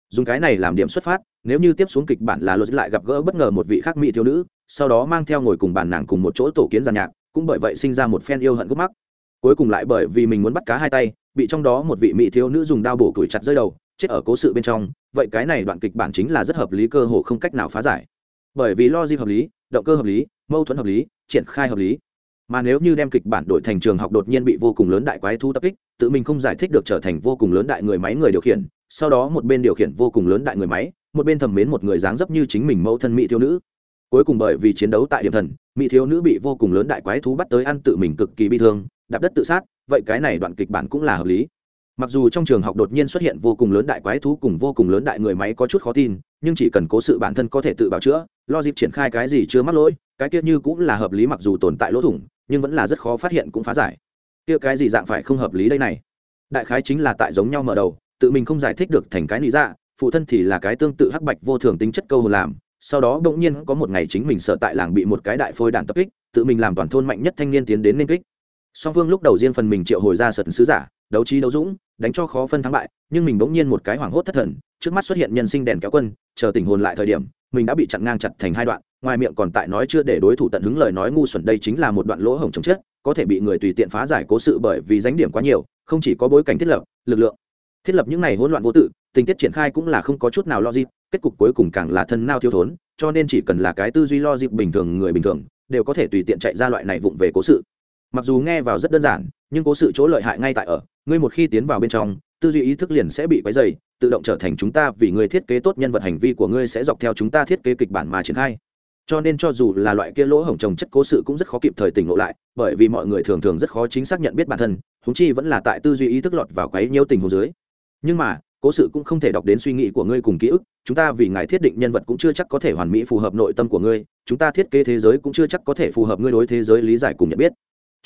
Dùng cái này làm điểm xuất phát, nếu như tiếp xuống kịch bản là luật lại gặp gỡ bất ngờ một vị khác mỹ thiếu nữ, sau đó mang theo ngồi cùng bàn nàng cùng một chỗ tổ kiến giàn nhạc, cũng bởi vậy sinh ra một phen yêu hận gốc mắc cuối cùng lại bởi vì mình muốn bắt cá hai tay, bị trong đó một vị mỹ thiếu nữ dùng đao bổ tuổi chặt rơi đầu, chết ở cố sự bên trong. Vậy cái này đoạn kịch bản chính là rất hợp lý cơ hồ không cách nào phá giải. Bởi vì logic hợp lý, động cơ hợp lý, mâu thuẫn hợp lý, triển khai hợp lý. Mà nếu như đem kịch bản đổi thành trường học đột nhiên bị vô cùng lớn đại quái thu tập kích, tự mình không giải thích được trở thành vô cùng lớn đại người máy người điều khiển, sau đó một bên điều khiển vô cùng lớn đại người máy, một bên thầm mến một người dáng dấp như chính mình mẫu thân mỹ thiếu nữ. Cuối cùng bởi vì chiến đấu tại điểm thần, mỹ thiếu nữ bị vô cùng lớn đại quái thú bắt tới ăn tự mình cực kỳ bi thương đạp đất tự sát, vậy cái này đoạn kịch bản cũng là hợp lý. Mặc dù trong trường học đột nhiên xuất hiện vô cùng lớn đại quái thú cùng vô cùng lớn đại người máy có chút khó tin, nhưng chỉ cần cố sự bản thân có thể tự bảo chữa lo dịp triển khai cái gì chưa mắc lỗi, cái kia như cũng là hợp lý mặc dù tồn tại lỗ thủng, nhưng vẫn là rất khó phát hiện cũng phá giải. Kia cái gì dạng phải không hợp lý đây này? Đại khái chính là tại giống nhau mở đầu, tự mình không giải thích được thành cái lý dạ phụ thân thì là cái tương tự hắc bạch vô thường tính chất câu hồn làm, sau đó bỗng nhiên có một ngày chính mình sợ tại làng bị một cái đại phôi đạn tập kích, tự mình làm toàn thôn mạnh nhất thanh niên tiến đến nên kích song phương lúc đầu riêng phần mình triệu hồi ra sật sứ giả, đấu trí đấu dũng, đánh cho khó phân thắng bại, nhưng mình bỗng nhiên một cái hoảng hốt thất thần, trước mắt xuất hiện nhân sinh đèn kéo quân, chờ tình hồn lại thời điểm, mình đã bị chặn ngang chặt thành hai đoạn, ngoài miệng còn tại nói chưa để đối thủ tận hứng lời nói ngu xuẩn đây chính là một đoạn lỗ hổng chống chết, có thể bị người tùy tiện phá giải cố sự bởi vì danh điểm quá nhiều, không chỉ có bối cảnh thiết lập, lực lượng, thiết lập những này hỗn loạn vô tự, tình tiết triển khai cũng là không có chút nào logic, kết cục cuối cùng càng là thân nao thiếu thốn, cho nên chỉ cần là cái tư duy logic bình thường người bình thường, đều có thể tùy tiện chạy ra loại này vụng về cố sự mặc dù nghe vào rất đơn giản, nhưng cố sự chỗ lợi hại ngay tại ở, ngươi một khi tiến vào bên trong, tư duy ý thức liền sẽ bị quấy dày tự động trở thành chúng ta vì ngươi thiết kế tốt nhân vật hành vi của ngươi sẽ dọc theo chúng ta thiết kế kịch bản mà triển khai. Cho nên cho dù là loại kia lỗ hổng trồng chất cố sự cũng rất khó kịp thời tỉnh ngộ lại, bởi vì mọi người thường thường rất khó chính xác nhận biết bản thân húng chi vẫn là tại tư duy ý thức lọt vào quấy nhiễu tình hồ dưới. Nhưng mà, cố sự cũng không thể đọc đến suy nghĩ của ngươi cùng ký ức, chúng ta vì ngài thiết định nhân vật cũng chưa chắc có thể hoàn mỹ phù hợp nội tâm của ngươi, chúng ta thiết kế thế giới cũng chưa chắc có thể phù hợp ngươi đối thế giới lý giải cùng nhận biết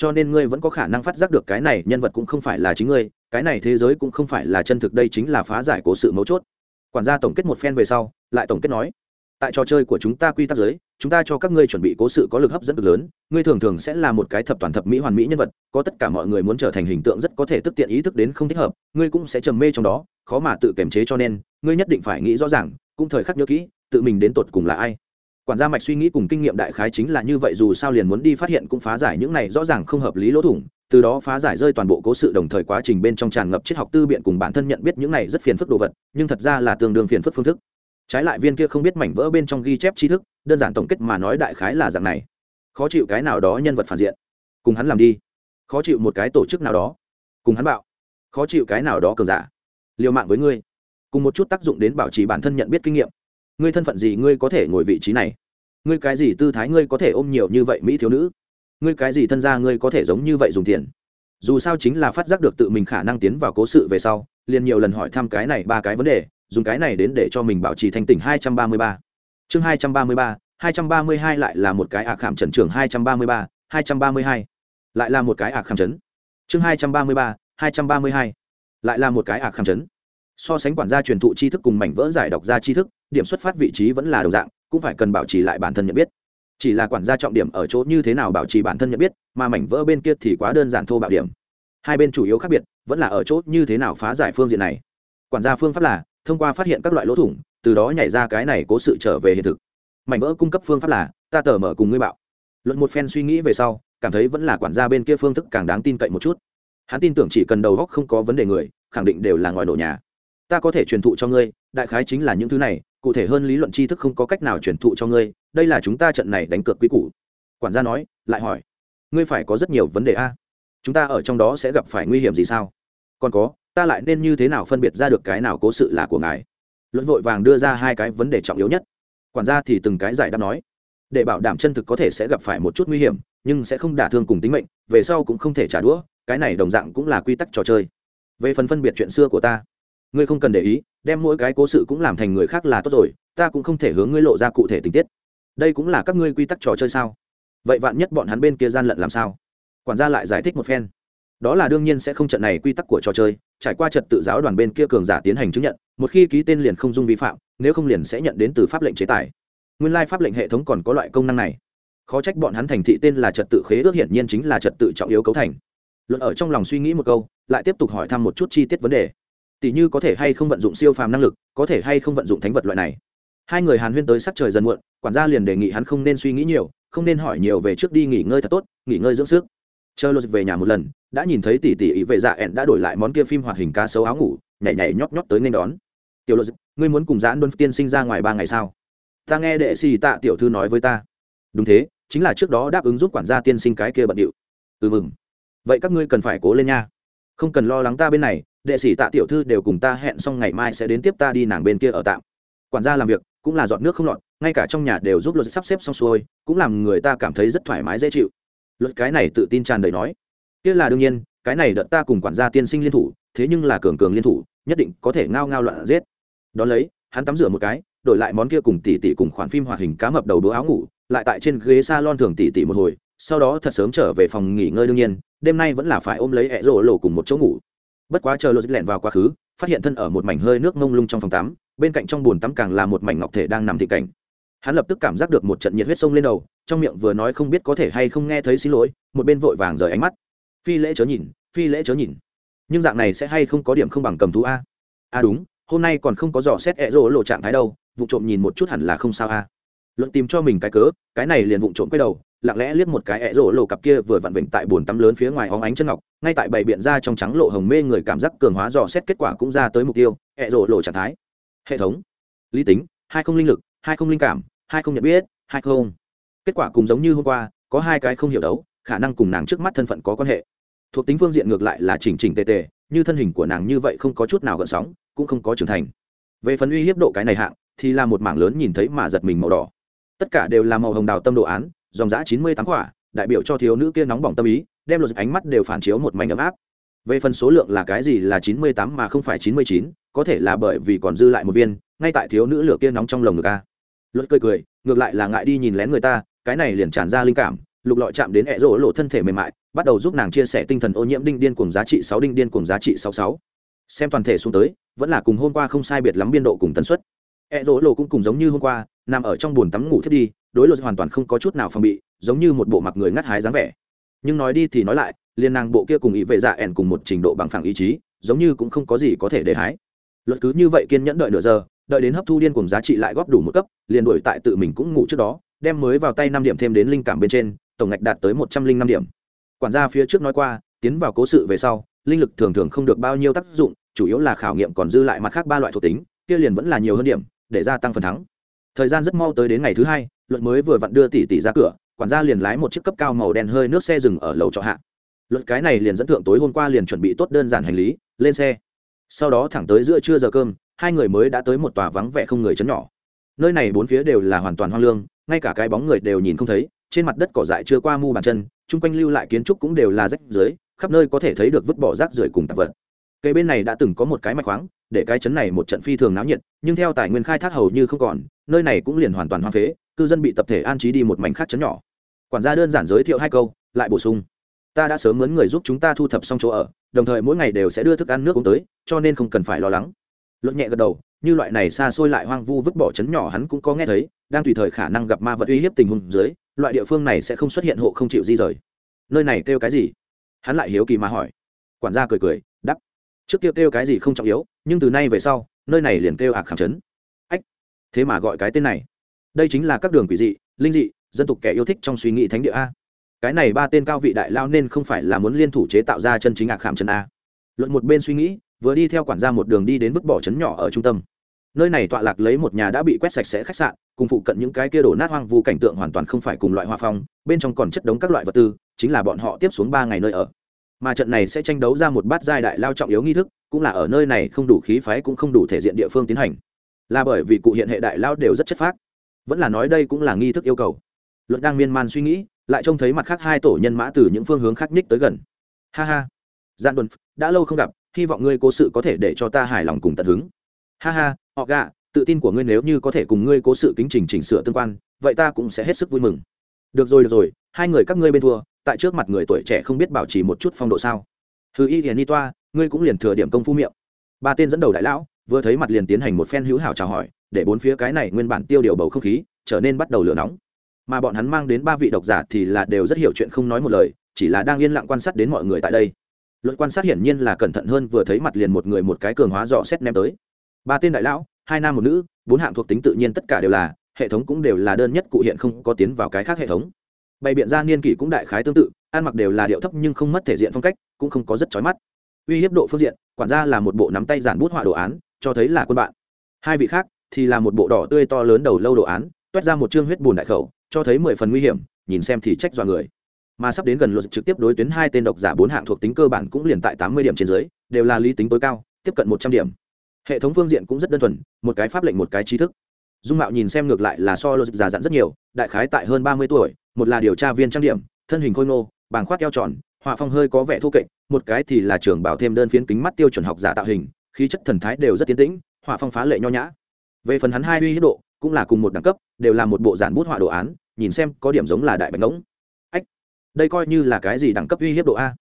cho nên ngươi vẫn có khả năng phát giác được cái này nhân vật cũng không phải là chính ngươi, cái này thế giới cũng không phải là chân thực, đây chính là phá giải cố sự mấu chốt. Quản gia tổng kết một phen về sau, lại tổng kết nói, tại trò chơi của chúng ta quy tắc giới, chúng ta cho các ngươi chuẩn bị cố sự có lực hấp dẫn cực lớn, ngươi thường thường sẽ là một cái thập toàn thập mỹ hoàn mỹ nhân vật, có tất cả mọi người muốn trở thành hình tượng rất có thể tức tiện ý thức đến không thích hợp, ngươi cũng sẽ trầm mê trong đó, khó mà tự kiềm chế cho nên, ngươi nhất định phải nghĩ rõ ràng, cũng thời khắc nhớ kỹ, tự mình đến tột cùng là ai quản gia mạch suy nghĩ cùng kinh nghiệm đại khái chính là như vậy, dù sao liền muốn đi phát hiện cũng phá giải những này rõ ràng không hợp lý lỗ thủng, từ đó phá giải rơi toàn bộ cố sự đồng thời quá trình bên trong tràn ngập triết học tư biện cùng bản thân nhận biết những này rất phiền phức đồ vật, nhưng thật ra là tương đương phiền phức phương thức. Trái lại viên kia không biết mảnh vỡ bên trong ghi chép tri thức, đơn giản tổng kết mà nói đại khái là dạng này. Khó chịu cái nào đó nhân vật phản diện, cùng hắn làm đi. Khó chịu một cái tổ chức nào đó, cùng hắn bạo. Khó chịu cái nào đó cường giả, liều mạng với ngươi. Cùng một chút tác dụng đến bảo trì bản thân nhận biết kinh nghiệm. Ngươi thân phận gì ngươi có thể ngồi vị trí này? Ngươi cái gì tư thái ngươi có thể ôm nhiều như vậy mỹ thiếu nữ ngươi cái gì thân gia ngươi có thể giống như vậy dùng tiền dù sao chính là phát giác được tự mình khả năng tiến vào cố sự về sau liền nhiều lần hỏi thăm cái này ba cái vấn đề dùng cái này đến để cho mình bảo trì thành tỉnh 233. chương 233, 232 lại là một cái ạc khảm trần trường 233, 232. lại là một cái ạc khảm trấn chương 233, 232. lại là một cái ạc khảm trấn so sánh quản gia truyền thụ tri thức cùng mảnh vỡ giải đọc ra tri thức điểm xuất phát vị trí vẫn là đồng dạng cũng phải cần bảo trì lại bản thân nhận biết. Chỉ là quản gia trọng điểm ở chỗ như thế nào bảo trì bản thân nhận biết, mà mảnh vỡ bên kia thì quá đơn giản thô bạo điểm. Hai bên chủ yếu khác biệt, vẫn là ở chỗ như thế nào phá giải phương diện này. Quản gia phương pháp là, thông qua phát hiện các loại lỗ thủng, từ đó nhảy ra cái này cố sự trở về hiện thực. Mảnh vỡ cung cấp phương pháp là, ta tờ mở cùng ngươi bạo. Luật một phen suy nghĩ về sau, cảm thấy vẫn là quản gia bên kia phương thức càng đáng tin cậy một chút. Hắn tin tưởng chỉ cần đầu góc không có vấn đề người, khẳng định đều là ngoài nổ nhà. Ta có thể truyền thụ cho ngươi, đại khái chính là những thứ này cụ thể hơn lý luận tri thức không có cách nào truyền thụ cho ngươi, đây là chúng ta trận này đánh cược quy củ. Quản gia nói, lại hỏi, ngươi phải có rất nhiều vấn đề a. Chúng ta ở trong đó sẽ gặp phải nguy hiểm gì sao? Còn có, ta lại nên như thế nào phân biệt ra được cái nào cố sự là của ngài? Luận vội vàng đưa ra hai cái vấn đề trọng yếu nhất. Quản gia thì từng cái giải đáp nói, để bảo đảm chân thực có thể sẽ gặp phải một chút nguy hiểm, nhưng sẽ không đả thương cùng tính mệnh, về sau cũng không thể trả đũa, cái này đồng dạng cũng là quy tắc trò chơi. Về phần phân biệt chuyện xưa của ta, ngươi không cần để ý đem mỗi cái cố sự cũng làm thành người khác là tốt rồi, ta cũng không thể hướng ngươi lộ ra cụ thể tình tiết. Đây cũng là các ngươi quy tắc trò chơi sao? Vậy vạn nhất bọn hắn bên kia gian lận làm sao? Quản gia lại giải thích một phen. Đó là đương nhiên sẽ không trận này quy tắc của trò chơi, trải qua trật tự giáo đoàn bên kia cường giả tiến hành chứng nhận, một khi ký tên liền không dung vi phạm, nếu không liền sẽ nhận đến từ pháp lệnh chế tài. Nguyên lai pháp lệnh hệ thống còn có loại công năng này. Khó trách bọn hắn thành thị tên là trật tự khế ước hiển nhiên chính là trật tự trọng yếu cấu thành. Luật ở trong lòng suy nghĩ một câu, lại tiếp tục hỏi thăm một chút chi tiết vấn đề tỷ như có thể hay không vận dụng siêu phàm năng lực, có thể hay không vận dụng thánh vật loại này. Hai người hàn huyên tới sắc trời dần muộn, quản gia liền đề nghị hắn không nên suy nghĩ nhiều, không nên hỏi nhiều về trước đi nghỉ ngơi thật tốt, nghỉ ngơi dưỡng sức. Chờ lô về nhà một lần, đã nhìn thấy tỷ tỷ ý vệ dạ ẹn đã đổi lại món kia phim hoạt hình cá sấu áo ngủ, nhảy nhảy nhót nhót tới nên đón. Tiểu lô ngươi muốn cùng giãn đôn tiên sinh ra ngoài ba ngày sao? Ta nghe đệ xì tạ tiểu thư nói với ta. Đúng thế, chính là trước đó đáp ứng giúp quản gia tiên sinh cái kia bận điệu. Ừ mừng vậy các ngươi cần phải cố lên nha. Không cần lo lắng ta bên này đệ sĩ tạ tiểu thư đều cùng ta hẹn xong ngày mai sẽ đến tiếp ta đi nàng bên kia ở tạm. Quản gia làm việc, cũng là dọn nước không lọt, ngay cả trong nhà đều giúp luật sắp xếp xong xuôi, cũng làm người ta cảm thấy rất thoải mái, dễ chịu. Luật cái này tự tin tràn đầy nói. Kia là đương nhiên, cái này đợt ta cùng quản gia tiên sinh liên thủ, thế nhưng là cường cường liên thủ, nhất định có thể ngao ngao loạn giết. Đón lấy, hắn tắm rửa một cái, đổi lại món kia cùng tỷ tỷ cùng khoản phim hoạt hình cá mập đầu đũa áo ngủ, lại tại trên ghế salon thường tỷ tỷ một hồi, sau đó thật sớm trở về phòng nghỉ ngơi đương nhiên, đêm nay vẫn là phải ôm lấy ẹ rổ lộ cùng một chỗ ngủ bất quá chờ lô lẹn vào quá khứ, phát hiện thân ở một mảnh hơi nước ngông lung trong phòng tắm, bên cạnh trong bồn tắm càng là một mảnh ngọc thể đang nằm thị cảnh. Hắn lập tức cảm giác được một trận nhiệt huyết sông lên đầu, trong miệng vừa nói không biết có thể hay không nghe thấy xin lỗi, một bên vội vàng rời ánh mắt. Phi lễ chớ nhìn, phi lễ chớ nhìn. Nhưng dạng này sẽ hay không có điểm không bằng cầm thú a? A đúng, hôm nay còn không có dò xét ẹ rỗ lộ trạng thái đâu, vụ trộm nhìn một chút hẳn là không sao a. Luận tìm cho mình cái cớ, cái này liền vụ trộm quay đầu lặng lẽ liếc một cái ẹ rổ lộ cặp kia vừa vặn vịnh tại bồn tắm lớn phía ngoài hóng ánh chân ngọc, ngay tại bảy biện ra trong trắng lộ hồng mê người cảm giác cường hóa dò xét kết quả cũng ra tới mục tiêu, ẹ rổ lộ trạng thái. Hệ thống, lý tính, hai không linh lực, hai không linh cảm, hai không nhận biết, hai không. Kết quả cùng giống như hôm qua, có hai cái không hiểu đấu, khả năng cùng nàng trước mắt thân phận có quan hệ. Thuộc tính phương diện ngược lại là chỉnh chỉnh tề tề, như thân hình của nàng như vậy không có chút nào gợn sóng, cũng không có trưởng thành. Về phần uy hiếp độ cái này hạng, thì là một mảng lớn nhìn thấy mà giật mình màu đỏ. Tất cả đều là màu hồng đào tâm đồ án dòng giã chín mươi tám quả, đại biểu cho thiếu nữ kia nóng bỏng tâm ý, đem lột ánh mắt đều phản chiếu một mảnh ấm áp. Về phần số lượng là cái gì là chín mươi tám mà không phải chín mươi chín, có thể là bởi vì còn dư lại một viên, ngay tại thiếu nữ lửa kia nóng trong lồng ngực a. Luật cười cười, ngược lại là ngại đi nhìn lén người ta, cái này liền tràn ra linh cảm, lục lọi chạm đến ẹ rỗ lộ thân thể mềm mại, bắt đầu giúp nàng chia sẻ tinh thần ô nhiễm đinh điên cùng giá trị sáu, đinh điên cùng giá trị sáu sáu. Xem toàn thể xuống tới, vẫn là cùng hôm qua không sai biệt lắm biên độ cùng tần suất. Ẹ rỗ lộ cũng cùng giống như hôm qua, nằm ở trong bồn tắm ngủ thiết đi đối luật hoàn toàn không có chút nào phòng bị, giống như một bộ mặc người ngắt hái dáng vẻ. Nhưng nói đi thì nói lại, liên nàng bộ kia cùng ý vệ dạ ẻn cùng một trình độ bằng phẳng ý chí, giống như cũng không có gì có thể để hái. Luật cứ như vậy kiên nhẫn đợi nửa giờ, đợi đến hấp thu điên cùng giá trị lại góp đủ một cấp, liền đổi tại tự mình cũng ngủ trước đó, đem mới vào tay năm điểm thêm đến linh cảm bên trên, tổng ngạch đạt tới một trăm linh năm điểm. Quản gia phía trước nói qua, tiến vào cố sự về sau, linh lực thường thường không được bao nhiêu tác dụng, chủ yếu là khảo nghiệm còn dư lại mặt khác ba loại thuộc tính, kia liền vẫn là nhiều hơn điểm, để gia tăng phần thắng. Thời gian rất mau tới đến ngày thứ hai luật mới vừa vặn đưa tỷ tỷ ra cửa, quản gia liền lái một chiếc cấp cao màu đen hơi nước xe dừng ở lầu trọ hạ. Luật cái này liền dẫn thượng tối hôm qua liền chuẩn bị tốt đơn giản hành lý, lên xe. Sau đó thẳng tới giữa trưa giờ cơm, hai người mới đã tới một tòa vắng vẻ không người chấn nhỏ. Nơi này bốn phía đều là hoàn toàn hoang lương, ngay cả cái bóng người đều nhìn không thấy, trên mặt đất cỏ dại chưa qua mu bàn chân, chung quanh lưu lại kiến trúc cũng đều là rách dưới khắp nơi có thể thấy được vứt bỏ rác rưởi cùng tạp vật cây bên này đã từng có một cái mạch khoáng, để cái chấn này một trận phi thường náo nhiệt, nhưng theo tài nguyên khai thác hầu như không còn, nơi này cũng liền hoàn toàn hoang phế, cư dân bị tập thể an trí đi một mảnh khác chấn nhỏ. Quản gia đơn giản giới thiệu hai câu, lại bổ sung. Ta đã sớm mướn người giúp chúng ta thu thập xong chỗ ở, đồng thời mỗi ngày đều sẽ đưa thức ăn nước uống tới, cho nên không cần phải lo lắng. Luật nhẹ gật đầu, như loại này xa xôi lại hoang vu vứt bỏ chấn nhỏ hắn cũng có nghe thấy, đang tùy thời khả năng gặp ma vật uy hiếp tình huống dưới, loại địa phương này sẽ không xuất hiện hộ không chịu di rời. Nơi này kêu cái gì? Hắn lại hiếu kỳ mà hỏi. Quản gia cười cười trước kia kêu, kêu cái gì không trọng yếu nhưng từ nay về sau nơi này liền kêu ạc khảm chấn ách thế mà gọi cái tên này. Đây chính là các đường quỷ dị linh dị dân tục kẻ yêu thích trong suy nghĩ thánh địa a. Cái này ba tên cao vị đại lao nên không phải là muốn liên thủ chế tạo ra chân chính ạc khảm trấn a. Luận một bên suy nghĩ vừa đi theo quản gia một đường đi đến vứt bỏ trấn nhỏ ở trung tâm. Nơi này tọa lạc lấy một nhà đã bị quét sạch sẽ khách sạn cùng phụ cận những cái kia đổ nát hoang vu cảnh tượng hoàn toàn không phải cùng loại hoa phong bên trong còn chất đống các loại vật tư chính là bọn họ tiếp xuống ba ngày nơi ở mà trận này sẽ tranh đấu ra một bát giai đại lao trọng yếu nghi thức, cũng là ở nơi này không đủ khí phái cũng không đủ thể diện địa phương tiến hành. Là bởi vì cụ hiện hệ đại lao đều rất chất phác. Vẫn là nói đây cũng là nghi thức yêu cầu. Luật đang miên man suy nghĩ, lại trông thấy mặt khác hai tổ nhân mã từ những phương hướng khác nhích tới gần. Ha ha. Gian đồn, đã lâu không gặp, hy vọng ngươi cố sự có thể để cho ta hài lòng cùng tận hứng. Ha ha, họ gạ, tự tin của ngươi nếu như có thể cùng ngươi cố sự kính trình chỉnh sửa tương quan, vậy ta cũng sẽ hết sức vui mừng. Được rồi được rồi, hai người các ngươi bên thua tại trước mặt người tuổi trẻ không biết bảo trì một chút phong độ sao? Hư y hiền ni toa, ngươi cũng liền thừa điểm công phu miệng. Ba tên dẫn đầu đại lão, vừa thấy mặt liền tiến hành một phen hữu hảo chào hỏi, để bốn phía cái này nguyên bản tiêu điều bầu không khí, trở nên bắt đầu lửa nóng. Mà bọn hắn mang đến ba vị độc giả thì là đều rất hiểu chuyện không nói một lời, chỉ là đang yên lặng quan sát đến mọi người tại đây. Luật quan sát hiển nhiên là cẩn thận hơn, vừa thấy mặt liền một người một cái cường hóa dò xét ném tới. Ba tên đại lão, hai nam một nữ, bốn hạng thuộc tính tự nhiên tất cả đều là, hệ thống cũng đều là đơn nhất cụ hiện không có tiến vào cái khác hệ thống bày biện ra niên kỷ cũng đại khái tương tự, ăn mặc đều là điệu thấp nhưng không mất thể diện phong cách, cũng không có rất trói mắt. Uy hiếp độ phương diện, quản gia là một bộ nắm tay giản bút họa đồ án, cho thấy là quân bạn. Hai vị khác thì là một bộ đỏ tươi to lớn đầu lâu đồ án, toét ra một chương huyết bùn đại khẩu, cho thấy mười phần nguy hiểm, nhìn xem thì trách dọa người. Mà sắp đến gần luật trực tiếp đối tuyến hai tên độc giả bốn hạng thuộc tính cơ bản cũng liền tại tám mươi điểm trên dưới, đều là lý tính tối cao, tiếp cận một trăm điểm. Hệ thống phương diện cũng rất đơn thuần, một cái pháp lệnh một cái trí thức. Dung mạo nhìn xem ngược lại là so luật già dặn rất nhiều, đại khái tại hơn ba mươi tuổi một là điều tra viên trang điểm, thân hình khôi ngô, bàng khoát eo tròn, họa phong hơi có vẻ thô kệch, một cái thì là trường bảo thêm đơn phiến kính mắt tiêu chuẩn học giả tạo hình, khí chất thần thái đều rất tiến tĩnh, họa phong phá lệ nho nhã. Về phần hắn hai uy hiếp độ, cũng là cùng một đẳng cấp, đều là một bộ giản bút họa đồ án, nhìn xem có điểm giống là đại bạch ngỗng. Ách, đây coi như là cái gì đẳng cấp uy hiếp độ a?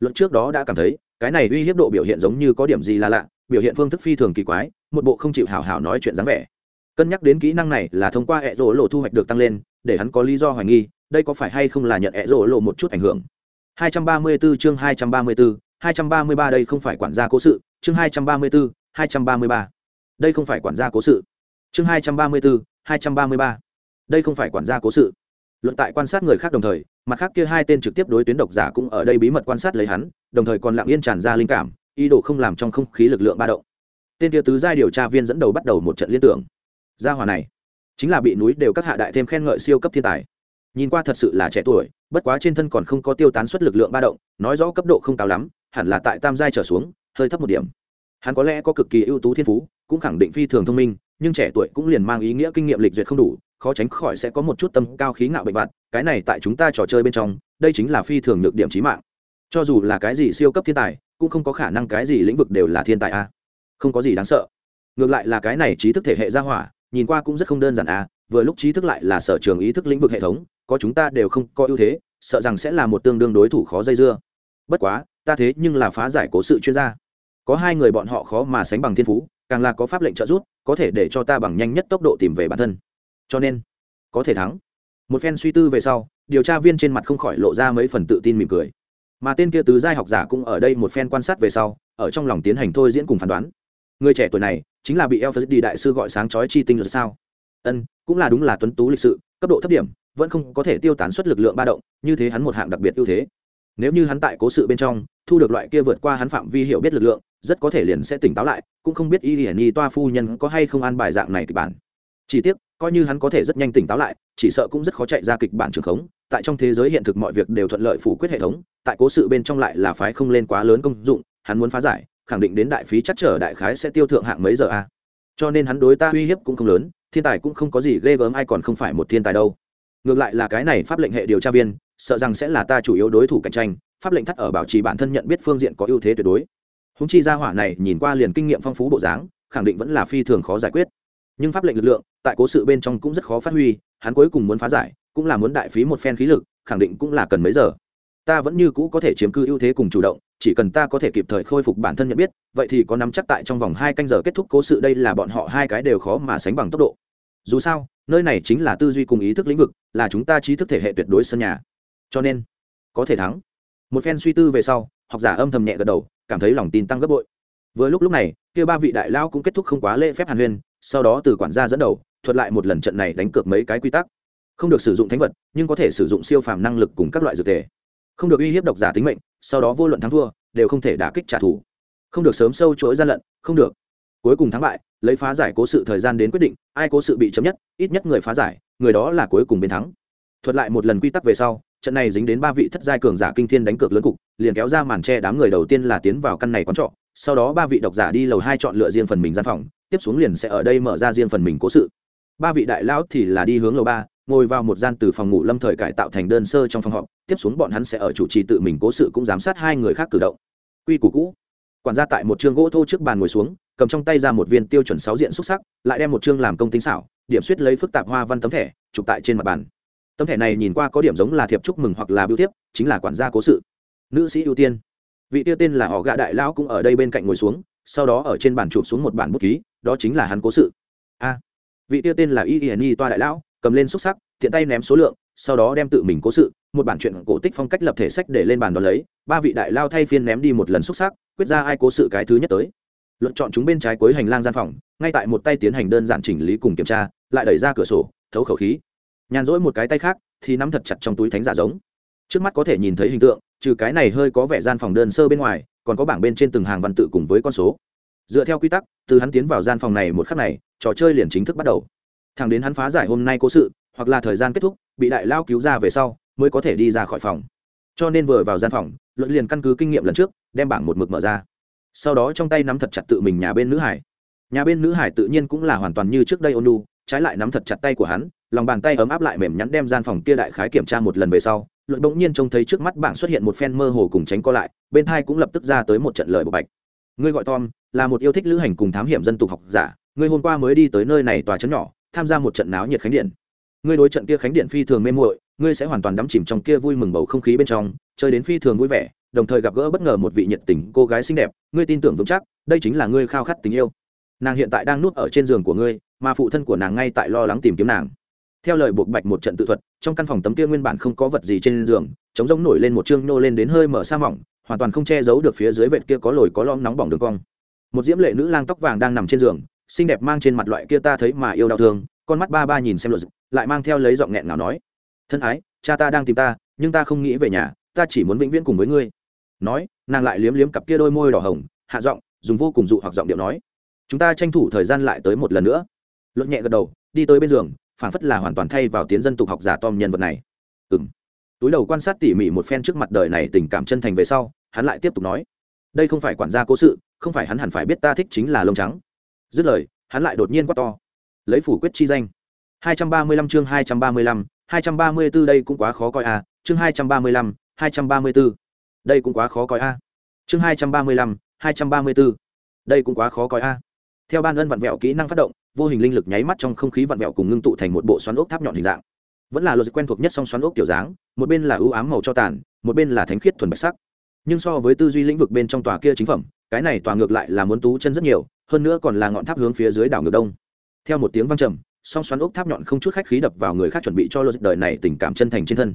Luật trước đó đã cảm thấy, cái này uy hiếp độ biểu hiện giống như có điểm gì là lạ, biểu hiện phương thức phi thường kỳ quái, một bộ không chịu hào hào nói chuyện dáng vẻ. Cân nhắc đến kỹ năng này là thông qua hệ rỗ lộ thu hoạch được tăng lên, để hắn có lý do hoài nghi đây có phải hay không là nhận hệ rổ lộ một chút ảnh hưởng? 234 chương 234, 233 đây không phải quản gia cố sự chương 234, 233. đây không phải quản gia cố sự. Chương 234, 233. đây không phải quản gia cố sự. Luận tại quan sát người khác đồng thời mặt khác kia hai tên trực tiếp đối tuyến độc giả cũng ở đây bí mật quan sát lấy hắn đồng thời còn lặng yên tràn ra linh cảm ý đồ không làm trong không khí lực lượng ba động. Tên kia tứ giai điều tra viên dẫn đầu bắt đầu một trận liên tưởng. Gia hòa này chính là bị núi đều các hạ đại thêm khen ngợi siêu cấp thiên tài nhìn qua thật sự là trẻ tuổi, bất quá trên thân còn không có tiêu tán suất lực lượng ba động, nói rõ cấp độ không cao lắm, hẳn là tại tam giai trở xuống, hơi thấp một điểm. Hắn có lẽ có cực kỳ ưu tú thiên phú, cũng khẳng định phi thường thông minh, nhưng trẻ tuổi cũng liền mang ý nghĩa kinh nghiệm lịch duyệt không đủ, khó tránh khỏi sẽ có một chút tâm cao khí ngạo bệnh vặt, cái này tại chúng ta trò chơi bên trong, đây chính là phi thường nhược điểm trí mạng. Cho dù là cái gì siêu cấp thiên tài, cũng không có khả năng cái gì lĩnh vực đều là thiên tài a. Không có gì đáng sợ. Ngược lại là cái này trí thức thể hệ gia hỏa, nhìn qua cũng rất không đơn giản a, vừa lúc trí thức lại là sở trường ý thức lĩnh vực hệ thống có chúng ta đều không có ưu thế, sợ rằng sẽ là một tương đương đối thủ khó dây dưa. Bất quá, ta thế nhưng là phá giải cố sự chuyên gia. Có hai người bọn họ khó mà sánh bằng thiên phú, càng là có pháp lệnh trợ giúp, có thể để cho ta bằng nhanh nhất tốc độ tìm về bản thân. Cho nên, có thể thắng. Một phen suy tư về sau, điều tra viên trên mặt không khỏi lộ ra mấy phần tự tin mỉm cười. Mà tên kia tứ giai học giả cũng ở đây một phen quan sát về sau, ở trong lòng tiến hành thôi diễn cùng phán đoán. Người trẻ tuổi này, chính là bị Elphas đi đại sư gọi sáng chói chi tinh rồi sao? Ân, cũng là đúng là tuấn tú lịch sự, cấp độ thấp điểm vẫn không có thể tiêu tán suất lực lượng ba động, như thế hắn một hạng đặc biệt ưu thế. Nếu như hắn tại cố sự bên trong, thu được loại kia vượt qua hắn phạm vi hiểu biết lực lượng, rất có thể liền sẽ tỉnh táo lại, cũng không biết y hiển nhi toa phu nhân có hay không an bài dạng này kịch bản. Chỉ tiếc, coi như hắn có thể rất nhanh tỉnh táo lại, chỉ sợ cũng rất khó chạy ra kịch bản trường khống, tại trong thế giới hiện thực mọi việc đều thuận lợi phủ quyết hệ thống, tại cố sự bên trong lại là phái không lên quá lớn công dụng, hắn muốn phá giải, khẳng định đến đại phí chắc trở đại khái sẽ tiêu thượng hạng mấy giờ a. Cho nên hắn đối ta uy hiếp cũng không lớn, thiên tài cũng không có gì ghê gớm, ai còn không phải một thiên tài đâu ngược lại là cái này pháp lệnh hệ điều tra viên, sợ rằng sẽ là ta chủ yếu đối thủ cạnh tranh, pháp lệnh thắt ở bảo trì bản thân nhận biết phương diện có ưu thế tuyệt đối. Húng chi ra hỏa này nhìn qua liền kinh nghiệm phong phú bộ dáng, khẳng định vẫn là phi thường khó giải quyết. Nhưng pháp lệnh lực lượng, tại cố sự bên trong cũng rất khó phát huy, hắn cuối cùng muốn phá giải, cũng là muốn đại phí một phen khí lực, khẳng định cũng là cần mấy giờ. Ta vẫn như cũ có thể chiếm cư ưu thế cùng chủ động, chỉ cần ta có thể kịp thời khôi phục bản thân nhận biết, vậy thì có nắm chắc tại trong vòng hai canh giờ kết thúc cố sự đây là bọn họ hai cái đều khó mà sánh bằng tốc độ. Dù sao nơi này chính là tư duy cùng ý thức lĩnh vực, là chúng ta trí thức thể hệ tuyệt đối sân nhà. Cho nên, có thể thắng. Một phen suy tư về sau, học giả âm thầm nhẹ gật đầu, cảm thấy lòng tin tăng gấp bội. Vừa lúc lúc này, kia ba vị đại lao cũng kết thúc không quá lễ phép hàn huyên, sau đó từ quản gia dẫn đầu, thuật lại một lần trận này đánh cược mấy cái quy tắc. Không được sử dụng thánh vật, nhưng có thể sử dụng siêu phàm năng lực cùng các loại dược tề. Không được uy hiếp độc giả tính mệnh, sau đó vô luận thắng thua, đều không thể đả kích trả thù. Không được sớm sâu chuỗi gian lận, không được. Cuối cùng thắng bại lấy phá giải cố sự thời gian đến quyết định, ai cố sự bị chấm nhất, ít nhất người phá giải, người đó là cuối cùng bên thắng. Thuật lại một lần quy tắc về sau, trận này dính đến ba vị thất giai cường giả kinh thiên đánh cược lớn cục, liền kéo ra màn tre đám người đầu tiên là tiến vào căn này quán trọ, sau đó ba vị độc giả đi lầu hai chọn lựa riêng phần mình gian phòng, tiếp xuống liền sẽ ở đây mở ra riêng phần mình cố sự. Ba vị đại lão thì là đi hướng lầu ba, ngồi vào một gian từ phòng ngủ lâm thời cải tạo thành đơn sơ trong phòng họp, tiếp xuống bọn hắn sẽ ở chủ trì tự mình cố sự cũng giám sát hai người khác cử động. Quy củ cũ quản gia tại một chương gỗ thô trước bàn ngồi xuống, cầm trong tay ra một viên tiêu chuẩn sáu diện xúc sắc, lại đem một chương làm công tính xảo, điểm suýt lấy phức tạp hoa văn tấm thẻ, chụp tại trên mặt bàn. Tấm thẻ này nhìn qua có điểm giống là thiệp chúc mừng hoặc là biểu tiếp chính là quản gia cố sự. Nữ sĩ ưu tiên. Vị tiêu tên là họ gạ đại lão cũng ở đây bên cạnh ngồi xuống, sau đó ở trên bàn chụp xuống một bản bút ký, đó chính là hắn cố sự. A. Vị tiêu tên là y y ni toa đại lão, cầm lên xúc sắc, tiện tay ném số lượng, sau đó đem tự mình cố sự, một bản chuyện cổ tích phong cách lập thể sách để lên bàn đón lấy, ba vị đại lao thay phiên ném đi một lần xúc sắc quyết ra ai cố sự cái thứ nhất tới. Luật chọn chúng bên trái cuối hành lang gian phòng, ngay tại một tay tiến hành đơn giản chỉnh lý cùng kiểm tra, lại đẩy ra cửa sổ, thấu khẩu khí. Nhàn rỗi một cái tay khác, thì nắm thật chặt trong túi thánh giả giống. Trước mắt có thể nhìn thấy hình tượng, trừ cái này hơi có vẻ gian phòng đơn sơ bên ngoài, còn có bảng bên trên từng hàng văn tự cùng với con số. Dựa theo quy tắc, từ hắn tiến vào gian phòng này một khắc này, trò chơi liền chính thức bắt đầu. Thẳng đến hắn phá giải hôm nay cố sự, hoặc là thời gian kết thúc, bị đại lao cứu ra về sau, mới có thể đi ra khỏi phòng. Cho nên vừa vào gian phòng luận liền căn cứ kinh nghiệm lần trước đem bảng một mực mở ra. Sau đó trong tay nắm thật chặt tự mình nhà bên nữ hải. Nhà bên nữ hải tự nhiên cũng là hoàn toàn như trước đây ônu trái lại nắm thật chặt tay của hắn, lòng bàn tay ấm áp lại mềm nhắn đem gian phòng kia đại khái kiểm tra một lần về sau luận bỗng nhiên trông thấy trước mắt bảng xuất hiện một phen mơ hồ cùng tránh co lại, bên thai cũng lập tức ra tới một trận lời bộc bạch. Ngươi gọi tom, là một yêu thích lữ hành cùng thám hiểm dân tục học giả, ngươi hôm qua mới đi tới nơi này tòa trấn nhỏ, tham gia một trận náo nhiệt khánh điện. Ngươi đối trận kia khánh điện phi thường mê muội, ngươi sẽ hoàn toàn đắm chìm trong kia vui mừng bầu không khí bên trong, chơi đến phi thường vui vẻ đồng thời gặp gỡ bất ngờ một vị nhiệt tình cô gái xinh đẹp, ngươi tin tưởng vững chắc, đây chính là ngươi khao khát tình yêu. Nàng hiện tại đang nuốt ở trên giường của ngươi, mà phụ thân của nàng ngay tại lo lắng tìm kiếm nàng. Theo lời buộc bạch một trận tự thuật, trong căn phòng tấm kia nguyên bản không có vật gì trên giường chống rỗng nổi lên một chương nô lên đến hơi mở sa mỏng, hoàn toàn không che giấu được phía dưới vệt kia có lồi có lom nóng bỏng đường cong. Một diễm lệ nữ lang tóc vàng đang nằm trên giường, xinh đẹp mang trên mặt loại kia ta thấy mà yêu đau thương, con mắt ba ba nhìn xem luật lại mang theo lấy giọng nghẹn nào nói, thân ái, cha ta đang tìm ta, nhưng ta không nghĩ về nhà, ta chỉ muốn vĩnh viễn cùng với ngươi nói nàng lại liếm liếm cặp kia đôi môi đỏ hồng hạ giọng dùng vô cùng dụ hoặc giọng điệu nói chúng ta tranh thủ thời gian lại tới một lần nữa. Luật nhẹ gật đầu đi tới bên giường phản phất là hoàn toàn thay vào tiến dân tục học giả tom nhân vật này. Ừ m túi đầu quan sát tỉ mỉ một phen trước mặt đời này tình cảm chân thành về sau hắn lại tiếp tục nói đây không phải quản gia cố sự không phải hắn hẳn phải biết ta thích chính là lông trắng. Dứt lời hắn lại đột nhiên quát to lấy phủ quyết chi danh. 235 chương 235, 234 đây cũng quá khó coi à chương 235, 234. Đây cũng quá khó coi a. Chương 235, 234. Đây cũng quá khó coi a. Theo ban ân vặn vẹo kỹ năng phát động, vô hình linh lực nháy mắt trong không khí vặn vẹo cùng ngưng tụ thành một bộ xoắn ốc tháp nhọn hình dạng. Vẫn là luật quen thuộc nhất song xoắn ốc tiểu dáng, một bên là ưu ám màu cho tàn, một bên là thánh khiết thuần bạch sắc. Nhưng so với tư duy lĩnh vực bên trong tòa kia chính phẩm, cái này tòa ngược lại là muốn tú chân rất nhiều, hơn nữa còn là ngọn tháp hướng phía dưới đảo ngược đông theo một tiếng vang trầm song xoắn ốc tháp nhọn không chút khách khí đập vào người khác chuẩn bị cho luật đời này tình cảm chân thành trên thân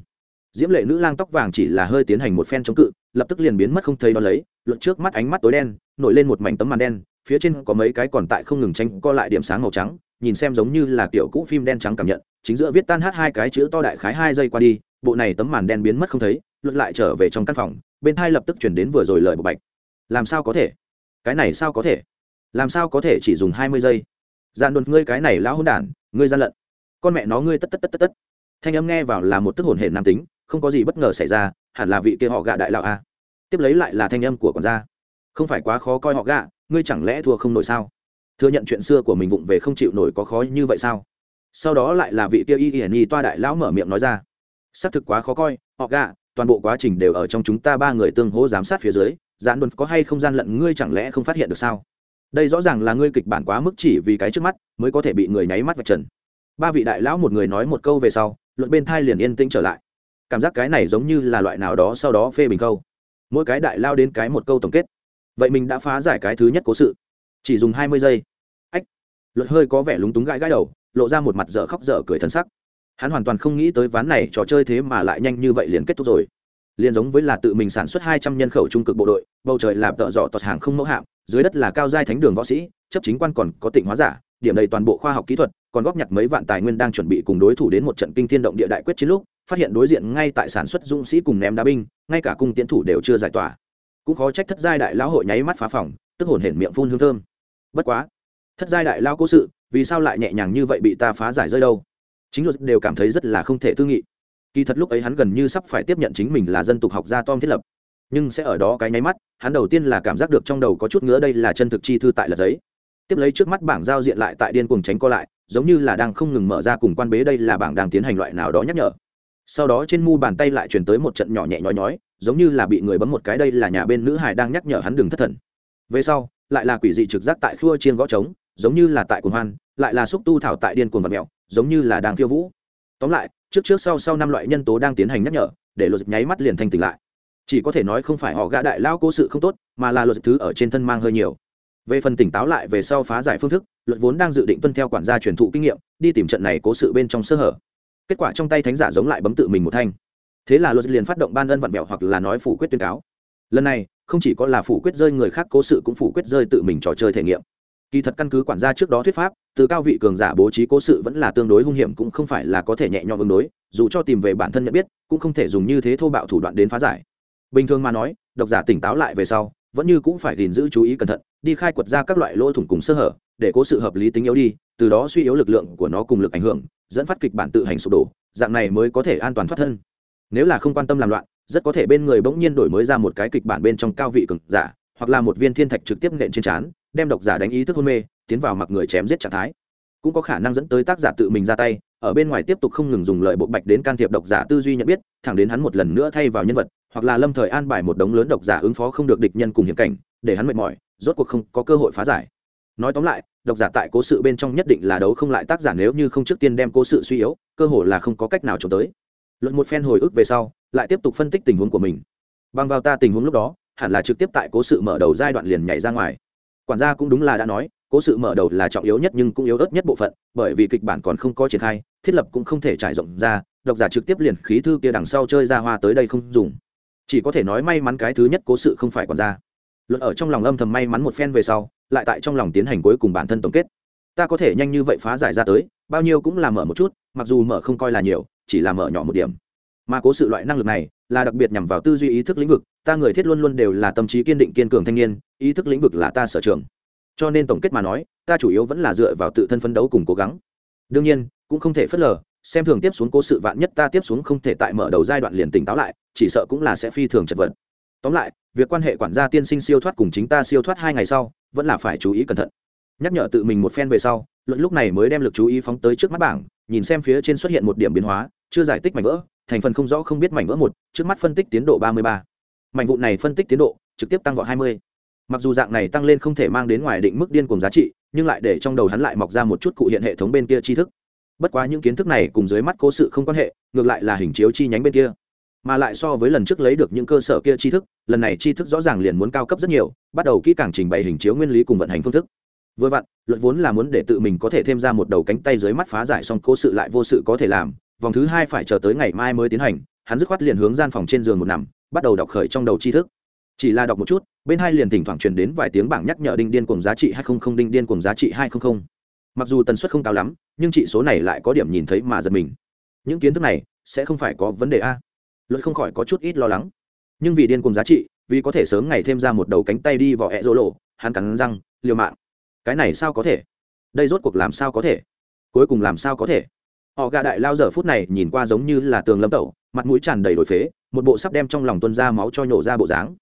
diễm lệ nữ lang tóc vàng chỉ là hơi tiến hành một phen chống cự lập tức liền biến mất không thấy đó lấy luật trước mắt ánh mắt tối đen, nổi lên một mảnh tấm màn đen, phía trên có mấy cái còn tại không ngừng tranh co lại điểm sáng màu trắng, nhìn xem giống như là kiểu cũ phim đen trắng cảm nhận, chính giữa viết tan hát hai cái chữ to đại khái hai giây qua đi, bộ này tấm màn đen biến mất không thấy luật lại trở về trong căn phòng, bên thai lập tức chuyển đến vừa rồi lời bộ bạch. Làm sao có thể? Cái này sao có thể? Làm sao có thể chỉ dùng hai mươi giây? Gian đột ngươi cái này lão hôn đản, ngươi gian lận. Con mẹ nó ngươi tất tất tất tất tất. Thanh âm nghe vào là một tức hồn hển nam tính, không có gì bất ngờ xảy ra hẳn là vị kia họ gạ đại lão a. Tiếp lấy lại là thanh âm của quản gia. Không phải quá khó coi họ gạ, ngươi chẳng lẽ thua không nổi sao? Thừa nhận chuyện xưa của mình vụng về không chịu nổi có khó như vậy sao? Sau đó lại là vị kia y y Nhi toa đại lão mở miệng nói ra. Xác thực quá khó coi, họ gạ, toàn bộ quá trình đều ở trong chúng ta ba người tương hỗ giám sát phía dưới, giãn đồn có hay không gian lận ngươi chẳng lẽ không phát hiện được sao? Đây rõ ràng là ngươi kịch bản quá mức chỉ vì cái trước mắt, mới có thể bị người nháy mắt vạch trần. Ba vị đại lão một người nói một câu về sau luận bên thai liền yên tĩnh trở lại cảm giác cái này giống như là loại nào đó sau đó phê bình câu mỗi cái đại lao đến cái một câu tổng kết. Vậy mình đã phá giải cái thứ nhất cố sự. Chỉ dùng hai mươi giây. Ách. Luật hơi có vẻ lúng túng gãi gãi đầu, lộ ra một mặt dở khóc dở cười thân sắc. Hắn hoàn toàn không nghĩ tới ván này trò chơi thế mà lại nhanh như vậy liền kết thúc rồi. Liền giống với là tự mình sản xuất hai trăm nhân khẩu trung cực bộ đội, bầu trời làm tợ dọ tọt hàng không mẫu hạm, dưới đất là cao giai thánh đường võ sĩ, chấp chính quan còn có tịnh hóa giả, điểm đầy toàn bộ khoa học kỹ thuật, còn góp nhặt mấy vạn tài nguyên đang chuẩn bị cùng đối thủ đến một trận kinh thiên động địa đại quyết chiến lúc phát hiện đối diện ngay tại sản xuất dũng sĩ cùng ném đá binh, ngay cả cung tiến thủ đều chưa giải tỏa. Cũng khó trách thất giai đại lão hội nháy mắt phá phòng, tức hồn hển miệng phun hương thơm. Bất quá, thất giai đại lao cố sự, vì sao lại nhẹ nhàng như vậy bị ta phá giải rơi đâu? Chính luật đều cảm thấy rất là không thể tư nghị. Kỳ thật lúc ấy hắn gần như sắp phải tiếp nhận chính mình là dân tục học gia tom thiết lập. Nhưng sẽ ở đó cái nháy mắt, hắn đầu tiên là cảm giác được trong đầu có chút ngứa đây là chân thực chi thư tại lật giấy. Tiếp lấy trước mắt bảng giao diện lại tại điên cuồng tránh co lại, giống như là đang không ngừng mở ra cùng quan bế đây là bảng đang tiến hành loại nào đó nhắc nhở sau đó trên mu bàn tay lại chuyển tới một trận nhỏ nhẹ nhói nhói giống như là bị người bấm một cái đây là nhà bên nữ hải đang nhắc nhở hắn đừng thất thần. Về sau lại là quỷ dị trực giác tại khua chiên gõ trống giống như là tại cuồng hoan lại là xúc tu thảo tại điên cuồng vật mèo, giống như là đang khiêu vũ. Tóm lại trước trước sau sau năm loại nhân tố đang tiến hành nhắc nhở để luật nháy mắt liền thanh tỉnh lại. Chỉ có thể nói không phải họ gã đại lao cố sự không tốt mà là luật thứ ở trên thân mang hơi nhiều. Về phần tỉnh táo lại về sau phá giải phương thức luật vốn đang dự định tuân theo quản gia truyền thụ kinh nghiệm đi tìm trận này cố sự bên trong sơ hở kết quả trong tay thánh giả giống lại bấm tự mình một thanh. Thế là luật liền phát động ban ân vặn vẹo hoặc là nói phủ quyết tuyên cáo. Lần này, không chỉ có là phủ quyết rơi người khác cố sự cũng phủ quyết rơi tự mình trò chơi thể nghiệm. Kỳ thật căn cứ quản gia trước đó thuyết pháp, từ cao vị cường giả bố trí cố sự vẫn là tương đối hung hiểm cũng không phải là có thể nhẹ nhõm ứng đối, dù cho tìm về bản thân nhận biết, cũng không thể dùng như thế thô bạo thủ đoạn đến phá giải. Bình thường mà nói, độc giả tỉnh táo lại về sau vẫn như cũng phải gìn giữ chú ý cẩn thận, đi khai quật ra các loại lỗ thủng cùng sơ hở, để cố sự hợp lý tính yếu đi, từ đó suy yếu lực lượng của nó cùng lực ảnh hưởng, dẫn phát kịch bản tự hành sụp đổ, dạng này mới có thể an toàn thoát thân. Nếu là không quan tâm làm loạn, rất có thể bên người bỗng nhiên đổi mới ra một cái kịch bản bên trong cao vị cường giả, hoặc là một viên thiên thạch trực tiếp nện trên trán, đem độc giả đánh ý thức hôn mê, tiến vào mặc người chém giết trạng thái. Cũng có khả năng dẫn tới tác giả tự mình ra tay, ở bên ngoài tiếp tục không ngừng dùng lợi bộ bạch đến can thiệp độc giả tư duy nhận biết, thẳng đến hắn một lần nữa thay vào nhân vật hoặc là lâm thời an bài một đống lớn độc giả ứng phó không được địch nhân cùng hiểm cảnh, để hắn mệt mỏi, rốt cuộc không có cơ hội phá giải. Nói tóm lại, độc giả tại cố sự bên trong nhất định là đấu không lại tác giả nếu như không trước tiên đem cố sự suy yếu, cơ hội là không có cách nào trốn tới. Luận một phen hồi ức về sau, lại tiếp tục phân tích tình huống của mình. Bằng vào ta tình huống lúc đó, hẳn là trực tiếp tại cố sự mở đầu giai đoạn liền nhảy ra ngoài. Quản gia cũng đúng là đã nói, cố sự mở đầu là trọng yếu nhất nhưng cũng yếu ớt nhất bộ phận, bởi vì kịch bản còn không có triển khai, thiết lập cũng không thể trải rộng ra, độc giả trực tiếp liền khí thư kia đằng sau chơi ra hoa tới đây không dùng chỉ có thể nói may mắn cái thứ nhất cố sự không phải còn ra. luật ở trong lòng âm thầm may mắn một phen về sau, lại tại trong lòng tiến hành cuối cùng bản thân tổng kết. Ta có thể nhanh như vậy phá giải ra tới, bao nhiêu cũng là mở một chút, mặc dù mở không coi là nhiều, chỉ là mở nhỏ một điểm. Mà cố sự loại năng lực này, là đặc biệt nhằm vào tư duy ý thức lĩnh vực, ta người thiết luôn luôn đều là tâm trí kiên định kiên cường thanh niên, ý thức lĩnh vực là ta sở trường. Cho nên tổng kết mà nói, ta chủ yếu vẫn là dựa vào tự thân phấn đấu cùng cố gắng. Đương nhiên, cũng không thể phớt lờ, xem thường tiếp xuống cố sự vạn nhất ta tiếp xuống không thể tại mở đầu giai đoạn liền tỉnh táo lại chỉ sợ cũng là sẽ phi thường chật vật. Tóm lại, việc quan hệ quản gia tiên sinh siêu thoát cùng chính ta siêu thoát hai ngày sau, vẫn là phải chú ý cẩn thận. Nhắc nhở tự mình một phen về sau, luận lúc này mới đem lực chú ý phóng tới trước mắt bảng, nhìn xem phía trên xuất hiện một điểm biến hóa, chưa giải tích mảnh vỡ, thành phần không rõ không biết mảnh vỡ một, trước mắt phân tích tiến độ ba mươi ba. Mảnh vụ này phân tích tiến độ, trực tiếp tăng vọt hai mươi. Mặc dù dạng này tăng lên không thể mang đến ngoài định mức điên cùng giá trị, nhưng lại để trong đầu hắn lại mọc ra một chút cụ hiện hệ thống bên kia tri thức. Bất quá những kiến thức này cùng dưới mắt cố sự không quan hệ, ngược lại là hình chiếu chi nhánh bên kia mà lại so với lần trước lấy được những cơ sở kia tri thức, lần này tri thức rõ ràng liền muốn cao cấp rất nhiều, bắt đầu kỹ càng trình bày hình chiếu nguyên lý cùng vận hành phương thức. Vừa vặn, luật vốn là muốn để tự mình có thể thêm ra một đầu cánh tay dưới mắt phá giải xong cố sự lại vô sự có thể làm, vòng thứ hai phải chờ tới ngày mai mới tiến hành, hắn dứt khoát liền hướng gian phòng trên giường một nằm, bắt đầu đọc khởi trong đầu tri thức. Chỉ là đọc một chút, bên hai liền thỉnh thoảng truyền đến vài tiếng bảng nhắc nhở đinh điên cùng giá trị hai không đinh điên cùng giá trị hai không không. Mặc dù tần suất không cao lắm, nhưng trị số này lại có điểm nhìn thấy mà giật mình. Những kiến thức này sẽ không phải có vấn đề a luật không khỏi có chút ít lo lắng. Nhưng vì điên cùng giá trị, vì có thể sớm ngày thêm ra một đầu cánh tay đi vào ẹ rô lộ, hắn cắn răng, liều mạng. Cái này sao có thể? Đây rốt cuộc làm sao có thể? Cuối cùng làm sao có thể? Họ gà đại lao giờ phút này nhìn qua giống như là tường lâm tẩu, mặt mũi tràn đầy đổi phế, một bộ sắp đem trong lòng tuân ra máu cho nhổ ra bộ dáng.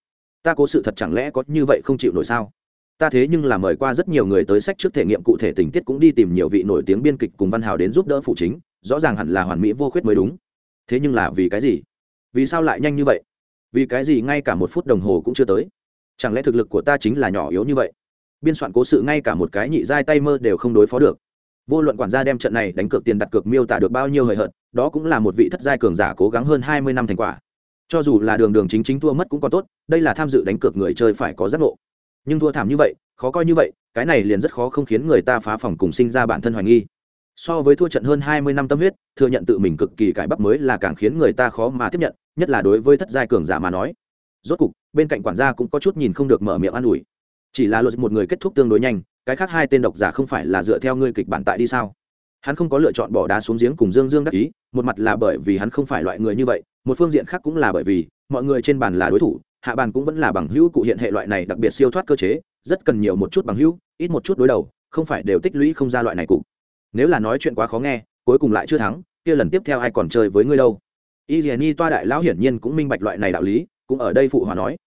Ta cố sự thật chẳng lẽ có như vậy không chịu nổi sao? Ta thế nhưng là mời qua rất nhiều người tới sách trước thể nghiệm cụ thể tình tiết cũng đi tìm nhiều vị nổi tiếng biên kịch cùng văn hào đến giúp đỡ phụ chính, rõ ràng hẳn là hoàn mỹ vô khuyết mới đúng. Thế nhưng là vì cái gì? Vì sao lại nhanh như vậy? Vì cái gì ngay cả một phút đồng hồ cũng chưa tới? Chẳng lẽ thực lực của ta chính là nhỏ yếu như vậy? Biên soạn cố sự ngay cả một cái nhị giai tay mơ đều không đối phó được. Vô luận quản gia đem trận này đánh cược tiền đặt cược miêu tả được bao nhiêu hời hợt, đó cũng là một vị thất giai cường giả cố gắng hơn hai mươi năm thành quả. Cho dù là đường đường chính chính thua mất cũng còn tốt, đây là tham dự đánh cược người chơi phải có giác ngộ. Nhưng thua thảm như vậy, khó coi như vậy, cái này liền rất khó không khiến người ta phá phòng cùng sinh ra bản thân hoài nghi so với thua trận hơn hai mươi năm tâm huyết, thừa nhận tự mình cực kỳ cải bắp mới là càng khiến người ta khó mà tiếp nhận, nhất là đối với thất giai cường giả mà nói. Rốt cục, bên cạnh quản gia cũng có chút nhìn không được mở miệng an ủi. Chỉ là luật một người kết thúc tương đối nhanh, cái khác hai tên độc giả không phải là dựa theo ngươi kịch bản tại đi sao? Hắn không có lựa chọn bỏ đá xuống giếng cùng dương dương đắc ý, một mặt là bởi vì hắn không phải loại người như vậy, một phương diện khác cũng là bởi vì, mọi người trên bàn là đối thủ, hạ bàn cũng vẫn là bằng hữu cụ hiện hệ loại này đặc biệt siêu thoát cơ chế, rất cần nhiều một chút bằng hữu, ít một chút đối đầu, không phải đều tích lũy không ra loại này cụ nếu là nói chuyện quá khó nghe, cuối cùng lại chưa thắng, kia lần tiếp theo ai còn chơi với ngươi đâu? Y dì ni toa đại lão hiển nhiên cũng minh bạch loại này đạo lý, cũng ở đây phụ hòa nói.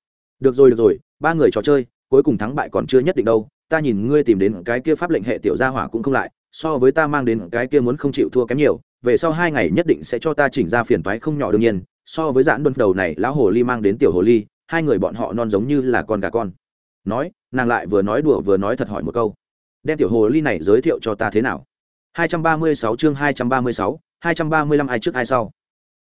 Được rồi được rồi, ba người trò chơi, cuối cùng thắng bại còn chưa nhất định đâu, ta nhìn ngươi tìm đến cái kia pháp lệnh hệ tiểu gia hỏa cũng không lại, so với ta mang đến cái kia muốn không chịu thua kém nhiều, về sau hai ngày nhất định sẽ cho ta chỉnh ra phiền toái không nhỏ đương nhiên, so với giãn đôn đầu này, lão hồ ly mang đến tiểu hồ ly, hai người bọn họ non giống như là con gà con. Nói, nàng lại vừa nói đùa vừa nói thật hỏi một câu. Đem tiểu hồ ly này giới thiệu cho ta thế nào? 236 chương 236, 235 ai trước ai sau.